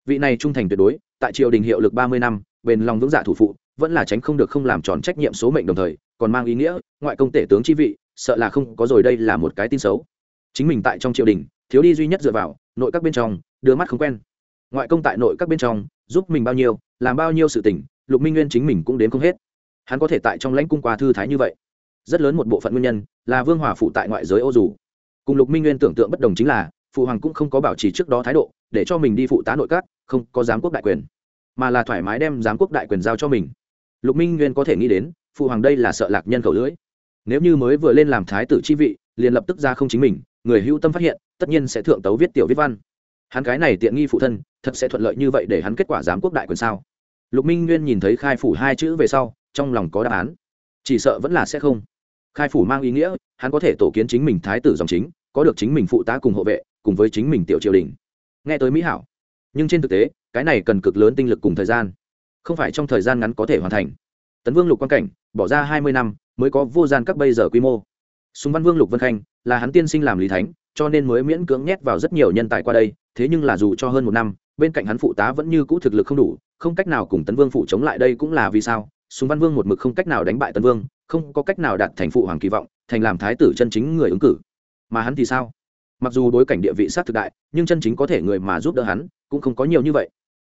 Vị này trung thành tuyệt đối, tại triều đình hiệu lực ba mươi năm, bền lòng vững dạ thủ phụ vẫn là tránh không được không làm tròn trách nhiệm số mệnh đồng thời, còn mang ý nghĩa, ngoại công tể tướng chi vị, sợ là không có rồi đây là một cái tin xấu. Chính mình tại trong triều đình, thiếu đi duy nhất dựa vào, nội các bên trong, đưa mắt không quen. Ngoại công tại nội các bên trong, giúp mình bao nhiêu, làm bao nhiêu sự tình, lục minh nguyên chính mình cũng đến không hết. Hắn có thể tại trong lãnh cung qua thư thái như vậy. Rất lớn một bộ phận nguyên nhân, là vương hòa phụ tại ngoại giới ô dù. Cùng lục minh nguyên tưởng tượng bất đồng chính là, phụ hoàng cũng không có bảo trì trước đó thái độ, để cho mình đi phụ tá nội các, không có giám quốc đại quyền, mà là thoải mái đem giám quốc đại quyền giao cho mình lục minh nguyên có thể nghĩ đến, phụ hoàng đây là sợ lạc nhân khẩu lưỡi. Nếu như mới vừa lên làm thái tử chi vị, liền lập tức ra không chính mình, người hữu tâm phát hiện, tất nhiên sẽ thượng tấu viết tiểu viết văn. Hắn cái này tiện nghi phụ thân, thật sẽ thuận lợi như vậy để hắn kết quả giám quốc đại quyền sao? Lục minh nguyên nhìn thấy khai phủ hai chữ về sau, trong lòng có đáp án. Chỉ sợ vẫn là sẽ không. Khai phủ mang ý nghĩa, hắn có thể tổ kiến chính mình thái tử dòng chính, có được chính mình phụ tá cùng hộ vệ, cùng với chính mình tiểu triều đình. Nghe tới mỹ hảo. Nhưng trên thực tế, cái này cần cực lớn tinh lực cùng thời gian không phải trong thời gian ngắn có thể hoàn thành. Tấn vương lục quan cảnh, bỏ ra hai mươi năm, mới có vô gian các bây giờ quy mô. Súng văn vương lục vân khanh, là hắn tiên sinh làm lý thánh, cho nên mới miễn cưỡng nhét vào rất nhiều nhân tài qua đây, thế nhưng là dù cho hơn một năm, bên cạnh hắn phụ tá vẫn như cũ thực lực không đủ, không cách nào cùng tấn vương phụ chống lại đây cũng là vì sao. Súng văn vương một mực không cách nào đánh bại tấn vương, không có cách nào đạt thành phụ hoàng kỳ vọng, thành làm thái tử chân chính người ứng cử. Mà hắn thì sao? Mặc dù đối cảnh địa vị sát thực đại, nhưng chân chính có thể người mà giúp đỡ hắn, cũng không có nhiều như vậy.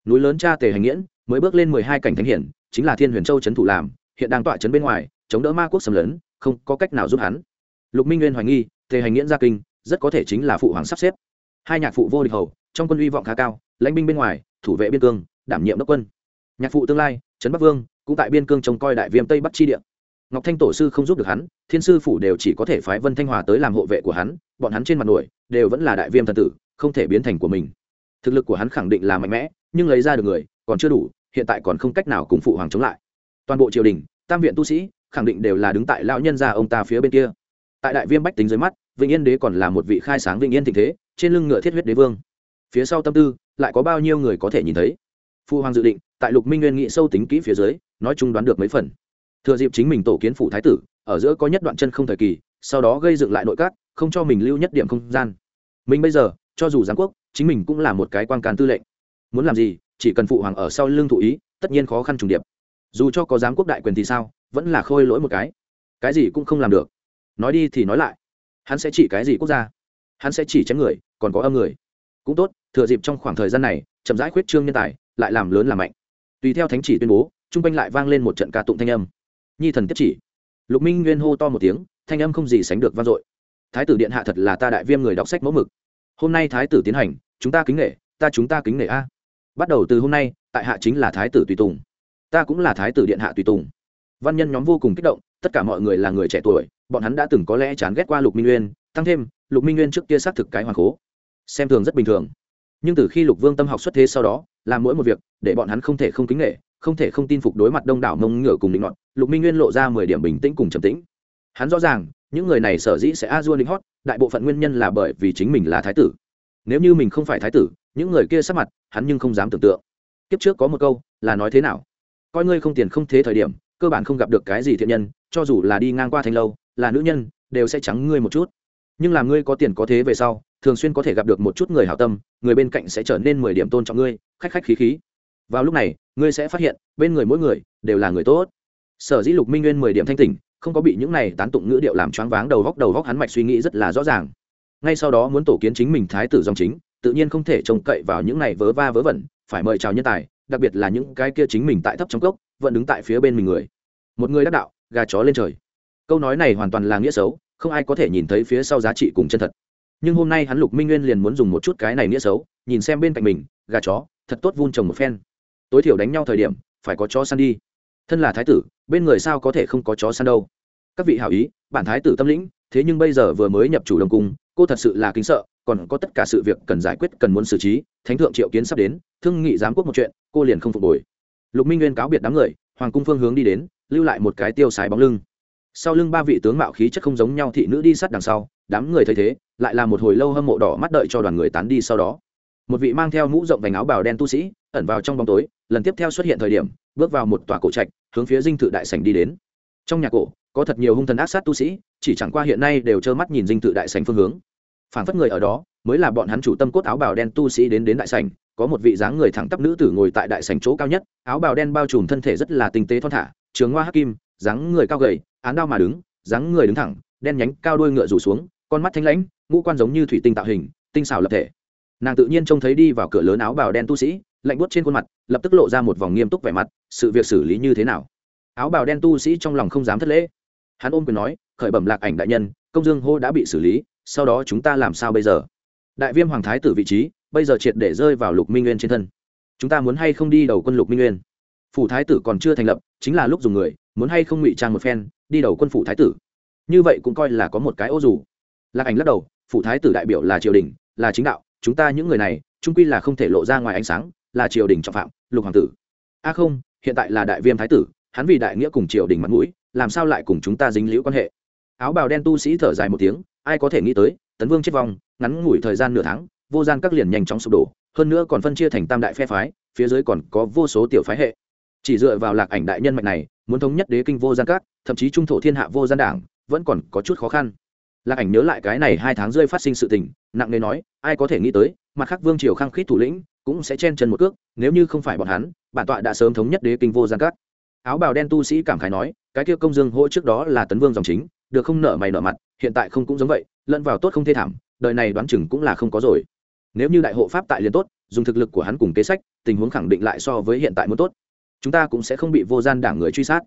Núi lớn cha tề hành nghiễn mới bước lên mười hai cảnh thánh hiển, chính là thiên huyền châu trấn thủ làm, hiện đang tọa trấn bên ngoài, chống đỡ ma quốc xâm lấn, không có cách nào giúp hắn. Lục minh nguyên hoài nghi, tề hành nghiễn gia kinh, rất có thể chính là phụ hoàng sắp xếp. Hai nhạc phụ vô địch hầu, trong quân uy vọng khá cao, lãnh binh bên ngoài, thủ vệ biên cương, đảm nhiệm đốc quân. Nhạc phụ tương lai, trấn bắc vương, cũng tại biên cương trông coi đại viêm tây bắc chi địa. Ngọc thanh tổ sư không giúp được hắn, thiên sư phủ đều chỉ có thể phái vân thanh hòa tới làm hộ vệ của hắn, bọn hắn trên mặt nổi, đều vẫn là đại viêm thần tử, không thể biến thành của mình. Thực lực của hắn khẳng định là mạnh mẽ, nhưng lấy ra được người còn chưa đủ, hiện tại còn không cách nào cùng phụ hoàng chống lại. Toàn bộ triều đình, tam viện tu sĩ, khẳng định đều là đứng tại lão nhân gia ông ta phía bên kia. Tại đại viêm bách tính dưới mắt, vĩnh yên đế còn là một vị khai sáng vĩnh yên tình thế, trên lưng ngựa thiết huyết đế vương. Phía sau tâm tư, lại có bao nhiêu người có thể nhìn thấy? Phu hoàng dự định, tại lục minh nguyên nghị sâu tính kỹ phía dưới, nói chung đoán được mấy phần. Thừa dịp chính mình tổ kiến phủ thái tử, ở giữa có nhất đoạn chân không thời kỳ, sau đó gây dựng lại nội các, không cho mình lưu nhất điểm không gian. Mình bây giờ, cho dù giáng quốc, chính mình cũng là một cái quan can tư lệnh. Muốn làm gì chỉ cần phụ hoàng ở sau lưng thụ ý, tất nhiên khó khăn trùng điệp. Dù cho có giám quốc đại quyền thì sao, vẫn là khôi lỗi một cái. Cái gì cũng không làm được. Nói đi thì nói lại. Hắn sẽ chỉ cái gì quốc gia? Hắn sẽ chỉ chém người, còn có âm người. Cũng tốt, thừa dịp trong khoảng thời gian này, chậm rãi khuyết trương nhân tài, lại làm lớn làm mạnh. Tùy theo thánh chỉ tuyên bố chung quanh lại vang lên một trận ca tụng thanh âm. Nhi thần tiếp chỉ. Lục minh nguyên hô to một tiếng, thanh âm không gì sánh được vang dội. Thái tử điện hạ thật là ta đại viêm người đọc sách mẫu mực. Hôm nay thái tử tiến hành, chúng ta kính nghệ ta chúng ta kính nghệ a bắt đầu từ hôm nay, tại hạ chính là thái tử tùy tùng. Ta cũng là thái tử điện hạ tùy tùng. Văn nhân nhóm vô cùng kích động, tất cả mọi người là người trẻ tuổi, bọn hắn đã từng có lẽ chán ghét qua lục minh nguyên, tăng thêm, lục minh nguyên trước kia xác thực cái hoàng cố. Xem thường rất bình thường. Nhưng từ khi lục vương tâm học xuất thế sau đó làm mỗi một việc, để bọn hắn không thể không kính nghệ không thể không tin phục đối mặt đông đảo mông ngựa cùng định luận lục minh nguyên lộ ra mười điểm bình tĩnh cùng trầm tĩnh. Hắn rõ ràng, những người này sở dĩ sẽ a dua định hót, đại bộ phận nguyên nhân là bởi vì chính mình là thái tử. Nếu như mình không phải thái tử những người kia sắp mặt, hắn nhưng không dám tưởng tượng. Kiếp trước có một câu, là nói thế nào? Coi ngươi không tiền không thế thời điểm, cơ bản không gặp được cái gì thiện nhân, cho dù là đi ngang qua thanh lâu, là nữ nhân, đều sẽ trắng ngươi một chút. Nhưng làm ngươi có tiền có thế về sau, thường xuyên có thể gặp được một chút người hảo tâm, người bên cạnh sẽ trở nên mười điểm tôn trọng ngươi, khách khách khí khí. Vào lúc này, ngươi sẽ phát hiện, bên người mỗi người, đều là người tốt. Sở dĩ lục minh nguyên mười điểm thanh tỉnh, không có bị những này tán tụng ngữ điệu làm choáng váng đầu góc đầu góc hắn mạch suy nghĩ rất là rõ ràng. Ngay sau đó muốn tổ kiến chính mình thái tử dòng chính tự nhiên không thể trông cậy vào những này vớ va vớ vẩn, phải mời chào nhân tài, đặc biệt là những cái kia chính mình tại thấp trong cốc, vẫn đứng tại phía bên mình người. Một người đắc đạo, gà chó lên trời. Câu nói này hoàn toàn là nghĩa xấu, không ai có thể nhìn thấy phía sau giá trị cùng chân thật. Nhưng hôm nay hắn lục minh nguyên liền muốn dùng một chút cái này nghĩa xấu, nhìn xem bên cạnh mình, gà chó, thật tốt vun trồng một phen. Tối thiểu đánh nhau thời điểm, phải có chó săn đi. Thân là thái tử, bên người sao có thể không có chó săn đâu? Các vị hảo ý, bản thái tử tâm lĩnh thế nhưng bây giờ vừa mới nhập chủ đồng cung, cô thật sự là kính sợ, còn có tất cả sự việc cần giải quyết, cần muốn xử trí, thánh thượng triệu kiến sắp đến, thương nghị giám quốc một chuyện, cô liền không phục hồi. Lục minh nguyên cáo biệt đám người, hoàng cung phương hướng đi đến, lưu lại một cái tiêu xài bóng lưng. Sau lưng ba vị tướng mạo khí chất không giống nhau thị nữ đi sát đằng sau, đám người thấy thế, lại là một hồi lâu hâm mộ đỏ mắt đợi cho đoàn người tán đi sau đó. Một vị mang theo mũ rộng vành áo bào đen tu sĩ, ẩn vào trong bóng tối, lần tiếp theo xuất hiện thời điểm, bước vào một tòa cổ trạch, hướng phía dinh thự đại sảnh đi đến. Trong nhà cổ, có thật nhiều hung thần ác sát tu sĩ chỉ chẳng qua hiện nay đều trơ mắt nhìn dinh thự đại sảnh phương hướng. Phản phất người ở đó, mới là bọn hắn chủ tâm cốt áo bào đen tu sĩ đến đến đại sảnh, có một vị dáng người thẳng tắp nữ tử ngồi tại đại sảnh chỗ cao nhất, áo bào đen bao trùm thân thể rất là tinh tế thon thả, trường hoa hắc kim, dáng người cao gầy, án đao mà đứng, dáng người đứng thẳng, đen nhánh cao đuôi ngựa rủ xuống, con mắt thanh lãnh, ngũ quan giống như thủy tinh tạo hình, tinh xảo lập thể. Nàng tự nhiên trông thấy đi vào cửa lớn áo bào đen tu sĩ, lạnh buốt trên khuôn mặt, lập tức lộ ra một vòng nghiêm túc vẻ mặt, sự việc xử lý như thế nào? Áo bào đen tu sĩ trong lòng không dám thất lễ hắn ôm quyền nói, khởi bẩm lạc ảnh đại nhân, công dương hô đã bị xử lý, sau đó chúng ta làm sao bây giờ? Đại viêm hoàng thái tử vị trí, bây giờ triệt để rơi vào lục minh nguyên trên thân. Chúng ta muốn hay không đi đầu quân lục minh nguyên? Phủ thái tử còn chưa thành lập, chính là lúc dùng người, muốn hay không ngụy trang một phen, đi đầu quân phủ thái tử. Như vậy cũng coi là có một cái ô dù. Lạc ảnh lắc đầu, phủ thái tử đại biểu là triều đình, là chính đạo, chúng ta những người này trung quy là không thể lộ ra ngoài ánh sáng, là triều đình trọng phạm, lục hoàng tử. A không, hiện tại là đại viêm thái tử, hắn vì đại nghĩa cùng triều đình mặt mũi làm sao lại cùng chúng ta dính liễu quan hệ? Áo bào đen tu sĩ thở dài một tiếng, ai có thể nghĩ tới, tấn vương chết vong, ngắn ngủi thời gian nửa tháng, vô gian các liền nhanh chóng sụp đổ, hơn nữa còn phân chia thành tam đại phe phái, phía dưới còn có vô số tiểu phái hệ. Chỉ dựa vào lạc ảnh đại nhân mạch này, muốn thống nhất đế kinh vô gian các, thậm chí trung thổ thiên hạ vô gian đảng, vẫn còn có chút khó khăn. Lạc ảnh nhớ lại cái này hai tháng rơi phát sinh sự tình, nặng nề nói, ai có thể nghĩ tới, mặt khác vương triều khăng khít thủ lĩnh, cũng sẽ chen chân một cước, nếu như không phải bọn hắn, bản tọa đã sớm thống nhất đế kinh vô gian các áo bào đen tu sĩ cảm khái nói, cái kia công dương hỗ trước đó là tấn vương dòng chính, được không nợ mày nợ mặt, hiện tại không cũng giống vậy, lẫn vào tốt không thê thảm, đời này đoán chừng cũng là không có rồi. Nếu như đại hộ pháp tại liền tốt, dùng thực lực của hắn cùng kế sách, tình huống khẳng định lại so với hiện tại muốn tốt. Chúng ta cũng sẽ không bị vô gian đảng người truy sát.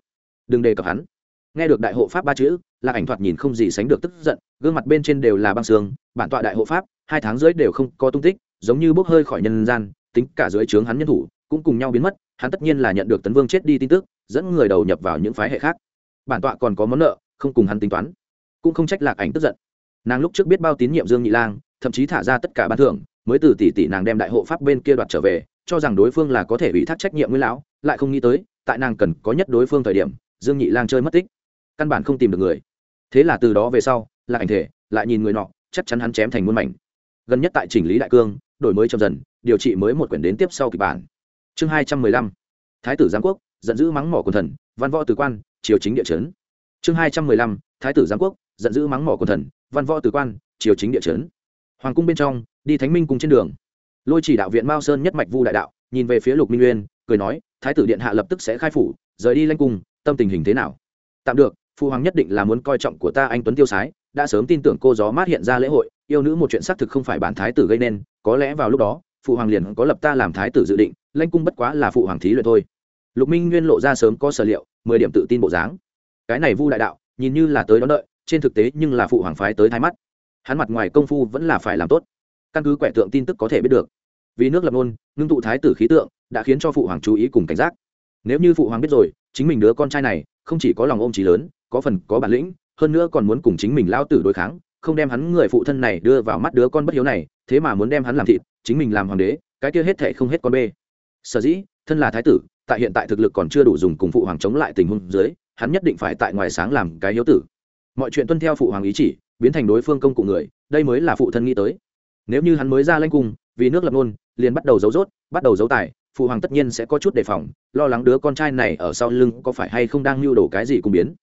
Đừng đề cập hắn. Nghe được đại hộ pháp ba chữ là ảnh thoạt nhìn không gì sánh được tức giận, gương mặt bên trên đều là băng xương bản tọa đại hộ pháp, hai tháng dưới đều không có tung tích, giống như bốc hơi khỏi nhân gian, tính cả dưới trướng hắn nhân thủ, cũng cùng nhau biến mất hắn tất nhiên là nhận được tấn vương chết đi tin tức, dẫn người đầu nhập vào những phái hệ khác. Bản tọa còn có món nợ, không cùng hắn tính toán. Cũng không trách lạc ảnh tức giận. Nàng lúc trước biết bao tín nhiệm dương nhị lang, thậm chí thả ra tất cả ban thưởng, mới từ tỷ tỷ nàng đem đại hộ pháp bên kia đoạt trở về, cho rằng đối phương là có thể ủy thác trách nhiệm với lão, lại không nghĩ tới, tại nàng cần có nhất đối phương thời điểm, dương nhị lang chơi mất tích. Căn bản không tìm được người. Thế là từ đó về sau là ảnh thể, lại nhìn người nọ, chắc chắn hắn chém thành muôn mảnh. Gần nhất tại chỉnh lý đại cương, đổi mới chậm dần, điều trị mới một quyển đến tiếp sau kịch bản chương hai trăm mười lăm. Thái tử giám quốc, giận dữ mắng mỏ quần thần, văn võ tử quan, triều chính địa chấn. Chương hai trăm mười lăm. Thái tử giám quốc, giận dữ mắng mỏ quần thần, văn võ tử quan, triều chính địa chấn. Hoàng cung bên trong, đi thánh minh cùng trên đường. Lôi chỉ đạo viện mao sơn nhất mạch vu đại đạo, nhìn về phía lục minh nguyên cười nói, thái tử điện hạ lập tức sẽ khai phủ, rời đi lanh cung, tâm tình hình thế nào? Tạm được phụ hoàng nhất định là muốn coi trọng của ta anh tuấn tiêu sái, đã sớm tin tưởng cô gió mát hiện ra lễ hội, yêu nữ một chuyện xác thực không phải bản thái tử gây nên, có lẽ vào lúc đó phụ hoàng liền có lập ta làm thái tử dự định lanh cung bất quá là phụ hoàng thí luyện thôi. Lục minh nguyên lộ ra sớm có sở liệu, mười điểm tự tin bộ dáng. Cái này vu đại đạo, nhìn như là tới đón đợi, trên thực tế nhưng là phụ hoàng phái tới thái mắt. Hắn mặt ngoài công phu vẫn là phải làm tốt. Căn cứ quẻ tượng tin tức có thể biết được. Vì nước lập nôn ngưng tụ thái tử khí tượng, đã khiến cho phụ hoàng chú ý cùng cảnh giác. Nếu như phụ hoàng biết rồi, chính mình đứa con trai này, không chỉ có lòng ôm trí lớn, có phần có bản lĩnh, hơn nữa còn muốn cùng chính mình lao tử đối kháng không đem hắn người phụ thân này đưa vào mắt đứa con bất hiếu này, thế mà muốn đem hắn làm thịt, chính mình làm hoàng đế, cái kia hết thệ không hết con bê. Sở dĩ, thân là thái tử, tại hiện tại thực lực còn chưa đủ dùng cùng phụ hoàng chống lại tình huống dưới, hắn nhất định phải tại ngoài sáng làm cái hiếu tử. Mọi chuyện tuân theo phụ hoàng ý chỉ, biến thành đối phương công cụ người, đây mới là phụ thân nghĩ tới. Nếu như hắn mới ra lanh cung, vì nước lập nôn liền bắt đầu giấu rốt, bắt đầu giấu tài, phụ hoàng tất nhiên sẽ có chút đề phòng, lo lắng đứa con trai này ở sau lưng có phải hay không đang lưu đồ cái gì cùng biến.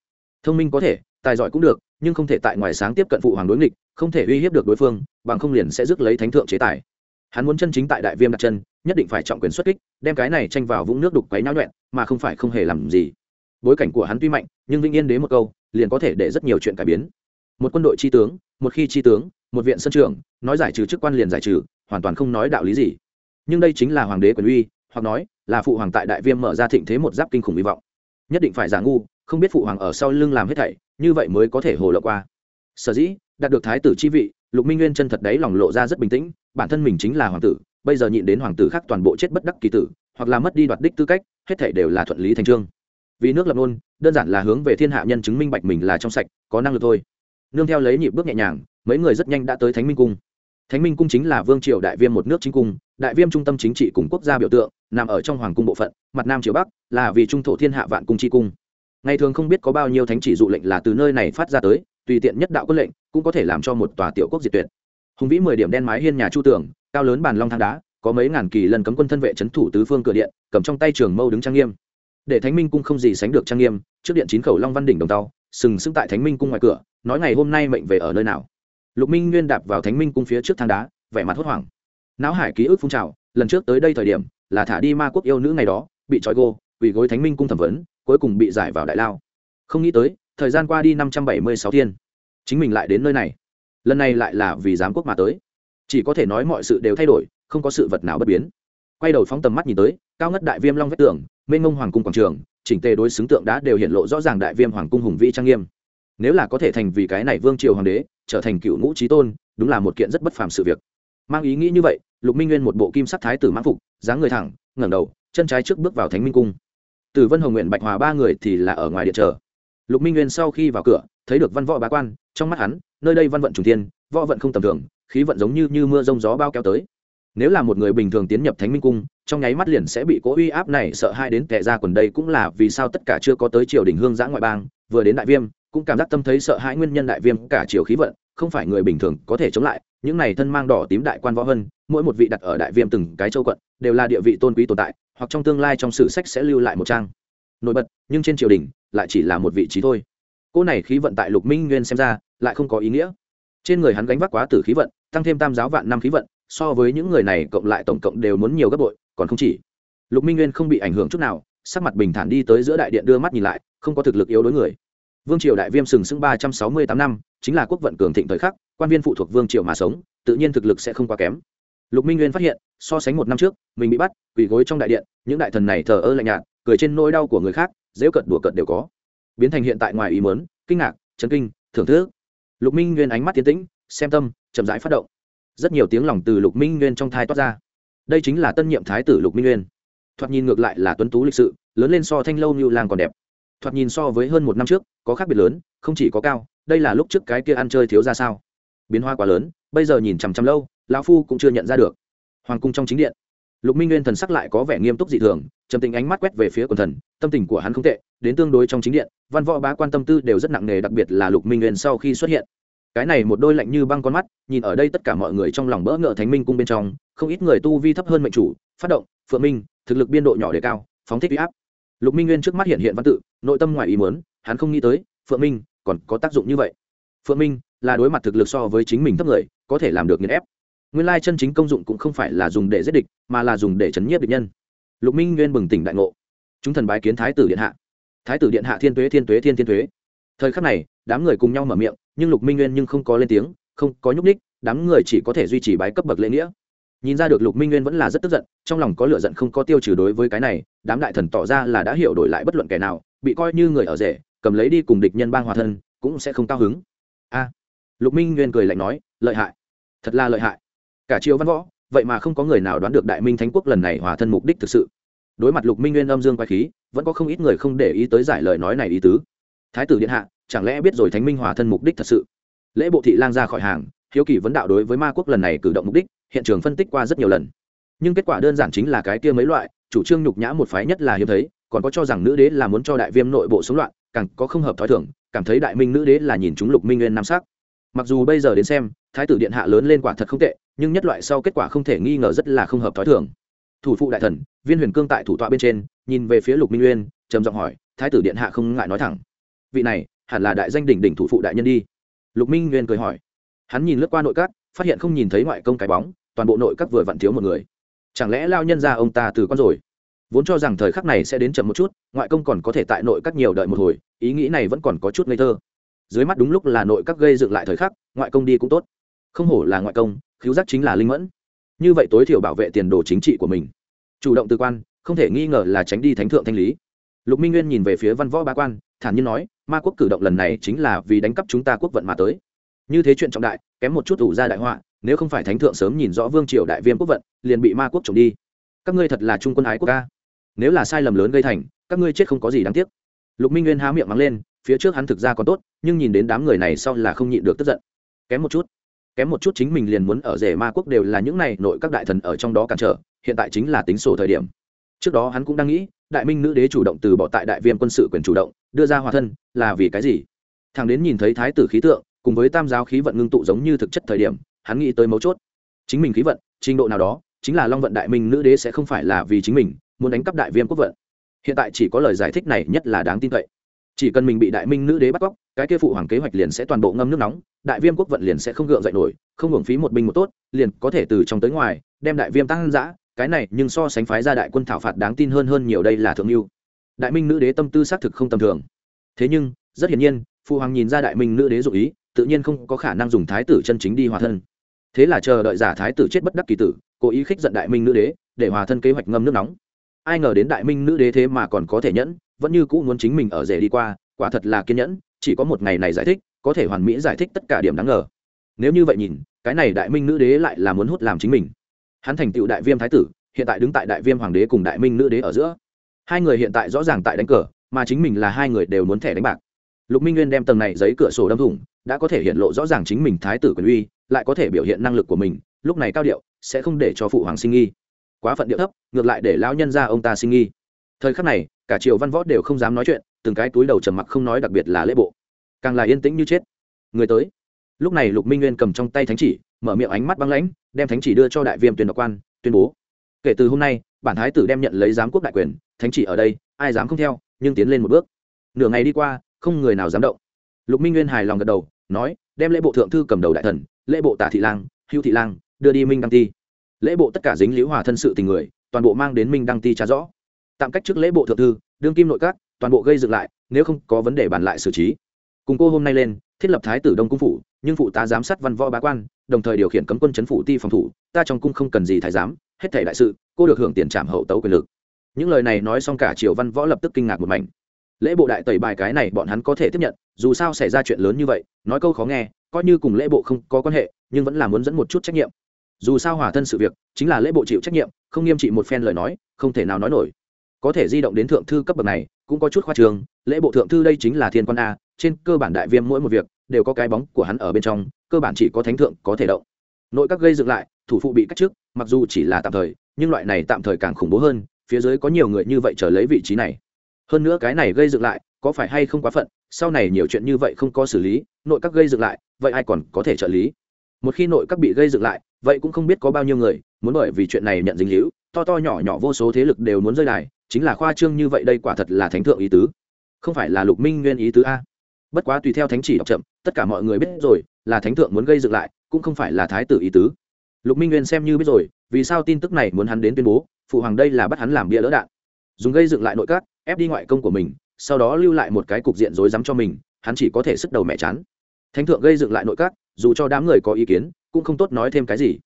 Thông minh có thể, tài giỏi cũng được nhưng không thể tại ngoài sáng tiếp cận phụ hoàng đối nghịch, không thể uy hiếp được đối phương, bằng không liền sẽ rước lấy thánh thượng chế tài. Hắn muốn chân chính tại đại viêm đặt chân, nhất định phải trọng quyền xuất kích, đem cái này tranh vào vũng nước đục quấy náo nhuẹn mà không phải không hề làm gì. Bối cảnh của hắn tuy mạnh, nhưng vĩnh yên đế một câu, liền có thể để rất nhiều chuyện cải biến. Một quân đội tri tướng, một khi tri tướng, một viện sân trường, nói giải trừ chức quan liền giải trừ, hoàn toàn không nói đạo lý gì. Nhưng đây chính là hoàng đế quyền uy, hoặc nói là phụ hoàng tại đại viêm mở ra thịnh thế một giáp kinh khủng hy vọng. Nhất định phải giả ngu, không biết phụ hoàng ở sau lưng làm hết thảy như vậy mới có thể hồ lộ qua. Sở dĩ, đạt được thái tử chi vị, lục minh nguyên chân thật đấy lòng lộ ra rất bình tĩnh, bản thân mình chính là hoàng tử, bây giờ nhịn đến hoàng tử khác toàn bộ chết bất đắc kỳ tử, hoặc là mất đi đoạt đích tư cách, hết thảy đều là thuận lý thành trương. Vì nước lập ngôn đơn giản là hướng về thiên hạ nhân chứng minh bạch mình là trong sạch, có năng lực thôi. Nương theo lấy nhịp bước nhẹ nhàng, mấy người rất nhanh đã tới thánh minh cung. Thánh minh cung chính là vương triều đại viêm một nước chính cung, đại viêm trung tâm chính trị cùng quốc gia biểu tượng, nằm ở trong hoàng cung bộ phận, mặt nam triều bắc, là vì trung thổ thiên hạ vạn cung chi cung ngày thường không biết có bao nhiêu thánh chỉ dụ lệnh là từ nơi này phát ra tới, tùy tiện nhất đạo quân lệnh cũng có thể làm cho một tòa tiểu quốc diệt tuyệt. Hùng vĩ mười điểm đen mái hiên nhà chu tường, cao lớn bàn long thang đá, có mấy ngàn kỳ lần cấm quân thân vệ c h ấ n thủ tứ phương cửa điện, cầm trong tay trường mâu đứng trang nghiêm. Để thánh minh cung không gì sánh được trang nghiêm, trước điện chín khẩu long văn đỉnh đồng tàu, sừng sững tại thánh minh cung ngoài cửa, nói ngày hôm nay mệnh về ở nơi nào. Lục minh nguyên đạp vào thánh minh cung phía trước thang đá, vẻ mặt hốt hoảng. Não hải ký ức phun trào, lần trước tới đây thời điểm, là thả đi ma quốc yêu nữ ngày đó, bị trói gô quỳ gối thánh minh cung thẩm vấn, cuối cùng bị giải vào đại lao. Không nghĩ tới, thời gian qua đi năm trăm bảy mươi sáu thiên, chính mình lại đến nơi này. Lần này lại là vì giám quốc mà tới. Chỉ có thể nói mọi sự đều thay đổi, không có sự vật nào bất biến. Quay đầu phóng tầm mắt nhìn tới, cao ngất đại viêm long vách tường, mênh ngông hoàng cung quảng trường, chỉnh tề đối xứng tượng đã đều hiện lộ rõ ràng đại viêm hoàng cung hùng vĩ trang nghiêm. Nếu là có thể thành vì cái này vương triều hoàng đế, trở thành cựu ngũ trí tôn, đúng là một kiện rất bất phàm sự việc. Mang ý nghĩ như vậy, lục minh nguyên một bộ kim sắc thái tử mãn phục, dáng người thẳng, ngẩng đầu, chân trái trước bước vào thánh minh cung từ vân hồng nguyện bạch hòa ba người thì là ở ngoài điện chờ. Lục minh nguyên sau khi vào cửa thấy được văn võ bá quan trong mắt hắn nơi đây văn vận trùng thiên, võ vận không tầm thường khí vận giống như, như mưa rông gió bao kéo tới. Nếu là một người bình thường tiến nhập thánh minh cung trong nháy mắt liền sẽ bị cố uy áp này sợ hai đến tệ ra quần đây cũng là vì sao tất cả chưa có tới triều đình hương giã ngoại bang vừa đến đại viêm cũng cảm giác tâm thấy sợ hãi nguyên nhân đại viêm cả triều khí vận không phải người bình thường có thể chống lại những này thân mang đỏ tím đại quan võ hơn, mỗi một vị đặt ở đại viêm từng cái châu quận đều là địa vị tôn quý tồn tại hoặc trong tương lai trong sử sách sẽ lưu lại một trang. Nổi bật, nhưng trên triều đình, lại chỉ là một vị trí thôi. Cô này khí vận tại lục minh nguyên xem ra, lại không có ý nghĩa. Trên người hắn gánh vác quá tử khí vận, tăng thêm tam giáo vạn năm khí vận, so với những người này cộng lại tổng cộng đều muốn nhiều gấp bội, còn không chỉ. Lục minh nguyên không bị ảnh hưởng chút nào, sắc mặt bình thản đi tới giữa đại điện đưa mắt nhìn lại, không có thực lực yếu đối người. Vương triều đại viêm sừng sững ba trăm sáu mươi tám năm, chính là quốc vận cường thịnh thời khắc, quan viên phụ thuộc vương triều mà sống, tự nhiên thực lực sẽ không quá kém lục minh nguyên phát hiện, so sánh một năm trước, mình bị bắt, quỳ gối trong đại điện, những đại thần này thờ ơ lạnh nhạt, cười trên nỗi đau của người khác, dễ cận đùa cận đều có. Biến thành hiện tại ngoài ý mớn kinh ngạc, chấn kinh, thưởng thức. Lục minh nguyên ánh mắt tiến tĩnh, xem tâm, chậm rãi phát động. Rất nhiều tiếng lòng từ lục minh nguyên trong thai toát ra. Đây chính là tân nhiệm thái tử lục minh nguyên. Thoạt nhìn ngược lại là tuấn tú lịch sự, lớn lên so thanh lâu như làng còn đẹp. Thoạt nhìn so với hơn một năm trước, có khác biệt lớn, không chỉ có cao, đây là lúc trước cái kia ăn chơi thiếu ra sao. Biến hoa quá lớn, bây giờ nhìn chằm chằm lâu lão phu cũng chưa nhận ra được. Hoàng cung trong chính điện, lục minh nguyên thần sắc lại có vẻ nghiêm túc dị thường, trầm tình ánh mắt quét về phía quần thần, tâm tình của hắn không tệ, đến tương đối trong chính điện, văn võ bá quan tâm tư đều rất nặng nề, đặc biệt là lục minh nguyên sau khi xuất hiện. Cái này một đôi lạnh như băng con mắt, nhìn ở đây tất cả mọi người trong lòng bỡ ngỡ thánh minh cung bên trong, không ít người tu vi thấp hơn mệnh chủ, phát động, phượng minh, thực lực biên độ nhỏ đề cao, phóng thích huy áp. Lục minh nguyên trước mắt hiện hiện văn tự, nội tâm ngoài ý muốn, hắn không nghĩ tới, phượng minh, còn có tác dụng như vậy. Phượng minh, là đối mặt thực lực so với chính mình thấp người, có thể làm được nghiền ép nguyên lai chân chính công dụng cũng không phải là dùng để giết địch, mà là dùng để chấn nhiếp địch nhân. Lục minh nguyên bừng tỉnh đại ngộ. Chúng thần bái kiến thái tử điện hạ. Thái tử điện hạ thiên tuế thiên tuế, thiên thiên tuế. Thời khắc này, đám người cùng nhau mở miệng, nhưng lục minh nguyên nhưng không có lên tiếng, không có nhúc ních đám người chỉ có thể duy trì bái cấp bậc lễ nghĩa. Nhìn ra được lục minh nguyên vẫn là rất tức giận, trong lòng có lửa giận không có tiêu trừ đối với cái này, đám đại thần tỏ ra là đã hiểu đổi lại bất luận kẻ nào, bị coi như người ở rể, cầm lấy đi cùng địch nhân bang hòa thân, cũng sẽ không cao hứng. A. Lục minh nguyên cười lạnh nói, lợi hại. Thật là lợi hại cả triều văn võ, vậy mà không có người nào đoán được đại minh thánh quốc lần này hòa thân mục đích thực sự. Đối mặt lục minh nguyên âm dương quay khí, vẫn có không ít người không để ý tới giải lời nói này ý tứ. Thái tử điện hạ, chẳng lẽ biết rồi thánh minh hòa thân mục đích thật sự? Lễ bộ thị lang ra khỏi hàng, hiếu kỳ vấn đạo đối với ma quốc lần này cử động mục đích, hiện trường phân tích qua rất nhiều lần. Nhưng kết quả đơn giản chính là cái kia mấy loại, chủ trương nhục nhã một phái nhất là hiếm thấy, còn có cho rằng nữ đế là muốn cho đại viêm nội bộ sống loạn, càng có không hợp thói thường, cảm thấy đại minh nữ đế là nhìn chúng lục minh nguyên nam sắc. Mặc dù bây giờ đến xem thái tử điện hạ lớn lên quả thật không tệ, nhưng nhất loại sau kết quả không thể nghi ngờ rất là không hợp thói thường. Thủ phụ đại thần, viên huyền cương tại thủ tọa bên trên, nhìn về phía lục minh nguyên trầm giọng hỏi, thái tử điện hạ không ngại nói thẳng. Vị này, hẳn là đại danh đỉnh đỉnh thủ phụ đại nhân đi. Lục minh nguyên cười hỏi. Hắn nhìn lướt qua nội các, phát hiện không nhìn thấy ngoại công cái bóng, toàn bộ nội các vừa vặn thiếu một người. Chẳng lẽ lao nhân ra ông ta từ con rồi? Vốn cho rằng thời khắc này sẽ đến chậm một chút, ngoại công còn có thể tại nội các nhiều đợi một hồi, ý nghĩ này vẫn còn có chút ngây thơ. Dưới mắt đúng lúc là nội các gây dựng lại thời khắc, ngoại công đi cũng tốt không hổ là ngoại công khiếu giác chính là linh mẫn. Như vậy tối thiểu bảo vệ tiền đồ chính trị của mình. Chủ động từ quan, không thể nghi ngờ là tránh đi thánh thượng thanh lý. Lục minh nguyên nhìn về phía văn võ ba quan, thản nhiên nói, ma quốc cử động lần này chính là vì đánh cắp chúng ta quốc vận mà tới. Như thế chuyện trọng đại, kém một chút ủ ra đại họa, nếu không phải thánh thượng sớm nhìn rõ vương triều đại viêm quốc vận, liền bị ma quốc trộm đi. Các ngươi thật là trung quân ái quốc ca. Nếu là sai lầm lớn gây thành, các ngươi chết không có gì đáng tiếc. Lục minh nguyên há miệng mắng lên, phía trước hắn thực ra còn tốt, nhưng nhìn đến đám người này sau là không nhịn được tức giận. Kém một chút kém một chút chính mình liền muốn ở rể ma quốc đều là những này, nội các đại thần ở trong đó cản trở, hiện tại chính là tính sổ thời điểm. Trước đó hắn cũng đang nghĩ, đại minh nữ đế chủ động từ bỏ tại đại viêm quân sự quyền chủ động, đưa ra hòa thân, là vì cái gì? Thằng đến nhìn thấy thái tử khí tượng, cùng với tam giáo khí vận ngưng tụ giống như thực chất thời điểm, hắn nghĩ tới mấu chốt. Chính mình khí vận, trình độ nào đó, chính là long vận đại minh nữ đế sẽ không phải là vì chính mình, muốn đánh cắp đại viêm quốc vận. Hiện tại chỉ có lời giải thích này nhất là đáng tin cậy chỉ cần mình bị đại minh nữ đế bắt cóc, cái kia phụ hoàng kế hoạch liền sẽ toàn bộ ngâm nước nóng, đại viêm quốc vận liền sẽ không gượng dậy nổi, không hưởng phí một binh một tốt, liền có thể từ trong tới ngoài, đem đại viêm tăng giã cái này nhưng so sánh phái ra đại quân thảo phạt đáng tin hơn hơn nhiều đây là thượng lưu. Đại minh nữ đế tâm tư xác thực không tầm thường. Thế nhưng, rất hiển nhiên, phụ hoàng nhìn ra đại minh nữ đế dụ ý, tự nhiên không có khả năng dùng thái tử chân chính đi hòa thân. Thế là chờ đợi giả thái tử chết bất đắc kỳ tử, cố ý khích giận đại minh nữ đế, để hòa thân kế hoạch ngâm nước nóng ai ngờ đến đại minh nữ đế thế mà còn có thể nhẫn, vẫn như cũ muốn chính mình ở rể đi qua, quả thật là kiên nhẫn, chỉ có một ngày này giải thích, có thể hoàn mỹ giải thích tất cả điểm đáng ngờ. Nếu như vậy nhìn, cái này đại minh nữ đế lại là muốn hút làm chính mình. Hắn thành tựu đại viêm thái tử, hiện tại đứng tại đại viêm hoàng đế cùng đại minh nữ đế ở giữa. Hai người hiện tại rõ ràng tại đánh cờ, mà chính mình là hai người đều muốn thẻ đánh bạc. Lục minh nguyên đem tầng này giấy cửa sổ đâm thủng, đã có thể hiện lộ rõ ràng chính mình thái tử quyền uy, lại có thể biểu hiện năng lực của mình, lúc này cao điệu, sẽ không để cho phụ hoàng sinh nghi quá phận điệu thấp, ngược lại để lão nhân ra ông ta sinh nghi. Thời khắc này, cả triều văn võ đều không dám nói chuyện, từng cái túi đầu trầm mặc không nói đặc biệt là lễ bộ. Càng là yên tĩnh như chết. Người tới. Lúc này lục minh nguyên cầm trong tay thánh chỉ, mở miệng ánh mắt băng lãnh, đem thánh chỉ đưa cho đại viêm tuyên độc quan, tuyên bố. Kể từ hôm nay, bản thái tử đem nhận lấy giám quốc đại quyền, thánh chỉ ở đây, ai dám không theo, nhưng tiến lên một bước. Nửa ngày đi qua, không người nào dám động. Lục minh nguyên hài lòng gật đầu, nói, đem lễ bộ thượng thư cầm đầu đại thần, lễ bộ tả thị lang, hữu thị lang, đưa đi minh đăng ti lễ bộ tất cả dính liễu hòa thân sự tình người, toàn bộ mang đến minh đăng ti trả rõ. Tạm cách trước lễ bộ thượng thư, đương kim nội các, toàn bộ gây dựng lại, nếu không có vấn đề bàn lại xử trí. Cùng cô hôm nay lên, thiết lập thái tử đông cung phủ, nhưng phụ tá giám sát văn võ bá quan, đồng thời điều khiển cấm quân chấn phủ ti phòng thủ, ta trong cung không cần gì thái giám, hết thể đại sự, cô được hưởng tiền trảm hậu tấu quyền lực. Những lời này nói xong cả triều văn võ lập tức kinh ngạc một mảnh. Lễ bộ đại tẩy bài cái này bọn hắn có thể tiếp nhận, dù sao xảy ra chuyện lớn như vậy, nói câu khó nghe, coi như cùng lễ bộ không có quan hệ, nhưng vẫn là muốn dẫn một chút trách nhiệm dù sao hòa thân sự việc chính là lễ bộ chịu trách nhiệm, không nghiêm trị một phen lời nói, không thể nào nói nổi. Có thể di động đến thượng thư cấp bậc này, cũng có chút khoa trường, lễ bộ thượng thư đây chính là thiên quan a, trên cơ bản đại viêm mỗi một việc đều có cái bóng của hắn ở bên trong, cơ bản chỉ có thánh thượng có thể động. Nội các gây dựng lại, thủ phụ bị cách chức, mặc dù chỉ là tạm thời, nhưng loại này tạm thời càng khủng bố hơn, phía dưới có nhiều người như vậy trở lấy vị trí này. Hơn nữa cái này gây dựng lại, có phải hay không quá phận, sau này nhiều chuyện như vậy không có xử lý, nội các gây dựng lại, vậy ai còn có thể trợ lý? Một khi nội các bị gây dựng lại, vậy cũng không biết có bao nhiêu người muốn bởi vì chuyện này nhận dính hữu to to nhỏ nhỏ vô số thế lực đều muốn rơi đài, chính là khoa trương như vậy đây quả thật là thánh thượng ý tứ. Không phải là lục minh nguyên ý tứ a. Bất quá tùy theo thánh chỉ đọc chậm, tất cả mọi người biết rồi, là thánh thượng muốn gây dựng lại, cũng không phải là thái tử ý tứ. Lục minh nguyên xem như biết rồi, vì sao tin tức này muốn hắn đến tuyên bố, phụ hoàng đây là bắt hắn làm bia lỡ đạn. Dùng gây dựng lại nội các, ép đi ngoại công của mình, sau đó lưu lại một cái cục diện rối rắm cho mình, hắn chỉ có thể sức đầu mẹ chán. Thánh thượng gây dựng lại nội các dù cho đám người có ý kiến, cũng không tốt nói thêm cái gì.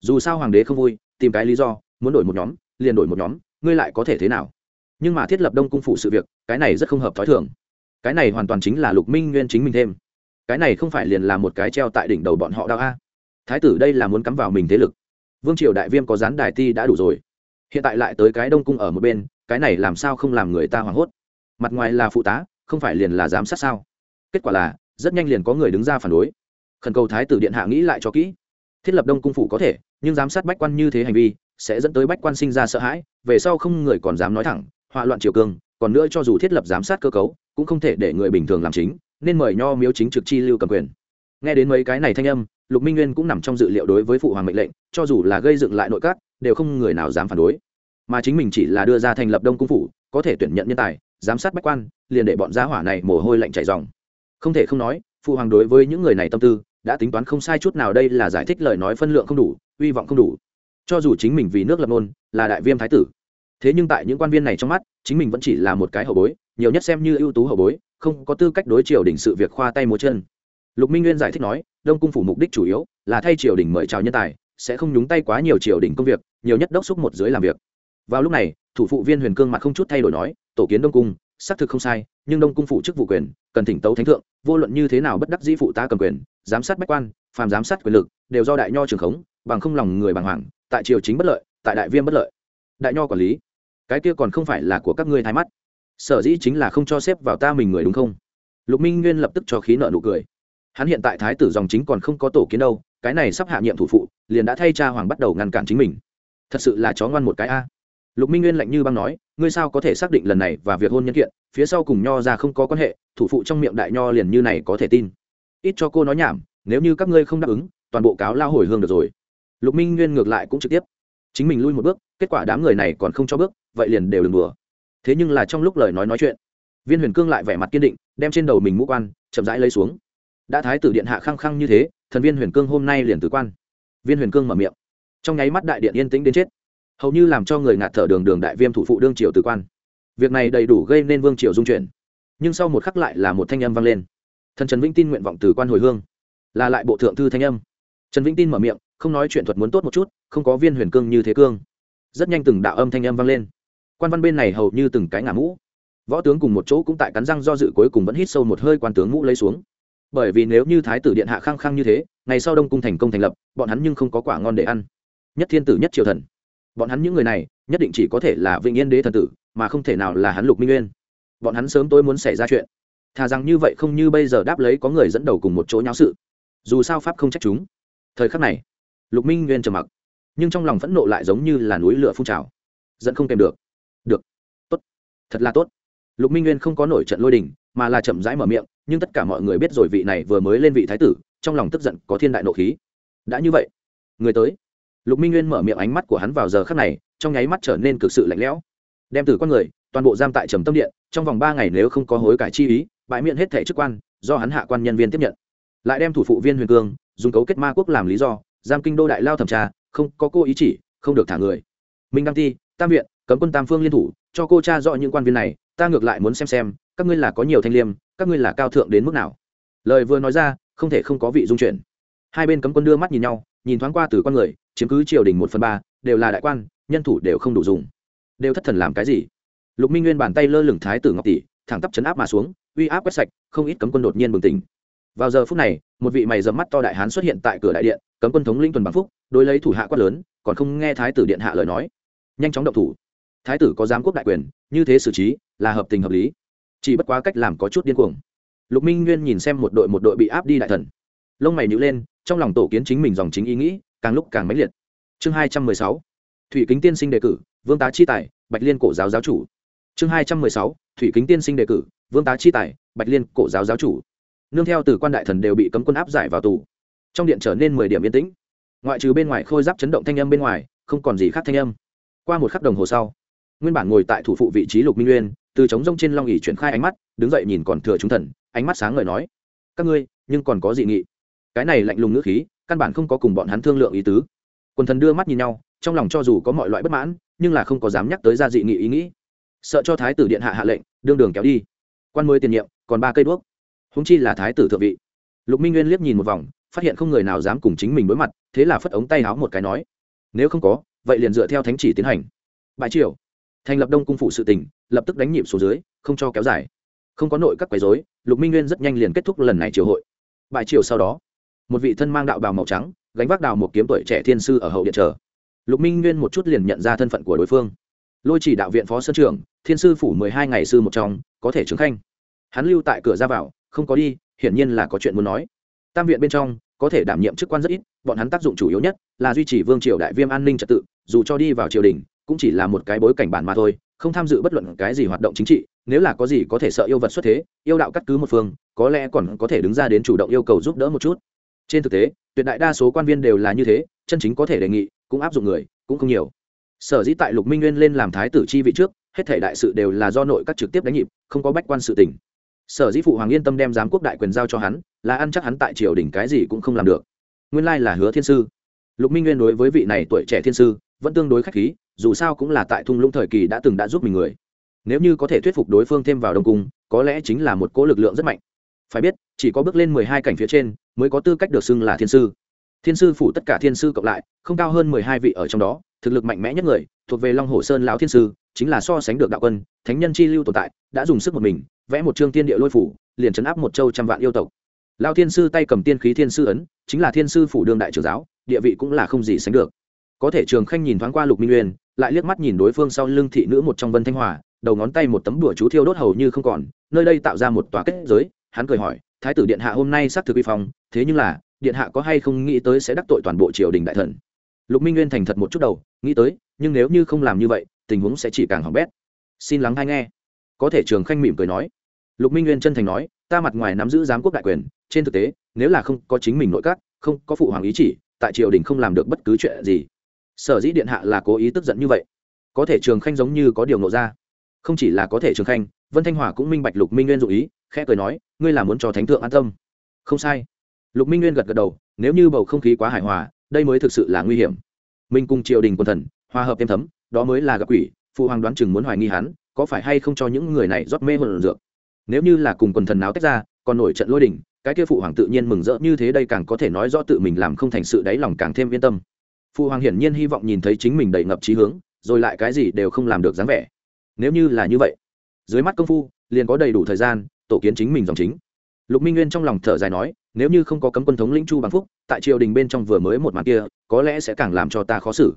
Dù sao hoàng đế không vui, tìm cái lý do, muốn đổi một nhóm, liền đổi một nhóm, ngươi lại có thể thế nào? Nhưng mà thiết lập đông cung phủ sự việc, cái này rất không hợp t h ó i thường. Cái này hoàn toàn chính là lục minh nguyên chính mình thêm. Cái này không phải liền là một cái treo tại đỉnh đầu bọn họ đau a? Thái tử đây là muốn cắm vào mình thế lực. Vương triều đại viêm có dán đài ti đã đủ rồi. Hiện tại lại tới cái đông cung ở một bên, cái này làm sao không làm người ta hoảng hốt? Mặt ngoài là phụ tá, không phải liền là giám sát sao? Kết quả là, rất nhanh liền có người đứng ra phản đối khẩn cầu thái tử điện hạ nghĩ lại cho kỹ. Thiết lập đông cung phủ có thể, nhưng giám sát bách quan như thế hành vi, sẽ dẫn tới bách quan sinh ra sợ hãi, về sau không người còn dám nói thẳng, họa loạn triều cương còn nữa cho dù thiết lập giám sát cơ cấu, cũng không thể để người bình thường làm chính, nên mời nho miếu chính trực chi lưu cầm quyền. Nghe đến mấy cái này thanh âm, lục minh nguyên cũng nằm trong dự liệu đối với phụ hoàng mệnh lệnh, cho dù là gây dựng lại nội các, đều không người nào dám phản đối. Mà chính mình chỉ là đưa ra thành lập đông cung phủ, có thể tuyển nhận nhân tài, giám sát bách quan, liền để bọn gia hỏa này mồ hôi lạnh chảy ròng. Không thể không nói, phụ hoàng đối với những người này tâm tư đã tính toán không sai chút nào đây là giải thích lời nói phân lượng không đủ hy vọng không đủ. Cho dù chính mình vì nước lập nôn, là đại viêm thái tử. Thế nhưng tại những quan viên này trong mắt, chính mình vẫn chỉ là một cái hậu bối, nhiều nhất xem như ưu tú hậu bối, không có tư cách đối triều đình sự việc khoa tay múa chân. Lục minh nguyên giải thích nói, đông cung phủ mục đích chủ yếu là thay triều đình mời chào nhân tài, sẽ không nhúng tay quá nhiều triều đình công việc, nhiều nhất đốc xúc một dưới làm việc. Vào lúc này, thủ phụ viên huyền cương mặt không chút thay đổi nói, tổ kiến đông cung, xác thực không sai, nhưng đông cung phụ chức vụ quyền, cần thỉnh tấu thánh thượng, vô luận như thế nào bất đắc dĩ phụ ta cầm quyền giám sát bách quan, phàm giám sát quyền lực, đều do đại nho trường khống, bằng không lòng người bàng hoàng, tại triều chính bất lợi, tại đại viêm bất lợi. Đại nho quản lý, cái kia còn không phải là của các ngươi thái mắt. Sở dĩ chính là không cho xếp vào ta mình người đúng không? Lục minh nguyên lập tức cho khí nợ nụ cười. Hắn hiện tại thái tử dòng chính còn không có tổ kiến đâu, cái này sắp hạ nhiệm thủ phụ, liền đã thay cha hoàng bắt đầu ngăn cản chính mình. Thật sự là chó ngoan một cái a. Lục minh nguyên lạnh như băng nói, ngươi sao có thể xác định lần này và việc hôn nhân kiện, phía sau cùng nho ra không có quan hệ, thủ phụ trong miệng đại nho liền như này có thể tin ít cho cô nói nhảm, nếu như các ngươi không đáp ứng, toàn bộ cáo lao hồi hương được rồi. Lục minh nguyên ngược lại cũng trực tiếp. Chính mình lui một bước, kết quả đám người này còn không cho bước, vậy liền đều đừng đùa. Thế nhưng là trong lúc lời nói nói chuyện, viên huyền cương lại vẻ mặt kiên định, đem trên đầu mình mũ quan, chậm rãi lấy xuống. Đã thái tử điện hạ khăng khăng như thế, thần viên huyền cương hôm nay liền tử quan. Viên huyền cương mở miệng. Trong nháy mắt đại điện yên tĩnh đến chết. Hầu như làm cho người ngạt thở đường đường đại viêm thủ phụ đương triều tử quan. Việc này đầy đủ gây nên vương triều dung chuyển. Nhưng sau một khắc lại là một thanh âm vang lên thần trần vĩnh tin nguyện vọng từ quan hồi hương. Là lại bộ thượng thư thanh âm. Trần vĩnh tin mở miệng, không nói chuyện thuật muốn tốt một chút, không có viên huyền cương như thế cương. Rất nhanh từng đạo âm thanh âm vang lên. Quan văn bên này hầu như từng cái ngả mũ. Võ tướng cùng một chỗ cũng tại cắn răng do dự cuối cùng vẫn hít sâu một hơi quan tướng mũ lấy xuống. Bởi vì nếu như thái tử điện hạ khăng khăng như thế, ngày sau đông cung thành công thành lập, bọn hắn nhưng không có quả ngon để ăn. Nhất thiên tử, nhất triều thần. Bọn hắn những người này, nhất định chỉ có thể là vĩnh yên đế thần tử, mà không thể nào là hắn lục minh nguyên. Bọn hắn sớm tôi muốn xảy ra chuyện thà rằng như vậy không như bây giờ đáp lấy có người dẫn đầu cùng một chỗ nháo sự. Dù sao pháp không trách chúng. Thời khắc này, lục minh nguyên trầm mặc, nhưng trong lòng phẫn nộ lại giống như là núi lửa phun trào. Dẫn không kèm được. Được. Tốt. Thật là tốt. Lục minh nguyên không có nổi trận lôi đình, mà là chậm rãi mở miệng, nhưng tất cả mọi người biết rồi vị này vừa mới lên vị thái tử, trong lòng tức giận có thiên đại nộ khí. Đã như vậy, người tới. Lục minh nguyên mở miệng ánh mắt của hắn vào giờ khắc này, trong nháy mắt trở nên cực sự lạnh lẽo. Đem từ con người, toàn bộ giam tại trầm tâm điện, trong vòng ba ngày nếu không có hối cải chi ý bãi miệng hết thẻ chức quan, do hắn hạ quan nhân viên tiếp nhận. Lại đem thủ phụ viên huyền cương, dùng cấu kết ma quốc làm lý do, giam kinh đô đại lao thẩm tra, không có cô ý chỉ, không được thả người. Minh đăng ti, tam viện, cấm quân tam phương liên thủ, cho cô cha rõ những quan viên này, ta ngược lại muốn xem xem, các ngươi là có nhiều thanh liêm, các ngươi là cao thượng đến mức nào. Lời vừa nói ra, không thể không có vị dung chuyển. Hai bên cấm quân đưa mắt nhìn nhau, nhìn thoáng qua từ con người, chiếm cứ triều đình một phần ba, đều là đại quan, nhân thủ đều không đủ dùng. Đều thất thần làm cái gì? Lục minh nguyên bàn tay lơ lửng thái tử ngọc tỷ, thẳng tắp chấn áp mà xuống uy áp quét sạch, không ít cấm quân đột nhiên bừng tỉnh. Vào giờ phút này, một vị mày dầm mắt to đại hán xuất hiện tại cửa đại điện, cấm quân thống linh tuần bằng phúc, đối lấy thủ hạ quát lớn, còn không nghe thái tử điện hạ lời nói. Nhanh chóng động thủ. Thái tử có giám quốc đại quyền, như thế xử trí, là hợp tình hợp lý. Chỉ bất quá cách làm có chút điên cuồng. Lục minh nguyên nhìn xem một đội một đội bị áp đi đại thần. Lông mày nhữ lên, trong lòng tổ kiến chính mình dòng chính ý nghĩ, càng lúc càng mãnh liệt. Chương hai trăm mười sáu. Thủy kính tiên sinh đề cử, vương tá chi tài, bạch liên cổ giáo giáo chủ chương hai trăm mười sáu, thủy kính tiên sinh đề cử, vương tá chi tài, bạch liên cổ giáo giáo chủ. Nương theo từ quan đại thần đều bị cấm quân áp giải vào tù. Trong điện trở nên mười điểm yên tĩnh. Ngoại trừ bên ngoài khôi giáp chấn động thanh âm bên ngoài, không còn gì khác thanh âm. Qua một khắc đồng hồ sau, nguyên bản ngồi tại thủ phụ vị trí lục minh nguyên, từ trống rông trên long ỉ chuyển khai ánh mắt, đứng dậy nhìn còn thừa chúng thần, ánh mắt sáng ngời nói, các ngươi, nhưng còn có dị nghị. Cái này lạnh lùng ngữ khí, căn bản không có cùng bọn hắn thương lượng ý tứ. Quần thần đưa mắt nhìn nhau, trong lòng cho dù có mọi loại bất mãn, nhưng là không có dám nhắc tới ra dị nghị ý nghĩ sợ cho thái tử điện hạ hạ lệnh, đương đường kéo đi. Quan mới tiền nhiệm, còn ba cây đuốc. Húng chi là thái tử thượng vị. Lục minh nguyên liếc nhìn một vòng, phát hiện không người nào dám cùng chính mình đối mặt, thế là phất ống tay háo một cái nói, nếu không có, vậy liền dựa theo thánh chỉ tiến hành. Bãi triều, thành lập đông cung phụ sự tỉnh lập tức đánh nhịp xuống dưới, không cho kéo dài. Không có nội các quấy dối lục minh nguyên rất nhanh liền kết thúc lần này triều hội. Bãi triều sau đó, một vị thân mang đạo bào màu trắng, gánh vác đào một kiếm tuổi trẻ thiên sư ở hậu điện chờ. Lục minh nguyên một chút liền nhận ra thân phận của đối phương lôi chỉ đạo viện phó sơn trưởng, thiên sư phủ mười hai ngày sư một trong, có thể chứng khanh. Hắn lưu tại cửa ra vào, không có đi, hiển nhiên là có chuyện muốn nói. Tam viện bên trong, có thể đảm nhiệm chức quan rất ít, bọn hắn tác dụng chủ yếu nhất là duy trì vương triều đại viêm an ninh trật tự, dù cho đi vào triều đình, cũng chỉ là một cái bối cảnh bản mà thôi, không tham dự bất luận cái gì hoạt động chính trị, nếu là có gì có thể sợ yêu vật xuất thế, yêu đạo cắt cứ một phương, có lẽ còn có thể đứng ra đến chủ động yêu cầu giúp đỡ một chút. Trên thực tế, tuyệt đại đa số quan viên đều là như thế, chân chính có thể đề nghị, cũng áp dụng người, cũng không nhiều sở dĩ tại lục minh nguyên lên làm thái tử chi vị trước, hết thể đại sự đều là do nội các trực tiếp đánh nhịp, không có bách quan sự tỉnh sở dĩ phụ hoàng yên tâm đem giám quốc đại quyền giao cho hắn, là ăn chắc hắn tại triều đình cái gì cũng không làm được. Nguyên lai là hứa thiên sư. Lục minh nguyên đối với vị này tuổi trẻ thiên sư, vẫn tương đối k h á c h khí, dù sao cũng là tại thung lũng thời kỳ đã từng đã giúp mình người. Nếu như có thể thuyết phục đối phương thêm vào đông cung, có lẽ chính là một cỗ lực lượng rất mạnh. Phải biết, chỉ có bước lên mười hai cảnh phía trên, mới có tư cách được xưng là thiên sư. Thiên sư phủ tất cả thiên sư cộng lại, không cao hơn mười hai vị ở trong đó thực lực mạnh mẽ nhất người, thuộc về long hồ sơn lão thiên sư, chính là so sánh được đạo quân, thánh nhân chi lưu tồn tại, đã dùng sức một mình, vẽ một chương tiên địa lôi phủ, liền chấn áp một châu trăm vạn yêu tộc. Lao thiên sư tay cầm tiên khí thiên sư ấn, chính là thiên sư phủ đương đại trưởng giáo, địa vị cũng là không gì sánh được. Có thể trường khanh nhìn thoáng qua lục minh nguyên lại liếc mắt nhìn đối phương sau lưng thị nữ một trong vân thanh hòa, đầu ngón tay một tấm đùa chú thiêu đốt hầu như không còn, nơi đây tạo ra một tòa kết giới, hắn cười hỏi, thái tử điện hạ hôm nay xác thực vi phong, thế nhưng là, điện hạ có hay không nghĩ tới sẽ đắc tội toàn bộ triều đình đại thần? Lục minh nguyên thành thật một chút đầu, nghĩ tới, nhưng nếu như không làm như vậy, tình huống sẽ chỉ càng hỏng bét. Xin lắng hay nghe. Có thể trường khanh mỉm cười nói. Lục minh nguyên chân thành nói, ta mặt ngoài nắm giữ giám quốc đại quyền, trên thực tế, nếu là không có chính mình nội các, không có phụ hoàng ý chỉ, tại triều đình không làm được bất cứ chuyện gì. Sở dĩ điện hạ là cố ý tức giận như vậy. Có thể trường khanh giống như có điều nộ ra. Không chỉ là có thể trường khanh, vân thanh hòa cũng minh bạch lục minh nguyên dụ ý, khẽ cười nói, ngươi là muốn cho thánh thượng an tâm. Không sai. Lục minh nguyên gật gật đầu, nếu như bầu không khí quá hài hòa đây mới thực sự là nguy hiểm. Minh cùng triều đình quân thần, hòa hợp thêm thấm, đó mới là gặp quỷ, phụ hoàng đoán chừng muốn hoài nghi hắn, có phải hay không cho những người này rót mê hồn dược. Nếu như là cùng quần thần náo tách ra, còn nổi trận lôi đình, cái kia phụ hoàng tự nhiên mừng rỡ, như thế đây càng có thể nói rõ tự mình làm không thành sự đáy lòng càng thêm yên tâm. Phụ hoàng hiển nhiên hy vọng nhìn thấy chính mình đầy ngập trí hướng, rồi lại cái gì đều không làm được dáng vẻ. Nếu như là như vậy, dưới mắt công phu, liền có đầy đủ thời gian, tổ kiến chính mình dòng chính lục minh nguyên trong lòng thở dài nói, nếu như không có cấm quân thống lĩnh chu bằng phúc, tại triều đình bên trong vừa mới một màn kia, có lẽ sẽ càng làm cho ta khó xử.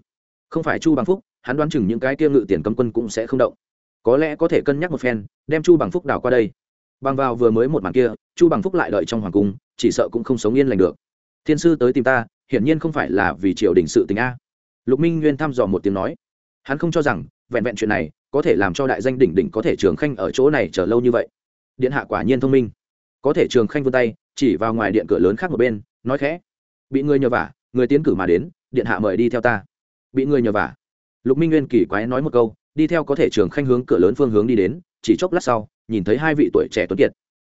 Không phải chu bằng phúc, hắn đoán chừng những cái kia ngự tiền cấm quân cũng sẽ không động. Có lẽ có thể cân nhắc một phen, đem chu bằng phúc đảo qua đây. Bằng vào vừa mới một màn kia, chu bằng phúc lại đợi trong hoàng cung, chỉ sợ cũng không sống yên lành được. Thiên sư tới tìm ta, hiển nhiên không phải là vì triều đình sự tình a. Lục minh nguyên thăm dò một tiếng nói, hắn không cho rằng, vẹn vẹn chuyện này, có thể làm cho đại danh đỉnh đỉnh có thể trường khanh ở chỗ này chờ lâu như vậy. Điện hạ quả nhiên thông minh có thể trường khanh vươn tay, chỉ vào ngoài điện cửa lớn khác một bên, nói khẽ. Bị người nhờ vả, người tiến cử mà đến, điện hạ mời đi theo ta. Bị người nhờ vả. Lục minh nguyên kỳ quái nói một câu, đi theo có thể trường khanh hướng cửa lớn phương hướng đi đến, chỉ chốc lát sau, nhìn thấy hai vị tuổi trẻ tuấn kiệt.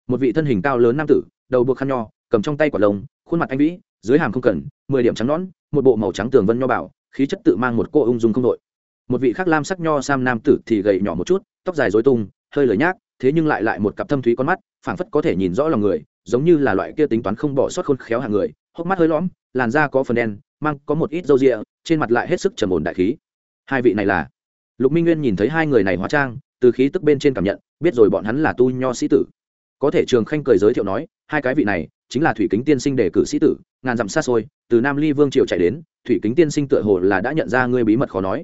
Một vị thân hình cao lớn nam tử, đầu buộc khăn nho, cầm trong tay quả lông, khuôn mặt anh vĩ, dưới hàm không cần, mười điểm trắng nón một bộ màu trắng tường vân nho bảo khí chất tự mang một cô ung dung không đội. Một vị khác lam sắc nho sam nam tử thì gầy nhỏ một chút, tóc dài dối tung, hơi lời nhác, thế nhưng lại lại một cặp thâm thúy con mắt phảng phất có thể nhìn rõ lòng người, giống như là loại kia tính toán không bỏ sót khôn khéo hàng người, hốc mắt hơi lõm, làn da có phần đen, mang có một ít râu rịa, trên mặt lại hết sức trầm ổn đại khí. Hai vị này là? Lục minh nguyên nhìn thấy hai người này hóa trang, từ khí tức bên trên cảm nhận, biết rồi bọn hắn là tu nho sĩ tử. Có thể trường khanh cười giới thiệu nói, hai cái vị này, chính là thủy kính tiên sinh đề cử sĩ tử, ngàn dặm xa xôi, từ nam ly vương triều chạy đến, thủy kính tiên sinh tựa hồ là đã nhận ra ngươi bí mật khó nói.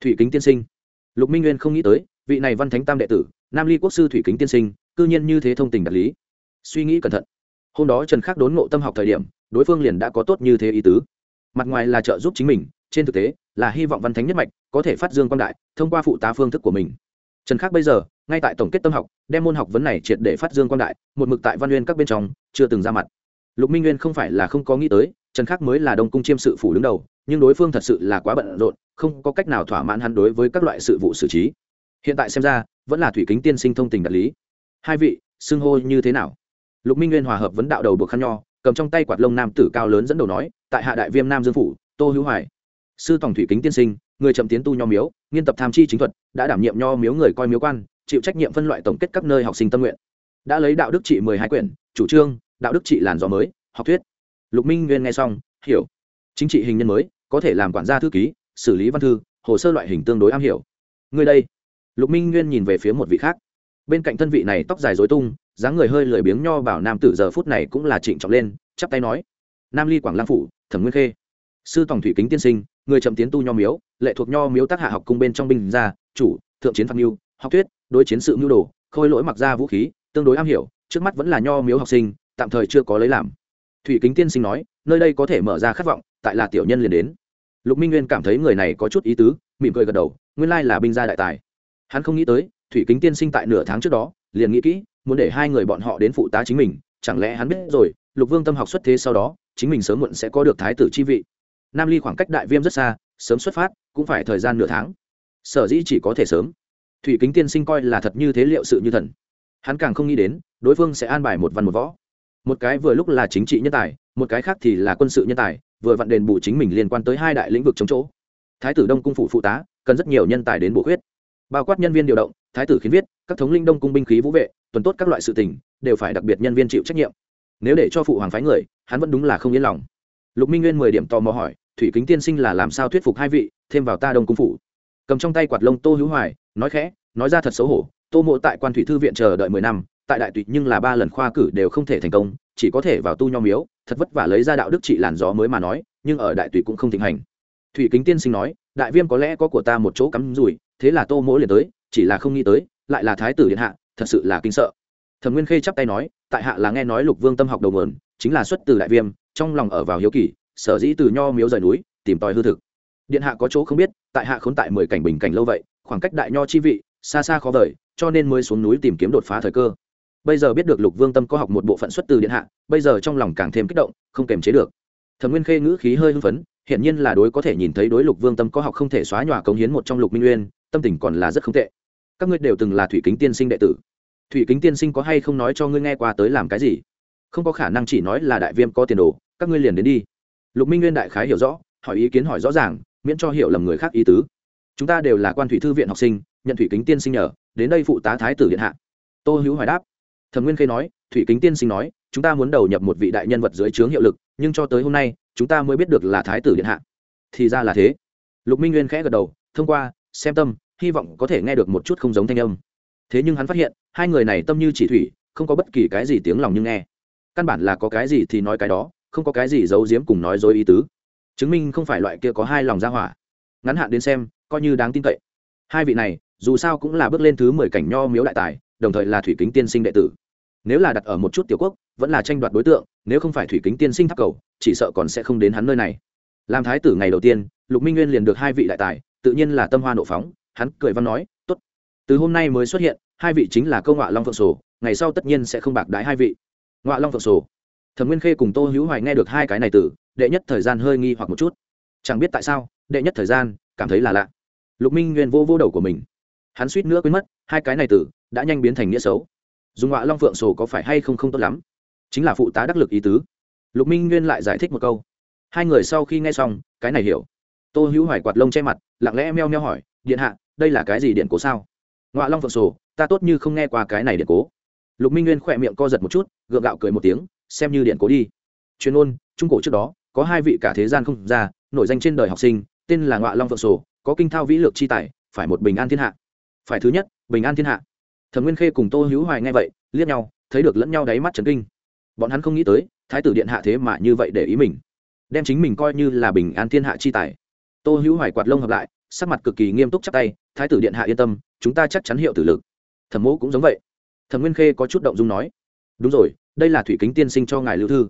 Thủy kính tiên sinh. Lục minh nguyên không nghĩ tới, vị này văn thánh tam đệ tử, nam ly quốc sư thủy kính tiên sinh cư nhiên như thế thông tình đạt lý. Suy nghĩ cẩn thận. Hôm đó trần khắc đốn ngộ tâm học thời điểm, đối phương liền đã có tốt như thế ý tứ. Mặt ngoài là trợ giúp chính mình, trên thực tế, là hy vọng văn thánh nhất mạch có thể phát dương quan đại, thông qua phụ tá phương thức của mình. Trần khắc bây giờ, ngay tại tổng kết tâm học, đem môn học vấn này triệt để phát dương quan đại, một mực tại văn nguyên các bên trong, chưa từng ra mặt. Lục minh nguyên không phải là không có nghĩ tới, trần khắc mới là đông cung chiêm sự phủ đứng đầu, nhưng đối phương thật sự là quá bận rộn, không có cách nào thỏa mãn hắn đối với các loại sự vụ xử trí. Hiện tại xem ra, vẫn là thủy kính tiên sinh thông tình đạt lý hai vị, xưng hô như thế nào? Lục minh nguyên hòa hợp vấn đạo đầu buộc khăn nho, cầm trong tay quạt lông nam tử cao lớn dẫn đầu nói, tại hạ đại viêm nam dương phủ, tô hữu hoài. Sư tổng thủy kính tiên sinh, người chậm tiến tu nho miếu, nghiên tập tham chi chính thuật, đã đảm nhiệm nho miếu người coi miếu quan, chịu trách nhiệm phân loại tổng kết các nơi học sinh tâm nguyện. Đã lấy đạo đức trị mười hai quyển, chủ trương, đạo đức trị làn gió mới, học thuyết. Lục minh nguyên nghe xong, hiểu. Chính trị hình nhân mới, có thể làm quản gia thư ký, xử lý văn thư, hồ sơ loại hình tương đối am hiểu. Người đây. Lục minh nguyên nhìn về phía một vị khác bên cạnh thân vị này tóc dài dối tung, dáng người hơi lười biếng nho bảo nam tử giờ phút này cũng là trịnh trọng lên, chắp tay nói. Nam ly quảng lang phủ, thẩm nguyên khê. Sư tổng thủy kính tiên sinh, người chậm tiến tu nho miếu, lệ thuộc nho miếu tác hạ học cung bên trong binh gia, chủ, thượng chiến phạm mưu học thuyết, đối chiến sự mưu đồ, khôi lỗi mặc ra vũ khí, tương đối am hiểu, trước mắt vẫn là nho miếu học sinh, tạm thời chưa có lấy làm. Thủy kính tiên sinh nói, nơi đây có thể mở ra khát vọng, tại là tiểu nhân liền đến. Lục minh nguyên cảm thấy người này có chút ý tứ, mỉm cười gật đầu, nguyên lai là binh gia đại tài. Hắn không nghĩ tới thủy kính tiên sinh tại nửa tháng trước đó, liền nghĩ kỹ, muốn để hai người bọn họ đến phụ tá chính mình, chẳng lẽ hắn biết rồi, lục vương tâm học xuất thế sau đó, chính mình sớm muộn sẽ có được thái tử chi vị. Nam ly khoảng cách đại viêm rất xa, sớm xuất phát, cũng phải thời gian nửa tháng. Sở dĩ chỉ có thể sớm. Thủy kính tiên sinh coi là thật như thế liệu sự như thần. Hắn càng không nghĩ đến, đối phương sẽ an bài một văn một võ. Một cái vừa lúc là chính trị nhân tài, một cái khác thì là quân sự nhân tài, vừa vặn đền bù chính mình liên quan tới hai đại lĩnh vực chống chỗ. Thái tử đông cung phủ phụ tá, cần rất nhiều nhân tài đến bổ khuyết bao quát nhân viên điều động, thái tử khiến viết, các thống linh đông cung binh khí vũ vệ, tuần tốt các loại sự tình, đều phải đặc biệt nhân viên chịu trách nhiệm. Nếu để cho phụ hoàng phái người, hắn vẫn đúng là không yên lòng. Lục minh nguyên mười điểm tò mò hỏi, thủy kính tiên sinh là làm sao thuyết phục hai vị, thêm vào ta đông cung phủ? Cầm trong tay quạt lông tô hữu hoài, nói khẽ, nói ra thật xấu hổ, tô mộ tại quan thủy thư viện chờ đợi mười năm, tại đại tụy nhưng là ba lần khoa cử đều không thể thành công, chỉ có thể vào tu nho miếu, thật vất vả lấy ra đạo đức trị làn gió mới mà nói, nhưng ở đại tùy cũng không thịnh hành. Thủy kính tiên sinh nói, đại viêm có lẽ có của ta một chỗ cắm rủi thế là tô mỗ liền tới, chỉ là không nghĩ tới, lại là thái tử điện hạ, thật sự là kinh sợ. Thẩm nguyên khê chắp tay nói, tại hạ là nghe nói lục vương tâm học đầu mườn chính là xuất từ đại viêm, trong lòng ở vào hiếu kỳ, sở dĩ từ nho miếu rời núi, tìm tòi hư thực. Điện hạ có chỗ không biết, tại hạ khốn tại mười cảnh bình cảnh lâu vậy, khoảng cách đại nho chi vị, xa xa khó vời, cho nên mới xuống núi tìm kiếm đột phá thời cơ. Bây giờ biết được lục vương tâm có học một bộ phận xuất từ điện hạ, bây giờ trong lòng càng thêm kích động, không kềm chế được. Thẩm nguyên khê ngữ khí hơi hưng phấn hiện nhiên là đối có thể nhìn thấy đối lục vương tâm có học không thể xóa nhòa cống hiến một trong lục minh nguyên tâm tình còn là rất không tệ. Các ngươi đều từng là thủy kính tiên sinh đệ tử. Thủy kính tiên sinh có hay không nói cho ngươi nghe qua tới làm cái gì? Không có khả năng chỉ nói là đại viêm có tiền đồ, các ngươi liền đến đi. Lục minh nguyên đại khái hiểu rõ, hỏi ý kiến hỏi rõ ràng, miễn cho hiểu lầm người khác ý tứ. Chúng ta đều là quan thủy thư viện học sinh, nhận thủy kính tiên sinh nhờ, đến đây phụ tá thái tử điện hạ. Tô hữu hoài đáp. Thẩm nguyên khê nói, thủy kính tiên sinh nói, chúng ta muốn đầu nhập một vị đại nhân vật dưới trướng hiệu lực, nhưng cho tới hôm nay, chúng ta mới biết được là thái tử điện hạ. Thì ra là thế. Lục minh nguyên khẽ gật đầu, thông qua xem tâm, hy vọng có thể nghe được một chút không giống thanh âm. Thế nhưng hắn phát hiện, hai người này tâm như chỉ thủy, không có bất kỳ cái gì tiếng lòng nhưng nghe. Căn bản là có cái gì thì nói cái đó, không có cái gì giấu giếm cùng nói dối ý tứ. Chứng minh không phải loại kia có hai lòng ra hỏa. Ngắn hạn đến xem, coi như đáng tin cậy. Hai vị này, dù sao cũng là bước lên thứ mười cảnh nho miếu đại tài, đồng thời là thủy kính tiên sinh đệ tử. Nếu là đặt ở một chút tiểu quốc, vẫn là tranh đoạt đối tượng, nếu không phải thủy kính tiên sinh tháp cầu, chỉ sợ còn sẽ không đến hắn nơi này. Làm thái tử ngày đầu tiên, lục minh nguyên liền được hai vị đại tài tự nhiên là tâm hoa nộ phóng, hắn cười văn nói, tốt, từ hôm nay mới xuất hiện, hai vị chính là câu ngọa long phượng sổ, ngày sau tất nhiên sẽ không bạc đái hai vị. Ngọa long phượng sổ. Thẩm nguyên khê cùng tô hữu hoài nghe được hai cái này từ, đệ nhất thời gian hơi nghi hoặc một chút. Chẳng biết tại sao, đệ nhất thời gian, cảm thấy là lạ. Lục minh nguyên vô vô đầu của mình. Hắn suýt nữa quên mất, hai cái này từ đã nhanh biến thành nghĩa xấu. Dùng ngọa long phượng sổ có phải hay không không tốt lắm? Chính là phụ tá đắc lực ý tứ. Lục minh nguyên lại giải thích một câu. Hai người sau khi nghe xong, cái này hiểu tô hữu hoài quạt lông che mặt, lặng lẽ meo meo hỏi, điện hạ, đây là cái gì điện cố sao? Ngoạ long phượng sổ, ta tốt như không nghe qua cái này điện cố. Lục minh nguyên khỏe miệng co giật một chút, gượng gạo cười một tiếng, xem như điện cố đi. Chuyên ôn trung cổ trước đó, có hai vị cả thế gian không ra, nổi danh trên đời học sinh, tên là ngoạ long phượng sổ, có kinh thao vĩ lược chi tài, phải một bình an thiên hạ. Phải thứ nhất, bình an thiên hạ. Thẩm nguyên khê cùng tô hữu hoài nghe vậy, liếc nhau, thấy được lẫn nhau đáy mắt trần kinh. Bọn hắn không nghĩ tới, thái tử điện hạ thế mà như vậy để ý mình, đem chính mình coi như là bình an thiên hạ chi tài tô hữu hoài quạt lông hợp lại, sắc mặt cực kỳ nghiêm túc chắc tay, thái tử điện hạ yên tâm, chúng ta chắc chắn hiệu tử lực. Thẩm mẫu cũng giống vậy. Thẩm nguyên khê có chút động dung nói, đúng rồi, đây là thủy kính tiên sinh cho ngài lưu thư.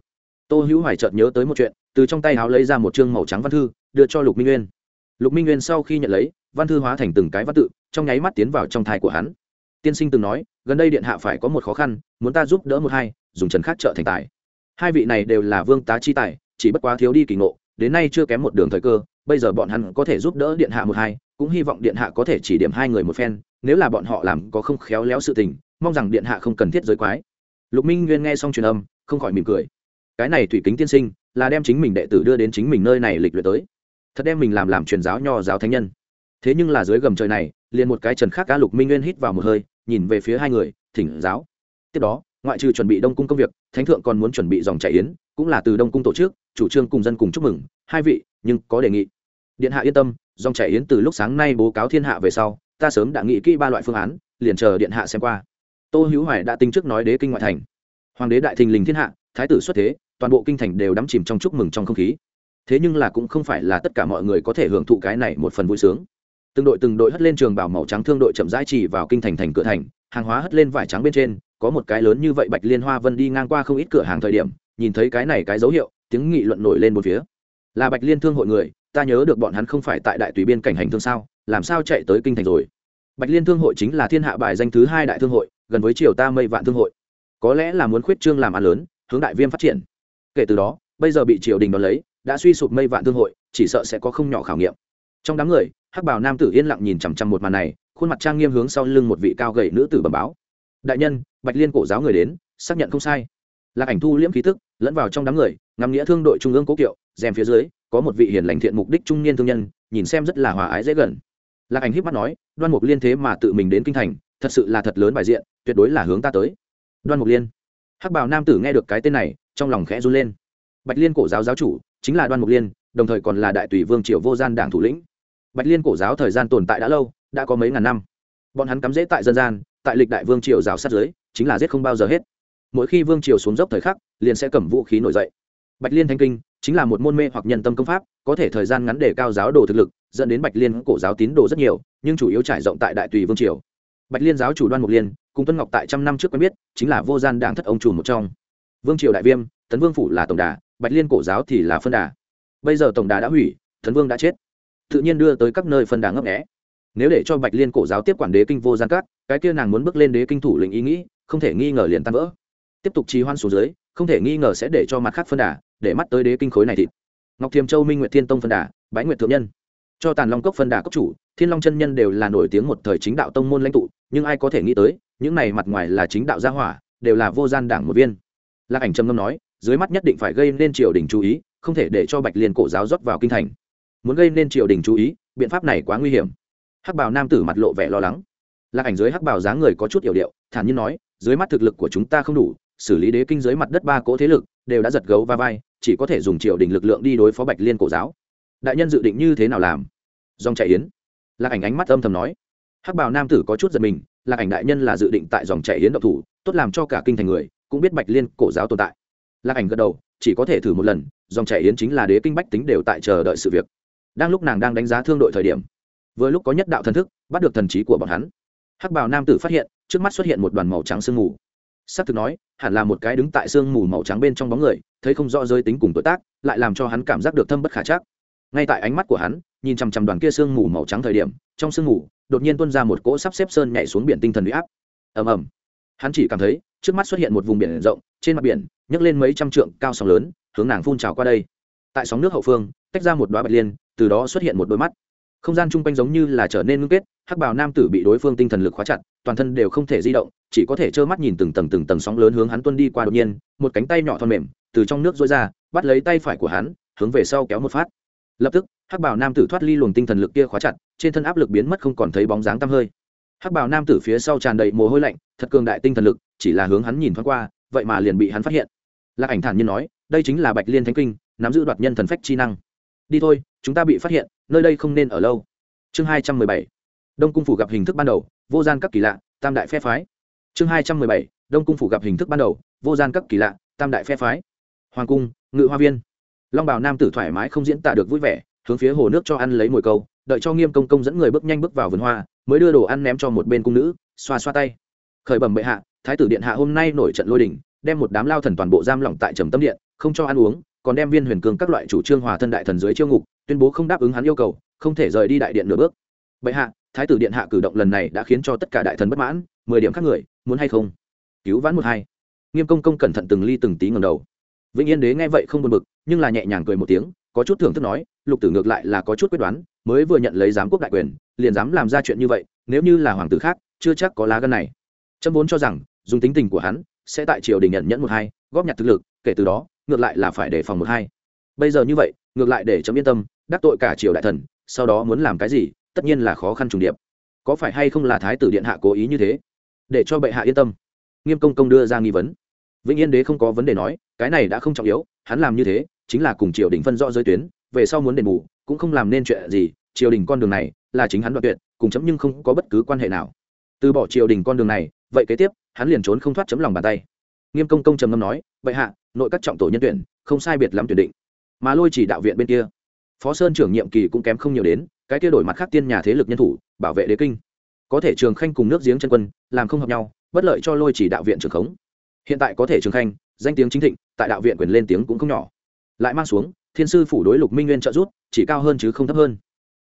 Tô hữu hoài chợt nhớ tới một chuyện, từ trong tay áo lấy ra một chương màu trắng văn thư, đưa cho lục minh nguyên. Lục minh nguyên sau khi nhận lấy, văn thư hóa thành từng cái văn tự, trong nháy mắt tiến vào trong thai của hắn. Tiên sinh từng nói, gần đây điện hạ phải có một khó khăn, muốn ta giúp đỡ một hai, dùng trần khác trợ thành tài. Hai vị này đều là vương tá chi tài, chỉ bất quá thiếu đi kỳ ngộ, đến nay chưa kém một đường thời cơ bây giờ bọn hắn có thể giúp đỡ điện hạ một hai, cũng hy vọng điện hạ có thể chỉ điểm hai người một phen, nếu là bọn họ làm có không khéo léo sự tình, mong rằng điện hạ không cần thiết giới quái. Lục minh nguyên nghe xong truyền âm, không khỏi mỉm cười. Cái này thủy kính tiên sinh, là đem chính mình đệ tử đưa đến chính mình nơi này lịch luyện tới. Thật đem mình làm làm truyền giáo nho giáo thánh nhân. Thế nhưng là dưới gầm trời này, liền một cái trần khác cá lục minh nguyên hít vào một hơi, nhìn về phía hai người, thỉnh giáo. Tiếp đó, ngoại trừ chuẩn bị đông cung công việc, thánh thượng còn muốn chuẩn bị dòng chạy yến, cũng là từ đông cung tổ chức chủ trương cùng dân cùng chúc mừng, hai vị, nhưng có đề nghị. Điện hạ yên tâm, dòng chảy yến từ lúc sáng nay bố cáo thiên hạ về sau, ta sớm đã nghĩ kỹ ba loại phương án, liền chờ điện hạ xem qua. Tô hữu hoài đã tính trước nói đế kinh ngoại thành. Hoàng đế đại thình lình thiên hạ, thái tử xuất thế, toàn bộ kinh thành đều đắm chìm trong chúc mừng trong không khí. Thế nhưng là cũng không phải là tất cả mọi người có thể hưởng thụ cái này một phần vui sướng. Từng đội từng đội hất lên trường bảo màu trắng thương đội chậm rãi chỉ vào kinh thành thành cửa thành, hàng hóa hất lên vải trắng bên trên, có một cái lớn như vậy bạch liên hoa vân đi ngang qua không ít cửa hàng thời điểm, nhìn thấy cái này cái dấu hiệu tiếng nghị luận nổi lên một phía. Là bạch liên thương hội người, ta nhớ được bọn hắn không phải tại đại tùy biên cảnh hành thương sao, làm sao chạy tới kinh thành rồi? Bạch liên thương hội chính là thiên hạ bài danh thứ hai đại thương hội, gần với triều ta mây vạn thương hội. Có lẽ là muốn khuyết trương làm ăn lớn, hướng đại viêm phát triển. Kể từ đó, bây giờ bị triều đình đón lấy, đã suy sụp mây vạn thương hội, chỉ sợ sẽ có không nhỏ khảo nghiệm. Trong đám người, hắc bảo nam tử yên lặng nhìn chằm chằm một màn này, khuôn mặt trang nghiêm hướng sau lưng một vị cao gầy nữ tử bẩm báo. Đại nhân, bạch liên cổ giáo người đến, xác nhận không sai. Lạc ảnh thu liễm khí tức lẫn vào trong đám người, ngắm nghĩa thương đội trung ương cố kiệu, rèm phía dưới, có một vị hiền lành thiện mục đích trung niên thương nhân, nhìn xem rất là hòa ái dễ gần. Lạc ảnh híp mắt nói, đoan mục liên thế mà tự mình đến kinh thành, thật sự là thật lớn bài diện, tuyệt đối là hướng ta tới. Đoan mục liên. Hắc bảo nam tử nghe được cái tên này, trong lòng khẽ run lên. Bạch liên cổ giáo giáo chủ chính là đoan mục liên, đồng thời còn là đại tùy vương triều vô gian đảng thủ lĩnh. Bạch liên cổ giáo thời gian tồn tại đã lâu, đã có mấy ngàn năm. Bọn hắn cắm rễ tại dân gian, tại lịch đại vương triều giáo sát giới, chính là giết không bao giờ hết mỗi khi vương triều xuống dốc thời khắc, liền sẽ cầm vũ khí nổi dậy. Bạch liên thanh kinh chính là một môn mê hoặc nhân tâm công pháp, có thể thời gian ngắn để cao giáo đồ thực lực, dẫn đến bạch liên cổ giáo tín đồ rất nhiều, nhưng chủ yếu trải rộng tại đại tùy vương triều. Bạch liên giáo chủ đoan mục liên, cùng tuân ngọc tại trăm năm trước quen biết, chính là vô gian đảng thất ông chủ một trong. Vương triều đại viêm, tấn vương phủ là tổng đà, bạch liên cổ giáo thì là phân đà. Bây giờ tổng đà đã hủy, tấn vương đã chết. Tự nhiên đưa tới các nơi phân đà ngấp nghẽ nếu để cho bạch liên cổ giáo tiếp quản đế kinh vô gian các, cái kia nàng muốn bước lên đế kinh thủ lĩnh ý nghĩ, không thể nghi ngờ liền tan vỡ tiếp tục trì hoan xuống dưới, không thể nghi ngờ sẽ để cho mặt khác phân đà, để mắt tới đế kinh khối này thịt. Ngọc thiềm châu, minh nguyệt thiên tông phân đà, bái nguyệt thượng nhân. Cho tàn long cốc phân đà cốc chủ, thiên long chân nhân đều là nổi tiếng một thời chính đạo tông môn lãnh tụ, nhưng ai có thể nghĩ tới, những này mặt ngoài là chính đạo gia hỏa, đều là vô gian đảng một viên. Lạc ảnh trầm ngâm nói, dưới mắt nhất định phải gây nên triều đình chú ý, không thể để cho bạch liên cổ giáo rót vào kinh thành. Muốn gây nên triều đình chú ý, biện pháp này quá nguy hiểm. Hắc bào nam tử mặt lộ vẻ lo lắng. Lạc ảnh dưới hắc bào dáng người có chút yểu điệu, thản nhiên nói, dưới mắt thực lực của chúng ta không đủ xử lý đế kinh dưới mặt đất ba cỗ thế lực, đều đã giật gấu va vai, chỉ có thể dùng triều đình lực lượng đi đối phó bạch liên cổ giáo. Đại nhân dự định như thế nào làm? Dòng chạy yến. Lạc ảnh ánh mắt âm thầm nói. Hắc bào nam tử có chút giật mình, lạc ảnh đại nhân là dự định tại dòng chạy yến độc thủ, tốt làm cho cả kinh thành người, cũng biết bạch liên cổ giáo tồn tại. Lạc ảnh gật đầu, chỉ có thể thử một lần, dòng chạy yến chính là đế kinh bách tính đều tại chờ đợi sự việc. Đang lúc nàng đang đánh giá thương đội thời điểm, vừa lúc có nhất đạo thần thức, bắt được thần trí của bọn hắn. Hắc bào nam tử phát hiện, trước mắt xuất hiện một đoàn màu trắng sương mù s ắ c thực nói, hẳn là một cái đứng tại sương mù màu trắng bên trong bóng người, thấy không rõ giới tính cùng tuổi tác, lại làm cho hắn cảm giác được thâm bất khả chắc. Ngay tại ánh mắt của hắn, nhìn chằm chằm đoàn kia sương mù màu trắng thời điểm, trong sương mù, đột nhiên tuân ra một cỗ sắp xếp sơn nhảy xuống biển tinh thần huy áp. Ầm ầm. Hắn chỉ cảm thấy, trước mắt xuất hiện một vùng biển rộng, trên mặt biển, nhấc lên mấy trăm trượng cao sóng lớn, hướng nàng phun trào qua đây. Tại sóng nước hậu phương, tách ra một đoá bạch liên, từ đó xuất hiện một đôi mắt. Không gian chung quanh giống như là trở nên ngưng kết hắc bào nam tử bị đối phương tinh thần lực khóa chặt, toàn thân đều không thể di động, chỉ có thể trơ mắt nhìn từng tầng từng tầng sóng lớn hướng hắn tuân đi qua đột nhiên, một cánh tay nhỏ thon mềm, từ trong nước dối ra, bắt lấy tay phải của hắn, hướng về sau kéo một phát. Lập tức, hắc bào nam tử thoát ly luồng tinh thần lực kia khóa chặt, trên thân áp lực biến mất không còn thấy bóng dáng tăm hơi. Hắc bào nam tử phía sau tràn đầy mồ hôi lạnh, thật cường đại tinh thần lực, chỉ là hướng hắn nhìn thoáng qua, vậy mà liền bị hắn phát hiện. Lạc ảnh thản nhiên nói, đây chính là bạch liên thánh kinh, nắm giữ đoạt nhân thần phách chi năng. Đi thôi, chúng ta bị phát hiện, nơi đây không nên ở lâu. Chương hai trăm mười bảy đông cung phủ gặp hình thức ban đầu, vô gian các kỳ lạ, tam đại phe phái. Chương hai trăm mười bảy, đông cung phủ gặp hình thức ban đầu, vô gian các kỳ lạ, tam đại phe phái. Hoàng cung, ngự hoa viên. Long bào nam tử thoải mái không diễn tả được vui vẻ, hướng phía hồ nước cho ăn lấy mồi câu, đợi cho nghiêm công công dẫn người bước nhanh bước vào vườn hoa, mới đưa đồ ăn ném cho một bên cung nữ, xoa xoa tay. Khởi bẩm bệ hạ, thái tử điện hạ hôm nay nổi trận lôi đình, đem một đám lao thần toàn bộ giam lỏng tại trầm tâm điện, không cho ăn uống, còn đem viên huyền cương các loại chủ trương hòa thân đại thần dưới chiêu ngục, tuyên bố không đáp ứng hắn yêu cầu, không thể rời đi đại điện nửa bước. Bệ hạ thái tử điện hạ cử động lần này đã khiến cho tất cả đại thần bất mãn, mười điểm khác người, muốn hay không? Cứu vãn một hai. Nghiêm công công cẩn thận từng ly từng tí ngầm đầu. Vĩnh yên đế nghe vậy không buồn bực, nhưng là nhẹ nhàng cười một tiếng, có chút thưởng thức nói, lục tử ngược lại là có chút quyết đoán, mới vừa nhận lấy giám quốc đại quyền, liền dám làm ra chuyện như vậy, nếu như là hoàng tử khác, chưa chắc có lá gân này. Trâm vốn cho rằng, dùng tính tình của hắn, sẽ tại triều đình nhận nhẫn một hai, góp nhặt thực lực, kể từ đó, ngược lại là phải đề phòng một hai. Bây giờ như vậy, ngược lại để chấm yên tâm, đắc tội cả triều đại thần, sau đó muốn làm cái gì tất nhiên là khó khăn trùng điệp. Có phải hay không là thái tử điện hạ cố ý như thế? Để cho bệ hạ yên tâm. Nghiêm công công đưa ra nghi vấn. Vĩnh yên đế không có vấn đề nói, cái này đã không trọng yếu, hắn làm như thế, chính là cùng triều đình phân rõ giới tuyến, về sau muốn đền bù, cũng không làm nên chuyện gì, triều đình con đường này là chính hắn đoạn tuyệt, cùng chấm nhưng không có bất cứ quan hệ nào. Từ bỏ triều đình con đường này, vậy kế tiếp, hắn liền trốn không thoát chấm lòng bàn tay. Nghiêm công công trầm ngâm nói vậy hạ, nội các trọng tổ nhân tuyển, không sai biệt lắm tuyển định. Mà lôi chỉ đạo viện bên kia, phó sơn trưởng nhiệm kỳ cũng kém không nhiều đến cái kia đổi mặt khác tiên nhà thế lực nhân thủ, bảo vệ đế kinh. Có thể trường khanh cùng nước giếng chân quân làm không hợp nhau, bất lợi cho lôi chỉ đạo viện trường khống. Hiện tại có thể trường khanh, danh tiếng chính thịnh, tại đạo viện quyền lên tiếng cũng không nhỏ. Lại mang xuống, thiên sư phủ đối lục minh nguyên trợ rút chỉ cao hơn chứ không thấp hơn.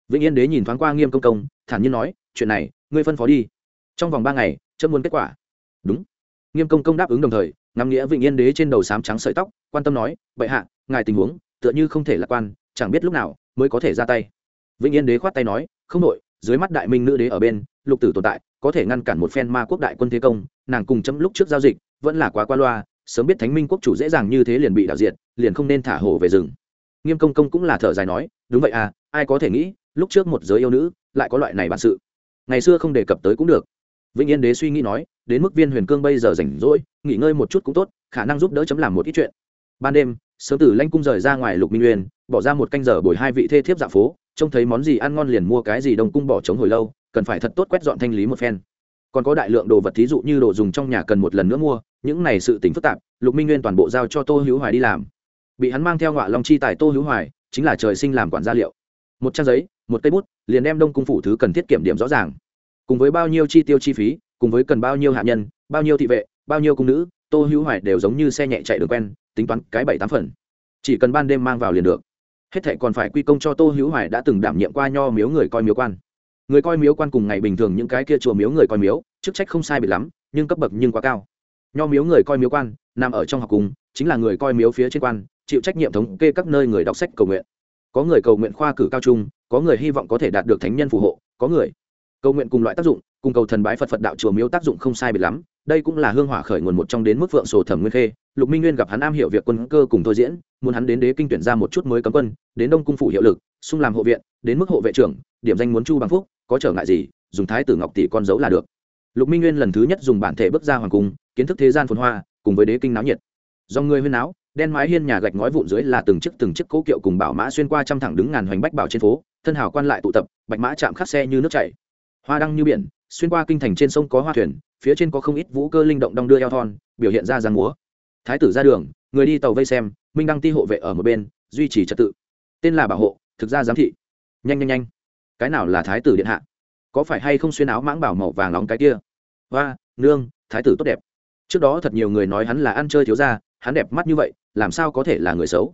Vĩnh yên đế nhìn thoáng qua nghiêm công công, thản nhiên nói, chuyện này, ngươi phân phó đi. Trong vòng ba ngày, chấm muốn kết quả. Đúng. Nghiêm công công đáp ứng đồng thời, ngắm nghĩa vĩnh yên đế trên đầu sám trắng sợi tóc, quan tâm nói, bệ hạ, ngài tình huống, tựa như không thể lạc quan, chẳng biết lúc nào mới có thể ra tay vĩnh yên đế khoát tay nói, không nội dưới mắt đại minh nữ đế ở bên, lục tử tồn tại, có thể ngăn cản một phen ma quốc đại quân thế công, nàng cùng chấm lúc trước giao dịch, vẫn là quá qua loa, sớm biết thánh minh quốc chủ dễ dàng như thế liền bị đảo diệt, liền không nên thả hổ về rừng. Nghiêm công công cũng là thở dài nói, đúng vậy à ai có thể nghĩ, lúc trước một giới yêu nữ, lại có loại này bản sự. Ngày xưa không đề cập tới cũng được. Vĩnh yên đế suy nghĩ nói, đến mức viên huyền cương bây giờ rảnh rỗi, nghỉ ngơi một chút cũng tốt, khả năng giúp đỡ chấm làm một ít chuyện. Ban đêm, sớm tử lanh cung rời ra ngoài lục minh nguyên bỏ ra một canh giờ bồi hai vị thê thiếp dạ phố trông thấy món gì ăn ngon liền mua cái gì đông cung bỏ trống hồi lâu, cần phải thật tốt quét dọn thanh lý một phen. Còn có đại lượng đồ vật thí dụ như đồ dùng trong nhà cần một lần nữa mua, những này sự tính phức tạp, lục minh nguyên toàn bộ giao cho tô hữu hoài đi làm. Bị hắn mang theo ngọa long chi tài tô hữu hoài, chính là trời sinh làm quản gia liệu. Một trang giấy, một cây bút, liền đem đông cung phủ thứ cần thiết kiểm điểm rõ ràng. Cùng với bao nhiêu chi tiêu chi phí, cùng với cần bao nhiêu hạ nhân, bao nhiêu thị vệ, bao nhiêu cung nữ, tô hữu hoài đều giống như xe nhẹ chạy đường quen, tính toán cái bảy tám phần. Chỉ cần ban đêm mang vào liền được hết thệ còn phải quy công cho tô hữu hoài đã từng đảm nhiệm qua nho miếu người coi miếu quan. Người coi miếu quan cùng ngày bình thường những cái kia chùa miếu người coi miếu, chức trách không sai biệt lắm, nhưng cấp bậc nhưng quá cao. Nho miếu người coi miếu quan, nằm ở trong học cùng, chính là người coi miếu phía trên quan, chịu trách nhiệm thống kê các nơi người đọc sách cầu nguyện. Có người cầu nguyện khoa cử cao trung, có người hy vọng có thể đạt được thánh nhân phù hộ, có người cầu nguyện cùng loại tác dụng, cùng cầu thần bái phật phật đạo chùa miếu tác dụng không sai biệt lắm, đây cũng là hương hỏa khởi nguồn một trong đến mức vượng sổ thẩm nguyên khê lục minh nguyên gặp hắn am hiểu việc quân cơ cùng thôi diễn, muốn hắn đến đế kinh tuyển ra một chút mới cấm quân, đến đông cung phủ hiệu lực, xung làm hộ viện, đến mức hộ vệ trưởng, điểm danh muốn chu bằng phúc, có trở ngại gì, dùng thái tử ngọc tỷ con dấu là được. Lục minh nguyên lần thứ nhất dùng bản thể bước ra hoàng cung, kiến thức thế gian phồn hoa, cùng với đế kinh náo nhiệt. Do người huyên náo, đen mái hiên nhà gạch ngói vụn dưới là từng chiếc từng chiếc cố kiệu cùng bảo mã xuyên qua trăm thẳng đứng ngàn hoành bách bảo trên phố, thân hào quan lại tụ tập, bạch mã chạm khắc xe như nước chảy. Hoa đăng như biển, xuyên qua kinh thành trên sông có hoa thuyền, phía trên có không ít vũ cơ linh động đong đưa eo thon, biểu hiện ra giang múa thái tử ra đường, người đi tàu vây xem, minh đăng ti hộ vệ ở một bên, duy trì trật tự. Tên là bảo hộ, thực ra giám thị. Nhanh nhanh nhanh. Cái nào là thái tử điện hạ? Có phải hay không xuyên áo mãng bảo màu vàng nóng cái kia? Và nương, thái tử tốt đẹp. Trước đó thật nhiều người nói hắn là ăn chơi thiếu ra hắn đẹp mắt như vậy, làm sao có thể là người xấu?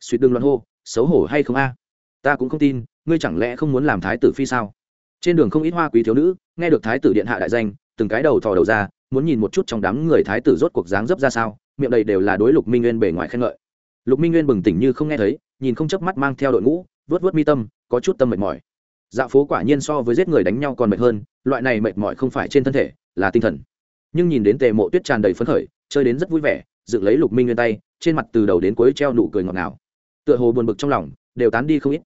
Suýt đừng loạn hô, xấu hổ hay không a? Ta cũng không tin, ngươi chẳng lẽ không muốn làm thái tử phi sao? Trên đường không ít hoa quý thiếu nữ, nghe được thái tử điện hạ đại danh, từng cái đầu thò đầu ra, muốn nhìn một chút trong đám người thái tử rốt cuộc dáng dấp ra sao miệng đầy đều là đối lục minh nguyên bề ngoài khen ngợi. Lục minh nguyên bừng tỉnh như không nghe thấy, nhìn không chớp mắt mang theo đội ngũ, vớt vớt mi tâm, có chút tâm mệt mỏi. Dạ phố quả nhiên so với giết người đánh nhau còn mệt hơn, loại này mệt mỏi không phải trên thân thể, là tinh thần. Nhưng nhìn đến tề mộ tuyết tràn đầy phấn khởi, chơi đến rất vui vẻ, dựng lấy lục minh nguyên tay, trên mặt từ đầu đến cuối treo nụ cười ngọt ngào. Tựa hồ buồn bực trong lòng, đều tán đi không ít.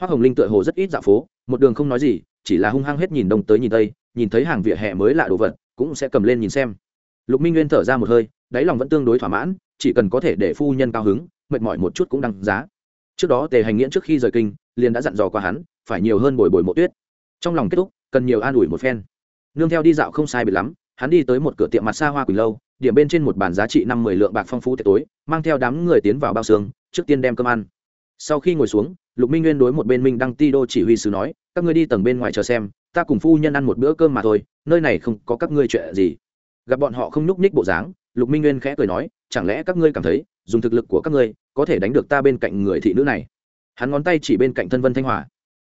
Hoa hồng linh tựa hồ rất ít dạ phố, một đường không nói gì, chỉ là hung hăng hết nhìn đông tới nhìn tây, nhìn thấy hàng vỉa hè mới lạ đồ vật, cũng sẽ cầm lên nhìn xem. Lục minh nguyên thở ra một hơi đáy lòng vẫn tương đối thỏa mãn, chỉ cần có thể để phu nhân cao hứng, mệt mỏi một chút cũng đăng giá. Trước đó tề hành nghiễn trước khi rời kinh, liền đã dặn dò qua hắn, phải nhiều hơn bồi bồi mộ tuyết. Trong lòng kết thúc, cần nhiều an ủi một phen. Nương theo đi dạo không sai biệt lắm, hắn đi tới một cửa tiệm mặt xa hoa quỳnh lâu, điểm bên trên một bàn giá trị năm mười lượng bạc phong phú tiệc tối, mang theo đám người tiến vào bao xương, trước tiên đem cơm ăn. Sau khi ngồi xuống, lục minh nguyên đối một bên minh đăng ti đô chỉ huy sứ nói, các ngươi đi tầng bên ngoài chờ xem, ta cùng phu nhân ăn một bữa cơm mà thôi, nơi này không có các ngươi chuyện gì gặp bọn họ không nhúc nhích bộ dáng, lục minh nguyên khẽ cười nói, chẳng lẽ các ngươi cảm thấy, dùng thực lực của các ngươi, có thể đánh được ta bên cạnh người thị nữ này? Hắn ngón tay chỉ bên cạnh thân vân thanh hòa.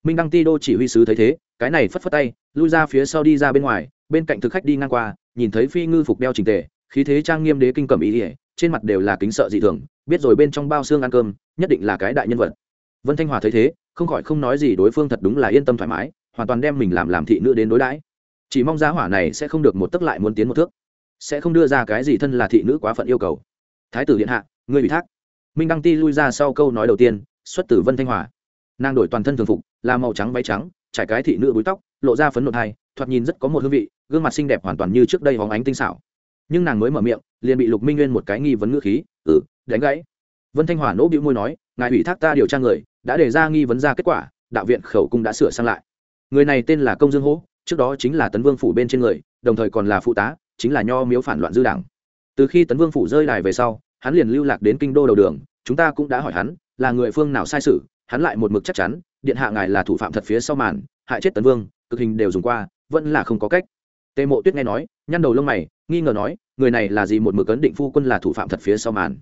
Minh đăng ti đô chỉ huy sứ thấy thế, cái này phất phất tay, lui ra phía sau đi ra bên ngoài, bên cạnh thực khách đi ngang qua, nhìn thấy phi ngư phục đeo trình tề, khí thế trang nghiêm đế kinh cầm ý ỉa trên mặt đều là kính sợ dị thường, biết rồi bên trong bao xương ăn cơm, nhất định là cái đại nhân vật. Vân thanh hòa thấy thế, không khỏi không nói gì đối phương thật đúng là yên tâm thoải mái, hoàn toàn đem mình làm làm thị nữ đến đối đãi chỉ mong giá hỏa này sẽ không được một tấc lại muốn tiến một thước. Sẽ không đưa ra cái gì thân là thị nữ quá phận yêu cầu. Thái tử điện hạ người ủy thác. Minh đăng ti lui ra sau câu nói đầu tiên, xuất từ vân thanh hòa. Nàng đổi toàn thân thường phục, là màu trắng váy trắng, trải cái thị nữ búi tóc, lộ ra phấn nộn hai, thoạt nhìn rất có một hương vị, gương mặt xinh đẹp hoàn toàn như trước đây hóng ánh tinh xảo. Nhưng nàng mới mở miệng, liền bị lục minh nguyên một cái nghi vấn ngữ khí ừ đánh gãy. Vân thanh hòa nỗ bĩu môi nói, ngài ủy thác ta điều tra người, đã đề ra nghi vấn ra kết quả, đạo viện khẩu cung đã sửa sang lại. Người này tên là công dương hỗ trước đó chính là tấn vương phủ bên trên người, đồng thời còn là phụ tá, chính là nho miếu phản loạn dư đảng. Từ khi tấn vương phủ rơi đài về sau, hắn liền lưu lạc đến kinh đô đầu đường, chúng ta cũng đã hỏi hắn, là người phương nào sai sự, hắn lại một mực chắc chắn, điện hạ ngài là thủ phạm thật phía sau màn, hại chết tấn vương, cực hình đều dùng qua, vẫn là không có cách. Tề mộ tuyết nghe nói, nhăn đầu lông mày, nghi ngờ nói, người này là gì một mực ấn định phu quân là thủ phạm thật phía sau màn.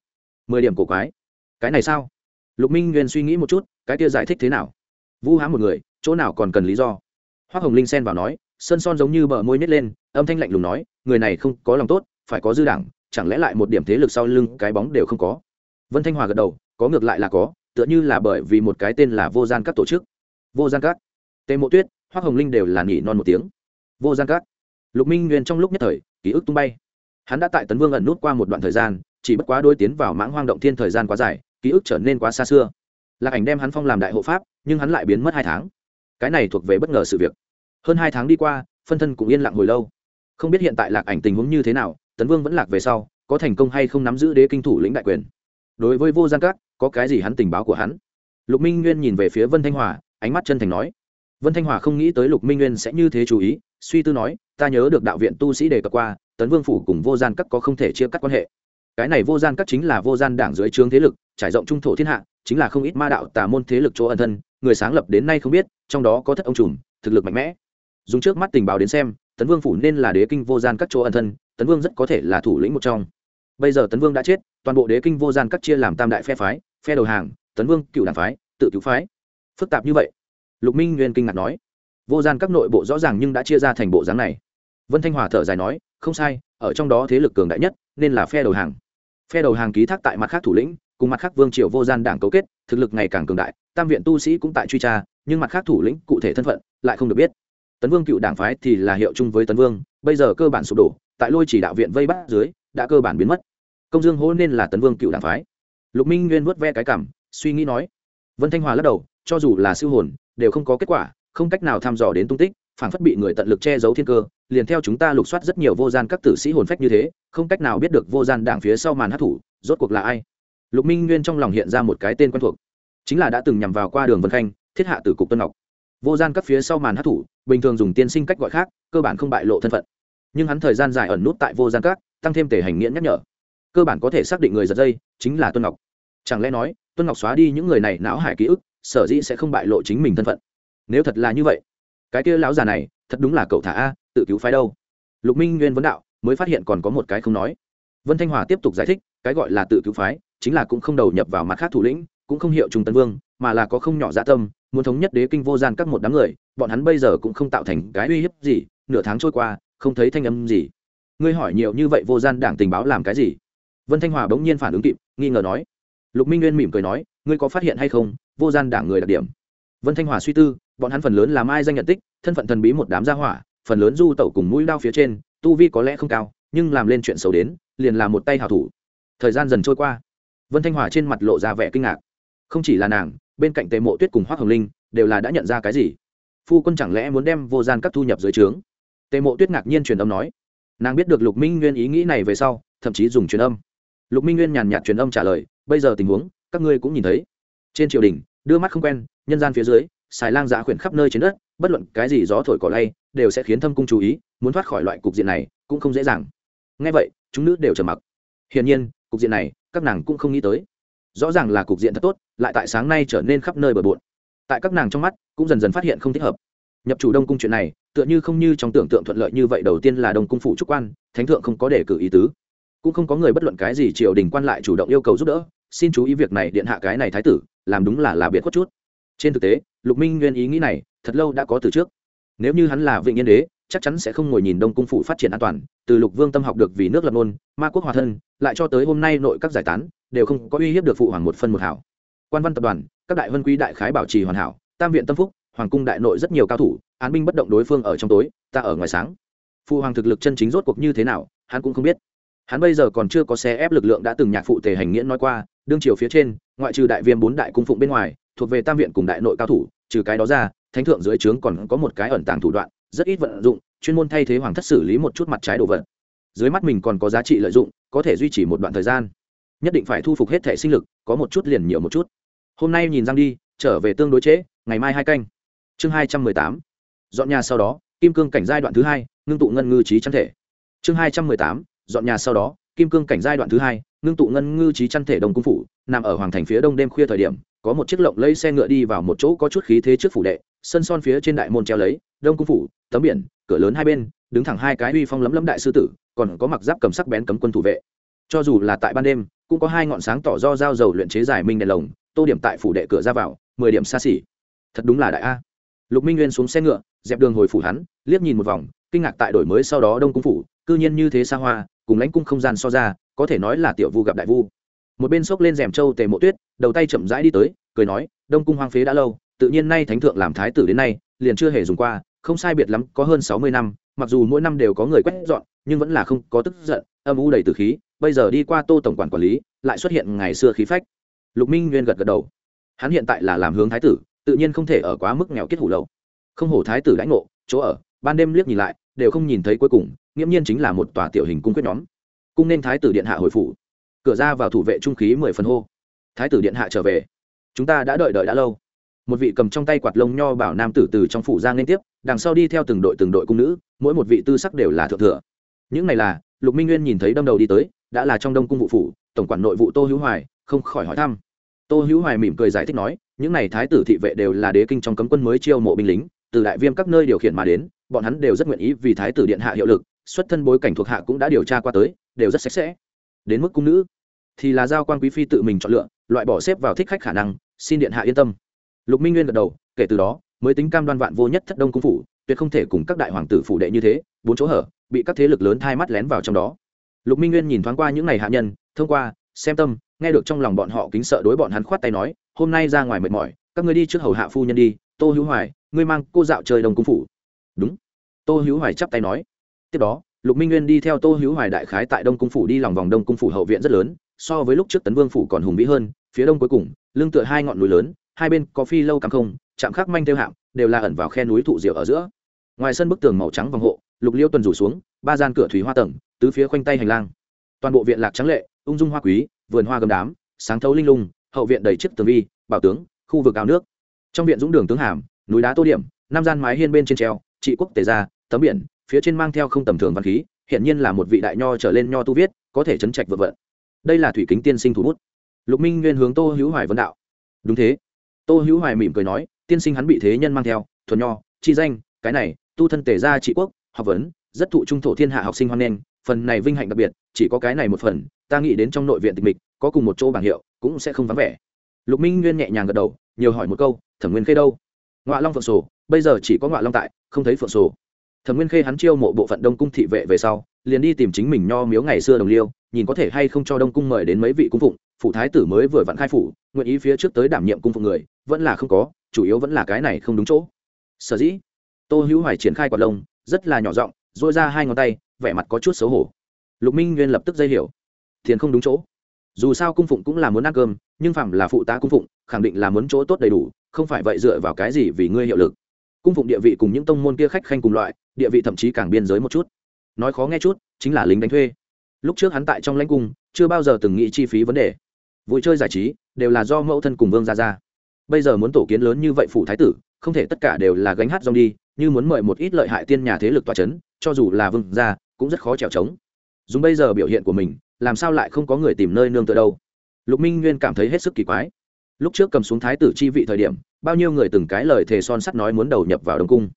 Mười điểm cổ quái. Cái này sao? Lục minh nguyên suy nghĩ một chút, cái kia giải thích thế nào? Vu hãm một người, chỗ nào còn cần lý do? Hoa hồng linh xen vào nói, sơn son giống như bờ môi nhét lên, âm thanh lạnh lùng nói, người này không có lòng tốt, phải có dư đảng chẳng lẽ lại một điểm thế lực sau lưng cái bóng đều không có? Vân thanh hòa gật đầu, có ngược lại là có, tựa như là bởi vì một cái tên là vô gian các tổ chức. Vô gian các tề mộ tuyết hoa hồng linh đều là nhỉ non một tiếng. Vô gian các lục minh nguyên trong lúc nhất thời, ký ức tung bay. Hắn đã tại tấn vương ẩn nút qua một đoạn thời gian, chỉ bất quá đôi tiến vào mãng hoang động thiên thời gian quá dài, ký ức trở nên quá xa xưa. Lạc ảnh đem hắn phong làm đại hộ pháp, nhưng hắn lại biến mất hai tháng cái này thuộc về bất ngờ sự việc. Hơn hai tháng đi qua, phân thân cũng yên lặng hồi lâu. Không biết hiện tại lạc ảnh tình huống như thế nào, tấn vương vẫn lạc về sau, có thành công hay không nắm giữ đế kinh thủ lĩnh đại quyền. Đối với vô gian các, có cái gì hắn tình báo của hắn? Lục minh nguyên nhìn về phía vân thanh hòa, ánh mắt chân thành nói. Vân thanh hòa không nghĩ tới lục minh nguyên sẽ như thế chú ý, suy tư nói, ta nhớ được đạo viện tu sĩ đề cập qua, tấn vương phủ cùng vô gian các có không thể chia cắt quan hệ. Cái này vô gian các chính là vô gian đảng dưới trướng thế lực, trải rộng trung thổ thiên hạ, chính là không ít ma đạo tà môn thế lực chỗ ẩn thân người sáng lập đến nay không biết, trong đó có thất ông trùm, thực lực mạnh mẽ. Dùng trước mắt tình báo đến xem, tấn vương phủ nên là đế kinh vô gian các chỗ ẩn thân, tấn vương rất có thể là thủ lĩnh một trong. Bây giờ tấn vương đã chết, toàn bộ đế kinh vô gian các chia làm tam đại phe phái, phe đầu hàng, tấn vương cựu đảng phái, tự cứu phái. Phức tạp như vậy. Lục minh nguyên kinh ngạc nói. Vô gian các nội bộ rõ ràng nhưng đã chia ra thành bộ dáng này. Vân thanh hòa thở dài nói, không sai, ở trong đó thế lực cường đại nhất, nên là phe đầu hàng. Phe đầu hàng ký thác tại mặt khác thủ lĩnh, cùng mặt khác vương triều vô gian đảng cấu kết, thực lực ngày càng cường đại tam viện tu sĩ cũng tại truy tra, nhưng mặt khác thủ lĩnh cụ thể thân phận lại không được biết. Tấn vương cựu đảng phái thì là hiệu chung với tấn vương, bây giờ cơ bản sụp đổ, tại lôi chỉ đạo viện vây bắt dưới, đã cơ bản biến mất. Công dương hô nên là tấn vương cựu đảng phái. Lục minh nguyên vớt ve cái cảm, suy nghĩ nói. Vân thanh hòa lắc đầu, cho dù là siêu hồn, đều không có kết quả, không cách nào thăm dò đến tung tích, phản phất bị người tận lực che giấu thiên cơ, liền theo chúng ta lục soát rất nhiều vô gian các tử sĩ hồn phách như thế, không cách nào biết được vô gian đảng phía sau màn hát thủ, rốt cuộc là ai. Lục minh nguyên trong lòng hiện ra một cái tên quen thuộc chính là đã từng nhằm vào qua đường vân khanh, thiết hạ từ cục tân ngọc. Vô gian các phía sau màn hát thủ, bình thường dùng tiên sinh cách gọi khác, cơ bản không bại lộ thân phận. Nhưng hắn thời gian dài ẩn nút tại vô gian các, tăng thêm tể hành nghiện nhắc nhở. Cơ bản có thể xác định người giật dây chính là tuân ngọc. Chẳng lẽ nói, tuân ngọc xóa đi những người này não hải ký ức, sở dĩ sẽ không bại lộ chính mình thân phận? Nếu thật là như vậy, cái kia lão già này, thật đúng là cậu thả a, tự cứu phái đâu? Lục minh nguyên vấn đạo, mới phát hiện còn có một cái không nói. Vân thanh hòa tiếp tục giải thích, cái gọi là tự cứu phái, chính là cũng không đầu nhập vào mặt khác thủ lĩnh cũng không hiệu trung tân vương, mà là có không nhỏ dạ tâm, muốn thống nhất đế kinh vô gian các một đám người, bọn hắn bây giờ cũng không tạo thành cái uy hiếp gì, nửa tháng trôi qua, không thấy thanh âm gì. Ngươi hỏi nhiều như vậy vô gian đảng tình báo làm cái gì? Vân thanh hòa bỗng nhiên phản ứng kịp, nghi ngờ nói. Lục minh nguyên mỉm cười nói, ngươi có phát hiện hay không, vô gian đảng người đặc điểm? Vân thanh hòa suy tư, bọn hắn phần lớn làm ai danh nhận tích, thân phận thần bí một đám gia hỏa, phần lớn du tẩu cùng mũi đao phía trên, tu vi có lẽ không cao, nhưng làm lên chuyện xấu đến, liền là một tay hào thủ. Thời gian dần trôi qua. Vân thanh hòa trên mặt lộ ra vẻ kinh ngạc không chỉ là nàng, bên cạnh tề mộ tuyết cùng hoác hồng linh đều là đã nhận ra cái gì? Phu quân chẳng lẽ muốn đem vô gian các thu nhập dưới trướng? Tề mộ tuyết ngạc nhiên truyền âm nói. Nàng biết được lục minh nguyên ý nghĩ này về sau, thậm chí dùng truyền âm. Lục minh nguyên nhàn nhạt truyền âm trả lời, bây giờ tình huống, các ngươi cũng nhìn thấy. Trên triều đình, đưa mắt không quen, nhân gian phía dưới, xài lang giả khuyển khắp nơi trên đất, bất luận cái gì gió thổi cỏ lay, đều sẽ khiến thâm cung chú ý, muốn thoát khỏi loại cục diện này cũng không dễ dàng. Ngay vậy, chúng nữ đều trầm mặc. Hiển nhiên, cục diện này, các nàng cũng không nghĩ tới rõ ràng là cục diện thật tốt, lại tại sáng nay trở nên khắp nơi bờ bộn. Tại các nàng trong mắt, cũng dần dần phát hiện không thích hợp. Nhập chủ đông cung chuyện này, tựa như không như trong tưởng tượng thuận lợi như vậy, đầu tiên là đông cung phủ trúc quan, thánh thượng không có đề cử ý tứ. Cũng không có người bất luận cái gì triều đình quan lại chủ động yêu cầu giúp đỡ, xin chú ý việc này điện hạ cái này thái tử, làm đúng là là biệt khuất chút. Trên thực tế, lục minh nguyên ý nghĩ này, thật lâu đã có từ trước. Nếu như hắn là vịnh yên đế, chắc chắn sẽ không ngồi nhìn đông cung phủ phát triển an toàn, từ lục vương tâm học được vì nước lập nôn ma quốc hòa thân, lại cho tới hôm nay nội các giải tán đều không có uy hiếp được phụ hoàng một phân một hảo. Quan văn tập đoàn, các đại vân quý đại khái bảo trì hoàn hảo, tam viện tâm phúc, hoàng cung đại nội rất nhiều cao thủ, án binh bất động đối phương ở trong tối, ta ở ngoài sáng. Phụ hoàng thực lực chân chính rốt cuộc như thế nào, hắn cũng không biết. Hắn bây giờ còn chưa có xe ép lực lượng đã từng nhạc phụ tề hành nghĩa nói qua, đương chiều phía trên, ngoại trừ đại viêm bốn đại cung phụng bên ngoài, thuộc về tam viện cùng đại nội cao thủ, trừ cái đó ra, thánh thượng dưới trướng còn có một cái ẩn tàng thủ đoạn, rất ít vận dụng, chuyên môn thay thế hoàng thất xử lý một chút mặt trái đồ vật. Dưới mắt mình còn có giá trị lợi dụng, có thể duy trì một đoạn thời gian nhất định phải thu phục hết thể sinh lực, có một chút liền nhiều một chút. Hôm nay nhìn răng đi, trở về tương đối trễ, ngày mai hai canh. Chương hai trăm mười tám. Dọn nhà sau đó, kim cương cảnh giai đoạn thứ hai, ngưng tụ ngân ngư trí chăn thể. Chương hai trăm mười tám. Dọn nhà sau đó, kim cương cảnh giai đoạn thứ hai, ngưng tụ ngân ngư trí chăn thể đồng cung phủ, nằm ở hoàng thành phía đông đêm khuya thời điểm, có một chiếc lộng lấy xe ngựa đi vào một chỗ có chút khí thế trước phủ đệ, sân son phía trên đại môn treo lấy, đông cung phủ, tấm biển, cửa lớn hai bên, đứng thẳng hai cái uy phong lấm lấm đại sư tử, còn có mặc giáp cầm sắc bén cấm quân thủ vệ. Cho dù là tại ban đêm cũng có hai ngọn sáng tỏ do dao dầu luyện chế giải minh đèn lồng, tô điểm tại phủ đệ cửa ra vào, mười điểm xa xỉ. Thật đúng là đại a. Lục minh nguyên xuống xe ngựa, dẹp đường hồi phủ hắn, liếc nhìn một vòng, kinh ngạc tại đổi mới sau đó đông cung phủ, cư nhiên như thế xa hoa, cùng lãnh cung không gian so ra, có thể nói là tiểu vu gặp đại vu. Một bên xốc lên rèm châu tề mộ tuyết, đầu tay chậm rãi đi tới, cười nói, đông cung hoang phế đã lâu, tự nhiên nay thánh thượng làm thái tử đến nay, liền chưa hề dùng qua, không sai biệt lắm, có hơn sáu mươi năm, mặc dù mỗi năm đều có người quét dọn, nhưng vẫn là không có tức giận, âm u đầy từ khí bây giờ đi qua tô tổng quản quản lý, lại xuất hiện ngày xưa khí phách. Lục minh nguyên gật gật đầu. Hắn hiện tại là làm hướng thái tử, tự nhiên không thể ở quá mức nghèo kết hủ lậu. Không hổ thái tử lãnh ngộ, chỗ ở, ban đêm liếc nhìn lại, đều không nhìn thấy cuối cùng, nghiễm nhiên chính là một tòa tiểu hình cung quyết nhóm. Cung nên thái tử điện hạ hồi phủ. Cửa ra vào thủ vệ trung khí mười phần hô. Thái tử điện hạ trở về. Chúng ta đã đợi đợi đã lâu. Một vị cầm trong tay quạt lông nho bảo nam tử từ trong phủ ra liên tiếp, đằng sau đi theo từng đội từng đội cung nữ, mỗi một vị tư sắc đều là thượng thừa. Những này là, lục minh nguyên nhìn thấy đâm đầu đi tới đã là trong đông cung vụ phủ, tổng quản nội vụ tô hữu hoài, không khỏi hỏi thăm. Tô hữu hoài mỉm cười giải thích nói, những này thái tử thị vệ đều là đế kinh trong cấm quân mới chiêu mộ binh lính, từ đại viêm các nơi điều khiển mà đến, bọn hắn đều rất nguyện ý vì thái tử điện hạ hiệu lực, xuất thân bối cảnh thuộc hạ cũng đã điều tra qua tới, đều rất sạch sẽ. Đến mức cung nữ, thì là giao quan quý phi tự mình chọn lựa, loại bỏ xếp vào thích khách khả năng, xin điện hạ yên tâm. Lục minh nguyên gật đầu, kể từ đó, mới tính cam đoan vạn vô nhất thất đông cung phủ, tuyệt không thể cùng các đại hoàng tử phủ đệ như thế, bốn chỗ hở, bị các thế lực lớn thai mắt lén vào trong đó lục minh nguyên nhìn thoáng qua những ngày hạ nhân, thông qua, xem tâm, nghe được trong lòng bọn họ kính sợ đối bọn hắn khoát tay nói, hôm nay ra ngoài mệt mỏi, các ngươi đi trước hầu hạ phu nhân đi, tô hữu hoài, ngươi mang cô dạo chơi đông cung phủ. Đúng. Tô hữu hoài chắp tay nói. Tiếp đó, lục minh nguyên đi theo tô hữu hoài đại khái tại đông cung phủ đi lòng vòng đông cung phủ hậu viện rất lớn, so với lúc trước tấn vương phủ còn hùng vĩ hơn, phía đông cuối cùng, lưng tựa hai ngọn núi lớn, hai bên có phi lâu cắm không, chạm khắc manh theo hạm, đều là ẩn vào khe núi thụ diệu ở giữa. Ngoài sân bức tường màu trắng vòng hộ, lục liêu tuần rủ xuống, ba gian cửa thủy hoa tầng tứ phía khoanh tay hành lang. Toàn bộ viện lạc trắng lệ, ung dung hoa quý, vườn hoa gầm đám, sáng thấu linh lung, hậu viện đầy chiếc tường vi, bảo tướng, khu vực áo nước. Trong viện dũng đường tướng hàm, núi đá tô điểm, năm gian mái hiên bên trên treo, trị quốc tề gia, tấm biển, phía trên mang theo không tầm thường văn khí hiện nhiên là một vị đại nho trở lên nho tu viết, có thể chấn trạch vượt vận đây là thủy kính tiên sinh thủ bút. Lục minh nguyên hướng tô hữu hoài vấn đạo. Đúng thế. Tô hữu hoài mỉm cười nói, tiên sinh hắn bị thế nhân mang theo, thuần nho, chi danh, cái này, tu thân tề gia trị quốc, học vấn rất thụ trung thổ thiên hạ học sinh hoan nghênh, phần này vinh hạnh đặc biệt, chỉ có cái này một phần, ta nghĩ đến trong nội viện tịch mịch, có cùng một chỗ bảng hiệu, cũng sẽ không vắng vẻ. Lục minh nguyên nhẹ nhàng gật đầu, nhiều hỏi một câu, thẩm nguyên khê đâu? Ngoại long phượng sổ, bây giờ chỉ có ngoại long tại, không thấy phượng sổ. Thẩm nguyên khê hắn chiêu mộ bộ phận đông cung thị vệ về sau, liền đi tìm chính mình nho miếu ngày xưa đồng liêu, nhìn có thể hay không cho đông cung mời đến mấy vị cung phụng phụ thái tử mới vừa vặn khai phủ, nguyện ý phía trước tới đảm nhiệm cung phụng người, vẫn là không có, chủ yếu vẫn là cái này không đúng chỗ. Sở dĩ, tô hữu hoài triển khai quạt lông, rất là nhỏ giọng dội ra hai ngón tay, vẻ mặt có chút xấu hổ. Lục minh nguyên lập tức dây hiểu. Thiền không đúng chỗ. Dù sao cung phụng cũng là muốn ăn cơm, nhưng phạm là phụ tá cung phụng, khẳng định là muốn chỗ tốt đầy đủ, không phải vậy dựa vào cái gì vì ngươi hiệu lực. Cung phụng địa vị cùng những tông môn kia khách khanh cùng loại, địa vị thậm chí càng biên giới một chút. Nói khó nghe chút, chính là lính đánh thuê. Lúc trước hắn tại trong lãnh cung, chưa bao giờ từng nghĩ chi phí vấn đề. Vui chơi giải trí, đều là do mẫu thân cùng vương ra ra. Bây giờ muốn tổ kiến lớn như vậy phủ thái tử, không thể tất cả đều là gánh hát rong đi, như muốn mời một ít lợi hại tiên nhà thế lực tòa c h ấ n cho dù là vương gia, cũng rất khó trèo trống. Dùng bây giờ biểu hiện của mình, làm sao lại không có người tìm nơi nương tựa đâu? Lục minh nguyên cảm thấy hết sức kỳ quái. Lúc trước cầm xuống thái tử chi vị thời điểm, bao nhiêu người từng cái lời thề son sắt nói muốn đầu nhập vào đông cung.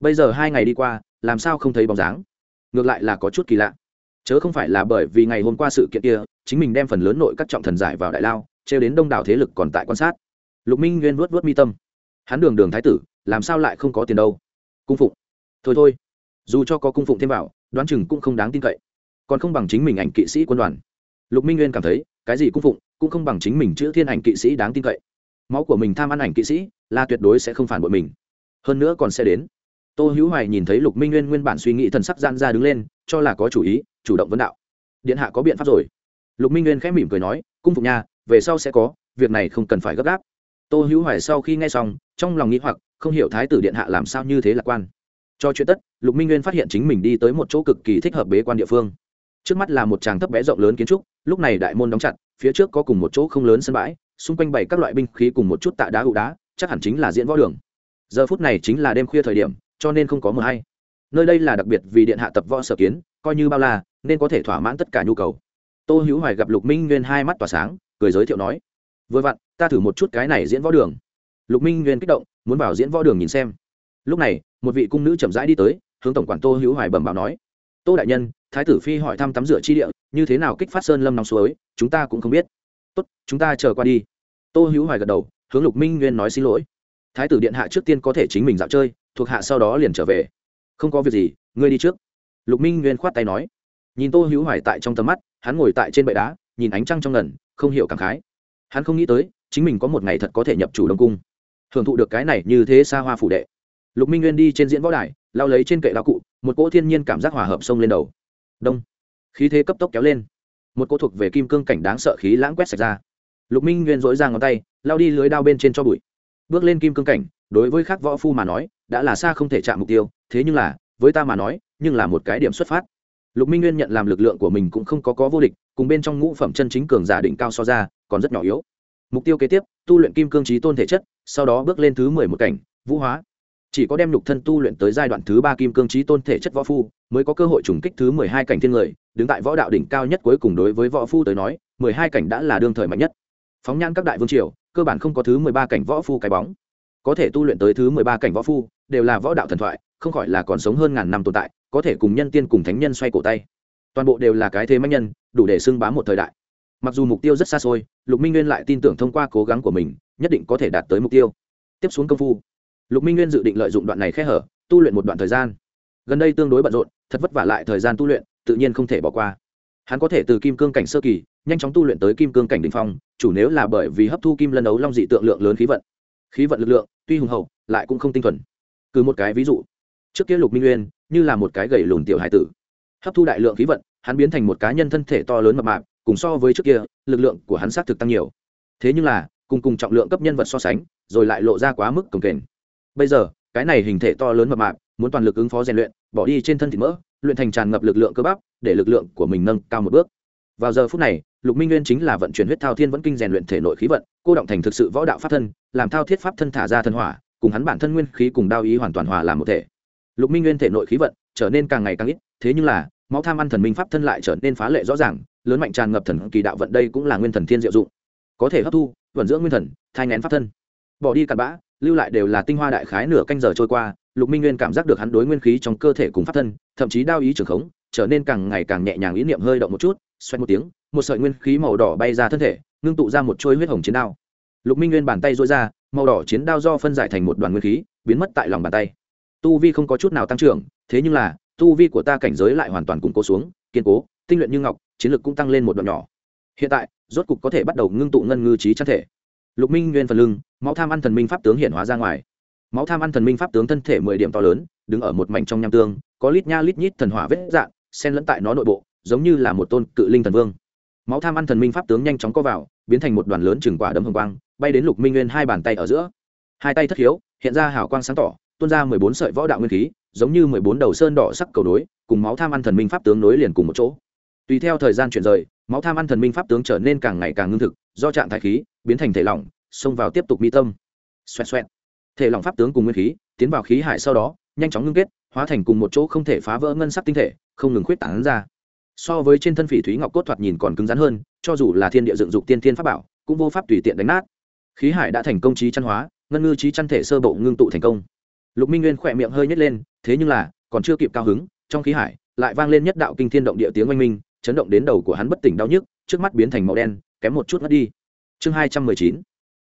Bây giờ hai ngày đi qua, làm sao không thấy bóng dáng? Ngược lại là có chút kỳ lạ. Chớ không phải là bởi vì ngày hôm qua sự kiện kia, chính mình đem phần lớn nội các trọng thần giải vào đại lao, trêu đến đông đảo thế lực còn tại quan sát. Lục minh nguyên vuốt vuốt mi tâm. Hắn đường đường thái tử, làm sao lại không có tiền đâu? Cung phụng. Thôi thôi dù cho có cung phụng thêm vào, đoán chừng cũng không đáng tin cậy. Còn không bằng chính mình ảnh kỵ sĩ quân đoàn. Lục minh nguyên cảm thấy, cái gì cung phụng, cũng không bằng chính mình chữ thiên ảnh kỵ sĩ đáng tin cậy. Máu của mình tham ăn ảnh kỵ sĩ, là tuyệt đối sẽ không phản bội mình. Hơn nữa còn sẽ đến. Tô hữu hoài nhìn thấy lục minh nguyên nguyên bản suy nghĩ thần sắc gian ra đứng lên, cho là có chủ ý, chủ động vấn đạo. Điện hạ có biện pháp rồi. Lục minh nguyên khẽ mỉm cười nói, cung phục nha về sau sẽ có, việc này không cần phải gấp gáp. Tô hữu hoài sau khi nghe xong, trong lòng nghĩ hoặc, không hiểu thái tử điện hạ làm sao như thế lạc quan. Cho chuyện tất lục minh nguyên phát hiện chính mình đi tới một chỗ cực kỳ thích hợp bế quan địa phương. Trước mắt là một tràng thấp bé rộng lớn kiến trúc, lúc này đại môn đóng chặt, phía trước có cùng một chỗ không lớn sân bãi, xung quanh bày các loại binh khí cùng một chút tạ đá ụ đá, chắc hẳn chính là diễn võ đường. Giờ phút này chính là đêm khuya thời điểm, cho nên không có mờ hay. Nơi đây là đặc biệt vì điện hạ tập võ sở kiến, coi như bao la, nên có thể thỏa mãn tất cả nhu cầu. Tô hữu hoài gặp lục minh nguyên hai mắt tỏa sáng, cười giới thiệu nói, vừa vặn, ta thử một chút cái này diễn võ đường. Lục minh nguyên kích động, muốn vào diễn võ đường nhìn xem. Lúc này, một vị cung nữ chậm rãi đi tới hướng tổng quản tô hữu hoài bẩm báo nói. Tô đại nhân, thái tử phi hỏi thăm tắm rửa chi địa, như thế nào kích phát sơn lâm nóng suối, chúng ta cũng không biết. Tốt, chúng ta chờ qua đi. Tô hữu hoài gật đầu, hướng lục minh nguyên nói xin lỗi. Thái tử điện hạ trước tiên có thể chính mình dạo chơi, thuộc hạ sau đó liền trở về. Không có việc gì, ngươi đi trước. Lục minh nguyên khoát tay nói. Nhìn tô hữu hoài tại trong tầm mắt, hắn ngồi tại trên bệ đá, nhìn ánh trăng trong ngần, không hiểu cảm khái. Hắn không nghĩ tới, chính mình có một ngày thật có thể nhập chủ đông cung. Hưởng thụ được cái này như thế xa hoa phủ đệ. Lục minh nguyên đi trên diễn võ đài lao lấy trên kệ lao cụ, một cỗ thiên nhiên cảm giác hòa hợp sông lên đầu. Đông. Khí thế cấp tốc kéo lên. Một cỗ thuộc về kim cương cảnh đáng sợ khí lãng quét sạch ra. Lục minh nguyên dỗi ra ngón tay, lao đi lưới đao bên trên cho bụi. Bước lên kim cương cảnh, đối với khắc võ phu mà nói, đã là xa không thể chạm mục tiêu, thế nhưng là, với ta mà nói, nhưng là một cái điểm xuất phát. Lục minh nguyên nhận làm lực lượng của mình cũng không có có vô địch, cùng bên trong ngũ phẩm chân chính cường giả đỉnh cao so ra, còn rất nhỏ yếu. Mục tiêu kế tiếp, tu luyện kim cương trí tôn thể chất, sau đó bước lên thứ mười một cảnh, vũ hóa chỉ có đem lục thân tu luyện tới giai đoạn thứ ba kim cương trí tôn thể chất võ phu, mới có cơ hội trùng kích thứ mười hai cảnh thiên người, đứng tại võ đạo đỉnh cao nhất cuối cùng đối với võ phu tới nói, mười hai cảnh đã là đương thời mạnh nhất. Phóng nhan các đại vương triều, cơ bản không có thứ mười ba cảnh võ phu cái bóng. Có thể tu luyện tới thứ mười ba cảnh võ phu, đều là võ đạo thần thoại, không khỏi là còn sống hơn ngàn năm tồn tại, có thể cùng nhân tiên cùng thánh nhân xoay cổ tay. Toàn bộ đều là cái thế mạnh nhân, đủ để xưng bám một thời đại. Mặc dù mục tiêu rất xa xôi, lục minh nguyên lại tin tưởng thông qua cố gắng của mình, nhất định có thể đạt tới mục tiêu. Tiếp xuống công phu lục minh nguyên dự định lợi dụng đoạn này khe hở, tu luyện một đoạn thời gian. Gần đây tương đối bận rộn, thật vất vả lại thời gian tu luyện, tự nhiên không thể bỏ qua. Hắn có thể từ kim cương cảnh sơ kỳ, nhanh chóng tu luyện tới kim cương cảnh đ ỉ n h phong, chủ nếu là bởi vì hấp thu kim lân ấu long dị tượng lượng lớn khí vận. Khí vận lực lượng, tuy hùng hậu, lại cũng không tinh thuần. Cứ một cái ví dụ. Trước kia lục minh nguyên, như là một cái gầy lùn tiểu hải tử. Hấp thu đại lượng khí vận, hắn biến thành một cá nhân thân thể to lớn mập mạp, cùng so với trước kia, lực lượng của hắn xác thực tăng nhiều. Thế nhưng là, cùng cùng trọng lượng cấp nhân vật so sánh, rồi lại lộ ra quá mức cồng kềnh bây giờ, cái này hình thể to lớn mập mạp, muốn toàn lực ứng phó rèn luyện, bỏ đi trên thân thịt mỡ, luyện thành tràn ngập lực lượng cơ bắp, để lực lượng của mình nâng cao một bước. Vào giờ phút này, lục minh nguyên chính là vận chuyển huyết thao thiên vẫn kinh rèn luyện thể nội khí vận, cô động thành thực sự võ đạo pháp thân, làm thao thiết pháp thân thả ra thân hỏa, cùng hắn bản thân nguyên khí cùng đao ý hoàn toàn hòa làm một thể. Lục minh nguyên thể nội khí vận trở nên càng ngày càng ít, thế nhưng là, máu tham ăn thần minh pháp thân lại trở nên phá lệ rõ ràng, lớn mạnh tràn ngập thần kỳ đạo vận đây cũng là nguyên thần thiên diệu dụng. Có thể hấp thu, vận dưỡng nguyên thần, thai ngén pháp thân. Bỏ đi cặn bã lưu lại đều là tinh hoa đại khái nửa canh giờ trôi qua, lục minh nguyên cảm giác được hắn đối nguyên khí trong cơ thể cùng pháp thân, thậm chí đao ý trường khống, trở nên càng ngày càng nhẹ nhàng ý niệm hơi động một chút xoay một tiếng, một sợi nguyên khí màu đỏ bay ra thân thể, ngưng tụ ra một trôi huyết hồng chiến đao. Lục minh nguyên bàn tay dối ra, màu đỏ chiến đao do phân giải thành một đoàn nguyên khí, biến mất tại lòng bàn tay. Tu vi không có chút nào tăng trưởng, thế nhưng là, tu vi của ta cảnh giới lại hoàn toàn củng cố xuống, kiên cố, tinh luyện như ngọc, chiến lực cũng tăng lên một đoạn nhỏ. Hiện tại, rốt cục có thể bắt đầu ngưng tụ ngân ngư trí chăn thể lục minh nguyên phần lưng, máu tham ăn thần minh pháp tướng hiện hóa ra ngoài. Máu tham ăn thần minh pháp tướng thân thể mười điểm to lớn, đứng ở một mảnh trong nham tương, có lít nha lít nhít thần hỏa vết dạng, xen lẫn tại nó nội bộ, giống như là một tôn cự linh thần vương. Máu tham ăn thần minh pháp tướng nhanh chóng có vào, biến thành một đoàn lớn chừng quả đấm hồng quang, bay đến lục minh nguyên hai bàn tay ở giữa. Hai tay thất hiếu hiện ra hào quang sáng tỏ, tuôn ra mười bốn sợi võ đạo nguyên khí, giống như mười bốn đầu sơn đỏ sắc cầu nối, cùng máu tham ăn thần minh pháp tướng nối liền cùng một chỗ. Tùy theo thời gian chuyển rời, máu tham ăn thần minh pháp tướng trở nên càng ngày càng ngưng thực do trạng thái khí biến thành thể lỏng, xông vào tiếp tục mi tâm. Xoẹt xoẹt. Thể lỏng pháp tướng cùng nguyên khí tiến vào khí hải sau đó, nhanh chóng ngưng kết, hóa thành cùng một chỗ không thể phá vỡ ngân sắc tinh thể, không ngừng khuyết tảng ra. So với trên thân phỉ thúy ngọc cốt thoạt nhìn còn cứng rắn hơn, cho dù là thiên địa dựng dục tiên thiên pháp bảo, cũng vô pháp tùy tiện đánh nát. Khí hải đã thành công trí chăn hóa, ngân ngư trí chăn thể sơ bộ ngưng tụ thành công. Lục minh nguyên khỏe miệng hơi nhét lên, thế nhưng là, còn chưa kịp cao hứng, trong khí hải lại vang lên nhất đạo kinh thiên động địa tiếng oanh minh, chấn động đến đầu của hắn bất tỉnh đau nhức, trước mắt biến thành màu đen kém một chút mất đi. Chương hai trăm mười chín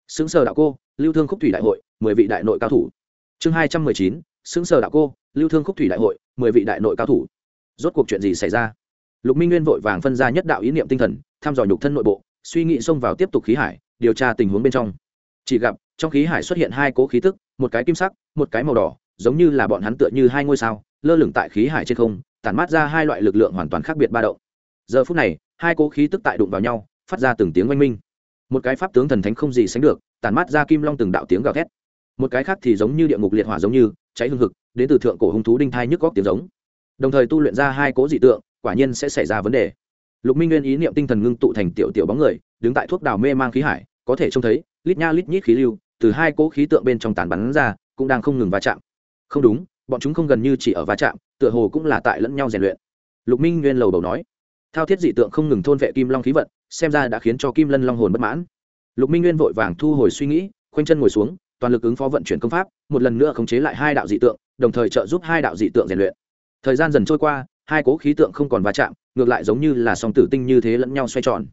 xứng sờ đạo cô, lưu thương khúc thủy đại hội, mười vị đại nội cao thủ. Chương hai trăm mười chín xứng sờ đạo cô, lưu thương khúc thủy đại hội, mười vị đại nội cao thủ. Rốt cuộc chuyện gì xảy ra? Lục minh nguyên vội vàng phân ra nhất đạo ý niệm tinh thần, thăm dò nhục thân nội bộ, suy nghĩ xông vào tiếp tục khí hải, điều tra tình huống bên trong. Chỉ gặp, trong khí hải xuất hiện hai cố khí tức, một cái kim sắc, một cái màu đỏ, giống như là bọn hắn tựa như hai ngôi sao, lơ lửng tại khí hải trên không, tản mát ra hai loại lực lượng hoàn toàn khác biệt ba động. Giờ phút này, hai cố khí tức tại đụng vào nhau phát ra từng tiếng oanh minh. Một cái pháp tướng thần thánh không gì sánh được tàn mát ra kim long từng đạo tiếng gào thét. Một cái khác thì giống như địa ngục liệt hỏa giống như, cháy hương hực, đến từ thượng cổ hung thú đinh thai nhức góc tiếng giống. Đồng thời tu luyện ra hai cố dị tượng, quả nhiên sẽ xảy ra vấn đề. Lục minh nguyên ý niệm tinh thần ngưng tụ thành tiểu tiểu bóng người, đứng tại thuốc đào mê mang khí hải, có thể trông thấy, lít nha lít nhít khí lưu, từ hai cố khí tượng bên trong tàn bắn ra, cũng đang không ngừng va chạm. Không đúng, bọn chúng không gần như chỉ ở va chạm, tựa hồ cũng là tại lẫn nhau rèn luyện. Lục minh nguyên lầu đầu nói, thao thiết dị tượng không ngừng thôn vệ kim long khí vận xem ra đã khiến cho kim lân long hồn bất mãn. Lục minh nguyên vội vàng thu hồi suy nghĩ, khoanh chân ngồi xuống, toàn lực ứng phó vận chuyển công pháp, một lần nữa khống chế lại hai đạo dị tượng, đồng thời trợ giúp hai đạo dị tượng rèn luyện. Thời gian dần trôi qua, hai cố khí tượng không còn va chạm, ngược lại giống như là song tử tinh như thế lẫn nhau xoay tròn.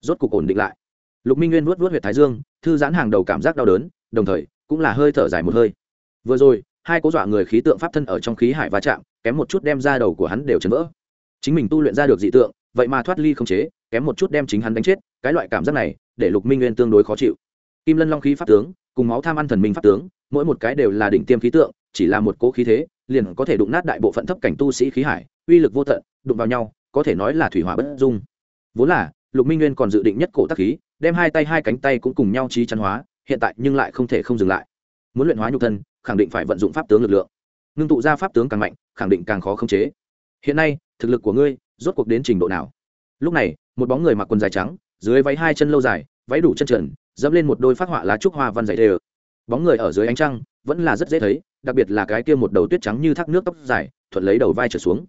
Rốt cục ổn định lại. Lục minh nguyên vuốt vuốt huyệt thái dương, thư giãn hàng đầu cảm giác đau đớn, đồng thời cũng là hơi thở dài một hơi. Vừa rồi, hai cố dọa người khí tượng pháp thân ở trong khí hải va chạm, kém một chút đem ra đầu của hắn đều chấn vỡ. Chính mình tu luyện ra được dị tượng, vậy mà thoát ly không chế kém một chút đem chính hắn đánh chết, cái loại cảm giác này, để lục minh nguyên tương đối khó chịu. Kim lân long khí pháp tướng, cùng máu tham ăn thần minh pháp tướng, mỗi một cái đều là đỉnh tiêm khí tượng, chỉ là một cố khí thế, liền có thể đụng nát đại bộ phận thấp cảnh tu sĩ khí hải, uy lực vô tận, đụng vào nhau, có thể nói là thủy hỏa bất dung. Vốn là, lục minh nguyên còn dự định nhất cổ tác khí, đem hai tay hai cánh tay cũng cùng nhau trí chắn hóa, hiện tại nhưng lại không thể không dừng lại. Muốn luyện hóa nhục thân, khẳng định phải vận dụng pháp tướng lực lượng. Ngưng tụ ra pháp tướng càng mạnh, khẳng định càng khó khống chế. Hiện nay, thực lực của ngươi rốt cuộc đến trình độ nào? Lúc này một bóng người mặc quần dài trắng, dưới váy hai chân lâu dài, váy đủ chân trần, dẫm lên một đôi phát họa lá trúc hoa văn dày đều. Bóng người ở dưới ánh trăng, vẫn là rất dễ thấy, đặc biệt là cái kia một đầu tuyết trắng như thác nước tóc dài, thuận lấy đầu vai trở xuống.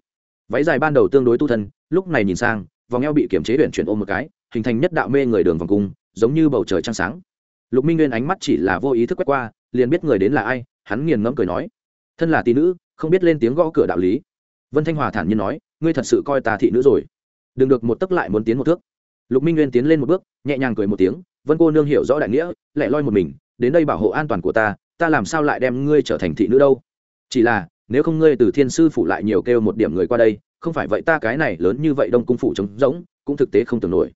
Váy dài ban đầu tương đối tu thân, lúc này nhìn sang, vòng eo bị kiểm chế huyện chuyển ôm một cái, hình thành nhất đạo mê người đường vòng cung, giống như bầu trời trăng sáng. Lục minh nguyên ánh mắt chỉ là vô ý thức quét qua, liền biết người đến là ai, hắn nghiền ngẫm cười nói, thân là tỷ nữ, không biết lên tiếng gõ cửa đạo lý. Vân thanh hòa thản nhiên nói, ngươi thật sự coi ta thị nữ rồi đừng được một tấc lại muốn tiến một thước. Lục minh nguyên tiến lên một bước, nhẹ nhàng cười một tiếng, vân cô nương hiểu rõ đại nghĩa lại loi một mình, đến đây bảo hộ an toàn của ta ta làm sao lại đem ngươi trở thành thị nữ đâu? Chỉ là, nếu không ngươi từ thiên sư phủ lại nhiều kêu một điểm người qua đây, không phải vậy ta cái này lớn như vậy đông cung phủ trống rỗng, cũng thực tế không tưởng nổi.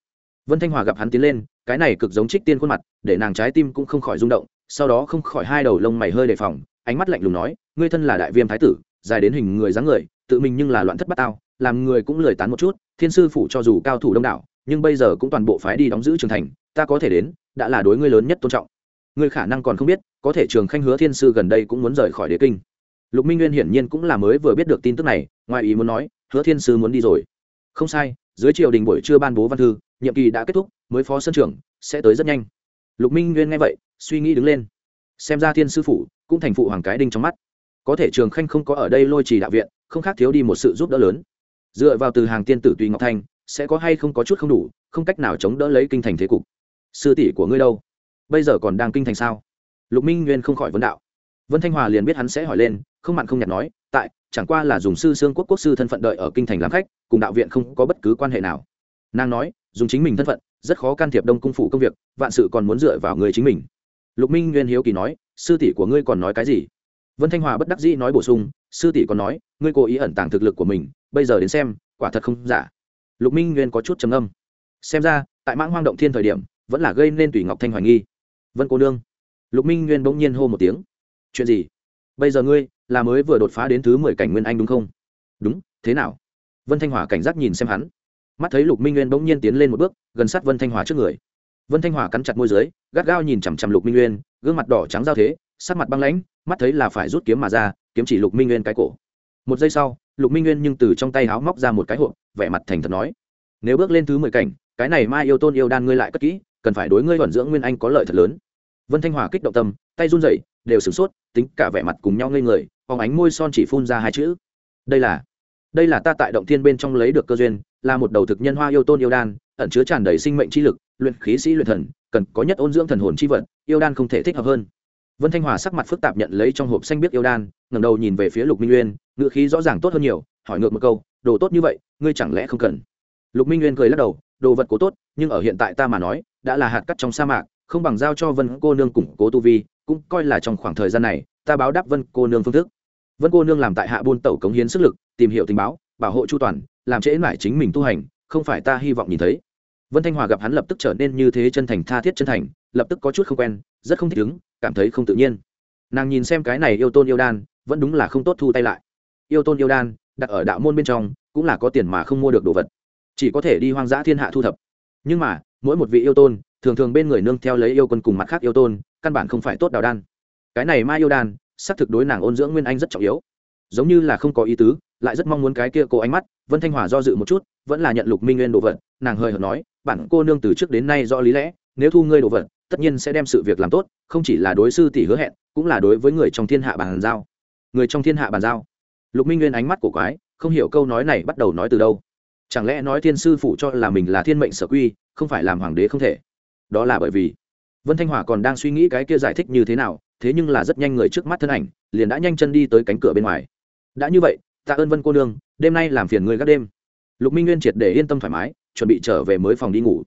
Vân thanh hòa gặp hắn tiến lên, cái này cực giống trích tiên khuôn mặt, để nàng trái tim cũng không khỏi rung động, sau đó không khỏi hai đầu lông mày hơi đề phòng, ánh mắt lạnh lùng nói, ngươi thân là đại viêm thái tử, dài đến hình người dáng người, tự mình nhưng là loạn thất bát tao, làm người cũng lười tán một chút thiên sư phủ cho dù cao thủ đông đảo, nhưng bây giờ cũng toàn bộ phái đi đóng giữ trường thành, ta có thể đến, đã là đối ngươi lớn nhất tôn trọng. Ngươi khả năng còn không biết, có thể trường khanh hứa thiên sư gần đây cũng muốn rời khỏi đế kinh. Lục minh nguyên hiển nhiên cũng là mới vừa biết được tin tức này, ngoài ý muốn nói, hứa thiên sư muốn đi rồi. Không sai, dưới triều đình buổi trưa ban bố văn thư, nhiệm kỳ đã kết thúc, mới phó sân trưởng, sẽ tới rất nhanh. Lục minh nguyên nghe vậy, suy nghĩ đứng lên. Xem ra thiên sư phủ, cũng thành phụ hoàng cái đinh trong mắt. Có thể trường khanh không có ở đây lôi trì đạo viện, không khác thiếu đi một sự giúp đỡ lớn dựa vào từ hàng tiên tử tùy ngọc thanh, sẽ có hay không có chút không đủ, không cách nào chống đỡ lấy kinh thành thế cục. Sư tỷ của ngươi đâu? Bây giờ còn đang kinh thành sao? Lục minh nguyên không khỏi vấn đạo. Vân thanh hòa liền biết hắn sẽ hỏi lên, không mặn không nhạt nói, tại, chẳng qua là dùng sư xương quốc quốc sư thân phận đợi ở kinh thành làm khách, cùng đạo viện không có bất cứ quan hệ nào. Nàng nói, dùng chính mình thân phận, rất khó can thiệp đông cung phủ công việc, vạn sự còn muốn dựa vào người chính mình. Lục minh nguyên hiếu kỳ nói, sư tỷ của ngươi còn nói cái gì? Vân thanh hòa bất đắc dĩ nói bổ sung, sư tỷ còn nói, ngươi cố ý ẩn tàng thực lực của mình bây giờ đến xem, quả thật không giả. Lục minh nguyên có chút trầm âm xem ra, tại mãng hoang động thiên thời điểm, vẫn là gây nên tùy ngọc thanh hoài nghi. Vân cô nương. Lục minh nguyên bỗng nhiên hô một tiếng. Chuyện gì? Bây giờ ngươi là mới vừa đột phá đến thứ mười cảnh nguyên anh đúng không? Đúng, thế nào? Vân thanh hòa cảnh giác nhìn xem hắn. Mắt thấy lục minh nguyên bỗng nhiên tiến lên một bước, gần sát vân thanh hòa trước người. Vân thanh hòa cắn chặt môi d ư ớ i gắt gao nhìn chằm chằm lục minh nguyên, gương mặt đỏ trắng giao thế, sắc mặt băng lãnh, mắt thấy là phải rút kiếm mà ra, kiếm chỉ lục minh nguyên cái cổ một giây sau, lục minh nguyên nhưng từ trong tay háo móc ra một cái hộp, vẻ mặt thành thật nói, nếu bước lên thứ mười cảnh, cái này mai yêu tôn yêu đan ngươi lại cất kỹ, cần phải đối ngươi vận dưỡng nguyên anh có lợi thật lớn. Vân thanh hòa kích động tâm, tay run rẩy, đều sửng sốt, tính cả vẻ mặt cùng nhau ngây người, phóng ánh môi son chỉ phun ra hai chữ, đây là đây là ta tại động thiên bên trong lấy được cơ duyên, là một đầu thực nhân hoa yêu tôn yêu đan, ẩn chứa tràn đầy sinh mệnh chi lực, luyện khí sĩ luyện thần, cần có nhất ôn dưỡng thần hồn chi vật, yêu đan không thể thích hợp hơn vân thanh hòa sắc mặt phức tạp nhận lấy trong hộp xanh biết yêu đan, ngẩng đầu nhìn về phía lục minh nguyên ngựa khí rõ ràng tốt hơn nhiều, hỏi ngược một câu, đồ tốt như vậy, ngươi chẳng lẽ không cần? Lục minh nguyên cười lắc đầu, đồ vật cố tốt, nhưng ở hiện tại ta mà nói, đã là hạt cắt trong sa mạc, không bằng giao cho vân cô nương củng cố tu vi, cũng coi là trong khoảng thời gian này, ta báo đáp vân cô nương phương thức. Vân cô nương làm tại hạ buôn tẩu cống hiến sức lực, tìm hiểu tình báo, bảo hộ chu toàn, làm trễ mãi chính mình tu hành, không phải ta hy vọng nhìn thấy. Vân thanh hòa gặp hắn lập tức trở nên như thế chân thành tha thiết chân thành, lập tức có chút không quen, rất không thích ứng cảm thấy không tự nhiên. Nàng nhìn xem cái này yêu tôn yêu đan, vẫn đúng là không tốt thu tay lại. Yêu tôn yêu đan, đặt ở đạo môn bên trong, cũng là có tiền mà không mua được đồ vật. Chỉ có thể đi hoang dã thiên hạ thu thập. Nhưng mà, mỗi một vị yêu tôn, thường thường bên người nương theo lấy yêu quân cùng mặt khác yêu tôn, căn bản không phải tốt đào đan. Cái này mai yêu đan, xác thực đối nàng ôn dưỡng nguyên anh rất trọng yếu. Giống như là không có ý tứ, lại rất mong muốn cái kia cô ánh mắt, vân thanh hòa do dự một chút, vẫn là nhận lục minh nguyên đồ vật. Nàng hơi hợt nói, bản cô nương từ trước đến nay do lý lẽ, nếu thu ngươi đồ vật tất nhiên sẽ đem sự việc làm tốt, không chỉ là đối sư tỷ hứa hẹn, cũng là đối với người trong thiên hạ bàn giao. Người trong thiên hạ bàn giao. Lục minh nguyên ánh mắt của quái, không hiểu câu nói này bắt đầu nói từ đâu. Chẳng lẽ nói thiên sư phụ cho là mình là thiên mệnh sở quy, không phải làm hoàng đế không thể? Đó là bởi vì vân thanh hòa còn đang suy nghĩ cái kia giải thích như thế nào, thế nhưng là rất nhanh người trước mắt thân ảnh, liền đã nhanh chân đi tới cánh cửa bên ngoài. Đã như vậy, tạ ơn vân cô nương, đêm nay làm phiền người gác đêm. Lục minh nguyên triệt để yên tâm thoải mái, chuẩn bị trở về mới phòng đi ngủ.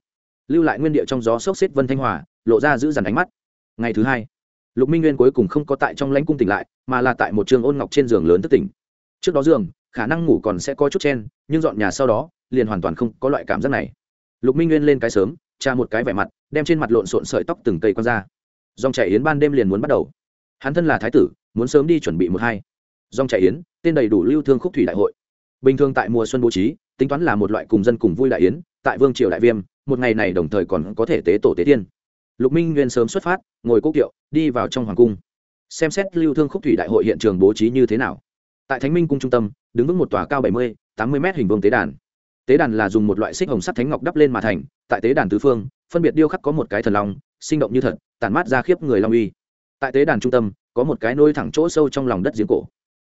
Lưu lại nguyên địa trong gió sốc xếp vân thanh hòa lộ ra giữ dằn ánh mắt. Ngày thứ hai, lục minh nguyên cuối cùng không có tại trong lãnh cung tỉnh lại, mà là tại một trường ôn ngọc trên giường lớn tức tỉnh. Trước đó giường, khả năng ngủ còn sẽ có chút chen, nhưng dọn nhà sau đó, liền hoàn toàn không có loại cảm giác này. Lục minh nguyên lên cái sớm, tra một cái vẻ mặt, đem trên mặt lộn xộn sợi tóc từng cây quăng ra. Dòng chảy yến ban đêm liền muốn bắt đầu. Hắn thân là thái tử, muốn sớm đi chuẩn bị một hai. Dòng chảy yến, tên đầy đủ lưu thương khúc thủy đại hội. Bình thường tại mùa xuân bố trí, tính toán là một loại cùng dân cùng vui đại yến, tại vương triều đại viêm, một ngày này đồng thời còn có thể tế tổ tế tiên lục minh nguyên sớm xuất phát, ngồi cố kiệu, đi vào trong hoàng cung. Xem xét lưu thương khúc thủy đại hội hiện trường bố trí như thế nào. Tại thánh minh cung trung tâm, đứng vững một tòa cao bảy mươi, tám mươi m hình vương tế đàn. Tế đàn là dùng một loại xích hồng sắt thánh ngọc đắp lên mà thành, tại tế đàn tứ phương, phân biệt điêu khắc có một cái thần long, sinh động như thật, tản mát ra khiếp người long uy. Tại tế đàn trung tâm, có một cái nôi thẳng chỗ sâu trong lòng đất giếng cổ.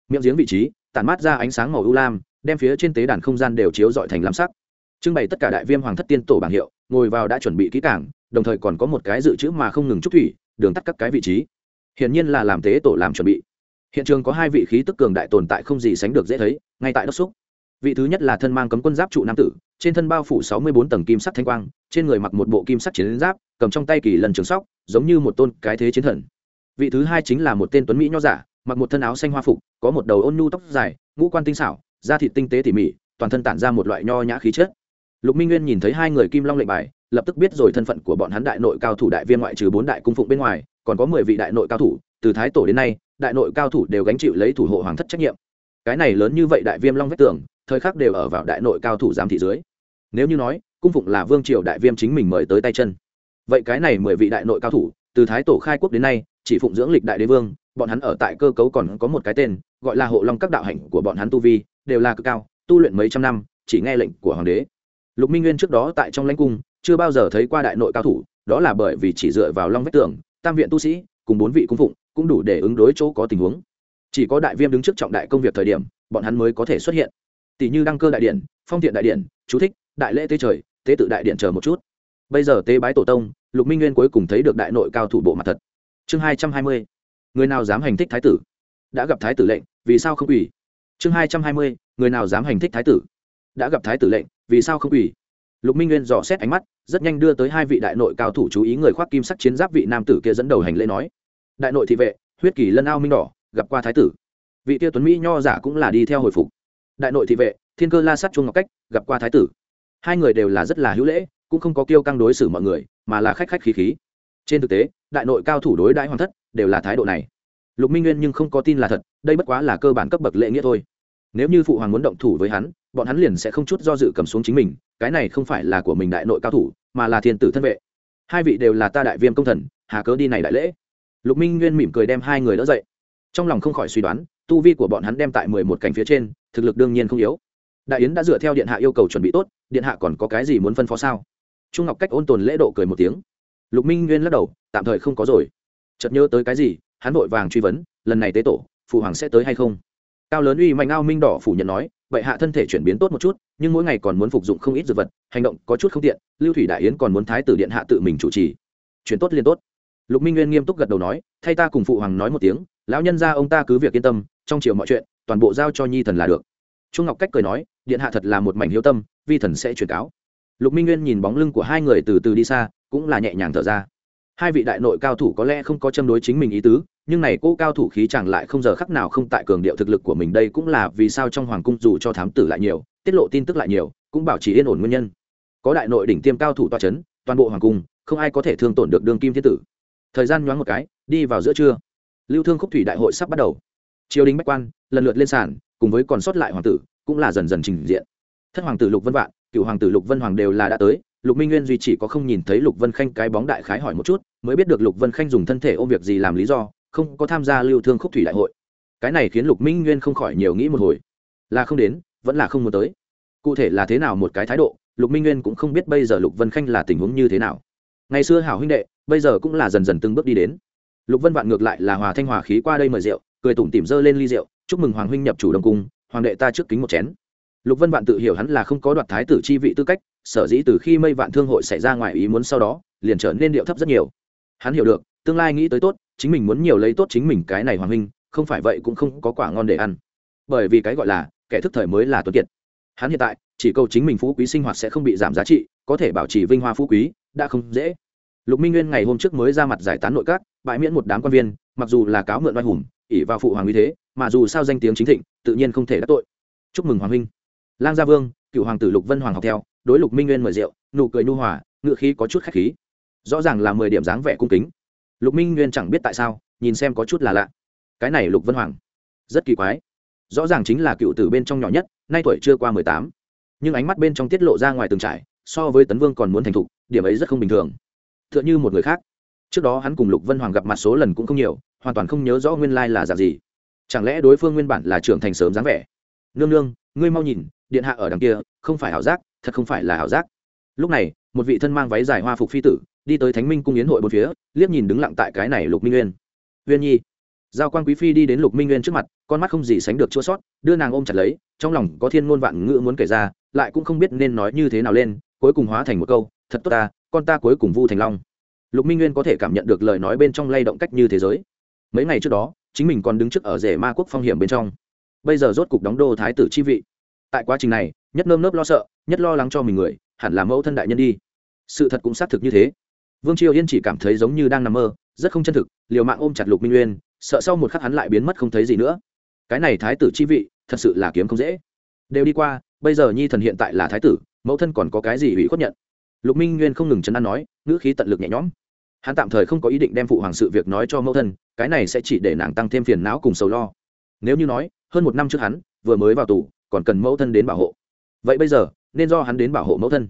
Miệng giếng vị trí, tản mát ra ánh sáng màu ưu lam, đem phía trên tế đàn không gian đều chiếu dọi thành lam sắc. Trưng bày tất cả đại viêm hoàng thất tiên tổ bảng hiệu, ngồi vào đã chuẩn bị kỹ cảng đồng thời còn có một cái dự trữ mà không ngừng trúc thủy, đường tắt các cái vị trí. Hiển nhiên là làm tế tổ làm chuẩn bị. Hiện trường có hai vị khí tức cường đại tồn tại không gì sánh được dễ thấy, ngay tại đốc xúc. Vị thứ nhất là thân mang cấm quân giáp trụ nam tử, trên thân bao phủ sáu mươi bốn tầng kim sắc thanh quang, trên người mặc một bộ kim sắc chiến giáp, cầm trong tay kỳ lần trường sóc, giống như một tôn cái thế chiến thần. Vị thứ hai chính là một tên tuấn mỹ nho giả, mặc một thân áo xanh hoa phục, có một đầu ôn nhu tóc dài, ngũ quan tinh xảo, da thịt tinh tế tỉ mỉ, toàn thân tản ra một loại nho nhã khí chất. Lục minh nguyên nhìn thấy hai người kim long lệnh bài lập tức biết rồi thân phận của bọn hắn đại nội cao thủ đại viên ngoại trừ bốn đại cung phụng bên ngoài, còn có mười vị đại nội cao thủ, từ thái tổ đến nay, đại nội cao thủ đều gánh chịu lấy thủ hộ hoàng thất trách nhiệm. Cái này lớn như vậy đại viêm long vết tưởng thời khắc đều ở vào đại nội cao thủ giám thị dưới. Nếu như nói, cung phụng là vương triều đại viêm chính mình mời tới tay chân. Vậy cái này mười vị đại nội cao thủ, từ thái tổ khai quốc đến nay, chỉ phụng dưỡng lịch đại đế vương, bọn hắn ở tại cơ cấu còn có một cái tên, gọi là hộ long các đạo hạnh của bọn hắn tu vi, đều là cực cao, tu luyện mấy trăm năm, chỉ nghe lệnh của hoàng đế. Lục minh nguyên trước đó tại trong lãnh cung chưa bao giờ thấy qua đại nội cao thủ, đó là bởi vì chỉ dựa vào long vách tường, tam viện tu sĩ, cùng bốn vị cung phụng, cũng đủ để ứng đối chỗ có tình huống. Chỉ có đại viêm đứng trước trọng đại công việc thời điểm, bọn hắn mới có thể xuất hiện. Tỷ như đăng cơ đại điện, phong thiện đại điện, chú thích, đại lễ tế trời, tế tự đại điện chờ một chút. Bây giờ tế bái tổ tông, lục minh nguyên cuối cùng thấy được đại nội cao thủ bộ mặt thật. Chương hai trăm hai mươi. Người nào dám hành thích thái tử? Đã gặp thái tử lệnh, vì sao không ủy chương hai trăm hai mươi. Người nào dám hành thích thái tử? Đã gặp thái tử lệnh, vì sao không ủy lục minh nguyên dò xét ánh mắt, rất nhanh đưa tới hai vị đại nội cao thủ chú ý người khoác kim sắc chiến giáp vị nam tử kia dẫn đầu hành lễ nói. Đại nội thị vệ, huyết kỳ lân ao minh đỏ, gặp qua thái tử. Vị Tiêu tuấn mỹ nho giả cũng là đi theo hồi phục. Đại nội thị vệ, thiên cơ la sát chuông ngọc cách, gặp qua thái tử. Hai người đều là rất là hữu lễ, cũng không có kiêu căng đối xử mọi người, mà là khách khách khí khí. Trên thực tế, đại nội cao thủ đối đãi hoàng thất, đều là thái độ này. Lục minh nguyên nhưng không có tin là thật, đây bất quá là cơ bản cấp bậc lễ nghĩa thôi nếu như phụ hoàng muốn động thủ với hắn, bọn hắn liền sẽ không chút do dự cầm xuống chính mình, cái này không phải là của mình đại nội cao thủ, mà là thiên tử thân vệ. Hai vị đều là ta đại viêm công thần, hà cớ đi này đại lễ. Lục minh nguyên mỉm cười đem hai người đỡ dậy. Trong lòng không khỏi suy đoán, tu vi của bọn hắn đem tại mười một cảnh phía trên, thực lực đương nhiên không yếu. Đại yến đã dựa theo điện hạ yêu cầu chuẩn bị tốt, điện hạ còn có cái gì muốn phân phó sao? Trung ngọc cách ôn tồn lễ độ cười một tiếng. Lục minh nguyên lắc đầu, tạm thời không có rồi. Chợt nhớ tới cái gì, hắn vội vàng truy vấn, lần này tế tổ, phụ hoàng sẽ tới hay không? Cao lớn uy mạnh ao minh đỏ phủ nhận nói, vậy hạ thân thể chuyển biến tốt một chút, nhưng mỗi ngày còn muốn phục dụng không ít dược vật, hành động có chút không tiện, lưu thủy đại yến còn muốn thái tử điện hạ tự mình chủ trì. Chuyển tốt liên tốt. Lục minh nguyên nghiêm túc gật đầu nói, thay ta cùng phụ hoàng nói một tiếng, lão nhân ra ông ta cứ việc yên tâm, trong chiều mọi chuyện, toàn bộ giao cho nhi thần là được. Trung ngọc cách cười nói, điện hạ thật là một mảnh hiếu tâm, vi thần sẽ truyền cáo. Lục minh nguyên nhìn bóng lưng của hai người từ từ đi xa, cũng là nhẹ nhàng thở ra. Hai vị đại nội cao thủ có lẽ không có châm đối chính mình ý tứ nhưng này cô cao thủ khí chẳng lại không giờ khắc nào không tại cường điệu thực lực của mình đây cũng là vì sao trong hoàng cung dù cho thám tử lại nhiều, tiết lộ tin tức lại nhiều, cũng bảo trì yên ổn nguyên nhân. Có đại nội đỉnh tiêm cao thủ toa c h ấ n toàn bộ hoàng cung, không ai có thể thương tổn được đường kim thiên tử. Thời gian nhoáng một cái, đi vào giữa trưa. Lưu thương khúc thủy đại hội sắp bắt đầu. Triều đình bách quan, lần lượt lên sàn, cùng với còn sót lại hoàng tử, cũng là dần dần trình diện. Thất hoàng tử lục vân vạn, cựu hoàng tử lục vân hoàng đều là đã tới, lục minh nguyên duy chỉ có không nhìn thấy lục vân khanh cái bóng đại khái hỏi một chút, mới biết được lục vân khanh dùng thân thể ôm việc gì làm lý do không có tham gia lưu thương khúc thủy đại hội. Cái này khiến lục minh nguyên không khỏi nhiều nghĩ một hồi. Là không đến, vẫn là không muốn tới. Cụ thể là thế nào một cái thái độ, lục minh nguyên cũng không biết bây giờ lục vân khanh là tình huống như thế nào. Ngày xưa hảo huynh đệ, bây giờ cũng là dần dần từng bước đi đến. Lục vân vạn ngược lại là hòa thanh hòa khí qua đây mời rượu, cười tủm tỉm dơ lên ly rượu, chúc mừng hoàng huynh nhập chủ đồng cung, hoàng đệ ta trước kính một chén. Lục vân vạn tự hiểu hắn là không có đoạt thái tử chi vị tư cách, sở dĩ từ khi mây vạn thương hội xảy ra ngoài ý muốn sau đó, liền trở nên điệu thấp rất nhiều. Hắn hiểu được, tương lai nghĩ tới tốt chính mình muốn nhiều lấy tốt chính mình cái này hoàng huynh, không phải vậy cũng không có quả ngon để ăn. Bởi vì cái gọi là, kẻ thức thời mới là tuấn kiệt. Hắn hiện tại, chỉ cầu chính mình phú quý sinh hoạt sẽ không bị giảm giá trị, có thể bảo trì vinh hoa phú quý, đã không dễ. Lục minh nguyên ngày hôm trước mới ra mặt giải tán nội các, bãi miễn một đám quan viên, mặc dù là cáo mượn oai hùng ỉ vào phụ hoàng uy thế, mà dù sao danh tiếng chính thịnh, tự nhiên không thể đắc tội. Chúc mừng hoàng huynh. Lang gia vương, cựu hoàng tử lục vân hoàng học theo, đối lục minh nguyên mời rượu, nụ cười nu hòa, ngựa khí có chút khách khí. Rõ ràng là mười điểm dáng vẻ cung kính lục minh nguyên chẳng biết tại sao, nhìn xem có chút là lạ. Cái này lục vân hoàng, rất kỳ quái. Rõ ràng chính là cựu tử bên trong nhỏ nhất, nay tuổi chưa qua mười tám. Nhưng ánh mắt bên trong tiết lộ ra ngoài từng trải, so với tấn vương còn muốn thành thục, điểm ấy rất không bình thường. T h ư ợ n h ư một người khác. Trước đó hắn cùng lục vân hoàng gặp mặt số lần cũng không nhiều, hoàn toàn không nhớ rõ nguyên lai là giả gì. Chẳng lẽ đối phương nguyên bản là trưởng thành sớm dáng vẻ? Nương nương, ngươi mau nhìn, điện hạ ở đằng kia, không phải ảo giác, thật không phải là ảo giác. Lúc này, một vị thân mang váy dài hoa phục phi tử đi tới thánh minh cung yến hội bốn phía, liếc nhìn đứng lặng tại cái này lục minh nguyên. Uyên nhi. Giao quan quý phi đi đến lục minh nguyên trước mặt, con mắt không gì sánh được chua sót đưa nàng ôm chặt lấy, trong lòng có thiên ngôn vạn ngữ muốn kể ra, lại cũng không biết nên nói như thế nào lên, cuối cùng hóa thành một câu, thật tốt ta, con ta cuối cùng vu thành long. Lục minh nguyên có thể cảm nhận được lời nói bên trong lay động cách như thế giới. Mấy ngày trước đó, chính mình còn đứng trước ở rể ma quốc phong hiểm bên trong. Bây giờ rốt cục đóng đô thái tử chi vị. Tại quá trình này, nhất nơm nớp lo sợ, nhất lo lắng cho mình người, hẳn là mẫu thân đại nhân đi. Sự thật cũng xác thực như thế vương triều yên chỉ cảm thấy giống như đang nằm mơ, rất không chân thực, liều mạng ôm chặt lục minh nguyên, sợ sau một khắc hắn lại biến mất không thấy gì nữa. Cái này thái tử chi vị, thật sự là kiếm không dễ. Đều đi qua, bây giờ nhi thần hiện tại là thái tử, mẫu thân còn có cái gì ủy khuất nhận? Lục minh nguyên không ngừng chấn an nói, ngữ khí tận lực nhẹ nhõm. Hắn tạm thời không có ý định đem phụ hoàng sự việc nói cho mẫu thân, cái này sẽ chỉ để nàng tăng thêm phiền não cùng sầu lo. Nếu như nói, hơn một năm trước hắn, vừa mới vào tù, còn cần mẫu thân đến bảo hộ. Vậy bây giờ, nên do hắn đến bảo hộ mẫu thân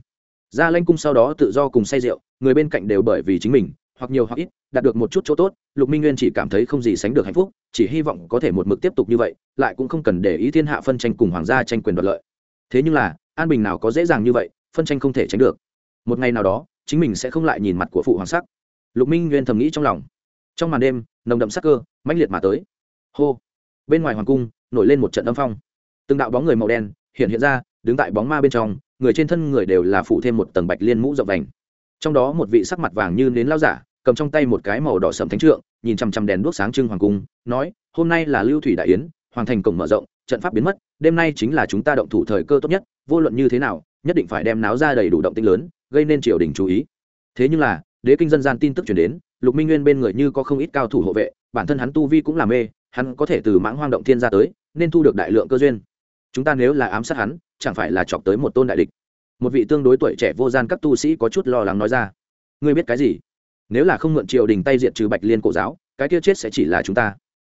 ra lanh cung sau đó tự do cùng say rượu, người bên cạnh đều bởi vì chính mình, hoặc nhiều hoặc ít, đạt được một chút chỗ tốt, lục minh nguyên chỉ cảm thấy không gì sánh được hạnh phúc, chỉ hy vọng có thể một mực tiếp tục như vậy, lại cũng không cần để ý thiên hạ phân tranh cùng hoàng gia tranh quyền đoạt lợi. Thế nhưng là, an bình nào có dễ dàng như vậy, phân tranh không thể tránh được. Một ngày nào đó, chính mình sẽ không lại nhìn mặt của phụ hoàng sắc. Lục minh nguyên thầm nghĩ trong lòng. Trong màn đêm, nồng đậm sắc cơ, mãnh liệt mà tới. Hô! Bên ngoài hoàng cung, nổi lên một trận âm phong. Từng đạo bóng người màu đen hiện hiện ra, đứng tại bóng ma bên trong người trên thân người đều là phụ thêm một tầng bạch liên mũ rộng vành. Trong đó một vị sắc mặt vàng như nến lao giả, cầm trong tay một cái màu đỏ sầm thánh trượng, nhìn chằm chằm đèn đuốc sáng trưng hoàng cung, nói, hôm nay là lưu thủy đại yến, hoàng thành cổng mở rộng, trận pháp biến mất, đêm nay chính là chúng ta động thủ thời cơ tốt nhất, vô luận như thế nào, nhất định phải đem náo ra đầy đủ động tinh lớn, gây nên triều đình chú ý. Thế nhưng là, đế kinh dân gian tin tức chuyển đến, lục minh nguyên bên người như có không ít cao thủ hộ vệ, bản thân hắn tu vi cũng là mê, hắn có thể từ mãng hoang động thiên ra tới, nên thu được đại lượng cơ duyên chúng ta nếu là ám sát hắn, chẳng phải là chọc tới một tôn đại địch. Một vị tương đối tuổi trẻ vô gian các tu sĩ có chút lo lắng nói ra. Ngươi biết cái gì? Nếu là không mượn triều đình tay diện trừ bạch liên cổ giáo, cái kia chết sẽ chỉ là chúng ta.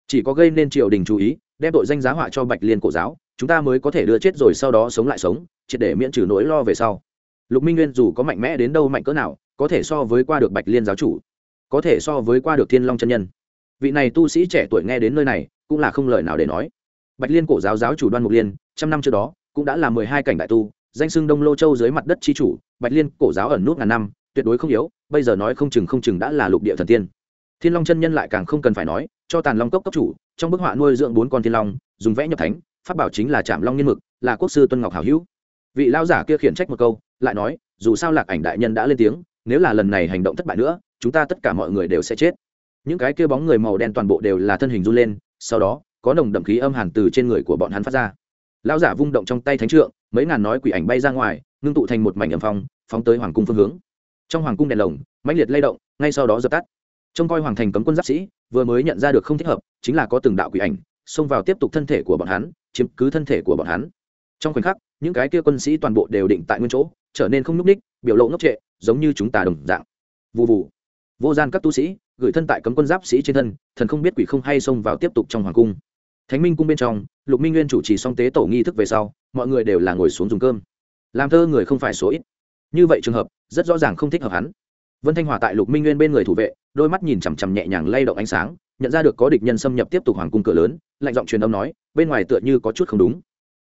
Chỉ có gây nên triều đình chú ý, đem tội danh giá họa cho bạch liên cổ giáo, chúng ta mới có thể đưa chết rồi sau đó sống lại sống, triệt để miễn trừ nỗi lo về sau. Lục minh nguyên dù có mạnh mẽ đến đâu mạnh cỡ nào, có thể so với qua được bạch liên giáo chủ, có thể so với qua được thiên long chân nhân. Vị này tu sĩ trẻ tuổi nghe đến nơi này, cũng là không lời nào để nói bạch liên cổ giáo giáo chủ đoan mục liên, trăm năm trước đó, cũng đã là mười hai cảnh đại tu, danh xưng đông lô châu dưới mặt đất chi chủ, bạch liên cổ giáo ẩn nút ngàn năm, tuyệt đối không yếu, bây giờ nói không chừng không chừng đã là lục địa thần tiên. Thiên long chân nhân lại càng không cần phải nói, cho tàn long cốc cấp chủ, trong bức họa nuôi dưỡng bốn con thiên long, dùng vẽ nhập thánh phát bảo chính là trạm long nghiên mực, là quốc sư tuân ngọc hảo hữu. Vị lao giả kia khiển trách một câu, lại nói, dù sao lạc ảnh đại nhân đã lên tiếng, nếu là lần này hành động thất bại nữa, chúng ta tất cả mọi người đều sẽ chết. Những cái kia bóng người màu đen toàn bộ đều là thân hình run lên, sau đó có nồng đậm khí âm hàn từ trên người của bọn hắn phát ra. Lão giả vung động trong tay thánh trượng, mấy ngàn nói quỷ ảnh bay ra ngoài, ngưng tụ thành một mảnh âm phong, phóng tới hoàng cung phương hướng. Trong hoàng cung đèn lồng, mãnh liệt lay động, ngay sau đó dập tắt. Trông coi hoàng thành cấm quân giáp sĩ, vừa mới nhận ra được không thích hợp, chính là có từng đạo quỷ ảnh, xông vào tiếp tục thân thể của bọn hắn, chiếm cứ thân thể của bọn hắn. Trong khoảnh khắc, những cái kia quân sĩ toàn bộ đều định tại nguyên chỗ, trở nên không nhúc ních biểu lộ ngốc trệ, giống như chúng ta đồng dạng. Vụ vụ vô gian các tu sĩ, gửi thân tại cấm quân giáp sĩ trên thân, thần không biết quỷ không hay xông vào tiếp tục trong hoàng cung thánh minh cung bên trong, lục minh nguyên chủ trì song tế tổ nghi thức về sau, mọi người đều là ngồi xuống dùng cơm. Làm thơ người không phải số ít. Như vậy trường hợp, rất rõ ràng không thích hợp hắn. Vân thanh hòa tại lục minh nguyên bên người thủ vệ, đôi mắt nhìn chằm chằm nhẹ nhàng lay động ánh sáng, nhận ra được có địch nhân xâm nhập tiếp tục hoàng cung cửa lớn, lạnh giọng truyền âm nói, bên ngoài tựa như có chút không đúng.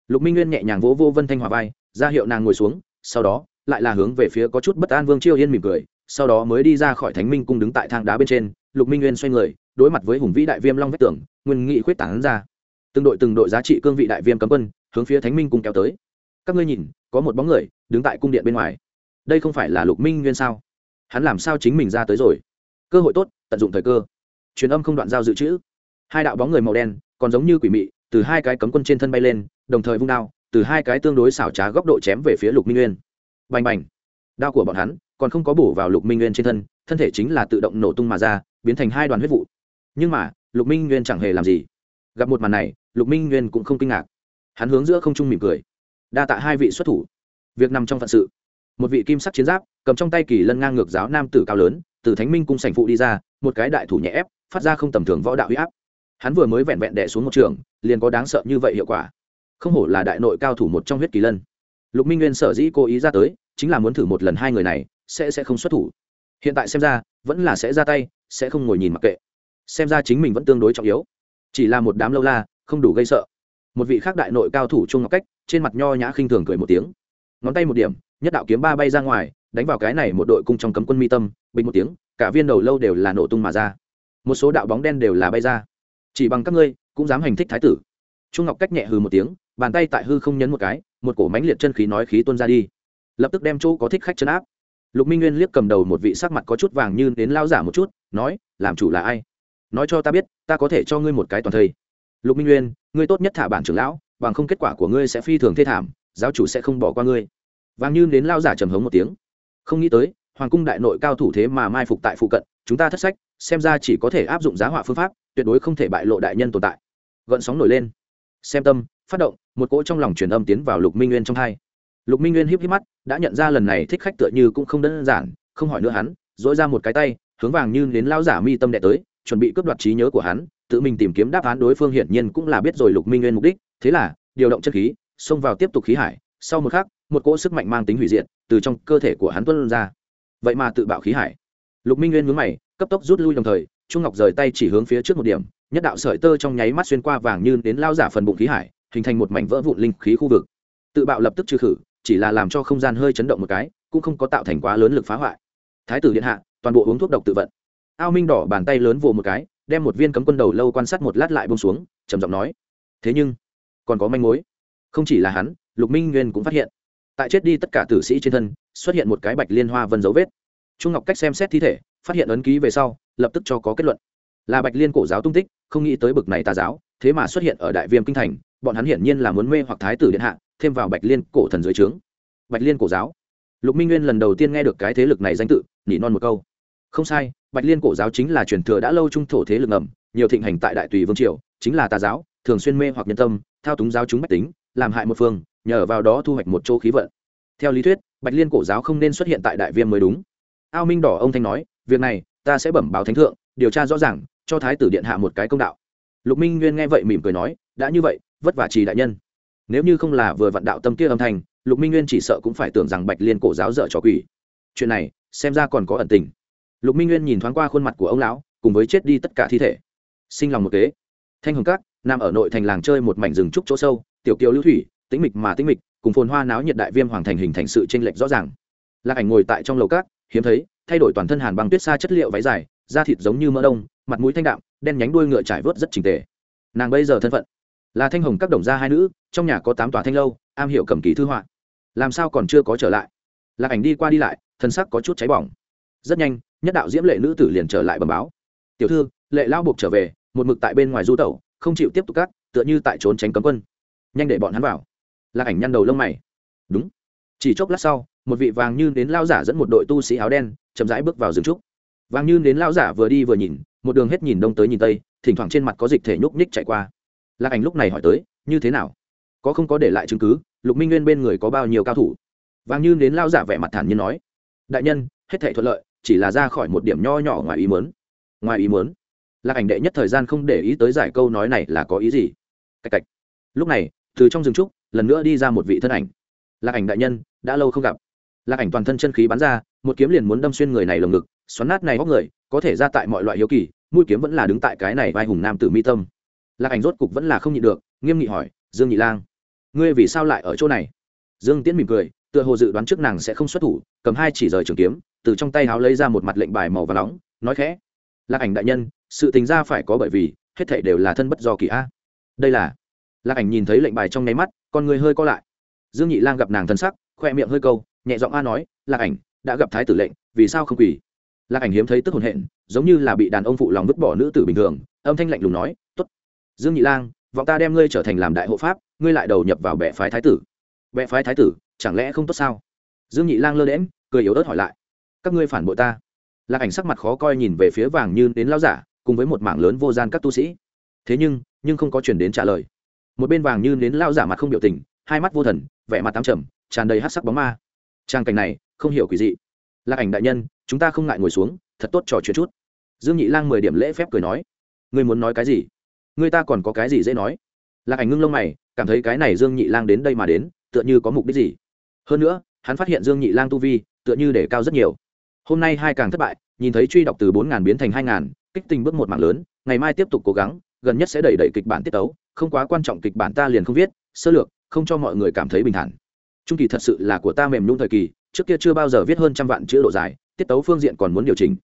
Lục minh nguyên nhẹ nhàng vỗ vô vân thanh hòa vai, ra hiệu nàng ngồi xuống, sau đó, lại là hướng về phía có chút bất an vương chiêu yên mỉm cười, sau đó mới đi ra khỏi thánh minh cung đứng tại thang đá bên trên, lục minh nguyên xoay người đối mặt với hùng vĩ đại viêm long vách tường, nguyên nghị khuyết tảng ra. Từng đội từng đội giá trị cương vị đại viêm cấm quân, hướng phía thánh minh cung kéo tới. Các ngươi nhìn, có một bóng người đứng tại cung điện bên ngoài. Đây không phải là lục minh nguyên sao? Hắn làm sao chính mình ra tới rồi? Cơ hội tốt, tận dụng thời cơ. Truyền âm không đoạn giao dự trữ. Hai đạo bóng người màu đen, còn giống như quỷ mị, từ hai cái cấm quân trên thân bay lên, đồng thời vung đao, từ hai cái tương đối xảo trá góc độ chém về phía lục minh nguyên. Bành bành. Đao của bọn hắn còn không có bổ vào lục minh nguyên trên thân thân thể chính là tự động nổ tung mà ra, biến thành hai đoàn huyết vụ nhưng mà, lục minh nguyên chẳng hề làm gì. Gặp một màn này, lục minh nguyên cũng không kinh ngạc. Hắn hướng giữa không trung mỉm cười. Đa tạ hai vị xuất thủ. Việc nằm trong phận sự. Một vị kim sắc chiến giáp, cầm trong tay kỳ lân ngang ngược giáo nam tử cao lớn, từ thánh minh cung sành phụ đi ra, một cái đại thủ nhẹ ép, phát ra không tầm thường võ đạo huy áp. Hắn vừa mới vẹn vẹn đẻ xuống một trường, liền có đáng sợ như vậy hiệu quả. Không hổ là đại nội cao thủ một trong huyết kỳ lân. Lục minh nguyên sở dĩ cố ý ra tới, chính là muốn thử một lần hai người này, sẽ sẽ không xuất thủ. Hiện tại xem ra, vẫn là sẽ ra tay, sẽ không ngồi nhìn mặc kệ xem ra chính mình vẫn tương đối trọng yếu. Chỉ là một đám lâu la, không đủ gây sợ. Một vị khác đại nội cao thủ trung ngọc cách, trên mặt nho nhã khinh thường cười một tiếng. Ngón tay một điểm, nhất đạo kiếm ba bay ra ngoài, đánh vào cái này một đội cung trong cấm quân mi tâm, bình một tiếng, cả viên đầu lâu đều là nổ tung mà ra. Một số đạo bóng đen đều là bay ra. Chỉ bằng các ngươi, cũng dám hành thích thái tử. Trung ngọc cách nhẹ hừ một tiếng, bàn tay tại hư không nhấn một cái, một cổ mánh liệt chân khí nói khí tuôn ra đi. Lập tức đem chỗ có thích khách chấn áp. Lục minh nguyên liếc cầm đầu một vị sắc mặt có chút vàng như đến lao giả một chút, nói, làm chủ là ai? Nói cho ta biết, ta có thể cho ngươi một cái toàn thây. Lục minh nguyên, ngươi tốt nhất thả bản trưởng lão, bằng không kết quả của ngươi sẽ phi thường thê thảm, giáo chủ sẽ không bỏ qua ngươi. Vàng như đến lao giả trầm hống một tiếng. Không nghĩ tới, hoàng cung đại nội cao thủ thế mà mai phục tại phụ cận, chúng ta thất sách, xem ra chỉ có thể áp dụng giá họa phương pháp, tuyệt đối không thể bại lộ đại nhân tồn tại. Gợn sóng nổi lên. Xem tâm, phát động, một cỗ trong lòng truyền âm tiến vào lục minh nguyên trong hai. Lục minh nguyên híp híp mắt, đã nhận ra lần này thích khách tựa như cũng không đơn giản, không hỏi nữa hắn, dỗi ra một cái tay, hướng vàng như đến lao giả mi tâm đệ tới chuẩn bị cướp đoạt trí nhớ của hắn, tự mình tìm kiếm đáp án đối phương hiển nhiên cũng là biết rồi lục minh nguyên mục đích, thế là, điều động chất khí, xông vào tiếp tục khí hải. Sau một khắc, một cỗ sức mạnh mang tính hủy diệt từ trong cơ thể của hắn tuân ra. Vậy mà tự bạo khí hải. Lục minh nguyên mướn mày, cấp tốc rút lui đồng thời, trung ngọc rời tay chỉ hướng phía trước một điểm, nhất đạo sợi tơ trong nháy mắt xuyên qua vàng như đến lao giả phần bụng khí hải, hình thành một mảnh vỡ vụn linh khí khu vực. Tự bạo lập tức trừ khử, chỉ là làm cho không gian hơi chấn động một cái, cũng không có tạo thành quá lớn lực phá hoại. Thái tử điện hạ, toàn bộ uống thuốc độc tự vận ao minh đỏ bàn tay lớn vồ một cái, đem một viên cấm quân đầu lâu quan sát một lát lại bông xuống, trầm giọng nói, thế nhưng, còn có manh mối. Không chỉ là hắn, lục minh nguyên cũng phát hiện. Tại chết đi tất cả tử sĩ trên thân, xuất hiện một cái bạch liên hoa vân dấu vết. Trung ngọc cách xem xét thi thể, phát hiện ấn ký về sau, lập tức cho có kết luận. Là bạch liên cổ giáo tung tích, không nghĩ tới bực này tà giáo, thế mà xuất hiện ở đại viêm kinh thành, bọn hắn hiển nhiên là muốn mê hoặc thái tử điện hạ, thêm vào bạch liên cổ thần dưới trướng. Bạch liên cổ giáo. Lục minh nguyên lần đầu tiên nghe được cái thế lực này danh tự nỉ non một câu không sai, bạch liên cổ giáo chính là truyền thừa đã lâu trung thổ thế lực ngầm, nhiều thịnh hành tại đại tùy vương triều, chính là tà giáo, thường xuyên mê hoặc nhân tâm, thao túng giáo chúng bách tính, làm hại một phương, nhờ vào đó thu hoạch một chỗ khí vận. Theo lý thuyết, bạch liên cổ giáo không nên xuất hiện tại đại viêm mới đúng. Ao minh đỏ ông thanh nói, việc này, ta sẽ bẩm báo thánh thượng, điều tra rõ ràng, cho thái tử điện hạ một cái công đạo. Lục minh nguyên nghe vậy mỉm cười nói, đã như vậy, vất vả trì đại nhân. Nếu như không là vừa vận đạo tâm kia âm thanh, lục minh nguyên chỉ sợ cũng phải tưởng rằng bạch liên cổ giáo dở trò quỷ. Chuyện này, xem ra còn có ẩn tình lục minh nguyên nhìn thoáng qua khuôn mặt của ông lão, cùng với chết đi tất cả thi thể. Sinh lòng một kế. Thanh hồng cát nằm ở nội thành làng chơi một mảnh rừng trúc chỗ sâu, tiểu kiều lưu thủy, tĩnh mịch mà tĩnh mịch, cùng phồn hoa náo nhiệt đại viêm hoàng thành hình thành sự tranh lệch rõ ràng. Lạc ảnh ngồi tại trong lầu cát hiếm thấy, thay đổi toàn thân hàn bằng tuyết xa chất liệu váy dài, da thịt giống như mỡ đông, mặt mũi thanh đạm, đen nhánh đuôi ngựa trải vớt rất trình tề. Nàng bây giờ thân phận là thanh hồng các đồng gia hai nữ, trong nhà có tám tòa thanh lâu, am hiểu cầm ký thư họa. Làm sao còn chưa có trở lại? Lạc ảnh đi qua đi lại, thân sắc có chút cháy bỏng. Rất nhanh nhất đạo diễm lệ nữ tử liền trở lại bẩm báo. Tiểu thư, lệ lao buộc trở về, một mực tại bên ngoài du tẩu, không chịu tiếp tục cắt tựa như tại trốn tránh cấm quân. Nhanh để bọn hắn vào. Lạc ảnh nhăn đầu lông mày. Đúng. Chỉ chốc lát sau, một vị vàng như đến lao giả dẫn một đội tu sĩ áo đen, chậm rãi bước vào rừng trúc. Vàng như đến lao giả vừa đi vừa nhìn, một đường hết nhìn đông tới nhìn tây, thỉnh thoảng trên mặt có dịch thể nhúc nhích chạy qua. Lạc ảnh lúc này hỏi tới, như thế nào? Có không có để lại chứng cứ? Lục minh nguyên bên người có bao nhiêu cao thủ? Vàng như đến lao giả vẻ mặt thản nhiên nói, đại nhân, hết thể thuận lợi chỉ là ra khỏi một điểm nho nhỏ ngoài ý mớn ngoài ý mớn lạc ảnh đệ nhất thời gian không để ý tới giải câu nói này là có ý gì? Cạch cạch lúc này, từ trong rừng trúc, lần nữa đi ra một vị thân ảnh. Lạc ảnh đại nhân, đã lâu không gặp. Lạc ảnh toàn thân chân khí bắn ra, một kiếm liền muốn đâm xuyên người này lồng ngực, xoắn nát này hóc người, có thể ra tại mọi loại hiếu kỳ, mũi kiếm vẫn là đứng tại cái này vai hùng nam tử mi tâm. Lạc ảnh rốt cục vẫn là không nhịn được, nghiêm nghị hỏi, dương nhị lang, ngươi vì sao lại ở chỗ này? Dương tiễn mỉm cười, tựa hồ dự đoán trước nàng sẽ không xuất thủ, cầm hai chỉ rời trường kiếm từ trong tay háo lấy ra một mặt lệnh bài màu và nóng, nói khẽ, lạc ảnh đại nhân, sự tình ra phải có bởi vì, hết thảy đều là thân bất do kỳ a. Đây là, lạc ảnh nhìn thấy lệnh bài trong nháy mắt, con người hơi co lại. Dương nhị lang gặp nàng thân sắc, khoe miệng hơi câu, nhẹ giọng a nói, lạc ảnh, đã gặp thái tử lệnh, vì sao không quỳ? Lạc ảnh hiếm thấy tức hồn hện, giống như là bị đàn ông phụ lòng vứt bỏ nữ tử bình thường, âm thanh lạnh lùng nói t ố t dương nhị lang, vọng ta đem ngươi trở thành làm đại hộ pháp, ngươi lại đầu nhập vào bệ phái thái tử. Bệ phái thái tử, chẳng lẽ không tốt sao? Dương nhị lang lơ đễm cười yếu ớt hỏi lại các ngươi phản bội ta. Lạc ảnh sắc mặt khó coi nhìn về phía vàng như đến lao giả, cùng với một mảng lớn vô gian các tu sĩ. Thế nhưng nhưng không có chuyển đến trả lời. Một bên vàng như đến lao giả mặt không biểu tình, hai mắt vô thần, vẻ mặt tám trầm, tràn đầy hát sắc bóng ma. Trang cảnh này, không hiểu quỷ dị. Lạc ảnh đại nhân, chúng ta không ngại ngồi xuống, thật tốt trò chuyện chút. Dương nhị lang mười điểm lễ phép cười nói. Ngươi muốn nói cái gì? Ngươi ta còn có cái gì dễ nói? Lạc ảnh ngưng lông mày, cảm thấy cái này dương nhị lang đến đây mà đến, tựa như có mục đích gì? Hơn nữa, hắn phát hiện dương nhị lang tu vi, tựa như để cao rất nhiều hôm nay hai càng thất bại, nhìn thấy truy đọc từ bốn ngàn biến thành hai ngàn, kích tình bước một mạng lớn, ngày mai tiếp tục cố gắng, gần nhất sẽ đẩy đẩy kịch bản tiết tấu, không quá quan trọng kịch bản ta liền không viết, sơ lược, không cho mọi người cảm thấy bình thản. Trung kỳ thật sự là của ta mềm nhung thời kỳ, trước kia chưa bao giờ viết hơn trăm vạn chữ độ dài, tiết tấu phương diện còn muốn điều chỉnh.